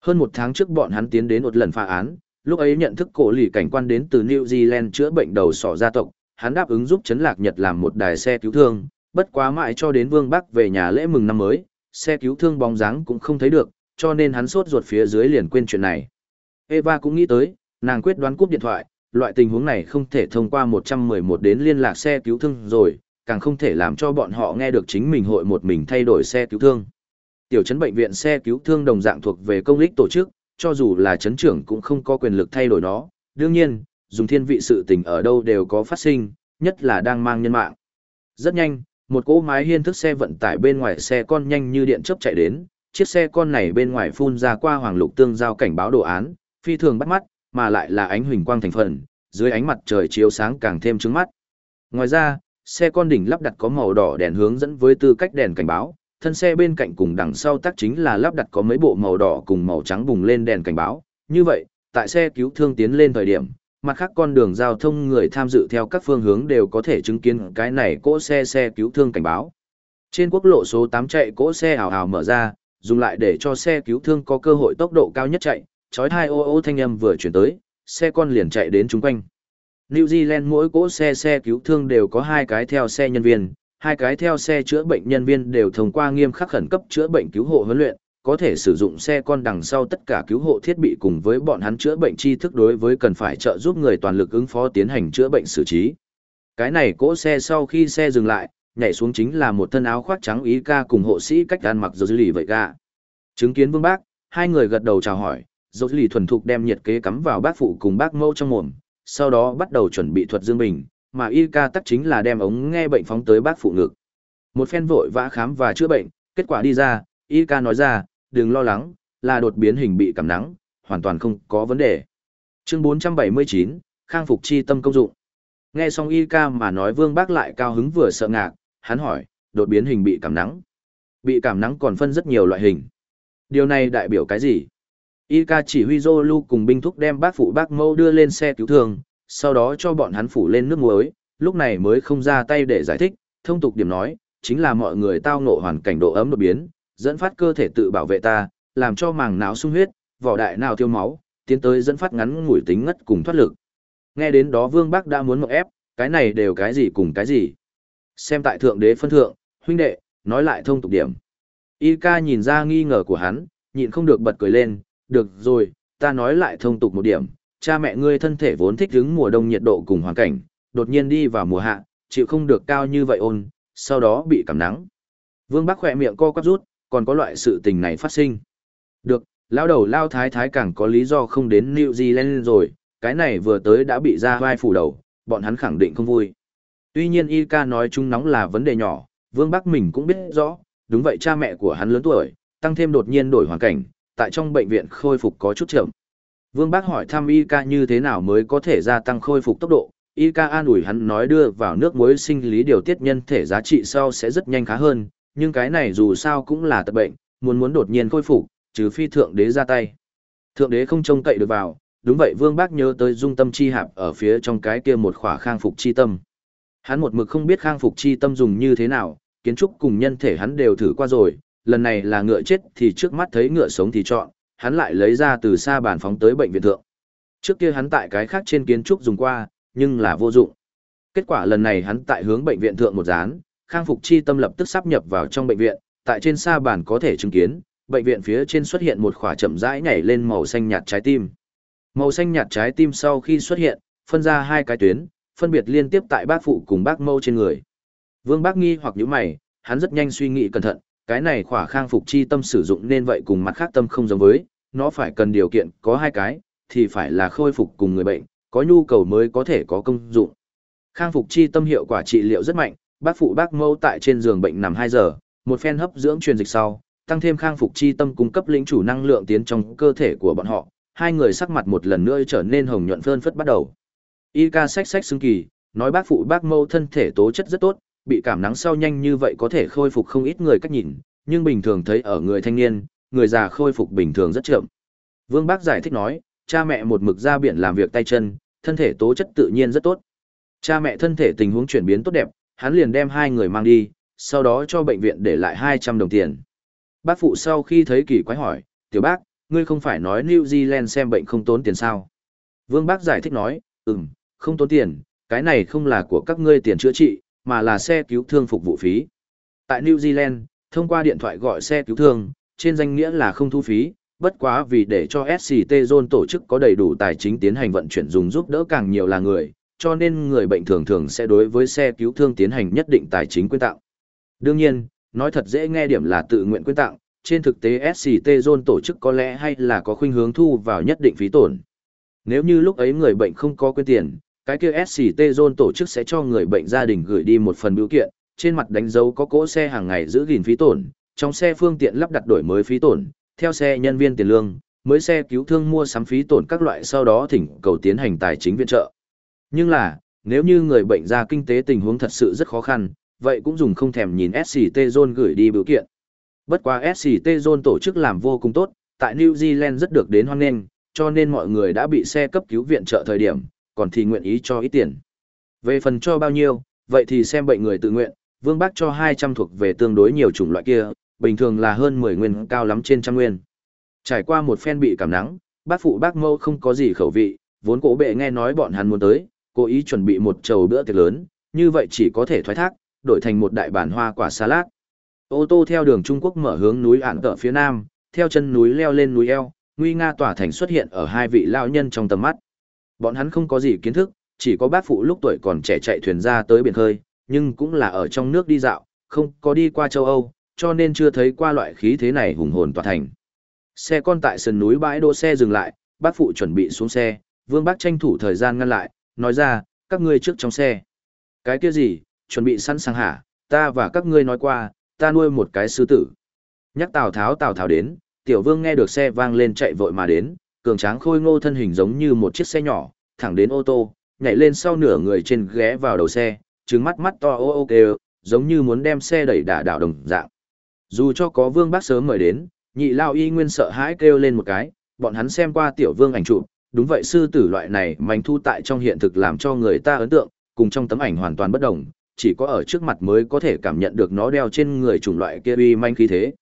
Hơn một tháng trước bọn hắn tiến đến một lần phá án, Lúc ấy nhận thức cổ lì cảnh quan đến từ New Zealand chữa bệnh đầu sỏ gia tộc, hắn đáp ứng giúp chấn lạc Nhật làm một đài xe cứu thương, bất quá mãi cho đến Vương Bắc về nhà lễ mừng năm mới, xe cứu thương bóng dáng cũng không thấy được, cho nên hắn sốt ruột phía dưới liền quên chuyện này. Eva cũng nghĩ tới, nàng quyết đoán cúp điện thoại, loại tình huống này không thể thông qua 111 đến liên lạc xe cứu thương rồi, càng không thể làm cho bọn họ nghe được chính mình hội một mình thay đổi xe cứu thương. Tiểu trấn bệnh viện xe cứu thương đồng dạng thuộc về công lích tổ chức, cho dù là trấn trưởng cũng không có quyền lực thay đổi nó. Đương nhiên, dùng thiên vị sự tình ở đâu đều có phát sinh, nhất là đang mang nhân mạng. Rất nhanh, một cỗ mái hiên thức xe vận tải bên ngoài xe con nhanh như điện chớp chạy đến, chiếc xe con này bên ngoài phun ra qua hoàng lục tương giao cảnh báo đồ án, phi thường bắt mắt, mà lại là ánh huỳnh quang thành phần, dưới ánh mặt trời chiếu sáng càng thêm trứng mắt. Ngoài ra, xe con đỉnh lắp đặt có màu đỏ đèn hướng dẫn với tư cách đèn cảnh báo, thân xe bên cạnh cùng đằng sau tắc chính là lắp đặt có mấy bộ màu đỏ cùng màu trắng bùng lên đèn cảnh báo. Như vậy, tại xe cứu thương tiến lên thời điểm, mặt khác con đường giao thông người tham dự theo các phương hướng đều có thể chứng kiến cái này cỗ xe xe cứu thương cảnh báo. Trên quốc lộ số 8 chạy cỗ xe hào hào mở ra, dùng lại để cho xe cứu thương có cơ hội tốc độ cao nhất chạy, chói hai ô ô thanh âm vừa chuyển tới, xe con liền chạy đến chúng quanh. New Zealand mỗi cỗ xe xe cứu thương đều có hai cái theo xe nhân viên, hai cái theo xe chữa bệnh nhân viên đều thông qua nghiêm khắc khẩn cấp chữa bệnh cứu hộ huấn luyện, có thể sử dụng xe con đằng sau tất cả cứu hộ thiết bị cùng với bọn hắn chữa bệnh tri thức đối với cần phải trợ giúp người toàn lực ứng phó tiến hành chữa bệnh xử trí. Cái này cỗ xe sau khi xe dừng lại, nhảy xuống chính là một thân áo khoác trắng ý ca cùng hộ sĩ cách ăn mặc dầu lì vậy ga. Chứng kiến vương bác, hai người gật đầu chào hỏi, dầu lì thuần thục đem nhiệt kế cắm vào bác phụ cùng bác mâu trong mồm, sau đó bắt đầu chuẩn bị thuật dương bình, mà y ca tắc chính là đem ống nghe bệnh phóng tới bác phụ ngực. Một phen vội vã khám và chữa bệnh, kết quả đi ra, y ca nói ra, đừng lo lắng, là đột biến hình bị cảm nắng, hoàn toàn không có vấn đề. Chương 479, khang phục chi tâm công dụng. Nghe xong y ca mà nói vương bác lại cao hứng vừa sợ ngạc, hắn hỏi, đột biến hình bị cảm nắng. Bị cảm nắng còn phân rất nhiều loại hình. Điều này đại biểu cái gì? Y ca chỉ huy Zolu cùng binh thúc đem bác phụ bác mâu đưa lên xe cứu thương, sau đó cho bọn hắn phủ lên nước muối, lúc này mới không ra tay để giải thích, thông tục điểm nói, chính là mọi người tao ngộ hoàn cảnh độ ấm đột biến, dẫn phát cơ thể tự bảo vệ ta, làm cho màng não sung huyết, vỏ đại nào tiêu máu, tiến tới dẫn phát ngắn ngủi tính ngất cùng thoát lực. Nghe đến đó Vương Bắc đã muốn mộng ép, cái này đều cái gì cùng cái gì. Xem tại thượng đế phân thượng, huynh đệ, nói lại thông tục điểm. Y ca nhìn ra nghi ngờ của hắn, nhịn không được bật cười lên, được rồi, ta nói lại thông tục một điểm, cha mẹ ngươi thân thể vốn thích ứng mùa đông nhiệt độ cùng hoàn cảnh, đột nhiên đi vào mùa hạ, chịu không được cao như vậy ôn, sau đó bị cảm nắng. Vương Bắc khỏe miệng co quắp rút, còn có loại sự tình này phát sinh. Được, lao đầu lao thái thái càng có lý do không đến New Zealand rồi, cái này vừa tới đã bị ra vai phủ đầu, bọn hắn khẳng định không vui. Tuy nhiên Y ca nói chung nóng là vấn đề nhỏ, Vương Bắc mình cũng biết rõ, đúng vậy cha mẹ của hắn lớn tuổi, tăng thêm đột nhiên đổi hoàn cảnh, tại trong bệnh viện khôi phục có chút chậm. Vương Bác hỏi thăm Y ca như thế nào mới có thể gia tăng khôi phục tốc độ, Y ca an ủi hắn nói đưa vào nước muối sinh lý điều tiết nhân thể giá trị sau sẽ rất nhanh khá hơn, nhưng cái này dù sao cũng là tật bệnh, muốn muốn đột nhiên khôi phục, trừ phi thượng đế ra tay. Thượng đế không trông cậy được vào, đúng vậy Vương Bác nhớ tới dung tâm chi hạp ở phía trong cái kia một khỏa khang phục chi tâm. Hắn một mực không biết khang phục chi tâm dùng như thế nào, kiến trúc cùng nhân thể hắn đều thử qua rồi, lần này là ngựa chết thì trước mắt thấy ngựa sống thì chọn, hắn lại lấy ra từ xa bàn phóng tới bệnh viện thượng. Trước kia hắn tại cái khác trên kiến trúc dùng qua, nhưng là vô dụng. Kết quả lần này hắn tại hướng bệnh viện thượng một dán, khang phục chi tâm lập tức sắp nhập vào trong bệnh viện, tại trên xa bàn có thể chứng kiến, bệnh viện phía trên xuất hiện một khỏa chậm rãi nhảy lên màu xanh nhạt trái tim. Màu xanh nhạt trái tim sau khi xuất hiện, phân ra hai cái tuyến, phân biệt liên tiếp tại bác phụ cùng bác mâu trên người. Vương bác nghi hoặc nhíu mày, hắn rất nhanh suy nghĩ cẩn thận, cái này khỏa khang phục chi tâm sử dụng nên vậy cùng mặt khác tâm không giống với, nó phải cần điều kiện có hai cái, thì phải là khôi phục cùng người bệnh, có nhu cầu mới có thể có công dụng. Khang phục chi tâm hiệu quả trị liệu rất mạnh, bác phụ bác mâu tại trên giường bệnh nằm 2 giờ, một phen hấp dưỡng truyền dịch sau, tăng thêm khang phục chi tâm cung cấp lĩnh chủ năng lượng tiến trong cơ thể của bọn họ, hai người sắc mặt một lần nữa trở nên hồng nhuận phơn phất bắt đầu. Y ca sách sách xứng kỳ, nói bác phụ bác mâu thân thể tố chất rất tốt, bị cảm nắng sau nhanh như vậy có thể khôi phục không ít người cách nhìn, nhưng bình thường thấy ở người thanh niên, người già khôi phục bình thường rất chậm. Vương Bác giải thích nói, cha mẹ một mực ra biển làm việc tay chân, thân thể tố chất tự nhiên rất tốt. Cha mẹ thân thể tình huống chuyển biến tốt đẹp, hắn liền đem hai người mang đi, sau đó cho bệnh viện để lại 200 đồng tiền. Bác phụ sau khi thấy kỳ quái hỏi, tiểu bác, ngươi không phải nói New Zealand xem bệnh không tốn tiền sao? Vương Bác giải thích nói, ừm, không tốn tiền, cái này không là của các ngươi tiền chữa trị, mà là xe cứu thương phục vụ phí. Tại New Zealand, thông qua điện thoại gọi xe cứu thương, trên danh nghĩa là không thu phí, bất quá vì để cho SCT Zone tổ chức có đầy đủ tài chính tiến hành vận chuyển dùng giúp đỡ càng nhiều là người, cho nên người bệnh thường thường sẽ đối với xe cứu thương tiến hành nhất định tài chính quyên tặng. Đương nhiên, nói thật dễ nghe điểm là tự nguyện quyên tặng, trên thực tế SCT Zone tổ chức có lẽ hay là có khuynh hướng thu vào nhất định phí tổn. Nếu như lúc ấy người bệnh không có quyên tiền, cái kia SCT Zone tổ chức sẽ cho người bệnh gia đình gửi đi một phần biểu kiện, trên mặt đánh dấu có cỗ xe hàng ngày giữ gìn phí tổn, trong xe phương tiện lắp đặt đổi mới phí tổn, theo xe nhân viên tiền lương, mới xe cứu thương mua sắm phí tổn các loại sau đó thỉnh cầu tiến hành tài chính viện trợ. Nhưng là, nếu như người bệnh ra kinh tế tình huống thật sự rất khó khăn, vậy cũng dùng không thèm nhìn SCT Zone gửi đi biểu kiện. Bất quá SCT Zone tổ chức làm vô cùng tốt, tại New Zealand rất được đến hoan nghênh, cho nên mọi người đã bị xe cấp cứu viện trợ thời điểm, còn thì nguyện ý cho ít tiền. Về phần cho bao nhiêu, vậy thì xem bệnh người tự nguyện, Vương Bác cho 200 thuộc về tương đối nhiều chủng loại kia, bình thường là hơn 10 nguyên cao lắm trên trăm nguyên. Trải qua một phen bị cảm nắng, bác phụ bác mâu không có gì khẩu vị, vốn cổ bệ nghe nói bọn hắn muốn tới, cố ý chuẩn bị một chầu bữa tiệc lớn, như vậy chỉ có thể thoái thác, đổi thành một đại bản hoa quả salad. Ô tô theo đường Trung Quốc mở hướng núi ản tợ phía nam, theo chân núi leo lên núi eo, nguy nga tỏa thành xuất hiện ở hai vị lao nhân trong tầm mắt. Bọn hắn không có gì kiến thức, chỉ có bác phụ lúc tuổi còn trẻ chạy thuyền ra tới biển khơi, nhưng cũng là ở trong nước đi dạo, không có đi qua châu Âu, cho nên chưa thấy qua loại khí thế này hùng hồn tỏa thành. Xe con tại sườn núi bãi đỗ xe dừng lại, bác phụ chuẩn bị xuống xe, vương bác tranh thủ thời gian ngăn lại, nói ra, các ngươi trước trong xe. Cái kia gì, chuẩn bị sẵn sàng hả, ta và các ngươi nói qua, ta nuôi một cái sư tử. Nhắc Tào Tháo Tào Tháo đến, tiểu vương nghe được xe vang lên chạy vội mà đến, cường tráng khôi ngô thân hình giống như một chiếc xe nhỏ, thẳng đến ô tô, nhảy lên sau nửa người trên ghé vào đầu xe, trừng mắt mắt to ô ô kêu, giống như muốn đem xe đẩy đả đảo đồng dạng. Dù cho có vương bác sớm mời đến, nhị lao y nguyên sợ hãi kêu lên một cái, bọn hắn xem qua tiểu vương ảnh chụp, đúng vậy sư tử loại này manh thu tại trong hiện thực làm cho người ta ấn tượng, cùng trong tấm ảnh hoàn toàn bất đồng, chỉ có ở trước mặt mới có thể cảm nhận được nó đeo trên người chủng loại kia uy manh khí thế.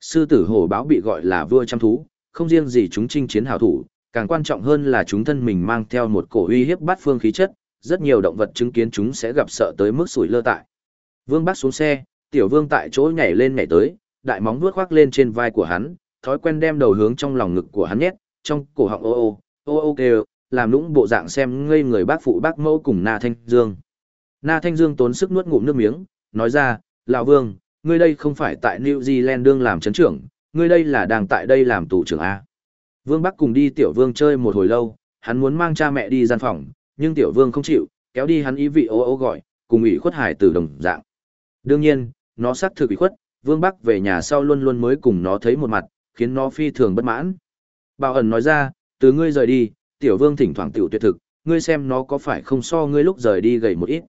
Sư tử hổ báo bị gọi là vua chăm thú, không riêng gì chúng chinh chiến hảo thủ, càng quan trọng hơn là chúng thân mình mang theo một cổ uy hiếp bát phương khí chất, rất nhiều động vật chứng kiến chúng sẽ gặp sợ tới mức sủi lơ tại. Vương Bắc xuống xe, tiểu vương tại chỗ nhảy lên nhảy tới, đại móng vuốt khoác lên trên vai của hắn, thói quen đem đầu hướng trong lòng ngực của hắn nhét, trong cổ họng ô ô, ô ô kêu, làm lũng bộ dạng xem ngây người bác phụ bác mẫu cùng Na Thanh Dương. Na Thanh Dương tốn sức nuốt ngụm nước miếng, nói ra, lão vương, ngươi đây không phải tại New Zealand đương làm chấn trưởng, ngươi đây là đang tại đây làm tù trưởng A. Vương Bắc cùng đi tiểu vương chơi một hồi lâu, hắn muốn mang cha mẹ đi gian phòng, nhưng tiểu vương không chịu, kéo đi hắn ý vị ô ô gọi, cùng ủy khuất hải từ đồng dạng. Đương nhiên, nó xác thực ủy khuất, vương Bắc về nhà sau luôn luôn mới cùng nó thấy một mặt, khiến nó phi thường bất mãn. Bảo ẩn nói ra, từ ngươi rời đi, tiểu vương thỉnh thoảng tiểu tuyệt thực, ngươi xem nó có phải không so ngươi lúc rời đi gầy một ít.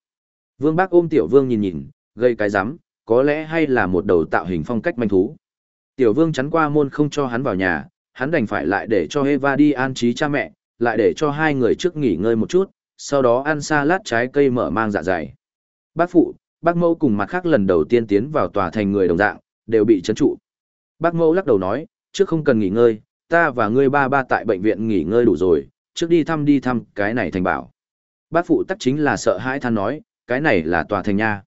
Vương Bắc ôm tiểu vương nhìn nhìn, gây cái rắm có lẽ hay là một đầu tạo hình phong cách manh thú. Tiểu vương chắn qua môn không cho hắn vào nhà, hắn đành phải lại để cho Eva đi an trí cha mẹ, lại để cho hai người trước nghỉ ngơi một chút, sau đó ăn lát trái cây mở mang dạ dày. Bác phụ, bác mẫu cùng mặt khác lần đầu tiên tiến vào tòa thành người đồng dạng, đều bị chấn trụ. Bác mẫu lắc đầu nói, trước không cần nghỉ ngơi, ta và ngươi ba ba tại bệnh viện nghỉ ngơi đủ rồi, trước đi thăm đi thăm cái này thành bảo. Bác phụ tắc chính là sợ hãi than nói, cái này là tòa thành nha.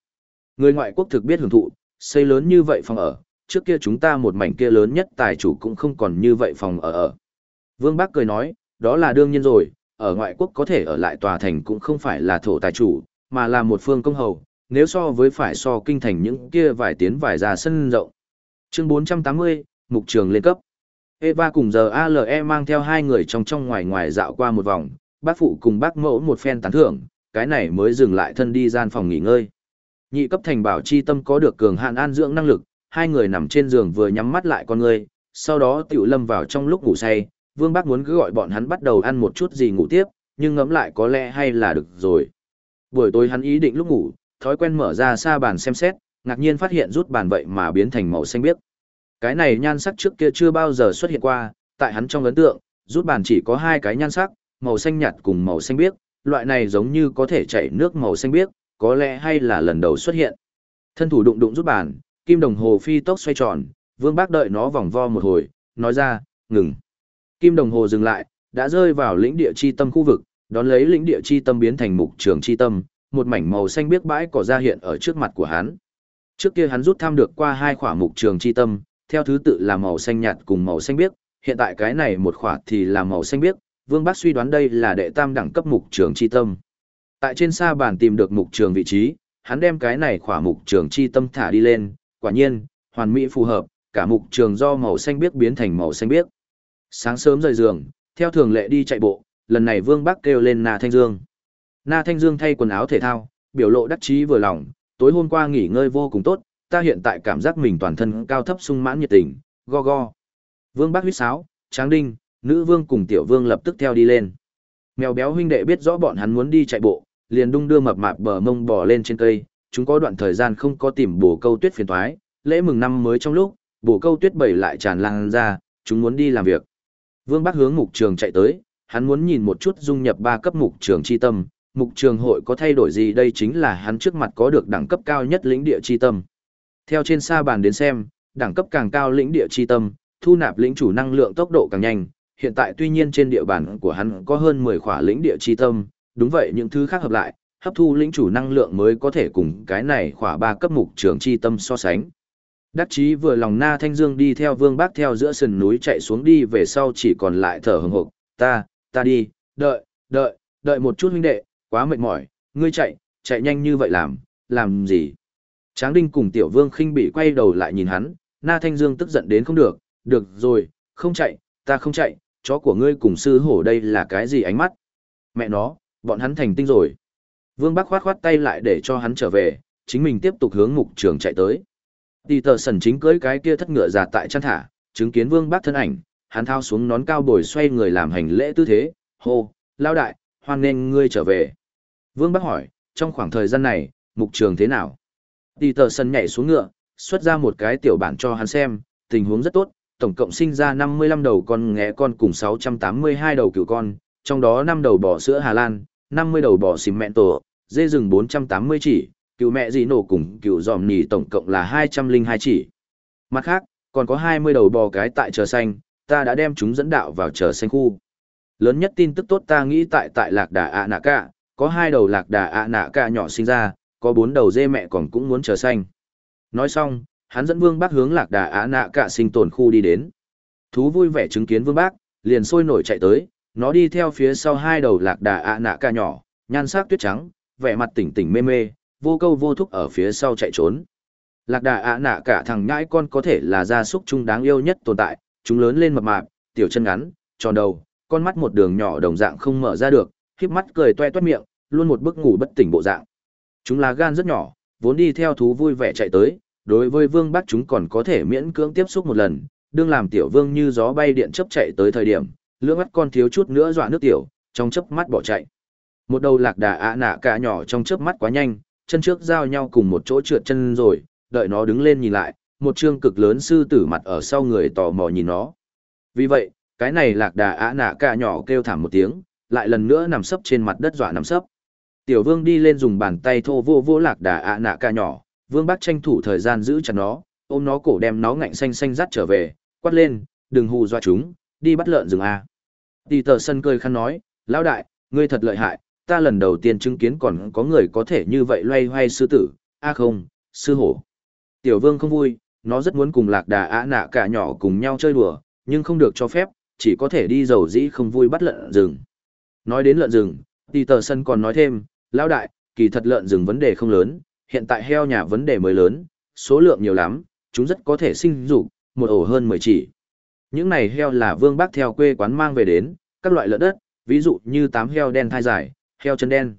Người ngoại quốc thực biết hưởng thụ, xây lớn như vậy phòng ở, trước kia chúng ta một mảnh kia lớn nhất tài chủ cũng không còn như vậy phòng ở ở. Vương Bác cười nói, đó là đương nhiên rồi, ở ngoại quốc có thể ở lại tòa thành cũng không phải là thổ tài chủ, mà là một phương công hầu, nếu so với phải so kinh thành những kia vài tiến vài ra sân rộng. Chương 480, Mục trường lên cấp. Eva cùng giờ ALE mang theo hai người trong trong ngoài ngoài dạo qua một vòng, bác phụ cùng bác mẫu một phen tán thưởng, cái này mới dừng lại thân đi gian phòng nghỉ ngơi. Nhị cấp thành bảo chi tâm có được cường hạn an dưỡng năng lực, hai người nằm trên giường vừa nhắm mắt lại con người, sau đó tiểu lâm vào trong lúc ngủ say, Vương Bác muốn cứ gọi bọn hắn bắt đầu ăn một chút gì ngủ tiếp, nhưng ngẫm lại có lẽ hay là được rồi. Buổi tối hắn ý định lúc ngủ, thói quen mở ra xa bàn xem xét, ngạc nhiên phát hiện rút bàn vậy mà biến thành màu xanh biếc. Cái này nhan sắc trước kia chưa bao giờ xuất hiện qua, tại hắn trong ấn tượng, rút bàn chỉ có hai cái nhan sắc, màu xanh nhạt cùng màu xanh biếc, loại này giống như có thể chảy nước màu xanh biếc, có lẽ hay là lần đầu xuất hiện. Thân thủ đụng đụng rút bàn, kim đồng hồ phi tốc xoay tròn, Vương Bác đợi nó vòng vo một hồi, nói ra, ngừng. Kim đồng hồ dừng lại, đã rơi vào lĩnh địa chi tâm khu vực, đón lấy lĩnh địa chi tâm biến thành mục trường chi tâm, một mảnh màu xanh biếc bãi cỏ ra hiện ở trước mặt của hắn. Trước kia hắn rút tham được qua hai khỏa mục trường chi tâm, theo thứ tự là màu xanh nhạt cùng màu xanh biếc, hiện tại cái này một khỏa thì là màu xanh biếc, Vương Bác suy đoán đây là đệ tam đẳng cấp mục trường chi tâm. Tại trên sa bàn tìm được mục trường vị trí, hắn đem cái này khỏa mục trường chi tâm thả đi lên, quả nhiên, hoàn mỹ phù hợp, cả mục trường do màu xanh biếc biến thành màu xanh biếc. Sáng sớm rời giường, theo thường lệ đi chạy bộ, lần này Vương Bắc kêu lên Na Thanh Dương. Na Thanh Dương thay quần áo thể thao, biểu lộ đắc chí vừa lòng, tối hôm qua nghỉ ngơi vô cùng tốt, ta hiện tại cảm giác mình toàn thân cao thấp sung mãn nhiệt tình, go go. Vương Bắc huýt sáo, Tráng Đinh, Nữ Vương cùng Tiểu Vương lập tức theo đi lên. Mèo béo huynh đệ biết rõ bọn hắn muốn đi chạy bộ, liền đung đưa mập mạp bờ mông bò lên trên cây, chúng có đoạn thời gian không có tìm bổ câu tuyết phiền toái, lễ mừng năm mới trong lúc, bổ câu tuyết bảy lại tràn lan ra, chúng muốn đi làm việc. Vương Bắc hướng mục trường chạy tới, hắn muốn nhìn một chút dung nhập ba cấp mục trường chi tâm, mục trường hội có thay đổi gì đây chính là hắn trước mặt có được đẳng cấp cao nhất lĩnh địa chi tâm. Theo trên xa bàn đến xem, đẳng cấp càng cao lĩnh địa chi tâm, thu nạp lĩnh chủ năng lượng tốc độ càng nhanh, hiện tại tuy nhiên trên địa bàn của hắn có hơn 10 khỏa lĩnh địa chi tâm, đúng vậy những thứ khác hợp lại, hấp thu lĩnh chủ năng lượng mới có thể cùng cái này khỏa ba cấp mục trường chi tâm so sánh. Đắc chí vừa lòng Na Thanh Dương đi theo Vương Bác theo giữa sườn núi chạy xuống đi về sau chỉ còn lại thở hừng hực, ta, ta đi, đợi, đợi, đợi một chút huynh đệ, quá mệt mỏi, ngươi chạy, chạy nhanh như vậy làm, làm gì? Tráng Đinh cùng Tiểu Vương khinh bị quay đầu lại nhìn hắn, Na Thanh Dương tức giận đến không được, được rồi, không chạy, ta không chạy, chó của ngươi cùng sư hổ đây là cái gì ánh mắt? Mẹ nó, bọn hắn thành tinh rồi. Vương Bắc khoát khoát tay lại để cho hắn trở về, chính mình tiếp tục hướng mục trường chạy tới. Tỷ tờ sần chính cưới cái kia thất ngựa già tại chăn thả, chứng kiến Vương Bắc thân ảnh, hắn thao xuống nón cao bồi xoay người làm hành lễ tư thế, hô, lao đại, hoan nên ngươi trở về. Vương Bắc hỏi, trong khoảng thời gian này, mục trường thế nào? Tỷ tờ sần nhảy xuống ngựa, xuất ra một cái tiểu bản cho hắn xem, tình huống rất tốt, tổng cộng sinh ra 55 đầu con nghé con cùng 682 đầu cừu con, trong đó 5 đầu bò sữa Hà Lan, 50 đầu bò xìm mẹn tổ, dê rừng 480 chỉ, cừu mẹ gì nổ cùng cừu giòm nỉ tổng cộng là 202 chỉ. Mặt khác, còn có 20 đầu bò cái tại chờ xanh, ta đã đem chúng dẫn đạo vào chờ xanh khu. Lớn nhất tin tức tốt ta nghĩ tại tại lạc đà ạ nạ cả, có hai đầu lạc đà ạ nạ cả nhỏ sinh ra, có bốn đầu dê mẹ còn cũng muốn chờ xanh. Nói xong, hắn dẫn vương bác hướng lạc đà ạ nạ cả sinh tồn khu đi đến. Thú vui vẻ chứng kiến vương bác, liền sôi nổi chạy tới, nó đi theo phía sau hai đầu lạc đà ạ nạ cả nhỏ, nhan sắc tuyết trắng, vẻ mặt tỉnh tỉnh mê mê, vô câu vô thúc ở phía sau chạy trốn. Lạc đà ạ nạ cả thằng nhãi con có thể là gia súc chung đáng yêu nhất tồn tại, chúng lớn lên mập mạp, tiểu chân ngắn, tròn đầu, con mắt một đường nhỏ đồng dạng không mở ra được, híp mắt cười toe toét miệng, luôn một bức ngủ bất tỉnh bộ dạng. Chúng là gan rất nhỏ, vốn đi theo thú vui vẻ chạy tới, đối với vương bác chúng còn có thể miễn cưỡng tiếp xúc một lần, đương làm tiểu vương như gió bay điện chấp chạy tới thời điểm, lưỡng mắt con thiếu chút nữa dọa nước tiểu, trong chớp mắt bỏ chạy. Một đầu lạc đà ạ nạ cả nhỏ trong chớp mắt quá nhanh, chân trước giao nhau cùng một chỗ trượt chân rồi, đợi nó đứng lên nhìn lại, một trương cực lớn sư tử mặt ở sau người tò mò nhìn nó. Vì vậy, cái này lạc đà ạ nạ cả nhỏ kêu thảm một tiếng, lại lần nữa nằm sấp trên mặt đất dọa nằm sấp. Tiểu vương đi lên dùng bàn tay thô vô vô lạc đà ạ nạ cả nhỏ, vương bác tranh thủ thời gian giữ chặt nó, ôm nó cổ đem nó ngạnh xanh xanh dắt trở về, quát lên, đừng hù dọa chúng, đi bắt lợn rừng a. Tỷ tờ sân cười khăn nói, lão đại, ngươi thật lợi hại, ta lần đầu tiên chứng kiến còn có người có thể như vậy loay hoay sư tử, a không, sư hổ. Tiểu vương không vui, nó rất muốn cùng lạc đà á nạ cả nhỏ cùng nhau chơi đùa, nhưng không được cho phép, chỉ có thể đi dầu dĩ không vui bắt lợn rừng. Nói đến lợn rừng, tỷ tờ sân còn nói thêm, lão đại, kỳ thật lợn rừng vấn đề không lớn, hiện tại heo nhà vấn đề mới lớn, số lượng nhiều lắm, chúng rất có thể sinh dục, một ổ hơn 10 chỉ. Những này heo là vương bác theo quê quán mang về đến, các loại lợn đất, ví dụ như tám heo đen thai dài, heo chân đen.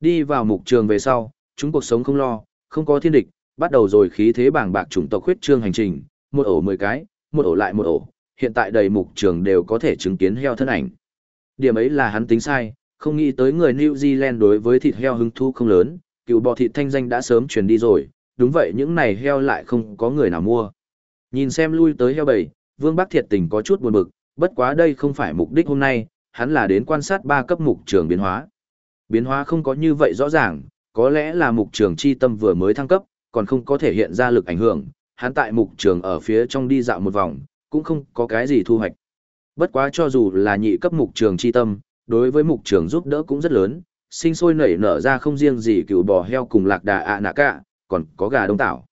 Đi vào mục trường về sau, chúng cuộc sống không lo, không có thiên địch, bắt đầu rồi khí thế bảng bạc chủng tộc huyết trương hành trình, một ổ 10 cái, một ổ lại một ổ, hiện tại đầy mục trường đều có thể chứng kiến heo thân ảnh. Điểm ấy là hắn tính sai, không nghĩ tới người New Zealand đối với thịt heo hứng thú không lớn, cựu bò thịt thanh danh đã sớm truyền đi rồi, đúng vậy những này heo lại không có người nào mua. Nhìn xem lui tới heo bầy, Vương Bắc thiệt tình có chút buồn bực, bất quá đây không phải mục đích hôm nay, hắn là đến quan sát ba cấp mục trường biến hóa. Biến hóa không có như vậy rõ ràng, có lẽ là mục trường chi tâm vừa mới thăng cấp, còn không có thể hiện ra lực ảnh hưởng, hắn tại mục trường ở phía trong đi dạo một vòng, cũng không có cái gì thu hoạch. Bất quá cho dù là nhị cấp mục trường chi tâm, đối với mục trường giúp đỡ cũng rất lớn, sinh sôi nảy nở ra không riêng gì cựu bò heo cùng lạc đà ạ nạ cả, còn có gà đông tảo.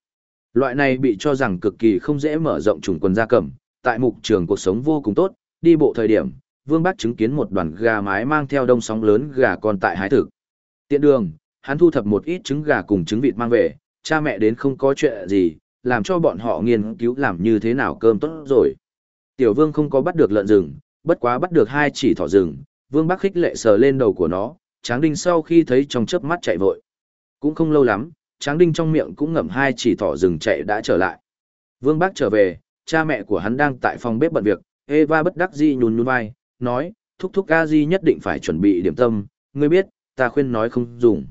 Loại này bị cho rằng cực kỳ không dễ mở rộng chủng quần gia cầm, tại mục trường cuộc sống vô cùng tốt, đi bộ thời điểm, Vương Bắc chứng kiến một đoàn gà mái mang theo đông sóng lớn gà con tại hái thực. Tiện đường, hắn thu thập một ít trứng gà cùng trứng vịt mang về, cha mẹ đến không có chuyện gì, làm cho bọn họ nghiên cứu làm như thế nào cơm tốt rồi. Tiểu Vương không có bắt được lợn rừng, bất quá bắt được hai chỉ thỏ rừng, Vương Bắc khích lệ sờ lên đầu của nó, Tráng Đinh sau khi thấy trong chớp mắt chạy vội. Cũng không lâu lắm, Tráng Đinh trong miệng cũng ngậm hai chỉ thỏ rừng chạy đã trở lại. Vương Bắc trở về, cha mẹ của hắn đang tại phòng bếp bận việc, Eva bất đắc dĩ nhún nhún vai, nói, thúc thúc Gazi di nhất định phải chuẩn bị điểm tâm, ngươi biết, ta khuyên nói không dùng.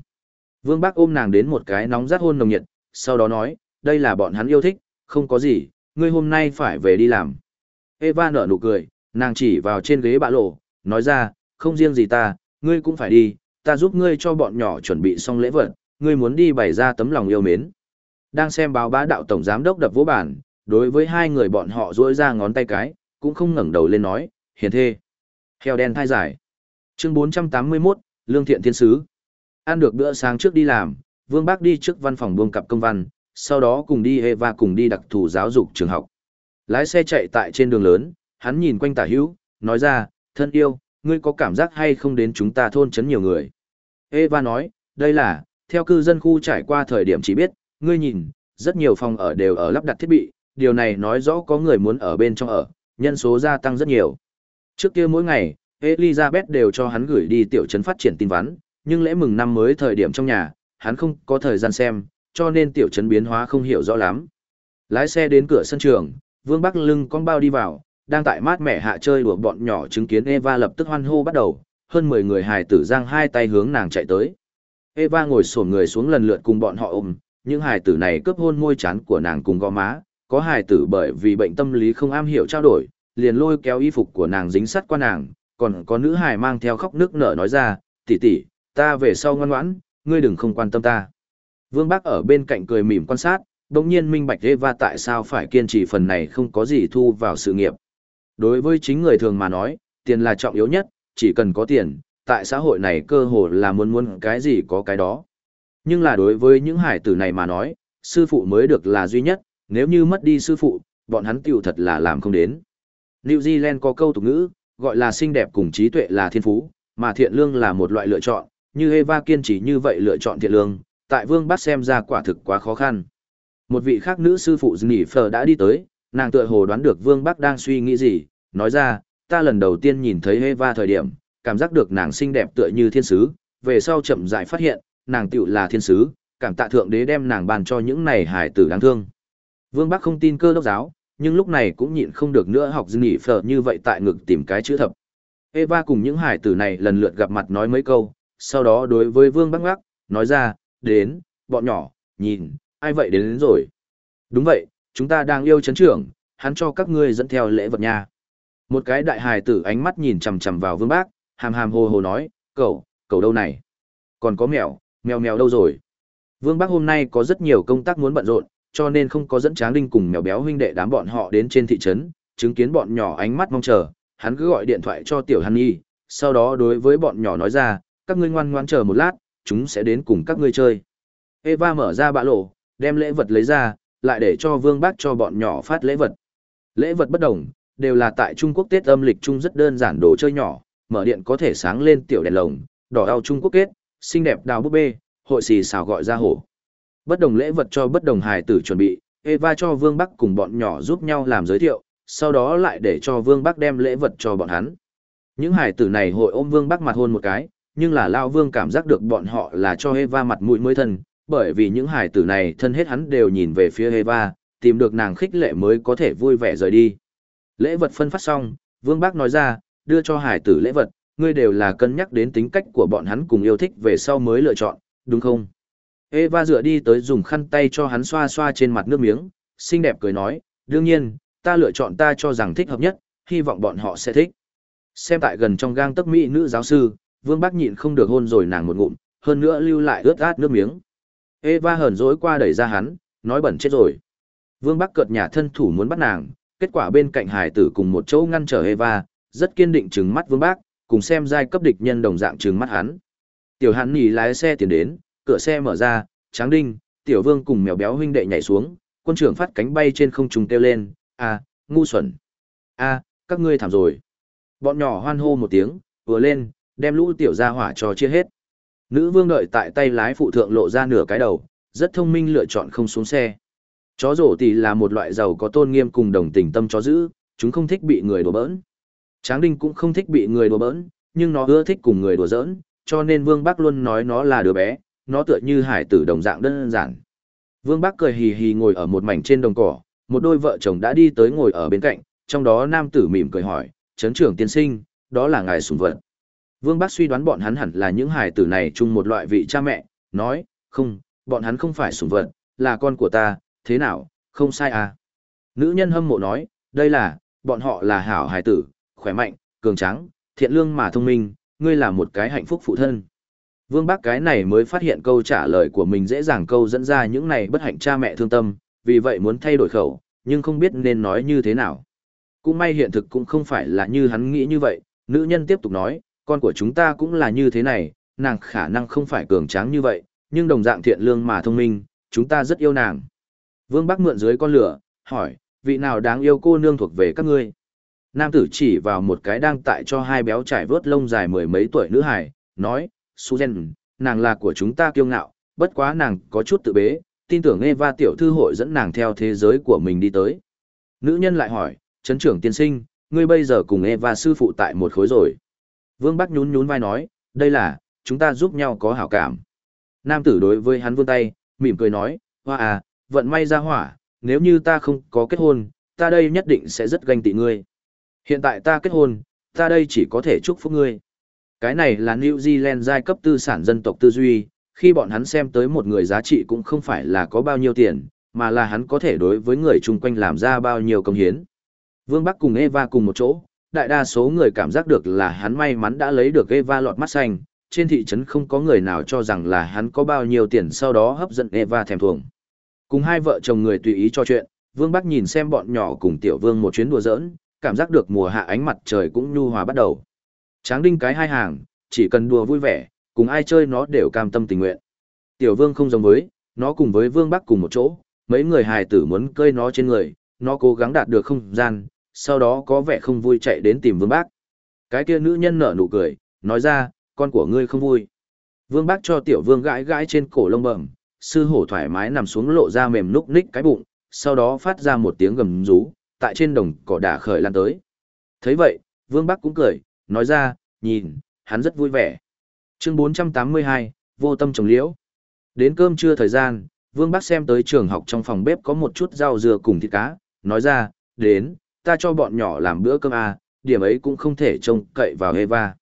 Vương Bắc ôm nàng đến một cái nóng rát hôn nồng nhiệt, sau đó nói, đây là bọn hắn yêu thích, không có gì, ngươi hôm nay phải về đi làm. Eva nở nụ cười, nàng chỉ vào trên ghế bạ lộ, nói ra, không riêng gì ta, ngươi cũng phải đi, ta giúp ngươi cho bọn nhỏ chuẩn bị xong lễ vật, ngươi muốn đi bày ra tấm lòng yêu mến. Đang xem báo bá đạo tổng giám đốc đập vỗ bản, đối với hai người bọn họ duỗi ra ngón tay cái, cũng không ngẩng đầu lên nói, hiền thê. Heo đen thai giải. Chương 481, Lương Thiện Thiên Sứ. Ăn được bữa sáng trước đi làm, Vương Bác đi trước văn phòng buông cặp công văn, sau đó cùng đi Eva cùng đi đặc thù giáo dục trường học. Lái xe chạy tại trên đường lớn, hắn nhìn quanh tả hữu, nói ra, thân yêu, ngươi có cảm giác hay không đến chúng ta thôn chấn nhiều người. Eva nói, đây là, theo cư dân khu trải qua thời điểm chỉ biết, ngươi nhìn, rất nhiều phòng ở đều ở lắp đặt thiết bị, điều này nói rõ có người muốn ở bên trong ở, nhân số gia tăng rất nhiều. Trước kia mỗi ngày, Elizabeth đều cho hắn gửi đi tiểu trấn phát triển tin vắn, nhưng lễ mừng năm mới thời điểm trong nhà, hắn không có thời gian xem, cho nên tiểu trấn biến hóa không hiểu rõ lắm. Lái xe đến cửa sân trường, Vương Bắc lưng con bao đi vào, đang tại mát mẻ hạ chơi đùa bọn nhỏ chứng kiến Eva lập tức hoan hô bắt đầu, hơn 10 người hài tử giang hai tay hướng nàng chạy tới. Eva ngồi xổm người xuống lần lượt cùng bọn họ ôm, những hài tử này cướp hôn môi chán của nàng cùng gò má, có hài tử bởi vì bệnh tâm lý không am hiểu trao đổi, liền lôi kéo y phục của nàng dính sắt qua nàng, còn có nữ hài mang theo khóc nước nở nói ra, tỷ tỷ, ta về sau ngoan ngoãn, ngươi đừng không quan tâm ta. Vương Bác ở bên cạnh cười mỉm quan sát, đồng nhiên minh bạch Eva tại sao phải kiên trì phần này không có gì thu vào sự nghiệp. Đối với chính người thường mà nói, tiền là trọng yếu nhất, chỉ cần có tiền, tại xã hội này cơ hồ là muốn muốn cái gì có cái đó. Nhưng là đối với những hải tử này mà nói, sư phụ mới được là duy nhất, nếu như mất đi sư phụ, bọn hắn tiểu thật là làm không đến. New Zealand có câu tục ngữ, gọi là xinh đẹp cùng trí tuệ là thiên phú, mà thiện lương là một loại lựa chọn, như Eva kiên trì như vậy lựa chọn thiện lương, tại Vương Bắc xem ra quả thực quá khó khăn. Một vị khác nữ sư phụ nghỉ phờ đã đi tới, nàng tựa hồ đoán được Vương Bắc đang suy nghĩ gì, nói ra, ta lần đầu tiên nhìn thấy Eva thời điểm, cảm giác được nàng xinh đẹp tựa như thiên sứ, về sau chậm rãi phát hiện, nàng tựu là thiên sứ, cảm tạ thượng đế đem nàng ban cho những này hải tử đáng thương. Vương Bắc không tin cơ đốc giáo, nhưng lúc này cũng nhịn không được nữa học Dĩ Phở như vậy tại ngực tìm cái chữ thập. Eva cùng những hải tử này lần lượt gặp mặt nói mấy câu, sau đó đối với Vương Bắc Bắc, nói ra, đến, bọn nhỏ, nhìn, ai vậy đến, đến rồi. Đúng vậy, chúng ta đang yêu chấn trưởng, hắn cho các ngươi dẫn theo lễ vật nha. Một cái đại hài tử ánh mắt nhìn chằm chằm vào vương bác, hàm hàm hồ hồ nói, cậu, cậu đâu này? Còn có mèo, mèo mèo đâu rồi? Vương bác hôm nay có rất nhiều công tác muốn bận rộn, cho nên không có dẫn tráng đinh cùng mèo béo huynh đệ đám bọn họ đến trên thị trấn, chứng kiến bọn nhỏ ánh mắt mong chờ, hắn cứ gọi điện thoại cho tiểu hàn nhi, sau đó đối với bọn nhỏ nói ra, các ngươi ngoan ngoan chờ một lát, chúng sẽ đến cùng các ngươi chơi. Eva mở ra bạ lộ, đem lễ vật lấy ra, lại để cho vương bác cho bọn nhỏ phát lễ vật. Lễ vật bất đồng, đều là tại Trung Quốc Tết âm lịch chung rất đơn giản đồ chơi nhỏ, mở điện có thể sáng lên tiểu đèn lồng, đỏ ao Trung Quốc kết, xinh đẹp đào búp bê, hội xì xào gọi ra hổ. Bất đồng lễ vật cho bất đồng hài tử chuẩn bị, Eva cho Vương Bắc cùng bọn nhỏ giúp nhau làm giới thiệu, sau đó lại để cho Vương Bắc đem lễ vật cho bọn hắn. Những hài tử này hội ôm Vương Bắc mặt hôn một cái, nhưng là Lao Vương cảm giác được bọn họ là cho Eva mặt mũi mới thân, bởi vì những hài tử này thân hết hắn đều nhìn về phía Eva, tìm được nàng khích lệ mới có thể vui vẻ rời đi. Lễ vật phân phát xong, Vương bắc nói ra, đưa cho hải tử lễ vật, ngươi đều là cân nhắc đến tính cách của bọn hắn cùng yêu thích về sau mới lựa chọn, đúng không? Eva dựa đi tới dùng khăn tay cho hắn xoa xoa trên mặt nước miếng, xinh đẹp cười nói, đương nhiên, ta lựa chọn ta cho rằng thích hợp nhất, hy vọng bọn họ sẽ thích. Xem tại gần trong gang tấc mỹ nữ giáo sư, Vương Bác nhịn không được hôn rồi nàng một ngụm, hơn nữa lưu lại ướt át nước miếng. Eva hờn dỗi qua đẩy ra hắn, nói bẩn chết rồi. Vương Bắc cợt nhà thân thủ muốn bắt nàng, kết quả bên cạnh hải tử cùng một chỗ ngăn trở Eva, rất kiên định trừng mắt Vương Bác, cùng xem giai cấp địch nhân đồng dạng trừng mắt hắn. Tiểu hắn nhỉ lái xe tiến đến, cửa xe mở ra, Tráng Đinh, Tiểu Vương cùng mèo béo huynh đệ nhảy xuống, quân trưởng phát cánh bay trên không trung kêu lên, "A, ngu xuẩn. A, các ngươi thảm rồi." Bọn nhỏ hoan hô một tiếng, vừa lên, đem lũ tiểu gia hỏa cho chia hết. Nữ vương đợi tại tay lái phụ thượng lộ ra nửa cái đầu, rất thông minh lựa chọn không xuống xe. Chó rổ tỷ là một loại giàu có tôn nghiêm cùng đồng tình tâm chó giữ, chúng không thích bị người đùa bỡn. Tráng Đinh cũng không thích bị người đùa bỡn, nhưng nó ưa thích cùng người đùa giỡn, cho nên Vương Bắc luôn nói nó là đứa bé, nó tựa như hải tử đồng dạng đơn giản. Vương Bắc cười hì hì ngồi ở một mảnh trên đồng cỏ, một đôi vợ chồng đã đi tới ngồi ở bên cạnh, trong đó nam tử mỉm cười hỏi, chấn trưởng tiên sinh, đó là ngài sùng vật. Vương Bắc suy đoán bọn hắn hẳn là những hải tử này chung một loại vị cha mẹ, nói, không, bọn hắn không phải sùng vật, là con của ta, thế nào, không sai à. Nữ nhân hâm mộ nói, đây là, bọn họ là hảo hải tử, khỏe mạnh, cường tráng, thiện lương mà thông minh, ngươi là một cái hạnh phúc phụ thân. Vương Bác cái này mới phát hiện câu trả lời của mình dễ dàng câu dẫn ra những này bất hạnh cha mẹ thương tâm, vì vậy muốn thay đổi khẩu, nhưng không biết nên nói như thế nào. Cũng may hiện thực cũng không phải là như hắn nghĩ như vậy, nữ nhân tiếp tục nói, con của chúng ta cũng là như thế này, nàng khả năng không phải cường tráng như vậy, nhưng đồng dạng thiện lương mà thông minh, chúng ta rất yêu nàng. Vương Bắc mượn dưới con lửa, hỏi, vị nào đáng yêu cô nương thuộc về các ngươi? Nam tử chỉ vào một cái đang tại cho hai béo trải vớt lông dài mười mấy tuổi nữ hải, nói, Suzen, nàng là của chúng ta kiêu ngạo, bất quá nàng có chút tự bế, tin tưởng Eva tiểu thư hội dẫn nàng theo thế giới của mình đi tới. Nữ nhân lại hỏi, chấn trưởng tiên sinh, ngươi bây giờ cùng Eva sư phụ tại một khối rồi. Vương Bắc nhún nhún vai nói, đây là, chúng ta giúp nhau có hảo cảm. Nam tử đối với hắn vươn tay, mỉm cười nói, hoa à, vận may ra hỏa, nếu như ta không có kết hôn, ta đây nhất định sẽ rất ganh tị ngươi. Hiện tại ta kết hôn, ta đây chỉ có thể chúc phúc ngươi. Cái này là New Zealand giai cấp tư sản dân tộc tư duy, khi bọn hắn xem tới một người giá trị cũng không phải là có bao nhiêu tiền, mà là hắn có thể đối với người chung quanh làm ra bao nhiêu công hiến. Vương Bắc cùng Eva cùng một chỗ, đại đa số người cảm giác được là hắn may mắn đã lấy được Eva lọt mắt xanh, trên thị trấn không có người nào cho rằng là hắn có bao nhiêu tiền sau đó hấp dẫn Eva thèm thuồng. Cùng hai vợ chồng người tùy ý cho chuyện, Vương Bắc nhìn xem bọn nhỏ cùng Tiểu Vương một chuyến đùa giỡn, cảm giác được mùa hạ ánh mặt trời cũng nhu hòa bắt đầu. Tráng đinh cái hai hàng, chỉ cần đùa vui vẻ, cùng ai chơi nó đều cam tâm tình nguyện. Tiểu Vương không giống với, nó cùng với Vương Bắc cùng một chỗ, mấy người hài tử muốn cơi nó trên người, nó cố gắng đạt được không gian, sau đó có vẻ không vui chạy đến tìm Vương Bác. Cái kia nữ nhân nở nụ cười, nói ra, con của ngươi không vui. Vương Bác cho tiểu vương gãi gãi trên cổ lông bẩm, sư hổ thoải mái nằm xuống lộ ra mềm núc ních cái bụng, sau đó phát ra một tiếng gầm rú, tại trên đồng cỏ đả khởi lan tới. thấy vậy, Vương Bắc cũng cười, nói ra, nhìn, hắn rất vui vẻ. Chương 482, vô tâm trồng liễu. Đến cơm trưa thời gian, Vương Bắc xem tới trường học trong phòng bếp có một chút rau dừa cùng thịt cá, nói ra, đến, ta cho bọn nhỏ làm bữa cơm à, điểm ấy cũng không thể trông cậy vào Eva.